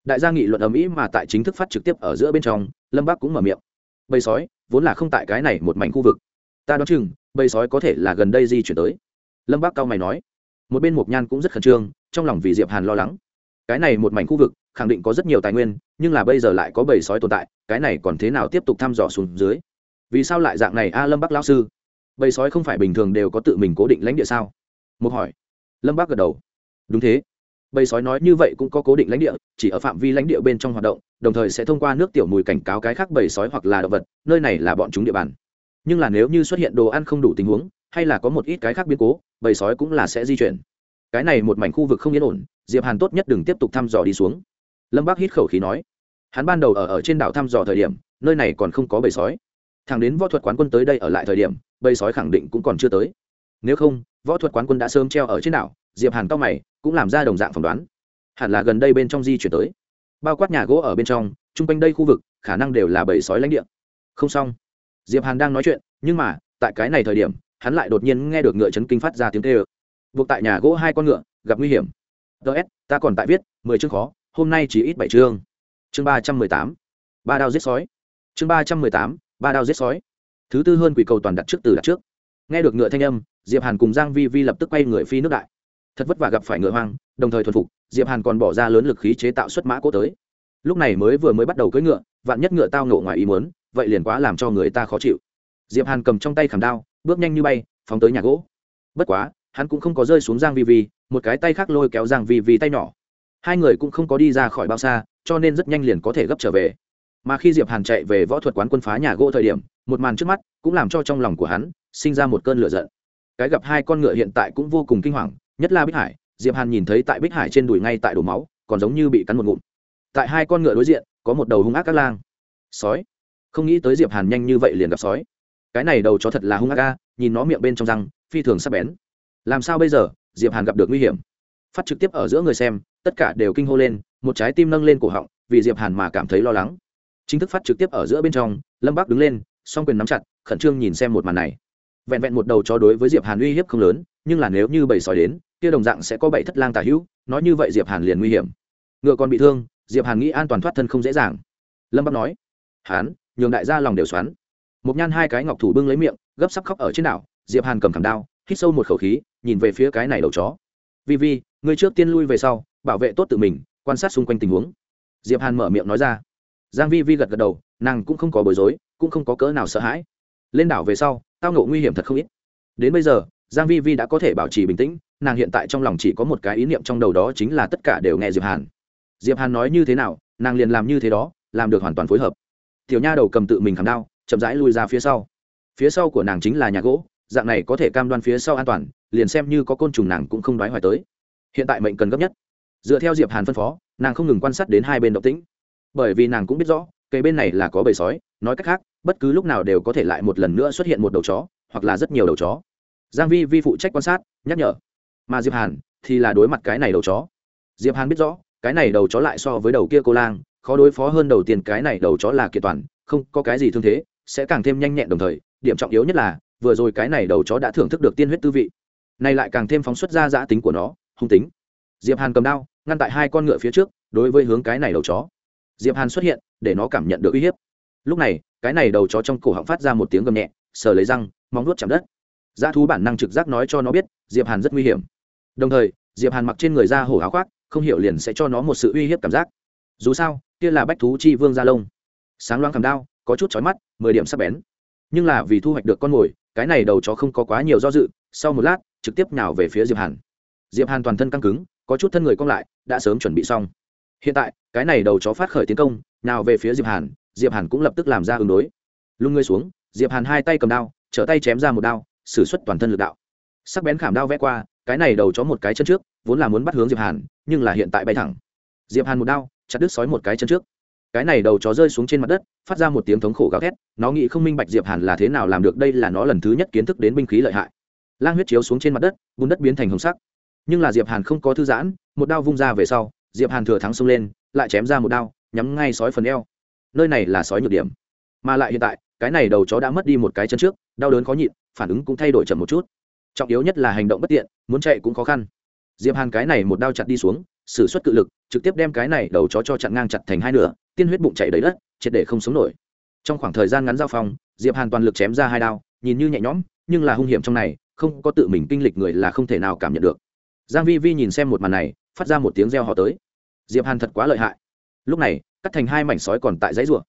Đại gia nghị luận ở mỹ mà tại chính thức phát trực tiếp ở giữa bên trong, lâm bác cũng mở miệng. Bầy sói, vốn là không tại cái này một mảnh khu vực. Ta đoán chừng, bầy sói có thể là gần đây di chuyển tới. Lâm bác cao mày nói. Một bên mộc nhan cũng rất khẩn trương, trong lòng vì diệp hàn lo lắng. Cái này một mảnh khu vực khẳng định có rất nhiều tài nguyên, nhưng là bây giờ lại có bầy sói tồn tại, cái này còn thế nào tiếp tục thăm dò xuống dưới? Vì sao lại dạng này, a lâm bắc lão sư? Bầy sói không phải bình thường đều có tự mình cố định lãnh địa sao? Một hỏi. Lâm bắc gật đầu. Đúng thế. Bầy sói nói như vậy cũng có cố định lãnh địa, chỉ ở phạm vi lãnh địa bên trong hoạt động, đồng thời sẽ thông qua nước tiểu mùi cảnh cáo cái khác bầy sói hoặc là động vật, nơi này là bọn chúng địa bàn. Nhưng là nếu như xuất hiện đồ ăn không đủ tình huống, hay là có một ít cái khác biến cố, bầy sói cũng là sẽ di chuyển. Cái này một mảnh khu vực không yên ổn, diệp hàn tốt nhất đừng tiếp tục thăm dò đi xuống lâm bác hít khẩu khí nói, hắn ban đầu ở ở trên đảo thăm dò thời điểm, nơi này còn không có bầy sói. Thằng đến võ thuật quán quân tới đây ở lại thời điểm, bầy sói khẳng định cũng còn chưa tới. Nếu không, võ thuật quán quân đã sớm treo ở trên đảo. Diệp hàn cao mày, cũng làm ra đồng dạng phỏng đoán. Hẳn là gần đây bên trong di chuyển tới. Bao quát nhà gỗ ở bên trong, chung quanh đây khu vực, khả năng đều là bầy sói lãnh địa. Không xong. Diệp hàn đang nói chuyện, nhưng mà, tại cái này thời điểm, hắn lại đột nhiên nghe được ngựa chấn kinh phát ra tiếng tê ơ buộc tại nhà gỗ hai con ngựa, gặp nguy hiểm. Ts ta còn tại viết, mười chương khó hôm nay chỉ ít bảy chương. Chương ba trăm mười tám, ba đao giết sói. Chương ba trăm mười tám, ba đao giết sói. Thứ tư hơn quỷ cầu toàn đặt trước từ đặt trước. Nghe được ngựa thanh âm, diệp hàn cùng giang vi vi lập tức quay người phi nước đại. Thật vất vả gặp phải ngựa hoang, đồng thời thuần phục, diệp hàn còn bỏ ra lớn lực khí chế tạo xuất mã cố tới. Lúc này mới vừa mới bắt đầu cưỡi ngựa, vạn nhất ngựa tao ngộ ngoài ý muốn, vậy liền quá làm cho người ta khó chịu. Diệp hàn cầm trong tay khảm đao, bước nhanh như bay, phóng tới nhà gỗ. Bất quá, hắn cũng không có rơi xuống giang vi vi, một cái tay khác lôi kéo giang vi vi tay nhỏ hai người cũng không có đi ra khỏi bao xa, cho nên rất nhanh liền có thể gấp trở về. Mà khi diệp hàn chạy về võ thuật quán quân phá nhà gỗ thời điểm, một màn trước mắt cũng làm cho trong lòng của hắn sinh ra một cơn lửa giận. Cái gặp hai con ngựa hiện tại cũng vô cùng kinh hoàng, nhất là bích hải. Diệp hàn nhìn thấy tại bích hải trên đùi ngay tại đổ máu, còn giống như bị cắn một ngụm. Tại hai con ngựa đối diện, có một đầu hung ác các lang. Sói. Không nghĩ tới diệp hàn nhanh như vậy liền gặp sói. Cái này đầu chó thật là hung ác ca nhìn nó miệng bên trong răng, phi thường sắp bén. Làm sao bây giờ, diệp hàn gặp được nguy hiểm? Phát trực tiếp ở giữa người xem, tất cả đều kinh hô lên, một trái tim nâng lên cổ họng, vì diệp hàn mà cảm thấy lo lắng. Chính thức phát trực tiếp ở giữa bên trong, lâm Bác đứng lên, song quyền nắm chặt, khẩn trương nhìn xem một màn này. Vẹn vẹn một đầu chó đối với diệp hàn uy hiếp không lớn, nhưng là nếu như bầy sói đến, kia đồng dạng sẽ có bảy thất lang tà hữu, nói như vậy diệp hàn liền nguy hiểm. Ngựa còn bị thương, diệp hàn nghĩ an toàn thoát thân không dễ dàng. Lâm bắc nói, hán, nhường đại gia lòng đều xoắn. Một nhan hai cái ngọc thủ bưng lấy miệng, gấp sắp khóc ở trên đảo, diệp hàn cầm cầm đao, hít sâu một khẩu khí, nhìn về phía cái này đầu chó. Vi vi Ngươi trước tiên lui về sau, bảo vệ tốt tự mình, quan sát xung quanh tình huống. Diệp hàn mở miệng nói ra. Giang vi vi gật gật đầu, nàng cũng không có bối rối, cũng không có cỡ nào sợ hãi. Lên đảo về sau, tao ngộ nguy hiểm thật không ít. Đến bây giờ, giang vi vi đã có thể bảo trì bình tĩnh, nàng hiện tại trong lòng chỉ có một cái ý niệm trong đầu đó chính là tất cả đều nghe diệp hàn. Diệp hàn nói như thế nào, nàng liền làm như thế đó, làm được hoàn toàn phối hợp. Tiểu nha đầu cầm tự mình khảm đao, chậm rãi lui ra phía sau. Phía sau của nàng chính là nhà gỗ, dạng này có thể cam đoan phía sau an toàn, liền xem như có côn trùng nàng cũng không đoái hoài tới hiện tại mệnh cần gấp nhất. Dựa theo diệp hàn phân phó, nàng không ngừng quan sát đến hai bên động tĩnh. Bởi vì nàng cũng biết rõ cây bên này là có bầy sói, nói cách khác, bất cứ lúc nào đều có thể lại một lần nữa xuất hiện một đầu chó, hoặc là rất nhiều đầu chó. Giang vi vi phụ trách quan sát, nhắc nhở. Mà diệp hàn thì là đối mặt cái này đầu chó. Diệp hàn biết rõ, cái này đầu chó lại so với đầu kia cô lang, khó đối phó hơn đầu tiên cái này đầu chó là kiện toàn, không có cái gì thương thế, sẽ càng thêm nhanh nhẹn đồng thời, điểm trọng yếu nhất là, vừa rồi cái này đầu chó đã thưởng thức được tiên huyết tư vị. Này lại càng thêm phóng xuất ra giã tính của nó hung tính. Diệp hàn cầm đao, ngăn tại hai con ngựa phía trước, đối với hướng cái này đầu chó. Diệp hàn xuất hiện, để nó cảm nhận được uy hiếp. Lúc này, cái này đầu chó trong cổ họng phát ra một tiếng gầm nhẹ, sờ lấy răng, móng nuốt chạm đất. Dã thú bản năng trực giác nói cho nó biết, diệp hàn rất nguy hiểm. Đồng thời, diệp hàn mặc trên người da hổ áo khoác, không hiểu liền sẽ cho nó một sự uy hiếp cảm giác. Dù sao, kia là bách thú chi vương gia lông. Sáng loáng cầm đao, có chút chói mắt, mười điểm sắc bén. Nhưng là vì thu hoạch được con mồi, cái này đầu chó không có quá nhiều do dự, sau một lát, trực tiếp nhào về phía diệp hàn diệp hàn toàn thân căng cứng, có chút thân người cong lại, đã sớm chuẩn bị xong. Hiện tại, cái này đầu chó phát khởi tiến công, nào về phía diệp hàn diệp hàn cũng lập tức làm ra ứng đối. Lung ngươi xuống, diệp hàn hai tay cầm đao, trở tay chém ra một đao, sử xuất toàn thân lực đạo. Sắc bén khảm đao vẽ qua, cái này đầu chó một cái chân trước, vốn là muốn bắt hướng diệp hàn, nhưng là hiện tại bay thẳng. Diệp hàn một đao, chặt đứt sói một cái chân trước. Cái này đầu chó rơi xuống trên mặt đất, phát ra một tiếng thống khổ gào thét, nó nghĩ không minh bạch diệp hàn là thế nào làm được đây là nó lần thứ nhất kiến thức đến binh khí lợi hại. Lang huyết chiếu xuống trên mặt đất, bùn đất biến thành hồng sắc nhưng là diệp hàn không có thư giãn, một đao vung ra về sau, diệp hàn thừa thắng xông lên, lại chém ra một đao, nhắm ngay sói phần eo. Nơi này là sói nhược điểm. Mà lại hiện tại, cái này đầu chó đã mất đi một cái chân trước, đau đớn khó nhịn, phản ứng cũng thay đổi chậm một chút. Trọng yếu nhất là hành động bất tiện, muốn chạy cũng khó khăn. Diệp hàn cái này một đao chặt đi xuống, sử xuất cự lực, trực tiếp đem cái này đầu chó cho chặn ngang chặt thành hai nửa, tiên huyết bụng chảy đầy đất, triệt để không sống nổi. Trong khoảng thời gian ngắn giao phong, diệp hàn toàn lực chém ra hai đao, nhìn như nhẹ nhõm, nhưng là hung hiểm trong này, không có tự mình kinh lịch người là không thể nào cảm nhận được giang vi vi nhìn xem một màn này, phát ra một tiếng reo hò tới. Diệp hàn thật quá lợi hại. Lúc này, cắt thành hai mảnh sói còn tại dãy rùa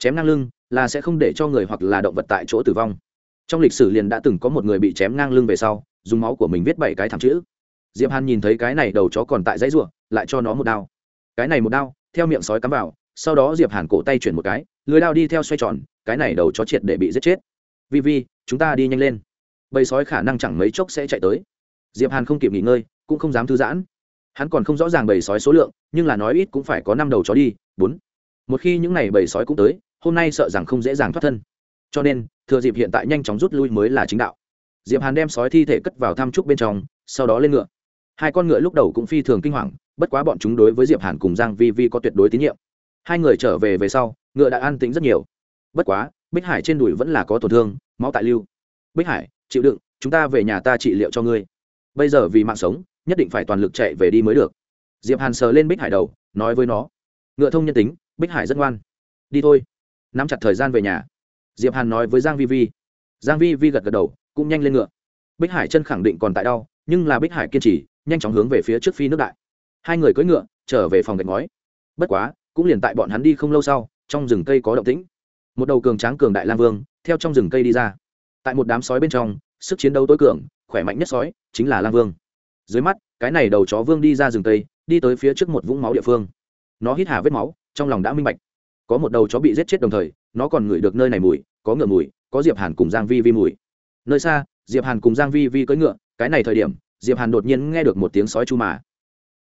chém ngang lưng là sẽ không để cho người hoặc là động vật tại chỗ tử vong. Trong lịch sử liền đã từng có một người bị chém ngang lưng về sau, dùng máu của mình viết bảy cái thảm chữ. Diệp hàn nhìn thấy cái này đầu chó còn tại dãy rùa lại cho nó một đao. Cái này một đao, theo miệng sói cắm vào, sau đó diệp hàn cổ tay chuyển một cái, lưới đao đi theo xoay tròn, cái này đầu chó triệt để bị giết chết. Vi vi, chúng ta đi nhanh lên. Bầy sói khả năng chẳng mấy chốc sẽ chạy tới. Diệp hàn không kịp nghỉ ngơi cũng không dám thư giãn. Hắn còn không rõ ràng bầy sói số lượng, nhưng là nói ít cũng phải có năm đầu chó đi, bốn. Một khi những n à y bầy sói cũng tới, hôm nay sợ rằng không dễ dàng thoát thân. Cho nên, thừa dịp hiện tại nhanh chóng rút lui mới là chính đạo. Diệp hàn đem sói thi thể cất vào thăm trúc bên trong, sau đó lên ngựa. Hai con ngựa lúc đầu cũng phi thường kinh hoàng, bất quá bọn chúng đối với diệp hàn cùng giang vi vi có tuyệt đối tín nhiệm. Hai người trở về về sau, ngựa đã an tĩnh rất nhiều. Bất quá, bích hải trên đùi vẫn là có tổn thương, máu tại lưu. Bích hải, chịu đựng, chúng ta về nhà ta trị liệu cho ngươi. Bây giờ vì mạng sống nhất định phải toàn lực chạy về đi mới được. Diệp hàn sờ lên bích hải đầu, nói với nó, ngựa thông nhân tính, bích hải rất ngoan. Đi thôi, nắm chặt thời gian về nhà. Diệp hàn nói với giang vi vi. Giang vi vi gật gật đầu, cũng nhanh lên ngựa. Bích hải chân khẳng định còn tại đau, nhưng là bích hải kiên trì, nhanh chóng hướng về phía trước phi nước đại. Hai người cưỡi ngựa, trở về phòng gạch ngói. Bất quá, cũng liền tại bọn hắn đi không lâu sau, trong rừng cây có động tĩnh. Một đầu cường tráng cường đại lang vương, theo trong rừng cây đi ra. Tại một đám sói bên trong, sức chiến đấu tối cường, khỏe mạnh nhất sói chính là lang vương dưới mắt cái này đầu chó vương đi ra rừng tây, đi tới phía trước một vũng máu địa phương. Nó hít hà vết máu trong lòng đã minh bạch. Có một đầu chó bị giết chết đồng thời nó còn ngửi được nơi này mùi có ngựa mùi có diệp hàn cùng giang vi vi mùi. Nơi xa diệp hàn cùng giang vi vi cưỡi ngựa cái này thời điểm diệp hàn đột nhiên nghe được một tiếng sói chu mà.